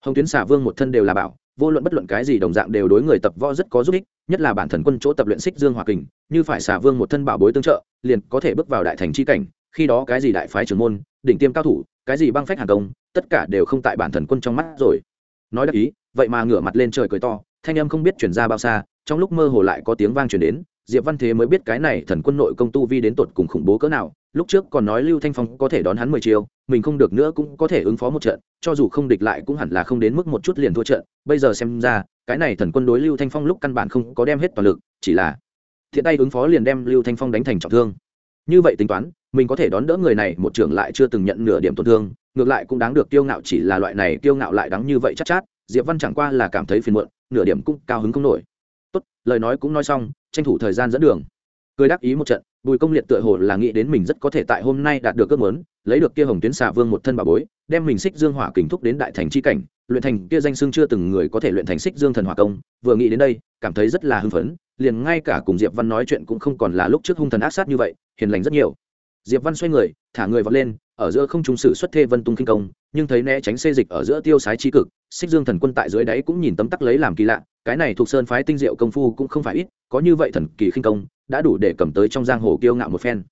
Hồng tuyến xà vương một thân đều là bảo, vô luận bất luận cái gì đồng dạng đều đối người tập võ rất có giúp ích, nhất là bản thần quân chỗ tập luyện xích dương hòa kình, như phải xà vương một thân bảo bối tương trợ, liền có thể bước vào đại thành c h i cảnh, khi đó cái gì đại phái trưởng môn, đỉnh tiêm cao thủ, cái gì băng phách hàng công, tất cả đều không tại bản thần quân trong mắt rồi nói đắc ý, vậy mà ngửa mặt lên trời cười to, thanh âm không biết chuyển ra bao xa, trong lúc mơ hồ lại có tiếng vang chuyển đến, diệp văn thế mới biết cái này thần quân nội công tu vi đến tột cùng khủng bố cỡ nào, lúc trước còn nói lưu thanh phong có thể đón hắn mười chiều mình không được nữa cũng có thể ứng phó một trận, cho dù không địch lại cũng hẳn là không đến mức một chút liền thua trận, bây giờ xem ra, cái này thần quân đối lưu thanh phong lúc căn bản không có đem hết toàn lực, chỉ là thiện tay ứng phó liền đem lưu thanh phong đánh thành trọng thương. Như vậy tính toán mình có thể đón đỡ người này một trưởng lại chưa từng nhận nửa điểm tổn thương ngược lại cũng đáng được kiêu ngạo chỉ là loại này kiêu ngạo lại đáng như vậy chắc chát, chát diệp văn chẳng qua là cảm thấy phiền muộn nửa điểm cũng cao hứng không nổi. Tốt lời nói cũng nói xong tranh thủ thời gian dẫn đường. Cười đáp ý một trận bùi công liệt tựa hồ là nghĩ đến mình rất có thể tại hôm nay đạt được ước muốn lấy được kia hồng tuyến xà vương một thân bà bối đem mình xích dương hỏa kình thúc đến đại thành c h i cảnh luyện thành kia danh xưng chưa từng người có thể luyện thành xích dương thần hỏa công vừa nghĩ đến đây cảm thấy rất là hưng phấn liền ngay cả cùng diệp văn nói chuyện cũng không còn là lúc trước hung thần ác sát như vậy hiền lành rất nhiều diệp văn xoay người, thả người vọt lên, ở giữa không trung sử xuất thê vân tung kinh công, nhưng thấy né tránh xê dịch ở giữa tiêu sái trí cực, xích dương thần quân tại dưới đáy cũng nhìn tấm tắc lấy làm kỳ lạ, cái này thuộc sơn phái tinh diệu công phu cũng không phải ít, có như vậy thần kỳ khinh công, đã đủ để cầm tới trong giang hồ kiêu ngạo một phen.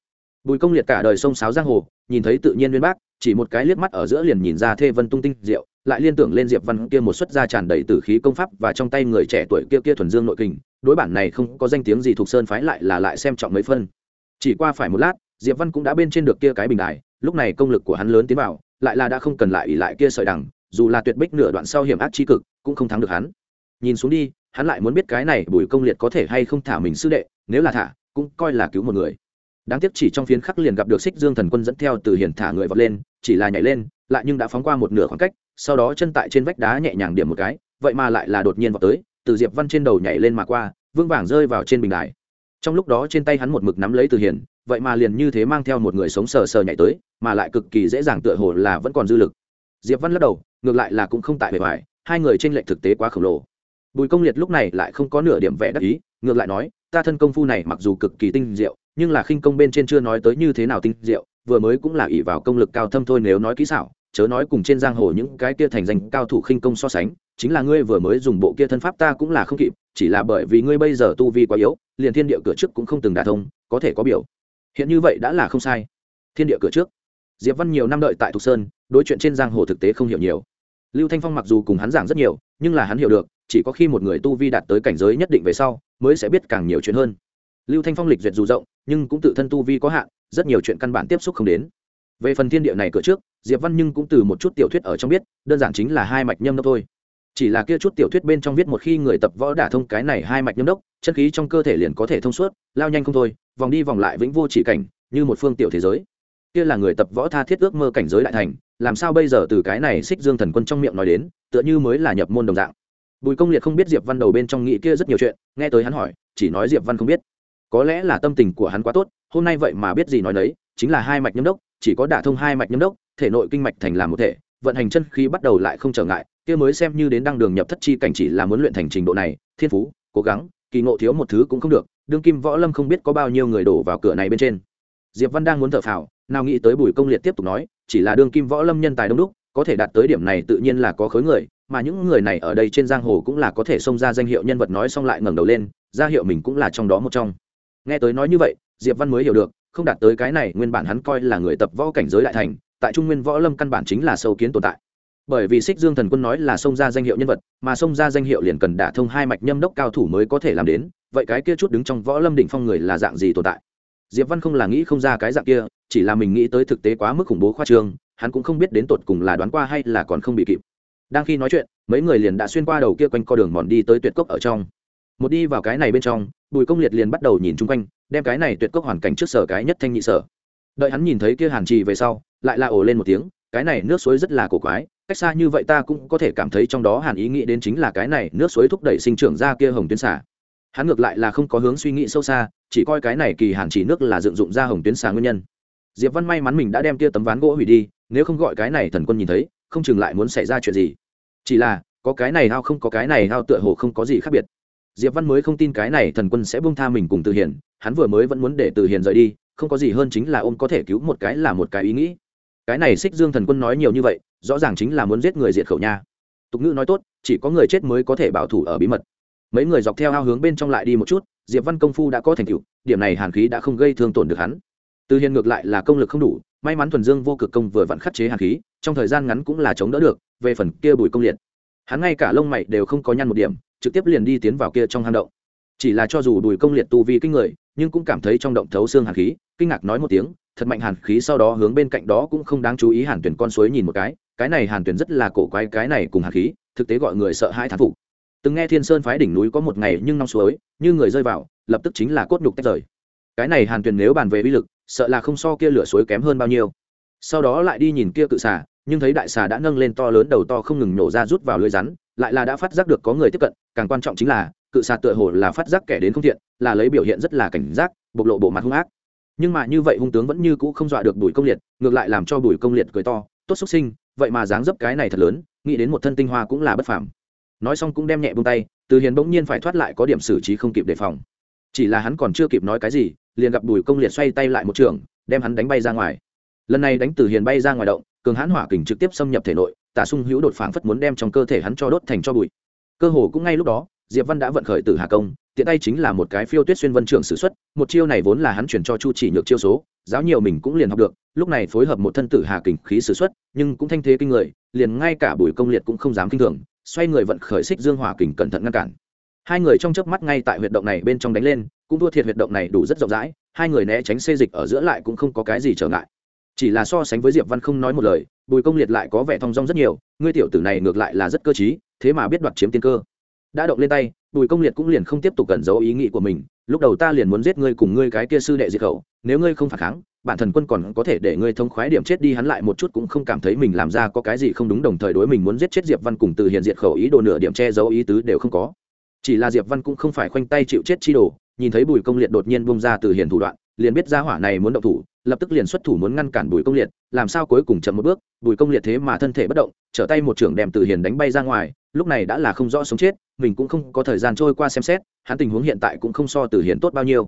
Bùi công liệt cả đời sông sáo giang hồ, nhìn thấy tự nhiên nguyên bác, chỉ một cái liếc mắt ở giữa liền nhìn ra thê vân tung tinh diệu, lại liên tưởng lên diệp văn kia một xuất gia tràn đầy tử khí công pháp và trong tay người trẻ tuổi kia kia thuần dương nội kình, đối bản này không có danh tiếng gì thuộc sơn phái lại là lại xem trọng mấy phân. Chỉ qua phải một lát diệp văn cũng đã bên trên được kia cái bình đài, lúc này công lực của hắn lớn tiến vào, lại là đã không cần lại ỉ lại kia sợi đằng, dù là tuyệt bích nửa đoạn sau hiểm ác chi cực, cũng không thắng được hắn. Nhìn xuống đi, hắn lại muốn biết cái này bùi công liệt có thể hay không thả mình sư đệ, nếu là thả, cũng coi là cứu một người. Đáng tiếc chỉ trong phiến khắc liền gặp được xích dương thần quân dẫn theo từ hiền thả người vọt lên, chỉ là nhảy lên, lại nhưng đã phóng qua một nửa khoảng cách, sau đó chân tại trên vách đá nhẹ nhàng điểm một cái, vậy mà lại là đột nhiên vọt tới, từ diệp văn trên đầu nhảy lên mà qua vương vàng rơi vào trên bình đài. Trong lúc đó trên tay hắn một mực nắm lấy từ hiền vậy mà liền như thế mang theo một người sống sờ sờ nhảy tới, mà lại cực kỳ dễ dàng tựa hồ là vẫn còn dư lực. Diệp văn lắc đầu, ngược lại là cũng không tại bề ngoài, hai người trên lệnh thực tế quá khổng lồ. Bùi công liệt lúc này lại không có nửa điểm vẻ đắc ý, ngược lại nói, ta thân công phu này mặc dù cực kỳ tinh diệu, nhưng là khinh công bên trên chưa nói tới như thế nào tinh diệu, vừa mới cũng là ỷ vào công lực cao thâm thôi nếu nói kỹ xảo, chớ nói cùng trên giang hồ những cái kia thành danh cao thủ khinh công so sánh, chính là ngươi vừa mới dùng bộ kia thân pháp ta cũng là không kịp, chỉ là bởi vì ngươi bây giờ tu vi quá yếu, liền thiên địa cửa trước cũng không từng đả thông, có thể có biểu hiện như vậy đã là không sai. Thiên địa cửa trước. Diệp văn nhiều năm đợi tại thục sơn, đối chuyện trên giang hồ thực tế không hiểu nhiều. Lưu thanh phong mặc dù cùng hắn giảng rất nhiều, nhưng là hắn hiểu được, chỉ có khi một người tu vi đạt tới cảnh giới nhất định về sau, mới sẽ biết càng nhiều chuyện hơn. Lưu thanh phong lịch duyệt dù rộng, nhưng cũng tự thân tu vi có hạn, rất nhiều chuyện căn bản tiếp xúc không đến. Về phần thiên địa này cửa trước, diệp văn nhưng cũng từ một chút tiểu thuyết ở trong biết, đơn giản chính là hai mạch nhâm đốc thôi chỉ là kia chút tiểu thuyết bên trong viết một khi người tập võ đả thông cái này hai mạch nhâm đốc, chân khí trong cơ thể liền có thể thông suốt, lao nhanh không thôi, vòng đi vòng lại vĩnh vô chỉ cảnh, như một phương tiểu thế giới. Kia là người tập võ tha thiết ước mơ cảnh giới đại thành, làm sao bây giờ từ cái này xích dương thần quân trong miệng nói đến, tựa như mới là nhập môn đồng dạng. Bùi công liệt không biết diệp văn đầu bên trong nghĩ kia rất nhiều chuyện, nghe tới hắn hỏi, chỉ nói diệp văn không biết. Có lẽ là tâm tình của hắn quá tốt, hôm nay vậy mà biết gì nói đấy chính là hai mạch nhâm đốc, chỉ có đả thông hai mạch nhâm đốc, thể nội kinh mạch thành làm một thể, vận hành chân khí bắt đầu lại không trở ngại kia mới xem như đến đăng đường nhập thất chi cảnh chỉ là muốn luyện thành trình độ này, thiên phú, cố gắng, kỳ ngộ thiếu một thứ cũng không được, đương kim võ lâm không biết có bao nhiêu người đổ vào cửa này bên trên. Diệp văn đang muốn thở phào, nào nghĩ tới bùi công liệt tiếp tục nói, chỉ là đương kim võ lâm nhân tài đông đúc, có thể đạt tới điểm này tự nhiên là có khối người, mà những người này ở đây trên giang hồ cũng là có thể xông ra danh hiệu nhân vật nói xong lại ngẩng đầu lên, ra hiệu mình cũng là trong đó một trong. Nghe tới nói như vậy, diệp văn mới hiểu được, không đạt tới cái này nguyên bản hắn coi là người tập võ cảnh giới đại thành, tại trung nguyên võ lâm căn bản chính là sâu kiến tồn tại bởi vì xích dương thần quân nói là xông ra danh hiệu nhân vật, mà xông ra danh hiệu liền cần đả thông hai mạch nhâm đốc cao thủ mới có thể làm đến, vậy cái kia chút đứng trong võ lâm đỉnh phong người là dạng gì tồn tại? Diệp văn không là nghĩ không ra cái dạng kia, chỉ là mình nghĩ tới thực tế quá mức khủng bố khoa trương, hắn cũng không biết đến tột cùng là đoán qua hay là còn không bị kịp. Đang khi nói chuyện, mấy người liền đã xuyên qua đầu kia quanh co đường mòn đi tới tuyệt cốc ở trong. Một đi vào cái này bên trong, bùi công liệt liền bắt đầu nhìn chung quanh, đem cái này tuyệt cốc hoàn cảnh trước sở cái nhất thanh nhị sở. Đợi hắn nhìn thấy kia hàn trì về sau, lại la ồ lên một tiếng, cái này nước suối rất là cổ quái cách xa như vậy ta cũng có thể cảm thấy trong đó hàn ý nghĩ đến chính là cái này, nước suối thúc đẩy sinh trưởng ra kia hồng tuyến xả hắn ngược lại là không có hướng suy nghĩ sâu xa, chỉ coi cái này kỳ hàn chỉ nước là dựng dụng ra hồng tuyến xả nguyên nhân. Diệp văn may mắn mình đã đem kia tấm ván gỗ hủy đi, nếu không gọi cái này thần quân nhìn thấy, không chừng lại muốn xảy ra chuyện gì. Chỉ là, có cái này hao không có cái này hao tựa hồ không có gì khác biệt. Diệp văn mới không tin cái này thần quân sẽ buông tha mình cùng từ hiền, hắn vừa mới vẫn muốn để từ hiền rời đi, không có gì hơn chính là ôm có thể cứu một cái là một cái ý nghĩ cái này xích dương thần quân nói nhiều như vậy, rõ ràng chính là muốn giết người diệt khẩu nha. Tục ngữ nói tốt, chỉ có người chết mới có thể bảo thủ ở bí mật. Mấy người dọc theo ao hướng bên trong lại đi một chút, diệp văn công phu đã có thành tựu, điểm này hàn khí đã không gây thương tổn được hắn. Từ hiền ngược lại là công lực không đủ, may mắn thuần dương vô cực công vừa vặn khắc chế hàn khí, trong thời gian ngắn cũng là chống đỡ được, về phần kia bùi công liệt. Hắn ngay cả lông mày đều không có nhăn một điểm, trực tiếp liền đi tiến vào kia trong hang động. Chỉ là cho dù bùi công liệt tu vi kinh người nhưng cũng cảm thấy trong động thấu xương hàn khí, kinh ngạc nói một tiếng, thật mạnh hàn khí sau đó hướng bên cạnh đó cũng không đáng chú ý hàn tuyển con suối nhìn một cái cái này hàn tuyển rất là cổ quái, cái này cùng hàn khí, thực tế gọi người sợ hãi thán phục. Từng nghe thiên sơn phái đỉnh núi có một ngày nhưng nong suối, như người rơi vào, lập tức chính là cốt nhục tách rời. Cái này hàn tuyển nếu bàn về uy lực, sợ là không so kia lửa suối kém hơn bao nhiêu. Sau đó lại đi nhìn kia cự xà, nhưng thấy đại xà đã nâng lên to lớn đầu to không ngừng nổ ra rút vào lưới rắn, lại là đã phát giác được có người tiếp cận, càng quan trọng chính là cự xà tựa hồ là phát giác kẻ đến không thiện, là lấy biểu hiện rất là cảnh giác, bộc lộ bộ mặt hung ác. Nhưng mà như vậy hung tướng vẫn như cũ không dọa được bùi công liệt, ngược lại làm cho bùi công liệt cười to, tốt xuất sinh, vậy mà dáng dấp cái này thật lớn, nghĩ đến một thân tinh hoa cũng là bất phàm. Nói xong cũng đem nhẹ buông tay, từ hiền bỗng nhiên phải thoát lại có điểm xử trí không kịp đề phòng. Chỉ là hắn còn chưa kịp nói cái gì, liền gặp bùi công liệt xoay tay lại một trường, đem hắn đánh bay ra ngoài. Lần này đánh từ hiền bay ra ngoài động, cường hãn hỏa kình trực tiếp xâm nhập thể nội tả sung hữu đột phảng phất muốn đem trong cơ thể hắn cho đốt thành cho bụi. Cơ hồ cũng ngay lúc đó diệp văn đã vận khởi từ hà công, tiện tay chính là một cái phiêu tuyết xuyên vân trưởng sử xuất, một chiêu này vốn là hắn chuyển cho chu chỉ nhược chiêu số, giáo nhiều mình cũng liền học được, lúc này phối hợp một thân tử hà kình khí sử xuất, nhưng cũng thanh thế kinh người, liền ngay cả bùi công liệt cũng không dám kinh thường, xoay người vận khởi xích dương hỏa kình cẩn thận ngăn cản. Hai người trong chớp mắt ngay tại huyệt động này bên trong đánh lên, cũng thua thiệt huyệt động này đủ rất rộng rãi, hai người né tránh xê dịch ở giữa lại cũng không có cái gì trở ngại. Chỉ là so sánh với diệp văn không nói một lời, bùi công liệt lại có vẻ thong dong rất nhiều, ngươi tiểu tử này ngược lại là rất cơ t thế mà biết đoạt chiếm tiên cơ đã động lên tay, bùi công liệt cũng liền không tiếp tục cẩn giấu ý nghĩ của mình, lúc đầu ta liền muốn giết ngươi cùng ngươi cái kia sư đệ diệt khẩu, nếu ngươi không phản kháng, bản thần quân còn có thể để ngươi thông khoái điểm chết đi, hắn lại một chút cũng không cảm thấy mình làm ra có cái gì không đúng, đồng thời đối mình muốn giết chết diệp văn cùng từ hiện diệt khẩu ý đồ nửa điểm che giấu ý tứ đều không có. Chỉ là diệp văn cũng không phải khoanh tay chịu chết chi đồ, nhìn thấy bùi công liệt đột nhiên bung ra từ hiện thủ đoạn, liền biết ra hỏa này muốn động thủ, lập tức liền xuất thủ muốn ngăn cản bùi công liệt, làm sao cuối cùng chậm một bước, bùi công liệt thế mà thân thể bất động, trở tay một trưởng đem từ hiền đánh bay ra ngoài lúc này đã là không rõ sống chết, mình cũng không có thời gian trôi qua xem xét, hắn tình huống hiện tại cũng không so từ hiến tốt bao nhiêu.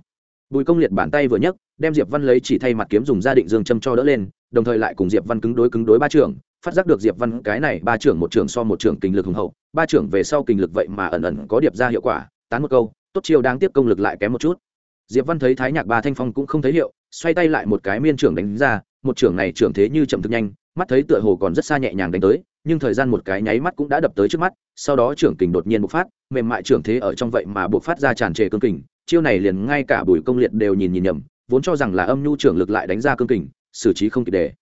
Bùi công liệt bàn tay vừa nhấc, đem diệp văn lấy chỉ thay mặt kiếm dùng gia định dương châm cho đỡ lên, đồng thời lại cùng diệp văn cứng đối cứng đối ba trưởng, phát giác được diệp văn cái này ba trưởng một trưởng so một trưởng kinh lực hùng hậu, ba trưởng về sau kinh lực vậy mà ẩn ẩn có điệp ra hiệu quả, tán một câu, tốt chiêu đáng tiếp công lực lại kém một chút. Diệp văn thấy thái nhạc ba thanh phong cũng không thấy hiệu, xoay tay lại một cái miên trưởng đánh ra, một trưởng này trưởng thế như chậm thực nhanh, mắt thấy tựa hồ còn rất xa nhẹ nhàng đánh tới nhưng thời gian một cái nháy mắt cũng đã đập tới trước mắt, sau đó trưởng kình đột nhiên bộc phát, mềm mại trưởng thế ở trong vậy mà bộc phát ra tràn trề cương kình, chiêu này liền ngay cả bùi công liệt đều nhìn nhìn nhầm, vốn cho rằng là âm nhu trưởng lực lại đánh ra cương kình, xử trí không kịp đề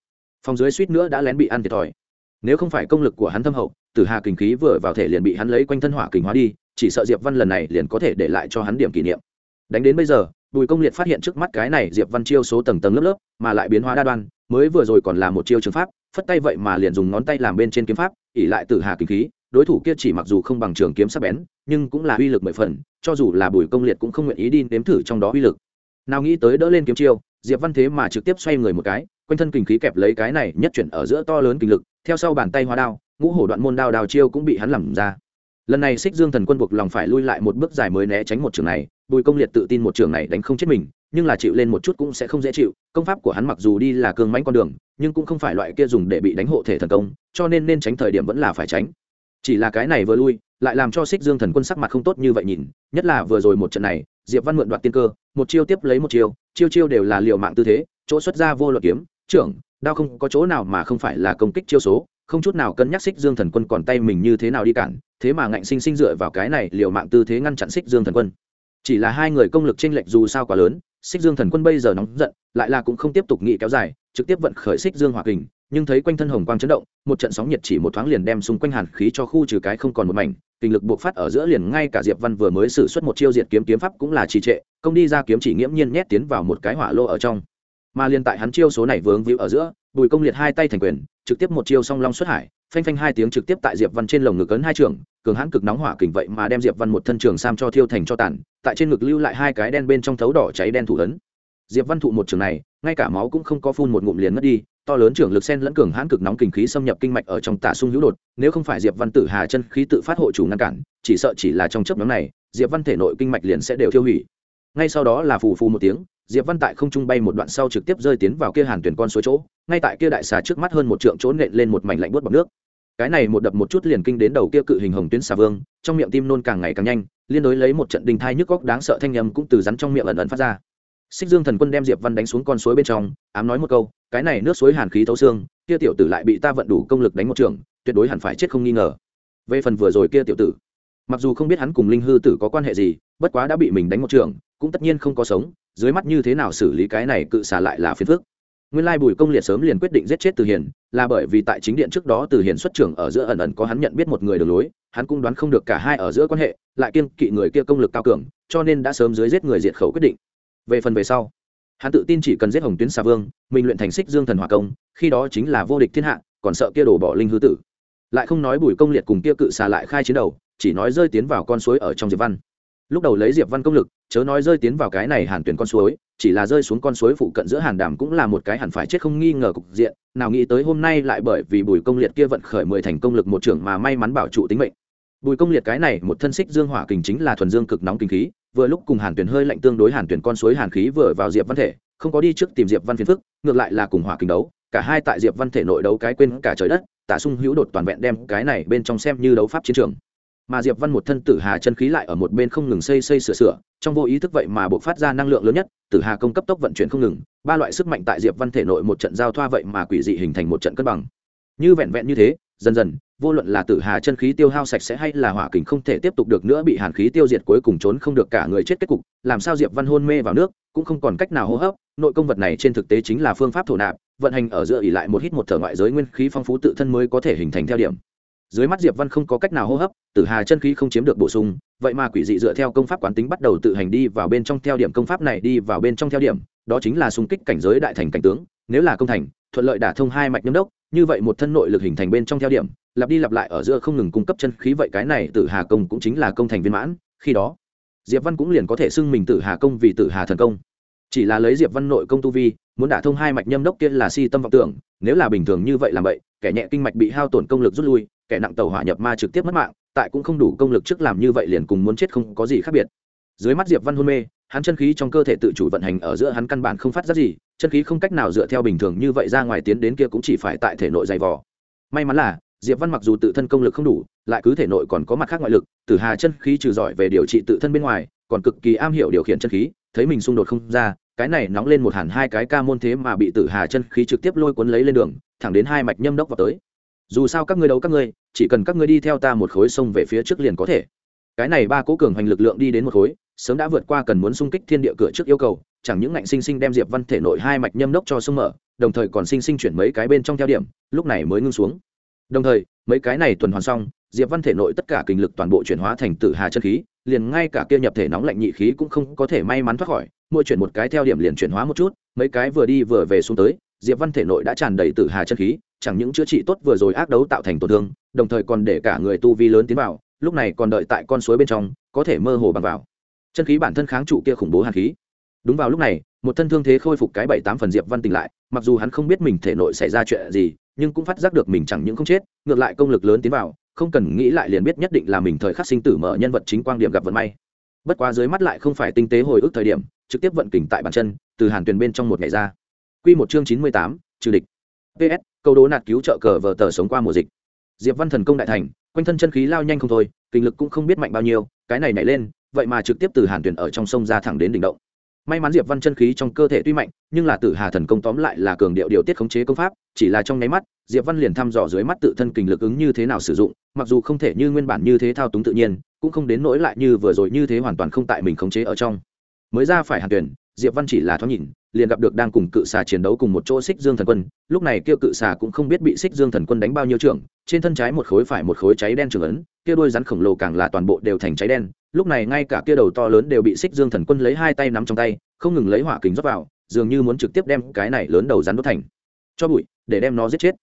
phòng dưới suýt nữa đã lén bị ăn thiệt thòi. Nếu không phải công lực của hắn thâm hậu, tử hà kình khí vừa vào thể liền bị hắn lấy quanh thân hỏa kình hóa đi, chỉ sợ diệp văn lần này liền có thể để lại cho hắn điểm kỷ niệm. Đánh đến bây giờ bùi công liệt phát hiện trước mắt cái này diệp văn chiêu số tầng tầng lớp lớp, mà lại biến hóa đa đoan, mới vừa rồi còn là một chiêu trường pháp, phất tay vậy mà liền dùng ngón tay làm bên trên kiếm pháp ỉ lại tử hà kinh khí, đối thủ kia chỉ mặc dù không bằng trường kiếm sắc bén, nhưng cũng là uy lực mười phần, cho dù là bùi công liệt cũng không nguyện ý đi nếm thử trong đó uy lực. Nào nghĩ tới đỡ lên kiếm chiêu, diệp văn thế mà trực tiếp xoay người một cái, quanh thân kinh khí kẹp lấy cái này nhất chuyển ở giữa to lớn kinh lực, theo sau bàn tay hóa đao, ngũ hổ đoạn môn đao đào chiêu cũng bị hắn làm ra. Lần này xích dương thần quân buộc lòng phải lui lại một bước dài mới né tránh một trường này bùi công liệt tự tin một trường này đánh không chết mình, nhưng là chịu lên một chút cũng sẽ không dễ chịu. Công pháp của hắn mặc dù đi là cương mãnh con đường, nhưng cũng không phải loại kia dùng để bị đánh hộ thể thần công, cho nên nên tránh thời điểm vẫn là phải tránh. Chỉ là cái này vừa lui, lại làm cho xích dương thần quân sắc mặt không tốt như vậy nhìn, nhất là vừa rồi một trận này, diệp văn mượn đoạt tiên cơ, một chiêu tiếp lấy một chiêu chiêu chiêu đều là liều mạng tư thế, chỗ xuất ra vô luật kiếm, trưởng, đao không có chỗ nào mà không phải là công kích chiêu số, không chút nào cân nhắc xích dương thần quân còn tay mình như thế nào đi cản, thế mà ngạnh sinh sinh dựa vào cái này liều mạng tư thế ngăn chặn xích dương thần quân chỉ là hai người công lực chênh lệch dù sao quá lớn xích dương thần quân bây giờ nóng giận, lại là cũng không tiếp tục nghị kéo dài, trực tiếp vận khởi xích dương hỏa kình, nhưng thấy quanh thân hồng quang chấn động, một trận sóng nhiệt chỉ một thoáng liền đem xung quanh hàn khí cho khu trừ cái không còn một mảnh, kinh lực buộc phát ở giữa liền ngay cả diệp văn vừa mới xử suất một chiêu diệt kiếm kiếm pháp cũng là trì trệ, công đi ra kiếm chỉ nghiễm nhiên nhét tiến vào một cái hỏa lô ở trong. Mà liền tại hắn chiêu số này vướng víu ở giữa, bùi công liệt hai tay thành quyền, trực tiếp một chiêu song long xuất hải phanh phanh hai tiếng trực tiếp tại diệp văn trên lồng ngực ấn hai trường, cường hãn cực nóng hỏa kình vậy mà đem diệp văn một thân trường sam cho thiêu thành cho tàn, tại trên ngực lưu lại hai cái đen bên trong thấu đỏ cháy đen thủ ấn. Diệp văn thụ một trường này, ngay cả máu cũng không có phun một ngụm liền mất đi, to lớn trưởng lực sen lẫn cường hãn cực nóng kinh khí xâm nhập kinh mạch ở trong tả sung hữu đột, nếu không phải diệp văn tử hà chân khí tự phát hộ chủ ngăn cản, chỉ sợ chỉ là trong chớp nhóm này, diệp văn thể nội kinh mạch liền sẽ đều tiêu hủy. Ngay sau đó là phù phù một tiếng diệp văn tại không trung bay một đoạn sau trực tiếp rơi tiến vào kia hàn tuyển con suối chỗ, ngay tại kia đại xà trước mắt hơn một trượng chỗ nện lên một mảnh lạnh buốt bọc nước. Cái này một đập một chút liền kinh đến đầu kia cự hình hồng tuyến xà vương, trong miệng tim nôn càng ngày càng nhanh, liên đối lấy một trận đình thai nhức góc đáng sợ thanh nhầm cũng từ rắn trong miệng ẩn ẩn phát ra. Xích dương thần quân đem diệp văn đánh xuống con suối bên trong, ám nói một câu, cái này nước suối hàn khí thấu xương, kia tiểu tử lại bị ta vận đủ công lực đánh một trường, tuyệt đối hẳn phải chết không nghi ngờ. Về phần vừa rồi kia tiểu tử, mặc dù không biết hắn cùng linh hư tử có quan hệ gì, bất quá đã bị mình đánh một trường, cũng tất nhiên không có sống dưới mắt như thế nào xử lý cái này cự xả lại là phiền phức. Nguyên lai bùi công liệt sớm liền quyết định giết chết từ hiền, là bởi vì tại chính điện trước đó từ hiền xuất trưởng ở giữa ẩn ẩn có hắn nhận biết một người đường lối, hắn cũng đoán không được cả hai ở giữa quan hệ, lại kiên kỵ người kia công lực cao cường, cho nên đã sớm dưới giết người diệt khẩu quyết định. Về phần về sau, hắn tự tin chỉ cần giết hồng tuyến xà vương, mình luyện thành xích dương thần hòa công, khi đó chính là vô địch thiên hạ, còn sợ kia đổ bỏ linh hư tử. Lại không nói bùi công liệt cùng kia cự xà lại khai chiến đầu, chỉ nói rơi tiến vào con suối ở trong diệp văn lúc đầu lấy diệp văn công lực, chớ nói rơi tiến vào cái này hàn tuyển con suối, chỉ là rơi xuống con suối phụ cận giữa hàn đàm cũng là một cái hẳn phải chết không nghi ngờ cục diện, nào nghĩ tới hôm nay lại bởi vì bùi công liệt kia vận khởi mười thành công lực một trưởng mà may mắn bảo trụ tính mệnh. Bùi công liệt cái này một thân xích dương hỏa kình chính là thuần dương cực nóng kinh khí, vừa lúc cùng hàn tuyển hơi lạnh tương đối hàn tuyển con suối hàn khí vừa vào diệp văn thể, không có đi trước tìm diệp văn phiền phức, ngược lại là cùng hỏa kình đấu, cả hai tại diệp văn thể nội đấu cái quên cả trời đất tả sung hữu đột toàn vẹn đem cái này bên trong xem như đấu pháp chiến trường mà diệp văn một thân tử hà chân khí lại ở một bên không ngừng xây xây sửa sửa, trong vô ý thức vậy mà buộc phát ra năng lượng lớn nhất, tử hà công cấp tốc vận chuyển không ngừng, ba loại sức mạnh tại diệp văn thể nội một trận giao thoa vậy mà quỷ dị hình thành một trận cân bằng. Như vẹn vẹn như thế, dần dần, vô luận là tử hà chân khí tiêu hao sạch sẽ hay là hỏa kình không thể tiếp tục được nữa bị hàn khí tiêu diệt cuối cùng trốn không được cả người chết kết cục, làm sao diệp văn hôn mê vào nước, cũng không còn cách nào hô hấp, nội công vật này trên thực tế chính là phương pháp thổ nạp, vận hành ở giữa ỉ lại một hít một thở ngoại giới nguyên khí phong phú tự thân mới có thể hình thành theo điểm dưới mắt diệp văn không có cách nào hô hấp, tử hà chân khí không chiếm được bổ sung, vậy mà quỷ dị dựa theo công pháp quán tính bắt đầu tự hành đi vào bên trong theo điểm công pháp này đi vào bên trong theo điểm, đó chính là xung kích cảnh giới đại thành cảnh tướng, nếu là công thành, thuận lợi đả thông hai mạch nhâm đốc, như vậy một thân nội lực hình thành bên trong theo điểm, lặp đi lặp lại ở giữa không ngừng cung cấp chân khí vậy cái này tử hà công cũng chính là công thành viên mãn, khi đó, diệp văn cũng liền có thể xưng mình tử hà công vì tử hà thần công. Chỉ là lấy diệp văn nội công tu vi, muốn đả thông hai mạch nhâm đốc kia là si tâm vọng tưởng, nếu là bình thường như vậy làm vậy, kẻ nhẹ kinh mạch bị hao tổn công lực rút lui kẻ nặng tàu hỏa nhập ma trực tiếp mất mạng, tại cũng không đủ công lực trước làm như vậy liền cùng muốn chết không có gì khác biệt. Dưới mắt diệp văn hôn mê, hắn chân khí trong cơ thể tự chủ vận hành ở giữa hắn căn bản không phát ra gì, chân khí không cách nào dựa theo bình thường như vậy ra ngoài tiến đến kia cũng chỉ phải tại thể nội dày vò. May mắn là, diệp văn mặc dù tự thân công lực không đủ, lại cứ thể nội còn có mặt khác ngoại lực tử hà chân khí trừ giỏi về điều trị tự thân bên ngoài, còn cực kỳ am hiểu điều khiển chân khí, thấy mình xung đột không ra, cái này nóng lên một hẳn hai cái ca môn thế mà bị tử hà chân khí trực tiếp lôi cuốn lấy lên đường, thẳng đến hai mạch nhâm đốc vào tới dù sao các ngươi đấu các ngươi, chỉ cần các ngươi đi theo ta một khối sông về phía trước liền có thể. Cái này ba cố cường hành lực lượng đi đến một khối, sớm đã vượt qua cần muốn xung kích thiên địa cửa trước yêu cầu, chẳng những ngạnh sinh sinh đem diệp văn thể nội hai mạch nhâm đốc cho sông mở, đồng thời còn sinh sinh chuyển mấy cái bên trong theo điểm, lúc này mới ngưng xuống. Đồng thời, mấy cái này tuần hoàn xong, diệp văn thể nội tất cả kinh lực toàn bộ chuyển hóa thành tử hà chân khí, liền ngay cả kia nhập thể nóng lạnh nhị khí cũng không có thể may mắn thoát khỏi, mỗi chuyển một cái theo điểm liền chuyển hóa một chút, mấy cái vừa đi vừa về xuống tới diệp văn thể nội đã tràn đầy tử hà chân khí, chẳng những chữa trị tốt vừa rồi ác đấu tạo thành tổn thương, đồng thời còn để cả người tu vi lớn tiến vào, lúc này còn đợi tại con suối bên trong, có thể mơ hồ bằng vào. Chân khí bản thân kháng trụ kia khủng bố hàn khí. Đúng vào lúc này, một thân thương thế khôi phục cái bảy tám phần diệp văn tỉnh lại, mặc dù hắn không biết mình thể nội xảy ra chuyện gì, nhưng cũng phát giác được mình chẳng những không chết, ngược lại công lực lớn tiến vào, không cần nghĩ lại liền biết nhất định là mình thời khắc sinh tử mở nhân vật chính quan điểm gặp vận may. Bất quá dưới mắt lại không phải tinh tế hồi ức thời điểm, trực tiếp vận kình tại bàn chân, từ hàn tuyền bên trong một ngày ra quy một chương chín mươi tám, trừ địch. Ps câu đố nạt cứu trợ cờ vở tờ sống qua mùa dịch. Diệp văn thần công đại thành, quanh thân chân khí lao nhanh không thôi, kinh lực cũng không biết mạnh bao nhiêu, cái này nảy lên, vậy mà trực tiếp từ hàn tuyển ở trong sông ra thẳng đến đỉnh động. May mắn diệp văn chân khí trong cơ thể tuy mạnh, nhưng là tử hà thần công tóm lại là cường điệu điều tiết khống chế công pháp, chỉ là trong nháy mắt, diệp văn liền thăm dò dưới mắt tự thân kinh lực ứng như thế nào sử dụng, mặc dù không thể như nguyên bản như thế thao túng tự nhiên, cũng không đến nỗi lại như vừa rồi như thế hoàn toàn không tại mình khống chế ở trong. Mới ra phải hàn tuyển diệp văn chỉ là thoáng nhìn, liền gặp được đang cùng cự xà chiến đấu cùng một chỗ xích dương thần quân. Lúc này kia cự xà cũng không biết bị xích dương thần quân đánh bao nhiêu trưởng, trên thân trái một khối phải một khối cháy đen trường ấn, kia đôi rắn khổng lồ càng là toàn bộ đều thành cháy đen. Lúc này ngay cả kia đầu to lớn đều bị xích dương thần quân lấy hai tay nắm trong tay, không ngừng lấy hỏa kính rót vào, dường như muốn trực tiếp đem cái này lớn đầu rắn đốt thành. Cho bụi, để đem nó giết chết.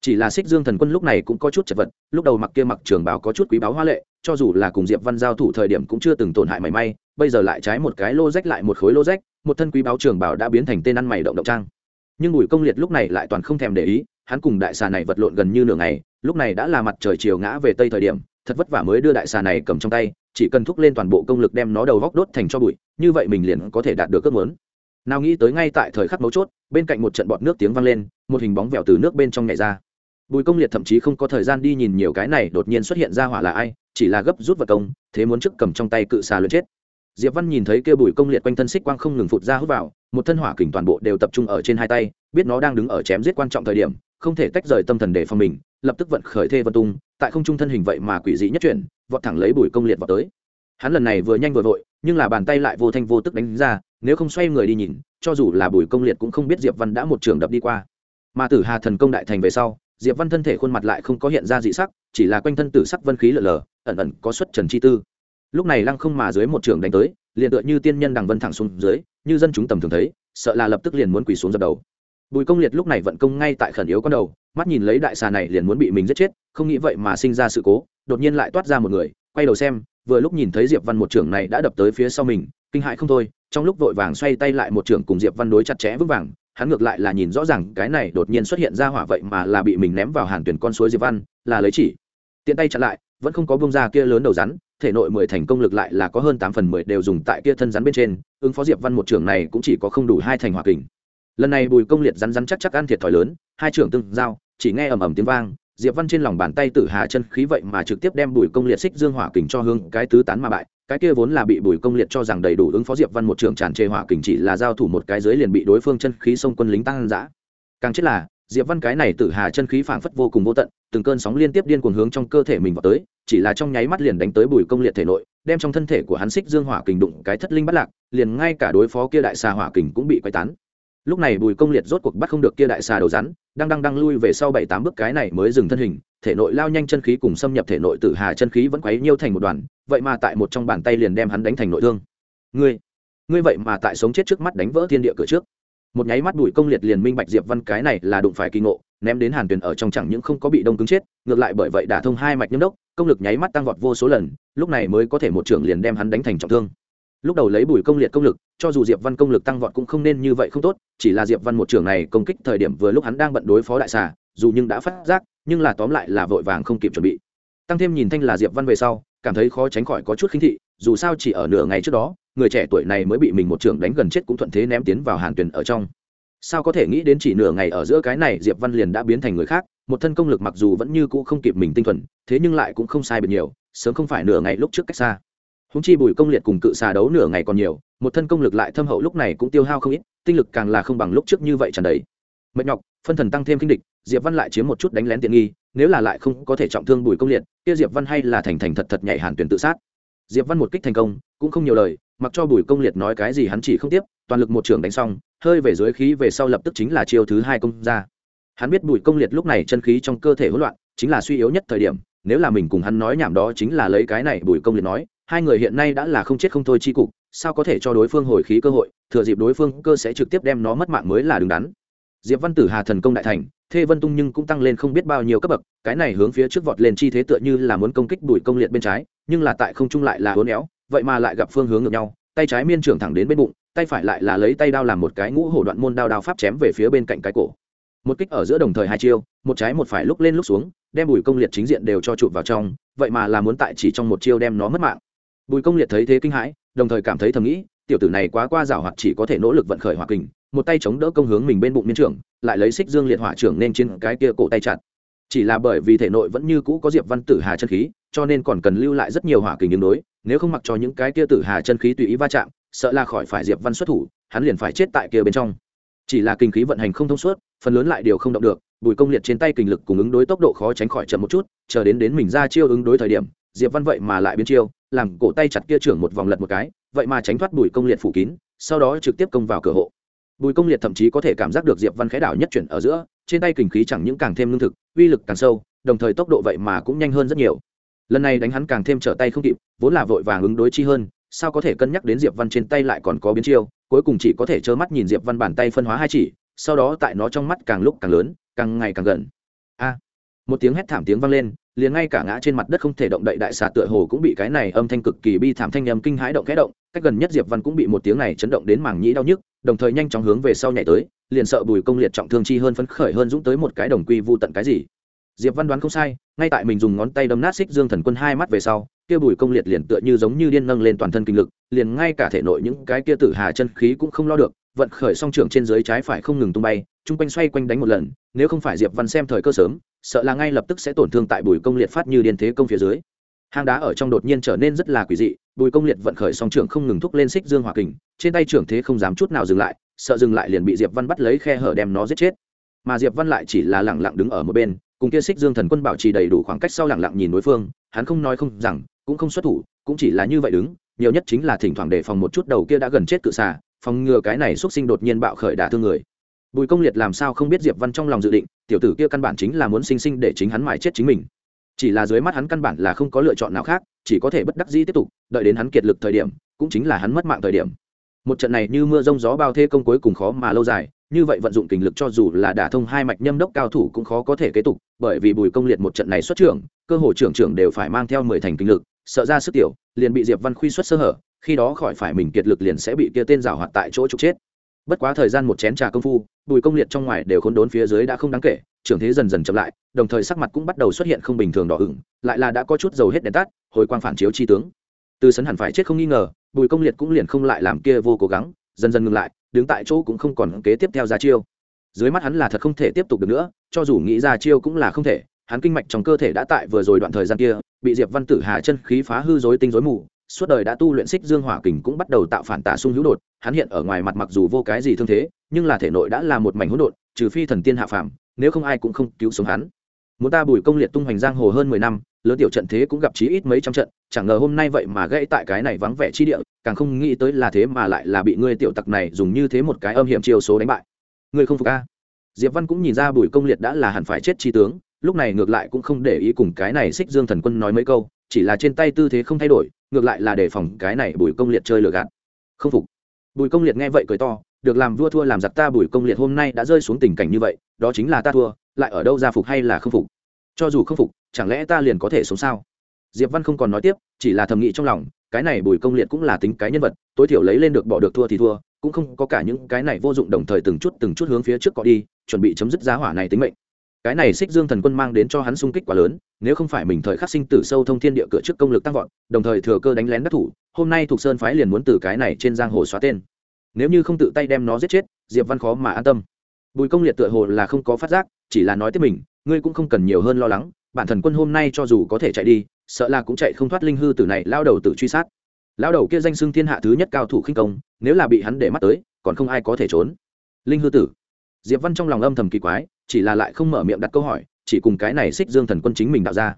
Chỉ là xích dương thần quân lúc này cũng có chút chật vật, lúc đầu mặc kia mặc trường bảo có chút quý báu hoa lệ cho dù là cùng diệp văn giao thủ thời điểm cũng chưa từng tổn hại mảy may, bây giờ lại trái một cái lô rách lại một khối lô rách, một thân quý báo trường bảo đã biến thành tên ăn mày động động trang. Nhưng bùi công liệt lúc này lại toàn không thèm để ý, hắn cùng đại xà này vật lộn gần như nửa ngày, lúc này đã là mặt trời chiều ngã về tây thời điểm, thật vất vả mới đưa đại xà này cầm trong tay, chỉ cần thúc lên toàn bộ công lực đem nó đầu góc đốt thành cho bụi, như vậy mình liền có thể đạt được ước muốn. Nào nghĩ tới ngay tại thời khắc mấu chốt, bên cạnh một trận bọt nước tiếng vang lên, một hình bóng vẹo từ nước bên trong nhảy ra bùi công liệt thậm chí không có thời gian đi nhìn nhiều cái này đột nhiên xuất hiện ra hỏa là ai, chỉ là gấp rút vật công, thế muốn trước cầm trong tay cự xà lượt chết. Diệp văn nhìn thấy kia bùi công liệt quanh thân xích quang không ngừng phụt ra hút vào, một thân hỏa kình toàn bộ đều tập trung ở trên hai tay, biết nó đang đứng ở chém giết quan trọng thời điểm, không thể tách rời tâm thần để phòng mình, lập tức vận khởi thê vân tung, tại không trung thân hình vậy mà quỷ dị nhất chuyển, vọt thẳng lấy bùi công liệt vào tới. Hắn lần này vừa nhanh vừa vội, nhưng là bàn tay lại vô thanh vô tức đánh ra, nếu không xoay người đi nhìn, cho dù là bùi công liệt cũng không biết diệp văn đã một trường đập đi qua. Mà tử hà thần công đại thành về sau diệp văn thân thể khuôn mặt lại không có hiện ra dị sắc, chỉ là quanh thân tử sắc vân khí lờ lờ ẩn ẩn có xuất trần chi tư. Lúc này lăng không mà dưới một trường đánh tới, liền tựa như tiên nhân đằng vân thẳng xuống dưới, như dân chúng tầm thường thấy, sợ là lập tức liền muốn quỳ xuống dập đầu. Bùi công liệt lúc này vận công ngay tại khẩn yếu con đầu, mắt nhìn lấy đại xà này liền muốn bị mình giết chết, không nghĩ vậy mà sinh ra sự cố, đột nhiên lại toát ra một người, quay đầu xem, vừa lúc nhìn thấy diệp văn một trưởng này đã đập tới phía sau mình, kinh hại không thôi, trong lúc vội vàng xoay tay lại một trưởng cùng diệp văn đối chặt chẽ vững vàng hắn ngược lại là nhìn rõ ràng cái này đột nhiên xuất hiện ra hỏa vậy mà là bị mình ném vào hàn tuyển con suối diệp văn, là lấy chỉ. Tiện tay chặn lại, vẫn không có bông ra kia lớn đầu rắn, thể nội mười thành công lực lại là có hơn tám phần mười đều dùng tại kia thân rắn bên trên, ứng phó diệp văn một trưởng này cũng chỉ có không đủ hai thành hỏa kình. Lần này bùi công liệt rắn rắn chắc chắc ăn thiệt thòi lớn, hai trưởng tương giao, chỉ nghe ầm ầm tiếng vang diệp văn trên lòng bàn tay tử hà chân khí vậy mà trực tiếp đem bùi công liệt xích dương hỏa kình cho hương cái tứ tán mà bại. Cái kia vốn là bị bùi công liệt cho rằng đầy đủ ứng phó diệp văn một trường tràn trề hỏa kình chỉ là giao thủ một cái dưới liền bị đối phương chân khí xông quân lính tăng dã. Càng chết là, diệp văn cái này tử hà chân khí phảng phất vô cùng vô tận, từng cơn sóng liên tiếp điên cuồng hướng trong cơ thể mình vào tới, chỉ là trong nháy mắt liền đánh tới bùi công liệt thể nội, đem trong thân thể của hắn xích dương hỏa kình đụng cái thất linh bắt lạc, liền ngay cả đối phó kia đại xà hỏa kình cũng bị quay tán lúc này bùi công liệt rốt cuộc bắt không được kia đại xà đầu rắn, đang đang đang lui về sau bảy tám bước cái này mới dừng thân hình, thể nội lao nhanh chân khí cùng xâm nhập thể nội tử hà chân khí vẫn quấy nhiêu thành một đoàn, vậy mà tại một trong bàn tay liền đem hắn đánh thành nội thương. Ngươi ngươi vậy mà tại sống chết trước mắt đánh vỡ thiên địa cửa trước. Một nháy mắt bùi công liệt liền minh bạch diệp văn cái này là đụng phải kỳ ngộ, ném đến hàn tuyền ở trong chẳng những không có bị đông cứng chết, ngược lại bởi vậy đả thông hai mạch nhâm đốc, công lực nháy mắt tăng vọt vô số lần, lúc này mới có thể một trưởng liền đem hắn đánh thành trọng thương lúc đầu lấy bùi công liệt công lực, cho dù diệp văn công lực tăng vọt cũng không nên như vậy không tốt, chỉ là diệp văn một trưởng này công kích thời điểm vừa lúc hắn đang bận đối phó đại xà, dù nhưng đã phát giác, nhưng là tóm lại là vội vàng không kịp chuẩn bị. Tăng thêm nhìn thanh là diệp văn về sau, cảm thấy khó tránh khỏi có chút khinh thị, dù sao chỉ ở nửa ngày trước đó, người trẻ tuổi này mới bị mình một trưởng đánh gần chết cũng thuận thế ném tiến vào hàn tuyển ở trong. Sao có thể nghĩ đến chỉ nửa ngày ở giữa cái này diệp văn liền đã biến thành người khác, một thân công lực mặc dù vẫn như cũ không kịp mình tinh thuần, thế nhưng lại cũng không sai biệt nhiều, sớm không phải nửa ngày lúc trước cách xa húng chi bùi công liệt cùng cự xà đấu nửa ngày còn nhiều, một thân công lực lại thâm hậu lúc này cũng tiêu hao không ít, tinh lực càng là không bằng lúc trước như vậy trần đấy mệt nhọc, phân thần tăng thêm kinh địch, diệp văn lại chiếm một chút đánh lén tiện nghi, nếu là lại không có thể trọng thương bùi công liệt, kia diệp văn hay là thành thành thật thật nhảy hàn tuyển tự sát. Diệp văn một kích thành công, cũng không nhiều lời, mặc cho bùi công liệt nói cái gì hắn chỉ không tiếp, toàn lực một trường đánh xong, hơi về dưới khí về sau lập tức chính là chiêu thứ hai công ra. Hắn biết bùi công liệt lúc này chân khí trong cơ thể hỗn loạn, chính là suy yếu nhất thời điểm, nếu là mình cùng hắn nói nhảm đó chính là lấy cái này bùi công liệt nói hai người hiện nay đã là không chết không thôi chi cục, sao có thể cho đối phương hồi khí cơ hội, thừa dịp đối phương cơ sẽ trực tiếp đem nó mất mạng mới là đứng đắn. Diệp văn tử hà thần công đại thành, thê vân tung nhưng cũng tăng lên không biết bao nhiêu cấp bậc, cái này hướng phía trước vọt lên chi thế tựa như là muốn công kích bùi công liệt bên trái, nhưng là tại không trung lại là hố néo vậy mà lại gặp phương hướng ngược nhau, tay trái miên trưởng thẳng đến bên bụng, tay phải lại là lấy tay đao làm một cái ngũ hổ đoạn môn đao đao pháp chém về phía bên cạnh cái cổ. Một kích ở giữa đồng thời hai chiêu, một trái một phải lúc lên lúc xuống, đem bùi công liệt chính diện đều cho chụp vào trong, vậy mà là muốn tại chỉ trong một chiêu đem nó mất mạng bùi công liệt thấy thế kinh hãi, đồng thời cảm thấy thầm nghĩ, tiểu tử này quá qua rào hoạt chỉ có thể nỗ lực vận khởi hỏa kình, một tay chống đỡ công hướng mình bên bụng miên trưởng, lại lấy xích dương liệt hỏa trưởng nên trên cái kia cổ tay chặt. Chỉ là bởi vì thể nội vẫn như cũ có diệp văn tử hà chân khí, cho nên còn cần lưu lại rất nhiều hỏa kình ứng đối, nếu không mặc cho những cái kia tử hà chân khí tùy ý va chạm, sợ là khỏi phải diệp văn xuất thủ, hắn liền phải chết tại kia bên trong. Chỉ là kinh khí vận hành không thông suốt, phần lớn lại đều không động được, bùi công liệt trên tay kinh lực cùng ứng đối tốc độ khó tránh khỏi chậm một chút, chờ đến đến mình ra chiêu ứng đối thời điểm diệp văn vậy mà lại biến chiêu, làm cổ tay chặt kia trưởng một vòng lật một cái, vậy mà tránh thoát bùi công liệt phủ kín, sau đó trực tiếp công vào cửa hộ. Bùi công liệt thậm chí có thể cảm giác được diệp văn khẽ đảo nhất chuyển ở giữa, trên tay kình khí chẳng những càng thêm lương thực, uy lực càng sâu, đồng thời tốc độ vậy mà cũng nhanh hơn rất nhiều. Lần này đánh hắn càng thêm trở tay không kịp, vốn là vội vàng ứng đối chi hơn, sao có thể cân nhắc đến diệp văn trên tay lại còn có biến chiêu, cuối cùng chỉ có thể trơ mắt nhìn diệp văn bàn tay phân hóa hai chỉ, sau đó tại nó trong mắt càng lúc càng lớn, càng ngày càng gần. A! Một tiếng hét thảm tiếng vang lên, liền ngay cả ngã trên mặt đất không thể động đậy đại xà tựa hồ cũng bị cái này âm thanh cực kỳ bi thảm thanh âm kinh hãi động kẽ động, cách gần nhất diệp văn cũng bị một tiếng này chấn động đến màng nhĩ đau nhức, đồng thời nhanh chóng hướng về sau nhảy tới, liền sợ bùi công liệt trọng thương chi hơn phấn khởi hơn dũng tới một cái đồng quy vu tận cái gì. Diệp văn đoán không sai, ngay tại mình dùng ngón tay đâm nát xích dương thần quân hai mắt về sau, kia bùi công liệt liền tựa như giống như điên nâng lên toàn thân kinh lực, liền ngay cả thể nội những cái kia tử hà chân khí cũng không lo được, vận khởi song trưởng trên dưới trái phải không ngừng tung bay, chung quanh xoay quanh đánh một lần, nếu không phải diệp văn xem thời cơ sớm sợ là ngay lập tức sẽ tổn thương tại bùi công liệt phát như điên thế công phía dưới. Hang đá ở trong đột nhiên trở nên rất là quỷ dị, bùi công liệt vận khởi song trưởng không ngừng thúc lên xích dương hỏa kình, trên tay trưởng thế không dám chút nào dừng lại, sợ dừng lại liền bị diệp văn bắt lấy khe hở đem nó giết chết. Mà diệp văn lại chỉ là lẳng lặng đứng ở một bên, cùng kia xích dương thần quân bảo trì đầy đủ khoảng cách sau lẳng lặng nhìn đối phương, hắn không nói không rằng, cũng không xuất thủ, cũng chỉ là như vậy đứng, nhiều nhất chính là thỉnh thoảng đề phòng một chút đầu kia đã gần chết cự xà, phòng ngừa cái này xuất sinh đột nhiên bạo khởi đả thương người bùi công liệt làm sao không biết diệp văn trong lòng dự định, tiểu tử kia căn bản chính là muốn sinh sinh để chính hắn mãi chết chính mình. Chỉ là dưới mắt hắn căn bản là không có lựa chọn nào khác, chỉ có thể bất đắc dĩ tiếp tục, đợi đến hắn kiệt lực thời điểm, cũng chính là hắn mất mạng thời điểm. Một trận này như mưa rông gió bao thê công cuối cùng khó mà lâu dài, như vậy vận dụng kình lực cho dù là đả thông hai mạch nhâm đốc cao thủ cũng khó có thể kế tục, bởi vì bùi công liệt một trận này xuất trưởng, cơ hồ trưởng trưởng đều phải mang theo mười thành kình lực, sợ ra sức tiểu, liền bị diệp văn khuy xuất sơ hở, khi đó khỏi phải mình kiệt lực liền sẽ bị kia tên rào hoạt tại chỗ trục chết bất quá thời gian một chén trà công phu, bùi công liệt trong ngoài đều khốn đốn phía dưới đã không đáng kể, trưởng thế dần dần chậm lại, đồng thời sắc mặt cũng bắt đầu xuất hiện không bình thường đỏ ửng, lại là đã có chút dầu hết đèn tắt, hồi quang phản chiếu chi tướng. Từ sấn hẳn phải chết không nghi ngờ, bùi công liệt cũng liền không lại làm kia vô cố gắng, dần dần ngừng lại, đứng tại chỗ cũng không còn kế tiếp theo ra chiêu. Dưới mắt hắn là thật không thể tiếp tục được nữa, cho dù nghĩ ra chiêu cũng là không thể, hắn kinh mạch trong cơ thể đã tại vừa rồi đoạn thời gian kia, bị diệp văn tử hà chân khí phá hư rối tinh rối mù, suốt đời đã tu luyện xích dương hỏa kình cũng bắt đầu tạo phản tả sung hữu đột hắn hiện ở ngoài mặt mặc dù vô cái gì thương thế, nhưng là thể nội đã là một mảnh hỗn độn, trừ phi thần tiên hạ phàm, nếu không ai cũng không cứu sống hắn. Muốn ta bùi công liệt tung hoành giang hồ hơn mười năm, lớn tiểu trận thế cũng gặp chí ít mấy trăm trận, chẳng ngờ hôm nay vậy mà gãy tại cái này vắng vẻ chi địa, càng không nghĩ tới là thế mà lại là bị ngươi tiểu tặc này dùng như thế một cái âm hiểm chiêu số đánh bại. Ngươi không phục a? Diệp văn cũng nhìn ra bùi công liệt đã là hẳn phải chết chi tướng, lúc này ngược lại cũng không để ý cùng cái này xích dương thần quân nói mấy câu, chỉ là trên tay tư thế không thay đổi, ngược lại là đề phòng cái này bùi công liệt chơi lừa gạt. Không phục bùi công liệt nghe vậy cười to, được làm vua thua làm giặc ta bùi công liệt hôm nay đã rơi xuống tình cảnh như vậy, đó chính là ta thua, lại ở đâu ra phục hay là không phục? Cho dù không phục, chẳng lẽ ta liền có thể sống sao? Diệp văn không còn nói tiếp, chỉ là thầm nghĩ trong lòng, cái này bùi công liệt cũng là tính cái nhân vật, tối thiểu lấy lên được bỏ được thua thì thua, cũng không có cả những cái này vô dụng đồng thời từng chút từng chút hướng phía trước cọ đi, chuẩn bị chấm dứt giá hỏa này tính mệnh cái này xích dương thần quân mang đến cho hắn sung kích quá lớn, nếu không phải mình thời khắc sinh tử sâu thông thiên địa cửa trước công lực tăng vọt, đồng thời thừa cơ đánh lén đắc thủ, hôm nay thuộc sơn phái liền muốn từ cái này trên giang hồ xóa tên. Nếu như không tự tay đem nó giết chết, diệp văn khó mà an tâm. Bùi công liệt tựa hồ là không có phát giác, chỉ là nói tiếp mình, ngươi cũng không cần nhiều hơn lo lắng, bản thần quân hôm nay cho dù có thể chạy đi, sợ là cũng chạy không thoát linh hư tử này, lao đầu tự truy sát. Lao đầu kia danh xưng thiên hạ thứ nhất cao thủ khinh công, nếu là bị hắn để mắt tới, còn không ai có thể trốn. Linh hư tử diệp văn trong lòng âm thầm kỳ quái, chỉ là lại không mở miệng đặt câu hỏi, chỉ cùng cái này xích dương thần quân chính mình đạo ra.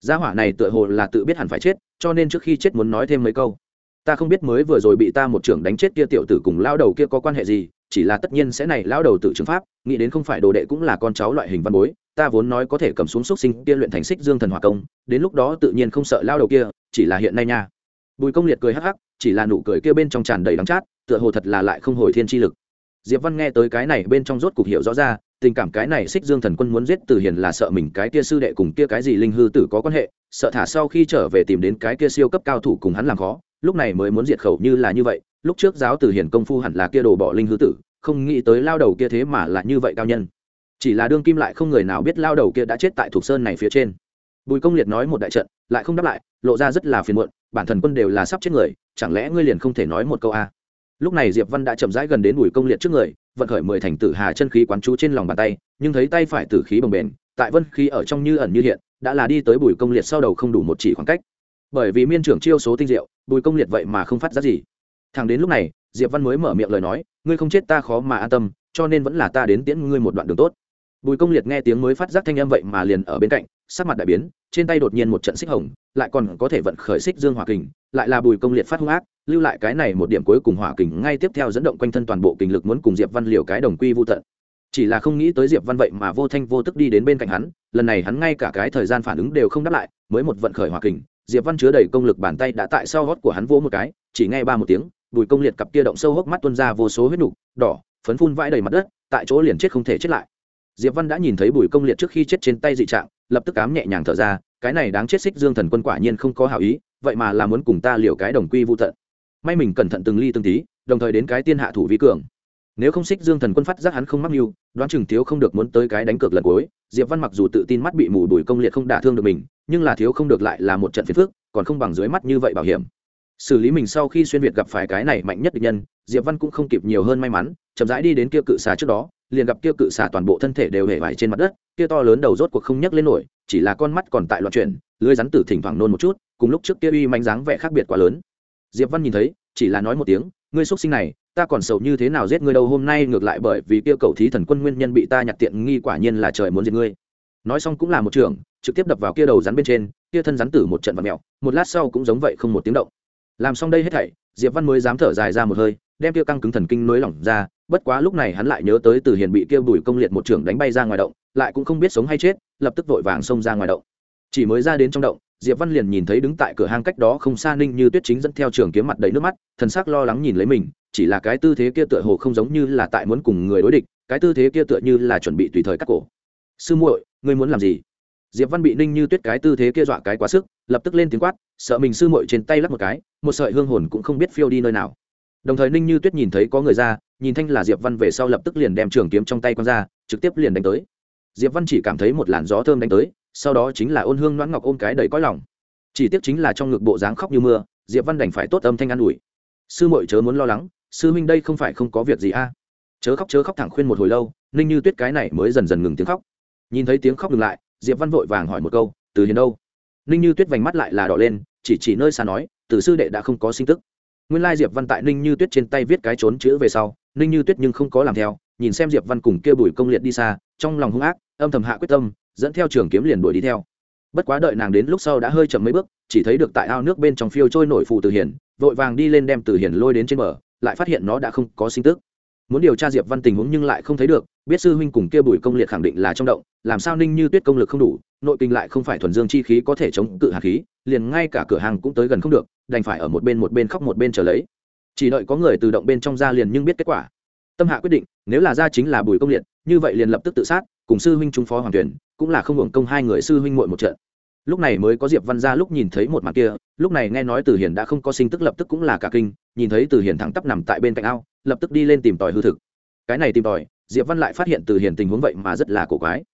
Gia hỏa này tựa hồ là tự biết hẳn phải chết, cho nên trước khi chết muốn nói thêm mấy câu. Ta không biết mới vừa rồi bị ta một trưởng đánh chết kia tiểu tử cùng lao đầu kia có quan hệ gì, chỉ là tất nhiên sẽ này lao đầu tự chứng pháp, nghĩ đến không phải đồ đệ cũng là con cháu loại hình văn bối, ta vốn nói có thể cầm xuống xúc sinh kia luyện thành xích dương thần hỏa công, đến lúc đó tự nhiên không sợ lao đầu kia, chỉ là hiện nay nha. Bùi công liệt cười hắc hắc, chỉ là nụ cười kia bên trong tràn đầy đắng chát, tựa hồ thật là lại không hồi thiên chi lực diệp văn nghe tới cái này bên trong rốt cục hiểu rõ ra, tình cảm cái này xích dương thần quân muốn giết từ hiền là sợ mình cái kia sư đệ cùng kia cái gì linh hư tử có quan hệ, sợ thả sau khi trở về tìm đến cái kia siêu cấp cao thủ cùng hắn làm khó, lúc này mới muốn diệt khẩu như là như vậy, lúc trước giáo từ hiền công phu hẳn là kia đồ bỏ linh hư tử, không nghĩ tới lao đầu kia thế mà là như vậy cao nhân. Chỉ là đương kim lại không người nào biết lao đầu kia đã chết tại thuộc sơn này phía trên. Bùi công liệt nói một đại trận, lại không đáp lại, lộ ra rất là phiền muộn, bản thần quân đều là sắp chết người, chẳng lẽ ngươi liền không thể nói một câu a? Lúc này diệp văn đã chậm rãi gần đến bùi công liệt trước người, vận khởi mười thành tử hà chân khí quán chú trên lòng bàn tay, nhưng thấy tay phải tử khí bồng bềnh, tại vân khí ở trong như ẩn như hiện, đã là đi tới bùi công liệt sau đầu không đủ một chỉ khoảng cách. Bởi vì miên trưởng chiêu số tinh diệu, bùi công liệt vậy mà không phát ra gì. Thằng đến lúc này, diệp văn mới mở miệng lời nói, ngươi không chết ta khó mà an tâm, cho nên vẫn là ta đến tiễn ngươi một đoạn đường tốt. Bùi công liệt nghe tiếng mới phát giác thanh âm vậy mà liền ở bên cạnh, sắc mặt đại biến, trên tay đột nhiên một trận xích hồng, lại còn có thể vận khởi xích dương hỏa kình lại là bùi công liệt phát hung ác, lưu lại cái này một điểm cuối cùng hỏa kình ngay tiếp theo dẫn động quanh thân toàn bộ kình lực muốn cùng diệp văn liều cái đồng quy vô tận. Chỉ là không nghĩ tới diệp văn vậy mà vô thanh vô tức đi đến bên cạnh hắn, lần này hắn ngay cả cái thời gian phản ứng đều không đáp lại, mới một vận khởi hỏa kình, diệp văn chứa đầy công lực bàn tay đã tại sau gót của hắn vỗ một cái, chỉ nghe ba một tiếng, bùi công liệt cặp kia động sâu hốc mắt tuôn ra vô số huyết nục, đỏ, phấn phun vãi đầy mặt đất, tại chỗ liền chết không thể chết lại. Diệp văn đã nhìn thấy bùi công liệt trước khi chết trên tay dị trạng, lập tức cám nhẹ nhàng thở ra, cái này đáng chết xích dương thần quân quả nhiên không có hảo ý vậy mà là muốn cùng ta liều cái đồng quy vô tận. May mình cẩn thận từng ly từng tí, đồng thời đến cái tiên hạ thủ vi cường. Nếu không xích dương thần quân phát giác hắn không mắc mưu, đoán chừng thiếu không được muốn tới cái đánh cược lần cuối, diệp văn mặc dù tự tin mắt bị mù bùi công liệt không đả thương được mình, nhưng là thiếu không được lại là một trận phiền phức, còn không bằng dưới mắt như vậy bảo hiểm. Xử lý mình sau khi xuyên việt gặp phải cái này mạnh nhất địch nhân, diệp văn cũng không kịp nhiều hơn may mắn, chậm rãi đi đến kia cự xà trước đó, liền gặp kia cự xà toàn bộ thân thể đều hề vải trên mặt đất, kia to lớn đầu rốt cuộc không nhấc lên nổi, chỉ là con mắt còn tại loạn chuyển, lưới rắn tử thỉnh thoảng nôn một chút cùng lúc trước kia uy manh dáng vẻ khác biệt quá lớn. Diệp văn nhìn thấy, chỉ là nói một tiếng, ngươi xuất sinh này, ta còn sầu như thế nào giết ngươi đâu, hôm nay ngược lại bởi vì kia cầu thí thần quân nguyên nhân bị ta nhặt tiện nghi quả nhiên là trời muốn giết ngươi. Nói xong cũng là một trường, trực tiếp đập vào kia đầu rắn bên trên, kia thân rắn tử một trận vật mèo, một lát sau cũng giống vậy không một tiếng động. Làm xong đây hết thảy, diệp văn mới dám thở dài ra một hơi, đem kia căng cứng thần kinh nới lỏng ra, bất quá lúc này hắn lại nhớ tới từ hiền bị kia bùi công liệt một trưởng đánh bay ra ngoài động, lại cũng không biết sống hay chết, lập tức vội vàng xông ra ngoài động. Chỉ mới ra đến trong động diệp văn liền nhìn thấy đứng tại cửa hang cách đó không xa ninh như tuyết chính dẫn theo trường kiếm mặt đầy nước mắt, thần sắc lo lắng nhìn lấy mình, chỉ là cái tư thế kia tựa hồ không giống như là tại muốn cùng người đối địch, cái tư thế kia tựa như là chuẩn bị tùy thời cắt cổ. Sư muội, ngươi muốn làm gì? Diệp văn bị ninh như tuyết cái tư thế kia dọa cái quá sức, lập tức lên tiếng quát, sợ mình sư muội trên tay lắc một cái, một sợi hương hồn cũng không biết phiêu đi nơi nào. Đồng thời ninh như tuyết nhìn thấy có người ra, nhìn thanh là diệp văn về sau lập tức liền đem trường kiếm trong tay quăng ra, trực tiếp liền đánh tới. Diệp văn chỉ cảm thấy một làn gió thơm đánh tới sau đó chính là ôn hương noãn ngọc ôm cái đầy cõi lòng. Chỉ tiếc chính là trong ngực bộ dáng khóc như mưa, diệp văn đành phải tốt âm thanh an ủi. Sư muội chớ muốn lo lắng, sư huynh đây không phải không có việc gì a. Chớ khóc chớ khóc thẳng khuyên một hồi lâu, ninh như tuyết cái này mới dần dần ngừng tiếng khóc. Nhìn thấy tiếng khóc ngừng lại, diệp văn vội vàng hỏi một câu, từ hiền đâu? Ninh như tuyết vành mắt lại là đỏ lên, chỉ chỉ nơi xa nói, từ sư đệ đã không có sinh tức. Nguyên lai diệp văn tại ninh như tuyết trên tay viết cái trốn chữ về sau, ninh như tuyết nhưng không có làm theo, nhìn xem diệp văn cùng kia bùi công liệt đi xa, trong lòng hung ác, âm thầm hạ quyết tâm dẫn theo trường kiếm liền đuổi đi theo. Bất quá đợi nàng đến lúc sau đã hơi chậm mấy bước chỉ thấy được tại ao nước bên trong phiêu trôi nổi phù từ hiển, vội vàng đi lên đem từ hiển lôi đến trên bờ lại phát hiện nó đã không có sinh tức. Muốn điều tra diệp văn tình huống nhưng lại không thấy được biết sư huynh cùng kia bùi công liệt khẳng định là trong động làm sao ninh như tuyết công lực không đủ nội kinh lại không phải thuần dương chi khí có thể chống cự hạt khí liền ngay cả cửa hàng cũng tới gần không được đành phải ở một bên một bên khóc một bên chờ lấy. Chỉ đợi có người từ động bên trong ra liền nhưng biết kết quả. Tâm hạ quyết định nếu là ra chính là bùi công liệt như vậy liền lập tức tự sát cùng sư huynh trung phó hoàng tuyển, cũng là không hưởng công hai người sư huynh muội một trận. Lúc này mới có diệp văn ra lúc nhìn thấy một mặt kia, lúc này nghe nói từ hiền đã không có sinh tức lập tức cũng là cả kinh, nhìn thấy từ hiền thẳng tắp nằm tại bên cạnh ao, lập tức đi lên tìm tòi hư thực. Cái này tìm tòi, diệp văn lại phát hiện từ hiền tình huống vậy mà rất là cổ quái.